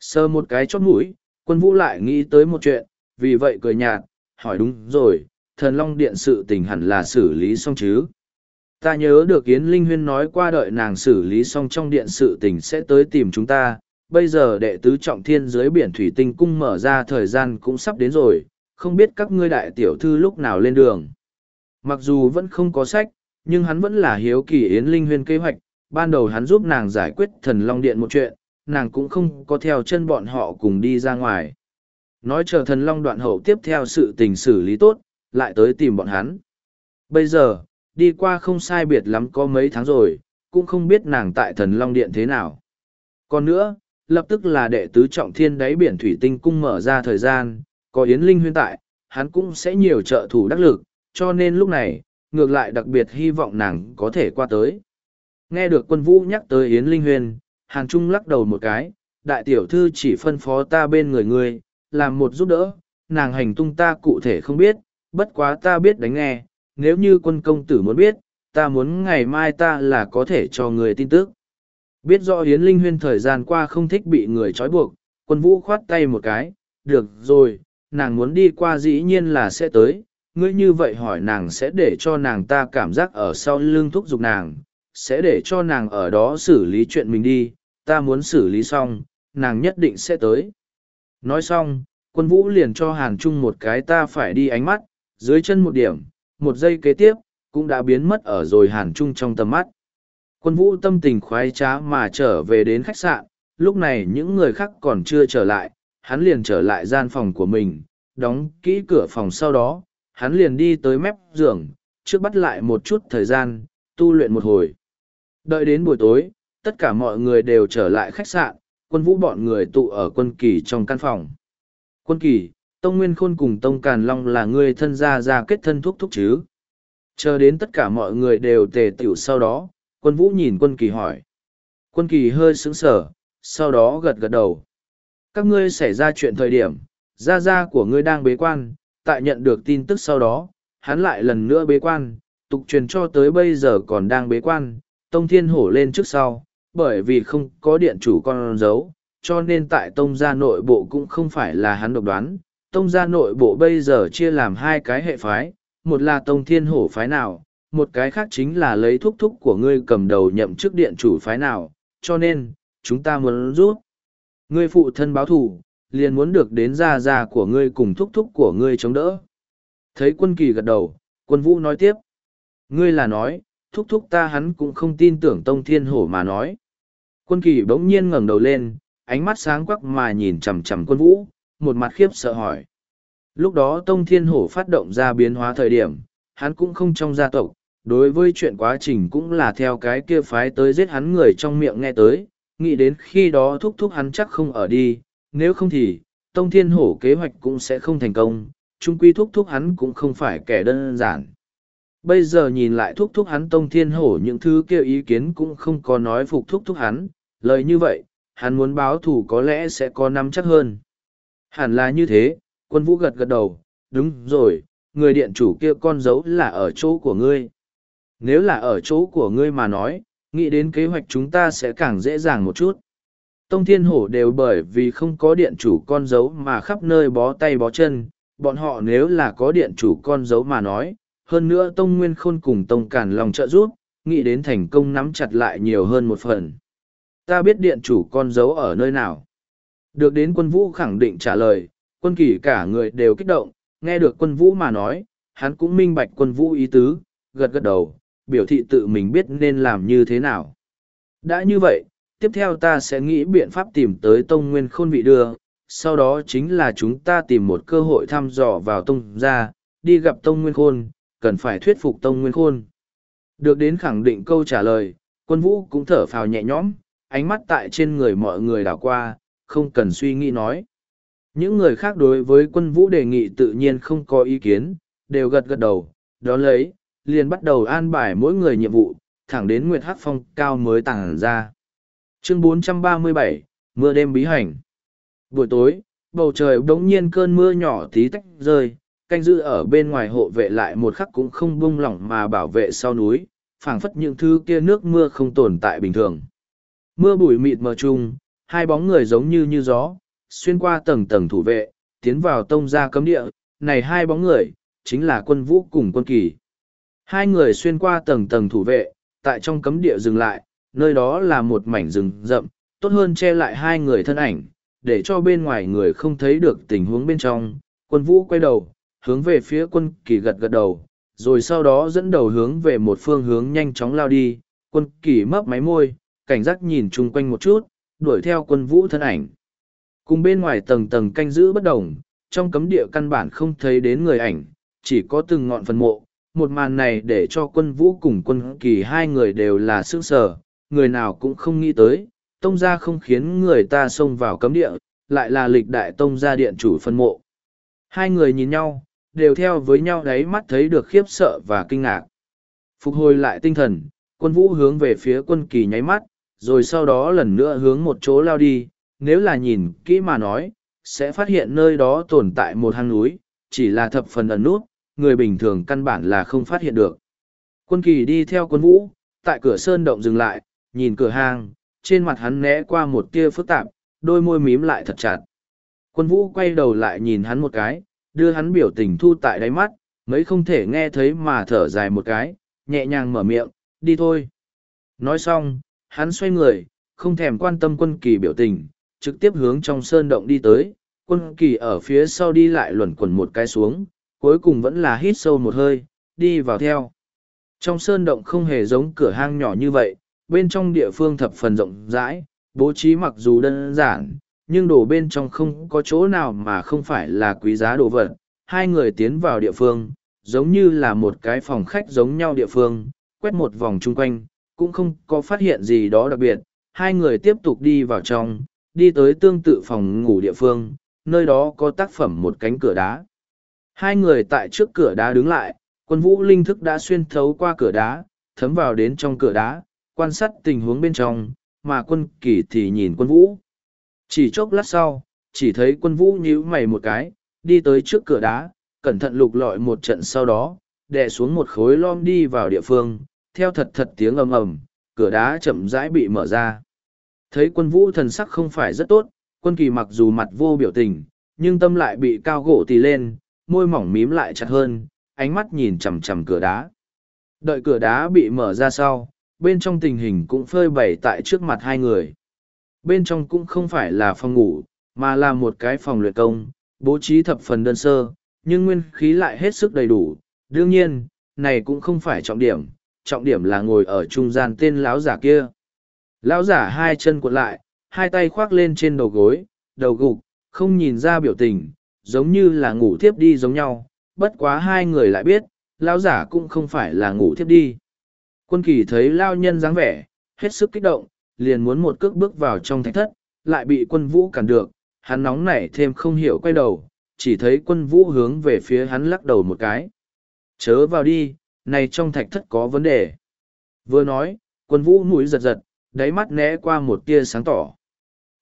Sơ một cái chót mũi, quân vũ lại nghĩ tới một chuyện, vì vậy cười nhạt, hỏi đúng rồi, thần long điện sự tình hẳn là xử lý xong chứ. Ta nhớ được Yến Linh Huyên nói qua đợi nàng xử lý xong trong điện sự tình sẽ tới tìm chúng ta, bây giờ đệ tứ trọng thiên dưới biển thủy tinh cung mở ra thời gian cũng sắp đến rồi, không biết các ngươi đại tiểu thư lúc nào lên đường. Mặc dù vẫn không có sách, nhưng hắn vẫn là hiếu kỳ Yến Linh Huyên kế hoạch, ban đầu hắn giúp nàng giải quyết thần long điện một chuyện, nàng cũng không có theo chân bọn họ cùng đi ra ngoài. Nói chờ thần long đoạn hậu tiếp theo sự tình xử lý tốt, lại tới tìm bọn hắn. Bây giờ, đi qua không sai biệt lắm có mấy tháng rồi, cũng không biết nàng tại thần long điện thế nào. Còn nữa, lập tức là đệ tứ trọng thiên đáy biển thủy tinh cung mở ra thời gian, có Yến Linh huyên tại, hắn cũng sẽ nhiều trợ thủ đắc lực, cho nên lúc này, ngược lại đặc biệt hy vọng nàng có thể qua tới. Nghe được quân vũ nhắc tới Yến Linh huyên, Hàn Trung lắc đầu một cái, đại tiểu thư chỉ phân phó ta bên người ngươi, làm một giúp đỡ, nàng hành tung ta cụ thể không biết, bất quá ta biết đánh nghe, nếu như quân công tử muốn biết, ta muốn ngày mai ta là có thể cho người tin tức. Biết rõ Yến Linh Huyên thời gian qua không thích bị người trói buộc, quân vũ khoát tay một cái, được rồi, nàng muốn đi qua dĩ nhiên là sẽ tới, ngươi như vậy hỏi nàng sẽ để cho nàng ta cảm giác ở sau lưng thúc giục nàng, sẽ để cho nàng ở đó xử lý chuyện mình đi, ta muốn xử lý xong, nàng nhất định sẽ tới. Nói xong, quân vũ liền cho Hàn Trung một cái ta phải đi ánh mắt, dưới chân một điểm, một giây kế tiếp, cũng đã biến mất ở rồi Hàn Trung trong tầm mắt. Quân vũ tâm tình khoái trá mà trở về đến khách sạn, lúc này những người khác còn chưa trở lại, hắn liền trở lại gian phòng của mình, đóng kỹ cửa phòng sau đó, hắn liền đi tới mép giường, trước bắt lại một chút thời gian, tu luyện một hồi. Đợi đến buổi tối, tất cả mọi người đều trở lại khách sạn, quân vũ bọn người tụ ở quân kỳ trong căn phòng. Quân kỳ, Tông Nguyên Khôn cùng Tông Càn Long là người thân gia gia kết thân thúc thúc chứ. Chờ đến tất cả mọi người đều tề tiểu sau đó, quân vũ nhìn quân kỳ hỏi. Quân kỳ hơi sững sờ, sau đó gật gật đầu. Các ngươi xảy ra chuyện thời điểm, gia gia của ngươi đang bế quan, tại nhận được tin tức sau đó, hắn lại lần nữa bế quan, tục truyền cho tới bây giờ còn đang bế quan, Tông Thiên Hổ lên trước sau, bởi vì không có điện chủ con dấu, cho nên tại Tông gia nội bộ cũng không phải là hắn độc đoán. Tông gia nội bộ bây giờ chia làm hai cái hệ phái, một là Tông Thiên Hổ phái nào, một cái khác chính là lấy thúc thúc của ngươi cầm đầu nhậm chức điện chủ phái nào, cho nên, chúng ta muốn rút. Ngươi phụ thân báo thủ, liền muốn được đến gia gia của ngươi cùng thúc thúc của ngươi chống đỡ. Thấy quân kỳ gật đầu, quân vũ nói tiếp. Ngươi là nói, thúc thúc ta hắn cũng không tin tưởng tông thiên hổ mà nói. Quân kỳ bỗng nhiên ngẩng đầu lên, ánh mắt sáng quắc mà nhìn chằm chằm quân vũ, một mặt khiếp sợ hỏi. Lúc đó tông thiên hổ phát động ra biến hóa thời điểm, hắn cũng không trong gia tộc, đối với chuyện quá trình cũng là theo cái kia phái tới giết hắn người trong miệng nghe tới, nghĩ đến khi đó thúc thúc hắn chắc không ở đi, nếu không thì, Tông Thiên Hổ kế hoạch cũng sẽ không thành công, chung quy thúc thúc hắn cũng không phải kẻ đơn giản. Bây giờ nhìn lại thúc thúc hắn Tông Thiên Hổ những thứ kêu ý kiến cũng không có nói phục thúc thúc hắn, lời như vậy, hắn muốn báo thù có lẽ sẽ có nắm chắc hơn. Hẳn là như thế, quân vũ gật gật đầu, đúng rồi, người điện chủ kia con dấu là ở chỗ của ngươi. Nếu là ở chỗ của ngươi mà nói, nghĩ đến kế hoạch chúng ta sẽ càng dễ dàng một chút. Tông Thiên Hổ đều bởi vì không có điện chủ con dấu mà khắp nơi bó tay bó chân, bọn họ nếu là có điện chủ con dấu mà nói, hơn nữa Tông Nguyên Khôn cùng Tông Cản lòng trợ giúp, nghĩ đến thành công nắm chặt lại nhiều hơn một phần. Ta biết điện chủ con dấu ở nơi nào. Được đến quân vũ khẳng định trả lời, quân kỳ cả người đều kích động, nghe được quân vũ mà nói, hắn cũng minh bạch quân vũ ý tứ, gật gật đầu, biểu thị tự mình biết nên làm như thế nào. Đã như vậy, tiếp theo ta sẽ nghĩ biện pháp tìm tới tông nguyên khôn vị đưa, sau đó chính là chúng ta tìm một cơ hội thăm dò vào tông gia, đi gặp tông nguyên khôn, cần phải thuyết phục tông nguyên khôn. Được đến khẳng định câu trả lời, quân vũ cũng thở phào nhẹ nhõm, ánh mắt tại trên người mọi người đảo qua, không cần suy nghĩ nói. Những người khác đối với quân vũ đề nghị tự nhiên không có ý kiến, đều gật gật đầu, đó lấy, liền bắt đầu an bài mỗi người nhiệm vụ, thẳng đến Nguyệt Hắc Phong cao mới tàng ra. Chương 437, Mưa đêm bí hành. Buổi tối, bầu trời đống nhiên cơn mưa nhỏ tí tách rơi, canh giữ ở bên ngoài hộ vệ lại một khắc cũng không buông lỏng mà bảo vệ sau núi, phảng phất những thứ kia nước mưa không tồn tại bình thường. Mưa bụi mịt mờ chung, hai bóng người giống như như gió, xuyên qua tầng tầng thủ vệ, tiến vào tông gia cấm địa, này hai bóng người, chính là quân vũ cùng quân kỳ. Hai người xuyên qua tầng tầng thủ vệ, tại trong cấm địa dừng lại, nơi đó là một mảnh rừng rậm, tốt hơn che lại hai người thân ảnh, để cho bên ngoài người không thấy được tình huống bên trong. Quân vũ quay đầu, hướng về phía quân kỳ gật gật đầu, rồi sau đó dẫn đầu hướng về một phương hướng nhanh chóng lao đi. Quân kỳ mấp máy môi, cảnh giác nhìn chung quanh một chút, đuổi theo quân vũ thân ảnh. Cùng bên ngoài tầng tầng canh giữ bất động, trong cấm địa căn bản không thấy đến người ảnh, chỉ có từng ngọn phần mộ. Một màn này để cho quân vũ cùng quân kỳ hai người đều là sững sở, người nào cũng không nghĩ tới, tông gia không khiến người ta xông vào cấm địa, lại là lịch đại tông gia điện chủ phân mộ. Hai người nhìn nhau, đều theo với nhau đáy mắt thấy được khiếp sợ và kinh ngạc. Phục hồi lại tinh thần, quân vũ hướng về phía quân kỳ nháy mắt, rồi sau đó lần nữa hướng một chỗ lao đi, nếu là nhìn kỹ mà nói, sẽ phát hiện nơi đó tồn tại một hang núi, chỉ là thập phần ẩn nút, người bình thường căn bản là không phát hiện được. Quân kỳ đi theo quân vũ, tại cửa sơn động dừng lại, nhìn cửa hang, trên mặt hắn né qua một tia phức tạp, đôi môi mím lại thật chặt. Quân vũ quay đầu lại nhìn hắn một cái, đưa hắn biểu tình thu tại đáy mắt, mấy không thể nghe thấy mà thở dài một cái, nhẹ nhàng mở miệng, đi thôi. Nói xong, hắn xoay người, không thèm quan tâm quân kỳ biểu tình, trực tiếp hướng trong sơn động đi tới, quân kỳ ở phía sau đi lại luẩn quẩn một cái xuống, cuối cùng vẫn là hít sâu một hơi, đi vào theo. Trong sơn động không hề giống cửa hang nhỏ như vậy, bên trong địa phương thập phần rộng rãi, bố trí mặc dù đơn giản, nhưng đồ bên trong không có chỗ nào mà không phải là quý giá đồ vật. Hai người tiến vào địa phương, giống như là một cái phòng khách giống nhau địa phương, quét một vòng chung quanh, cũng không có phát hiện gì đó đặc biệt. Hai người tiếp tục đi vào trong, đi tới tương tự phòng ngủ địa phương, nơi đó có tác phẩm một cánh cửa đá. Hai người tại trước cửa đá đứng lại, quân vũ linh thức đã xuyên thấu qua cửa đá, thấm vào đến trong cửa đá, quan sát tình huống bên trong, mà quân kỳ thì nhìn quân vũ. Chỉ chốc lát sau, chỉ thấy quân vũ nhíu mày một cái, đi tới trước cửa đá, cẩn thận lục lọi một trận sau đó, đè xuống một khối lom đi vào địa phương, theo thật thật tiếng ầm ầm, cửa đá chậm rãi bị mở ra. Thấy quân vũ thần sắc không phải rất tốt, quân kỳ mặc dù mặt vô biểu tình, nhưng tâm lại bị cao gỗ tì lên, môi mỏng mím lại chặt hơn, ánh mắt nhìn chằm chằm cửa đá. Đợi cửa đá bị mở ra sau, bên trong tình hình cũng phơi bày tại trước mặt hai người. Bên trong cũng không phải là phòng ngủ, mà là một cái phòng luyện công, bố trí thập phần đơn sơ, nhưng nguyên khí lại hết sức đầy đủ. Đương nhiên, này cũng không phải trọng điểm, trọng điểm là ngồi ở trung gian tên lão giả kia. Lão giả hai chân cuộn lại, hai tay khoác lên trên đầu gối, đầu gục, không nhìn ra biểu tình, giống như là ngủ thiếp đi giống nhau, bất quá hai người lại biết, lão giả cũng không phải là ngủ thiếp đi. Quân kỳ thấy lao nhân dáng vẻ, hết sức kích động, liền muốn một cước bước vào trong thạch thất, lại bị quân vũ cản được, hắn nóng nảy thêm không hiểu quay đầu, chỉ thấy quân vũ hướng về phía hắn lắc đầu một cái. Chớ vào đi, này trong thạch thất có vấn đề. Vừa nói, quân vũ mũi giật giật, đáy mắt né qua một tia sáng tỏ.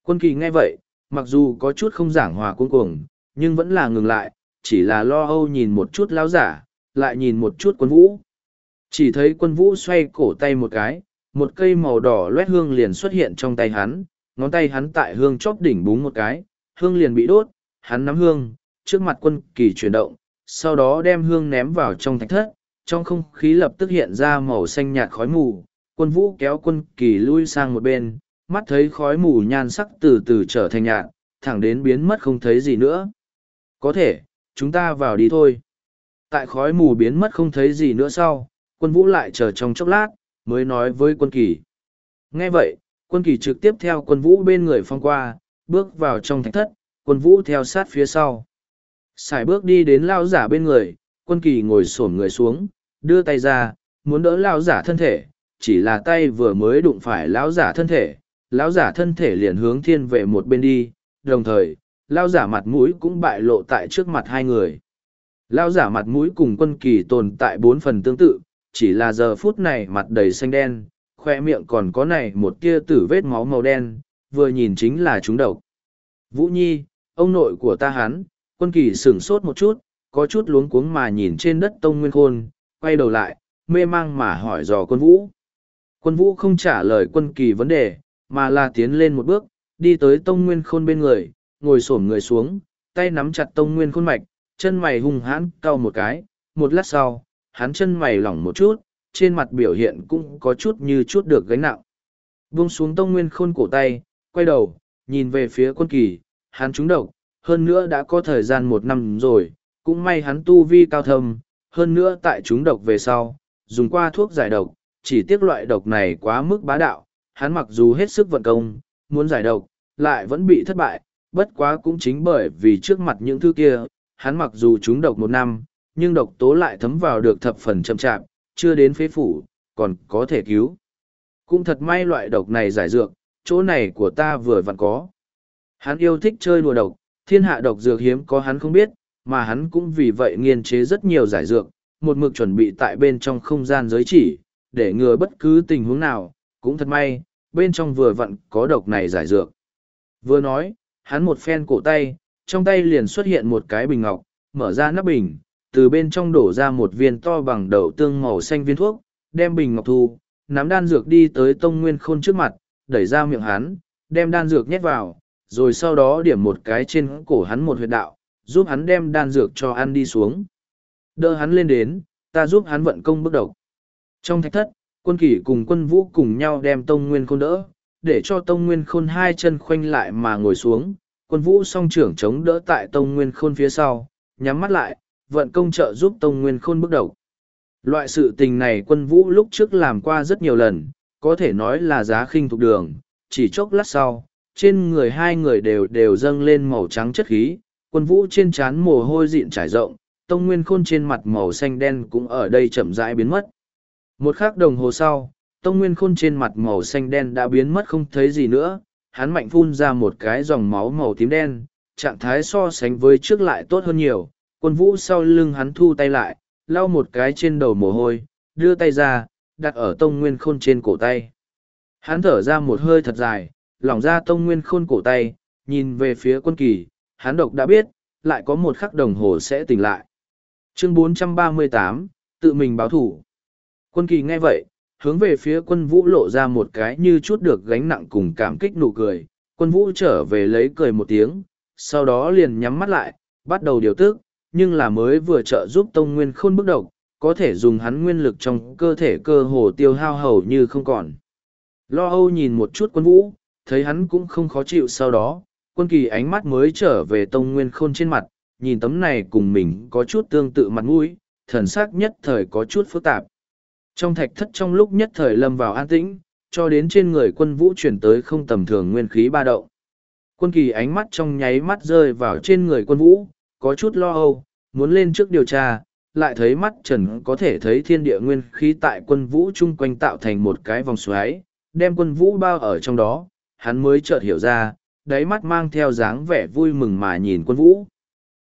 Quân kỳ nghe vậy, mặc dù có chút không giảng hòa cuống cuồng, nhưng vẫn là ngừng lại, chỉ là lo âu nhìn một chút lão giả, lại nhìn một chút quân vũ. Chỉ thấy quân vũ xoay cổ tay một cái, một cây màu đỏ loét hương liền xuất hiện trong tay hắn, ngón tay hắn tại hương chóp đỉnh búng một cái, hương liền bị đốt, hắn nắm hương, trước mặt quân kỳ chuyển động, sau đó đem hương ném vào trong thạch thất, trong không khí lập tức hiện ra màu xanh nhạt khói mù, quân vũ kéo quân kỳ lui sang một bên, mắt thấy khói mù nhan sắc từ từ trở thành nhạt, thẳng đến biến mất không thấy gì nữa. Có thể, chúng ta vào đi thôi. Tại khói mù biến mất không thấy gì nữa sau, quân vũ lại chờ trong chốc lát, mới nói với quân kỳ. Nghe vậy, quân kỳ trực tiếp theo quân vũ bên người phong qua, bước vào trong thạch thất, quân vũ theo sát phía sau. Xài bước đi đến lao giả bên người, quân kỳ ngồi xổm người xuống, đưa tay ra, muốn đỡ lao giả thân thể, chỉ là tay vừa mới đụng phải lão giả thân thể, lão giả thân thể liền hướng thiên về một bên đi, đồng thời, lao giả mặt mũi cũng bại lộ tại trước mặt hai người. Lao giả mặt mũi cùng quân kỳ tồn tại bốn phần tương tự, chỉ là giờ phút này mặt đầy xanh đen, khoe miệng còn có này một tia tử vết máu màu đen, vừa nhìn chính là chúng độc. Vũ Nhi, ông nội của ta hắn, quân kỳ sửng sốt một chút, có chút luống cuống mà nhìn trên đất tông nguyên khôn, quay đầu lại, mê mang mà hỏi dò quân vũ. Quân vũ không trả lời quân kỳ vấn đề, mà là tiến lên một bước, đi tới tông nguyên khôn bên người, ngồi xổm người xuống, tay nắm chặt tông nguyên khôn mạch, chân mày hung hãn cau một cái, một lát sau, hắn chân mày lỏng một chút, trên mặt biểu hiện cũng có chút như chút được gánh nặng. Buông xuống tông nguyên khôn cổ tay, quay đầu, nhìn về phía quân kỳ, hắn trúng độc, hơn nữa đã có thời gian một năm rồi, cũng may hắn tu vi cao thâm, hơn nữa tại trúng độc về sau, dùng qua thuốc giải độc, chỉ tiếc loại độc này quá mức bá đạo, hắn mặc dù hết sức vận công, muốn giải độc, lại vẫn bị thất bại, bất quá cũng chính bởi vì trước mặt những thứ kia, hắn mặc dù chúng độc một năm, nhưng độc tố lại thấm vào được thập phần chậm chạp, chưa đến phế phủ, còn có thể cứu. Cũng thật may loại độc này giải dược, chỗ này của ta vừa vặn có. Hắn yêu thích chơi đùa độc, thiên hạ độc dược hiếm có hắn không biết, mà hắn cũng vì vậy nghiên chế rất nhiều giải dược, một mực chuẩn bị tại bên trong không gian giới chỉ, để ngừa bất cứ tình huống nào, cũng thật may, bên trong vừa vặn có độc này giải dược. Vừa nói, hắn một phen cổ tay, trong tay liền xuất hiện một cái bình ngọc, mở ra nắp bình, từ bên trong đổ ra một viên to bằng đầu tương màu xanh viên thuốc, đem bình ngọc thu, nắm đan dược đi tới tông nguyên khôn trước mặt, đẩy ra miệng hắn, đem đan dược nhét vào, rồi sau đó điểm một cái trên cổ hắn một huyệt đạo, giúp hắn đem đan dược cho ăn đi xuống. Đỡ hắn lên đến, ta giúp hắn vận công bước độc. Trong thạch thất, quân kỷ cùng quân vũ cùng nhau đem tông nguyên khôn đỡ, để cho tông nguyên khôn hai chân khoanh lại mà ngồi xuống. Quân vũ song trưởng chống đỡ tại tông nguyên khôn phía sau, nhắm mắt lại, vận công trợ giúp tông nguyên khôn bước đầu. Loại sự tình này quân vũ lúc trước làm qua rất nhiều lần, có thể nói là giá khinh thuộc đường, chỉ chốc lát sau, trên người hai người đều đều dâng lên màu trắng chất khí, quân vũ trên trán mồ hôi dịn trải rộng, tông nguyên khôn trên mặt màu xanh đen cũng ở đây chậm rãi biến mất. Một khắc đồng hồ sau, tông nguyên khôn trên mặt màu xanh đen đã biến mất không thấy gì nữa, hắn mạnh phun ra một cái dòng máu màu tím đen, trạng thái so sánh với trước lại tốt hơn nhiều, quân vũ sau lưng hắn thu tay lại, lau một cái trên đầu mồ hôi, đưa tay ra, đặt ở tông nguyên khôn trên cổ tay. Hắn thở ra một hơi thật dài, lỏng ra tông nguyên khôn cổ tay, nhìn về phía quân kỳ, hắn độc đã biết, lại có một khắc đồng hồ sẽ tỉnh lại. Chương 438, tự mình báo thủ. Quân kỳ nghe vậy, hướng về phía quân vũ lộ ra một cái như chút được gánh nặng cùng cảm kích nụ cười. Quân vũ trở về lấy cười một tiếng, sau đó liền nhắm mắt lại, bắt đầu điều tức, nhưng là mới vừa trợ giúp Tông Nguyên Khôn bức độc, có thể dùng hắn nguyên lực trong cơ thể cơ hồ tiêu hao hầu như không còn. Lo âu nhìn một chút quân vũ, thấy hắn cũng không khó chịu sau đó, quân kỳ ánh mắt mới trở về Tông Nguyên Khôn trên mặt, nhìn tấm này cùng mình có chút tương tự mặt mũi, thần sắc nhất thời có chút phức tạp. Trong thạch thất trong lúc nhất thời lâm vào an tĩnh, cho đến trên người quân vũ chuyển tới không tầm thường nguyên khí ba động. Quân kỳ ánh mắt trong nháy mắt rơi vào trên người quân vũ, có chút lo âu, muốn lên trước điều tra, lại thấy mắt trần có thể thấy thiên địa nguyên khí tại quân vũ chung quanh tạo thành một cái vòng xoáy, đem quân vũ bao ở trong đó, hắn mới chợt hiểu ra, đáy mắt mang theo dáng vẻ vui mừng mà nhìn quân vũ.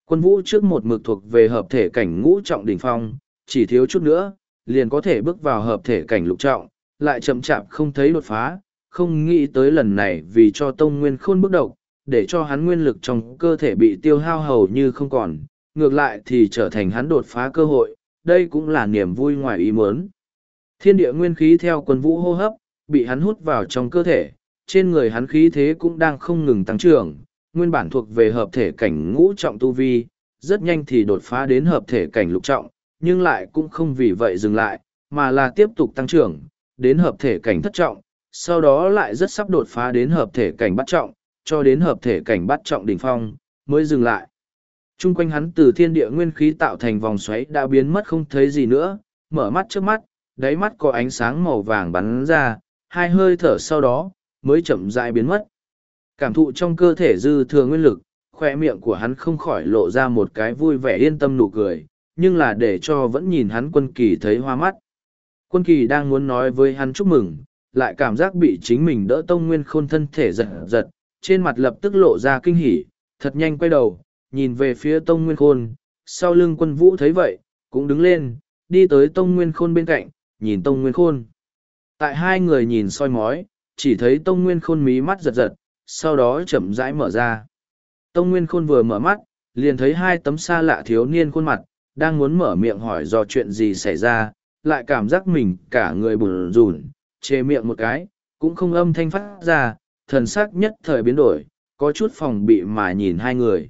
Quân vũ trước một mực thuộc về hợp thể cảnh ngũ trọng đỉnh phong, chỉ thiếu chút nữa, liền có thể bước vào hợp thể cảnh lục trọng, lại chậm chạp không thấy đột phá, không nghĩ tới lần này vì cho tông nguyên khôn bước độc, để cho hắn nguyên lực trong cơ thể bị tiêu hao hầu như không còn, ngược lại thì trở thành hắn đột phá cơ hội, đây cũng là niềm vui ngoài ý muốn. Thiên địa nguyên khí theo quân vũ hô hấp, bị hắn hút vào trong cơ thể, trên người hắn khí thế cũng đang không ngừng tăng trưởng, nguyên bản thuộc về hợp thể cảnh ngũ trọng tu vi, rất nhanh thì đột phá đến hợp thể cảnh lục trọng, nhưng lại cũng không vì vậy dừng lại, mà là tiếp tục tăng trưởng, đến hợp thể cảnh thất trọng, sau đó lại rất sắp đột phá đến hợp thể cảnh bắt trọng, cho đến hợp thể cảnh bắt trọng đỉnh phong, mới dừng lại. Trung quanh hắn từ thiên địa nguyên khí tạo thành vòng xoáy đã biến mất không thấy gì nữa, mở mắt trước mắt, đáy mắt có ánh sáng màu vàng bắn ra, hai hơi thở sau đó, mới chậm rãi biến mất. Cảm thụ trong cơ thể dư thừa nguyên lực, khoe miệng của hắn không khỏi lộ ra một cái vui vẻ yên tâm nụ cười, nhưng là để cho vẫn nhìn hắn quân kỳ thấy hoa mắt. Quân kỳ đang muốn nói với hắn chúc mừng, lại cảm giác bị chính mình đỡ tông nguyên khôn thân thể giật giật, trên mặt lập tức lộ ra kinh hỉ, thật nhanh quay đầu, nhìn về phía tông nguyên khôn, sau lưng quân vũ thấy vậy, cũng đứng lên, đi tới tông nguyên khôn bên cạnh, nhìn tông nguyên khôn. Tại hai người nhìn soi mói, chỉ thấy tông nguyên khôn mí mắt giật giật, sau đó chậm rãi mở ra. Tông nguyên khôn vừa mở mắt, liền thấy hai tấm xa lạ thiếu niên khuôn mặt, đang muốn mở miệng hỏi do chuyện gì xảy ra, lại cảm giác mình cả người bùn rùn, chê miệng một cái, cũng không âm thanh phát ra, thần sắc nhất thời biến đổi, có chút phòng bị mà nhìn hai người.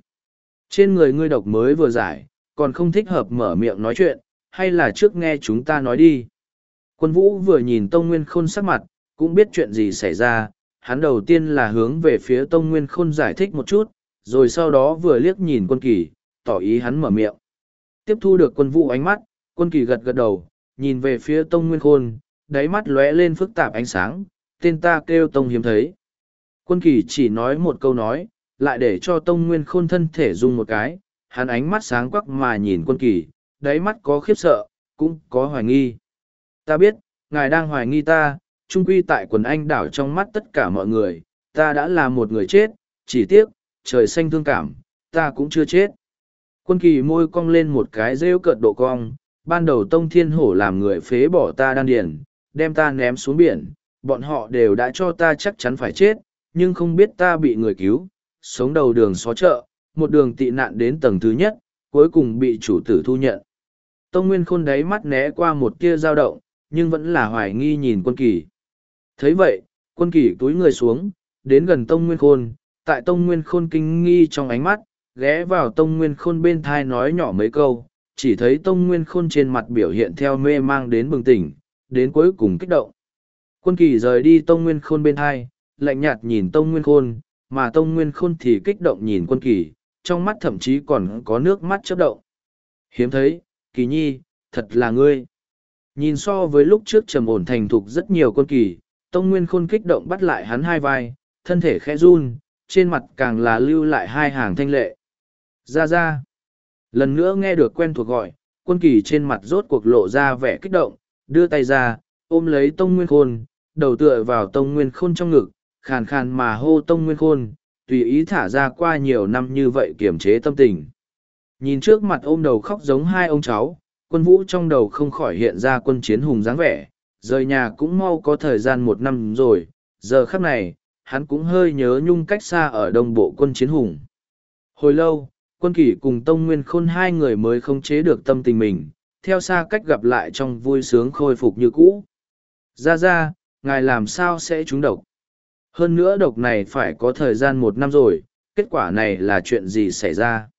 Trên người ngươi độc mới vừa giải, còn không thích hợp mở miệng nói chuyện, hay là trước nghe chúng ta nói đi. Quân vũ vừa nhìn Tông Nguyên Khôn sắc mặt, cũng biết chuyện gì xảy ra, hắn đầu tiên là hướng về phía Tông Nguyên Khôn giải thích một chút, rồi sau đó vừa liếc nhìn quân kỳ, tỏ ý hắn mở miệng. Tiếp thu được quân vũ ánh mắt, quân kỳ gật gật đầu, nhìn về phía Tông Nguyên Khôn, đáy mắt lóe lên phức tạp ánh sáng, tên ta kêu Tông hiếm thấy. Quân kỳ chỉ nói một câu nói, lại để cho Tông Nguyên Khôn thân thể rung một cái, hắn ánh mắt sáng quắc mà nhìn quân kỳ, đáy mắt có khiếp sợ, cũng có hoài nghi. Ta biết, ngài đang hoài nghi ta, trung quy tại quần anh đảo trong mắt tất cả mọi người, ta đã là một người chết, chỉ tiếc, trời xanh thương cảm, ta cũng chưa chết. Quân kỳ môi cong lên một cái rêu cợt độ cong, ban đầu tông thiên hổ làm người phế bỏ ta đan điền, đem ta ném xuống biển, bọn họ đều đã cho ta chắc chắn phải chết, nhưng không biết ta bị người cứu, sống đầu đường xó chợ, một đường tị nạn đến tầng thứ nhất, cuối cùng bị chủ tử thu nhận. Tông Nguyên Khôn đáy mắt né qua một tia dao động, nhưng vẫn là hoài nghi nhìn quân kỳ. thấy vậy, quân kỳ túi người xuống, đến gần Tông Nguyên Khôn, tại Tông Nguyên Khôn kinh nghi trong ánh mắt, ghé vào Tông Nguyên Khôn bên thai nói nhỏ mấy câu, chỉ thấy Tông Nguyên Khôn trên mặt biểu hiện theo mê mang đến bừng tỉnh, đến cuối cùng kích động. Quân kỳ rời đi Tông Nguyên Khôn bên thai, lạnh nhạt nhìn Tông Nguyên Khôn, mà Tông Nguyên Khôn thì kích động nhìn quân kỳ, trong mắt thậm chí còn có nước mắt chớp động. Hiếm thấy, kỳ nhi, thật là ngươi. Nhìn so với lúc trước trầm ổn thành thục rất nhiều quân kỳ, Tông Nguyên Khôn kích động bắt lại hắn hai vai, thân thể khẽ run, trên mặt càng là lưu lại hai hàng thanh lệ. Ra ra. Lần nữa nghe được quen thuộc gọi, quân kỳ trên mặt rốt cuộc lộ ra vẻ kích động, đưa tay ra, ôm lấy Tông Nguyên Khôn, đầu tựa vào Tông Nguyên Khôn trong ngực, khàn khàn mà hô Tông Nguyên Khôn, tùy ý thả ra qua nhiều năm như vậy kiềm chế tâm tình. Nhìn trước mặt ôm đầu khóc giống hai ông cháu, quân vũ trong đầu không khỏi hiện ra quân chiến hùng dáng vẻ, rời nhà cũng mau có thời gian một năm rồi, giờ khắc này, hắn cũng hơi nhớ nhung cách xa ở đông bộ quân chiến hùng. Hồi lâu, quân kỷ cùng Tông Nguyên Khôn hai người mới không chế được tâm tình mình, theo xa cách gặp lại trong vui sướng khôi phục như cũ. Ra ra, ngài làm sao sẽ trúng độc? Hơn nữa độc này phải có thời gian một năm rồi, kết quả này là chuyện gì xảy ra?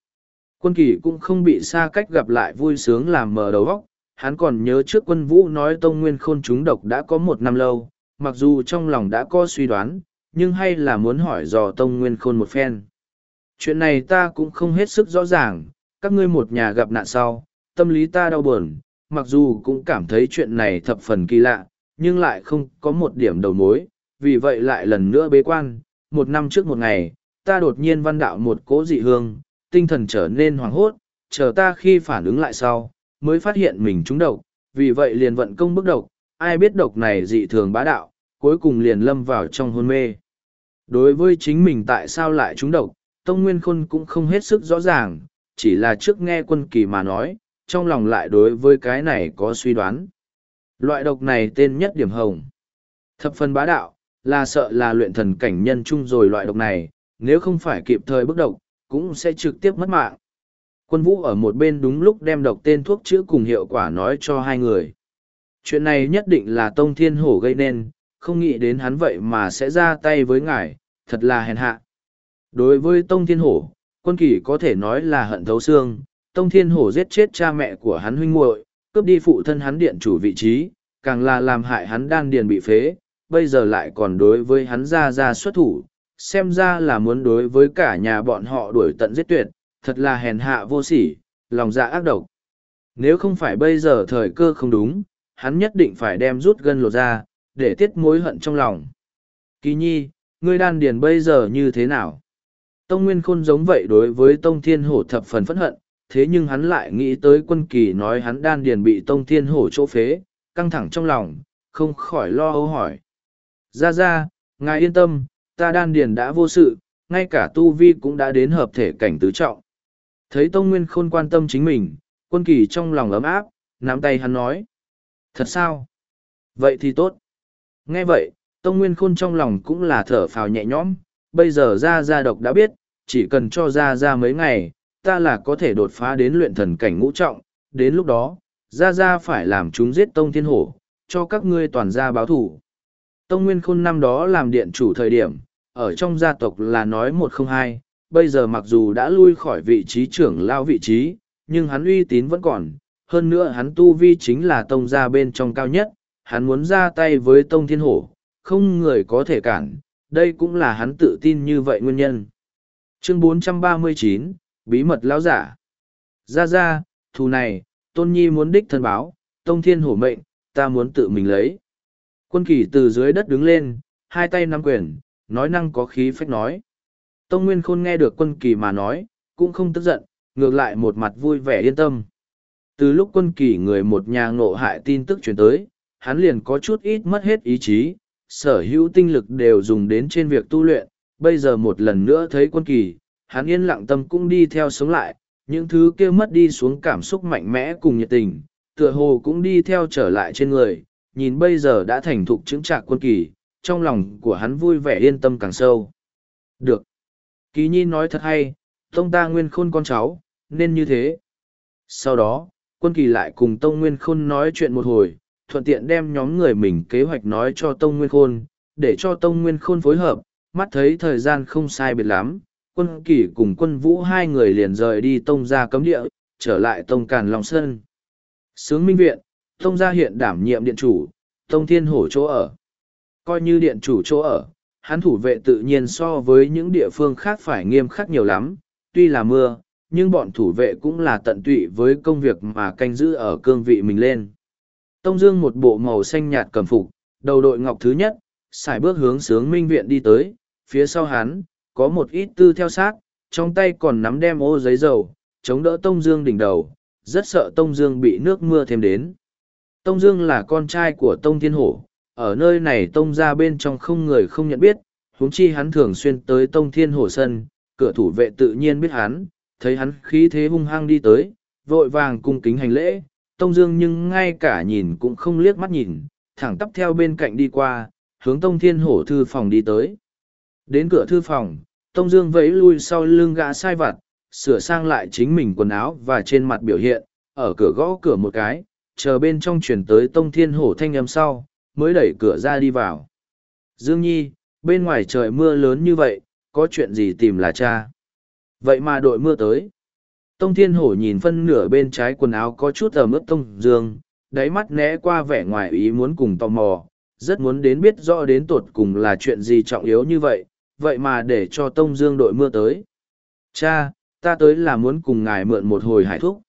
Quân kỳ cũng không bị xa cách gặp lại vui sướng làm mờ đầu óc, hắn còn nhớ trước quân vũ nói Tông Nguyên Khôn trúng độc đã có một năm lâu, mặc dù trong lòng đã có suy đoán, nhưng hay là muốn hỏi dò Tông Nguyên Khôn một phen. Chuyện này ta cũng không hết sức rõ ràng, các ngươi một nhà gặp nạn sau, tâm lý ta đau buồn, mặc dù cũng cảm thấy chuyện này thập phần kỳ lạ, nhưng lại không có một điểm đầu mối, vì vậy lại lần nữa bế quan, một năm trước một ngày, ta đột nhiên văn đạo một cố dị hương, tinh thần trở nên hoảng hốt, chờ ta khi phản ứng lại sau, mới phát hiện mình trúng độc, vì vậy liền vận công bức độc, ai biết độc này dị thường bá đạo, cuối cùng liền lâm vào trong hôn mê. Đối với chính mình tại sao lại trúng độc, Tông Nguyên Khôn cũng không hết sức rõ ràng, chỉ là trước nghe quân kỳ mà nói, trong lòng lại đối với cái này có suy đoán. Loại độc này tên nhất điểm hồng. Thập phần bá đạo, là sợ là luyện thần cảnh nhân chung rồi loại độc này, nếu không phải kịp thời bức độc, cũng sẽ trực tiếp mất mạng. Quân vũ ở một bên đúng lúc đem độc tên thuốc chữa cùng hiệu quả nói cho hai người. Chuyện này nhất định là Tông Thiên Hổ gây nên, không nghĩ đến hắn vậy mà sẽ ra tay với ngài, thật là hèn hạ. Đối với Tông Thiên Hổ, quân kỳ có thể nói là hận thấu xương, Tông Thiên Hổ giết chết cha mẹ của hắn huynh muội, cướp đi phụ thân hắn điện chủ vị trí, càng là làm hại hắn đan điền bị phế, bây giờ lại còn đối với hắn ra ra xuất thủ, xem ra là muốn đối với cả nhà bọn họ đuổi tận giết tuyệt, thật là hèn hạ vô sỉ, lòng dạ ác độc. Nếu không phải bây giờ thời cơ không đúng, hắn nhất định phải đem rút gân lột ra, để tiết mối hận trong lòng. Kỳ nhi, ngươi đan điền bây giờ như thế nào? Tông Nguyên Khôn giống vậy đối với Tông Thiên Hổ thập phần phẫn hận, thế nhưng hắn lại nghĩ tới quân kỳ nói hắn đan điền bị Tông Thiên Hổ chỗ phế, căng thẳng trong lòng, không khỏi lo âu hỏi. Ra ra, ngài yên tâm, ta đan điền đã vô sự, ngay cả tu vi cũng đã đến hợp thể cảnh tứ trọng. Thấy Tông Nguyên Khôn quan tâm chính mình, quân kỳ trong lòng ấm áp, nắm tay hắn nói. Thật sao? Vậy thì tốt. Nghe vậy, Tông Nguyên Khôn trong lòng cũng là thở phào nhẹ nhõm, bây giờ ra ra độc đã biết, chỉ cần cho ra ra mấy ngày, ta là có thể đột phá đến luyện thần cảnh ngũ trọng, đến lúc đó, ra ra phải làm chúng giết Tông Thiên Hổ, cho các ngươi toàn gia báo thủ. Tông Nguyên Khôn năm đó làm điện chủ thời điểm, ở trong gia tộc là nói một không hai, bây giờ mặc dù đã lui khỏi vị trí trưởng lao vị trí, nhưng hắn uy tín vẫn còn, hơn nữa hắn tu vi chính là tông gia bên trong cao nhất, hắn muốn ra tay với tông thiên hổ, không người có thể cản, đây cũng là hắn tự tin như vậy nguyên nhân. Chương 439, Bí mật lão giả Ra ra, thù này, tôn nhi muốn đích thân báo, tông thiên hổ mệnh, ta muốn tự mình lấy. Quân kỳ từ dưới đất đứng lên, hai tay nắm quyền, nói năng có khí phách nói. Tông Nguyên Khôn nghe được quân kỳ mà nói, cũng không tức giận, ngược lại một mặt vui vẻ yên tâm. Từ lúc quân kỳ người một nhà ngộ hại tin tức chuyển tới, hắn liền có chút ít mất hết ý chí, sở hữu tinh lực đều dùng đến trên việc tu luyện, bây giờ một lần nữa thấy quân kỳ, hắn yên lặng tâm cũng đi theo sống lại, những thứ kia mất đi xuống cảm xúc mạnh mẽ cùng nhiệt tình, tựa hồ cũng đi theo trở lại trên người, nhìn bây giờ đã thành thục chứng trạc quân kỳ, trong lòng của hắn vui vẻ yên tâm càng sâu. Được. Kỳ nhi nói thật hay, tông ta nguyên khôn con cháu, nên như thế. Sau đó, quân kỳ lại cùng tông nguyên khôn nói chuyện một hồi, thuận tiện đem nhóm người mình kế hoạch nói cho tông nguyên khôn, để cho tông nguyên khôn phối hợp, mắt thấy thời gian không sai biệt lắm, quân kỳ cùng quân vũ hai người liền rời đi tông ra cấm địa, trở lại tông càn long sơn. Sướng minh viện, tông gia hiện đảm nhiệm điện chủ, tông thiên hổ chỗ ở. Coi như điện chủ chỗ ở, hắn thủ vệ tự nhiên so với những địa phương khác phải nghiêm khắc nhiều lắm, tuy là mưa, nhưng bọn thủ vệ cũng là tận tụy với công việc mà canh giữ ở cương vị mình lên. Tông Dương một bộ màu xanh nhạt cầm phục, đầu đội ngọc thứ nhất, xài bước hướng sướng minh viện đi tới, phía sau hắn, có một ít tư theo sát, trong tay còn nắm đem ô giấy dầu, chống đỡ Tông Dương đỉnh đầu, rất sợ Tông Dương bị nước mưa thêm đến. Tông Dương là con trai của Tông Thiên Hổ, ở nơi này Tông ra bên trong không người không nhận biết, huống chi hắn thường xuyên tới Tông Thiên Hổ sân, cửa thủ vệ tự nhiên biết hắn, thấy hắn khí thế hung hăng đi tới, vội vàng cung kính hành lễ, Tông Dương nhưng ngay cả nhìn cũng không liếc mắt nhìn, thẳng tắp theo bên cạnh đi qua, hướng Tông Thiên Hổ thư phòng đi tới. Đến cửa thư phòng, Tông Dương vẫy lui sau lưng gã sai vặt, sửa sang lại chính mình quần áo và trên mặt biểu hiện, ở cửa gõ cửa một cái, chờ bên trong chuyển tới Tông Thiên Hổ thanh âm sau, mới đẩy cửa ra đi vào. Dương Nhi, bên ngoài trời mưa lớn như vậy, có chuyện gì tìm là cha? Vậy mà đội mưa tới. Tông Thiên Hổ nhìn phân nửa bên trái quần áo có chút ẩm ướt Tông Dương, đáy mắt né qua vẻ ngoài ý muốn cùng tò mò, rất muốn đến biết rõ đến tột cùng là chuyện gì trọng yếu như vậy, vậy mà để cho Tông Dương đội mưa tới. Cha, ta tới là muốn cùng ngài mượn một hồi hải thúc.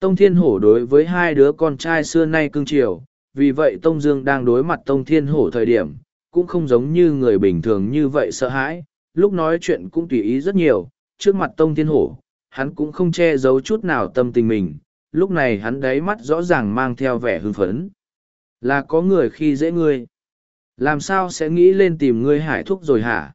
Tông Thiên Hổ đối với hai đứa con trai xưa nay cưng chiều, vì vậy Tông Dương đang đối mặt Tông Thiên Hổ thời điểm, cũng không giống như người bình thường như vậy sợ hãi, lúc nói chuyện cũng tùy ý rất nhiều, trước mặt Tông Thiên Hổ, hắn cũng không che giấu chút nào tâm tình mình, lúc này hắn đáy mắt rõ ràng mang theo vẻ hưng phấn. Là có người khi dễ ngươi. Làm sao sẽ nghĩ lên tìm ngươi hải thúc rồi hả?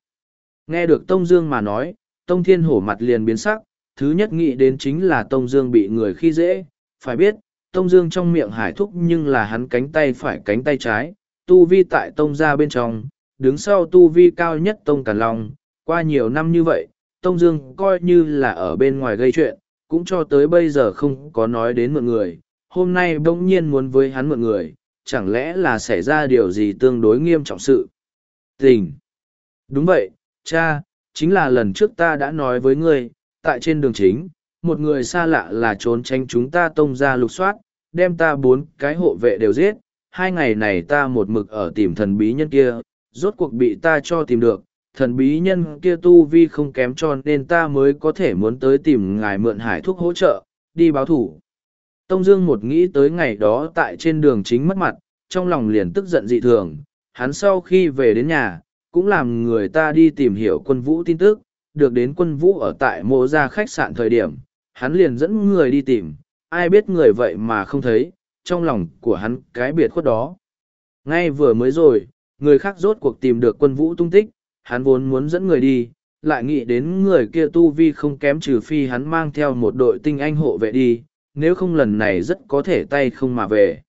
Nghe được Tông Dương mà nói, Tông Thiên Hổ mặt liền biến sắc, thứ nhất nghĩ đến chính là Tông Dương bị người khi dễ. Phải biết, Tông Dương trong miệng hải thúc nhưng là hắn cánh tay phải cánh tay trái, tu vi tại Tông ra bên trong, đứng sau tu vi cao nhất Tông Càn Long. Qua nhiều năm như vậy, Tông Dương coi như là ở bên ngoài gây chuyện, cũng cho tới bây giờ không có nói đến mượn người. Hôm nay bỗng nhiên muốn với hắn mượn người, chẳng lẽ là xảy ra điều gì tương đối nghiêm trọng sự? Tình! Đúng vậy, cha, chính là lần trước ta đã nói với ngươi, tại trên đường chính, một người xa lạ là trốn tránh chúng ta tông ra lục soát, đem ta bốn cái hộ vệ đều giết. Hai ngày này ta một mực ở tìm thần bí nhân kia, rốt cuộc bị ta cho tìm được, thần bí nhân kia tu vi không kém cho nên ta mới có thể muốn tới tìm ngài mượn hải thuốc hỗ trợ, đi báo thủ. Tông Dương một nghĩ tới ngày đó tại trên đường chính mất mặt, trong lòng liền tức giận dị thường, hắn sau khi về đến nhà, cũng làm người ta đi tìm hiểu quân vũ tin tức, được đến quân vũ ở tại mộ gia khách sạn thời điểm, hắn liền dẫn người đi tìm, ai biết người vậy mà không thấy, trong lòng của hắn cái biệt khuất đó. Ngay vừa mới rồi, người khác rốt cuộc tìm được quân vũ tung tích, hắn vốn muốn dẫn người đi, lại nghĩ đến người kia tu vi không kém trừ phi hắn mang theo một đội tinh anh hộ vệ đi, nếu không lần này rất có thể tay không mà về.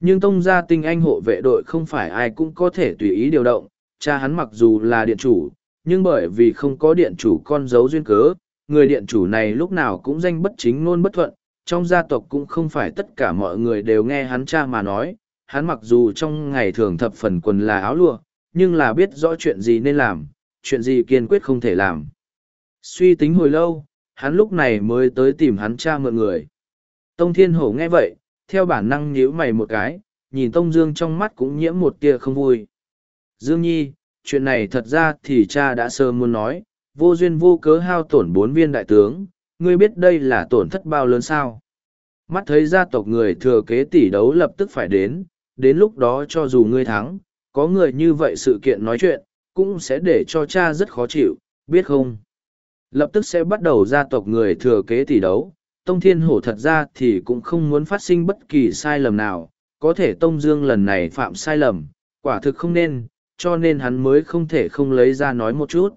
Nhưng tông gia tinh anh hộ vệ đội không phải ai cũng có thể tùy ý điều động, cha hắn mặc dù là điện chủ, nhưng bởi vì không có điện chủ con dấu duyên cớ, người điện chủ này lúc nào cũng danh bất chính ngôn bất thuận, trong gia tộc cũng không phải tất cả mọi người đều nghe hắn cha mà nói, hắn mặc dù trong ngày thường thập phần quần là áo lụa, nhưng là biết rõ chuyện gì nên làm, chuyện gì kiên quyết không thể làm. Suy tính hồi lâu, hắn lúc này mới tới tìm hắn cha mượn người. Tông Thiên Hổ nghe vậy, theo bản năng nhíu mày một cái, nhìn Tông Dương trong mắt cũng nhiễm một tia không vui. Dương Nhi, chuyện này thật ra thì cha đã sớm muốn nói, vô duyên vô cớ hao tổn bốn viên đại tướng, ngươi biết đây là tổn thất bao lớn sao. Mắt thấy gia tộc người thừa kế tỷ đấu lập tức phải đến, đến lúc đó cho dù ngươi thắng, có người như vậy sự kiện nói chuyện, cũng sẽ để cho cha rất khó chịu, biết không? Lập tức sẽ bắt đầu gia tộc người thừa kế tỷ đấu. Tông Thiên Hổ thật ra thì cũng không muốn phát sinh bất kỳ sai lầm nào, có thể Tông Dương lần này phạm sai lầm, quả thực không nên, cho nên hắn mới không thể không lấy ra nói một chút.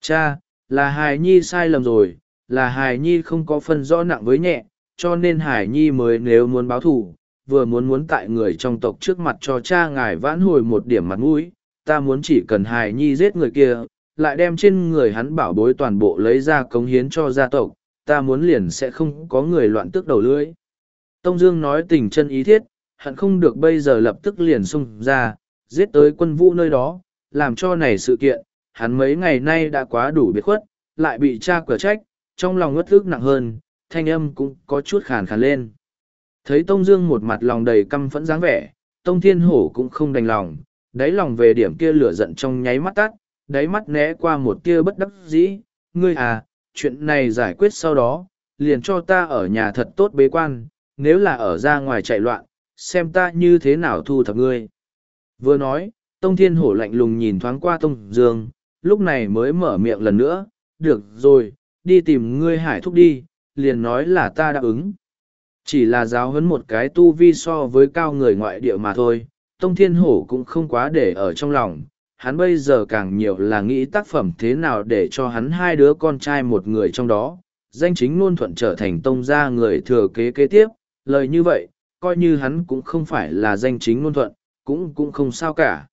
Cha, là Hải Nhi sai lầm rồi, là Hải Nhi không có phân rõ nặng với nhẹ, cho nên Hải Nhi mới nếu muốn báo thù, vừa muốn muốn tại người trong tộc trước mặt cho cha ngài vãn hồi một điểm mặt mũi, ta muốn chỉ cần Hải Nhi giết người kia, lại đem trên người hắn bảo bối toàn bộ lấy ra cống hiến cho gia tộc, ta muốn liền sẽ không có người loạn tức đầu lưỡi. Tông Dương nói tình chân ý thiết, hận không được bây giờ lập tức liền xung ra, giết tới quân vũ nơi đó, làm cho này sự kiện, hắn mấy ngày nay đã quá đủ biệt khuất, lại bị cha cửa trách, trong lòng ngất ức nặng hơn, thanh âm cũng có chút khàn khàn lên. Thấy Tông Dương một mặt lòng đầy căm phẫn dáng vẻ, Tông Thiên Hổ cũng không đành lòng, đáy lòng về điểm kia lửa giận trong nháy mắt tắt, đáy mắt né qua một tia bất đắc dĩ, ngươi à, chuyện này giải quyết sau đó, liền cho ta ở nhà thật tốt bế quan, nếu là ở ra ngoài chạy loạn, xem ta như thế nào thu thập ngươi. Vừa nói, Tông Thiên Hổ lạnh lùng nhìn thoáng qua Tông Dương, lúc này mới mở miệng lần nữa, được rồi, đi tìm ngươi hải thúc đi, liền nói là ta đáp ứng. Chỉ là giáo huấn một cái tu vi so với cao người ngoại địa mà thôi, Tông Thiên Hổ cũng không quá để ở trong lòng, hắn bây giờ càng nhiều là nghĩ tác phẩm thế nào để cho hắn hai đứa con trai một người trong đó, danh chính luôn thuận trở thành tông gia người thừa kế kế tiếp, lời như vậy, coi như hắn cũng không phải là danh chính luôn thuận, cũng cũng không sao cả.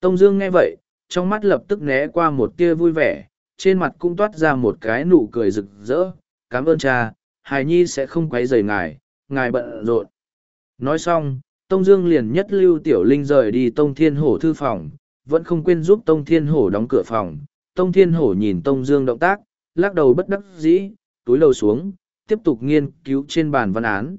Tông Dương nghe vậy, trong mắt lập tức né qua một tia vui vẻ, trên mặt cũng toát ra một cái nụ cười rực rỡ, cảm ơn cha, Hải Nhi sẽ không quấy rầy ngài, ngài bận rộn. Nói xong, Tông Dương liền nhất lưu tiểu linh rời đi Tông Thiên Hổ thư phòng, vẫn không quên giúp Tông Thiên Hổ đóng cửa phòng. Tông Thiên Hổ nhìn Tông Dương động tác, lắc đầu bất đắc dĩ, túi lầu xuống, tiếp tục nghiên cứu trên bàn văn án.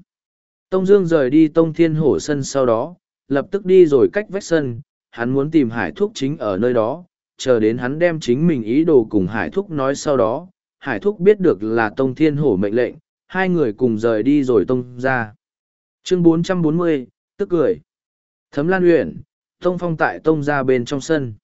Tông Dương rời đi Tông Thiên Hổ sân sau đó, lập tức đi rồi cách vách sân, hắn muốn tìm Hải Thúc chính ở nơi đó, chờ đến hắn đem chính mình ý đồ cùng Hải Thúc nói sau đó. Hải Thúc biết được là Tông Thiên Hổ mệnh lệnh, hai người cùng rời đi rồi Tông ra. Chương 440, tức cười. Thấm Lan Uyển, Tông Phong tại Tông ra bên trong sân.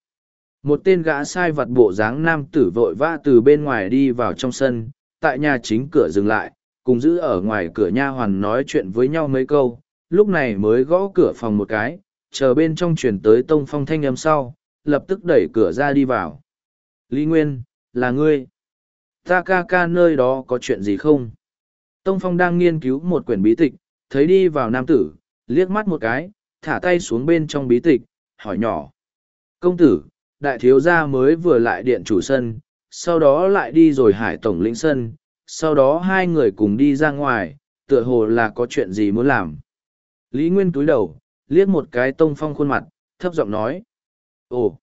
Một tên gã sai vặt bộ dáng nam tử vội vã từ bên ngoài đi vào trong sân, tại nhà chính cửa dừng lại, cùng giữ ở ngoài cửa nha hoàn nói chuyện với nhau mấy câu, lúc này mới gõ cửa phòng một cái, chờ bên trong chuyển tới Tông Phong thanh âm sau, lập tức đẩy cửa ra đi vào. Lý Nguyên, là ngươi. Ta ca ca nơi đó có chuyện gì không? Tông Phong đang nghiên cứu một quyển bí tịch, thấy đi vào nam tử, liếc mắt một cái, thả tay xuống bên trong bí tịch, hỏi nhỏ. Công tử, đại thiếu gia mới vừa lại điện chủ sân, sau đó lại đi rồi hải tổng lĩnh sân, sau đó hai người cùng đi ra ngoài, tựa hồ là có chuyện gì muốn làm. Lý Nguyên túi đầu, liếc một cái Tông Phong khuôn mặt, thấp giọng nói. Ồ!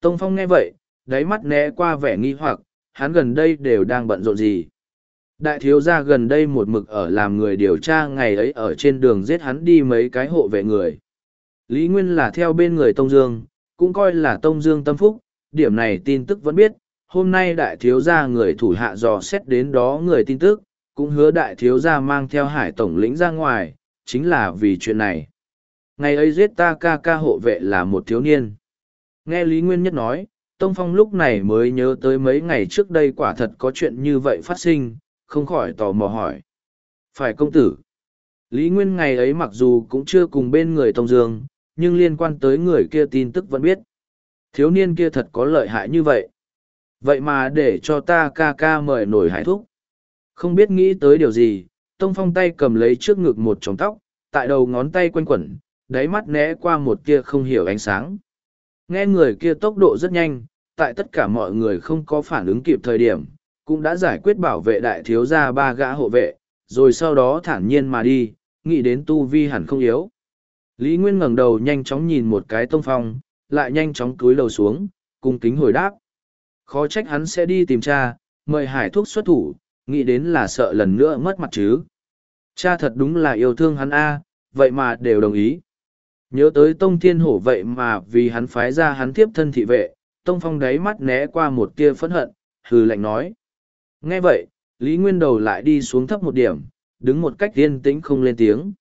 Tông Phong nghe vậy, đáy mắt né qua vẻ nghi hoặc, hắn gần đây đều đang bận rộn gì. Đại thiếu gia gần đây một mực ở làm người điều tra ngày ấy ở trên đường giết hắn đi mấy cái hộ vệ người. Lý Nguyên là theo bên người Tông Dương, cũng coi là Tông Dương tâm phúc, điểm này tin tức vẫn biết, hôm nay đại thiếu gia người thủ hạ dò xét đến đó người tin tức, cũng hứa đại thiếu gia mang theo hải tổng lĩnh ra ngoài, chính là vì chuyện này. Ngày ấy giết ta ca ca hộ vệ là một thiếu niên. Nghe Lý Nguyên Nhất nói, Tông Phong lúc này mới nhớ tới mấy ngày trước đây quả thật có chuyện như vậy phát sinh, không khỏi tò mò hỏi. Phải công tử. Lý Nguyên ngày ấy mặc dù cũng chưa cùng bên người Tông Dương, nhưng liên quan tới người kia tin tức vẫn biết. Thiếu niên kia thật có lợi hại như vậy. Vậy mà để cho ta ca ca mời nổi hải thúc. Không biết nghĩ tới điều gì, Tông Phong tay cầm lấy trước ngực một trống tóc, tại đầu ngón tay quanh quẩn, đáy mắt né qua một tia không hiểu ánh sáng. Nghe người kia tốc độ rất nhanh, tại tất cả mọi người không có phản ứng kịp thời điểm, cũng đã giải quyết bảo vệ đại thiếu gia ba gã hộ vệ, rồi sau đó thản nhiên mà đi, nghĩ đến tu vi hẳn không yếu. Lý Nguyên ngẩng đầu nhanh chóng nhìn một cái tông phong, lại nhanh chóng cúi đầu xuống, cung kính hồi đáp. Khó trách hắn sẽ đi tìm cha, mời hải thuốc xuất thủ, nghĩ đến là sợ lần nữa mất mặt chứ. Cha thật đúng là yêu thương hắn a, vậy mà đều đồng ý. Nhớ tới Tông Thiên Hổ vậy mà vì hắn phái ra hắn tiếp thân thị vệ, Tông Phong đáy mắt né qua một tia phẫn hận, hừ lạnh nói. Nghe vậy, Lý Nguyên đầu lại đi xuống thấp một điểm, đứng một cách yên tĩnh không lên tiếng.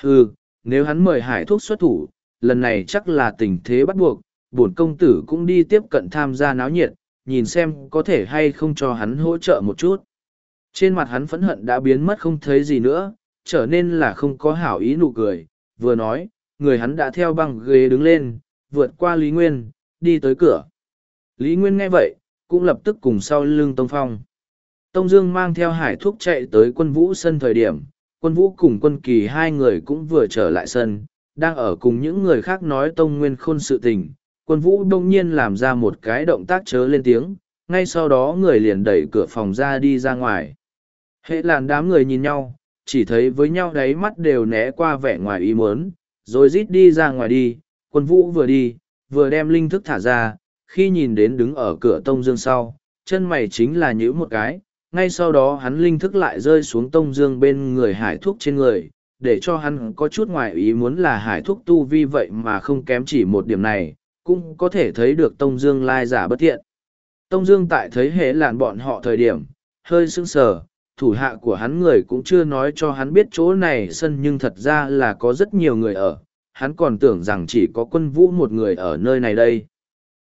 Hừ, nếu hắn mời hải thuốc xuất thủ, lần này chắc là tình thế bắt buộc, bổn công tử cũng đi tiếp cận tham gia náo nhiệt, nhìn xem có thể hay không cho hắn hỗ trợ một chút. Trên mặt hắn phẫn hận đã biến mất không thấy gì nữa, trở nên là không có hảo ý nụ cười, vừa nói, người hắn đã theo băng ghế đứng lên, vượt qua Lý Nguyên, đi tới cửa. Lý Nguyên nghe vậy, cũng lập tức cùng sau lưng Tông Phong. Tông Dương mang theo hải Thuốc chạy tới quân vũ sân thời điểm, quân vũ cùng quân kỳ hai người cũng vừa trở lại sân, đang ở cùng những người khác nói Tông Nguyên khôn sự tình. Quân vũ đông nhiên làm ra một cái động tác chớ lên tiếng, ngay sau đó người liền đẩy cửa phòng ra đi ra ngoài. Hệ làn đám người nhìn nhau, chỉ thấy với nhau đáy mắt đều né qua vẻ ngoài ý muốn, rồi rít đi ra ngoài đi, quân vũ vừa đi, vừa đem linh thức thả ra, khi nhìn đến đứng ở cửa tông dương sau, chân mày chính là nhữ một cái, ngay sau đó hắn linh thức lại rơi xuống tông dương bên người hải thúc trên người, để cho hắn có chút ngoài ý muốn là hải thúc tu vi vậy mà không kém chỉ một điểm này, cũng có thể thấy được tông dương lai giả bất thiện. Tông dương tại thấy hệ lạn bọn họ thời điểm, hơi sững sờ, thủ hạ của hắn người cũng chưa nói cho hắn biết chỗ này sân nhưng thật ra là có rất nhiều người ở, hắn còn tưởng rằng chỉ có quân vũ một người ở nơi này đây.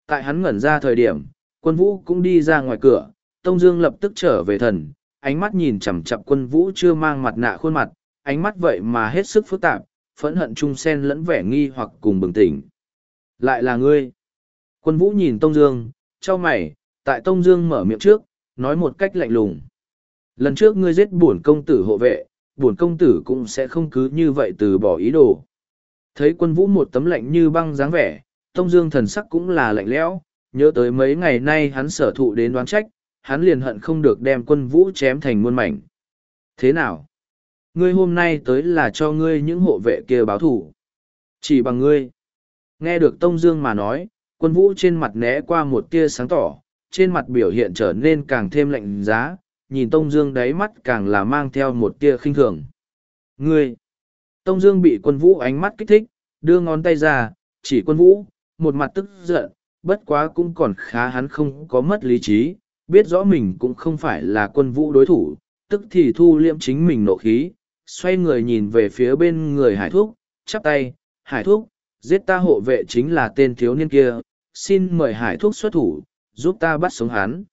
Tại hắn ngẩn ra thời điểm, quân vũ cũng đi ra ngoài cửa, Tông Dương lập tức trở về thần, ánh mắt nhìn chằm chằm quân vũ chưa mang mặt nạ khuôn mặt, ánh mắt vậy mà hết sức phức tạp, phẫn hận chung sen lẫn vẻ nghi hoặc cùng bừng tỉnh. Lại là ngươi. Quân vũ nhìn Tông Dương, cho mày, tại Tông Dương mở miệng trước, nói một cách lạnh lùng. Lần trước ngươi giết bổn công tử hộ vệ, bổn công tử cũng sẽ không cứ như vậy từ bỏ ý đồ. Thấy quân vũ một tấm lạnh như băng dáng vẻ, Tông Dương thần sắc cũng là lạnh lẽo, nhớ tới mấy ngày nay hắn sở thụ đến đoán trách, hắn liền hận không được đem quân vũ chém thành muôn mảnh. Thế nào? Ngươi hôm nay tới là cho ngươi những hộ vệ kia báo thù? Chỉ bằng ngươi. Nghe được Tông Dương mà nói, quân vũ trên mặt né qua một tia sáng tỏ, trên mặt biểu hiện trở nên càng thêm lạnh giá, nhìn Tông Dương đáy mắt càng là mang theo một tia khinh thường. Ngươi! Tông Dương bị quân vũ ánh mắt kích thích, đưa ngón tay ra, chỉ quân vũ, một mặt tức giận, bất quá cũng còn khá hắn không có mất lý trí, biết rõ mình cũng không phải là quân vũ đối thủ, tức thì thu liệm chính mình nộ khí, xoay người nhìn về phía bên người hải thúc, chắp tay, hải thúc, giết ta hộ vệ chính là tên thiếu niên kia, xin mời hải thúc xuất thủ, giúp ta bắt sống hắn.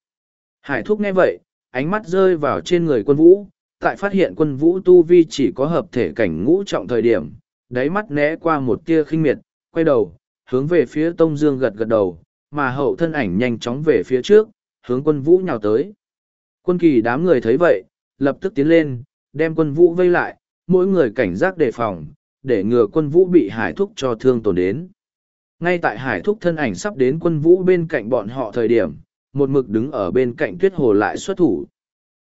Hải thúc nghe vậy, ánh mắt rơi vào trên người quân vũ, tại phát hiện quân vũ tu vi chỉ có hợp thể cảnh ngũ trọng thời điểm, đáy mắt né qua một tia khinh miệt, quay đầu, hướng về phía Tông Dương gật gật đầu, mà hậu thân ảnh nhanh chóng về phía trước, hướng quân vũ nhào tới. Quân kỳ đám người thấy vậy, lập tức tiến lên, đem quân vũ vây lại, mỗi người cảnh giác đề phòng, để ngừa quân vũ bị hải thúc cho thương tổn đến. Ngay tại hải thúc thân ảnh sắp đến quân vũ bên cạnh bọn họ thời điểm, một mực đứng ở bên cạnh tuyết hồ lại xuất thủ.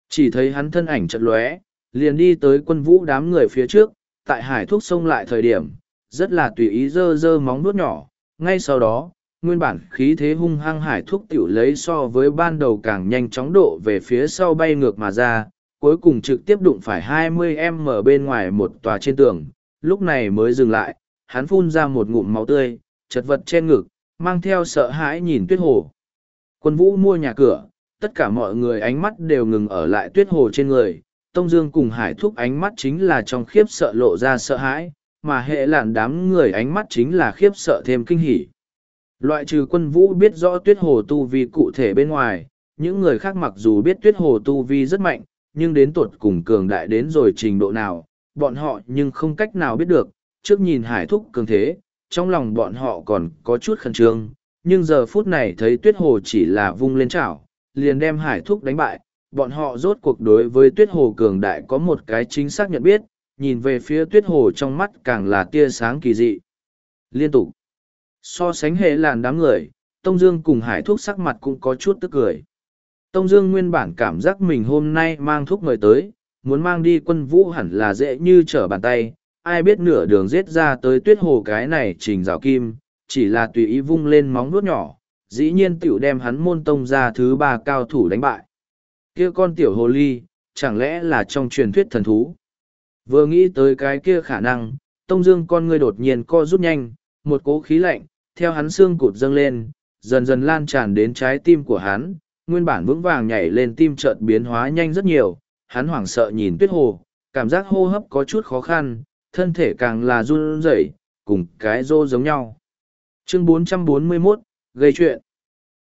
Chỉ thấy hắn thân ảnh chật lóe, liền đi tới quân vũ đám người phía trước, tại hải thúc xông lại thời điểm, rất là tùy ý dơ dơ móng nuốt nhỏ, ngay sau đó, nguyên bản khí thế hung hăng hải thúc tiểu lấy so với ban đầu càng nhanh chóng độ về phía sau bay ngược mà ra, cuối cùng trực tiếp đụng phải 20m bên ngoài một tòa trên tường, lúc này mới dừng lại, hắn phun ra một ngụm máu tươi, chật vật trên ngực, mang theo sợ hãi nhìn tuyết hồ. Quân vũ mua nhà cửa, tất cả mọi người ánh mắt đều ngừng ở lại tuyết hồ trên người, Tông Dương cùng hải thúc ánh mắt chính là trong khiếp sợ lộ ra sợ hãi, mà hệ lạn đám người ánh mắt chính là khiếp sợ thêm kinh hỉ. Loại trừ quân vũ biết rõ tuyết hồ tu vi cụ thể bên ngoài, những người khác mặc dù biết tuyết hồ tu vi rất mạnh, nhưng đến tuột cùng cường đại đến rồi trình độ nào, bọn họ nhưng không cách nào biết được, trước nhìn hải thúc cường thế, trong lòng bọn họ còn có chút khẩn trương, nhưng giờ phút này thấy tuyết hồ chỉ là vung lên chảo, liền đem hải thúc đánh bại, bọn họ rốt cuộc đối với tuyết hồ cường đại có một cái chính xác nhận biết, nhìn về phía tuyết hồ trong mắt càng là tia sáng kỳ dị. Liên tục, so sánh hệ làn đám người, Tông Dương cùng hải thuốc sắc mặt cũng có chút tức cười. Tông Dương nguyên bản cảm giác mình hôm nay mang thuốc người tới, muốn mang đi quân vũ hẳn là dễ như trở bàn tay, ai biết nửa đường giết ra tới tuyết hồ cái này trình rào kim, chỉ là tùy ý vung lên móng nuốt nhỏ, dĩ nhiên tiểu đem hắn môn tông ra thứ ba cao thủ đánh bại. Kia con tiểu hồ ly, chẳng lẽ là trong truyền thuyết thần thú? Vừa nghĩ tới cái kia khả năng, tông dương con ngươi đột nhiên co rút nhanh, một cố khí lạnh, theo hắn xương cụt dâng lên, dần dần lan tràn đến trái tim của hắn, nguyên bản vững vàng nhảy lên tim chợt biến hóa nhanh rất nhiều, hắn hoảng sợ nhìn tuyết hồ, cảm giác hô hấp có chút khó khăn, thân thể càng là run rẩy, cùng cái rô giống nhau. Chương 441, gây chuyện.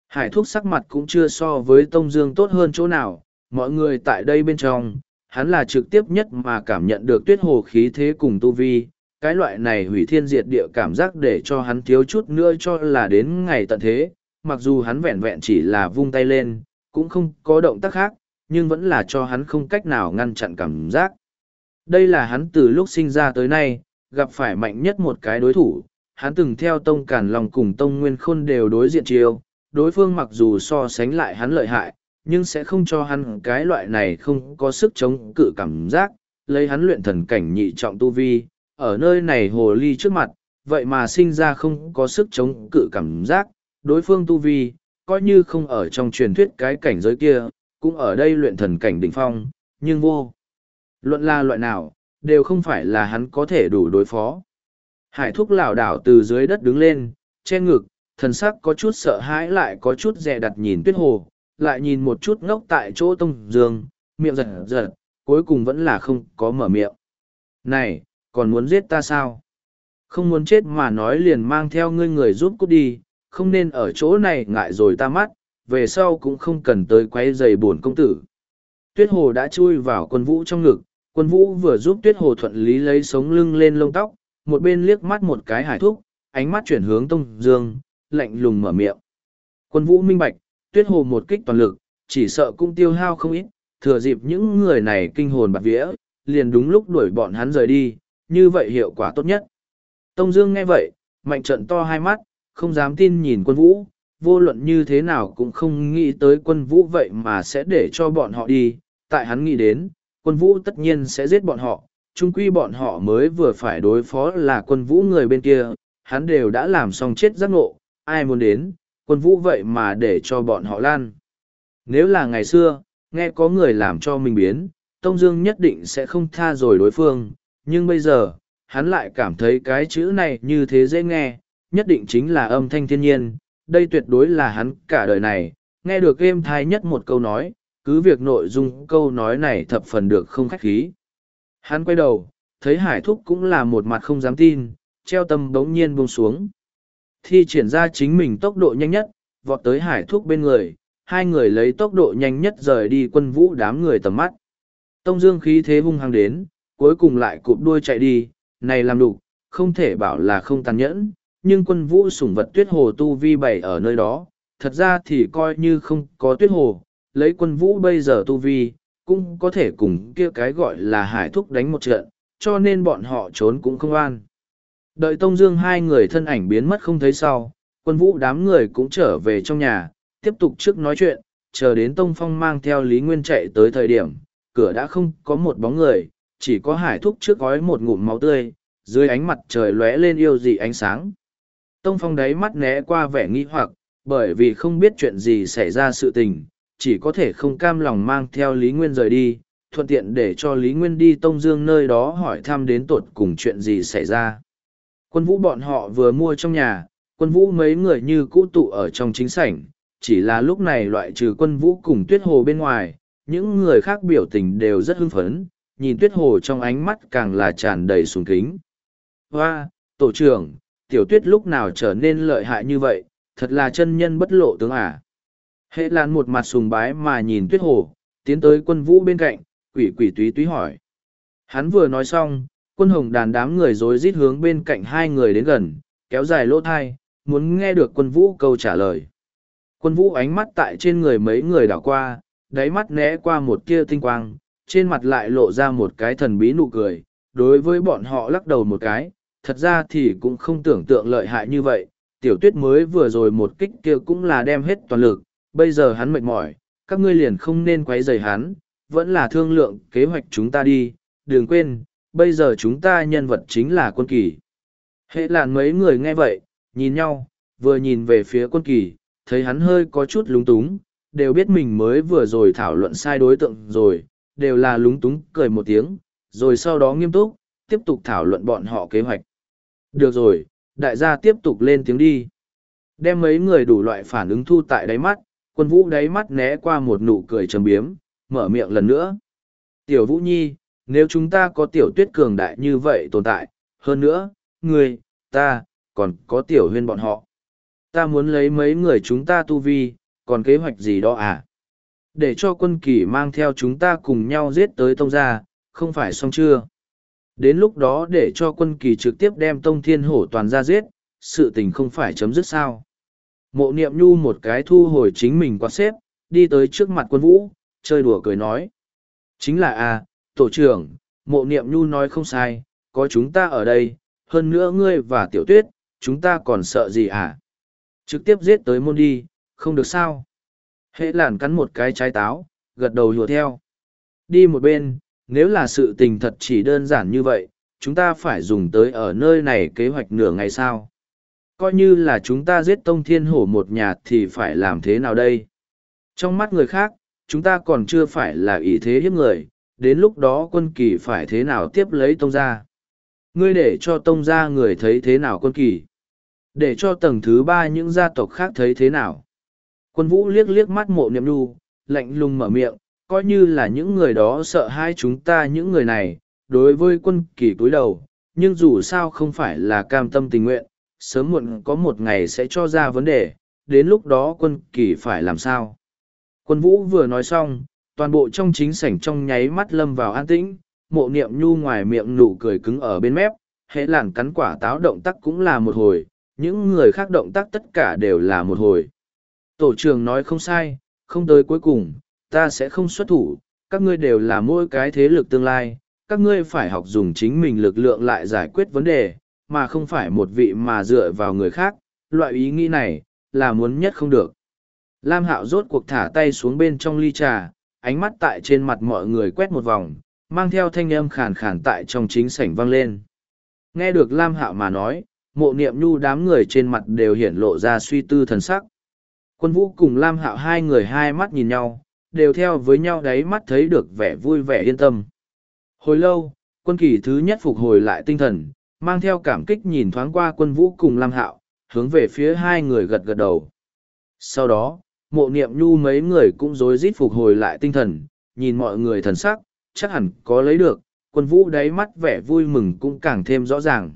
Hải thúc sắc mặt cũng chưa so với Tông Dương tốt hơn chỗ nào, mọi người tại đây bên trong, hắn là trực tiếp nhất mà cảm nhận được tuyết hồ khí thế cùng tu vi. Cái loại này hủy thiên diệt địa cảm giác để cho hắn thiếu chút nữa cho là đến ngày tận thế, mặc dù hắn vẹn vẹn chỉ là vung tay lên, cũng không có động tác khác, nhưng vẫn là cho hắn không cách nào ngăn chặn cảm giác. Đây là hắn từ lúc sinh ra tới nay, gặp phải mạnh nhất một cái đối thủ, hắn từng theo Tông Cản lòng cùng Tông Nguyên Khôn đều đối diện chiêu, đối phương mặc dù so sánh lại hắn lợi hại, nhưng sẽ không cho hắn cái loại này không có sức chống cự cảm giác, lấy hắn luyện thần cảnh nhị trọng tu vi, ở nơi này hồ ly trước mặt, vậy mà sinh ra không có sức chống cự cảm giác, đối phương tu vi, coi như không ở trong truyền thuyết cái cảnh giới kia, cũng ở đây luyện thần cảnh đỉnh phong, nhưng vô. Luận là loại nào, đều không phải là hắn có thể đủ đối phó. Hải thúc lảo đảo từ dưới đất đứng lên, che ngực, thần sắc có chút sợ hãi lại có chút dè đặt nhìn tuyết hồ, lại nhìn một chút ngốc tại chỗ tông dương, miệng giật giật, cuối cùng vẫn là không có mở miệng. Này, còn muốn giết ta sao? Không muốn chết mà nói liền mang theo ngươi người giúp cút đi, không nên ở chỗ này ngại rồi ta mắt, về sau cũng không cần tới quay giày buồn công tử. Tuyết hồ đã chui vào quân vũ trong ngực, quân vũ vừa giúp tuyết hồ thuận lý lấy sống lưng lên lông tóc, một bên liếc mắt một cái hải thúc, ánh mắt chuyển hướng tông dương, lạnh lùng mở miệng. Quân vũ minh bạch, tuyết hồ một kích toàn lực, chỉ sợ cũng tiêu hao không ít, thừa dịp những người này kinh hồn bạc vía, liền đúng lúc đuổi bọn hắn rời đi, như vậy hiệu quả tốt nhất. Tông Dương nghe vậy, mạnh trận to hai mắt, không dám tin nhìn quân vũ, vô luận như thế nào cũng không nghĩ tới quân vũ vậy mà sẽ để cho bọn họ đi, tại hắn nghĩ đến, quân vũ tất nhiên sẽ giết bọn họ, chung quy bọn họ mới vừa phải đối phó là quân vũ người bên kia, hắn đều đã làm xong chết giác ngộ, ai muốn đến, quân vũ vậy mà để cho bọn họ lan. Nếu là ngày xưa, nghe có người làm cho mình biến, Tông Dương nhất định sẽ không tha rồi đối phương, nhưng bây giờ, hắn lại cảm thấy cái chữ này như thế dễ nghe, nhất định chính là âm thanh thiên nhiên, đây tuyệt đối là hắn cả đời này, nghe được êm thai nhất một câu nói, cứ việc nội dung câu nói này thập phần được không khách khí. Hắn quay đầu, thấy hải thúc cũng là một mặt không dám tin, treo tâm bỗng nhiên buông xuống. Thi triển ra chính mình tốc độ nhanh nhất, vọt tới hải thúc bên người, hai người lấy tốc độ nhanh nhất rời đi quân vũ đám người tầm mắt. Tông dương khí thế hung hăng đến, cuối cùng lại cụp đuôi chạy đi, này làm đủ, không thể bảo là không tàn nhẫn, nhưng quân vũ sủng vật tuyết hồ tu vi bảy ở nơi đó, thật ra thì coi như không có tuyết hồ, lấy quân vũ bây giờ tu vi, cũng có thể cùng kia cái gọi là hải thúc đánh một trận, cho nên bọn họ trốn cũng không an. Đợi Tông Dương hai người thân ảnh biến mất không thấy sau, quân vũ đám người cũng trở về trong nhà, tiếp tục trước nói chuyện, chờ đến Tông Phong mang theo Lý Nguyên chạy tới thời điểm, cửa đã không có một bóng người, chỉ có hải thúc trước gói một ngụm máu tươi, dưới ánh mặt trời lóe lên yêu dị ánh sáng. Tông Phong đáy mắt né qua vẻ nghi hoặc, bởi vì không biết chuyện gì xảy ra sự tình, chỉ có thể không cam lòng mang theo Lý Nguyên rời đi, thuận tiện để cho Lý Nguyên đi Tông Dương nơi đó hỏi thăm đến tột cùng chuyện gì xảy ra. Quân vũ bọn họ vừa mua trong nhà, quân vũ mấy người như cũ tụ ở trong chính sảnh, chỉ là lúc này loại trừ quân vũ cùng tuyết hồ bên ngoài, những người khác biểu tình đều rất hưng phấn, nhìn tuyết hồ trong ánh mắt càng là tràn đầy sùng kính. Hoa, tổ trưởng, tiểu tuyết lúc nào trở nên lợi hại như vậy, thật là chân nhân bất lộ tướng à. Hệ lan một mặt sùng bái mà nhìn tuyết hồ, tiến tới quân vũ bên cạnh, quỷ quỷ túy túy hỏi. Hắn vừa nói xong, quân hồng đàn đám người rối rít hướng bên cạnh hai người đến gần, kéo dài lỗ thai, muốn nghe được quân vũ câu trả lời. Quân vũ ánh mắt tại trên người mấy người đảo qua, đáy mắt né qua một tia tinh quang, trên mặt lại lộ ra một cái thần bí nụ cười, đối với bọn họ lắc đầu một cái, thật ra thì cũng không tưởng tượng lợi hại như vậy, tiểu tuyết mới vừa rồi một kích kia cũng là đem hết toàn lực, bây giờ hắn mệt mỏi, các ngươi liền không nên quấy rầy hắn, vẫn là thương lượng kế hoạch chúng ta đi, đừng quên, bây giờ chúng ta nhân vật chính là quân kỳ. Hệ làn mấy người nghe vậy, nhìn nhau, vừa nhìn về phía quân kỳ, thấy hắn hơi có chút lúng túng, đều biết mình mới vừa rồi thảo luận sai đối tượng rồi, đều là lúng túng cười một tiếng, rồi sau đó nghiêm túc, tiếp tục thảo luận bọn họ kế hoạch. Được rồi, đại gia tiếp tục lên tiếng đi. Đem mấy người đủ loại phản ứng thu tại đáy mắt, quân vũ đáy mắt né qua một nụ cười trầm biếm, mở miệng lần nữa. Tiểu vũ nhi, nếu chúng ta có tiểu tuyết cường đại như vậy tồn tại, hơn nữa, người, ta, còn có tiểu huyên bọn họ. Ta muốn lấy mấy người chúng ta tu vi, còn kế hoạch gì đó à? Để cho quân kỳ mang theo chúng ta cùng nhau giết tới tông gia, không phải xong chưa? Đến lúc đó để cho quân kỳ trực tiếp đem tông thiên hổ toàn ra giết, sự tình không phải chấm dứt sao. Mộ niệm nhu một cái thu hồi chính mình qua xếp, đi tới trước mặt quân vũ, chơi đùa cười nói. Chính là à, tổ trưởng, mộ niệm nhu nói không sai, có chúng ta ở đây, hơn nữa ngươi và tiểu tuyết, chúng ta còn sợ gì à? Trực tiếp giết tới môn đi, không được sao. Hễ làn cắn một cái trái táo, gật đầu hùa theo. Đi một bên, nếu là sự tình thật chỉ đơn giản như vậy, chúng ta phải dùng tới ở nơi này kế hoạch nửa ngày sao. Coi như là chúng ta giết tông thiên hổ một nhà thì phải làm thế nào đây? Trong mắt người khác, chúng ta còn chưa phải là ý thế hiếp người, đến lúc đó quân kỳ phải thế nào tiếp lấy tông ra. Ngươi để cho tông ra người thấy thế nào quân kỳ. Để cho tầng thứ ba những gia tộc khác thấy thế nào. Quân vũ liếc liếc mắt mộ niệm đu, lạnh lùng mở miệng, coi như là những người đó sợ hai chúng ta những người này, đối với quân kỳ cúi đầu, nhưng dù sao không phải là cam tâm tình nguyện, sớm muộn có một ngày sẽ cho ra vấn đề, đến lúc đó quân kỳ phải làm sao. Quân vũ vừa nói xong, toàn bộ trong chính sảnh trong nháy mắt lâm vào an tĩnh, mộ niệm nhu ngoài miệng nụ cười cứng ở bên mép, hệ làn cắn quả táo động tác cũng là một hồi, những người khác động tác tất cả đều là một hồi. Tổ trưởng nói không sai, không tới cuối cùng, ta sẽ không xuất thủ, các ngươi đều là mỗi cái thế lực tương lai, các ngươi phải học dùng chính mình lực lượng lại giải quyết vấn đề, mà không phải một vị mà dựa vào người khác, loại ý nghĩ này, là muốn nhất không được. Lam Hạo rốt cuộc thả tay xuống bên trong ly trà, ánh mắt tại trên mặt mọi người quét một vòng, mang theo thanh âm khàn khàn tại trong chính sảnh vang lên. Nghe được Lam Hạo mà nói, mộ niệm nhu đám người trên mặt đều hiển lộ ra suy tư thần sắc. Quân vũ cùng Lam Hạo hai người hai mắt nhìn nhau, đều theo với nhau đáy mắt thấy được vẻ vui vẻ yên tâm. Hồi lâu, quân kỳ thứ nhất phục hồi lại tinh thần, mang theo cảm kích nhìn thoáng qua quân vũ cùng Lam Hạo, hướng về phía hai người gật gật đầu. Sau đó, mộ niệm nhu mấy người cũng rối rít phục hồi lại tinh thần, nhìn mọi người thần sắc, chắc hẳn có lấy được, quân vũ đáy mắt vẻ vui mừng cũng càng thêm rõ ràng.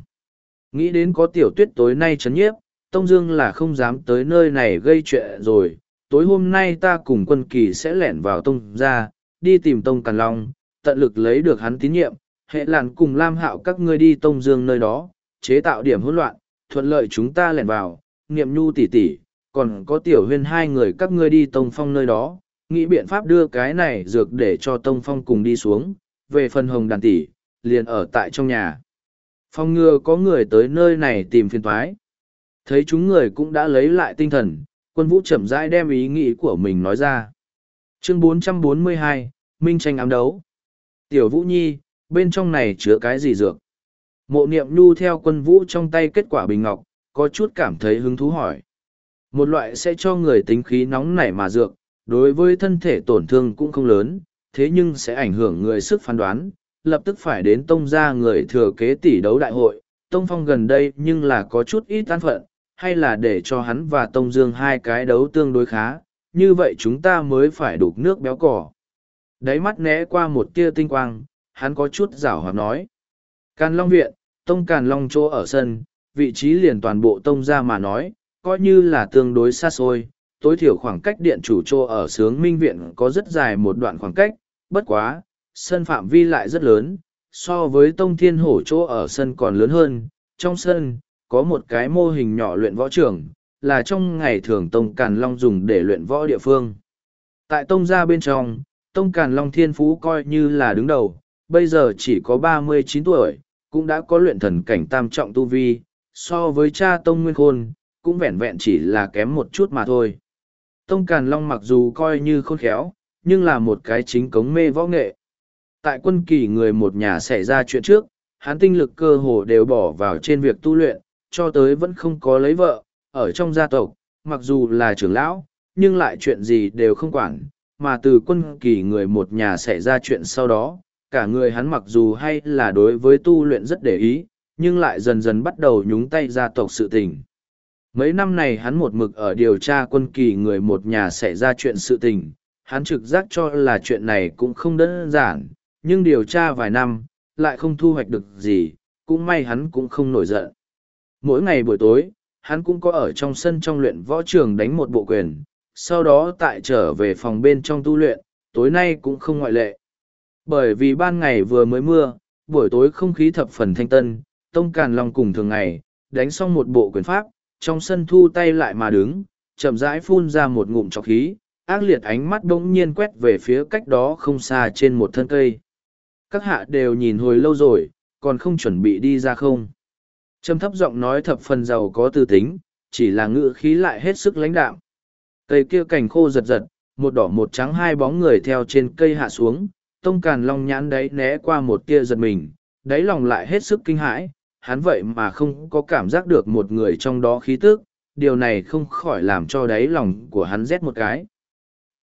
Nghĩ đến có tiểu tuyết tối nay chấn nhiếp, Tông Dương là không dám tới nơi này gây chuyện rồi, tối hôm nay ta cùng quân kỳ sẽ lẻn vào Tông ra, đi tìm Tông Càn Long, tận lực lấy được hắn tín nhiệm, hệ làn cùng Lam Hạo các ngươi đi Tông Dương nơi đó, chế tạo điểm hỗn loạn, thuận lợi chúng ta lẻn vào, niệm nhu tỷ tỷ, còn có tiểu huyên hai người các ngươi đi Tông Phong nơi đó, nghĩ biện pháp đưa cái này dược để cho Tông Phong cùng đi xuống, về phần hồng đàn tỷ, liền ở tại trong nhà. Phong ngừa có người tới nơi này tìm phiền thoái. Thấy chúng người cũng đã lấy lại tinh thần, quân vũ chậm rãi đem ý nghĩ của mình nói ra. Chương 442, Minh tranh ám đấu. Tiểu Vũ Nhi, bên trong này chứa cái gì dược? Mộ niệm nhu theo quân vũ trong tay kết quả bình ngọc, có chút cảm thấy hứng thú hỏi. Một loại sẽ cho người tính khí nóng nảy mà dược, đối với thân thể tổn thương cũng không lớn, thế nhưng sẽ ảnh hưởng người sức phán đoán, lập tức phải đến tông ra người thừa kế tỷ đấu đại hội. Tông Phong gần đây nhưng là có chút ít an phận, hay là để cho hắn và Tông Dương hai cái đấu tương đối khá, như vậy chúng ta mới phải đục nước béo cỏ. Đáy mắt né qua một tia tinh quang, hắn có chút giảo hoạt nói. Càn Long Viện, Tông Càn Long chỗ ở sân, vị trí liền toàn bộ Tông ra mà nói, coi như là tương đối xa xôi, tối thiểu khoảng cách điện chủ chỗ ở sướng Minh Viện có rất dài một đoạn khoảng cách, bất quá, sân phạm vi lại rất lớn, so với Tông Thiên Hổ chỗ ở sân còn lớn hơn, trong sân, có một cái mô hình nhỏ luyện võ trường, là trong ngày thường Tông Càn Long dùng để luyện võ địa phương. Tại Tông gia bên trong, Tông Càn Long Thiên Phú coi như là đứng đầu, bây giờ chỉ có ba mươi chín tuổi, cũng đã có luyện thần cảnh tam trọng tu vi, so với cha Tông Nguyên Khôn, cũng vẹn vẹn chỉ là kém một chút mà thôi. Tông Càn Long mặc dù coi như khôn khéo, nhưng là một cái chính cống mê võ nghệ. Tại quân kỳ người một nhà xảy ra chuyện trước, hắn tinh lực cơ hồ đều bỏ vào trên việc tu luyện, cho tới vẫn không có lấy vợ, ở trong gia tộc, mặc dù là trưởng lão, nhưng lại chuyện gì đều không quản, mà từ quân kỳ người một nhà xảy ra chuyện sau đó, cả người hắn mặc dù hay là đối với tu luyện rất để ý, nhưng lại dần dần bắt đầu nhúng tay gia tộc sự tình. Mấy năm này hắn một mực ở điều tra quân kỳ người một nhà xảy ra chuyện sự tình, hắn trực giác cho là chuyện này cũng không đơn giản, nhưng điều tra vài năm, lại không thu hoạch được gì, cũng may hắn cũng không nổi giận. Mỗi ngày buổi tối, hắn cũng có ở trong sân trong luyện võ trường đánh một bộ quyền, sau đó tại trở về phòng bên trong tu luyện, tối nay cũng không ngoại lệ. Bởi vì ban ngày vừa mới mưa, buổi tối không khí thập phần thanh tân, Tông Càn Long cùng thường ngày, đánh xong một bộ quyền pháp, trong sân thu tay lại mà đứng, chậm rãi phun ra một ngụm trọc khí, ác liệt ánh mắt bỗng nhiên quét về phía cách đó không xa trên một thân cây. Các hạ đều nhìn hồi lâu rồi, còn không chuẩn bị đi ra không. Trầm thấp giọng nói thập phần giàu có tư tính, chỉ là ngữ khí lại hết sức lãnh đạm. Cây kia cành khô giật giật, một đỏ một trắng hai bóng người theo trên cây hạ xuống, tông càn long nhãn đấy né qua một tia giật mình, đáy lòng lại hết sức kinh hãi, hắn vậy mà không có cảm giác được một người trong đó khí tức, điều này không khỏi làm cho đáy lòng của hắn rét một cái.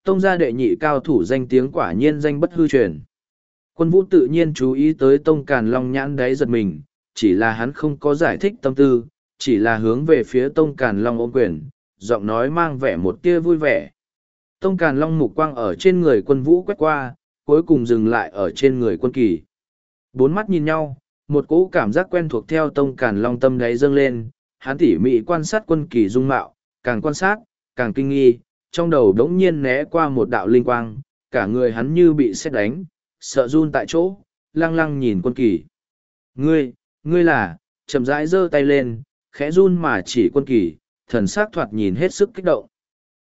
Tông gia đệ nhị cao thủ danh tiếng quả nhiên danh bất hư truyền. Quân vũ tự nhiên chú ý tới tông càn long nhãn đáy giật mình, chỉ là hắn không có giải thích tâm tư, chỉ là hướng về phía tông càn long ôm quyền, giọng nói mang vẻ một tia vui vẻ. Tông càn long mục quang ở trên người quân vũ quét qua, cuối cùng dừng lại ở trên người quân kỳ. Bốn mắt nhìn nhau, một cỗ cảm giác quen thuộc theo tông càn long tâm đáy dâng lên, hắn tỉ mỉ quan sát quân kỳ dung mạo, càng quan sát, càng kinh nghi, trong đầu đống nhiên né qua một đạo linh quang, cả người hắn như bị xét đánh, sợ run tại chỗ, lăng lăng nhìn quân kỳ. Ngươi, ngươi là, chậm rãi giơ tay lên, khẽ run mà chỉ quân kỳ, thần sắc thoạt nhìn hết sức kích động.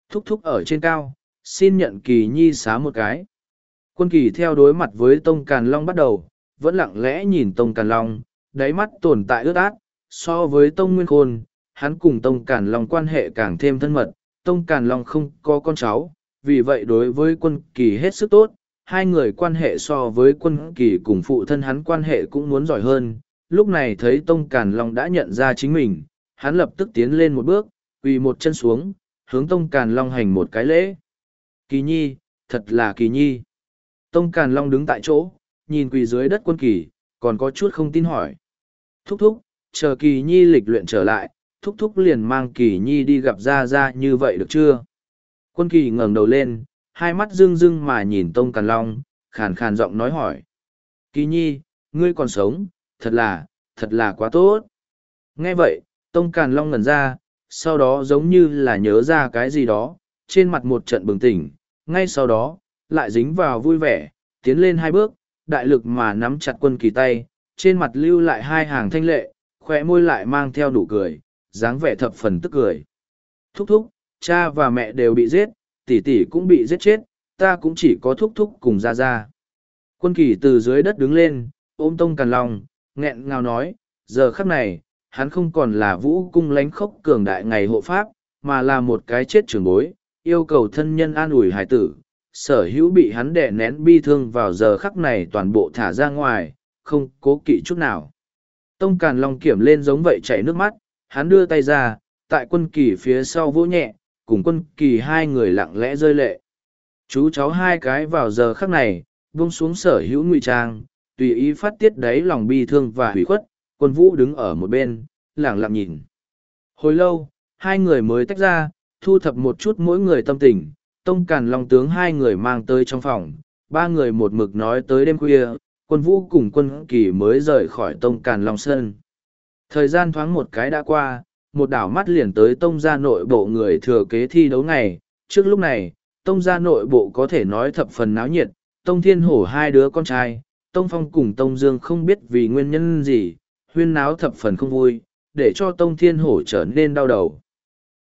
Thúc thúc ở trên cao, xin nhận kỳ nhi xá một cái. Quân kỳ theo đối mặt với Tông Càn Long bắt đầu, vẫn lặng lẽ nhìn Tông Càn Long, đáy mắt tồn tại ướt át, so với Tông Nguyên Khôn, hắn cùng Tông Càn Long quan hệ càng thêm thân mật, Tông Càn Long không có con cháu, vì vậy đối với quân kỳ hết sức tốt, hai người quan hệ so với quân kỳ cùng phụ thân hắn quan hệ cũng muốn giỏi hơn, lúc này thấy Tông Càn Long đã nhận ra chính mình, hắn lập tức tiến lên một bước, quỳ một chân xuống, hướng Tông Càn Long hành một cái lễ. Kỳ nhi, thật là kỳ nhi. Tông Càn Long đứng tại chỗ, nhìn quỳ dưới đất quân kỳ, còn có chút không tin hỏi. Thúc thúc, chờ kỳ nhi lịch luyện trở lại, thúc thúc liền mang kỳ nhi đi gặp ra ra như vậy được chưa? Quân kỳ ngẩng đầu lên, hai mắt rưng rưng mà nhìn Tông Càn Long, khàn khàn giọng nói hỏi. Kỳ nhi, ngươi còn sống, thật là, thật là quá tốt. Nghe vậy, Tông Càn Long ngẩn ra, sau đó giống như là nhớ ra cái gì đó, trên mặt một trận bừng tỉnh, ngay sau đó, lại dính vào vui vẻ, tiến lên hai bước, đại lực mà nắm chặt quân kỳ tay, trên mặt lưu lại hai hàng thanh lệ, khỏe môi lại mang theo nụ cười, dáng vẻ thập phần tức cười. Thúc thúc, cha và mẹ đều bị giết, tỷ tỷ cũng bị giết chết, ta cũng chỉ có thúc thúc cùng ra ra. Quân kỳ từ dưới đất đứng lên, ôm tông càn lòng, nghẹn ngào nói, giờ khắc này, hắn không còn là vũ cung lánh khốc cường đại ngày hộ pháp, mà là một cái chết trường bối, yêu cầu thân nhân an ủi hải tử. Sở hữu bị hắn đè nén bi thương vào giờ khắc này toàn bộ thả ra ngoài, không cố kỵ chút nào. Tông Càn Long kiểm lên giống vậy chảy nước mắt, hắn đưa tay ra, tại quân kỳ phía sau vỗ nhẹ, cùng quân kỳ hai người lặng lẽ rơi lệ. Chú cháu hai cái vào giờ khắc này, buông xuống sở hữu ngụy trang, tùy ý phát tiết đáy lòng bi thương và hủy khuất, quân vũ đứng ở một bên, lặng lặng nhìn. Hồi lâu, hai người mới tách ra, thu thập một chút mỗi người tâm tình, tông càn long tướng hai người mang tới trong phòng, ba người một mực nói tới đêm khuya, quân vũ cùng quân kỳ mới rời khỏi tông càn long sơn. Thời gian thoáng một cái đã qua, một đảo mắt liền tới tông gia nội bộ người thừa kế thi đấu ngày, trước lúc này, tông gia nội bộ có thể nói thập phần náo nhiệt, tông thiên hổ hai đứa con trai, tông phong cùng tông dương không biết vì nguyên nhân gì, huyên náo thập phần không vui, để cho tông thiên hổ trở nên đau đầu.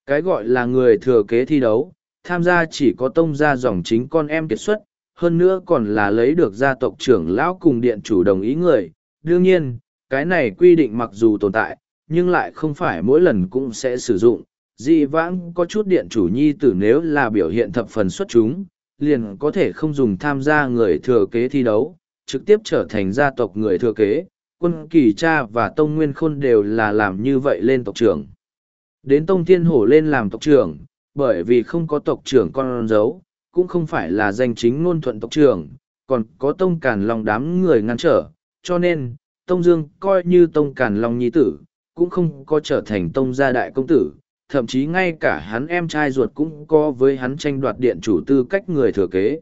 Cái gọi là người thừa kế thi đấu, tham gia chỉ có tông gia dòng chính con em kiệt xuất, hơn nữa còn là lấy được gia tộc trưởng lão cùng điện chủ đồng ý người. Đương nhiên, cái này quy định mặc dù tồn tại, nhưng lại không phải mỗi lần cũng sẽ sử dụng. Dị vãng có chút điện chủ nhi tử nếu là biểu hiện thập phần xuất chúng, liền có thể không dùng tham gia người thừa kế thi đấu, trực tiếp trở thành gia tộc người thừa kế. Quân kỳ cha và Tông Nguyên Khôn đều là làm như vậy lên tộc trưởng. Đến Tông Thiên Hổ lên làm tộc trưởng, bởi vì không có tộc trưởng con dấu, cũng không phải là danh chính ngôn thuận tộc trưởng, còn có Tông Càn Long đám người ngăn trở, cho nên, Tông Dương coi như Tông Càn Long nhi tử, cũng không có trở thành Tông gia đại công tử, thậm chí ngay cả hắn em trai ruột cũng có với hắn tranh đoạt điện chủ tư cách người thừa kế.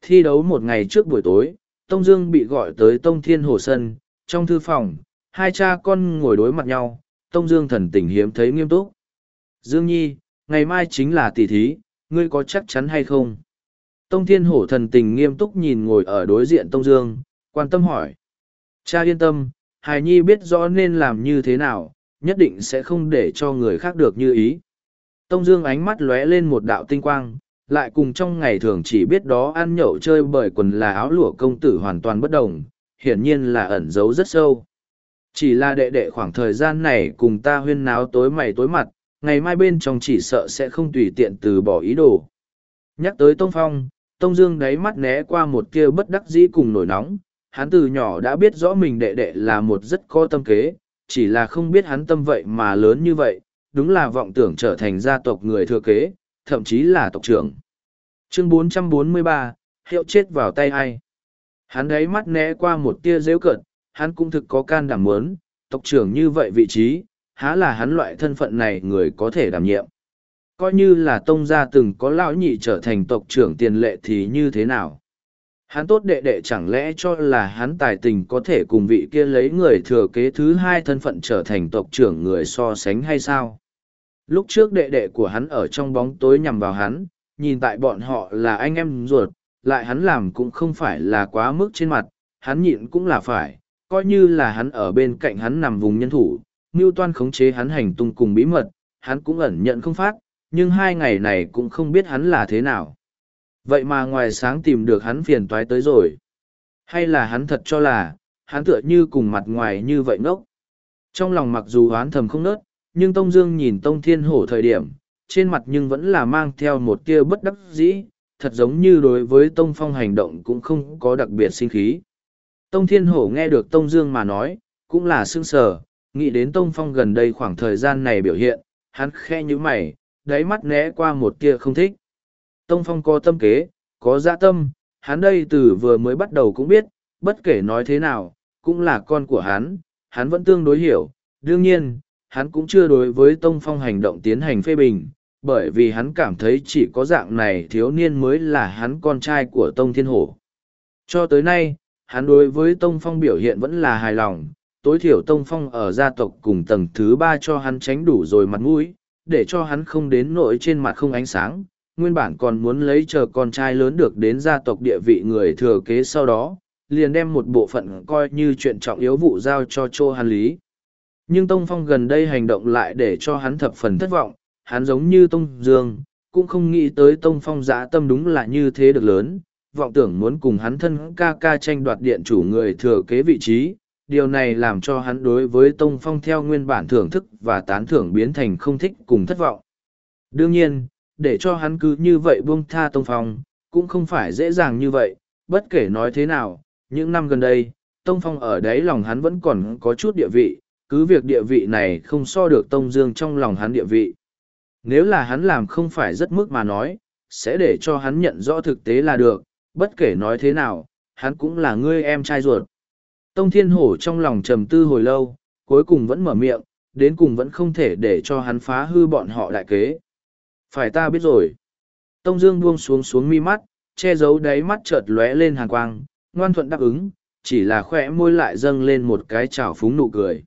Thi đấu một ngày trước buổi tối, Tông Dương bị gọi tới Tông Thiên Hồ Sân, trong thư phòng, hai cha con ngồi đối mặt nhau, Tông Dương thần tình hiếm thấy nghiêm túc. Dương Nhi, ngày mai chính là tỷ thí, ngươi có chắc chắn hay không? Tông Thiên Hổ thần tình nghiêm túc nhìn ngồi ở đối diện Tông Dương, quan tâm hỏi. Cha yên tâm, Hải Nhi biết rõ nên làm như thế nào, nhất định sẽ không để cho người khác được như ý. Tông Dương ánh mắt lóe lên một đạo tinh quang, lại cùng trong ngày thường chỉ biết đó ăn nhậu chơi bởi quần là áo lụa công tử hoàn toàn bất đồng, hiển nhiên là ẩn giấu rất sâu. Chỉ là đệ đệ khoảng thời gian này cùng ta huyên náo tối mày tối mặt, ngày mai bên trong chỉ sợ sẽ không tùy tiện từ bỏ ý đồ. Nhắc tới Tông Phong, Tông Dương đáy mắt né qua một kia bất đắc dĩ cùng nổi nóng, hắn từ nhỏ đã biết rõ mình đệ đệ là một rất có tâm kế, chỉ là không biết hắn tâm vậy mà lớn như vậy, đúng là vọng tưởng trở thành gia tộc người thừa kế, thậm chí là tộc trưởng. Chương 443, hiệu chết vào tay ai? Hắn đáy mắt né qua một tia rêu cận, hắn cũng thực có can đảm muốn, tộc trưởng như vậy vị trí, há là hắn loại thân phận này người có thể đảm nhiệm. Coi như là tông gia từng có lão nhị trở thành tộc trưởng tiền lệ thì như thế nào? Hắn tốt đệ đệ chẳng lẽ cho là hắn tài tình có thể cùng vị kia lấy người thừa kế thứ hai thân phận trở thành tộc trưởng người so sánh hay sao? Lúc trước đệ đệ của hắn ở trong bóng tối nhằm vào hắn, nhìn tại bọn họ là anh em ruột, lại hắn làm cũng không phải là quá mức trên mặt, hắn nhịn cũng là phải, coi như là hắn ở bên cạnh hắn nằm vùng nhân thủ, mưu toan khống chế hắn hành tung cùng bí mật, hắn cũng ẩn nhận không phát, nhưng hai ngày này cũng không biết hắn là thế nào. Vậy mà ngoài sáng tìm được hắn phiền toái tới rồi. Hay là hắn thật cho là, hắn tựa như cùng mặt ngoài như vậy ngốc. Trong lòng mặc dù hoán thầm không nớt, nhưng Tông Dương nhìn Tông Thiên Hổ thời điểm, trên mặt nhưng vẫn là mang theo một tia bất đắc dĩ, thật giống như đối với Tông Phong hành động cũng không có đặc biệt sinh khí. Tông Thiên Hổ nghe được Tông Dương mà nói, cũng là sương sờ, nghĩ đến Tông Phong gần đây khoảng thời gian này biểu hiện, hắn khe như mày, đáy mắt né qua một tia không thích. Tông Phong có tâm kế, có dạ tâm, hắn đây từ vừa mới bắt đầu cũng biết, bất kể nói thế nào, cũng là con của hắn, hắn vẫn tương đối hiểu. Đương nhiên, hắn cũng chưa đối với Tông Phong hành động tiến hành phê bình, bởi vì hắn cảm thấy chỉ có dạng này thiếu niên mới là hắn con trai của Tông Thiên Hổ. Cho tới nay, hắn đối với Tông Phong biểu hiện vẫn là hài lòng, tối thiểu Tông Phong ở gia tộc cùng tầng thứ ba cho hắn tránh đủ rồi mặt mũi, để cho hắn không đến nỗi trên mặt không ánh sáng. Nguyên bản còn muốn lấy chờ con trai lớn được đến gia tộc địa vị người thừa kế sau đó, liền đem một bộ phận coi như chuyện trọng yếu vụ giao cho Chô Hàn Lý. Nhưng Tông Phong gần đây hành động lại để cho hắn thập phần thất vọng, hắn giống như Tông Dương, cũng không nghĩ tới Tông Phong dã tâm đúng là như thế được lớn, vọng tưởng muốn cùng hắn thân ca ca tranh đoạt điện chủ người thừa kế vị trí. Điều này làm cho hắn đối với Tông Phong theo nguyên bản thưởng thức và tán thưởng biến thành không thích cùng thất vọng. Đương nhiên, để cho hắn cứ như vậy buông tha Tông Phong, cũng không phải dễ dàng như vậy, bất kể nói thế nào, những năm gần đây, Tông Phong ở đấy lòng hắn vẫn còn có chút địa vị, cứ việc địa vị này không so được Tông Dương trong lòng hắn địa vị. Nếu là hắn làm không phải rất mức mà nói, sẽ để cho hắn nhận rõ thực tế là được, bất kể nói thế nào, hắn cũng là ngươi em trai ruột. Tông Thiên Hổ trong lòng trầm tư hồi lâu, cuối cùng vẫn mở miệng, đến cùng vẫn không thể để cho hắn phá hư bọn họ đại kế. Phải ta biết rồi. Tông Dương buông xuống xuống mi mắt, che giấu đáy mắt chợt lóe lên hàn quang, ngoan thuận đáp ứng, chỉ là khỏe môi lại dâng lên một cái chảo phúng nụ cười.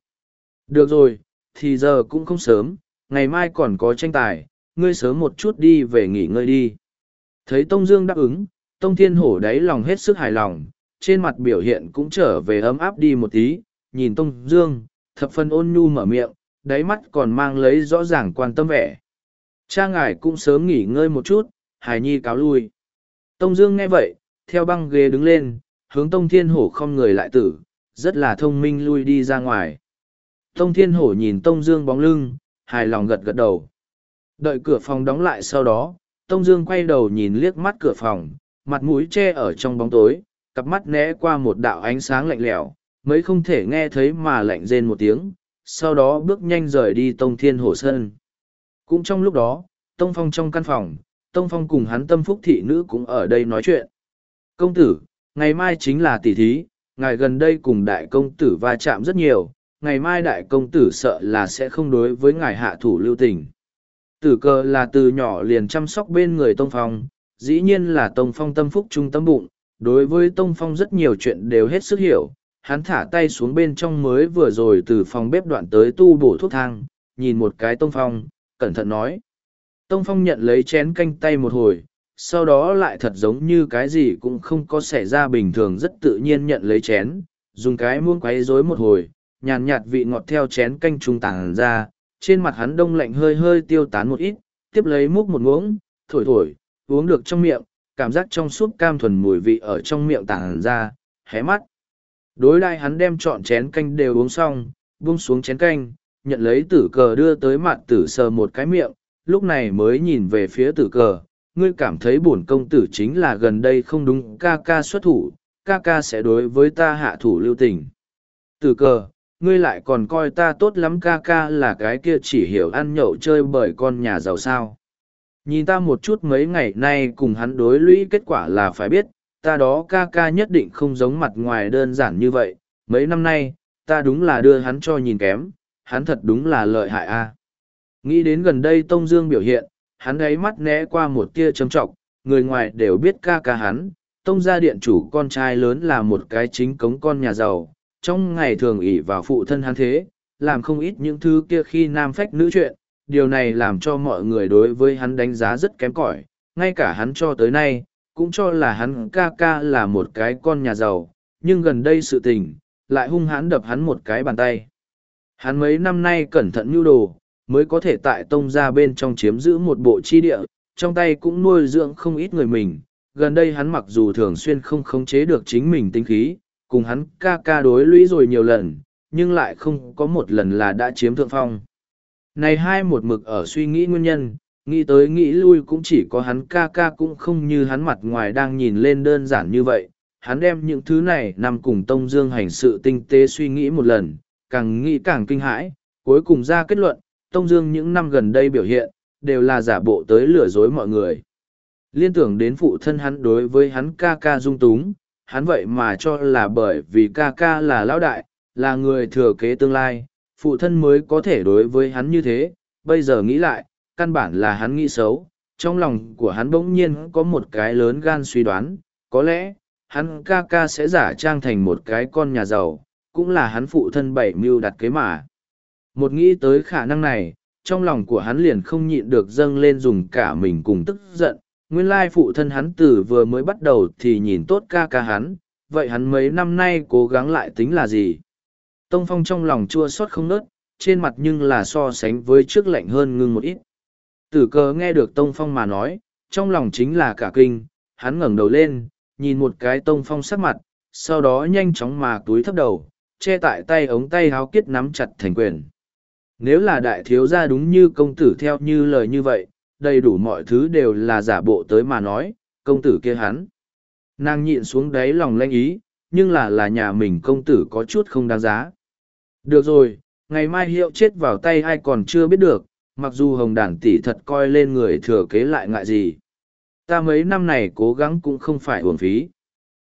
Được rồi, thì giờ cũng không sớm, ngày mai còn có tranh tài, ngươi sớm một chút đi về nghỉ ngơi đi. Thấy Tông Dương đáp ứng, Tông Thiên Hổ đáy lòng hết sức hài lòng, trên mặt biểu hiện cũng trở về ấm áp đi một tí, nhìn Tông Dương, thập phân ôn nhu mở miệng, đáy mắt còn mang lấy rõ ràng quan tâm vẻ. Cha ngài cũng sớm nghỉ ngơi một chút, Hải Nhi cáo lui. Tông Dương nghe vậy, theo băng ghế đứng lên, hướng Tông Thiên Hổ không người lại tử, rất là thông minh lui đi ra ngoài. Tông Thiên Hổ nhìn Tông Dương bóng lưng, hài lòng gật gật đầu. Đợi cửa phòng đóng lại sau đó, Tông Dương quay đầu nhìn liếc mắt cửa phòng, mặt mũi che ở trong bóng tối, cặp mắt né qua một đạo ánh sáng lạnh lẽo, mấy không thể nghe thấy mà lạnh rên một tiếng, sau đó bước nhanh rời đi Tông Thiên Hổ Sơn. Cũng trong lúc đó, Tông Phong trong căn phòng, Tông Phong cùng hắn tâm phúc thị nữ cũng ở đây nói chuyện. Công tử, ngày mai chính là tỷ thí, ngài gần đây cùng đại công tử va chạm rất nhiều, ngày mai đại công tử sợ là sẽ không đối với ngài hạ thủ lưu tình. Tử cờ là từ nhỏ liền chăm sóc bên người Tông Phong, dĩ nhiên là Tông Phong tâm phúc trung tâm bụng, đối với Tông Phong rất nhiều chuyện đều hết sức hiểu, hắn thả tay xuống bên trong mới vừa rồi từ phòng bếp đoạn tới tu bổ thuốc thang, nhìn một cái Tông Phong, cẩn thận nói. Tông Phong nhận lấy chén canh tay một hồi, sau đó lại thật giống như cái gì cũng không có xảy ra bình thường rất tự nhiên nhận lấy chén, dùng cái muỗng quấy rối một hồi, nhàn nhạt vị ngọt theo chén canh trung tàng ra, trên mặt hắn đông lạnh hơi hơi tiêu tán một ít, tiếp lấy múc một muỗng, thổi thổi, uống được trong miệng, cảm giác trong suốt cam thuần mùi vị ở trong miệng tàng ra, hé mắt. Đối đai hắn đem trọn chén canh đều uống xong, buông xuống chén canh, nhận lấy tử cờ đưa tới mặt tử sờ một cái miệng, lúc này mới nhìn về phía tử cờ, ngươi cảm thấy bổn công tử chính là gần đây không đúng ca ca xuất thủ, ca ca sẽ đối với ta hạ thủ lưu tình. Tử cờ, ngươi lại còn coi ta tốt lắm ca ca là cái kia chỉ hiểu ăn nhậu chơi bởi con nhà giàu sao. Nhìn ta một chút mấy ngày nay cùng hắn đối lũy kết quả là phải biết, ta đó ca ca nhất định không giống mặt ngoài đơn giản như vậy. Mấy năm nay, ta đúng là đưa hắn cho nhìn kém, hắn thật đúng là lợi hại a. À. Nghĩ đến gần đây Tông Dương biểu hiện, hắn ấy mắt né qua một tia trầm trọng, người ngoài đều biết ca ca hắn, Tông gia điện chủ con trai lớn là một cái chính cống con nhà giàu, trong ngày thường ỷ vào phụ thân hắn thế, làm không ít những thứ kia khi nam phách nữ chuyện, điều này làm cho mọi người đối với hắn đánh giá rất kém cỏi, ngay cả hắn cho tới nay, cũng cho là hắn ca ca là một cái con nhà giàu, nhưng gần đây sự tình, lại hung hãn đập hắn một cái bàn tay. Hắn mấy năm nay cẩn thận nhu đồ, mới có thể tại tông ra bên trong chiếm giữ một bộ chi địa, trong tay cũng nuôi dưỡng không ít người mình. Gần đây hắn mặc dù thường xuyên không khống chế được chính mình tinh khí, cùng hắn ca ca đối lũy rồi nhiều lần, nhưng lại không có một lần là đã chiếm thượng phong. Này hai một mực ở suy nghĩ nguyên nhân, nghĩ tới nghĩ lui cũng chỉ có hắn ca ca cũng không như hắn mặt ngoài đang nhìn lên đơn giản như vậy. Hắn đem những thứ này nằm cùng Tông Dương hành sự tinh tế suy nghĩ một lần, càng nghĩ càng kinh hãi, cuối cùng ra kết luận, Tông Dương những năm gần đây biểu hiện, đều là giả bộ tới lừa dối mọi người. Liên tưởng đến phụ thân hắn đối với hắn ca ca dung túng, hắn vậy mà cho là bởi vì ca ca là lão đại, là người thừa kế tương lai, phụ thân mới có thể đối với hắn như thế, bây giờ nghĩ lại, căn bản là hắn nghĩ xấu, trong lòng của hắn bỗng nhiên có một cái lớn gan suy đoán, có lẽ, hắn ca ca sẽ giả trang thành một cái con nhà giàu, cũng là hắn phụ thân bảy mưu đặt kế mà. Một nghĩ tới khả năng này, trong lòng của hắn liền không nhịn được dâng lên dùng cả mình cùng tức giận, nguyên lai phụ thân hắn từ vừa mới bắt đầu thì nhìn tốt ca ca hắn, vậy hắn mấy năm nay cố gắng lại tính là gì? Tông Phong trong lòng chua xót không nớt, trên mặt nhưng là so sánh với trước lạnh hơn ngưng một ít. Tử cờ nghe được Tông Phong mà nói, trong lòng chính là cả kinh, hắn ngẩng đầu lên, nhìn một cái Tông Phong sắc mặt, sau đó nhanh chóng mà túi thấp đầu, che tại tay ống tay háo kết nắm chặt thành quyền. Nếu là đại thiếu gia đúng như công tử theo như lời như vậy, đầy đủ mọi thứ đều là giả bộ tới mà nói, công tử kia hắn. Nàng nhịn xuống đáy lòng lanh ý, nhưng là là nhà mình công tử có chút không đáng giá. Được rồi, ngày mai hiệu chết vào tay ai còn chưa biết được, mặc dù hồng đản tỷ thật coi lên người thừa kế lại ngại gì. Ta mấy năm này cố gắng cũng không phải uổng phí.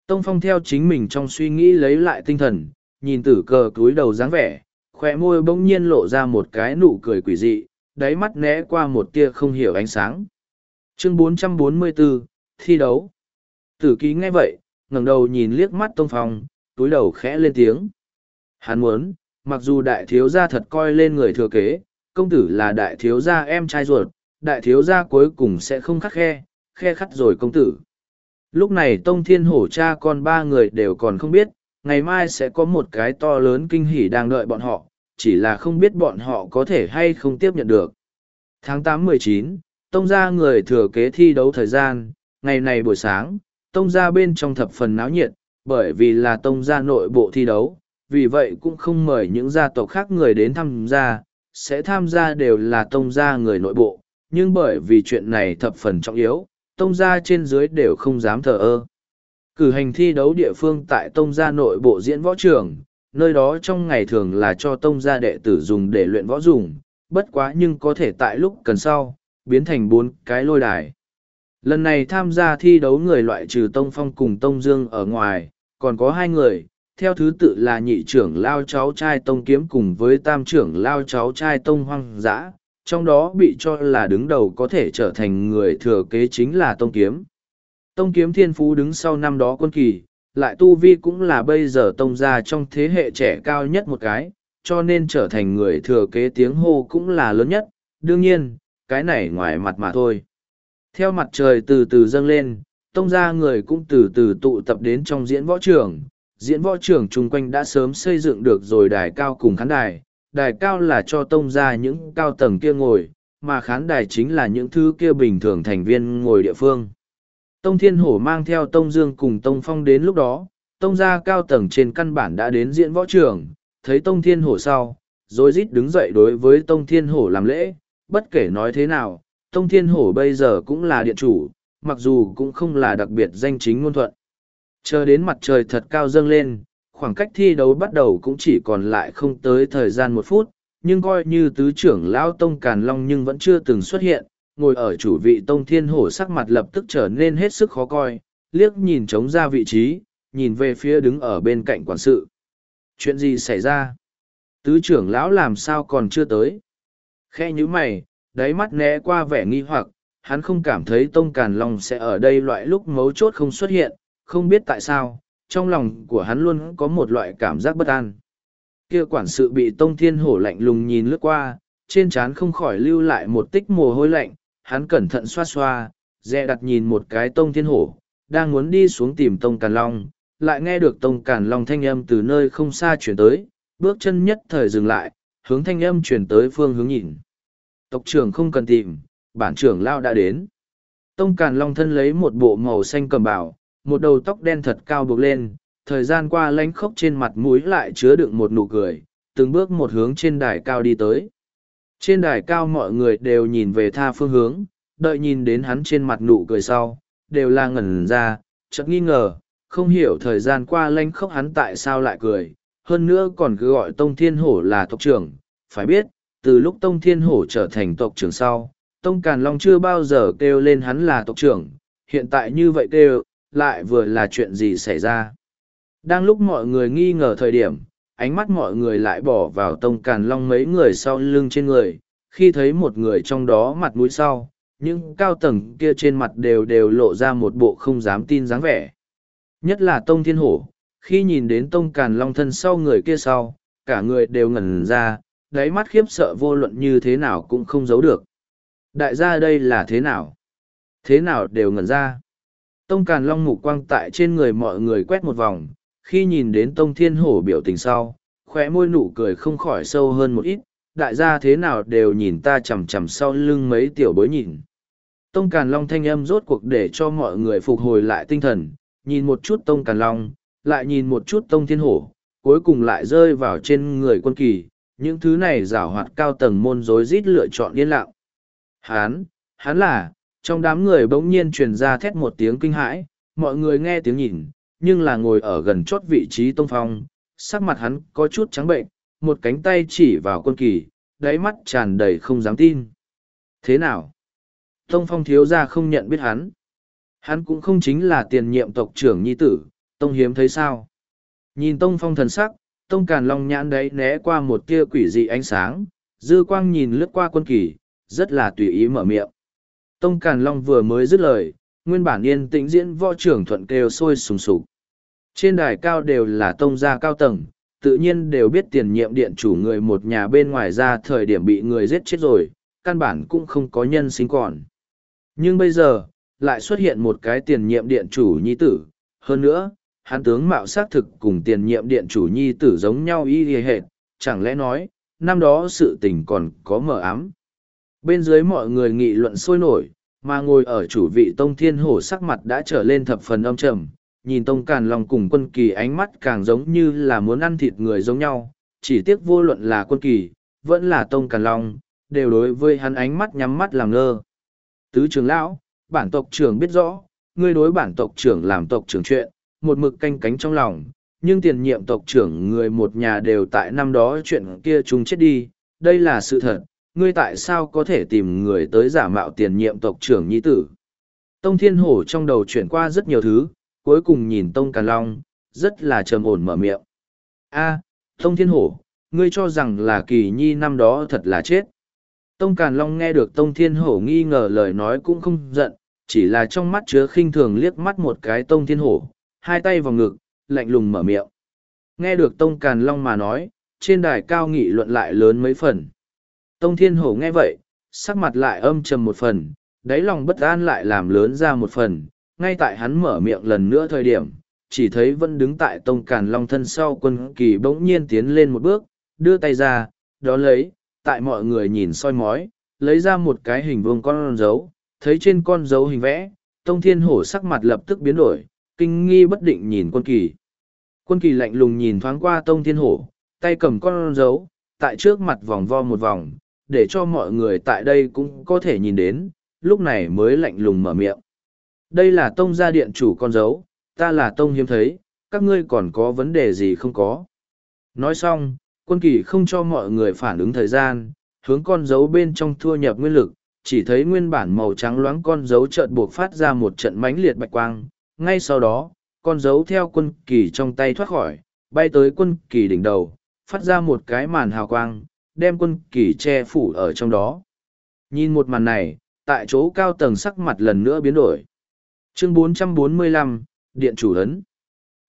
Tông Phong theo chính mình trong suy nghĩ lấy lại tinh thần, nhìn tử cờ túi đầu dáng vẻ, khoe môi bỗng nhiên lộ ra một cái nụ cười quỷ dị, đáy mắt né qua một tia không hiểu ánh sáng. Chương 444, Thi đấu Tử ký nghe vậy, ngẩng đầu nhìn liếc mắt Tông Phong, túi đầu khẽ lên tiếng. Hắn muốn, mặc dù đại thiếu gia thật coi lên người thừa kế, công tử là đại thiếu gia em trai ruột, đại thiếu gia cuối cùng sẽ không khắc khe, khe khắt rồi công tử. Lúc này Tông Thiên Hổ cha con ba người đều còn không biết, ngày mai sẽ có một cái to lớn kinh hỉ đang đợi bọn họ, chỉ là không biết bọn họ có thể hay không tiếp nhận được. Tháng 8-19, Tông gia người thừa kế thi đấu thời gian, ngày này buổi sáng, Tông gia bên trong thập phần náo nhiệt, bởi vì là Tông gia nội bộ thi đấu, vì vậy cũng không mời những gia tộc khác người đến tham gia, sẽ tham gia đều là Tông gia người nội bộ, nhưng bởi vì chuyện này thập phần trọng yếu, Tông gia trên dưới đều không dám thờ ơ. Cử hành thi đấu địa phương tại Tông gia nội bộ diễn võ trường, nơi đó trong ngày thường là cho Tông gia đệ tử dùng để luyện võ dùng, bất quá nhưng có thể tại lúc cần sau, biến thành bốn cái lôi đài. Lần này tham gia thi đấu người loại trừ Tông Phong cùng Tông Dương ở ngoài, còn có hai người, theo thứ tự là nhị trưởng lao cháu trai Tông Kiếm cùng với tam trưởng lao cháu trai Tông Hoang Dã, trong đó bị cho là đứng đầu có thể trở thành người thừa kế chính là Tông Kiếm. Tông Kiếm Thiên Phú đứng sau năm đó quân kỳ, lại Tu Vi cũng là bây giờ Tông gia trong thế hệ trẻ cao nhất một cái, cho nên trở thành người thừa kế tiếng hô cũng là lớn nhất, đương nhiên, cái này ngoài mặt mà thôi. Theo mặt trời từ từ dâng lên, tông ra người cũng từ từ tụ tập đến trong diễn võ trường. Diễn võ trường chung quanh đã sớm xây dựng được rồi đài cao cùng khán đài. Đài cao là cho tông ra những cao tầng kia ngồi, mà khán đài chính là những thứ kia bình thường thành viên ngồi địa phương. Tông Thiên Hổ mang theo Tông Dương cùng Tông Phong đến lúc đó, Tông gia cao tầng trên căn bản đã đến diễn võ trường, thấy Tông Thiên Hổ sau, rồi rít đứng dậy đối với Tông Thiên Hổ làm lễ, bất kể nói thế nào, Tông Thiên Hổ bây giờ cũng là điện chủ, mặc dù cũng không là đặc biệt danh chính ngôn thuận. Chờ đến mặt trời thật cao dâng lên, khoảng cách thi đấu bắt đầu cũng chỉ còn lại không tới thời gian một phút, nhưng coi như tứ trưởng Lão Tông Càn Long nhưng vẫn chưa từng xuất hiện, ngồi ở chủ vị Tông Thiên Hổ sắc mặt lập tức trở nên hết sức khó coi, liếc nhìn trống ra vị trí, nhìn về phía đứng ở bên cạnh quản sự. Chuyện gì xảy ra? Tứ trưởng lão làm sao còn chưa tới? Khe như mày, đáy mắt né qua vẻ nghi hoặc, hắn không cảm thấy Tông Càn Long sẽ ở đây loại lúc mấu chốt không xuất hiện, không biết tại sao, trong lòng của hắn luôn có một loại cảm giác bất an. Kia quản sự bị Tông Thiên Hổ lạnh lùng nhìn lướt qua, trên trán không khỏi lưu lại một tích mồ hôi lạnh, hắn cẩn thận xoa xoa, dè đặt nhìn một cái Tông Thiên Hổ, đang muốn đi xuống tìm Tông Càn Long, lại nghe được Tông Càn Long thanh âm từ nơi không xa chuyển tới, bước chân nhất thời dừng lại, hướng thanh âm chuyển tới phương hướng nhìn. Tộc trưởng không cần tìm, bản trưởng lao đã đến. Tông Càn Long thân lấy một bộ màu xanh cầm bảo, một đầu tóc đen thật cao buộc lên, thời gian qua lánh khóc trên mặt mũi lại chứa đựng một nụ cười, từng bước một hướng trên đài cao đi tới. Trên đài cao mọi người đều nhìn về tha phương hướng, đợi nhìn đến hắn trên mặt nụ cười sau, đều là ngẩn ra, chợt nghi ngờ, không hiểu thời gian qua lanh khóc hắn tại sao lại cười, hơn nữa còn cứ gọi Tông Thiên Hổ là tộc trưởng, phải biết, từ lúc Tông Thiên Hổ trở thành tộc trưởng sau, Tông Càn Long chưa bao giờ kêu lên hắn là tộc trưởng, hiện tại như vậy kêu, lại vừa là chuyện gì xảy ra. Đang lúc mọi người nghi ngờ thời điểm, ánh mắt mọi người lại bỏ vào Tông Càn Long mấy người sau lưng trên người, khi thấy một người trong đó mặt mũi sau, những cao tầng kia trên mặt đều đều lộ ra một bộ không dám tin dáng vẻ. Nhất là Tông Thiên Hổ, khi nhìn đến Tông Càn Long thân sau người kia sau, cả người đều ngẩn ra, đáy mắt khiếp sợ vô luận như thế nào cũng không giấu được. Đại gia đây là thế nào? Thế nào đều ngẩn ra. Tông Càn Long mục quang tại trên người mọi người quét một vòng, khi nhìn đến Tông Thiên Hổ biểu tình sau, khóe môi nụ cười không khỏi sâu hơn một ít, đại gia thế nào đều nhìn ta chằm chằm sau lưng mấy tiểu bối nhìn. Tông Càn Long thanh âm rốt cuộc để cho mọi người phục hồi lại tinh thần, nhìn một chút Tông Càn Long, lại nhìn một chút Tông Thiên Hổ, cuối cùng lại rơi vào trên người quân kỳ, những thứ này giảo hoạt cao tầng môn rối rít lựa chọn yên lặng. Hán, hắn là, trong đám người bỗng nhiên truyền ra thét một tiếng kinh hãi, mọi người nghe tiếng nhìn, nhưng là ngồi ở gần chót vị trí tông phong, sắc mặt hắn có chút trắng bệnh, một cánh tay chỉ vào quân kỳ, đáy mắt tràn đầy không dám tin. Thế nào? Tông phong thiếu ra không nhận biết hắn. Hắn cũng không chính là tiền nhiệm tộc trưởng nhi tử, tông hiếm thấy sao. Nhìn tông phong thần sắc, tông càn long nhãn đấy né qua một tia quỷ dị ánh sáng, dư quang nhìn lướt qua quân kỳ, rất là tùy ý mở miệng. Tông càn long vừa mới dứt lời, nguyên bản yên tĩnh diễn võ trưởng thuận kêu sôi sùng sục. Trên đài cao đều là tông gia cao tầng, tự nhiên đều biết tiền nhiệm điện chủ người một nhà bên ngoài ra thời điểm bị người giết chết rồi, căn bản cũng không có nhân sinh còn. Nhưng bây giờ, lại xuất hiện một cái tiền nhiệm điện chủ nhi tử, hơn nữa, hắn tướng mạo xác thực cùng tiền nhiệm điện chủ nhi tử giống nhau y hệt, chẳng lẽ nói, năm đó sự tình còn có mờ ám. Bên dưới mọi người nghị luận sôi nổi, mà ngồi ở chủ vị Tông Thiên Hổ sắc mặt đã trở lên thập phần âm trầm, nhìn Tông Càn Long cùng quân kỳ ánh mắt càng giống như là muốn ăn thịt người giống nhau, chỉ tiếc vô luận là quân kỳ, vẫn là Tông Càn Long, đều đối với hắn ánh mắt nhắm mắt làm ngơ. Tứ trưởng lão, bản tộc trưởng biết rõ, ngươi đối bản tộc trưởng làm tộc trưởng chuyện, một mực canh cánh trong lòng, nhưng tiền nhiệm tộc trưởng người một nhà đều tại năm đó chuyện kia chúng chết đi, đây là sự thật, ngươi tại sao có thể tìm người tới giả mạo tiền nhiệm tộc trưởng nhi tử? Tông Thiên Hổ trong đầu chuyển qua rất nhiều thứ, cuối cùng nhìn Tông Càn Long, rất là trầm ổn mở miệng. A, Tông Thiên Hổ, ngươi cho rằng là kỳ nhi năm đó thật là chết. Tông Càn Long nghe được Tông Thiên Hổ nghi ngờ lời nói cũng không giận, chỉ là trong mắt chứa khinh thường liếc mắt một cái Tông Thiên Hổ, hai tay vào ngực, lạnh lùng mở miệng. Nghe được Tông Càn Long mà nói, trên đài cao nghị luận lại lớn mấy phần. Tông Thiên Hổ nghe vậy, sắc mặt lại âm trầm một phần, đáy lòng bất an lại làm lớn ra một phần, ngay tại hắn mở miệng lần nữa thời điểm, chỉ thấy vẫn đứng tại Tông Càn Long thân sau quân kỳ bỗng nhiên tiến lên một bước, đưa tay ra, đó lấy, tại mọi người nhìn soi mói, lấy ra một cái hình vuông con dấu, thấy trên con dấu hình vẽ, Tông Thiên Hổ sắc mặt lập tức biến đổi, kinh nghi bất định nhìn quân kỳ. Quân kỳ lạnh lùng nhìn thoáng qua Tông Thiên Hổ, tay cầm con dấu, tại trước mặt vòng vo một vòng, để cho mọi người tại đây cũng có thể nhìn đến, lúc này mới lạnh lùng mở miệng. Đây là Tông gia điện chủ con dấu, ta là Tông hiếm thấy, các ngươi còn có vấn đề gì không có. Nói xong, quân kỳ không cho mọi người phản ứng thời gian, hướng con dấu bên trong thua nhập nguyên lực, chỉ thấy nguyên bản màu trắng loáng con dấu chợt buộc phát ra một trận mãnh liệt bạch quang. Ngay sau đó, con dấu theo quân kỳ trong tay thoát khỏi, bay tới quân kỳ đỉnh đầu, phát ra một cái màn hào quang, đem quân kỳ che phủ ở trong đó. Nhìn một màn này, tại chỗ cao tầng sắc mặt lần nữa biến đổi. Chương 445, Điện chủ ấn.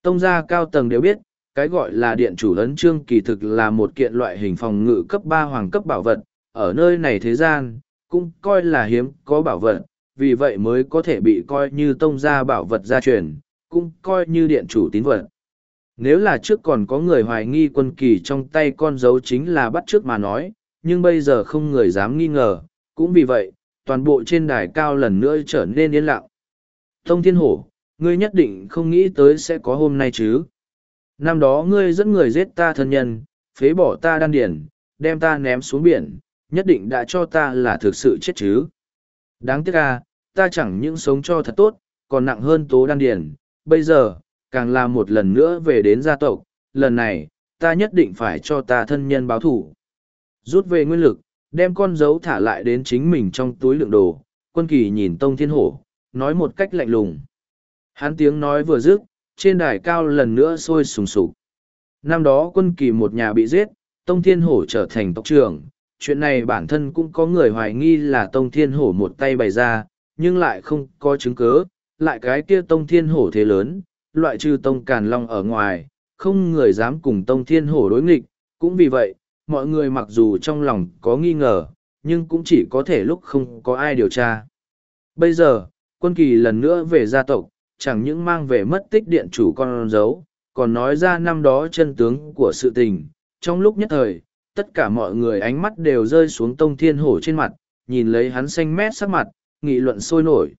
Tông gia cao tầng đều biết, cái gọi là điện chủ ấn trương kỳ thực là một kiện loại hình phòng ngự cấp ba hoàng cấp bảo vật, ở nơi này thế gian, cũng coi là hiếm có bảo vật, vì vậy mới có thể bị coi như tông gia bảo vật gia truyền, cũng coi như điện chủ tín vật. Nếu là trước còn có người hoài nghi quân kỳ trong tay con dấu chính là bắt trước mà nói, nhưng bây giờ không người dám nghi ngờ, cũng vì vậy, toàn bộ trên đài cao lần nữa trở nên yên lặng. Tông Thiên Hổ, ngươi nhất định không nghĩ tới sẽ có hôm nay chứ. Năm đó ngươi dẫn người giết ta thân nhân, phế bỏ ta đan điển, đem ta ném xuống biển, nhất định đã cho ta là thực sự chết chứ. Đáng tiếc à, ta chẳng những sống cho thật tốt, còn nặng hơn tố đan điển, bây giờ, càng là một lần nữa về đến gia tộc, lần này, ta nhất định phải cho ta thân nhân báo thủ. Rút về nguyên lực, đem con dấu thả lại đến chính mình trong túi lượng đồ, quân kỳ nhìn Tông Thiên Hổ, nói một cách lạnh lùng. Hắn tiếng nói vừa dứt, trên đài cao lần nữa sôi sùng sục. Năm đó quân kỳ một nhà bị giết, Tông Thiên Hổ trở thành tộc trưởng. Chuyện này bản thân cũng có người hoài nghi là Tông Thiên Hổ một tay bày ra, nhưng lại không có chứng cứ. Lại cái kia Tông Thiên Hổ thế lớn, loại trừ Tông Càn Long ở ngoài, không người dám cùng Tông Thiên Hổ đối nghịch. Cũng vì vậy, mọi người mặc dù trong lòng có nghi ngờ, nhưng cũng chỉ có thể lúc không có ai điều tra. Bây giờ, quân kỳ lần nữa về gia tộc, chẳng những mang về mất tích điện chủ con dấu, còn nói ra năm đó chân tướng của sự tình. Trong lúc nhất thời, tất cả mọi người ánh mắt đều rơi xuống Tông Thiên Hổ trên mặt, nhìn lấy hắn xanh mét sắc mặt, nghị luận sôi nổi.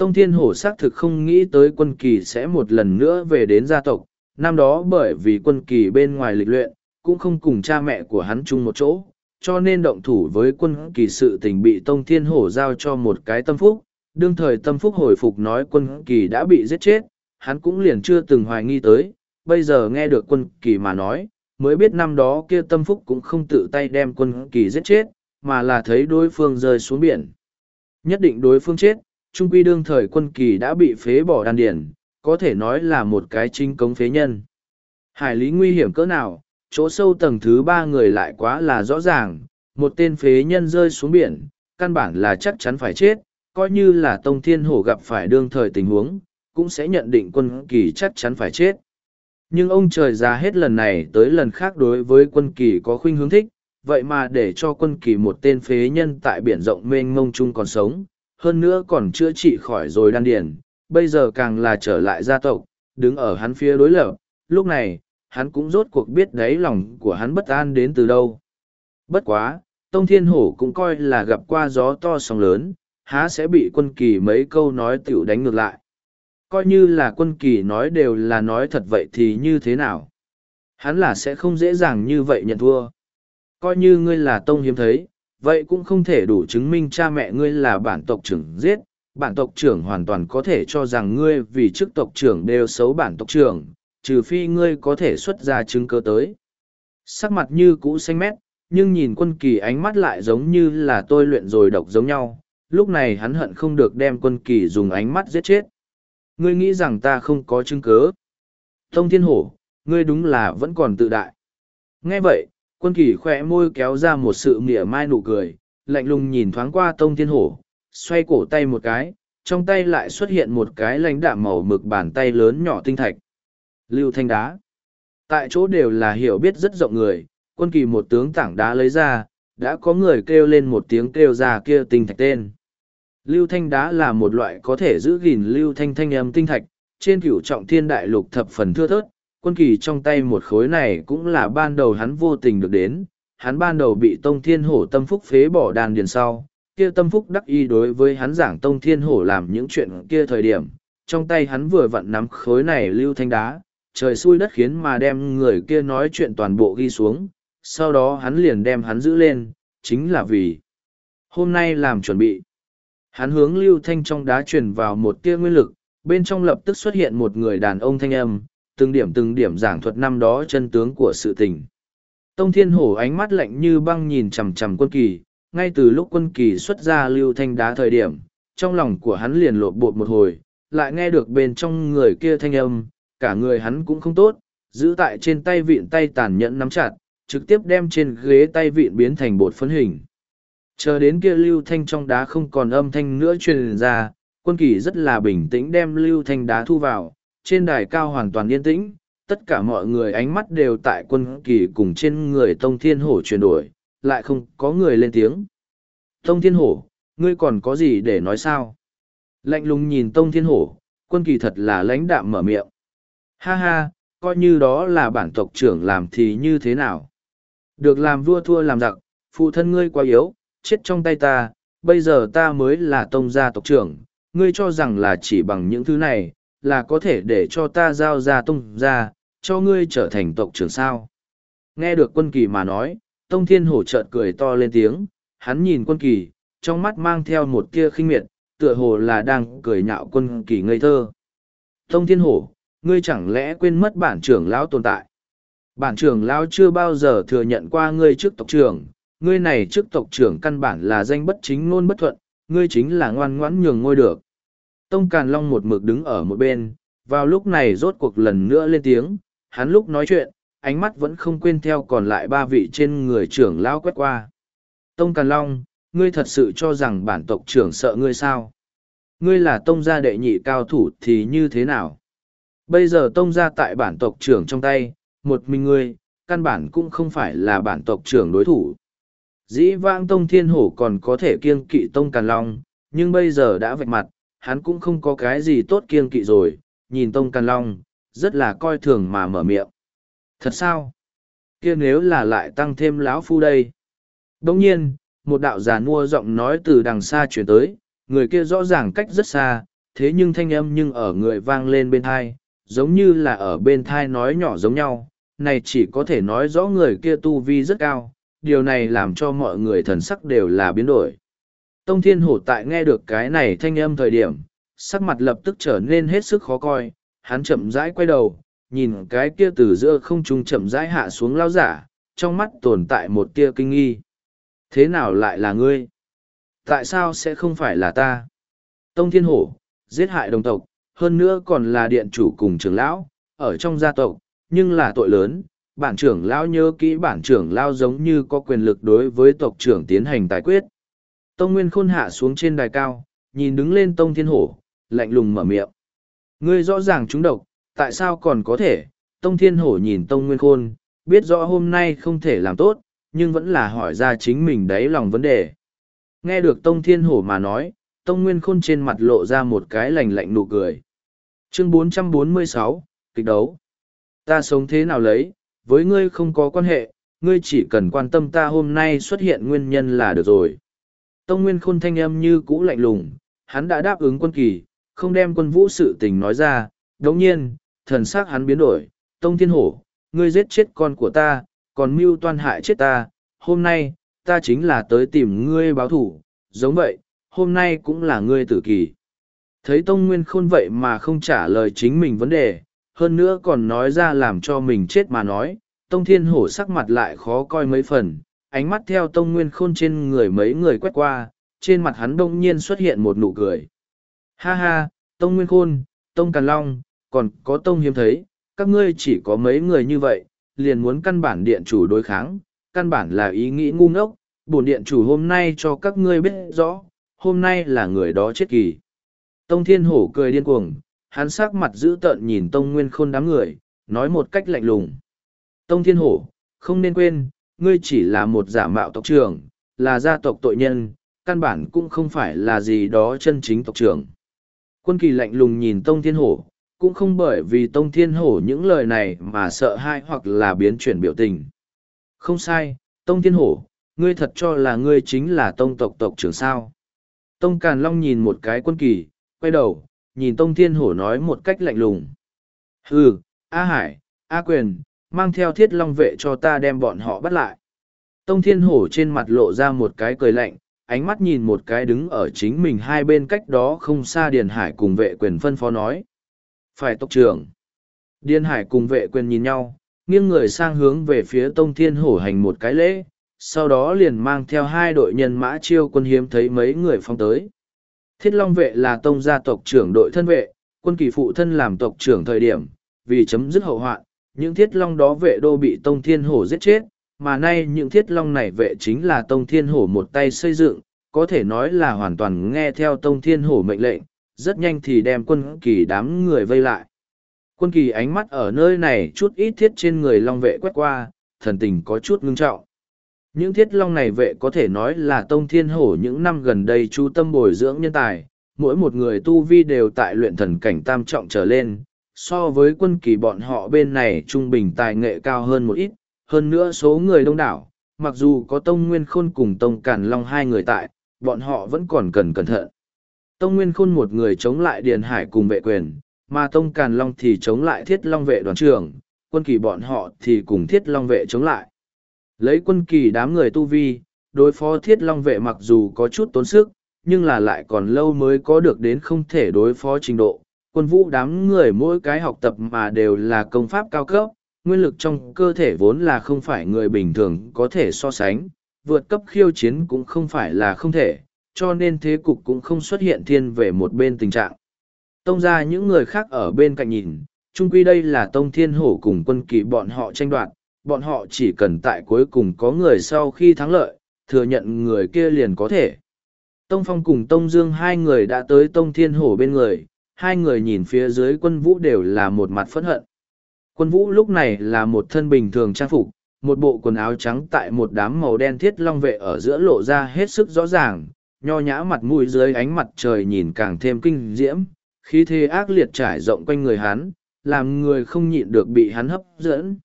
Tông Thiên Hổ xác thực không nghĩ tới quân kỳ sẽ một lần nữa về đến gia tộc, năm đó bởi vì quân kỳ bên ngoài lịch luyện, cũng không cùng cha mẹ của hắn chung một chỗ, cho nên động thủ với quân kỳ sự tình bị Tông Thiên Hổ giao cho một cái tâm phúc, đương thời tâm phúc hồi phục nói quân kỳ đã bị giết chết, hắn cũng liền chưa từng hoài nghi tới, bây giờ nghe được quân kỳ mà nói, mới biết năm đó kia tâm phúc cũng không tự tay đem quân kỳ giết chết, mà là thấy đối phương rơi xuống biển. Nhất định đối phương chết, trung quy đương thời quân kỳ đã bị phế bỏ đan điển, có thể nói là một cái chính cống phế nhân. Hải lý nguy hiểm cỡ nào, chỗ sâu tầng thứ ba người lại quá là rõ ràng, một tên phế nhân rơi xuống biển, căn bản là chắc chắn phải chết, coi như là Tông Thiên Hổ gặp phải đương thời tình huống, cũng sẽ nhận định quân kỳ chắc chắn phải chết. Nhưng ông trời già hết lần này tới lần khác đối với quân kỳ có khuynh hướng thích, vậy mà để cho quân kỳ một tên phế nhân tại biển rộng mênh mông chung còn sống, hơn nữa còn chữa trị khỏi rồi đan điền, bây giờ càng là trở lại gia tộc, đứng ở hắn phía đối lập, lúc này, hắn cũng rốt cuộc biết đáy lòng của hắn bất an đến từ đâu. Bất quá, Tông Thiên Hổ cũng coi là gặp qua gió to sóng lớn, há sẽ bị quân kỳ mấy câu nói tiểu đánh ngược lại. Coi như là quân kỳ nói đều là nói thật vậy thì như thế nào? Hắn là sẽ không dễ dàng như vậy nhận thua. Coi như ngươi là tông hiếm thấy, vậy cũng không thể đủ chứng minh cha mẹ ngươi là bản tộc trưởng giết. Bản tộc trưởng hoàn toàn có thể cho rằng ngươi vì chức tộc trưởng đều xấu bản tộc trưởng, trừ phi ngươi có thể xuất ra chứng cơ tới. Sắc mặt như cũ xanh mét, nhưng nhìn quân kỳ ánh mắt lại giống như là tôi luyện rồi độc giống nhau, lúc này hắn hận không được đem quân kỳ dùng ánh mắt giết chết. Ngươi nghĩ rằng ta không có chứng cớ. Tông Thiên Hổ, ngươi đúng là vẫn còn tự đại. Nghe vậy, quân kỳ khỏe môi kéo ra một sự mỉa mai nụ cười, lạnh lùng nhìn thoáng qua Tông Thiên Hổ, xoay cổ tay một cái, trong tay lại xuất hiện một cái lãnh đạm màu mực bàn tay lớn nhỏ tinh thạch. Lưu thanh đá. Tại chỗ đều là hiểu biết rất rộng người, quân kỳ một tướng tảng đá lấy ra, đã có người kêu lên một tiếng kêu ra kia tinh thạch tên. Lưu thanh đá là một loại có thể giữ gìn lưu thanh thanh âm tinh thạch, trên cửu trọng thiên đại lục thập phần thưa thớt, quân kỳ trong tay một khối này cũng là ban đầu hắn vô tình được đến, hắn ban đầu bị tông thiên hổ tâm phúc phế bỏ đàn điền sau, kia tâm phúc đắc y đối với hắn giảng tông thiên hổ làm những chuyện kia thời điểm, trong tay hắn vừa vặn nắm khối này lưu thanh đá, trời xui đất khiến mà đem người kia nói chuyện toàn bộ ghi xuống, sau đó hắn liền đem hắn giữ lên, chính là vì hôm nay làm chuẩn bị. Hắn hướng lưu thanh trong đá truyền vào một tia nguyên lực, bên trong lập tức xuất hiện một người đàn ông thanh âm, từng điểm từng điểm giảng thuật năm đó chân tướng của sự tình. Tông Thiên Hổ ánh mắt lạnh như băng nhìn chằm chằm quân kỳ, ngay từ lúc quân kỳ xuất ra lưu thanh đá thời điểm, trong lòng của hắn liền lộn bột một hồi, lại nghe được bên trong người kia thanh âm, cả người hắn cũng không tốt, giữ tại trên tay vịn tay tàn nhẫn nắm chặt, trực tiếp đem trên ghế tay vịn biến thành bột phấn hình. Chờ đến kia lưu thanh trong đá không còn âm thanh nữa truyền ra, quân kỳ rất là bình tĩnh đem lưu thanh đá thu vào, trên đài cao hoàn toàn yên tĩnh, tất cả mọi người ánh mắt đều tại quân kỳ cùng trên người tông thiên hổ chuyển đổi, lại không có người lên tiếng. Tông thiên hổ, ngươi còn có gì để nói sao? Lạnh lùng nhìn tông thiên hổ, quân kỳ thật là lãnh đạm mở miệng. Ha ha, coi như đó là bản tộc trưởng làm thì như thế nào? Được làm vua thua làm giặc, phụ thân ngươi quá yếu, chết trong tay ta, bây giờ ta mới là tông gia tộc trưởng, ngươi cho rằng là chỉ bằng những thứ này, là có thể để cho ta giao ra tông gia, cho ngươi trở thành tộc trưởng sao. Nghe được quân kỳ mà nói, tông thiên hổ chợt cười to lên tiếng, hắn nhìn quân kỳ, trong mắt mang theo một tia khinh miệt, tựa hồ là đang cười nhạo quân kỳ ngây thơ. Tông thiên hổ, ngươi chẳng lẽ quên mất bản trưởng lão tồn tại? Bản trưởng lão chưa bao giờ thừa nhận qua ngươi trước tộc trưởng, ngươi này trước tộc trưởng căn bản là danh bất chính ngôn bất thuận, ngươi chính là ngoan ngoãn nhường ngôi được. Tông Càn Long một mực đứng ở một bên, vào lúc này rốt cuộc lần nữa lên tiếng, hắn lúc nói chuyện, ánh mắt vẫn không quên theo còn lại ba vị trên người trưởng lão quét qua. Tông Càn Long, ngươi thật sự cho rằng bản tộc trưởng sợ ngươi sao? Ngươi là tông gia đệ nhị cao thủ thì như thế nào? Bây giờ tông gia tại bản tộc trưởng trong tay, một mình ngươi, căn bản cũng không phải là bản tộc trưởng đối thủ. Dĩ vãng tông thiên hổ còn có thể kiêng kỵ tông càn long, nhưng bây giờ đã vạch mặt, hắn cũng không có cái gì tốt kiêng kỵ rồi, nhìn tông càn long, rất là coi thường mà mở miệng. Thật sao? kia nếu là lại tăng thêm lão phu đây. Đồng nhiên, một đạo già nua giọng nói từ đằng xa chuyển tới, người kia rõ ràng cách rất xa, thế nhưng thanh âm nhưng ở người vang lên bên thai, giống như là ở bên thai nói nhỏ giống nhau, này chỉ có thể nói rõ người kia tu vi rất cao, điều này làm cho mọi người thần sắc đều là biến đổi. Tông Thiên Hổ tại nghe được cái này thanh âm thời điểm, sắc mặt lập tức trở nên hết sức khó coi, hắn chậm rãi quay đầu, nhìn cái kia từ giữa không trung chậm rãi hạ xuống lao giả, trong mắt tồn tại một tia kinh nghi. Thế nào lại là ngươi? Tại sao sẽ không phải là ta? Tông Thiên Hổ, giết hại đồng tộc, hơn nữa còn là điện chủ cùng trưởng lão, ở trong gia tộc, nhưng là tội lớn. Bản trưởng lão nhớ kỹ bản trưởng lão giống như có quyền lực đối với tộc trưởng tiến hành tái quyết. Tông Nguyên Khôn hạ xuống trên đài cao, nhìn đứng lên Tông Thiên Hổ, lạnh lùng mở miệng. Ngươi rõ ràng chúng độc, tại sao còn có thể? Tông Thiên Hổ nhìn Tông Nguyên Khôn, biết rõ hôm nay không thể làm tốt, nhưng vẫn là hỏi ra chính mình đáy lòng vấn đề. Nghe được Tông Thiên Hổ mà nói, Tông Nguyên Khôn trên mặt lộ ra một cái lạnh lạnh nụ cười. Chương 446, kịch đấu. Ta sống thế nào lấy, với ngươi không có quan hệ, ngươi chỉ cần quan tâm ta hôm nay xuất hiện nguyên nhân là được rồi. Tông Nguyên Khôn thanh âm như cũ lạnh lùng, hắn đã đáp ứng quân kỳ, không đem quân vũ sự tình nói ra, đồng nhiên, thần sắc hắn biến đổi, Tông Thiên Hổ, ngươi giết chết con của ta, còn mưu toan hại chết ta, hôm nay, ta chính là tới tìm ngươi báo thù. giống vậy, hôm nay cũng là ngươi tử kỳ. Thấy Tông Nguyên Khôn vậy mà không trả lời chính mình vấn đề, hơn nữa còn nói ra làm cho mình chết mà nói, Tông Thiên Hổ sắc mặt lại khó coi mấy phần, ánh mắt theo tông nguyên khôn trên người mấy người quét qua, trên mặt hắn đông nhiên xuất hiện một nụ cười. Ha ha, tông nguyên khôn, tông càn long, còn có tông hiếm thấy, các ngươi chỉ có mấy người như vậy, liền muốn căn bản điện chủ đối kháng, căn bản là ý nghĩ ngu ngốc, bổn điện chủ hôm nay cho các ngươi biết rõ, hôm nay là người đó chết kỳ. Tông thiên hổ cười điên cuồng, hắn sắc mặt dữ tợn nhìn tông nguyên khôn đám người, nói một cách lạnh lùng. Tông thiên hổ, không nên quên, ngươi chỉ là một giả mạo tộc trưởng, là gia tộc tội nhân, căn bản cũng không phải là gì đó chân chính tộc trưởng. Quân kỳ lạnh lùng nhìn tông thiên hổ, cũng không bởi vì tông thiên hổ những lời này mà sợ hãi hoặc là biến chuyển biểu tình. Không sai, tông thiên hổ, ngươi thật cho là ngươi chính là tông tộc tộc trưởng sao. Tông Càn Long nhìn một cái quân kỳ, quay đầu, nhìn Tông Thiên Hổ nói một cách lạnh lùng. Hừ, A Hải, A Quyền, mang theo thiết long vệ cho ta đem bọn họ bắt lại. Tông Thiên Hổ trên mặt lộ ra một cái cười lạnh, ánh mắt nhìn một cái đứng ở chính mình hai bên cách đó không xa Điền Hải cùng vệ quyền phân phó nói. Phải tộc trưởng. Điền Hải cùng vệ quyền nhìn nhau, nghiêng người sang hướng về phía Tông Thiên Hổ hành một cái lễ, sau đó liền mang theo hai đội nhân mã chiêu quân hiếm thấy mấy người phong tới. Thiết Long vệ là tông gia tộc trưởng đội thân vệ, quân kỳ phụ thân làm tộc trưởng thời điểm, vì chấm dứt hậu hoạn, những thiết long đó vệ đô bị tông thiên hổ giết chết, mà nay những thiết long này vệ chính là tông thiên hổ một tay xây dựng, có thể nói là hoàn toàn nghe theo tông thiên hổ mệnh lệnh, rất nhanh thì đem quân kỳ đám người vây lại. Quân kỳ ánh mắt ở nơi này chút ít thiết trên người long vệ quét qua, thần tình có chút ngưng trọng. Những thiết long này vệ có thể nói là tông thiên hổ những năm gần đây chú tâm bồi dưỡng nhân tài, mỗi một người tu vi đều tại luyện thần cảnh tam trọng trở lên, so với quân kỳ bọn họ bên này trung bình tài nghệ cao hơn một ít, hơn nữa số người đông đảo, mặc dù có tông nguyên khôn cùng tông càn long hai người tại, bọn họ vẫn còn cần cẩn thận. Tông nguyên khôn một người chống lại điền hải cùng vệ quyền, mà tông càn long thì chống lại thiết long vệ đoàn trưởng, quân kỳ bọn họ thì cùng thiết long vệ chống lại. Lấy quân kỳ đám người tu vi, đối phó thiết long vệ mặc dù có chút tốn sức, nhưng là lại còn lâu mới có được đến không thể đối phó trình độ. Quân vũ đám người mỗi cái học tập mà đều là công pháp cao cấp, nguyên lực trong cơ thể vốn là không phải người bình thường có thể so sánh, vượt cấp khiêu chiến cũng không phải là không thể, cho nên thế cục cũng không xuất hiện thiên về một bên tình trạng. Tông ra những người khác ở bên cạnh nhìn, chung quy đây là tông thiên hổ cùng quân kỳ bọn họ tranh đoạt, bọn họ chỉ cần tại cuối cùng có người sau khi thắng lợi, thừa nhận người kia liền có thể. Tông Phong cùng Tông Dương hai người đã tới Tông Thiên Hổ bên người, hai người nhìn phía dưới quân vũ đều là một mặt phẫn hận. Quân vũ lúc này là một thân bình thường trang phục, một bộ quần áo trắng tại một đám màu đen thiết long vệ ở giữa lộ ra hết sức rõ ràng, nho nhã mặt mũi dưới ánh mặt trời nhìn càng thêm kinh diễm, khí thế ác liệt trải rộng quanh người hắn, làm người không nhịn được bị hắn hấp dẫn.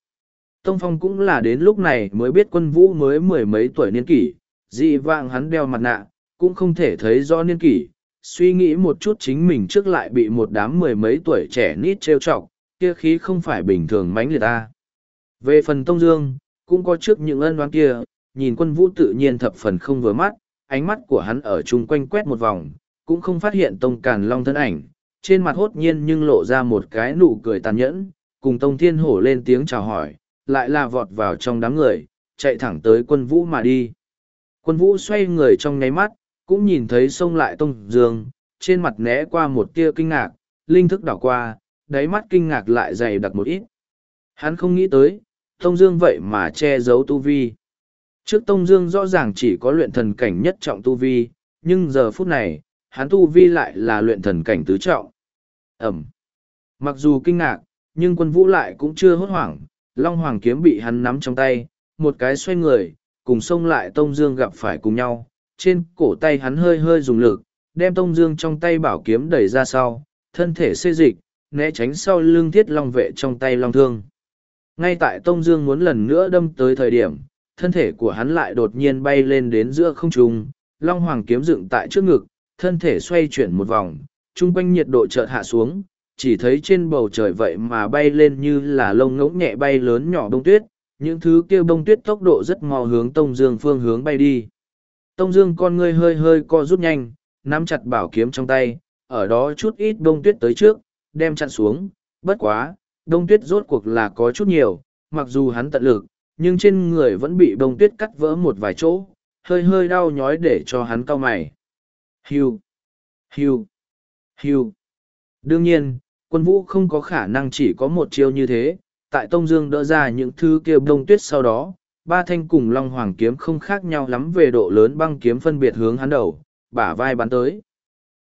Tông Phong cũng là đến lúc này mới biết quân vũ mới mười mấy tuổi niên kỷ, dị vạng hắn đeo mặt nạ, cũng không thể thấy rõ niên kỷ. Suy nghĩ một chút chính mình trước lại bị một đám mười mấy tuổi trẻ nít trêu chọc, kia khí không phải bình thường mánh liệt ta. Về phần Tông Dương, cũng có trước những ân oán kia, nhìn quân vũ tự nhiên thập phần không vừa mắt, ánh mắt của hắn ở chung quanh quét một vòng, cũng không phát hiện Tông Càn Long thân ảnh, trên mặt hốt nhiên nhưng lộ ra một cái nụ cười tàn nhẫn, cùng Tông Thiên Hổ lên tiếng chào hỏi, lại là vọt vào trong đám người, chạy thẳng tới quân vũ mà đi. Quân vũ xoay người trong nháy mắt, cũng nhìn thấy sông lại Tông Dương, trên mặt né qua một tia kinh ngạc, linh thức đảo qua, đáy mắt kinh ngạc lại dày đặc một ít. Hắn không nghĩ tới, Tông Dương vậy mà che giấu tu vi. Trước Tông Dương rõ ràng chỉ có luyện thần cảnh nhất trọng tu vi, nhưng giờ phút này, hắn tu vi lại là luyện thần cảnh tứ trọng. Ẩm. Mặc dù kinh ngạc, nhưng quân vũ lại cũng chưa hốt hoảng, Long Hoàng kiếm bị hắn nắm trong tay, một cái xoay người, cùng xông lại Tông Dương gặp phải cùng nhau. Trên cổ tay hắn hơi hơi dùng lực, đem Tông Dương trong tay bảo kiếm đẩy ra sau, thân thể xê dịch, né tránh sau lưng thiết long vệ trong tay long thương. Ngay tại Tông Dương muốn lần nữa đâm tới thời điểm, thân thể của hắn lại đột nhiên bay lên đến giữa không trung, long hoàng kiếm dựng tại trước ngực, thân thể xoay chuyển một vòng, trung quanh nhiệt độ chợt hạ xuống, chỉ thấy trên bầu trời vậy mà bay lên như là lông ngỗng nhẹ bay lớn nhỏ bông tuyết, những thứ kia bông tuyết tốc độ rất mò hướng Tông Dương phương hướng bay đi. Tông Dương con ngươi hơi hơi co rút nhanh, nắm chặt bảo kiếm trong tay, ở đó chút ít bông tuyết tới trước, đem chặn xuống, bất quá, đông tuyết rốt cuộc là có chút nhiều, mặc dù hắn tận lực, nhưng trên người vẫn bị bông tuyết cắt vỡ một vài chỗ, hơi hơi đau nhói để cho hắn cau mày. Hiu, hiu, hiu. Đương nhiên, quân vũ không có khả năng chỉ có một chiêu như thế, tại Tông Dương đỡ ra những thứ kia bông tuyết sau đó, ba thanh cùng Long Hoàng kiếm không khác nhau lắm về độ lớn băng kiếm phân biệt hướng hắn đầu, bả vai bắn tới.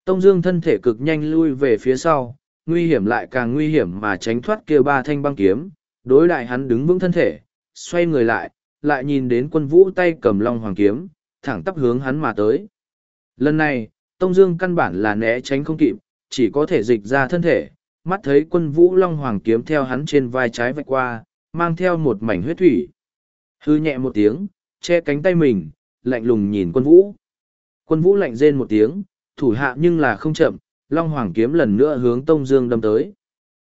Tông Dương thân thể cực nhanh lui về phía sau, nguy hiểm lại càng nguy hiểm mà tránh thoát kia ba thanh băng kiếm, đối đại hắn đứng vững thân thể, xoay người lại, lại nhìn đến quân vũ tay cầm long hoàng kiếm, thẳng tắp hướng hắn mà tới. Lần này, Tông Dương căn bản là né tránh không kịp, chỉ có thể dịch ra thân thể, mắt thấy quân vũ long hoàng kiếm theo hắn trên vai trái vạch qua, mang theo một mảnh huyết thủy. Hư nhẹ một tiếng, che cánh tay mình, lạnh lùng nhìn quân vũ. Quân vũ lạnh rên một tiếng, thủ hạ nhưng là không chậm, long hoàng kiếm lần nữa hướng Tông Dương đâm tới.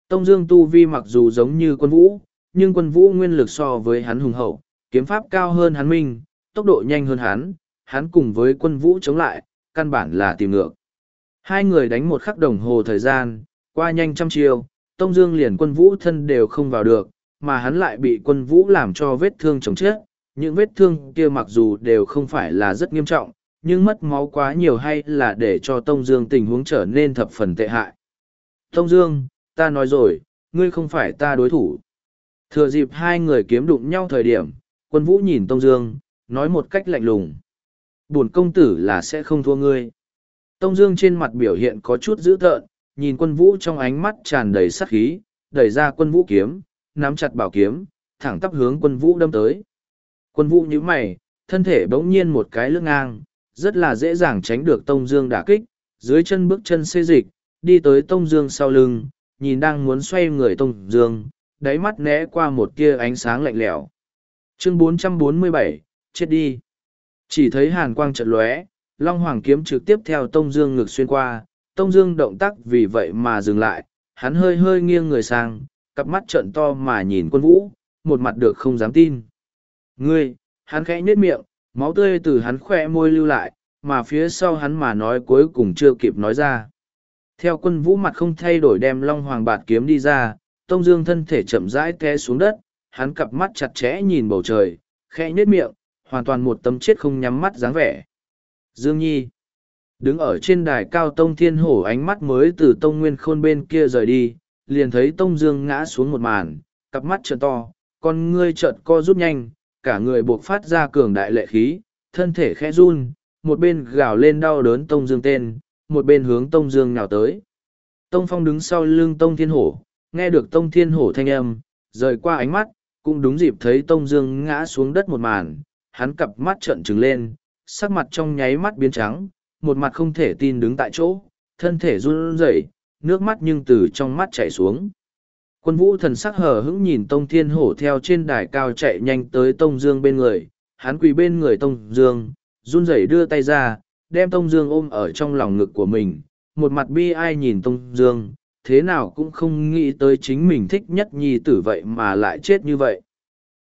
Tông Dương tu vi mặc dù giống như quân vũ, nhưng quân vũ nguyên lực so với hắn hùng hậu, kiếm pháp cao hơn hắn minh, tốc độ nhanh hơn hắn, hắn cùng với quân vũ chống lại, căn bản là tìm ngược. Hai người đánh một khắc đồng hồ thời gian, qua nhanh trăm chiều, Tông Dương liền quân vũ thân đều không vào được, mà hắn lại bị quân vũ làm cho vết thương chồng chết. Những vết thương kia mặc dù đều không phải là rất nghiêm trọng, nhưng mất máu quá nhiều hay là để cho Tông Dương tình huống trở nên thập phần tệ hại. Tông Dương, ta nói rồi, ngươi không phải ta đối thủ. Thừa dịp hai người kiếm đụng nhau thời điểm, quân vũ nhìn Tông Dương, nói một cách lạnh lùng. Buồn công tử là sẽ không thua ngươi. Tông Dương trên mặt biểu hiện có chút dữ tợn, nhìn quân vũ trong ánh mắt tràn đầy sát khí, đẩy ra quân vũ kiếm, nắm chặt bảo kiếm, thẳng tắp hướng quân vũ đâm tới. Quân vũ nhíu mày, thân thể bỗng nhiên một cái lưng ngang, rất là dễ dàng tránh được Tông Dương đả kích, dưới chân bước chân xê dịch, đi tới Tông Dương sau lưng, nhìn đang muốn xoay người Tông Dương, đáy mắt né qua một tia ánh sáng lạnh lẽo. Chương 447, chết đi. Chỉ thấy hàn quang trận lóe, Long Hoàng kiếm trực tiếp theo Tông Dương ngực xuyên qua, Tông Dương động tác vì vậy mà dừng lại, hắn hơi hơi nghiêng người sang, cặp mắt trợn to mà nhìn quân vũ, một mặt được không dám tin. Ngươi, hắn khẽ nhếch miệng, máu tươi từ hắn khoe môi lưu lại, mà phía sau hắn mà nói cuối cùng chưa kịp nói ra. Theo quân vũ mặt không thay đổi đem Long Hoàng bạt kiếm đi ra, Tông Dương thân thể chậm rãi té xuống đất, hắn cặp mắt chặt chẽ nhìn bầu trời, khẽ nhếch miệng, hoàn toàn một tấm chết không nhắm mắt dáng vẻ. Dương Nhi Đứng ở trên đài cao Tông Thiên Hổ ánh mắt mới từ Tông Nguyên Khôn bên kia rời đi, liền thấy Tông Dương ngã xuống một màn, cặp mắt trợn to, con ngươi trợn co rút nhanh, cả người buộc phát ra cường đại lệ khí, thân thể khẽ run, một bên gào lên đau đớn Tông Dương tên, một bên hướng Tông Dương nào tới. Tông Phong đứng sau lưng Tông Thiên Hổ, nghe được Tông Thiên Hổ thanh âm, rời qua ánh mắt, cũng đúng dịp thấy Tông Dương ngã xuống đất một màn, hắn cặp mắt trợn trừng lên, sắc mặt trong nháy mắt biến trắng, một mặt không thể tin đứng tại chỗ, thân thể run rẩy, nước mắt nhưng từ trong mắt chảy xuống. Quân vũ thần sắc hờ hững nhìn Tông Thiên Hổ theo trên đài cao chạy nhanh tới Tông Dương bên người, hắn quỳ bên người Tông Dương, run rẩy đưa tay ra, đem Tông Dương ôm ở trong lòng ngực của mình, một mặt bi ai nhìn Tông Dương, thế nào cũng không nghĩ tới chính mình thích nhất nhi tử vậy mà lại chết như vậy.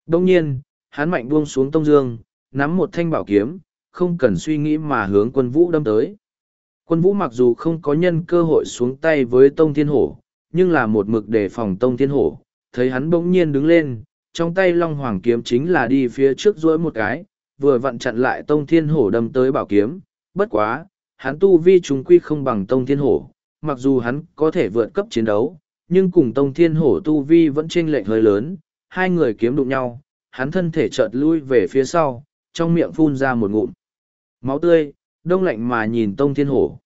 Đông nhiên, hắn mạnh buông xuống Tông Dương, nắm một thanh bảo kiếm, không cần suy nghĩ mà hướng quân vũ đâm tới. Quân vũ mặc dù không có nhân cơ hội xuống tay với Tông Thiên Hổ, nhưng là một mực đề phòng Tông Thiên Hổ, thấy hắn bỗng nhiên đứng lên, trong tay Long Hoàng kiếm chính là đi phía trước duỗi một cái, vừa vặn chặn lại Tông Thiên Hổ đâm tới bảo kiếm, bất quá, hắn tu vi chúng quy không bằng Tông Thiên Hổ, mặc dù hắn có thể vượt cấp chiến đấu, nhưng cùng Tông Thiên Hổ tu vi vẫn chênh lệch hơi lớn, hai người kiếm đụng nhau, hắn thân thể chợt lui về phía sau, trong miệng phun ra một ngụm. Máu tươi, đông lạnh mà nhìn Tông Thiên Hổ.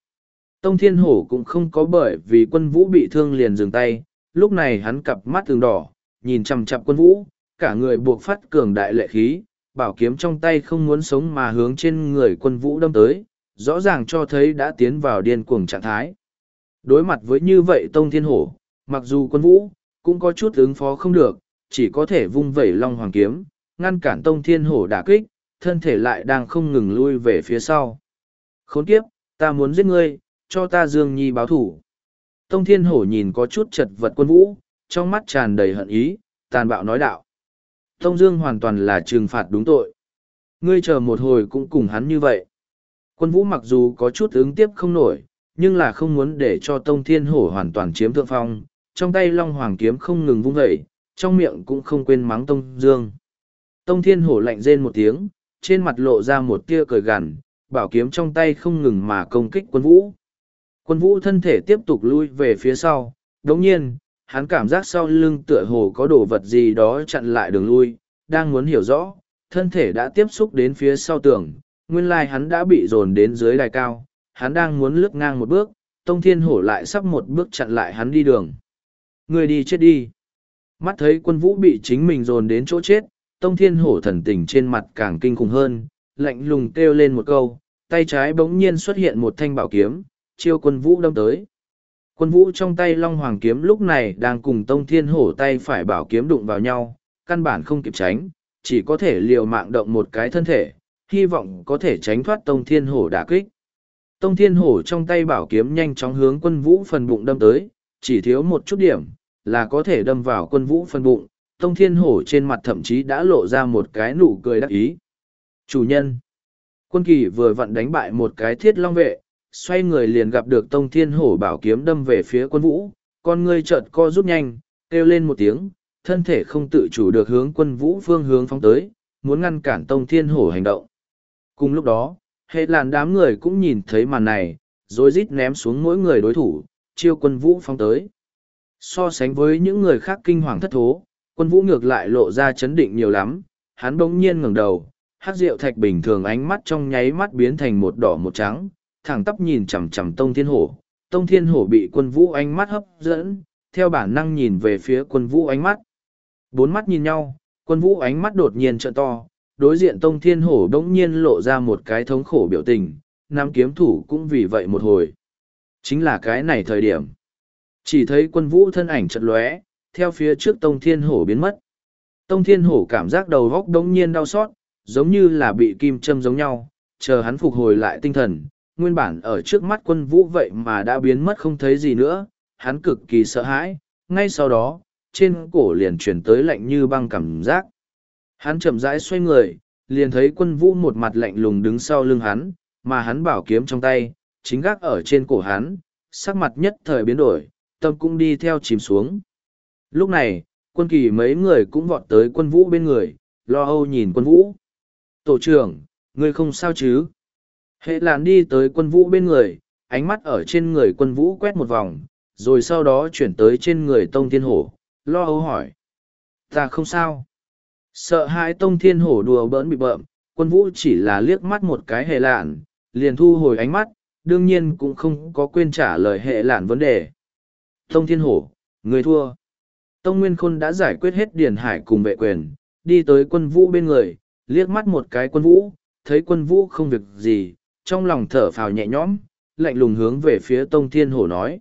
Tông Thiên Hổ cũng không có bởi vì quân vũ bị thương liền dừng tay, lúc này hắn cặp mắt thường đỏ, nhìn chằm chằm quân vũ, cả người buộc phát cường đại lệ khí, bảo kiếm trong tay không muốn sống mà hướng trên người quân vũ đâm tới, rõ ràng cho thấy đã tiến vào điên cuồng trạng thái. Đối mặt với như vậy Tông Thiên Hổ, mặc dù quân vũ, cũng có chút ứng phó không được, chỉ có thể vung vẩy long hoàng kiếm, ngăn cản Tông Thiên Hổ đả kích, thân thể lại đang không ngừng lui về phía sau. Khốn kiếp, ta muốn giết ngươi, cho ta Dương Nhi báo thủ. Tông Thiên Hổ nhìn có chút chật vật quân vũ, trong mắt tràn đầy hận ý, tàn bạo nói đạo. Tông Dương hoàn toàn là trừng phạt đúng tội. Ngươi chờ một hồi cũng cùng hắn như vậy. Quân vũ mặc dù có chút ứng tiếp không nổi, nhưng là không muốn để cho Tông Thiên Hổ hoàn toàn chiếm thượng phong, trong tay Long Hoàng kiếm không ngừng vung dậy, trong miệng cũng không quên mắng Tông Dương. Tông thiên hổ lạnh rên một tiếng, trên mặt lộ ra một tia cười gằn, bảo kiếm trong tay không ngừng mà công kích quân vũ. Quân vũ thân thể tiếp tục lui về phía sau, đồng nhiên, hắn cảm giác sau lưng tựa hồ có đồ vật gì đó chặn lại đường lui, đang muốn hiểu rõ, thân thể đã tiếp xúc đến phía sau tường, nguyên lai hắn đã bị dồn đến dưới đài cao, hắn đang muốn lướt ngang một bước, Tông Thiên Hổ lại sắp một bước chặn lại hắn đi đường. Người đi chết đi. Mắt thấy quân vũ bị chính mình dồn đến chỗ chết, Tông Thiên Hổ thần tình trên mặt càng kinh khủng hơn, lạnh lùng kêu lên một câu, tay trái bỗng nhiên xuất hiện một thanh bảo kiếm, chiêu quân vũ đâm tới. Quân vũ trong tay Long Hoàng kiếm lúc này đang cùng Tông Thiên Hổ tay phải bảo kiếm đụng vào nhau, căn bản không kịp tránh, chỉ có thể liều mạng động một cái thân thể, hy vọng có thể tránh thoát Tông Thiên Hổ đả kích. Tông Thiên Hổ trong tay bảo kiếm nhanh chóng hướng quân vũ phần bụng đâm tới, chỉ thiếu một chút điểm, là có thể đâm vào quân vũ phần bụng. Tông Thiên Hổ trên mặt thậm chí đã lộ ra một cái nụ cười đắc ý. Chủ nhân. Quân kỳ vừa vặn đánh bại một cái thiết long vệ, xoay người liền gặp được Tông Thiên Hổ bảo kiếm đâm về phía quân vũ, con ngươi chợt co rút nhanh, kêu lên một tiếng, thân thể không tự chủ được hướng quân vũ phương hướng phóng tới, muốn ngăn cản Tông Thiên Hổ hành động. Cùng lúc đó, hệ làn đám người cũng nhìn thấy màn này, rồi rít ném xuống mỗi người đối thủ, chiêu quân vũ phóng tới. So sánh với những người khác kinh hoàng thất thố, quân vũ ngược lại lộ ra chấn định nhiều lắm, hắn bỗng nhiên ngẩng đầu, hát rượu thạch bình thường ánh mắt trong nháy mắt biến thành một đỏ một trắng, thẳng tắp nhìn chằm chằm tông thiên hổ. Tông thiên hổ bị quân vũ ánh mắt hấp dẫn, theo bản năng nhìn về phía quân vũ ánh mắt. Bốn mắt nhìn nhau, quân vũ ánh mắt đột nhiên trợn to, đối diện tông thiên hổ đống nhiên lộ ra một cái thống khổ biểu tình, nam kiếm thủ cũng vì vậy một hồi. Chính là cái này thời điểm. Chỉ thấy quân vũ thân ảnh chật lóe, theo phía trước tông thiên hổ biến mất. Tông thiên hổ cảm giác đầu góc đống nhiên đau xót, giống như là bị kim châm giống nhau, chờ hắn phục hồi lại tinh thần. Nguyên bản ở trước mắt quân vũ vậy mà đã biến mất không thấy gì nữa, hắn cực kỳ sợ hãi, ngay sau đó, trên cổ liền chuyển tới lạnh như băng cảm giác. Hắn chậm rãi xoay người, liền thấy quân vũ một mặt lạnh lùng đứng sau lưng hắn, mà hắn bảo kiếm trong tay, chính gác ở trên cổ hắn, sắc mặt nhất thời biến đổi, tâm cũng đi theo chìm xuống. Lúc này, quân kỳ mấy người cũng vọt tới quân vũ bên người, lo âu nhìn quân vũ. Tổ trưởng, ngươi không sao chứ? Hệ làn đi tới quân vũ bên người, ánh mắt ở trên người quân vũ quét một vòng, rồi sau đó chuyển tới trên người tông thiên hổ, lo âu hỏi. Ta không sao. Sợ hãi tông thiên hổ đùa bỡn bị bợm, quân vũ chỉ là liếc mắt một cái hệ lạn, liền thu hồi ánh mắt, đương nhiên cũng không có quên trả lời hệ lạn vấn đề. Tông thiên hổ, người thua. Tông Nguyên Khôn đã giải quyết hết Điền Hải cùng vệ quyền, đi tới quân vũ bên người, liếc mắt một cái quân vũ, thấy quân vũ không việc gì, trong lòng thở phào nhẹ nhõm, lạnh lùng hướng về phía Tông Thiên Hổ nói.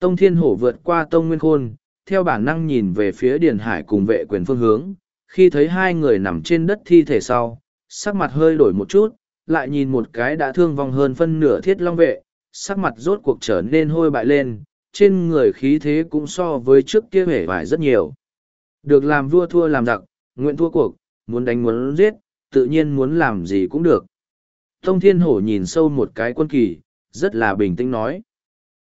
Tông Thiên Hổ vượt qua Tông Nguyên Khôn, theo bản năng nhìn về phía Điền Hải cùng vệ quyền phương hướng, khi thấy hai người nằm trên đất thi thể sau, sắc mặt hơi đổi một chút, lại nhìn một cái đã thương vong hơn phân nửa thiết long vệ, sắc mặt rốt cuộc trở nên hôi bại lên, trên người khí thế cũng so với trước kia hể vải rất nhiều. Được làm vua thua làm giặc, nguyện thua cuộc, muốn đánh muốn giết, tự nhiên muốn làm gì cũng được. Tông Thiên Hổ nhìn sâu một cái quân kỳ, rất là bình tĩnh nói.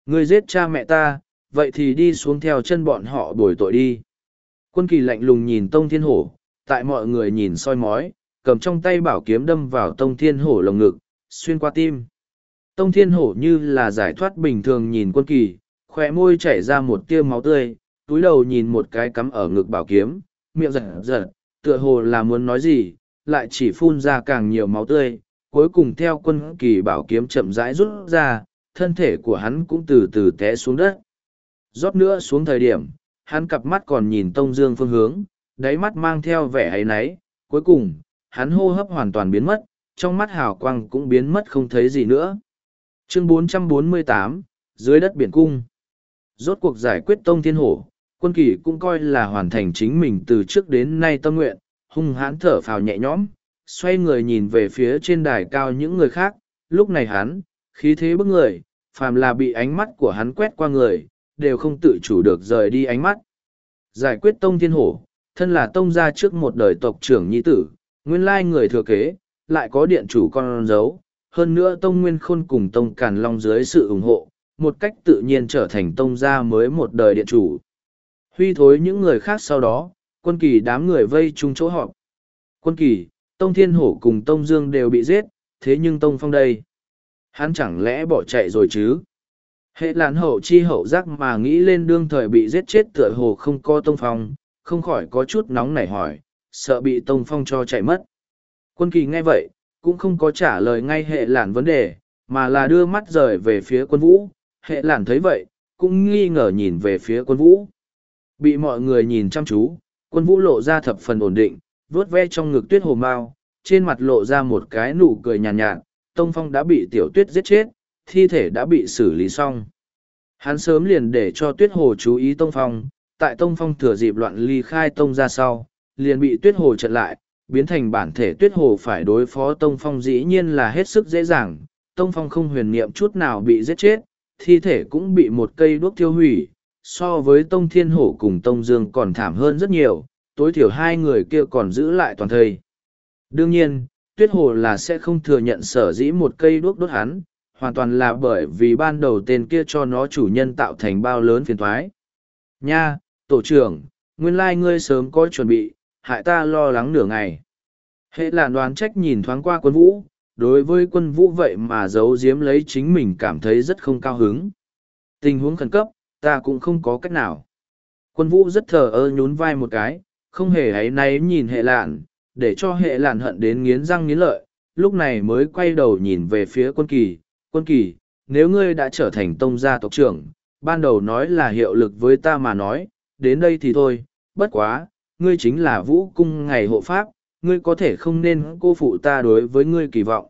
Ngươi giết cha mẹ ta, vậy thì đi xuống theo chân bọn họ bồi tội đi. Quân kỳ lạnh lùng nhìn Tông Thiên Hổ, tại mọi người nhìn soi mói, cầm trong tay bảo kiếm đâm vào Tông Thiên Hổ lồng ngực, xuyên qua tim. Tông Thiên Hổ như là giải thoát bình thường nhìn quân kỳ, khỏe môi chảy ra một tia máu tươi, túi đầu nhìn một cái cắm ở ngực bảo kiếm, miệng giật giật, tựa hồ là muốn nói gì, lại chỉ phun ra càng nhiều máu tươi, cuối cùng theo quân kỳ bảo kiếm chậm rãi rút ra, thân thể của hắn cũng từ từ té xuống đất. Rót nữa xuống thời điểm, hắn cặp mắt còn nhìn Tông Dương phương hướng, đáy mắt mang theo vẻ ấy náy, cuối cùng, hắn hô hấp hoàn toàn biến mất, trong mắt hào quang cũng biến mất không thấy gì nữa. Chương 448, dưới đất biển cung. Rốt cuộc giải quyết Tông Thiên Hổ, quân kỳ cũng coi là hoàn thành chính mình từ trước đến nay tâm nguyện, hung hãn thở phào nhẹ nhõm, xoay người nhìn về phía trên đài cao những người khác, lúc này hắn, khí thế bức người, phàm là bị ánh mắt của hắn quét qua người, đều không tự chủ được rời đi ánh mắt. Giải quyết Tông Thiên Hổ, thân là Tông gia trước một đời tộc trưởng nhi tử, nguyên lai người thừa kế, lại có điện chủ con dấu, hơn nữa Tông Nguyên Khôn cùng Tông Càn Long dưới sự ủng hộ, một cách tự nhiên trở thành Tông gia mới một đời điện chủ. Huy thối những người khác sau đó, quân kỳ đám người vây chung chỗ họp. Quân kỳ, Tông Thiên Hổ cùng Tông Dương đều bị giết, thế nhưng Tông Phong đây. Hắn chẳng lẽ bỏ chạy rồi chứ? Hệ làn hậu chi hậu giác mà nghĩ lên đương thời bị giết chết tựa hồ không có Tông Phong, không khỏi có chút nóng nảy hỏi, sợ bị Tông Phong cho chạy mất. Quân kỳ nghe vậy, cũng không có trả lời ngay hệ làn vấn đề, mà là đưa mắt rời về phía quân vũ. Hệ làn thấy vậy, cũng nghi ngờ nhìn về phía quân vũ. Bị mọi người nhìn chăm chú, quân vũ lộ ra thập phần ổn định, vuốt ve trong ngực tuyết hồ mao, trên mặt lộ ra một cái nụ cười nhàn nhạt, nhạt, Tông Phong đã bị tiểu tuyết giết chết, thi thể đã bị xử lý xong. Hắn sớm liền để cho tuyết hồ chú ý Tông Phong, tại Tông Phong thừa dịp loạn ly khai Tông ra sau, liền bị tuyết hồ chặn lại, biến thành bản thể tuyết hồ phải đối phó Tông Phong dĩ nhiên là hết sức dễ dàng. Tông Phong không huyền niệm chút nào bị giết chết, thi thể cũng bị một cây đuốc tiêu hủy, so với Tông Thiên Hổ cùng Tông Dương còn thảm hơn rất nhiều, tối thiểu hai người kia còn giữ lại toàn thây. Đương nhiên, Tuyết Hồ là sẽ không thừa nhận sở dĩ một cây đuốc đốt hắn, hoàn toàn là bởi vì ban đầu tên kia cho nó chủ nhân tạo thành bao lớn phiền thoái. Nha, tổ trưởng, nguyên lai ngươi sớm có chuẩn bị, hại ta lo lắng nửa ngày. Hệ là đoán trách nhìn thoáng qua quân vũ, đối với quân vũ vậy mà giấu giếm lấy chính mình cảm thấy rất không cao hứng. Tình huống khẩn cấp, ta cũng không có cách nào. Quân vũ rất thờ ơ nhún vai một cái, không hề ấy náy nhìn hệ lạn, để cho hệ lạn hận đến nghiến răng nghiến lợi, lúc này mới quay đầu nhìn về phía quân kỳ. Quân kỳ, nếu ngươi đã trở thành tông gia tộc trưởng, ban đầu nói là hiệu lực với ta mà nói, đến đây thì thôi, bất quá, ngươi chính là vũ cung ngày hộ pháp, ngươi có thể không nên cô phụ ta đối với ngươi kỳ vọng.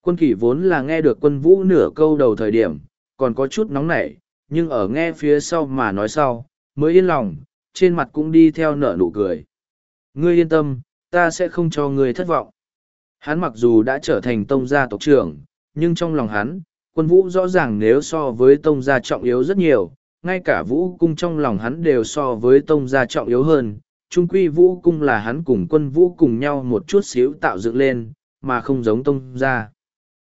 Quân kỳ vốn là nghe được quân vũ nửa câu đầu thời điểm, còn có chút nóng nảy, nhưng ở nghe phía sau mà nói sau, mới yên lòng, trên mặt cũng đi theo nở nụ cười. Ngươi yên tâm, ta sẽ không cho ngươi thất vọng. Hắn mặc dù đã trở thành tông gia tộc trưởng, nhưng trong lòng hắn, quân vũ rõ ràng nếu so với tông gia trọng yếu rất nhiều, ngay cả vũ cung trong lòng hắn đều so với tông gia trọng yếu hơn. Trung quy vũ cung là hắn cùng quân vũ cùng nhau một chút xíu tạo dựng lên, mà không giống tông gia.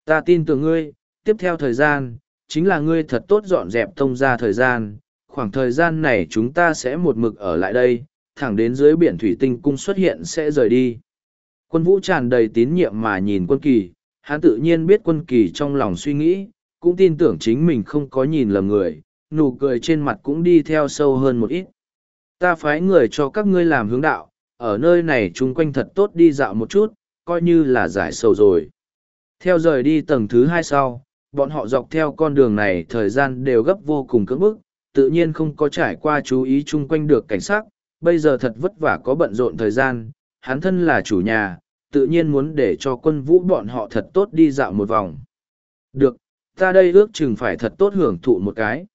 Ta tin tưởng ngươi, tiếp theo thời gian, chính là ngươi thật tốt dọn dẹp tông gia thời gian, khoảng thời gian này chúng ta sẽ một mực ở lại đây, thẳng đến dưới biển thủy tinh cung xuất hiện sẽ rời đi. Quân vũ tràn đầy tín nhiệm mà nhìn quân kỳ, hắn tự nhiên biết quân kỳ trong lòng suy nghĩ, cũng tin tưởng chính mình không có nhìn lầm người, nụ cười trên mặt cũng đi theo sâu hơn một ít. Ta phái người cho các ngươi làm hướng đạo, ở nơi này chung quanh thật tốt đi dạo một chút, coi như là giải sầu rồi. Theo rời đi tầng thứ hai sau, bọn họ dọc theo con đường này thời gian đều gấp vô cùng cưỡng bức, tự nhiên không có trải qua chú ý chung quanh được cảnh sát, bây giờ thật vất vả có bận rộn thời gian, hắn thân là chủ nhà, tự nhiên muốn để cho quân vũ bọn họ thật tốt đi dạo một vòng. Được, ta đây ước chừng phải thật tốt hưởng thụ một cái.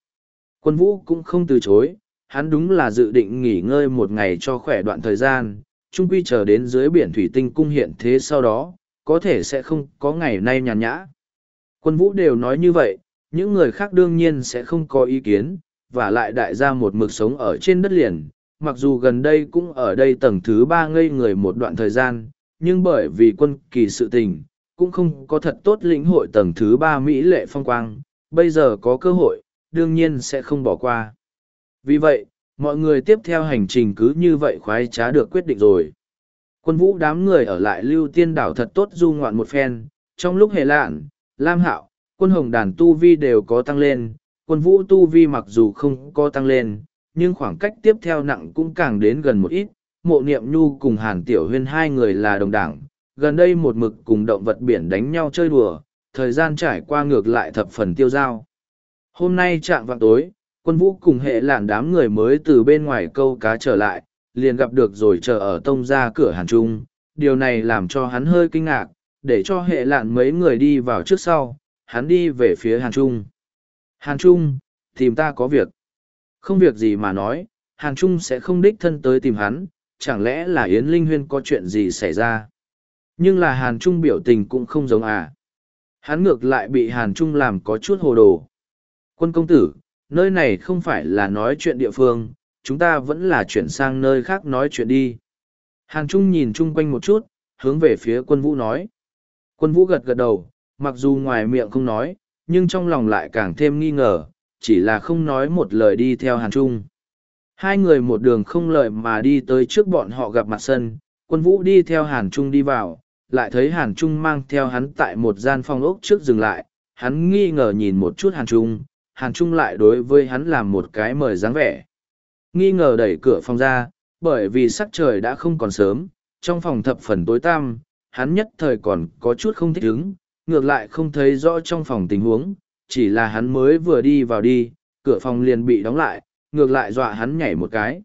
Quân vũ cũng không từ chối, hắn đúng là dự định nghỉ ngơi một ngày cho khỏe đoạn thời gian, chung quy chờ đến dưới biển thủy tinh cung hiện thế sau đó, có thể sẽ không có ngày nay nhàn nhã. Quân vũ đều nói như vậy, những người khác đương nhiên sẽ không có ý kiến, và lại đại gia một mực sống ở trên đất liền, mặc dù gần đây cũng ở đây tầng thứ ba ngây người một đoạn thời gian, nhưng bởi vì quân kỳ sự tình, cũng không có thật tốt lĩnh hội tầng thứ ba Mỹ lệ phong quang, bây giờ có cơ hội, đương nhiên sẽ không bỏ qua. Vì vậy, mọi người tiếp theo hành trình cứ như vậy khoái trá được quyết định rồi. Quân vũ đám người ở lại lưu tiên đảo thật tốt du ngoạn một phen, trong lúc hề lạn, Lam Hạo, quân hồng đàn tu vi đều có tăng lên, quân vũ tu vi mặc dù không có tăng lên, nhưng khoảng cách tiếp theo nặng cũng càng đến gần một ít. Mộ niệm nhu cùng hàn tiểu huyên hai người là đồng đảng, gần đây một mực cùng động vật biển đánh nhau chơi đùa, thời gian trải qua ngược lại thập phần tiêu dao. Hôm nay trạng vạng tối, quân vũ cùng hệ làn đám người mới từ bên ngoài câu cá trở lại, liền gặp được rồi chờ ở tông ra cửa hàn trung. Điều này làm cho hắn hơi kinh ngạc, để cho hệ lạn mấy người đi vào trước sau, hắn đi về phía hàn trung. Hàn Trung, tìm ta có việc. Không việc gì mà nói, Hàn Trung sẽ không đích thân tới tìm hắn, chẳng lẽ là Yến Linh Huyên có chuyện gì xảy ra. Nhưng là Hàn Trung biểu tình cũng không giống à. Hắn ngược lại bị Hàn Trung làm có chút hồ đồ. Quân công tử, nơi này không phải là nói chuyện địa phương, chúng ta vẫn là chuyển sang nơi khác nói chuyện đi. Hàn Trung nhìn chung quanh một chút, hướng về phía quân vũ nói. Quân vũ gật gật đầu, mặc dù ngoài miệng không nói, nhưng trong lòng lại càng thêm nghi ngờ, chỉ là không nói một lời đi theo Hàn Trung. Hai người một đường không lời mà đi tới trước bọn họ gặp mặt sân, quân vũ đi theo Hàn Trung đi vào, lại thấy Hàn Trung mang theo hắn tại một gian phòng ốc trước dừng lại, hắn nghi ngờ nhìn một chút Hàn Trung, Hàn Trung lại đối với hắn làm một cái mời dáng vẻ. Nghi ngờ đẩy cửa phòng ra, bởi vì sắc trời đã không còn sớm, trong phòng thập phần tối tăm, hắn nhất thời còn có chút không thích ứng, ngược lại không thấy rõ trong phòng tình huống, chỉ là hắn mới vừa đi vào đi, cửa phòng liền bị đóng lại, ngược lại dọa hắn nhảy một cái.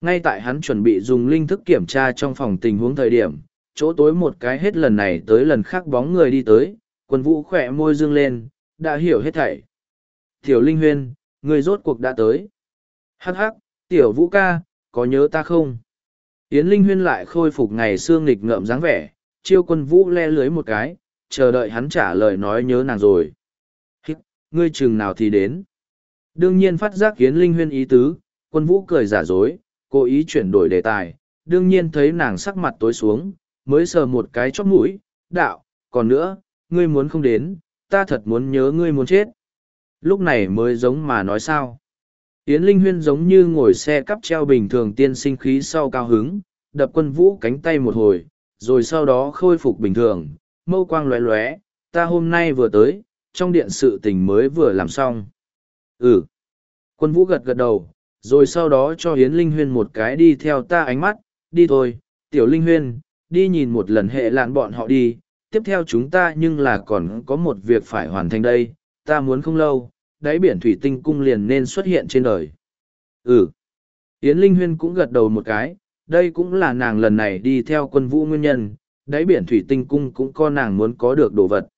Ngay tại hắn chuẩn bị dùng linh thức kiểm tra trong phòng tình huống thời điểm, chỗ tối một cái hết lần này tới lần khác bóng người đi tới, quân vũ khỏe môi dương lên, đã hiểu hết thảy. Tiểu Linh Huyên, người rốt cuộc đã tới. Hắc hắc, Tiểu Vũ ca, có nhớ ta không? Yến Linh Huyên lại khôi phục ngày xương nghịch ngợm dáng vẻ, chiêu quân vũ le lưới một cái, chờ đợi hắn trả lời nói nhớ nàng rồi. Hít, ngươi chừng nào thì đến. Đương nhiên phát giác Yến Linh Huyên ý tứ, quân vũ cười giả dối, cố ý chuyển đổi đề tài, đương nhiên thấy nàng sắc mặt tối xuống, mới sờ một cái chóp mũi, đạo, còn nữa, ngươi muốn không đến, ta thật muốn nhớ ngươi muốn chết. Lúc này mới giống mà nói sao. Yến Linh Huyên giống như ngồi xe cắp treo bình thường tiên sinh khí sau cao hứng, đập quân vũ cánh tay một hồi, rồi sau đó khôi phục bình thường, mâu quang lóe lóe, ta hôm nay vừa tới, trong điện sự tình mới vừa làm xong. Ừ. Quân vũ gật gật đầu, rồi sau đó cho Yến Linh Huyên một cái đi theo ta ánh mắt, đi thôi, tiểu Linh Huyên, đi nhìn một lần hệ lạn bọn họ đi, tiếp theo chúng ta nhưng là còn có một việc phải hoàn thành đây, ta muốn không lâu, đáy biển thủy tinh cung liền nên xuất hiện trên đời. Ừ. Yến Linh Huyên cũng gật đầu một cái, đây cũng là nàng lần này đi theo quân vũ nguyên nhân, đáy biển thủy tinh cung cũng có nàng muốn có được đồ vật.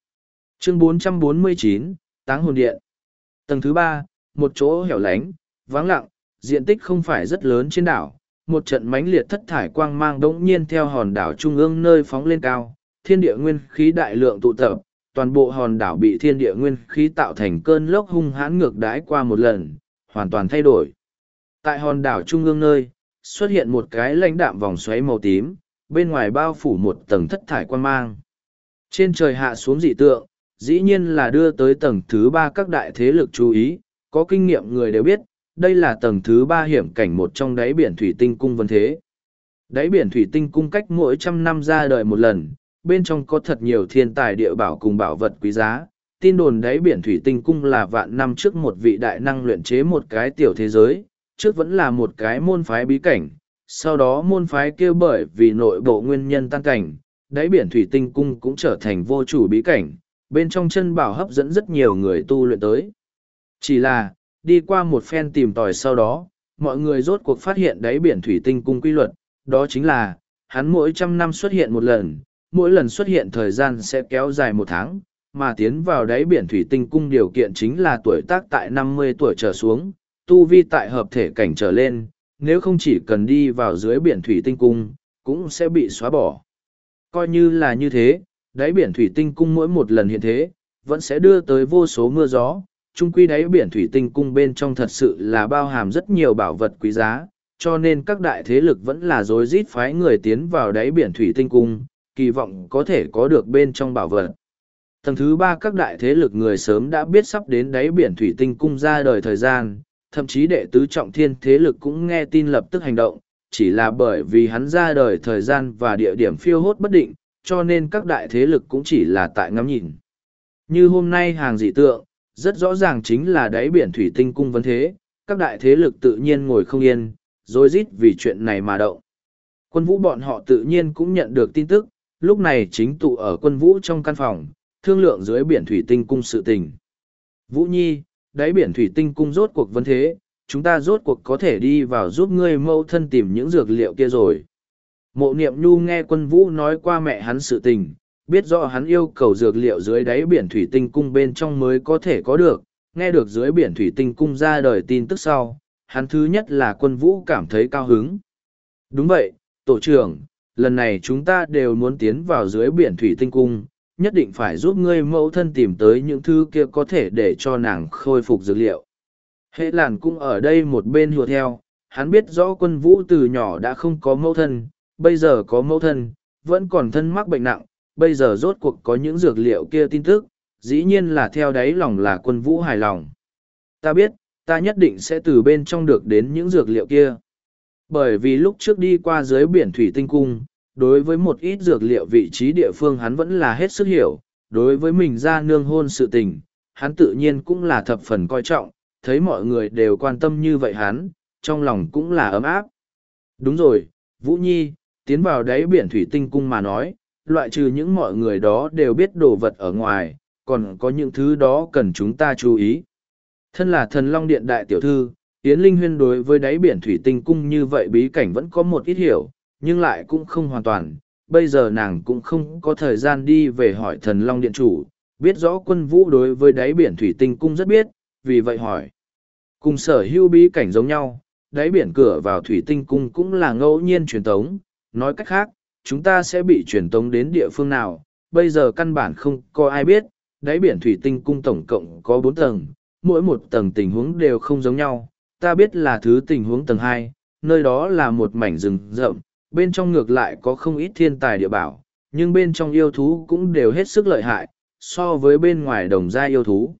Chương 449, Táng hồn điện. Tầng thứ ba, một chỗ hẻo lánh, vắng lặng, diện tích không phải rất lớn trên đảo. Một trận mãnh liệt thất thải quang mang đống nhiên theo hòn đảo trung ương nơi phóng lên cao, thiên địa nguyên khí đại lượng tụ tập, toàn bộ hòn đảo bị thiên địa nguyên khí tạo thành cơn lốc hung hãn ngược đãi qua một lần, hoàn toàn thay đổi. Tại hòn đảo trung ương nơi, xuất hiện một cái lãnh đạm vòng xoáy màu tím, bên ngoài bao phủ một tầng thất thải quan mang. Trên trời hạ xuống dị tượng, dĩ nhiên là đưa tới tầng thứ ba các đại thế lực chú ý, có kinh nghiệm người đều biết, đây là tầng thứ ba hiểm cảnh một trong đáy biển thủy tinh cung vân thế. Đáy biển thủy tinh cung cách mỗi trăm năm ra đời một lần, bên trong có thật nhiều thiên tài địa bảo cùng bảo vật quý giá. Tin đồn đáy biển thủy tinh cung là vạn năm trước một vị đại năng luyện chế một cái tiểu thế giới, trước vẫn là một cái môn phái bí cảnh, sau đó môn phái kêu bởi vì nội bộ nguyên nhân tăng cảnh, đáy biển thủy tinh cung cũng trở thành vô chủ bí cảnh, bên trong chân bảo hấp dẫn rất nhiều người tu luyện tới. Chỉ là, đi qua một phen tìm tòi sau đó, mọi người rốt cuộc phát hiện đáy biển thủy tinh cung quy luật, đó chính là, hắn mỗi trăm năm xuất hiện một lần, mỗi lần xuất hiện thời gian sẽ kéo dài một tháng, mà tiến vào đáy biển thủy tinh cung điều kiện chính là tuổi tác tại năm mươi tuổi trở xuống, tu vi tại hợp thể cảnh trở lên, nếu không chỉ cần đi vào dưới biển thủy tinh cung, cũng sẽ bị xóa bỏ. Coi như là như thế, đáy biển thủy tinh cung mỗi một lần hiện thế, vẫn sẽ đưa tới vô số mưa gió. Trung quy đáy biển thủy tinh cung bên trong thật sự là bao hàm rất nhiều bảo vật quý giá, cho nên các đại thế lực vẫn là dối rít phái người tiến vào đáy biển thủy tinh cung, kỳ vọng có thể có được bên trong bảo vật. Tầng thứ ba các đại thế lực người sớm đã biết sắp đến đáy biển thủy tinh cung ra đời thời gian, thậm chí đệ tứ trọng thiên thế lực cũng nghe tin lập tức hành động, chỉ là bởi vì hắn ra đời thời gian và địa điểm phiêu hốt bất định, cho nên các đại thế lực cũng chỉ là tại ngắm nhìn. Như hôm nay hàng dị tượng, rất rõ ràng chính là đáy biển thủy tinh cung vấn thế, các đại thế lực tự nhiên ngồi không yên, rồi rít vì chuyện này mà động. Quân vũ bọn họ tự nhiên cũng nhận được tin tức, lúc này chính tụ ở quân vũ trong căn phòng, thương lượng dưới biển thủy tinh cung sự tình. Vũ Nhi, đáy biển thủy tinh cung rốt cuộc vấn thế, chúng ta rốt cuộc có thể đi vào giúp ngươi mâu thân tìm những dược liệu kia rồi. Mộ niệm nhu nghe quân vũ nói qua mẹ hắn sự tình, biết rõ hắn yêu cầu dược liệu dưới đáy biển thủy tinh cung bên trong mới có thể có được, nghe được dưới biển thủy tinh cung ra đời tin tức sau, hắn thứ nhất là quân vũ cảm thấy cao hứng. Đúng vậy, tổ trưởng, lần này chúng ta đều muốn tiến vào dưới biển thủy tinh cung, nhất định phải giúp ngươi mẫu thân tìm tới những thứ kia có thể để cho nàng khôi phục dược liệu. Hệ làn cũng ở đây một bên hùa theo, hắn biết rõ quân vũ từ nhỏ đã không có mẫu thân, bây giờ có mẫu thân, vẫn còn thân mắc bệnh nặng, bây giờ rốt cuộc có những dược liệu kia tin tức, dĩ nhiên là theo đáy lòng là quân vũ hài lòng. Ta biết, ta nhất định sẽ từ bên trong được đến những dược liệu kia. Bởi vì lúc trước đi qua dưới biển thủy tinh cung, đối với một ít dược liệu vị trí địa phương hắn vẫn là hết sức hiểu, đối với mình ra nương hôn sự tình, hắn tự nhiên cũng là thập phần coi trọng, thấy mọi người đều quan tâm như vậy hắn, trong lòng cũng là ấm áp. Đúng rồi, Vũ Nhi, tiến vào đáy biển thủy tinh cung mà nói, loại trừ những mọi người đó đều biết đồ vật ở ngoài, còn có những thứ đó cần chúng ta chú ý. Thân là thần Long Điện Đại Tiểu Thư, Yến Linh Huyên đối với đáy biển thủy tinh cung như vậy bí cảnh vẫn có một ít hiểu, nhưng lại cũng không hoàn toàn. Bây giờ nàng cũng không có thời gian đi về hỏi thần Long Điện Chủ, biết rõ quân vũ đối với đáy biển thủy tinh cung rất biết, vì vậy hỏi. Cùng sở hữu bí cảnh giống nhau, đáy biển cửa vào thủy tinh cung cũng là ngẫu nhiên truyền tống, nói cách khác, chúng ta sẽ bị truyền tống đến địa phương nào, bây giờ căn bản không có ai biết, đáy biển thủy tinh cung tổng cộng có bốn tầng, mỗi một tầng tình huống đều không giống nhau, ta biết là thứ tình huống tầng hai, nơi đó là một mảnh rừng rậm, bên trong ngược lại có không ít thiên tài địa bảo, nhưng bên trong yêu thú cũng đều hết sức lợi hại, so với bên ngoài đồng gia yêu thú.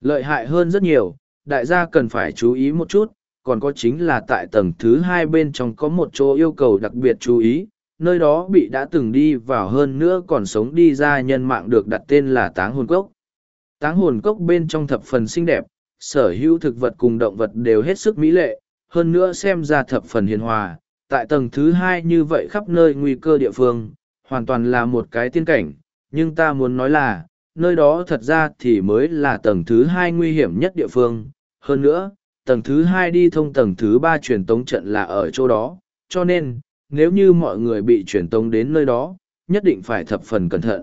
Lợi hại hơn rất nhiều, đại gia cần phải chú ý một chút, còn có chính là tại tầng thứ hai bên trong có một chỗ yêu cầu đặc biệt chú ý, nơi đó bị đã từng đi vào hơn nữa còn sống đi ra nhân mạng được đặt tên là táng hồn cốc. Táng hồn cốc bên trong thập phần xinh đẹp, sở hữu thực vật cùng động vật đều hết sức mỹ lệ, hơn nữa xem ra thập phần hiền hòa. Tại tầng thứ hai như vậy khắp nơi nguy cơ địa phương, hoàn toàn là một cái tiên cảnh, nhưng ta muốn nói là, nơi đó thật ra thì mới là tầng thứ hai nguy hiểm nhất địa phương. Hơn nữa, tầng thứ hai đi thông tầng thứ ba truyền tống trận là ở chỗ đó, cho nên, nếu như mọi người bị truyền tống đến nơi đó, nhất định phải thập phần cẩn thận.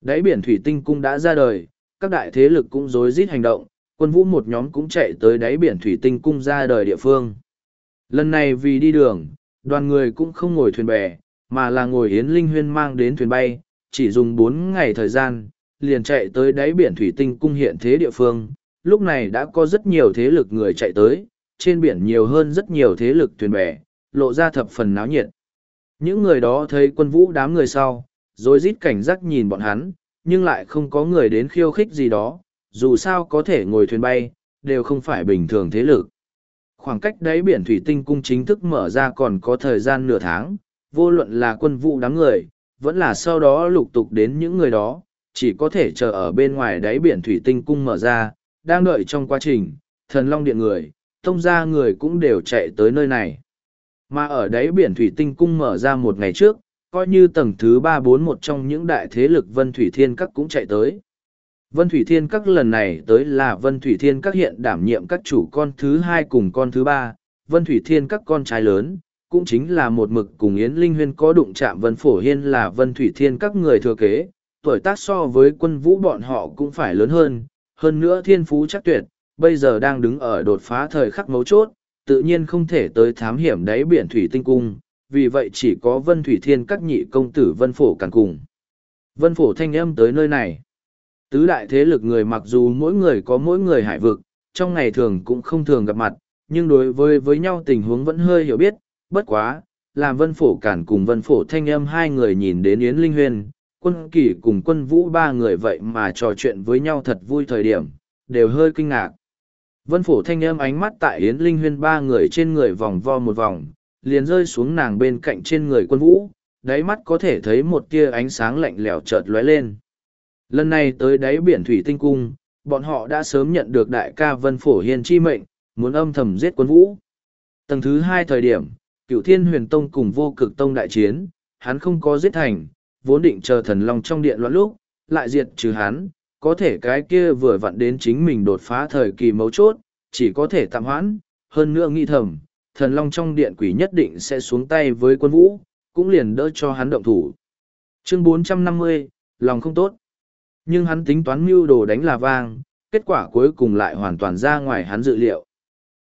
Đáy biển thủy tinh cung đã ra đời, các đại thế lực cũng rối rít hành động, quân vũ một nhóm cũng chạy tới đáy biển thủy tinh cung ra đời địa phương. Lần này vì đi đường, đoàn người cũng không ngồi thuyền bè, mà là ngồi yến linh huyên mang đến thuyền bay, chỉ dùng bốn ngày thời gian, liền chạy tới đáy biển thủy tinh cung hiện thế địa phương. Lúc này đã có rất nhiều thế lực người chạy tới, trên biển nhiều hơn rất nhiều thế lực thuyền bè, lộ ra thập phần náo nhiệt. Những người đó thấy quân vũ đám người sau, rồi rít cảnh giác nhìn bọn hắn, nhưng lại không có người đến khiêu khích gì đó, dù sao có thể ngồi thuyền bay, đều không phải bình thường thế lực. Khoảng cách đáy biển thủy tinh cung chính thức mở ra còn có thời gian nửa tháng, vô luận là quân vụ đám người, vẫn là sau đó lục tục đến những người đó, chỉ có thể chờ ở bên ngoài đáy biển thủy tinh cung mở ra, đang đợi trong quá trình, thần long điện người, tông ra người cũng đều chạy tới nơi này. Mà ở đáy biển thủy tinh cung mở ra một ngày trước, coi như tầng thứ ba bốn một trong những đại thế lực Vân Thủy Thiên Các cũng chạy tới. Vân Thủy Thiên Các lần này tới là Vân Thủy Thiên Các hiện đảm nhiệm các chủ con thứ hai cùng con thứ ba, Vân Thủy Thiên Các con trai lớn, cũng chính là một mực cùng Yến Linh Huyên có đụng chạm Vân Phổ Hiên là Vân Thủy Thiên Các người thừa kế, tuổi tác so với quân vũ bọn họ cũng phải lớn hơn, hơn nữa thiên phú chắc tuyệt, bây giờ đang đứng ở đột phá thời khắc mấu chốt, tự nhiên không thể tới thám hiểm đáy biển Thủy Tinh Cung, vì vậy chỉ có Vân Thủy Thiên các nhị công tử Vân Phổ càng cùng. Vân Phổ thanh âm tới nơi này. Tứ đại thế lực người mặc dù mỗi người có mỗi người hải vực, trong ngày thường cũng không thường gặp mặt, nhưng đối với với nhau tình huống vẫn hơi hiểu biết, bất quá, làm Vân Phổ cản cùng Vân Phổ thanh âm hai người nhìn đến Yến Linh Huyền, quân kỷ cùng quân vũ ba người vậy mà trò chuyện với nhau thật vui thời điểm, đều hơi kinh ngạc. Vân Phổ thanh âm ánh mắt tại Yến Linh Huyên ba người trên người vòng vo một vòng, liền rơi xuống nàng bên cạnh trên người quân vũ, đáy mắt có thể thấy một tia ánh sáng lạnh lẽo chợt lóe lên. Lần này tới đáy biển thủy tinh cung, bọn họ đã sớm nhận được đại ca Vân Phổ hiền chi mệnh, muốn âm thầm giết quân vũ. Tầng thứ hai thời điểm, cựu thiên huyền tông cùng vô cực tông đại chiến, hắn không có giết thành, vốn định chờ thần long trong điện loạn lúc, lại diệt trừ hắn, có thể cái kia vừa vặn đến chính mình đột phá thời kỳ mấu chốt, chỉ có thể tạm hoãn, hơn nữa nghi thầm, thần long trong điện quỷ nhất định sẽ xuống tay với quân vũ, cũng liền đỡ cho hắn động thủ. Chương 450, lòng không tốt. Nhưng hắn tính toán mưu đồ đánh là vang, kết quả cuối cùng lại hoàn toàn ra ngoài hắn dự liệu.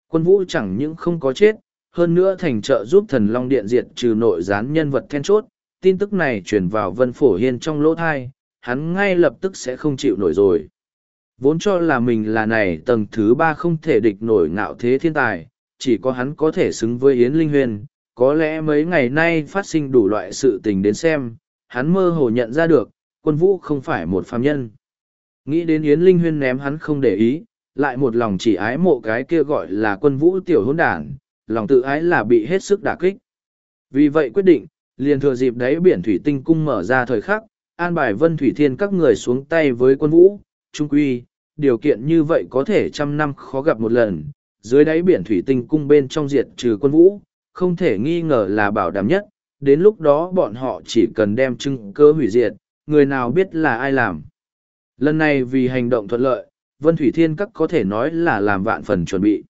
Quân vũ chẳng những không có chết, hơn nữa thành trợ giúp thần long điện diệt trừ nội gián nhân vật then chốt, tin tức này truyền vào vân phổ hiên trong lỗ thai, hắn ngay lập tức sẽ không chịu nổi rồi. Vốn cho là mình là này tầng thứ ba không thể địch nổi ngạo thế thiên tài, chỉ có hắn có thể xứng với Yến Linh Huyền, có lẽ mấy ngày nay phát sinh đủ loại sự tình đến xem, hắn mơ hồ nhận ra được, quân vũ không phải một phàm nhân. Nghĩ đến Yến Linh Huyên ném hắn không để ý, lại một lòng chỉ ái mộ cái kia gọi là quân vũ tiểu hỗn đảng, lòng tự ái là bị hết sức đả kích. Vì vậy quyết định, liền thừa dịp đấy biển thủy tinh cung mở ra thời khắc, an bài vân thủy thiên các người xuống tay với quân vũ, trung quy, điều kiện như vậy có thể trăm năm khó gặp một lần, dưới đáy biển thủy tinh cung bên trong diệt trừ quân vũ, không thể nghi ngờ là bảo đảm nhất, đến lúc đó bọn họ chỉ cần đem chứng cơ hủy diệt, người nào biết là ai làm. Lần này vì hành động thuận lợi, Vân Thủy Thiên Các có thể nói là làm vạn phần chuẩn bị.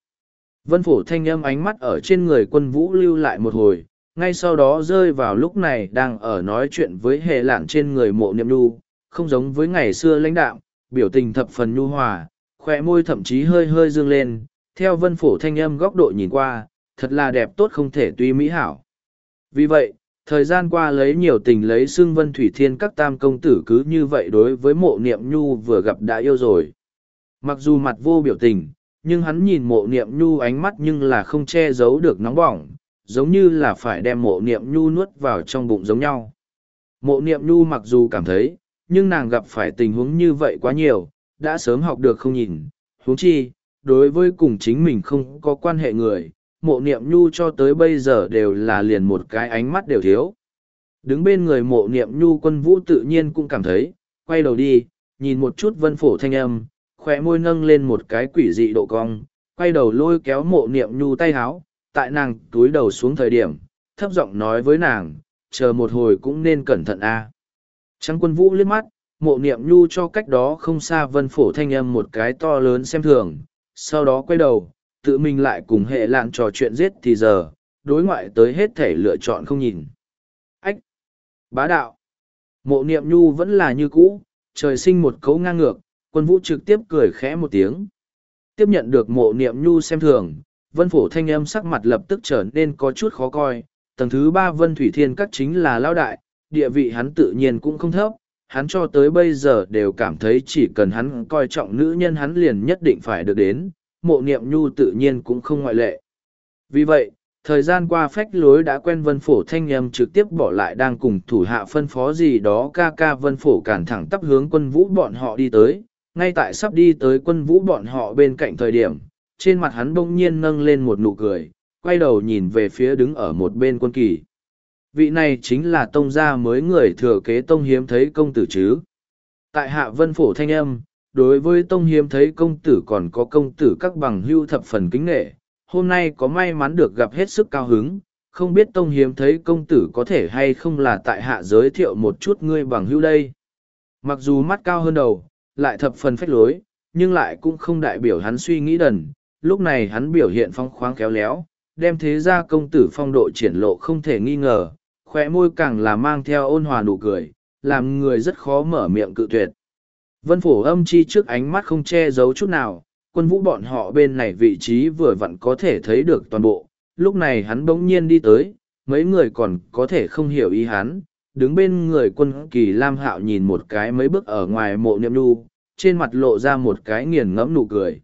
Vân Phổ thanh âm ánh mắt ở trên người quân vũ lưu lại một hồi, ngay sau đó rơi vào lúc này đang ở nói chuyện với hề lạng trên người mộ niệm nu, không giống với ngày xưa lãnh đạo, biểu tình thập phần nhu hòa, khỏe môi thậm chí hơi hơi dương lên, theo vân phổ thanh âm góc độ nhìn qua, thật là đẹp tốt không thể tuy mỹ hảo. Vì vậy, thời gian qua lấy nhiều tình lấy xương vân thủy thiên các tam công tử cứ như vậy đối với mộ niệm nhu vừa gặp đã yêu rồi. Mặc dù mặt vô biểu tình, nhưng hắn nhìn mộ niệm nhu ánh mắt nhưng là không che giấu được nóng bỏng, giống như là phải đem mộ niệm nhu nuốt vào trong bụng giống nhau. Mộ niệm nhu mặc dù cảm thấy, nhưng nàng gặp phải tình huống như vậy quá nhiều, đã sớm học được không nhìn, huống chi, đối với cùng chính mình không có quan hệ người, mộ niệm nhu cho tới bây giờ đều là liền một cái ánh mắt đều thiếu. Đứng bên người mộ niệm nhu quân vũ tự nhiên cũng cảm thấy, quay đầu đi, nhìn một chút vân phổ thanh âm, khỏe môi nâng lên một cái quỷ dị độ cong, quay đầu lôi kéo mộ niệm nhu tay háo, tại nàng túi đầu xuống thời điểm, thấp giọng nói với nàng, chờ một hồi cũng nên cẩn thận a. Trắng quân vũ liếc mắt, mộ niệm nhu cho cách đó không xa vân phổ thanh âm một cái to lớn xem thường, sau đó quay đầu, tự mình lại cùng hệ lạn trò chuyện giết thì giờ, đối ngoại tới hết thể lựa chọn không nhìn. Ách! Bá đạo! Mộ niệm nhu vẫn là như cũ, trời sinh một cấu ngang ngược, quân vũ trực tiếp cười khẽ một tiếng. Tiếp nhận được mộ niệm nhu xem thường, vân phổ thanh âm sắc mặt lập tức trở nên có chút khó coi. Tầng thứ ba vân thủy thiên các chính là lao đại, địa vị hắn tự nhiên cũng không thấp, hắn cho tới bây giờ đều cảm thấy chỉ cần hắn coi trọng nữ nhân hắn liền nhất định phải được đến, mộ niệm nhu tự nhiên cũng không ngoại lệ. Vì vậy, thời gian qua phách lối đã quen vân phổ thanh âm trực tiếp bỏ lại đang cùng thủ hạ phân phó gì đó ca ca vân phổ cản thẳng tắp hướng quân vũ bọn họ đi tới, ngay tại sắp đi tới quân vũ bọn họ bên cạnh thời điểm, trên mặt hắn bỗng nhiên nâng lên một nụ cười, quay đầu nhìn về phía đứng ở một bên quân kỳ. Vị này chính là tông gia mới người thừa kế tông hiếm thấy công tử chứ. Tại hạ vân phổ thanh âm, đối với tông hiếm thấy công tử còn có công tử các bằng hưu thập phần kính nghệ, hôm nay có may mắn được gặp hết sức cao hứng, không biết tông hiếm thấy công tử có thể hay không là tại hạ giới thiệu một chút ngươi bằng hưu đây. Mặc dù mắt cao hơn đầu, lại thập phần phách lối, nhưng lại cũng không đại biểu hắn suy nghĩ đần, lúc này hắn biểu hiện phong khoáng khéo léo, đem thế ra công tử phong độ triển lộ không thể nghi ngờ, khóe môi càng là mang theo ôn hòa nụ cười, làm người rất khó mở miệng cự tuyệt. Vân phổ âm chi trước ánh mắt không che giấu chút nào, quân vũ bọn họ bên này vị trí vừa vặn có thể thấy được toàn bộ, lúc này hắn bỗng nhiên đi tới, mấy người còn có thể không hiểu ý hắn, đứng bên người quân kỳ Lam Hạo nhìn một cái mấy bước ở ngoài mộ niệm nu, trên mặt lộ ra một cái nghiền ngẫm nụ cười.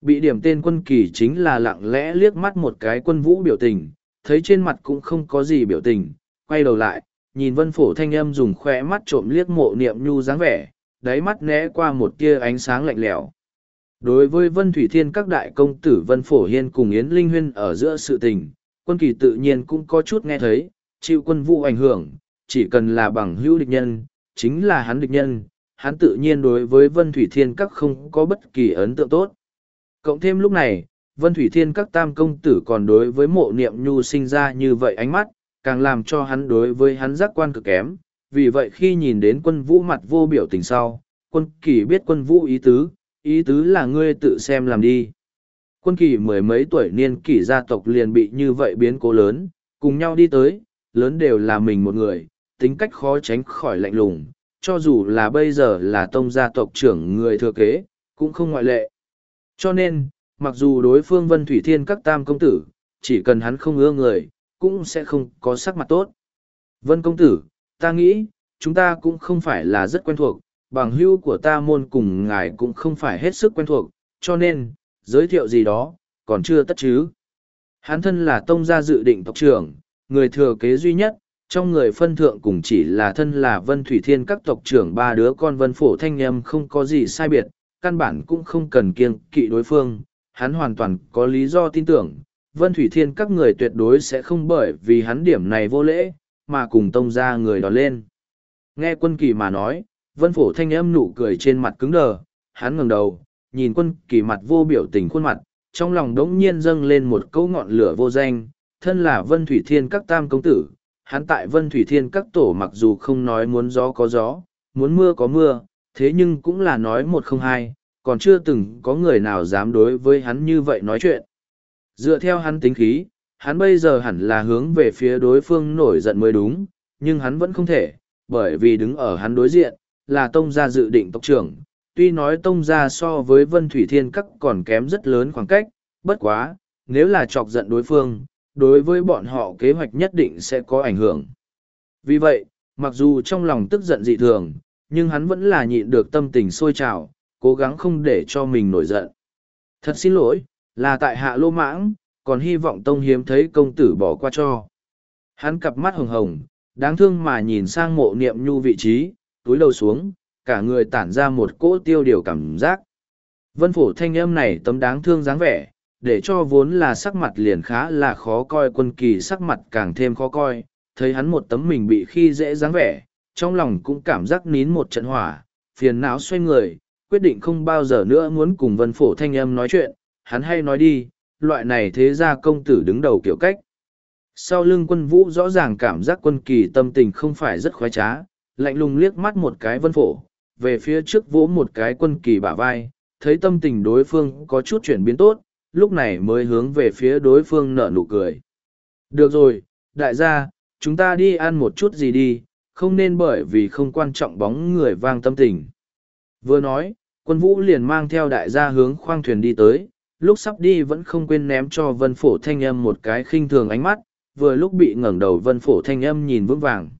Bị điểm tên quân kỳ chính là lặng lẽ liếc mắt một cái quân vũ biểu tình, thấy trên mặt cũng không có gì biểu tình, quay đầu lại, nhìn vân phổ thanh âm dùng khoe mắt trộm liếc mộ niệm nhu dáng vẻ, đáy mắt né qua một tia ánh sáng lạnh lẽo. Đối với Vân Thủy Thiên các đại công tử Vân Phổ Hiên cùng Yến Linh Huyên ở giữa sự tình, quân kỳ tự nhiên cũng có chút nghe thấy, chịu quân vụ ảnh hưởng, chỉ cần là bằng hữu địch nhân, chính là hắn địch nhân, hắn tự nhiên đối với Vân Thủy Thiên các không có bất kỳ ấn tượng tốt. Cộng thêm lúc này, Vân Thủy Thiên các tam công tử còn đối với mộ niệm nhu sinh ra như vậy ánh mắt, càng làm cho hắn đối với hắn giác quan cực kém. Vì vậy khi nhìn đến quân vũ mặt vô biểu tình sau, quân kỳ biết quân vũ ý tứ, ý tứ là ngươi tự xem làm đi. Quân kỳ mười mấy tuổi niên kỷ gia tộc liền bị như vậy biến cố lớn, cùng nhau đi tới, lớn đều là mình một người, tính cách khó tránh khỏi lạnh lùng, cho dù là bây giờ là tông gia tộc trưởng người thừa kế, cũng không ngoại lệ. Cho nên, mặc dù đối phương Vân Thủy Thiên các tam công tử, chỉ cần hắn không ưa người, cũng sẽ không có sắc mặt tốt. Vân công tử, ta nghĩ, chúng ta cũng không phải là rất quen thuộc, bằng hữu của ta môn cùng ngài cũng không phải hết sức quen thuộc, cho nên, giới thiệu gì đó, còn chưa tất chứ. Hắn thân là tông gia dự định tộc trưởng, người thừa kế duy nhất, trong người phân thượng cùng chỉ là thân là Vân Thủy Thiên các tộc trưởng ba đứa con Vân Phổ Thanh Nhâm không có gì sai biệt, căn bản cũng không cần kiêng kỵ đối phương, hắn hoàn toàn có lý do tin tưởng, Vân Thủy Thiên các người tuyệt đối sẽ không bởi vì hắn điểm này vô lễ, mà cùng tông ra người đó lên. Nghe quân kỳ mà nói, vân phổ thanh âm nụ cười trên mặt cứng đờ, hắn ngẩng đầu, nhìn quân kỳ mặt vô biểu tình khuôn mặt, trong lòng đống nhiên dâng lên một câu ngọn lửa vô danh, thân là vân thủy thiên các tam công tử, hắn tại vân thủy thiên các tổ mặc dù không nói muốn gió có gió, muốn mưa có mưa, thế nhưng cũng là nói một không hai, còn chưa từng có người nào dám đối với hắn như vậy nói chuyện. Dựa theo hắn tính khí, hắn bây giờ hẳn là hướng về phía đối phương nổi giận mới đúng, nhưng hắn vẫn không thể, bởi vì đứng ở hắn đối diện, là tông gia dự định tộc trưởng. Tuy nói tông gia so với vân thủy thiên các còn kém rất lớn khoảng cách, bất quá, nếu là chọc giận đối phương, đối với bọn họ kế hoạch nhất định sẽ có ảnh hưởng. Vì vậy, mặc dù trong lòng tức giận dị thường, nhưng hắn vẫn là nhịn được tâm tình sôi trào, cố gắng không để cho mình nổi giận. Thật xin lỗi, là tại hạ lô mãng, còn hy vọng tông hiếm thấy công tử bỏ qua cho. Hắn cặp mắt hồng hồng, đáng thương mà nhìn sang mộ niệm nhu vị trí, túi đầu xuống, cả người tản ra một cỗ tiêu điều cảm giác. Vân phổ thanh âm này tấm đáng thương dáng vẻ, để cho vốn là sắc mặt liền khá là khó coi quân kỳ sắc mặt càng thêm khó coi, thấy hắn một tấm mình bị khi dễ dáng vẻ, trong lòng cũng cảm giác nín một trận hỏa, phiền não xoay người, quyết định không bao giờ nữa muốn cùng vân phổ thanh âm nói chuyện, hắn hay nói đi, loại này thế ra công tử đứng đầu kiểu cách. Sau lưng quân vũ rõ ràng cảm giác quân kỳ tâm tình không phải rất khoái trá, lạnh lùng liếc mắt một cái vân phổ, về phía trước vỗ một cái quân kỳ bả vai, thấy tâm tình đối phương có chút chuyển biến tốt, lúc này mới hướng về phía đối phương nở nụ cười. Được rồi, đại gia, chúng ta đi ăn một chút gì đi, không nên bởi vì không quan trọng bóng người vang tâm tình. Vừa nói, quân vũ liền mang theo đại gia hướng khoang thuyền đi tới, lúc sắp đi vẫn không quên ném cho vân phổ thanh âm một cái khinh thường ánh mắt, vừa lúc bị ngẩng đầu vân phổ thanh âm nhìn vững vàng.